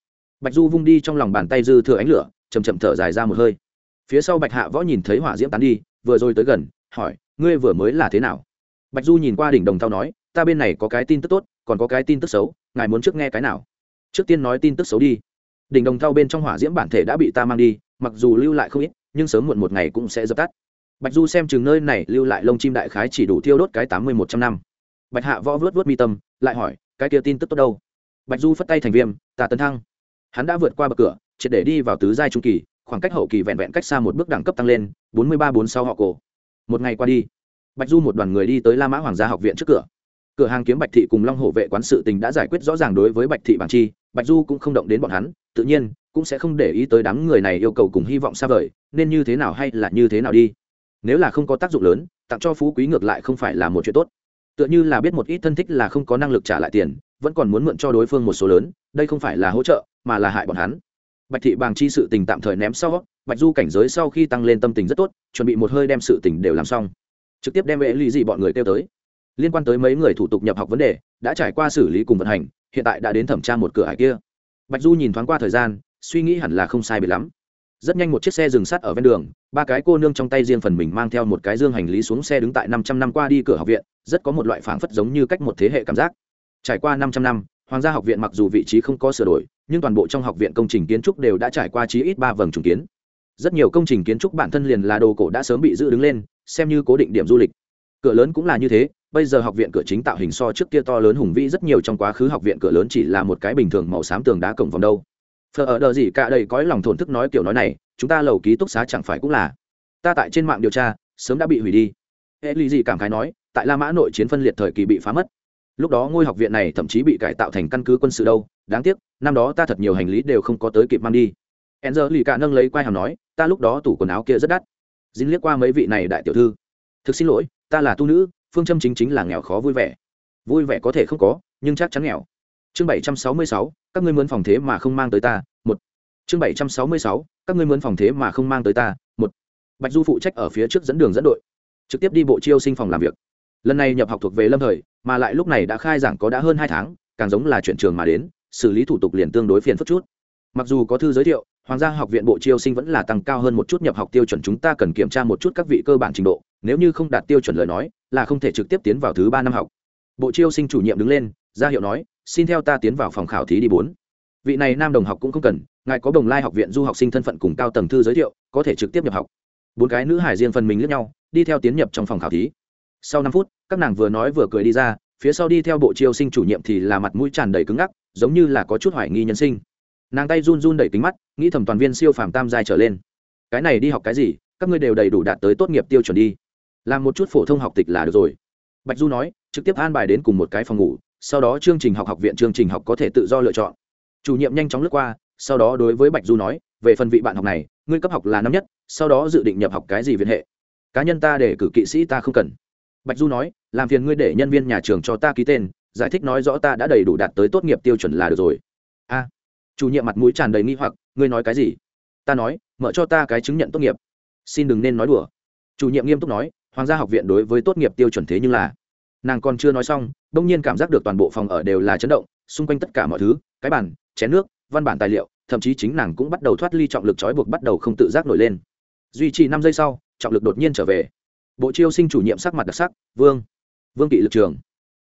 S1: Bạch du vung đi trong lòng bàn tay dư thừa ánh lửa chầm chậm thở dài ra một hơi. Phía sau bạch hạ võ nhìn thấy hỏa diễm tán đi, vừa rồi tới gần, hỏi ngươi vừa mới là thế nào? Bạch du nhìn qua đỉnh đồng thao nói, ta bên này có cái tin tức tốt, còn có cái tin tức xấu, ngài muốn trước nghe cái nào? Trước tiên nói tin tức xấu đi. Đỉnh đồng thau bên trong hỏa diễm bản thể đã bị ta mang đi, mặc dù lưu lại không ít, nhưng sớm muộn một ngày cũng sẽ dập tắt. Bạch du xem chừng nơi này, lưu lại lông chim đại khái chỉ đủ thiêu đốt cái tám mươi một trăm năm. Bạch hạ võ vớt vớt mi tâm, lại hỏi, cái kia tin tức tốt đâu? Bạch du phất tay thành viêm, ta tấn thăng. Hắn đã vượt qua bậc cửa, triệt để đi vào tứ giai trung kỳ, khoảng cách hậu kỳ vẹn vẹn cách xa một bước đẳng cấp tăng lên, bốn mươi ba bốn sau họ cổ một ngày qua đi. Bạch du một đoàn người đi tới la mã hoàng gia học viện trước cửa. Cửa hàng kiếm bạch thị cùng long hổ vệ quán sự tình đã giải quyết rõ ràng đối với bạch thị bảng chi, bạch du cũng không động đến bọn hắn, tự nhiên cũng sẽ không để ý tới đám người này yêu cầu cùng hy vọng xa vời, nên như thế nào hay là như thế nào đi. Nếu là không có tác dụng lớn, tặng cho phú quý ngược lại không phải là một chuyện tốt. Tựa như là biết một ít thân thích là không có năng lực trả lại tiền, vẫn còn muốn mượn cho đối phương một số lớn, đây không phải là hỗ trợ, mà là hại bọn hắn bạch thị bàng chi sự tình tạm thời ném sau, bạch du cảnh giới sau khi tăng lên tâm tình rất tốt, chuẩn bị một hơi đem sự tình đều làm xong. Trực tiếp đem vệ lý gì bọn người kêu tới. Liên quan tới mấy người thủ tục nhập học vấn đề, đã trải qua xử lý cùng vận hành, hiện tại đã đến thẩm tra một cửa hải kia. Bạch du nhìn thoáng qua thời gian, suy nghĩ hẳn là không sai bị lắm. Rất nhanh một chiếc xe dừng sát ở ven đường, ba cái cô nương trong tay riêng phần mình mang theo một cái dương hành lý xuống xe đứng tại năm trăm năm qua đi cửa học viện, rất có một loại phảng phất giống như cách một thế hệ cảm giác. Trải qua năm trăm năm, hoàng gia học viện mặc dù vị trí không có sửa đổi nhưng toàn bộ trong học viện công trình kiến trúc đều đã trải qua chí ít ba vầng trùng kiến. Rất nhiều công trình kiến trúc bản thân liền là đồ cổ đã sớm bị giữ đứng lên, xem như cố định điểm du lịch. Cửa lớn cũng là như thế, bây giờ học viện cửa chính tạo hình so trước kia to lớn hùng vĩ rất nhiều trong quá khứ học viện cửa lớn chỉ là một cái bình thường màu xám tường đá cổng vòng đâu. Phở ở đờ gì cả đầy cõi lòng thổn thức nói kiểu nói này, chúng ta lầu ký túc xá chẳng phải cũng là. Ta tại trên mạng điều tra, sớm đã bị hủy đi. Hệ lý gì cảm khái nói, tại la mã nội chiến phân liệt thời kỳ bị phá mất lúc đó ngôi học viện này thậm chí bị cải tạo thành căn cứ quân sự đâu. Đáng tiếc, năm đó ta thật nhiều hành lý đều không có tới kịp mang đi. E n lì cả nâng lấy quai hàm nói, ta lúc đó tủ quần áo kia rất đắt. Dính liếc qua mấy vị này đại tiểu thư. Thực xin lỗi, ta là tu nữ, phương châm chính chính là nghèo khó vui vẻ. Vui vẻ có thể không có, nhưng chắc chắn nghèo. Chương bảy trăm sáu mươi sáu, các ngươi muốn phòng thế mà không mang tới ta, một. Chương bảy trăm sáu mươi sáu, các ngươi muốn phòng thế mà không mang tới ta, một. Bạch du phụ trách ở phía trước dẫn đường dẫn đội, trực tiếp đi bộ chiêu sinh phòng làm việc. Lần này nhập học thuộc về lâm thời mà lại lúc này đã khai giảng có đã hơn hai tháng, càng giống là chuyện trường mà đến, xử lý thủ tục liền tương đối phiền phức chút. Mặc dù có thư giới thiệu, hoàng gia học viện bộ chiêu sinh vẫn là tăng cao hơn một chút nhập học tiêu chuẩn chúng ta cần kiểm tra một chút các vị cơ bản trình độ, nếu như không đạt tiêu chuẩn lời nói, là không thể trực tiếp tiến vào thứ ba năm học. Bộ chiêu sinh chủ nhiệm đứng lên, ra hiệu nói, xin theo ta tiến vào phòng khảo thí đi bốn. Vị này nam đồng học cũng không cần, ngài có đồng lai học viện du học sinh thân phận cùng cao tầng thư giới thiệu, có thể trực tiếp nhập học. Bốn cái nữ hải riêng phần mình lẫn nhau, đi theo tiến nhập trong phòng khảo thí sau năm phút, các nàng vừa nói vừa cười đi ra, phía sau đi theo bộ chiêu sinh chủ nhiệm thì là mặt mũi tràn đầy cứng ngắc, giống như là có chút hoài nghi nhân sinh. Nàng tay run run đẩy kính mắt, nghĩ thẩm toàn viên siêu phàm tam giai trở lên. Cái này đi học cái gì, các ngươi đều đầy đủ đạt tới tốt nghiệp tiêu chuẩn đi. Làm một chút phổ thông học tịch là được rồi. Bạch du nói, trực tiếp an bài đến cùng một cái phòng ngủ, sau đó chương trình học học viện chương trình học có thể tự do lựa chọn. Chủ nhiệm nhanh chóng lướt qua, sau đó đối với bạch du nói, về phần vị bạn học này, ngươi cấp học là năm nhất, sau đó dự định nhập học cái gì viện hệ? Cá nhân ta để cử kỵ sĩ ta không cần bạch du nói, làm phiền ngươi để nhân viên nhà trường cho ta ký tên, giải thích nói rõ ta đã đầy đủ đạt tới tốt nghiệp tiêu chuẩn là được rồi. A. Chủ nhiệm mặt mũi tràn đầy nghi hoặc, ngươi nói cái gì? Ta nói, mở cho ta cái chứng nhận tốt nghiệp. Xin đừng nên nói đùa. Chủ nhiệm nghiêm túc nói, hoàng gia học viện đối với tốt nghiệp tiêu chuẩn thế nhưng là nàng còn chưa nói xong đông nhiên cảm giác được toàn bộ phòng ở đều là chấn động, xung quanh tất cả mọi thứ, cái bàn, chén nước, văn bản tài liệu, thậm chí chính nàng cũng bắt đầu thoát ly trọng lực trói buộc bắt đầu không tự giác nổi lên. Duy trì năm giây sau, trọng lực đột nhiên trở về bộ chiêu sinh chủ nhiệm sắc mặt đặc sắc, vương vương kỵ lực trường,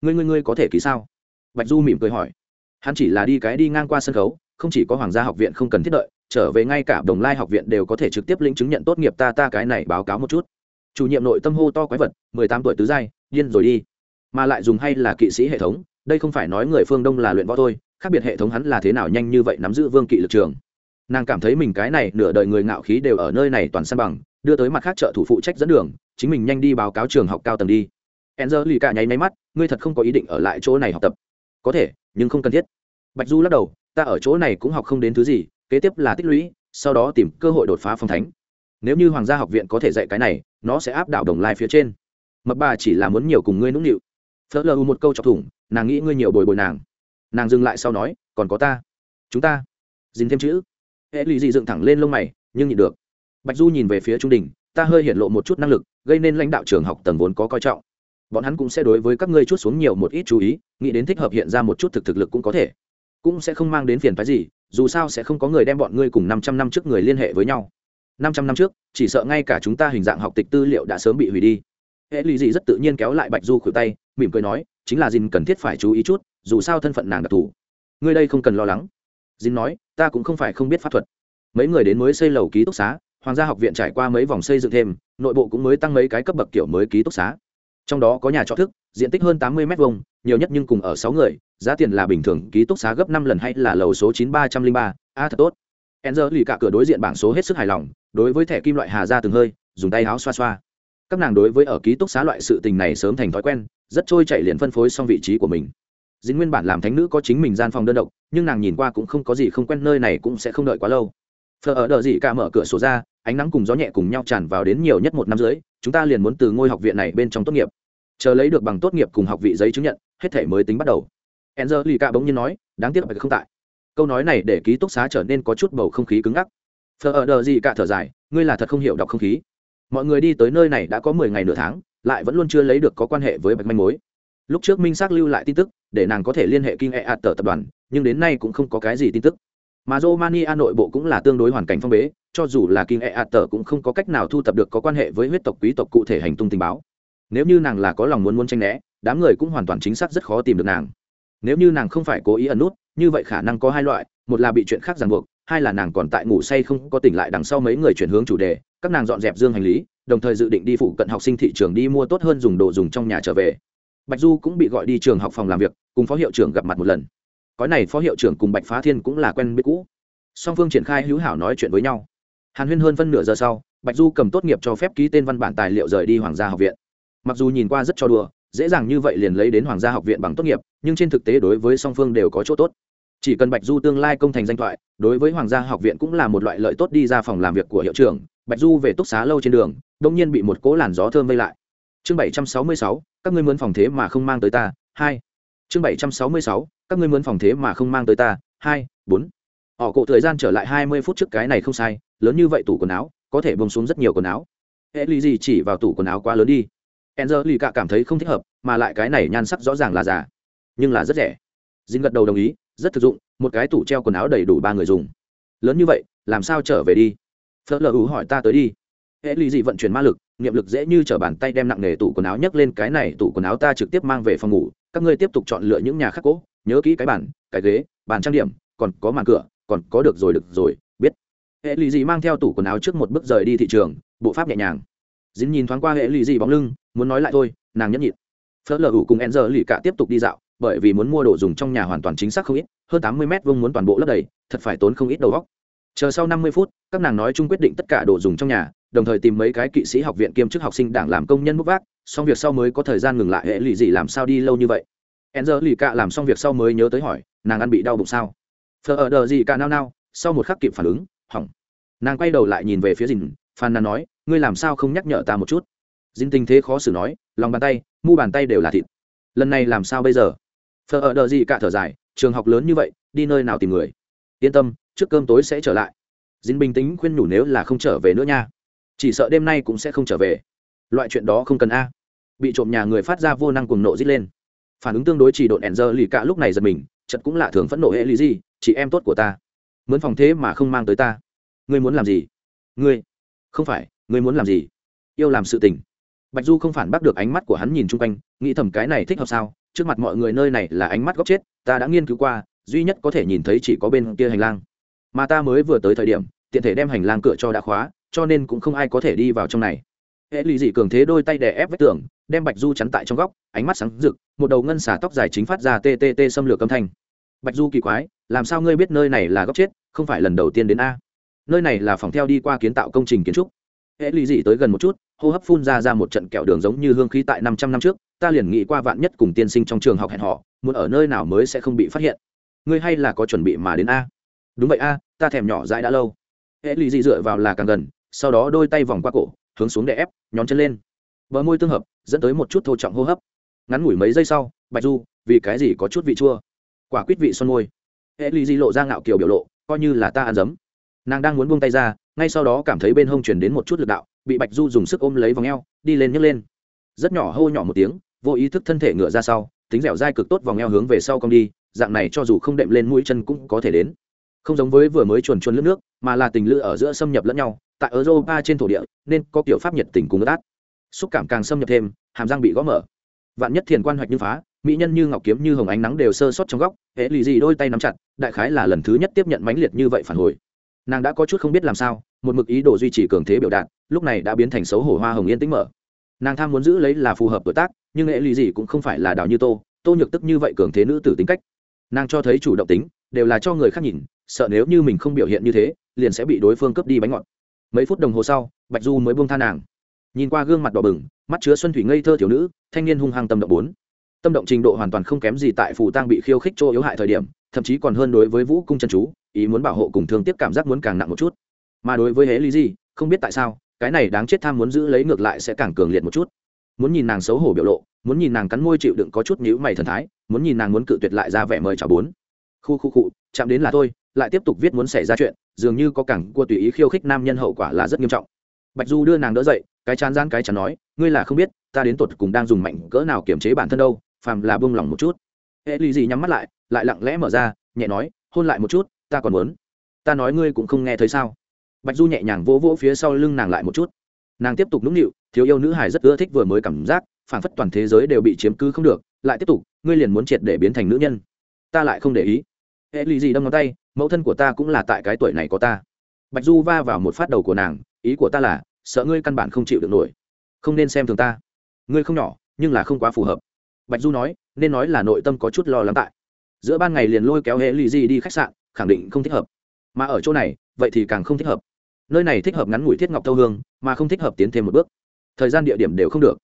S1: ngươi ngươi ngươi có thể ký sao? Bạch du mỉm cười hỏi. Hắn chỉ là đi cái đi ngang qua sân khấu, không chỉ có hoàng gia học viện không cần thiết đợi, trở về ngay cả đồng lai học viện đều có thể trực tiếp lĩnh chứng nhận tốt nghiệp ta ta cái này báo cáo một chút. Chủ nhiệm nội tâm hô to quái vật, mười tám tuổi tứ giai, điên rồi đi. Mà lại dùng hay là kỵ sĩ hệ thống, đây không phải nói người phương đông là luyện võ thôi, khác biệt hệ thống hắn là thế nào nhanh như vậy nắm giữ vương kỵ lực trường. Nàng cảm thấy mình cái này nửa đời người ngạo khí đều ở nơi này toàn san bằng, đưa tới mặt khác trợ thủ phụ trách dẫn đường chính mình nhanh đi báo cáo trường học cao tầng đi. Enzer lì cả nháy máy mắt, ngươi thật không có ý định ở lại chỗ này học tập. Có thể, nhưng không cần thiết. Bạch du lắc đầu, ta ở chỗ này cũng học không đến thứ gì, kế tiếp là tích lũy, sau đó tìm cơ hội đột phá phong thánh. Nếu như hoàng gia học viện có thể dạy cái này, nó sẽ áp đảo đồng lai phía trên. Mập bà chỉ là muốn nhiều cùng ngươi nũng nịu. Phớt lờ một câu chọc thủng, nàng nghĩ ngươi nhiều bồi bồi nàng. Nàng dừng lại sau nói, còn có ta. Chúng ta. Dính thêm chữ. Hệ lụy dị dựng thẳng lên lông mày, nhưng nhịn được. Bạch du nhìn về phía trung đình ta hơi hiện lộ một chút năng lực, gây nên lãnh đạo trường học tầng vốn có coi trọng. Bọn hắn cũng sẽ đối với các ngươi chút xuống nhiều một ít chú ý, nghĩ đến thích hợp hiện ra một chút thực thực lực cũng có thể. Cũng sẽ không mang đến phiền phái gì, dù sao sẽ không có người đem bọn ngươi cùng năm trăm năm trước người liên hệ với nhau. Năm trăm năm trước, chỉ sợ ngay cả chúng ta hình dạng học tịch tư liệu đã sớm bị hủy đi. Hệ lụy dị rất tự nhiên kéo lại bạch du khuỷu tay, mỉm cười nói, chính là dìn cần thiết phải chú ý chút, dù sao thân phận nàng đặc thù. Ngươi đây không cần lo lắng. Dìn nói, ta cũng không phải không biết pháp thuật. Mấy người đến mới xây lầu ký túc xá hoàng gia học viện trải qua mấy vòng xây dựng thêm, nội bộ cũng mới tăng mấy cái cấp bậc kiểu mới ký túc xá. Trong đó có nhà trọ thức, diện tích hơn tám mươi m hai nhiều nhất nhưng cùng ở sáu người, giá tiền là bình thường, ký túc xá gấp năm lần hay là lầu số chín ba trăm linh ba, a, thật tốt. Enzer lì cả cửa đối diện bảng số hết sức hài lòng, đối với thẻ kim loại hà ra từng hơi, dùng tay áo xoa xoa. Các nàng đối với ở ký túc xá loại sự tình này sớm thành thói quen, rất trôi chạy liền phân phối xong vị trí của mình. Dính nguyên bản làm thánh nữ có chính mình gian phòng đơn độc, nhưng nàng nhìn qua cũng không có gì không quen, nơi này cũng sẽ không đợi quá lâu. Phở ở đợi gì cả mở cửa sổ ra ánh nắng cùng gió nhẹ cùng nhau tràn vào đến nhiều nhất một năm dưới chúng ta liền muốn từ ngôi học viện này bên trong tốt nghiệp. Chờ lấy được bằng tốt nghiệp cùng học vị giấy chứng nhận, hết thể mới tính bắt đầu. Enzer lì cả bỗng nhiên nói, đáng tiếc phải không tại. Câu nói này để ký túc xá trở nên có chút bầu không khí cứng ngắc. Thờ ở đờ gì cả thở dài, ngươi là thật không hiểu đọc không khí. Mọi người đi tới nơi này đã có mười ngày nửa tháng, lại vẫn luôn chưa lấy được có quan hệ với bạch manh mối. Lúc trước minh xác lưu lại tin tức, để nàng có thể liên hệ kinh hệ ạt tờ tập đoàn, nhưng đến nay cũng không có cái gì tin tức mà romania nội bộ cũng là tương đối hoàn cảnh phong bế, cho dù là kinh e a tờ cũng không có cách nào thu thập được có quan hệ với huyết tộc, quý tộc cụ thể hành tung tình báo. Nếu như nàng là có lòng muốn muốn tranh né, đám người cũng hoàn toàn chính xác rất khó tìm được nàng. Nếu như nàng không phải cố ý ẩn nút, như vậy khả năng có hai loại, một là bị chuyện khác ràng buộc, hai là nàng còn tại ngủ say không có tỉnh lại đằng sau mấy người chuyển hướng chủ đề, các nàng dọn dẹp dương hành lý, đồng thời dự định đi phụ cận học sinh thị trường đi mua tốt hơn dùng đồ dùng trong nhà trở về. Bạch du cũng bị gọi đi trường học phòng làm việc, cùng phó hiệu trưởng gặp mặt một lần cái này phó hiệu trưởng cùng bạch phá thiên cũng là quen biết cũ. Song phương triển khai hữu hảo nói chuyện với nhau. Hàn huyên hơn phân nửa giờ sau, bạch du cầm tốt nghiệp cho phép ký tên văn bản tài liệu rời đi hoàng gia học viện. Mặc dù nhìn qua rất cho đùa, dễ dàng như vậy liền lấy đến hoàng gia học viện bằng tốt nghiệp, nhưng trên thực tế đối với song phương đều có chỗ tốt. Chỉ cần bạch du tương lai công thành danh thoại, đối với hoàng gia học viện cũng là một loại lợi tốt đi ra phòng làm việc của hiệu trưởng. Bạch du về túc xá lâu trên đường, đông nhiên bị một cỗ làn gió thơm vây lại. Chương bảy trăm sáu mươi sáu, các ngươi muốn phòng thế mà không mang tới ta, hai. Chương bảy trăm sáu mươi sáu các ngươi muốn phòng thế mà không mang tới ta, hai, bốn. Họ cộ thời gian trở lại hai mươi phút trước cái này không sai, lớn như vậy tủ quần áo, có thể bông xuống rất nhiều quần áo. Hệ lì gì chỉ vào tủ quần áo quá lớn đi. E n z lì cả cảm thấy không thích hợp, mà lại cái này nhan sắc rõ ràng là giả, nhưng là rất rẻ. Dinh gật đầu đồng ý, rất thực dụng, một cái tủ treo quần áo đầy đủ ba người dùng. Lớn như vậy, làm sao trở về đi? Phớt lờ ú hỏi ta tới đi. Hệ lì gì vận chuyển ma lực, niệm lực dễ như t r ở bàn tay đem nặng nghề tủ quần áo nhấc lên cái này tủ quần áo ta trực tiếp mang về phòng ngủ, các ngươi tiếp tục chọn lựa những nhà khắc cỗ nhớ kỹ cái bàn, cái ghế, bàn trang điểm, còn có màn cửa, còn có được rồi được rồi, biết. Hệ lì gì mang theo tủ quần áo trước một bước rời đi thị trường, bộ pháp nhẹ nhàng. Dính nhìn thoáng qua hệ lì gì bóng lưng, muốn nói lại thôi, nàng nhẫn nhịn. Phớt lờ ủ cùng e n giờ lì cả tiếp tục đi dạo, bởi vì muốn mua đồ dùng trong nhà hoàn toàn chính xác không ít, hơn tám mươi mét vuông muốn toàn bộ lấp đầy, thật phải tốn không ít đầu góc chờ sau năm mươi phút, các nàng nói chung quyết định tất cả đồ dùng trong nhà, đồng thời tìm mấy cái kỵ sĩ học viện kiêm chức học sinh đảng làm công nhân bốc vác, xong việc sau mới có thời gian ngừng lại hệ lụy gì làm sao đi lâu như vậy e n giờ lì cạ làm xong việc sau mới nhớ tới hỏi, nàng ăn bị đau bụng sao? Phờ ở đờ gì cả nao nao, sau một khắc kịp phản ứng, hỏng. Nàng quay đầu lại nhìn về phía dìn phan nàn nói, ngươi làm sao không nhắc nhở ta một chút? Dìn tình thế khó xử nói, lòng bàn tay, mu bàn tay đều là thịt. Lần này làm sao bây giờ? Phờ ở đờ gì cả thở dài, trường học lớn như vậy, đi nơi nào tìm người? Yên tâm, trước cơm tối sẽ trở lại. Dính bình tĩnh khuyên nhủ nếu là không trở về nữa nha. Chỉ sợ đêm nay cũng sẽ không trở về. Loại chuyện đó không cần a. Bị trộm nhà người phát ra vô năng cuồng nộ dít lên phản ứng tương đối chỉ độn ẻn giờ lì cả lúc này giật mình chật cũng lạ thường phẫn nộ hệ lý gì, chị em tốt của ta. Mướn phòng thế mà không mang tới ta. Ngươi muốn làm gì? Ngươi. Không phải, ngươi muốn làm gì? Yêu làm sự tình. Bạch du không phản bác được ánh mắt của hắn nhìn chung quanh, nghĩ thầm cái này thích hợp sao? Trước mặt mọi người nơi này là ánh mắt góc chết, ta đã nghiên cứu qua, duy nhất có thể nhìn thấy chỉ có bên kia hành lang. Mà ta mới vừa tới thời điểm, tiện thể đem hành lang cửa cho đã khóa, cho nên cũng không ai có thể đi vào trong này. Hệ lụy dị cường thế đôi tay đè ép vách tường đem bạch du chắn tại trong góc, ánh mắt sáng rực, một đầu ngân xả tóc dài chính phát ra tê tê tê xâm lược âm thanh. Bạch du kỳ quái, làm sao ngươi biết nơi này là góc chết, không phải lần đầu tiên đến a? Nơi này là phòng theo đi qua kiến tạo công trình kiến trúc. Hễ lụy dị tới gần một chút, hô hấp phun ra ra một trận kẹo đường giống như hương khí tại năm trăm năm trước, ta liền nghĩ qua vạn nhất cùng tiên sinh trong trường học hẹn họ muốn ở nơi nào mới sẽ không bị phát hiện. Ngươi hay là có chuẩn bị mà đến a? Đúng vậy a, ta thèm nhỏ dãi đã lâu. Hễ lụy dị dựa vào là càng gần, sau đó đôi tay vòng qua cổ, hướng xuống để ép, nhón chân lên. Bờ môi tương hợp dẫn tới một chút thô trọng hô hấp. Ngắn ngủi mấy giây sau, bạch du, vì cái gì có chút vị chua? Quả quýt vị son môi. Hệ lụy di lộ ra ngạo kiểu biểu lộ, coi như là ta ăn dấm. Nàng đang muốn buông tay ra, ngay sau đó cảm thấy bên hông chuyển đến một chút lực đạo, bị bạch du dùng sức ôm lấy vòng eo, đi lên nhấc lên. Rất nhỏ hô nhỏ một tiếng, vô ý thức thân thể ngựa ra sau, tính dẻo dai cực tốt vòng eo hướng về sau cong đi, dạng này cho dù không đệm lên mũi chân cũng có thể đến. Không giống với vừa mới chuồn chuồn lướt nước, mà là tình lữ ở giữa xâm nhập lẫn nhau, tại europa trên thổ địa, nên có kiểu pháp nhiệt tình cùng ướt át xúc cảm càng xâm nhập thêm, hàm răng bị gõ mở. Vạn nhất thiền quan hoạch như phá, mỹ nhân như ngọc kiếm như hồng ánh nắng đều sơ sót trong góc hễ lì gì đôi tay nắm chặt, đại khái là lần thứ nhất tiếp nhận mãnh liệt như vậy phản hồi. Nàng đã có chút không biết làm sao, một mực ý đồ duy trì cường thế biểu đạt, lúc này đã biến thành xấu hổ hoa hồng yên tĩnh mở. Nàng tham muốn giữ lấy là phù hợp tuổi tác, nhưng hễ lì gì cũng không phải là đào như tô tô nhược tức như vậy cường thế nữ tử tính cách. Nàng cho thấy chủ động tính, đều là cho người khác nhìn, sợ nếu như mình không biểu hiện như thế, liền sẽ bị đối phương cướp đi bánh ngọt. Mấy phút đồng hồ sau, bạch du mới buông tha nàng nhìn qua gương mặt đỏ bừng, mắt chứa xuân thủy ngây thơ thiếu nữ, thanh niên hung hăng tâm động bốn. Tâm động trình độ hoàn toàn không kém gì tại phù tang bị khiêu khích chỗ yếu hại thời điểm, thậm chí còn hơn đối với vũ cung chân chú, ý muốn bảo hộ cùng thương tiếp cảm giác muốn càng nặng một chút. Mà đối với hễ lý gì không biết tại sao, cái này đáng chết tham muốn giữ lấy ngược lại sẽ càng cường liệt một chút. Muốn nhìn nàng xấu hổ biểu lộ, muốn nhìn nàng cắn môi chịu đựng có chút nhữ mày thần thái, muốn nhìn nàng muốn cự tuyệt lại ra vẻ mời chào bốn. Khu khu cụ chạm đến là thôi lại tiếp tục viết muốn xảy ra chuyện, dường như có cẳng cua tùy ý khiêu khích nam nhân hậu quả là rất nghiêm trọng. Bạch du đưa nàng đỡ dậy cái chán gian cái chán nói, ngươi là không biết, ta đến tột cùng đang dùng mạnh cỡ nào kiểm chế bản thân đâu, phàm là buông lỏng một chút. Hệ lì gì nhắm mắt lại lại lặng lẽ mở ra, nhẹ nói, hôn lại một chút, ta còn muốn. Ta nói ngươi cũng không nghe thấy sao? Bạch du nhẹ nhàng vỗ vỗ phía sau lưng nàng lại một chút. Nàng tiếp tục nũng nịu, thiếu yêu nữ hài rất ưa thích vừa mới cảm giác phản phất toàn thế giới đều bị chiếm cứ không được, lại tiếp tục, ngươi liền muốn triệt để biến thành nữ nhân. Ta lại không để ý. Hệ lì gì đâm ngón tay, mẫu thân của ta cũng là tại cái tuổi này có ta. Bạch du va vào một phát đầu của nàng, ý của ta là sợ ngươi căn bản không chịu được nổi. Không nên xem thường ta. Ngươi không nhỏ, nhưng là không quá phù hợp. Bạch du nói, nên nói là nội tâm có chút lo lắng tại. Giữa ban ngày liền lôi kéo hệ lì di đi khách sạn, khẳng định không thích hợp. Mà ở chỗ này, vậy thì càng không thích hợp. Nơi này thích hợp ngắn ngủi thiết ngọc thâu hương, mà không thích hợp tiến thêm một bước. Thời gian địa điểm đều không được.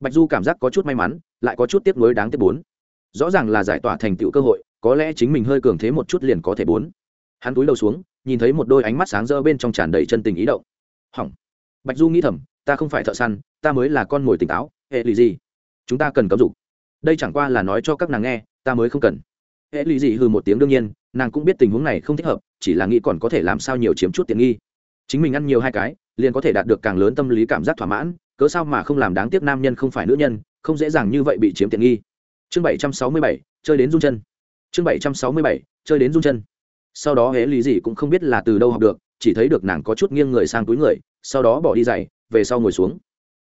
S1: Bạch du cảm giác có chút may mắn, lại có chút tiếp nối đáng tiếc bốn. Rõ ràng là giải tỏa thành tựu cơ hội, có lẽ chính mình hơi cường thế một chút liền có thể bốn. Hắn túi đầu xuống, nhìn thấy một đôi ánh mắt sáng rỡ bên trong tràn đầy chân tình ý động. Hỏng bạch du nghĩ thầm, ta không phải thợ săn, ta mới là con mồi tỉnh táo, hệ lì gì? Chúng ta cần cấm dục. Đây chẳng qua là nói cho các nàng nghe, ta mới không cần. Hệ lì gì hừ một tiếng đương nhiên, nàng cũng biết tình huống này không thích hợp, chỉ là nghĩ còn có thể làm sao nhiều chiếm chút tiện nghi. Chính mình ăn nhiều hai cái, liền có thể đạt được càng lớn tâm lý cảm giác thỏa mãn, cớ sao mà không làm đáng tiếc nam nhân không phải nữ nhân, không dễ dàng như vậy bị chiếm tiện nghi. Chương bảy trăm sáu mươi bảy, chơi đến run chân. Chương bảy trăm sáu mươi bảy, chơi đến run chân. Sau đó hễ lý gì cũng không biết là từ đâu học được, chỉ thấy được nàng có chút nghiêng người sang túi người sau đó bỏ đi giày, về sau ngồi xuống.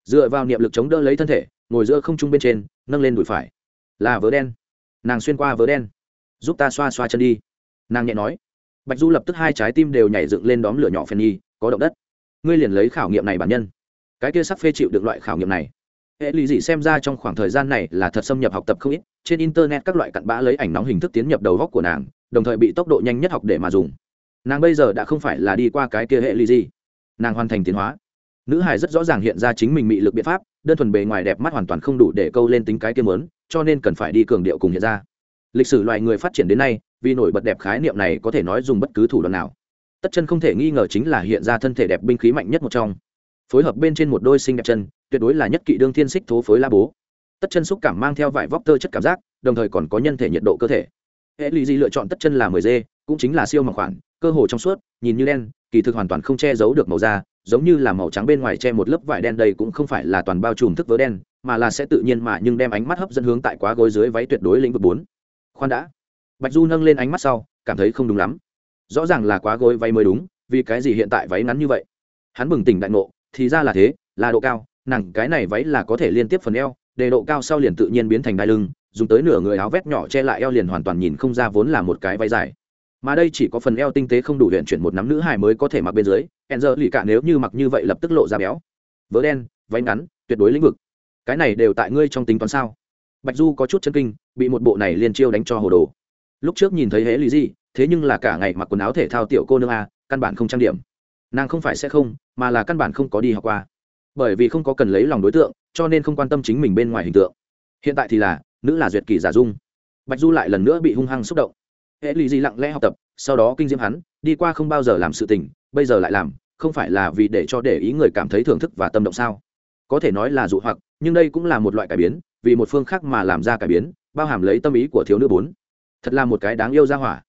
S1: Dựa vào niệm lực chống đỡ lấy thân thể, ngồi giữa không trung bên trên, nâng lên đùi phải. Là vớ đen. Nàng xuyên qua vớ đen. Giúp ta xoa xoa chân đi. Nàng nhẹ nói. Bạch du lập tức hai trái tim đều nhảy dựng lên đóm lửa nhỏ phen nhi có động đất. Ngươi liền lấy khảo nghiệm này bản nhân. Cái kia sắp phê chịu được loại khảo nghiệm này. Hệ lụy dị xem ra trong khoảng thời gian này là thật xâm nhập học tập không ít, trên internet các loại cặn bã lấy ảnh nóng hình thức tiến nhập đầu góc của nàng, đồng thời bị tốc độ nhanh nhất học để mà dùng. Nàng bây giờ đã không phải là đi qua cái kia hệ lụy dị nàng hoàn thành tiến hóa. Nữ hải rất rõ ràng hiện ra chính mình mị lực biện pháp, đơn thuần bề ngoài đẹp mắt hoàn toàn không đủ để câu lên tính cái kia lớn cho nên cần phải đi cường điệu cùng hiện ra. Lịch sử loài người phát triển đến nay, vì nổi bật đẹp khái niệm này có thể nói dùng bất cứ thủ đoạn nào. Tất chân không thể nghi ngờ chính là hiện ra thân thể đẹp binh khí mạnh nhất một trong. Phối hợp bên trên một đôi xinh đẹp chân, tuyệt đối là nhất kỵ đương thiên xích thố phối la bố. Tất chân xúc cảm mang theo vải vóc tơ chất cảm giác, đồng thời còn có nhân thể nhiệt độ cơ thể. Hệ lụy gì lựa chọn tất chân là mười dê, cũng chính là siêu mặc khoản, cơ hồ trong suốt, nhìn như đen kỳ thực hoàn toàn không che giấu được màu da, giống như là màu trắng bên ngoài che một lớp vải đen đây cũng không phải là toàn bao trùm thức vớ đen, mà là sẽ tự nhiên mà nhưng đem ánh mắt hấp dẫn hướng tại quá gối dưới váy tuyệt đối lĩnh vực bốn. Khoan đã. Bạch du nâng lên ánh mắt sau, cảm thấy không đúng lắm. Rõ ràng là quá gối váy mới đúng, vì cái gì hiện tại váy ngắn như vậy? Hắn bừng tỉnh đại ngộ, thì ra là thế, là độ cao nàng cái này váy là có thể liên tiếp phần eo, để độ cao sau liền tự nhiên biến thành đai lưng, dùng tới nửa người áo vét nhỏ che lại eo liền hoàn toàn nhìn không ra vốn là một cái váy dài mà đây chỉ có phần eo tinh tế không đủ huyện chuyển một nắm nữ hài mới có thể mặc bên dưới hẹn giờ lì cả nếu như mặc như vậy lập tức lộ ra béo. Vớ đen, váy ngắn, tuyệt đối lĩnh vực. Cái này đều tại ngươi trong tính toán sao? Bạch du có chút chân kinh, bị một bộ này liền chiêu đánh cho hồ đồ. Lúc trước nhìn thấy hễ lý gì, thế nhưng là cả ngày mặc quần áo thể thao tiểu cô nương a, căn bản không trang điểm. Nàng không phải sẽ không, mà là căn bản không có đi học qua. Bởi vì không có cần lấy lòng đối tượng, cho nên không quan tâm chính mình bên ngoài hình tượng. Hiện tại thì là, nữ là duyệt kỳ giả dung. Bạch du lại lần nữa bị hung hăng xúc động hệ lì gì lặng lẽ học tập, sau đó kinh diễm hắn, đi qua không bao giờ làm sự tình, bây giờ lại làm, không phải là vì để cho để ý người cảm thấy thưởng thức và tâm động sao? Có thể nói là dụ hoặc, nhưng đây cũng là một loại cải biến, vì một phương khác mà làm ra cải biến, bao hàm lấy tâm ý của thiếu nữ bốn. Thật là một cái đáng yêu ra hỏa.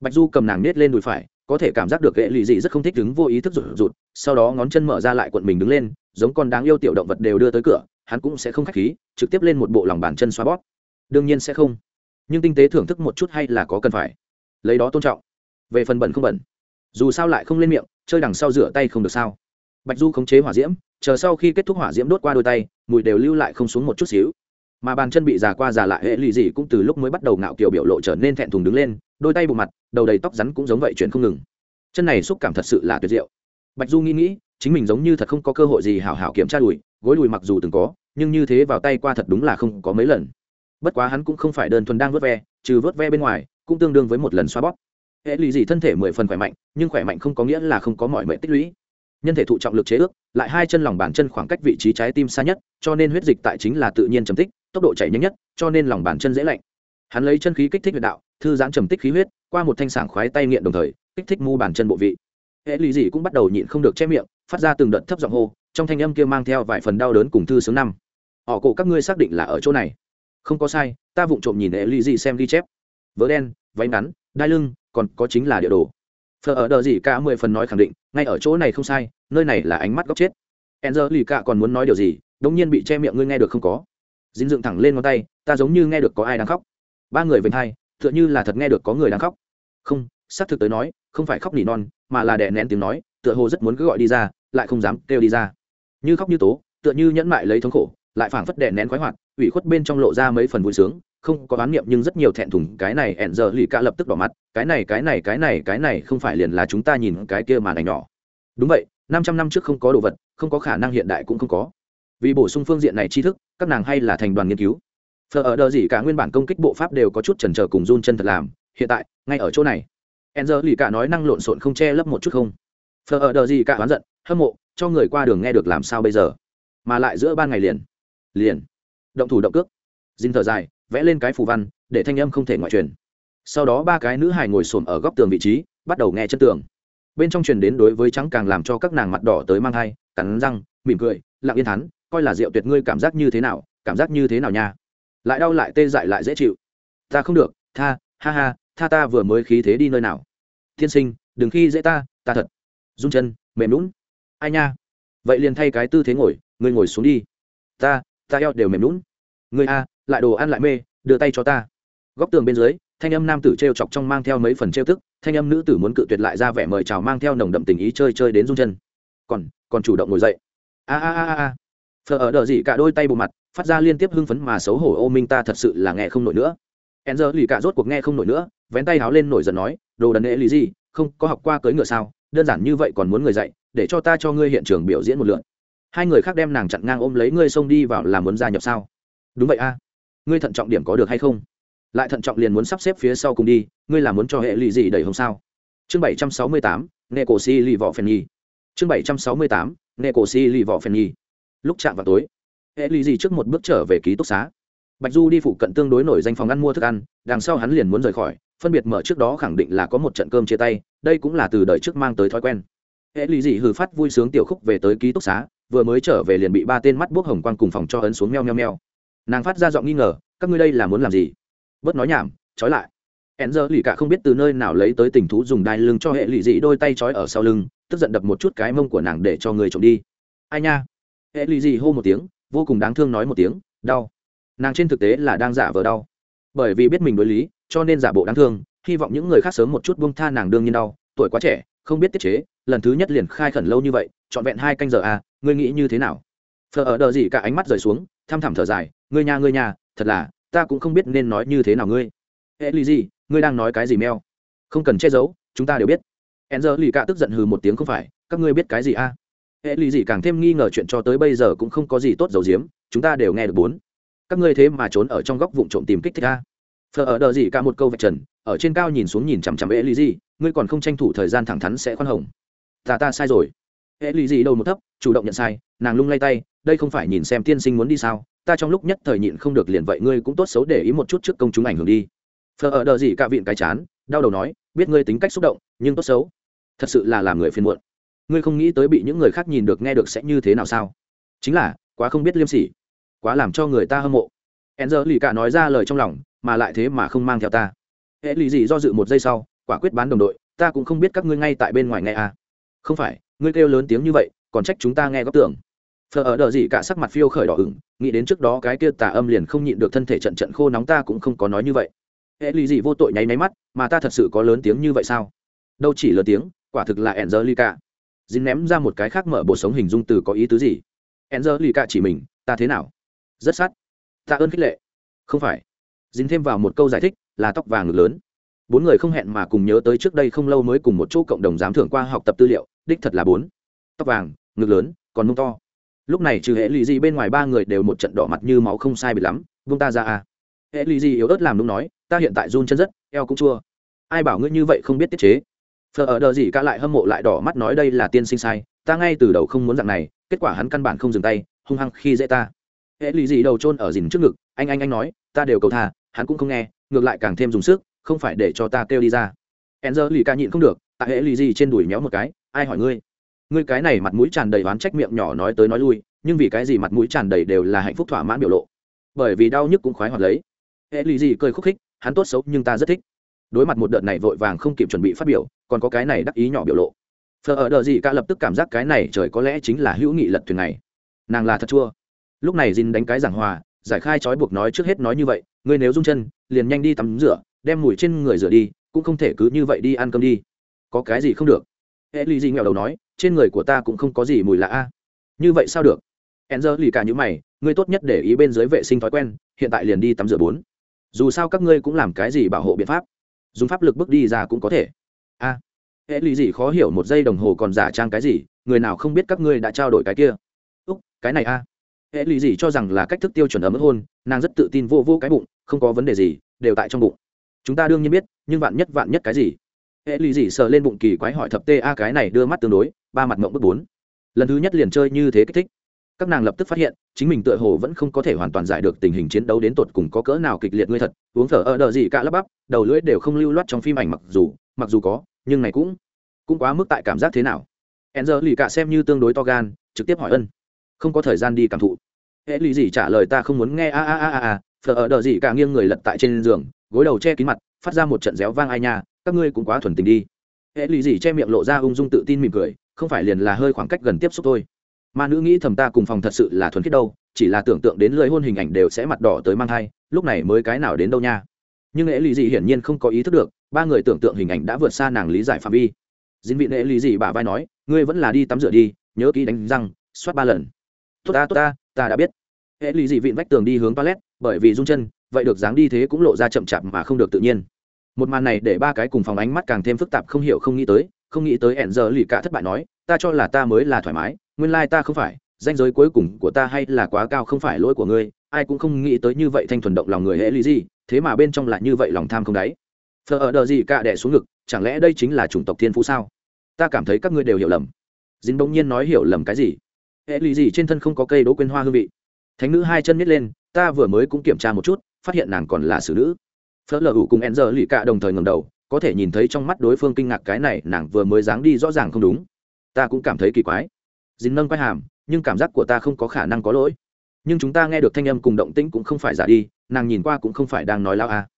S1: Bạch du cầm nàng nết lên đùi phải, có thể cảm giác được hệ lụy gì rất không thích đứng vô ý thức rụt rụt, sau đó ngón chân mở ra lại quận mình đứng lên, giống con đáng yêu tiểu động vật đều đưa tới cửa, hắn cũng sẽ không khách khí, trực tiếp lên một bộ lòng bàn chân xoa bóp. Đương nhiên sẽ không nhưng tinh tế thưởng thức một chút hay là có cần phải. Lấy đó tôn trọng. Về phần bẩn không bẩn. Dù sao lại không lên miệng, chơi đằng sau rửa tay không được sao. Bạch du khống chế hỏa diễm, chờ sau khi kết thúc hỏa diễm đốt qua đôi tay, mùi đều lưu lại không xuống một chút xíu. Mà bàn chân bị già qua già lại hệ lụy gì cũng từ lúc mới bắt đầu ngạo kiều biểu lộ trở nên thẹn thùng đứng lên, đôi tay bù mặt, đầu đầy tóc rắn cũng giống vậy chuyện không ngừng. Chân này xúc cảm thật sự là tuyệt diệu. Bạch du nghĩ nghĩ, chính mình giống như thật không có cơ hội gì hảo hảo kiểm tra đùi, gối đùi mặc dù từng có, nhưng như thế vào tay qua thật đúng là không có mấy lần bất quá hắn cũng không phải đơn thuần đang vớt ve, trừ vớt ve bên ngoài, cũng tương đương với một lần xoa bóp. Hệ lụy gì thân thể mười phần khỏe mạnh, nhưng khỏe mạnh không có nghĩa là không có mọi mệnh tích lũy. Nhân thể thụ trọng lực chế ước, lại hai chân lòng bàn chân khoảng cách vị trí trái tim xa nhất, cho nên huyết dịch tại chính là tự nhiên trầm tích, tốc độ chảy nhanh nhất, cho nên lòng bàn chân dễ lạnh. Hắn lấy chân khí kích thích huyệt đạo, thư giãn trầm tích khí huyết, qua một thanh sảng khoái tay nghiện đồng thời, kích thích mu bàn chân bộ vị. Hệ lụy gì cũng bắt đầu nhịn không được che miệng, phát ra từng đợt thấp giọng hô, trong thanh âm kia mang theo vài phần đau đớn cùng thư sướng năm. Họ cổ các ngươi xác định là ở chỗ này không có sai, ta vụng trộm nhìn hệ ly gì xem ghi chép. Vớ đen, váy ngắn, đai lưng, còn có chính là địa đồ. Phở ở đờ gì cả mười phần nói khẳng định, ngay ở chỗ này không sai, nơi này là ánh mắt góc chết. E lì cả còn muốn nói điều gì, đống nhiên bị che miệng ngươi nghe được không có. Dính dựng thẳng lên ngón tay, ta giống như nghe được có ai đang khóc. Ba người vênh hai, tựa như là thật nghe được có người đang khóc. Không, xác thực tới nói, không phải khóc nỉ non, mà là đè nén tiếng nói, tựa hồ rất muốn cứ gọi đi ra, lại không dám kêu đi ra. Như khóc như tố, tựa như nhẫn mại lấy thống khổ, lại phảng phất đè nén khoái hoạt ủy khuất bên trong lộ ra mấy phần vui sướng, không có oán niệm nhưng rất nhiều thẹn thùng, cái này ẹn giờ lì cả lập tức đỏ mắt cái này cái này cái này cái này không phải liền là chúng ta nhìn cái kia màn ảnh nhỏ. Đúng vậy, năm trăm năm trước không có đồ vật, không có khả năng hiện đại cũng không có. Vì bổ sung phương diện này tri thức, các nàng hay là thành đoàn nghiên cứu. Phờ ở đờ gì cả nguyên bản công kích bộ pháp đều có chút chần chờ cùng run chân thật làm, hiện tại, ngay ở chỗ này. E n z lì cả nói năng lộn xộn không che lấp một chút không. Phờ ở đờ gì cả oán giận, hâm mộ, cho người qua đường nghe được làm sao bây giờ? Mà lại giữa ban ngày liền. Liền động thủ động cước. Dinh thở dài vẽ lên cái phù văn để thanh âm không thể ngoại truyền. Sau đó ba cái nữ hài ngồi xổm ở góc tường vị trí bắt đầu nghe chân tường. Bên trong truyền đến đối với trắng càng làm cho các nàng mặt đỏ tới mang thai, cắn răng mỉm cười lặng yên thắn coi là rượu tuyệt ngươi cảm giác như thế nào cảm giác như thế nào nha. Lại đau lại tê dại lại dễ chịu. Ta không được tha ha ha tha ta vừa mới khí thế đi nơi nào. Tiên sinh đừng khi dễ ta ta thật. Run chân mềm lún ai nha? Vậy liền thay cái tư thế ngồi ngươi ngồi xuống đi. Ta ta eo đều mềm lún ngươi a, lại đồ ăn lại mê, đưa tay cho ta. Góc tường bên dưới, thanh âm nam tử t r e o chọc trong mang theo mấy phần trêu tức, thanh âm nữ tử muốn cự tuyệt lại ra vẻ mời chào mang theo nồng đậm tình ý chơi chơi đến run chân. Còn còn chủ động ngồi dậy. A a a a phờ ở đờ gì cả đôi tay bộ mặt, phát ra liên tiếp hưng phấn mà xấu hổ, ô minh ta thật sự là nghe không nổi nữa. E n z lì cả rốt cuộc nghe không nổi nữa, vén tay háo lên nổi giận nói, đồ đần ệ lý gì, không có học qua cưỡi ngựa sao? Đơn giản như vậy còn muốn người dạy, để cho ta cho ngươi hiện trường biểu diễn một lượn hai người khác đem nàng chặn ngang ôm lấy ngươi xông đi vào là muốn gia nhập sao? Đúng vậy a. Ngươi thận trọng điểm có được hay không? Lại thận trọng liền muốn sắp xếp phía sau cùng đi, ngươi là muốn cho hệ lụy gì đầy không sao? Chương bảy trăm sáu mươi tám, nghe cổ si lì vỏ phèn nhi chương bảy trăm sáu mươi tám, nghe cổ si lì vỏ phèn nhi lúc chạm vào tối, hệ lụy gì trước một bước trở về ký túc xá. Bạch du đi phụ cận tương đối nổi danh phòng ăn mua thức ăn, đằng sau hắn liền muốn rời khỏi, phân biệt mở trước đó khẳng định là có một trận cơm chia tay, đây cũng là từ đời trước mang tới thói quen. Hệ lụy dị hừ phát vui sướng tiểu khúc về tới ký túc xá vừa mới trở về liền bị ba tên mắt bốc hồng quang cùng phòng cho ấn xuống meo meo meo. Nàng phát ra giọng nghi ngờ, các ngươi đây là muốn làm gì? Bớt nói nhảm, trói lại. Hẹn giờ lì cả không biết từ nơi nào lấy tới tình thú dùng đai lưng cho hệ lì dị đôi tay trói ở sau lưng, tức giận đập một chút cái mông của nàng để cho người trộm đi. Ai nha? Hệ lì dị hô một tiếng, vô cùng đáng thương nói một tiếng, đau. Nàng trên thực tế là đang giả vờ đau. Bởi vì biết mình đối lý, cho nên giả bộ đáng thương, hy vọng những người khác sớm một chút buông tha nàng đương nhiên đau. Tuổi quá trẻ, không biết tiết chế, lần thứ nhất liền khai khẩn lâu như vậy, trọn vẹn hai canh giờ à ngươi nghĩ như thế nào? Phờ ở đờ gì cả ánh mắt rời xuống, thăm thẳm thở dài, ngươi nhà ngươi nhà, thật là, ta cũng không biết nên nói như thế nào ngươi. Hệ lì gì, ngươi đang nói cái gì meo không cần che giấu, chúng ta đều biết. Hẹn giờ lì cả tức giận hừ một tiếng không phải, các ngươi biết cái gì a? À? hệ lì gì càng thêm nghi ngờ chuyện cho tới bây giờ cũng không có gì tốt dầu diếm, chúng ta đều nghe được bốn. Các ngươi thế mà trốn ở trong góc vụ trộm tìm kích thích a? Phờ ở đờ gì cả một câu vạch trần, ở trên cao nhìn xuống nhìn chằm chằm hệ lì gì, ngươi còn không tranh thủ thời gian thẳng thắn sẽ khoan hồng. Ta ta sai rồi hệ lì gì đầu một thấp, chủ động nhận sai, nàng lung lay tay, đây không phải nhìn xem tiên sinh muốn đi sao, ta trong lúc nhất thời nhịn không được liền vậy ngươi cũng tốt xấu để ý một chút trước công chúng ảnh hưởng đi. Phờ ở đờ gì cả vịn cái chán, đau đầu nói, biết ngươi tính cách xúc động, nhưng tốt xấu. Thật sự là làm người phiền muộn. Ngươi không nghĩ tới bị những người khác nhìn được nghe được sẽ như thế nào sao? Chính là, quá không biết liêm sỉ. Quá làm cho người ta hâm mộ. E n lì cả nói ra lời trong lòng, mà lại thế mà không mang theo ta. Hệ lì gì do dự một giây sau, quả quyết bán đồng đội, ta cũng không biết các ngươi ngay tại bên ngoài nghe à. không phải ngươi kêu lớn tiếng như vậy còn trách chúng ta nghe góc tưởng phờ ở đờ gì cả sắc mặt phiêu khởi đỏ ửng nghĩ đến trước đó cái kia tà âm liền không nhịn được thân thể trận trận khô nóng ta cũng không có nói như vậy hệ lì gì vô tội nháy máy mắt mà ta thật sự có lớn tiếng như vậy sao đâu chỉ lớn tiếng quả thực là Angelica. Dính ném ra một cái khác mở bộ sống hình dung từ có ý tứ gì. Angelica chỉ mình, ta thế nào? Rất sát. Ta ơn khích lệ. Không phải. Dính thêm vào một câu giải thích, là tóc vàng ngực lớn. Bốn người không hẹn mà cùng nhớ tới trước đây không lâu mới cùng một chỗ cộng đồng giám thưởng qua học tập tư liệu, đích thật là bốn. Tóc vàng, ngực lớn, còn mông to. Lúc này trừ hệ lụy gì bên ngoài ba người đều một trận đỏ mặt như máu không sai bị lắm vung ta ra à. Hệ lụy gì yếu ớt làm đúng nói ta hiện tại run chân rất eo cũng chua. Ai bảo ngươi như vậy không biết tiết chế. Phờ ở đờ gì cả lại hâm mộ lại đỏ mắt nói đây là tiên sinh sai ta ngay từ đầu không muốn dạng này kết quả hắn căn bản không dừng tay hung hăng khi dễ ta. Hệ lụy gì đầu trôn ở dìn trước ngực anh anh anh nói ta đều cầu tha hắn cũng không nghe ngược lại càng thêm dùng sức không phải để cho ta kêu đi ra. Hẹn giờ lì ca nhịn không được tại hệ lụy gì trên đùi méo một cái ai hỏi ngươi? Ngươi cái này mặt mũi tràn đầy oán trách miệng nhỏ nói tới nói lui, nhưng vì cái gì mặt mũi tràn đầy đều là hạnh phúc thỏa mãn biểu lộ? Bởi vì đau nhức cũng khoái hoạt lấy. Hệ lì gì cười khúc khích, hắn tốt xấu nhưng ta rất thích. Đối mặt một đợt này vội vàng không kịp chuẩn bị phát biểu, còn có cái này đắc ý nhỏ biểu lộ. Phờ ở đợt gì cả lập tức cảm giác cái này trời có lẽ chính là hữu nghị lật thuyền này. Nàng là thật chua. Lúc này dìn đánh cái giảng hòa, giải khai trói buộc nói trước hết nói như vậy, ngươi nếu rung chân, liền nhanh đi tắm rửa, đem mùi trên người rửa đi, cũng không thể cứ như vậy đi ăn cơm đi. Có cái gì không được? E lụy gì nghèo đầu nói, trên người của ta cũng không có gì mùi lạ a. Như vậy sao được? Hẹn giờ lì cả những mày, ngươi tốt nhất để ý bên dưới vệ sinh thói quen, hiện tại liền đi tắm rửa bốn. Dù sao các ngươi cũng làm cái gì bảo hộ biện pháp? Dùng pháp lực bước đi ra cũng có thể. A. Hệ lụy gì khó hiểu một giây đồng hồ còn giả trang cái gì, người nào không biết các ngươi đã trao đổi cái kia. Úc, cái này a. Hệ lụy gì cho rằng là cách thức tiêu chuẩn ấm mức hôn, nàng rất tự tin vô vô cái bụng, không có vấn đề gì, đều tại trong bụng. Chúng ta đương nhiên biết, nhưng vạn nhất vạn nhất cái gì? Hệ lì dị sờ lên bụng kỳ quái hỏi thập tê a cái này đưa mắt tương đối, ba mặt mộng bước bốn. Lần thứ nhất liền chơi như thế kích thích. Các nàng lập tức phát hiện, chính mình tựa hồ vẫn không có thể hoàn toàn giải được tình hình chiến đấu đến tột cùng có cỡ nào kịch liệt ngươi thật, uống thở ở đợi gì cả lắp bắp, đầu lưỡi đều không lưu loát trong phim ảnh mặc dù mặc dù có, nhưng này cũng cũng quá mức tại cảm giác thế nào. E n z lì cả xem như tương đối to gan, trực tiếp hỏi ân. Không có thời gian đi cảm thụ. Hệ lì gì trả lời ta không muốn nghe, a a a a a, thở ở đợi gì cả nghiêng người lật tại trên giường, gối đầu che kín mặt, phát ra một trận réo vang ai nha các ngươi cũng quá thuần tình đi. Hệ lì gì che miệng lộ ra ung dung tự tin mỉm cười, không phải liền là hơi khoảng cách gần tiếp xúc thôi. Mà nữ nghĩ thầm ta cùng phòng thật sự là thuần khiết đâu, chỉ là tưởng tượng đến lời hôn hình ảnh đều sẽ mặt đỏ tới mang thai, lúc này mới cái nào đến đâu nha. Nhưng hệ lì gì hiển nhiên không có ý thức được, ba người tưởng tượng hình ảnh đã vượt xa nàng lý giải phạm vi. Dính vị hệ lì gì bà vai nói, ngươi vẫn là đi tắm rửa đi, nhớ kỹ đánh răng, soát ba lần. Tốt ta tốt ta ta đã biết. Hệ lì gì vịn vách tường đi hướng toilet, bởi vì rung chân, vậy được dáng đi thế cũng lộ ra chậm chạp mà không được tự nhiên một màn này để ba cái cùng phòng ánh mắt càng thêm phức tạp không hiểu không nghĩ tới, không nghĩ tới hẹn giờ lì cả thất bại nói, ta cho là ta mới là thoải mái, nguyên lai ta không phải, danh giới cuối cùng của ta hay là quá cao không phải lỗi của ngươi, ai cũng không nghĩ tới như vậy thanh thuần động lòng người hệ lý gì, thế mà bên trong lại như vậy lòng tham không đáy. Thờ ở đờ gì cả đẻ xuống ngực, chẳng lẽ đây chính là chủng tộc thiên phú sao? Ta cảm thấy các ngươi đều hiểu lầm. Dính bỗng nhiên nói hiểu lầm cái gì? Hệ lý gì trên thân không có cây đỗ quên hoa hương vị. Thánh nữ hai chân nít lên, ta vừa mới cũng kiểm tra một chút, phát hiện nàng còn là xử nữ phớt lờ ủ cùng en giờ lì cả đồng thời ngầm đầu, có thể nhìn thấy trong mắt đối phương kinh ngạc cái này, nàng vừa mới dáng đi rõ ràng không đúng. Ta cũng cảm thấy kỳ quái. Dính nâng quay hàm, nhưng cảm giác của ta không có khả năng có lỗi. Nhưng chúng ta nghe được thanh âm cùng động tĩnh cũng không phải giả đi, nàng nhìn qua cũng không phải đang nói lao à.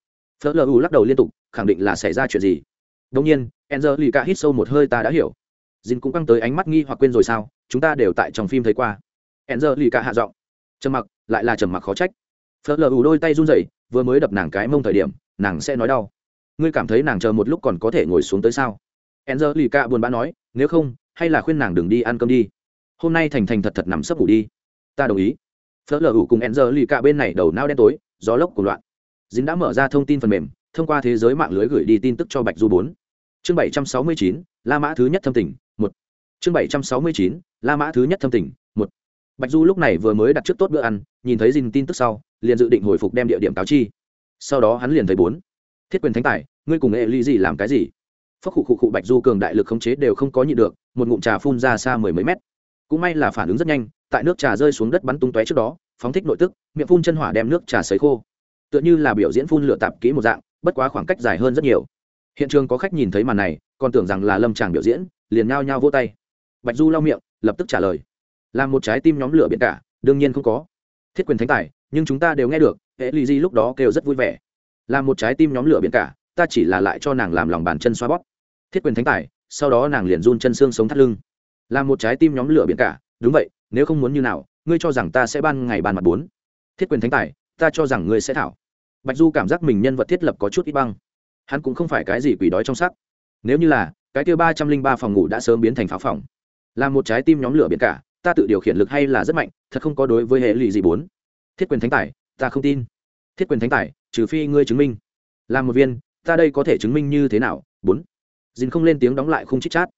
S1: phớt lờ ủ lắc đầu liên tục, khẳng định là xảy ra chuyện gì. Đông nhiên en giờ lì cả hít sâu một hơi ta đã hiểu. Dính cũng căng tới ánh mắt nghi hoặc quên rồi sao, chúng ta đều tại trong phim thấy qua. En giờ lì cả hạ giọng. Trầm mặc, lại là trầm mặc khó trách phớt lờ ủ đôi tay run rẩy, vừa mới đập nàng cái mông thời điểm, nàng sẽ nói đau. Ngươi cảm thấy nàng chờ một lúc còn có thể ngồi xuống tới sao? Enzer lì cạ buồn bã nói, nếu không, hay là khuyên nàng đừng đi ăn cơm đi. Hôm nay thành thành thật thật nằm sấp ngủ đi. Ta đồng ý. Phớt lờ ủ cùng enzer lì cạ bên này đầu nao đen tối, gió lốc cùng loạn. Dính đã mở ra thông tin phần mềm, thông qua thế giới mạng lưới gửi đi tin tức cho bạch du bốn. Chương bảy trăm sáu mươi chín, la mã thứ nhất thâm tỉnh một. Chương bảy trăm sáu mươi chín, la mã thứ nhất thâm tỉnh một. Bạch du lúc này vừa mới đặt trước tốt bữa ăn nhìn thấy dinh tin tức sau, liền dự định hồi phục đem địa điểm cáo chi. Sau đó hắn liền thấy bốn. Thiết quyền thánh tài, ngươi cùng nghệ ly gì làm cái gì? Phốc khụ khụ khụ bạch du cường đại lực khống chế đều không có nhịn được, một ngụm trà phun ra xa mười mấy mét. Cũng may là phản ứng rất nhanh, tại nước trà rơi xuống đất bắn tung tóe trước đó, phóng thích nội tức, miệng phun chân hỏa đem nước trà sấy khô. Tựa như là biểu diễn phun lửa tạp kỹ một dạng, bất quá khoảng cách dài hơn rất nhiều. Hiện trường có khách nhìn thấy màn này, còn tưởng rằng là lâm tràng biểu diễn, liền nhao nhao vô tay. Bạch du lau miệng, lập tức trả lời. Làm một trái tim nhóm lửa biển cả, đương nhiên không có thiết quyền thánh tài, nhưng chúng ta đều nghe được, hệ lì di lúc đó kêu rất vui vẻ. Làm một trái tim nhóm lửa biển cả, ta chỉ là lại cho nàng làm lòng bàn chân xoa bóp. Thiết quyền thánh tài, sau đó nàng liền run chân xương sống thắt lưng. Làm một trái tim nhóm lửa biển cả, đúng vậy, nếu không muốn như nào, ngươi cho rằng ta sẽ ban ngày bàn mặt bốn. Thiết quyền thánh tài, ta cho rằng ngươi sẽ thảo. Bạch du cảm giác mình nhân vật thiết lập có chút ít băng. Hắn cũng không phải cái gì quỷ đói trong sắc. Nếu như là, cái kia ba trăm linh ba phòng ngủ đã sớm biến thành pháo phòng. Làm một trái tim nhóm lửa biển cả ta tự điều khiển lực hay là rất mạnh, thật không có đối với hệ lụy gì bốn. Thiết quyền thánh tài, ta không tin. Thiết quyền thánh tài, trừ phi ngươi chứng minh. Làm một viên, ta đây có thể chứng minh như thế nào? Bốn. Dìn không lên tiếng đóng lại không chích chát.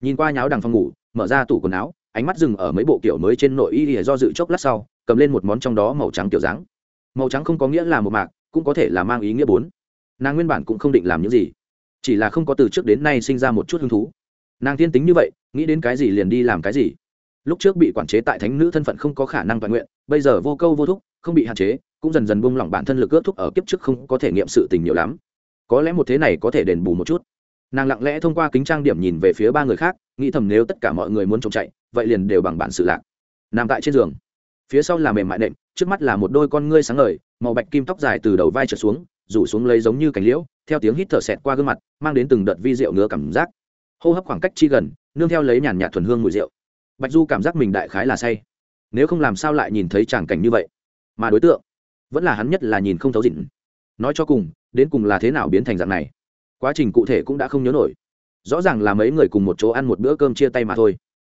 S1: Nhìn qua nháo đằng phòng ngủ, mở ra tủ quần áo, ánh mắt dừng ở mấy bộ kiểu mới trên nội y để do dự chốc lát sau, cầm lên một món trong đó màu trắng kiểu dáng. Màu trắng không có nghĩa là một mạc, cũng có thể là mang ý nghĩa bốn. Nàng nguyên bản cũng không định làm những gì, chỉ là không có từ trước đến nay sinh ra một chút hứng thú. Nàng tiên tính như vậy, nghĩ đến cái gì liền đi làm cái gì lúc trước bị quản chế tại thánh nữ thân phận không có khả năng toàn nguyện, bây giờ vô câu vô thúc, không bị hạn chế, cũng dần dần buông lỏng bản thân lực ước thúc ở kiếp trước không có thể nghiệm sự tình nhiều lắm. Có lẽ một thế này có thể đền bù một chút. Nàng lặng lẽ thông qua kính trang điểm nhìn về phía ba người khác, nghĩ thầm nếu tất cả mọi người muốn trông chạy, vậy liền đều bằng bản sự lạc. Nằm tại trên giường. Phía sau là mềm mại nệm, trước mắt là một đôi con ngươi sáng ngời, màu bạch kim tóc dài từ đầu vai trở xuống, rủ xuống lấy giống như cánh liễu, theo tiếng hít thở xẹt qua gương mặt, mang đến từng đợt vi rượu ngứa cảm giác. Hô hấp khoảng cách chi gần, nương theo lấy nhàn nhạt thuần hương mùi rượu bạch du cảm giác mình đại khái là say. Nếu không làm sao lại nhìn thấy tràng cảnh như vậy? Mà đối tượng, vẫn là hắn nhất là nhìn không thấu dịn nói cho cùng, đến cùng là thế nào biến thành dạng này? Quá trình cụ thể cũng đã không nhớ nổi. Rõ ràng là mấy người cùng một chỗ ăn một bữa cơm chia tay mà thôi.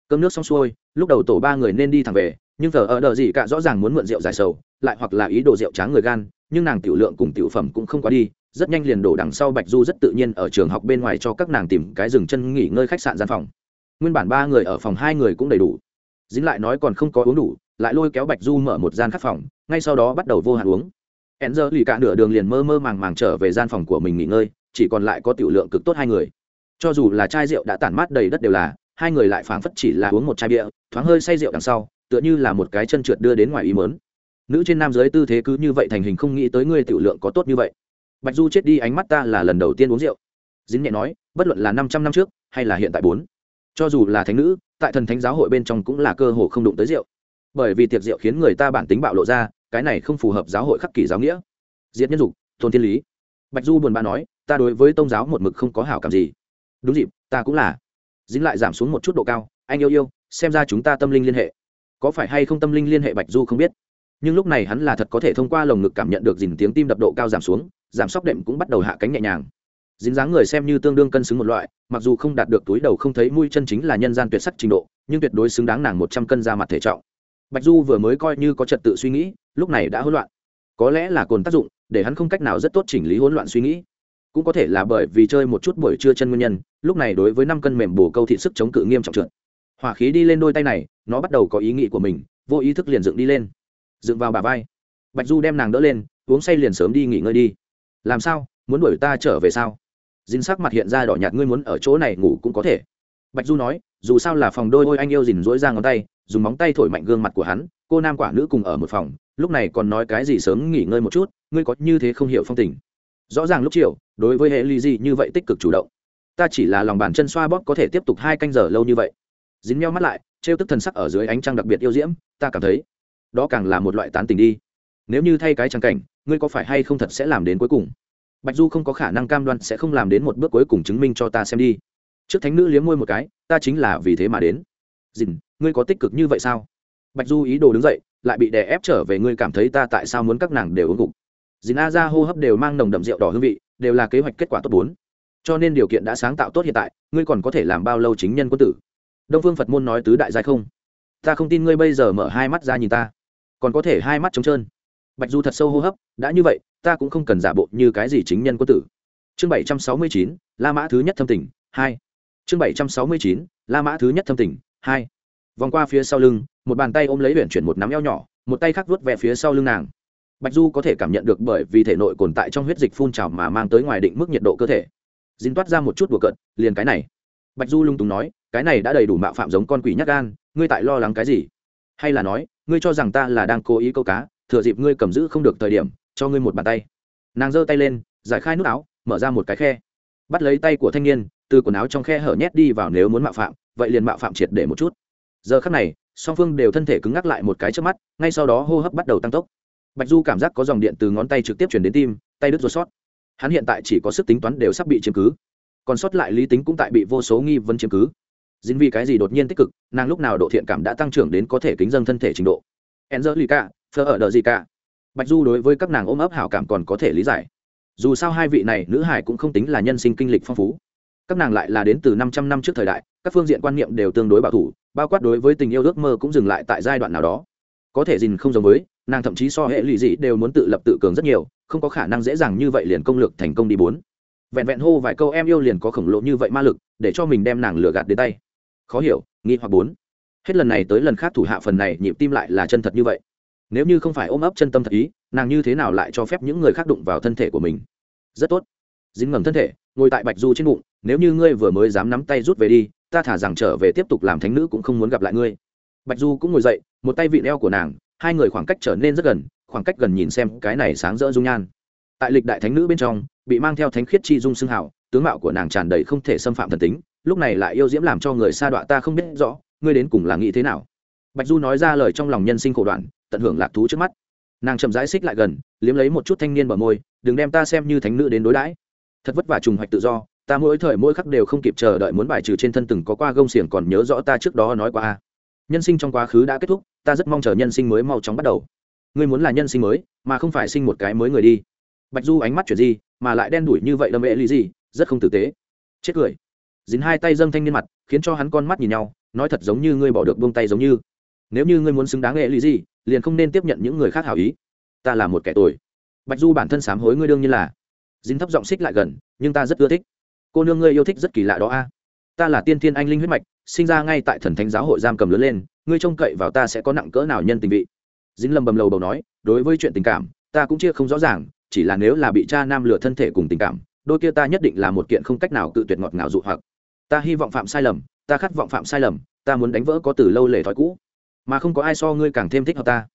S1: Cơm nước xong xuôi, lúc đầu tổ ba người nên đi thẳng về, nhưng thờ ở đợi gì cả rõ ràng muốn mượn rượu giải sầu, lại hoặc là ý đồ rượu tráng người gan, nhưng nàng tiểu lượng cùng tiểu phẩm cũng không quá đi, rất nhanh liền đổ đằng sau bạch du rất tự nhiên ở trường học bên ngoài cho các nàng tìm cái dừng chân nghỉ ngơi khách sạn gian phòng nguyên bản ba người ở phòng hai người cũng đầy đủ. Dính lại nói còn không có uống đủ, lại lôi kéo bạch du mở một gian khắc phòng, ngay sau đó bắt đầu vô hạn uống. Hẹn giờ lì cả nửa đường liền mơ mơ màng màng trở về gian phòng của mình nghỉ ngơi, chỉ còn lại có tiểu lượng cực tốt hai người. Cho dù là chai rượu đã tản mát đầy đất đều là, hai người lại phảng phất chỉ là uống một chai bia, thoáng hơi say rượu đằng sau, tựa như là một cái chân trượt đưa đến ngoài ý mớn nữ trên nam giới tư thế cứ như vậy thành hình không nghĩ tới ngươi tiểu lượng có tốt như vậy. Bạch du chết đi, ánh mắt ta là lần đầu tiên uống rượu. Dính nhẹ nói, bất luận là năm trăm năm trước, hay là hiện tại bốn cho dù là thánh nữ, tại thần thánh giáo hội bên trong cũng là cơ hồ không đụng tới rượu. Bởi vì tiệc rượu khiến người ta bản tính bạo lộ ra, cái này không phù hợp giáo hội khắc kỷ giáo nghĩa. Diệt nhân dục thôn thiên lý. Bạch du buồn bã nói, ta đối với tôn giáo một mực không có hảo cảm gì. Đúng dịp, ta cũng là. Dính lại giảm xuống một chút độ cao, anh yêu yêu, xem ra chúng ta tâm linh liên hệ. Có phải hay không tâm linh liên hệ bạch du không biết. Nhưng lúc này hắn là thật có thể thông qua lồng ngực cảm nhận được dìn tiếng tim đập độ cao giảm xuống, giảm sóc đệm cũng bắt đầu hạ cánh nhẹ nhàng dính dáng người xem như tương đương cân xứng một loại, mặc dù không đạt được túi đầu không thấy mũi chân chính là nhân gian tuyệt sắc trình độ, nhưng tuyệt đối xứng đáng nàng một trăm cân ra mặt thể trọng. Bạch du vừa mới coi như có trật tự suy nghĩ, lúc này đã hỗn loạn. Có lẽ là cồn tác dụng, để hắn không cách nào rất tốt chỉnh lý hỗn loạn suy nghĩ. Cũng có thể là bởi vì chơi một chút buổi trưa chân nguyên nhân, lúc này đối với năm cân mềm bổ câu thị sức chống cự nghiêm trọng trượt. Hỏa khí đi lên đôi tay này, nó bắt đầu có ý nghĩ của mình, vô ý thức liền dựng đi lên. Dựng vào bà vai. Bạch du đem nàng đỡ lên, uống say liền sớm đi nghỉ ngơi đi. Làm sao? Muốn đuổi ta trở về sao? Dính sắc mặt hiện ra đỏ nhạt, ngươi muốn ở chỗ này ngủ cũng có thể. Bạch du nói, dù sao là phòng đôi ôi anh yêu dình dỗi ra ngón tay, dùng móng tay thổi mạnh gương mặt của hắn, cô nam quả nữ cùng ở một phòng, lúc này còn nói cái gì sớm nghỉ ngơi một chút, ngươi có như thế không hiểu phong tình. Rõ ràng lúc chiều, đối với hệ ly gì như vậy tích cực chủ động. Ta chỉ là lòng bàn chân xoa bóp có thể tiếp tục hai canh giờ lâu như vậy. Dính meo mắt lại, trêu tức thần sắc ở dưới ánh trăng đặc biệt yêu diễm, ta cảm thấy, đó càng là một loại tán tình đi. Nếu như thay cái trang cảnh, ngươi có phải hay không thật sẽ làm đến cuối cùng? Bạch du không có khả năng cam đoan sẽ không làm đến một bước cuối cùng chứng minh cho ta xem đi. Trước thánh nữ liếm môi một cái, ta chính là vì thế mà đến. Dìn, ngươi có tích cực như vậy sao? Bạch du ý đồ đứng dậy, lại bị đè ép trở về, ngươi cảm thấy ta tại sao muốn các nàng đều ứng gục dìn a ra hô hấp đều mang nồng đậm rượu đỏ hương vị, đều là kế hoạch kết quả tốt bốn. Cho nên điều kiện đã sáng tạo tốt hiện tại, ngươi còn có thể làm bao lâu chính nhân quân tử? Đông phương phật môn nói tứ đại giai không? Ta không tin ngươi bây giờ mở hai mắt ra nhìn ta. Còn có thể hai mắt trống trơn bạch du thật sâu hô hấp, đã như vậy, ta cũng không cần giả bộ như cái gì chính nhân quân tử. Chương bảy trăm sáu mươi chín, la mã thứ nhất thâm tình, hai. Chương bảy trăm sáu mươi chín, la mã thứ nhất thâm tình, hai. Vòng qua phía sau lưng, một bàn tay ôm lấy huyện chuyển một nắm eo nhỏ, một tay khác vuốt về phía sau lưng nàng. Bạch du có thể cảm nhận được bởi vì thể nội tồn tại trong huyết dịch phun trào mà mang tới ngoài định mức nhiệt độ cơ thể. Dính toát ra một chút đùa cợt, liền cái này. Bạch du lung túng nói, cái này đã đầy đủ mạo phạm giống con quỷ nhắc gan, ngươi tại lo lắng cái gì? Hay là nói, ngươi cho rằng ta là đang cố ý câu cá thừa dịp ngươi cầm giữ không được thời điểm cho ngươi một bàn tay. Nàng giơ tay lên giải khai nút áo mở ra một cái khe. Bắt lấy tay của thanh niên từ quần áo trong khe hở nhét đi vào nếu muốn mạo phạm vậy liền mạo phạm triệt để một chút. Giờ khắc này song phương đều thân thể cứng ngắc lại một cái trước mắt ngay sau đó hô hấp bắt đầu tăng tốc. Bạch du cảm giác có dòng điện từ ngón tay trực tiếp chuyển đến tim tay đứt ruột sót. Hắn hiện tại chỉ có sức tính toán đều sắp bị chiếm cứ. Còn sót lại lý tính cũng tại bị vô số nghi vấn chiếm cứ. Dính vì cái gì đột nhiên tích cực nàng lúc nào độ thiện cảm đã tăng trưởng đến có thể kính dân thân thể trình độ. Angelica, phơ ở đợi gì cả. Bạch Du đối với các nàng ôm ấp hảo cảm còn có thể lý giải. Dù sao hai vị này nữ hải cũng không tính là nhân sinh kinh lịch phong phú. Các nàng lại là đến từ 500 năm trước thời đại, các phương diện quan niệm đều tương đối bảo thủ, bao quát đối với tình yêu ước mơ cũng dừng lại tại giai đoạn nào đó. Có thể dìn không giống với, nàng thậm chí so hệ lụy gì đều muốn tự lập tự cường rất nhiều, không có khả năng dễ dàng như vậy liền công lược thành công đi bốn. Vẹn vẹn hô vài câu em yêu liền có khổng lồ như vậy ma lực, để cho mình đem nàng lừa gạt đến tay. Khó hiểu, nghi hoặc bốn hết lần này tới lần khác thủ hạ phần này nhịp tim lại là chân thật như vậy nếu như không phải ôm ấp chân tâm thật ý, nàng như thế nào lại cho phép những người khác đụng vào thân thể của mình? Rất tốt. Dính ngầm thân thể, ngồi tại bạch du trên bụng, nếu như ngươi vừa mới dám nắm tay rút về đi, ta thả rằng trở về tiếp tục làm thánh nữ cũng không muốn gặp lại ngươi. Bạch du cũng ngồi dậy, một tay vị neo của nàng, hai người khoảng cách trở nên rất gần, khoảng cách gần nhìn xem cái này sáng rỡ dung nhan. Tại lịch đại thánh nữ bên trong, bị mang theo thánh khiết chi dung xưng hảo, tướng mạo của nàng tràn đầy không thể xâm phạm thần tính, lúc này lại yêu diễm làm cho người sa đọa ta không biết rõ, ngươi đến cùng là nghĩ thế nào? Bạch du nói ra lời trong lòng nhân sinh khổ đoạn tận hưởng lạc thú trước mắt. Nàng chậm rãi xích lại gần, liếm lấy một chút thanh niên bờ môi, đừng đem ta xem như thánh nữ đến đối đãi. Thật vất vả trùng hoạch tự do, ta mỗi thời mỗi khắc đều không kịp chờ đợi muốn bài trừ trên thân từng có qua gông xiềng còn nhớ rõ ta trước đó nói qua nhân sinh trong quá khứ đã kết thúc, ta rất mong chờ nhân sinh mới mau chóng bắt đầu. Ngươi muốn là nhân sinh mới, mà không phải sinh một cái mới người đi. Bạch du ánh mắt chuyển gì mà lại đen đủi như vậy đâm ệ lý gì, rất không tử tế. Chết cười. Dính hai tay dâng thanh niên mặt, khiến cho hắn con mắt nhìn nhau, nói thật giống như ngươi bỏ được buông tay giống như. Nếu như ngươi muốn xứng đáng ệ lý gì liền không nên tiếp nhận những người khác hảo ý. Ta là một kẻ tồi. Bạch du bản thân sám hối ngươi đương như là. Dính thấp giọng xích lại gần, nhưng ta rất ưa thích. Cô nương ngươi yêu thích rất kỳ lạ đó a. Ta là tiên thiên anh linh huyết mạch, sinh ra ngay tại thần thánh giáo hội giam cầm lớn lên, ngươi trông cậy vào ta sẽ có nặng cỡ nào nhân tình vị? Dính lầm bầm lầu bầu nói, đối với chuyện tình cảm, ta cũng chia không rõ ràng, chỉ là nếu là bị cha nam lừa thân thể cùng tình cảm, đôi kia ta nhất định là một kiện không cách nào cự tuyệt ngọt ngào dụ hoặc. Ta hy vọng phạm sai lầm, ta khát vọng phạm sai lầm, ta muốn đánh vỡ có từ lâu lề thói cũ mà không có ai so ngươi càng thêm thích hợp ta.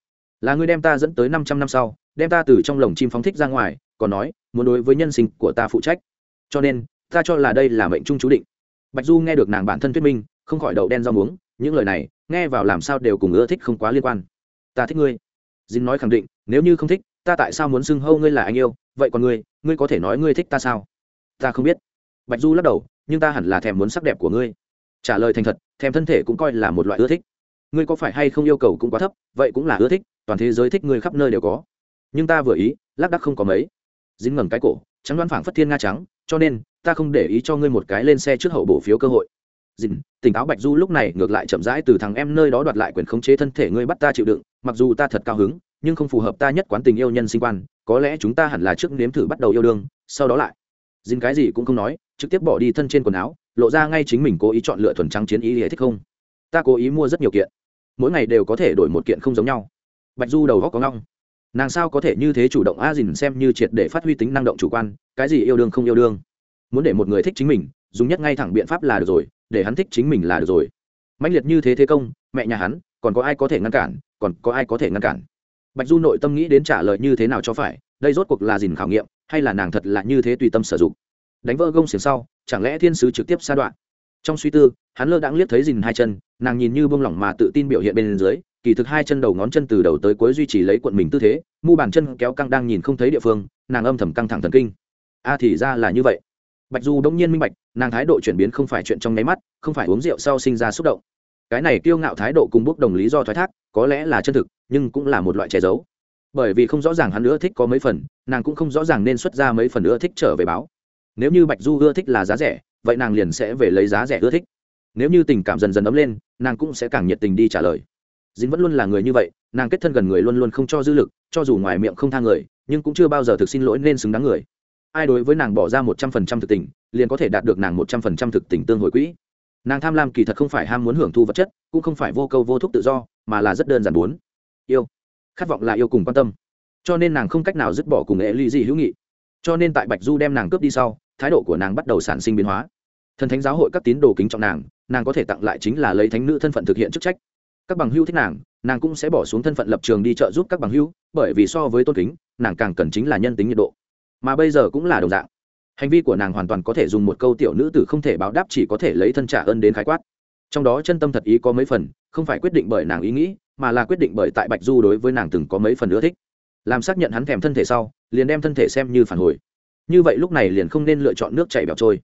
S1: Là ngươi đem ta dẫn tới năm trăm năm sau, đem ta từ trong lồng chim phóng thích ra ngoài, còn nói, muốn đối với nhân sinh của ta phụ trách. Cho nên, ta cho là đây là mệnh trung chú định. Bạch du nghe được nàng bản thân thuyết minh, không khỏi đậu đen rau muống, những lời này, nghe vào làm sao đều cùng ưa thích không quá liên quan. Ta thích ngươi. Dính nói khẳng định, nếu như không thích, ta tại sao muốn xưng hâu ngươi là anh yêu? Vậy còn ngươi ngươi có thể nói ngươi thích ta sao? Ta không biết. Bạch du lắc đầu, nhưng ta hẳn là thèm muốn sắc đẹp của ngươi. Trả lời thành thật, thèm thân thể cũng coi là một loại ưa thích ngươi có phải hay không yêu cầu cũng quá thấp, vậy cũng là ưa thích, toàn thế giới thích ngươi khắp nơi đều có. Nhưng ta vừa ý, lác đắc không có mấy. Dính ngầm cái cổ, trắng đoán phảng phất thiên nga trắng, cho nên, ta không để ý cho ngươi một cái lên xe trước hậu bổ phiếu cơ hội. Dìn tỉnh táo bạch du lúc này ngược lại chậm rãi từ thằng em nơi đó đoạt lại quyền khống chế thân thể ngươi bắt ta chịu đựng, mặc dù ta thật cao hứng, nhưng không phù hợp ta nhất quán tình yêu nhân sinh quan, có lẽ chúng ta hẳn là trước nếm thử bắt đầu yêu đương, sau đó lại. Dìn cái gì cũng không nói, trực tiếp bỏ đi thân trên quần áo, lộ ra ngay chính mình cố ý chọn lựa thuần trắng chiến ý hệ thích không? Ta cố ý mua rất nhiều kiện mỗi ngày đều có thể đổi một kiện không giống nhau. Bạch du đầu góc có ngong nàng sao có thể như thế chủ động a dìn xem như triệt để phát huy tính năng động chủ quan, cái gì yêu đương không yêu đương. Muốn để một người thích chính mình, dùng nhất ngay thẳng biện pháp là được rồi, để hắn thích chính mình là được rồi. Mãnh liệt như thế thế công, mẹ nhà hắn, còn có ai có thể ngăn cản, còn có ai có thể ngăn cản. Bạch du nội tâm nghĩ đến trả lời như thế nào cho phải, đây rốt cuộc là dìn khảo nghiệm, hay là nàng thật là như thế tùy tâm sử dụng. Đánh vỡ gông xiềng sau, chẳng lẽ thiên sứ trực tiếp sa đoạn? Trong suy tư, hắn lơ đãng liếc thấy dìn hai chân, nàng nhìn như bông lỏng mà tự tin biểu hiện bên dưới, kỳ thực hai chân đầu ngón chân từ đầu tới cuối duy trì lấy cuộn mình tư thế, mu bàn chân kéo căng đang nhìn không thấy địa phương, nàng âm thầm căng thẳng thần kinh. A thì ra là như vậy. Bạch du đông nhiên minh bạch, nàng thái độ chuyển biến không phải chuyện trong nháy mắt, không phải uống rượu sau sinh ra xúc động. Cái này kiêu ngạo thái độ cùng bốc đồng lý do thoái thác, có lẽ là chân thực, nhưng cũng là một loại che giấu. Bởi vì không rõ ràng hắn nữa thích có mấy phần, nàng cũng không rõ ràng nên xuất ra mấy phần nữa thích trở về báo. Nếu như bạch du ưa thích là giá rẻ vậy nàng liền sẽ về lấy giá rẻ ưa thích. Nếu như tình cảm dần dần ấm lên, nàng cũng sẽ càng nhiệt tình đi trả lời. Dính vẫn luôn là người như vậy, nàng kết thân gần người luôn luôn không cho dư lực, cho dù ngoài miệng không tha người, nhưng cũng chưa bao giờ thực xin lỗi nên xứng đáng người. Ai đối với nàng bỏ ra một trăm phần trăm thực tình, liền có thể đạt được nàng một trăm phần trăm thực tình tương hồi quỹ. Nàng tham lam kỳ thật không phải ham muốn hưởng thu vật chất, cũng không phải vô câu vô thúc tự do, mà là rất đơn giản muốn yêu. Khát vọng là yêu cùng quan tâm. Cho nên nàng không cách nào dứt bỏ cùng nghệ ly dị hữu nghị. Cho nên tại bạch du đem nàng cướp đi sau thái độ của nàng bắt đầu sản sinh biến hóa. Thần thánh giáo hội các tín đồ kính trọng nàng nàng có thể tặng lại chính là lấy thánh nữ thân phận thực hiện chức trách. Các bằng hữu thích nàng nàng cũng sẽ bỏ xuống thân phận lập trường đi trợ giúp các bằng hữu bởi vì so với tôn kính, nàng càng cần chính là nhân tính nhiệt độ. Mà bây giờ cũng là đồng dạng. Hành vi của nàng hoàn toàn có thể dùng một câu tiểu nữ tử không thể báo đáp chỉ có thể lấy thân trả ơn đến khái quát. Trong đó chân tâm thật ý có mấy phần, không phải quyết định bởi nàng ý nghĩ, mà là quyết định bởi tại bạch du đối với nàng từng có mấy phần ưa thích. Làm xác nhận hắn thèm thân thể sau, liền đem thân thể xem như phản hồi như vậy lúc này liền không nên lựa chọn nước chảy bẹo trôi.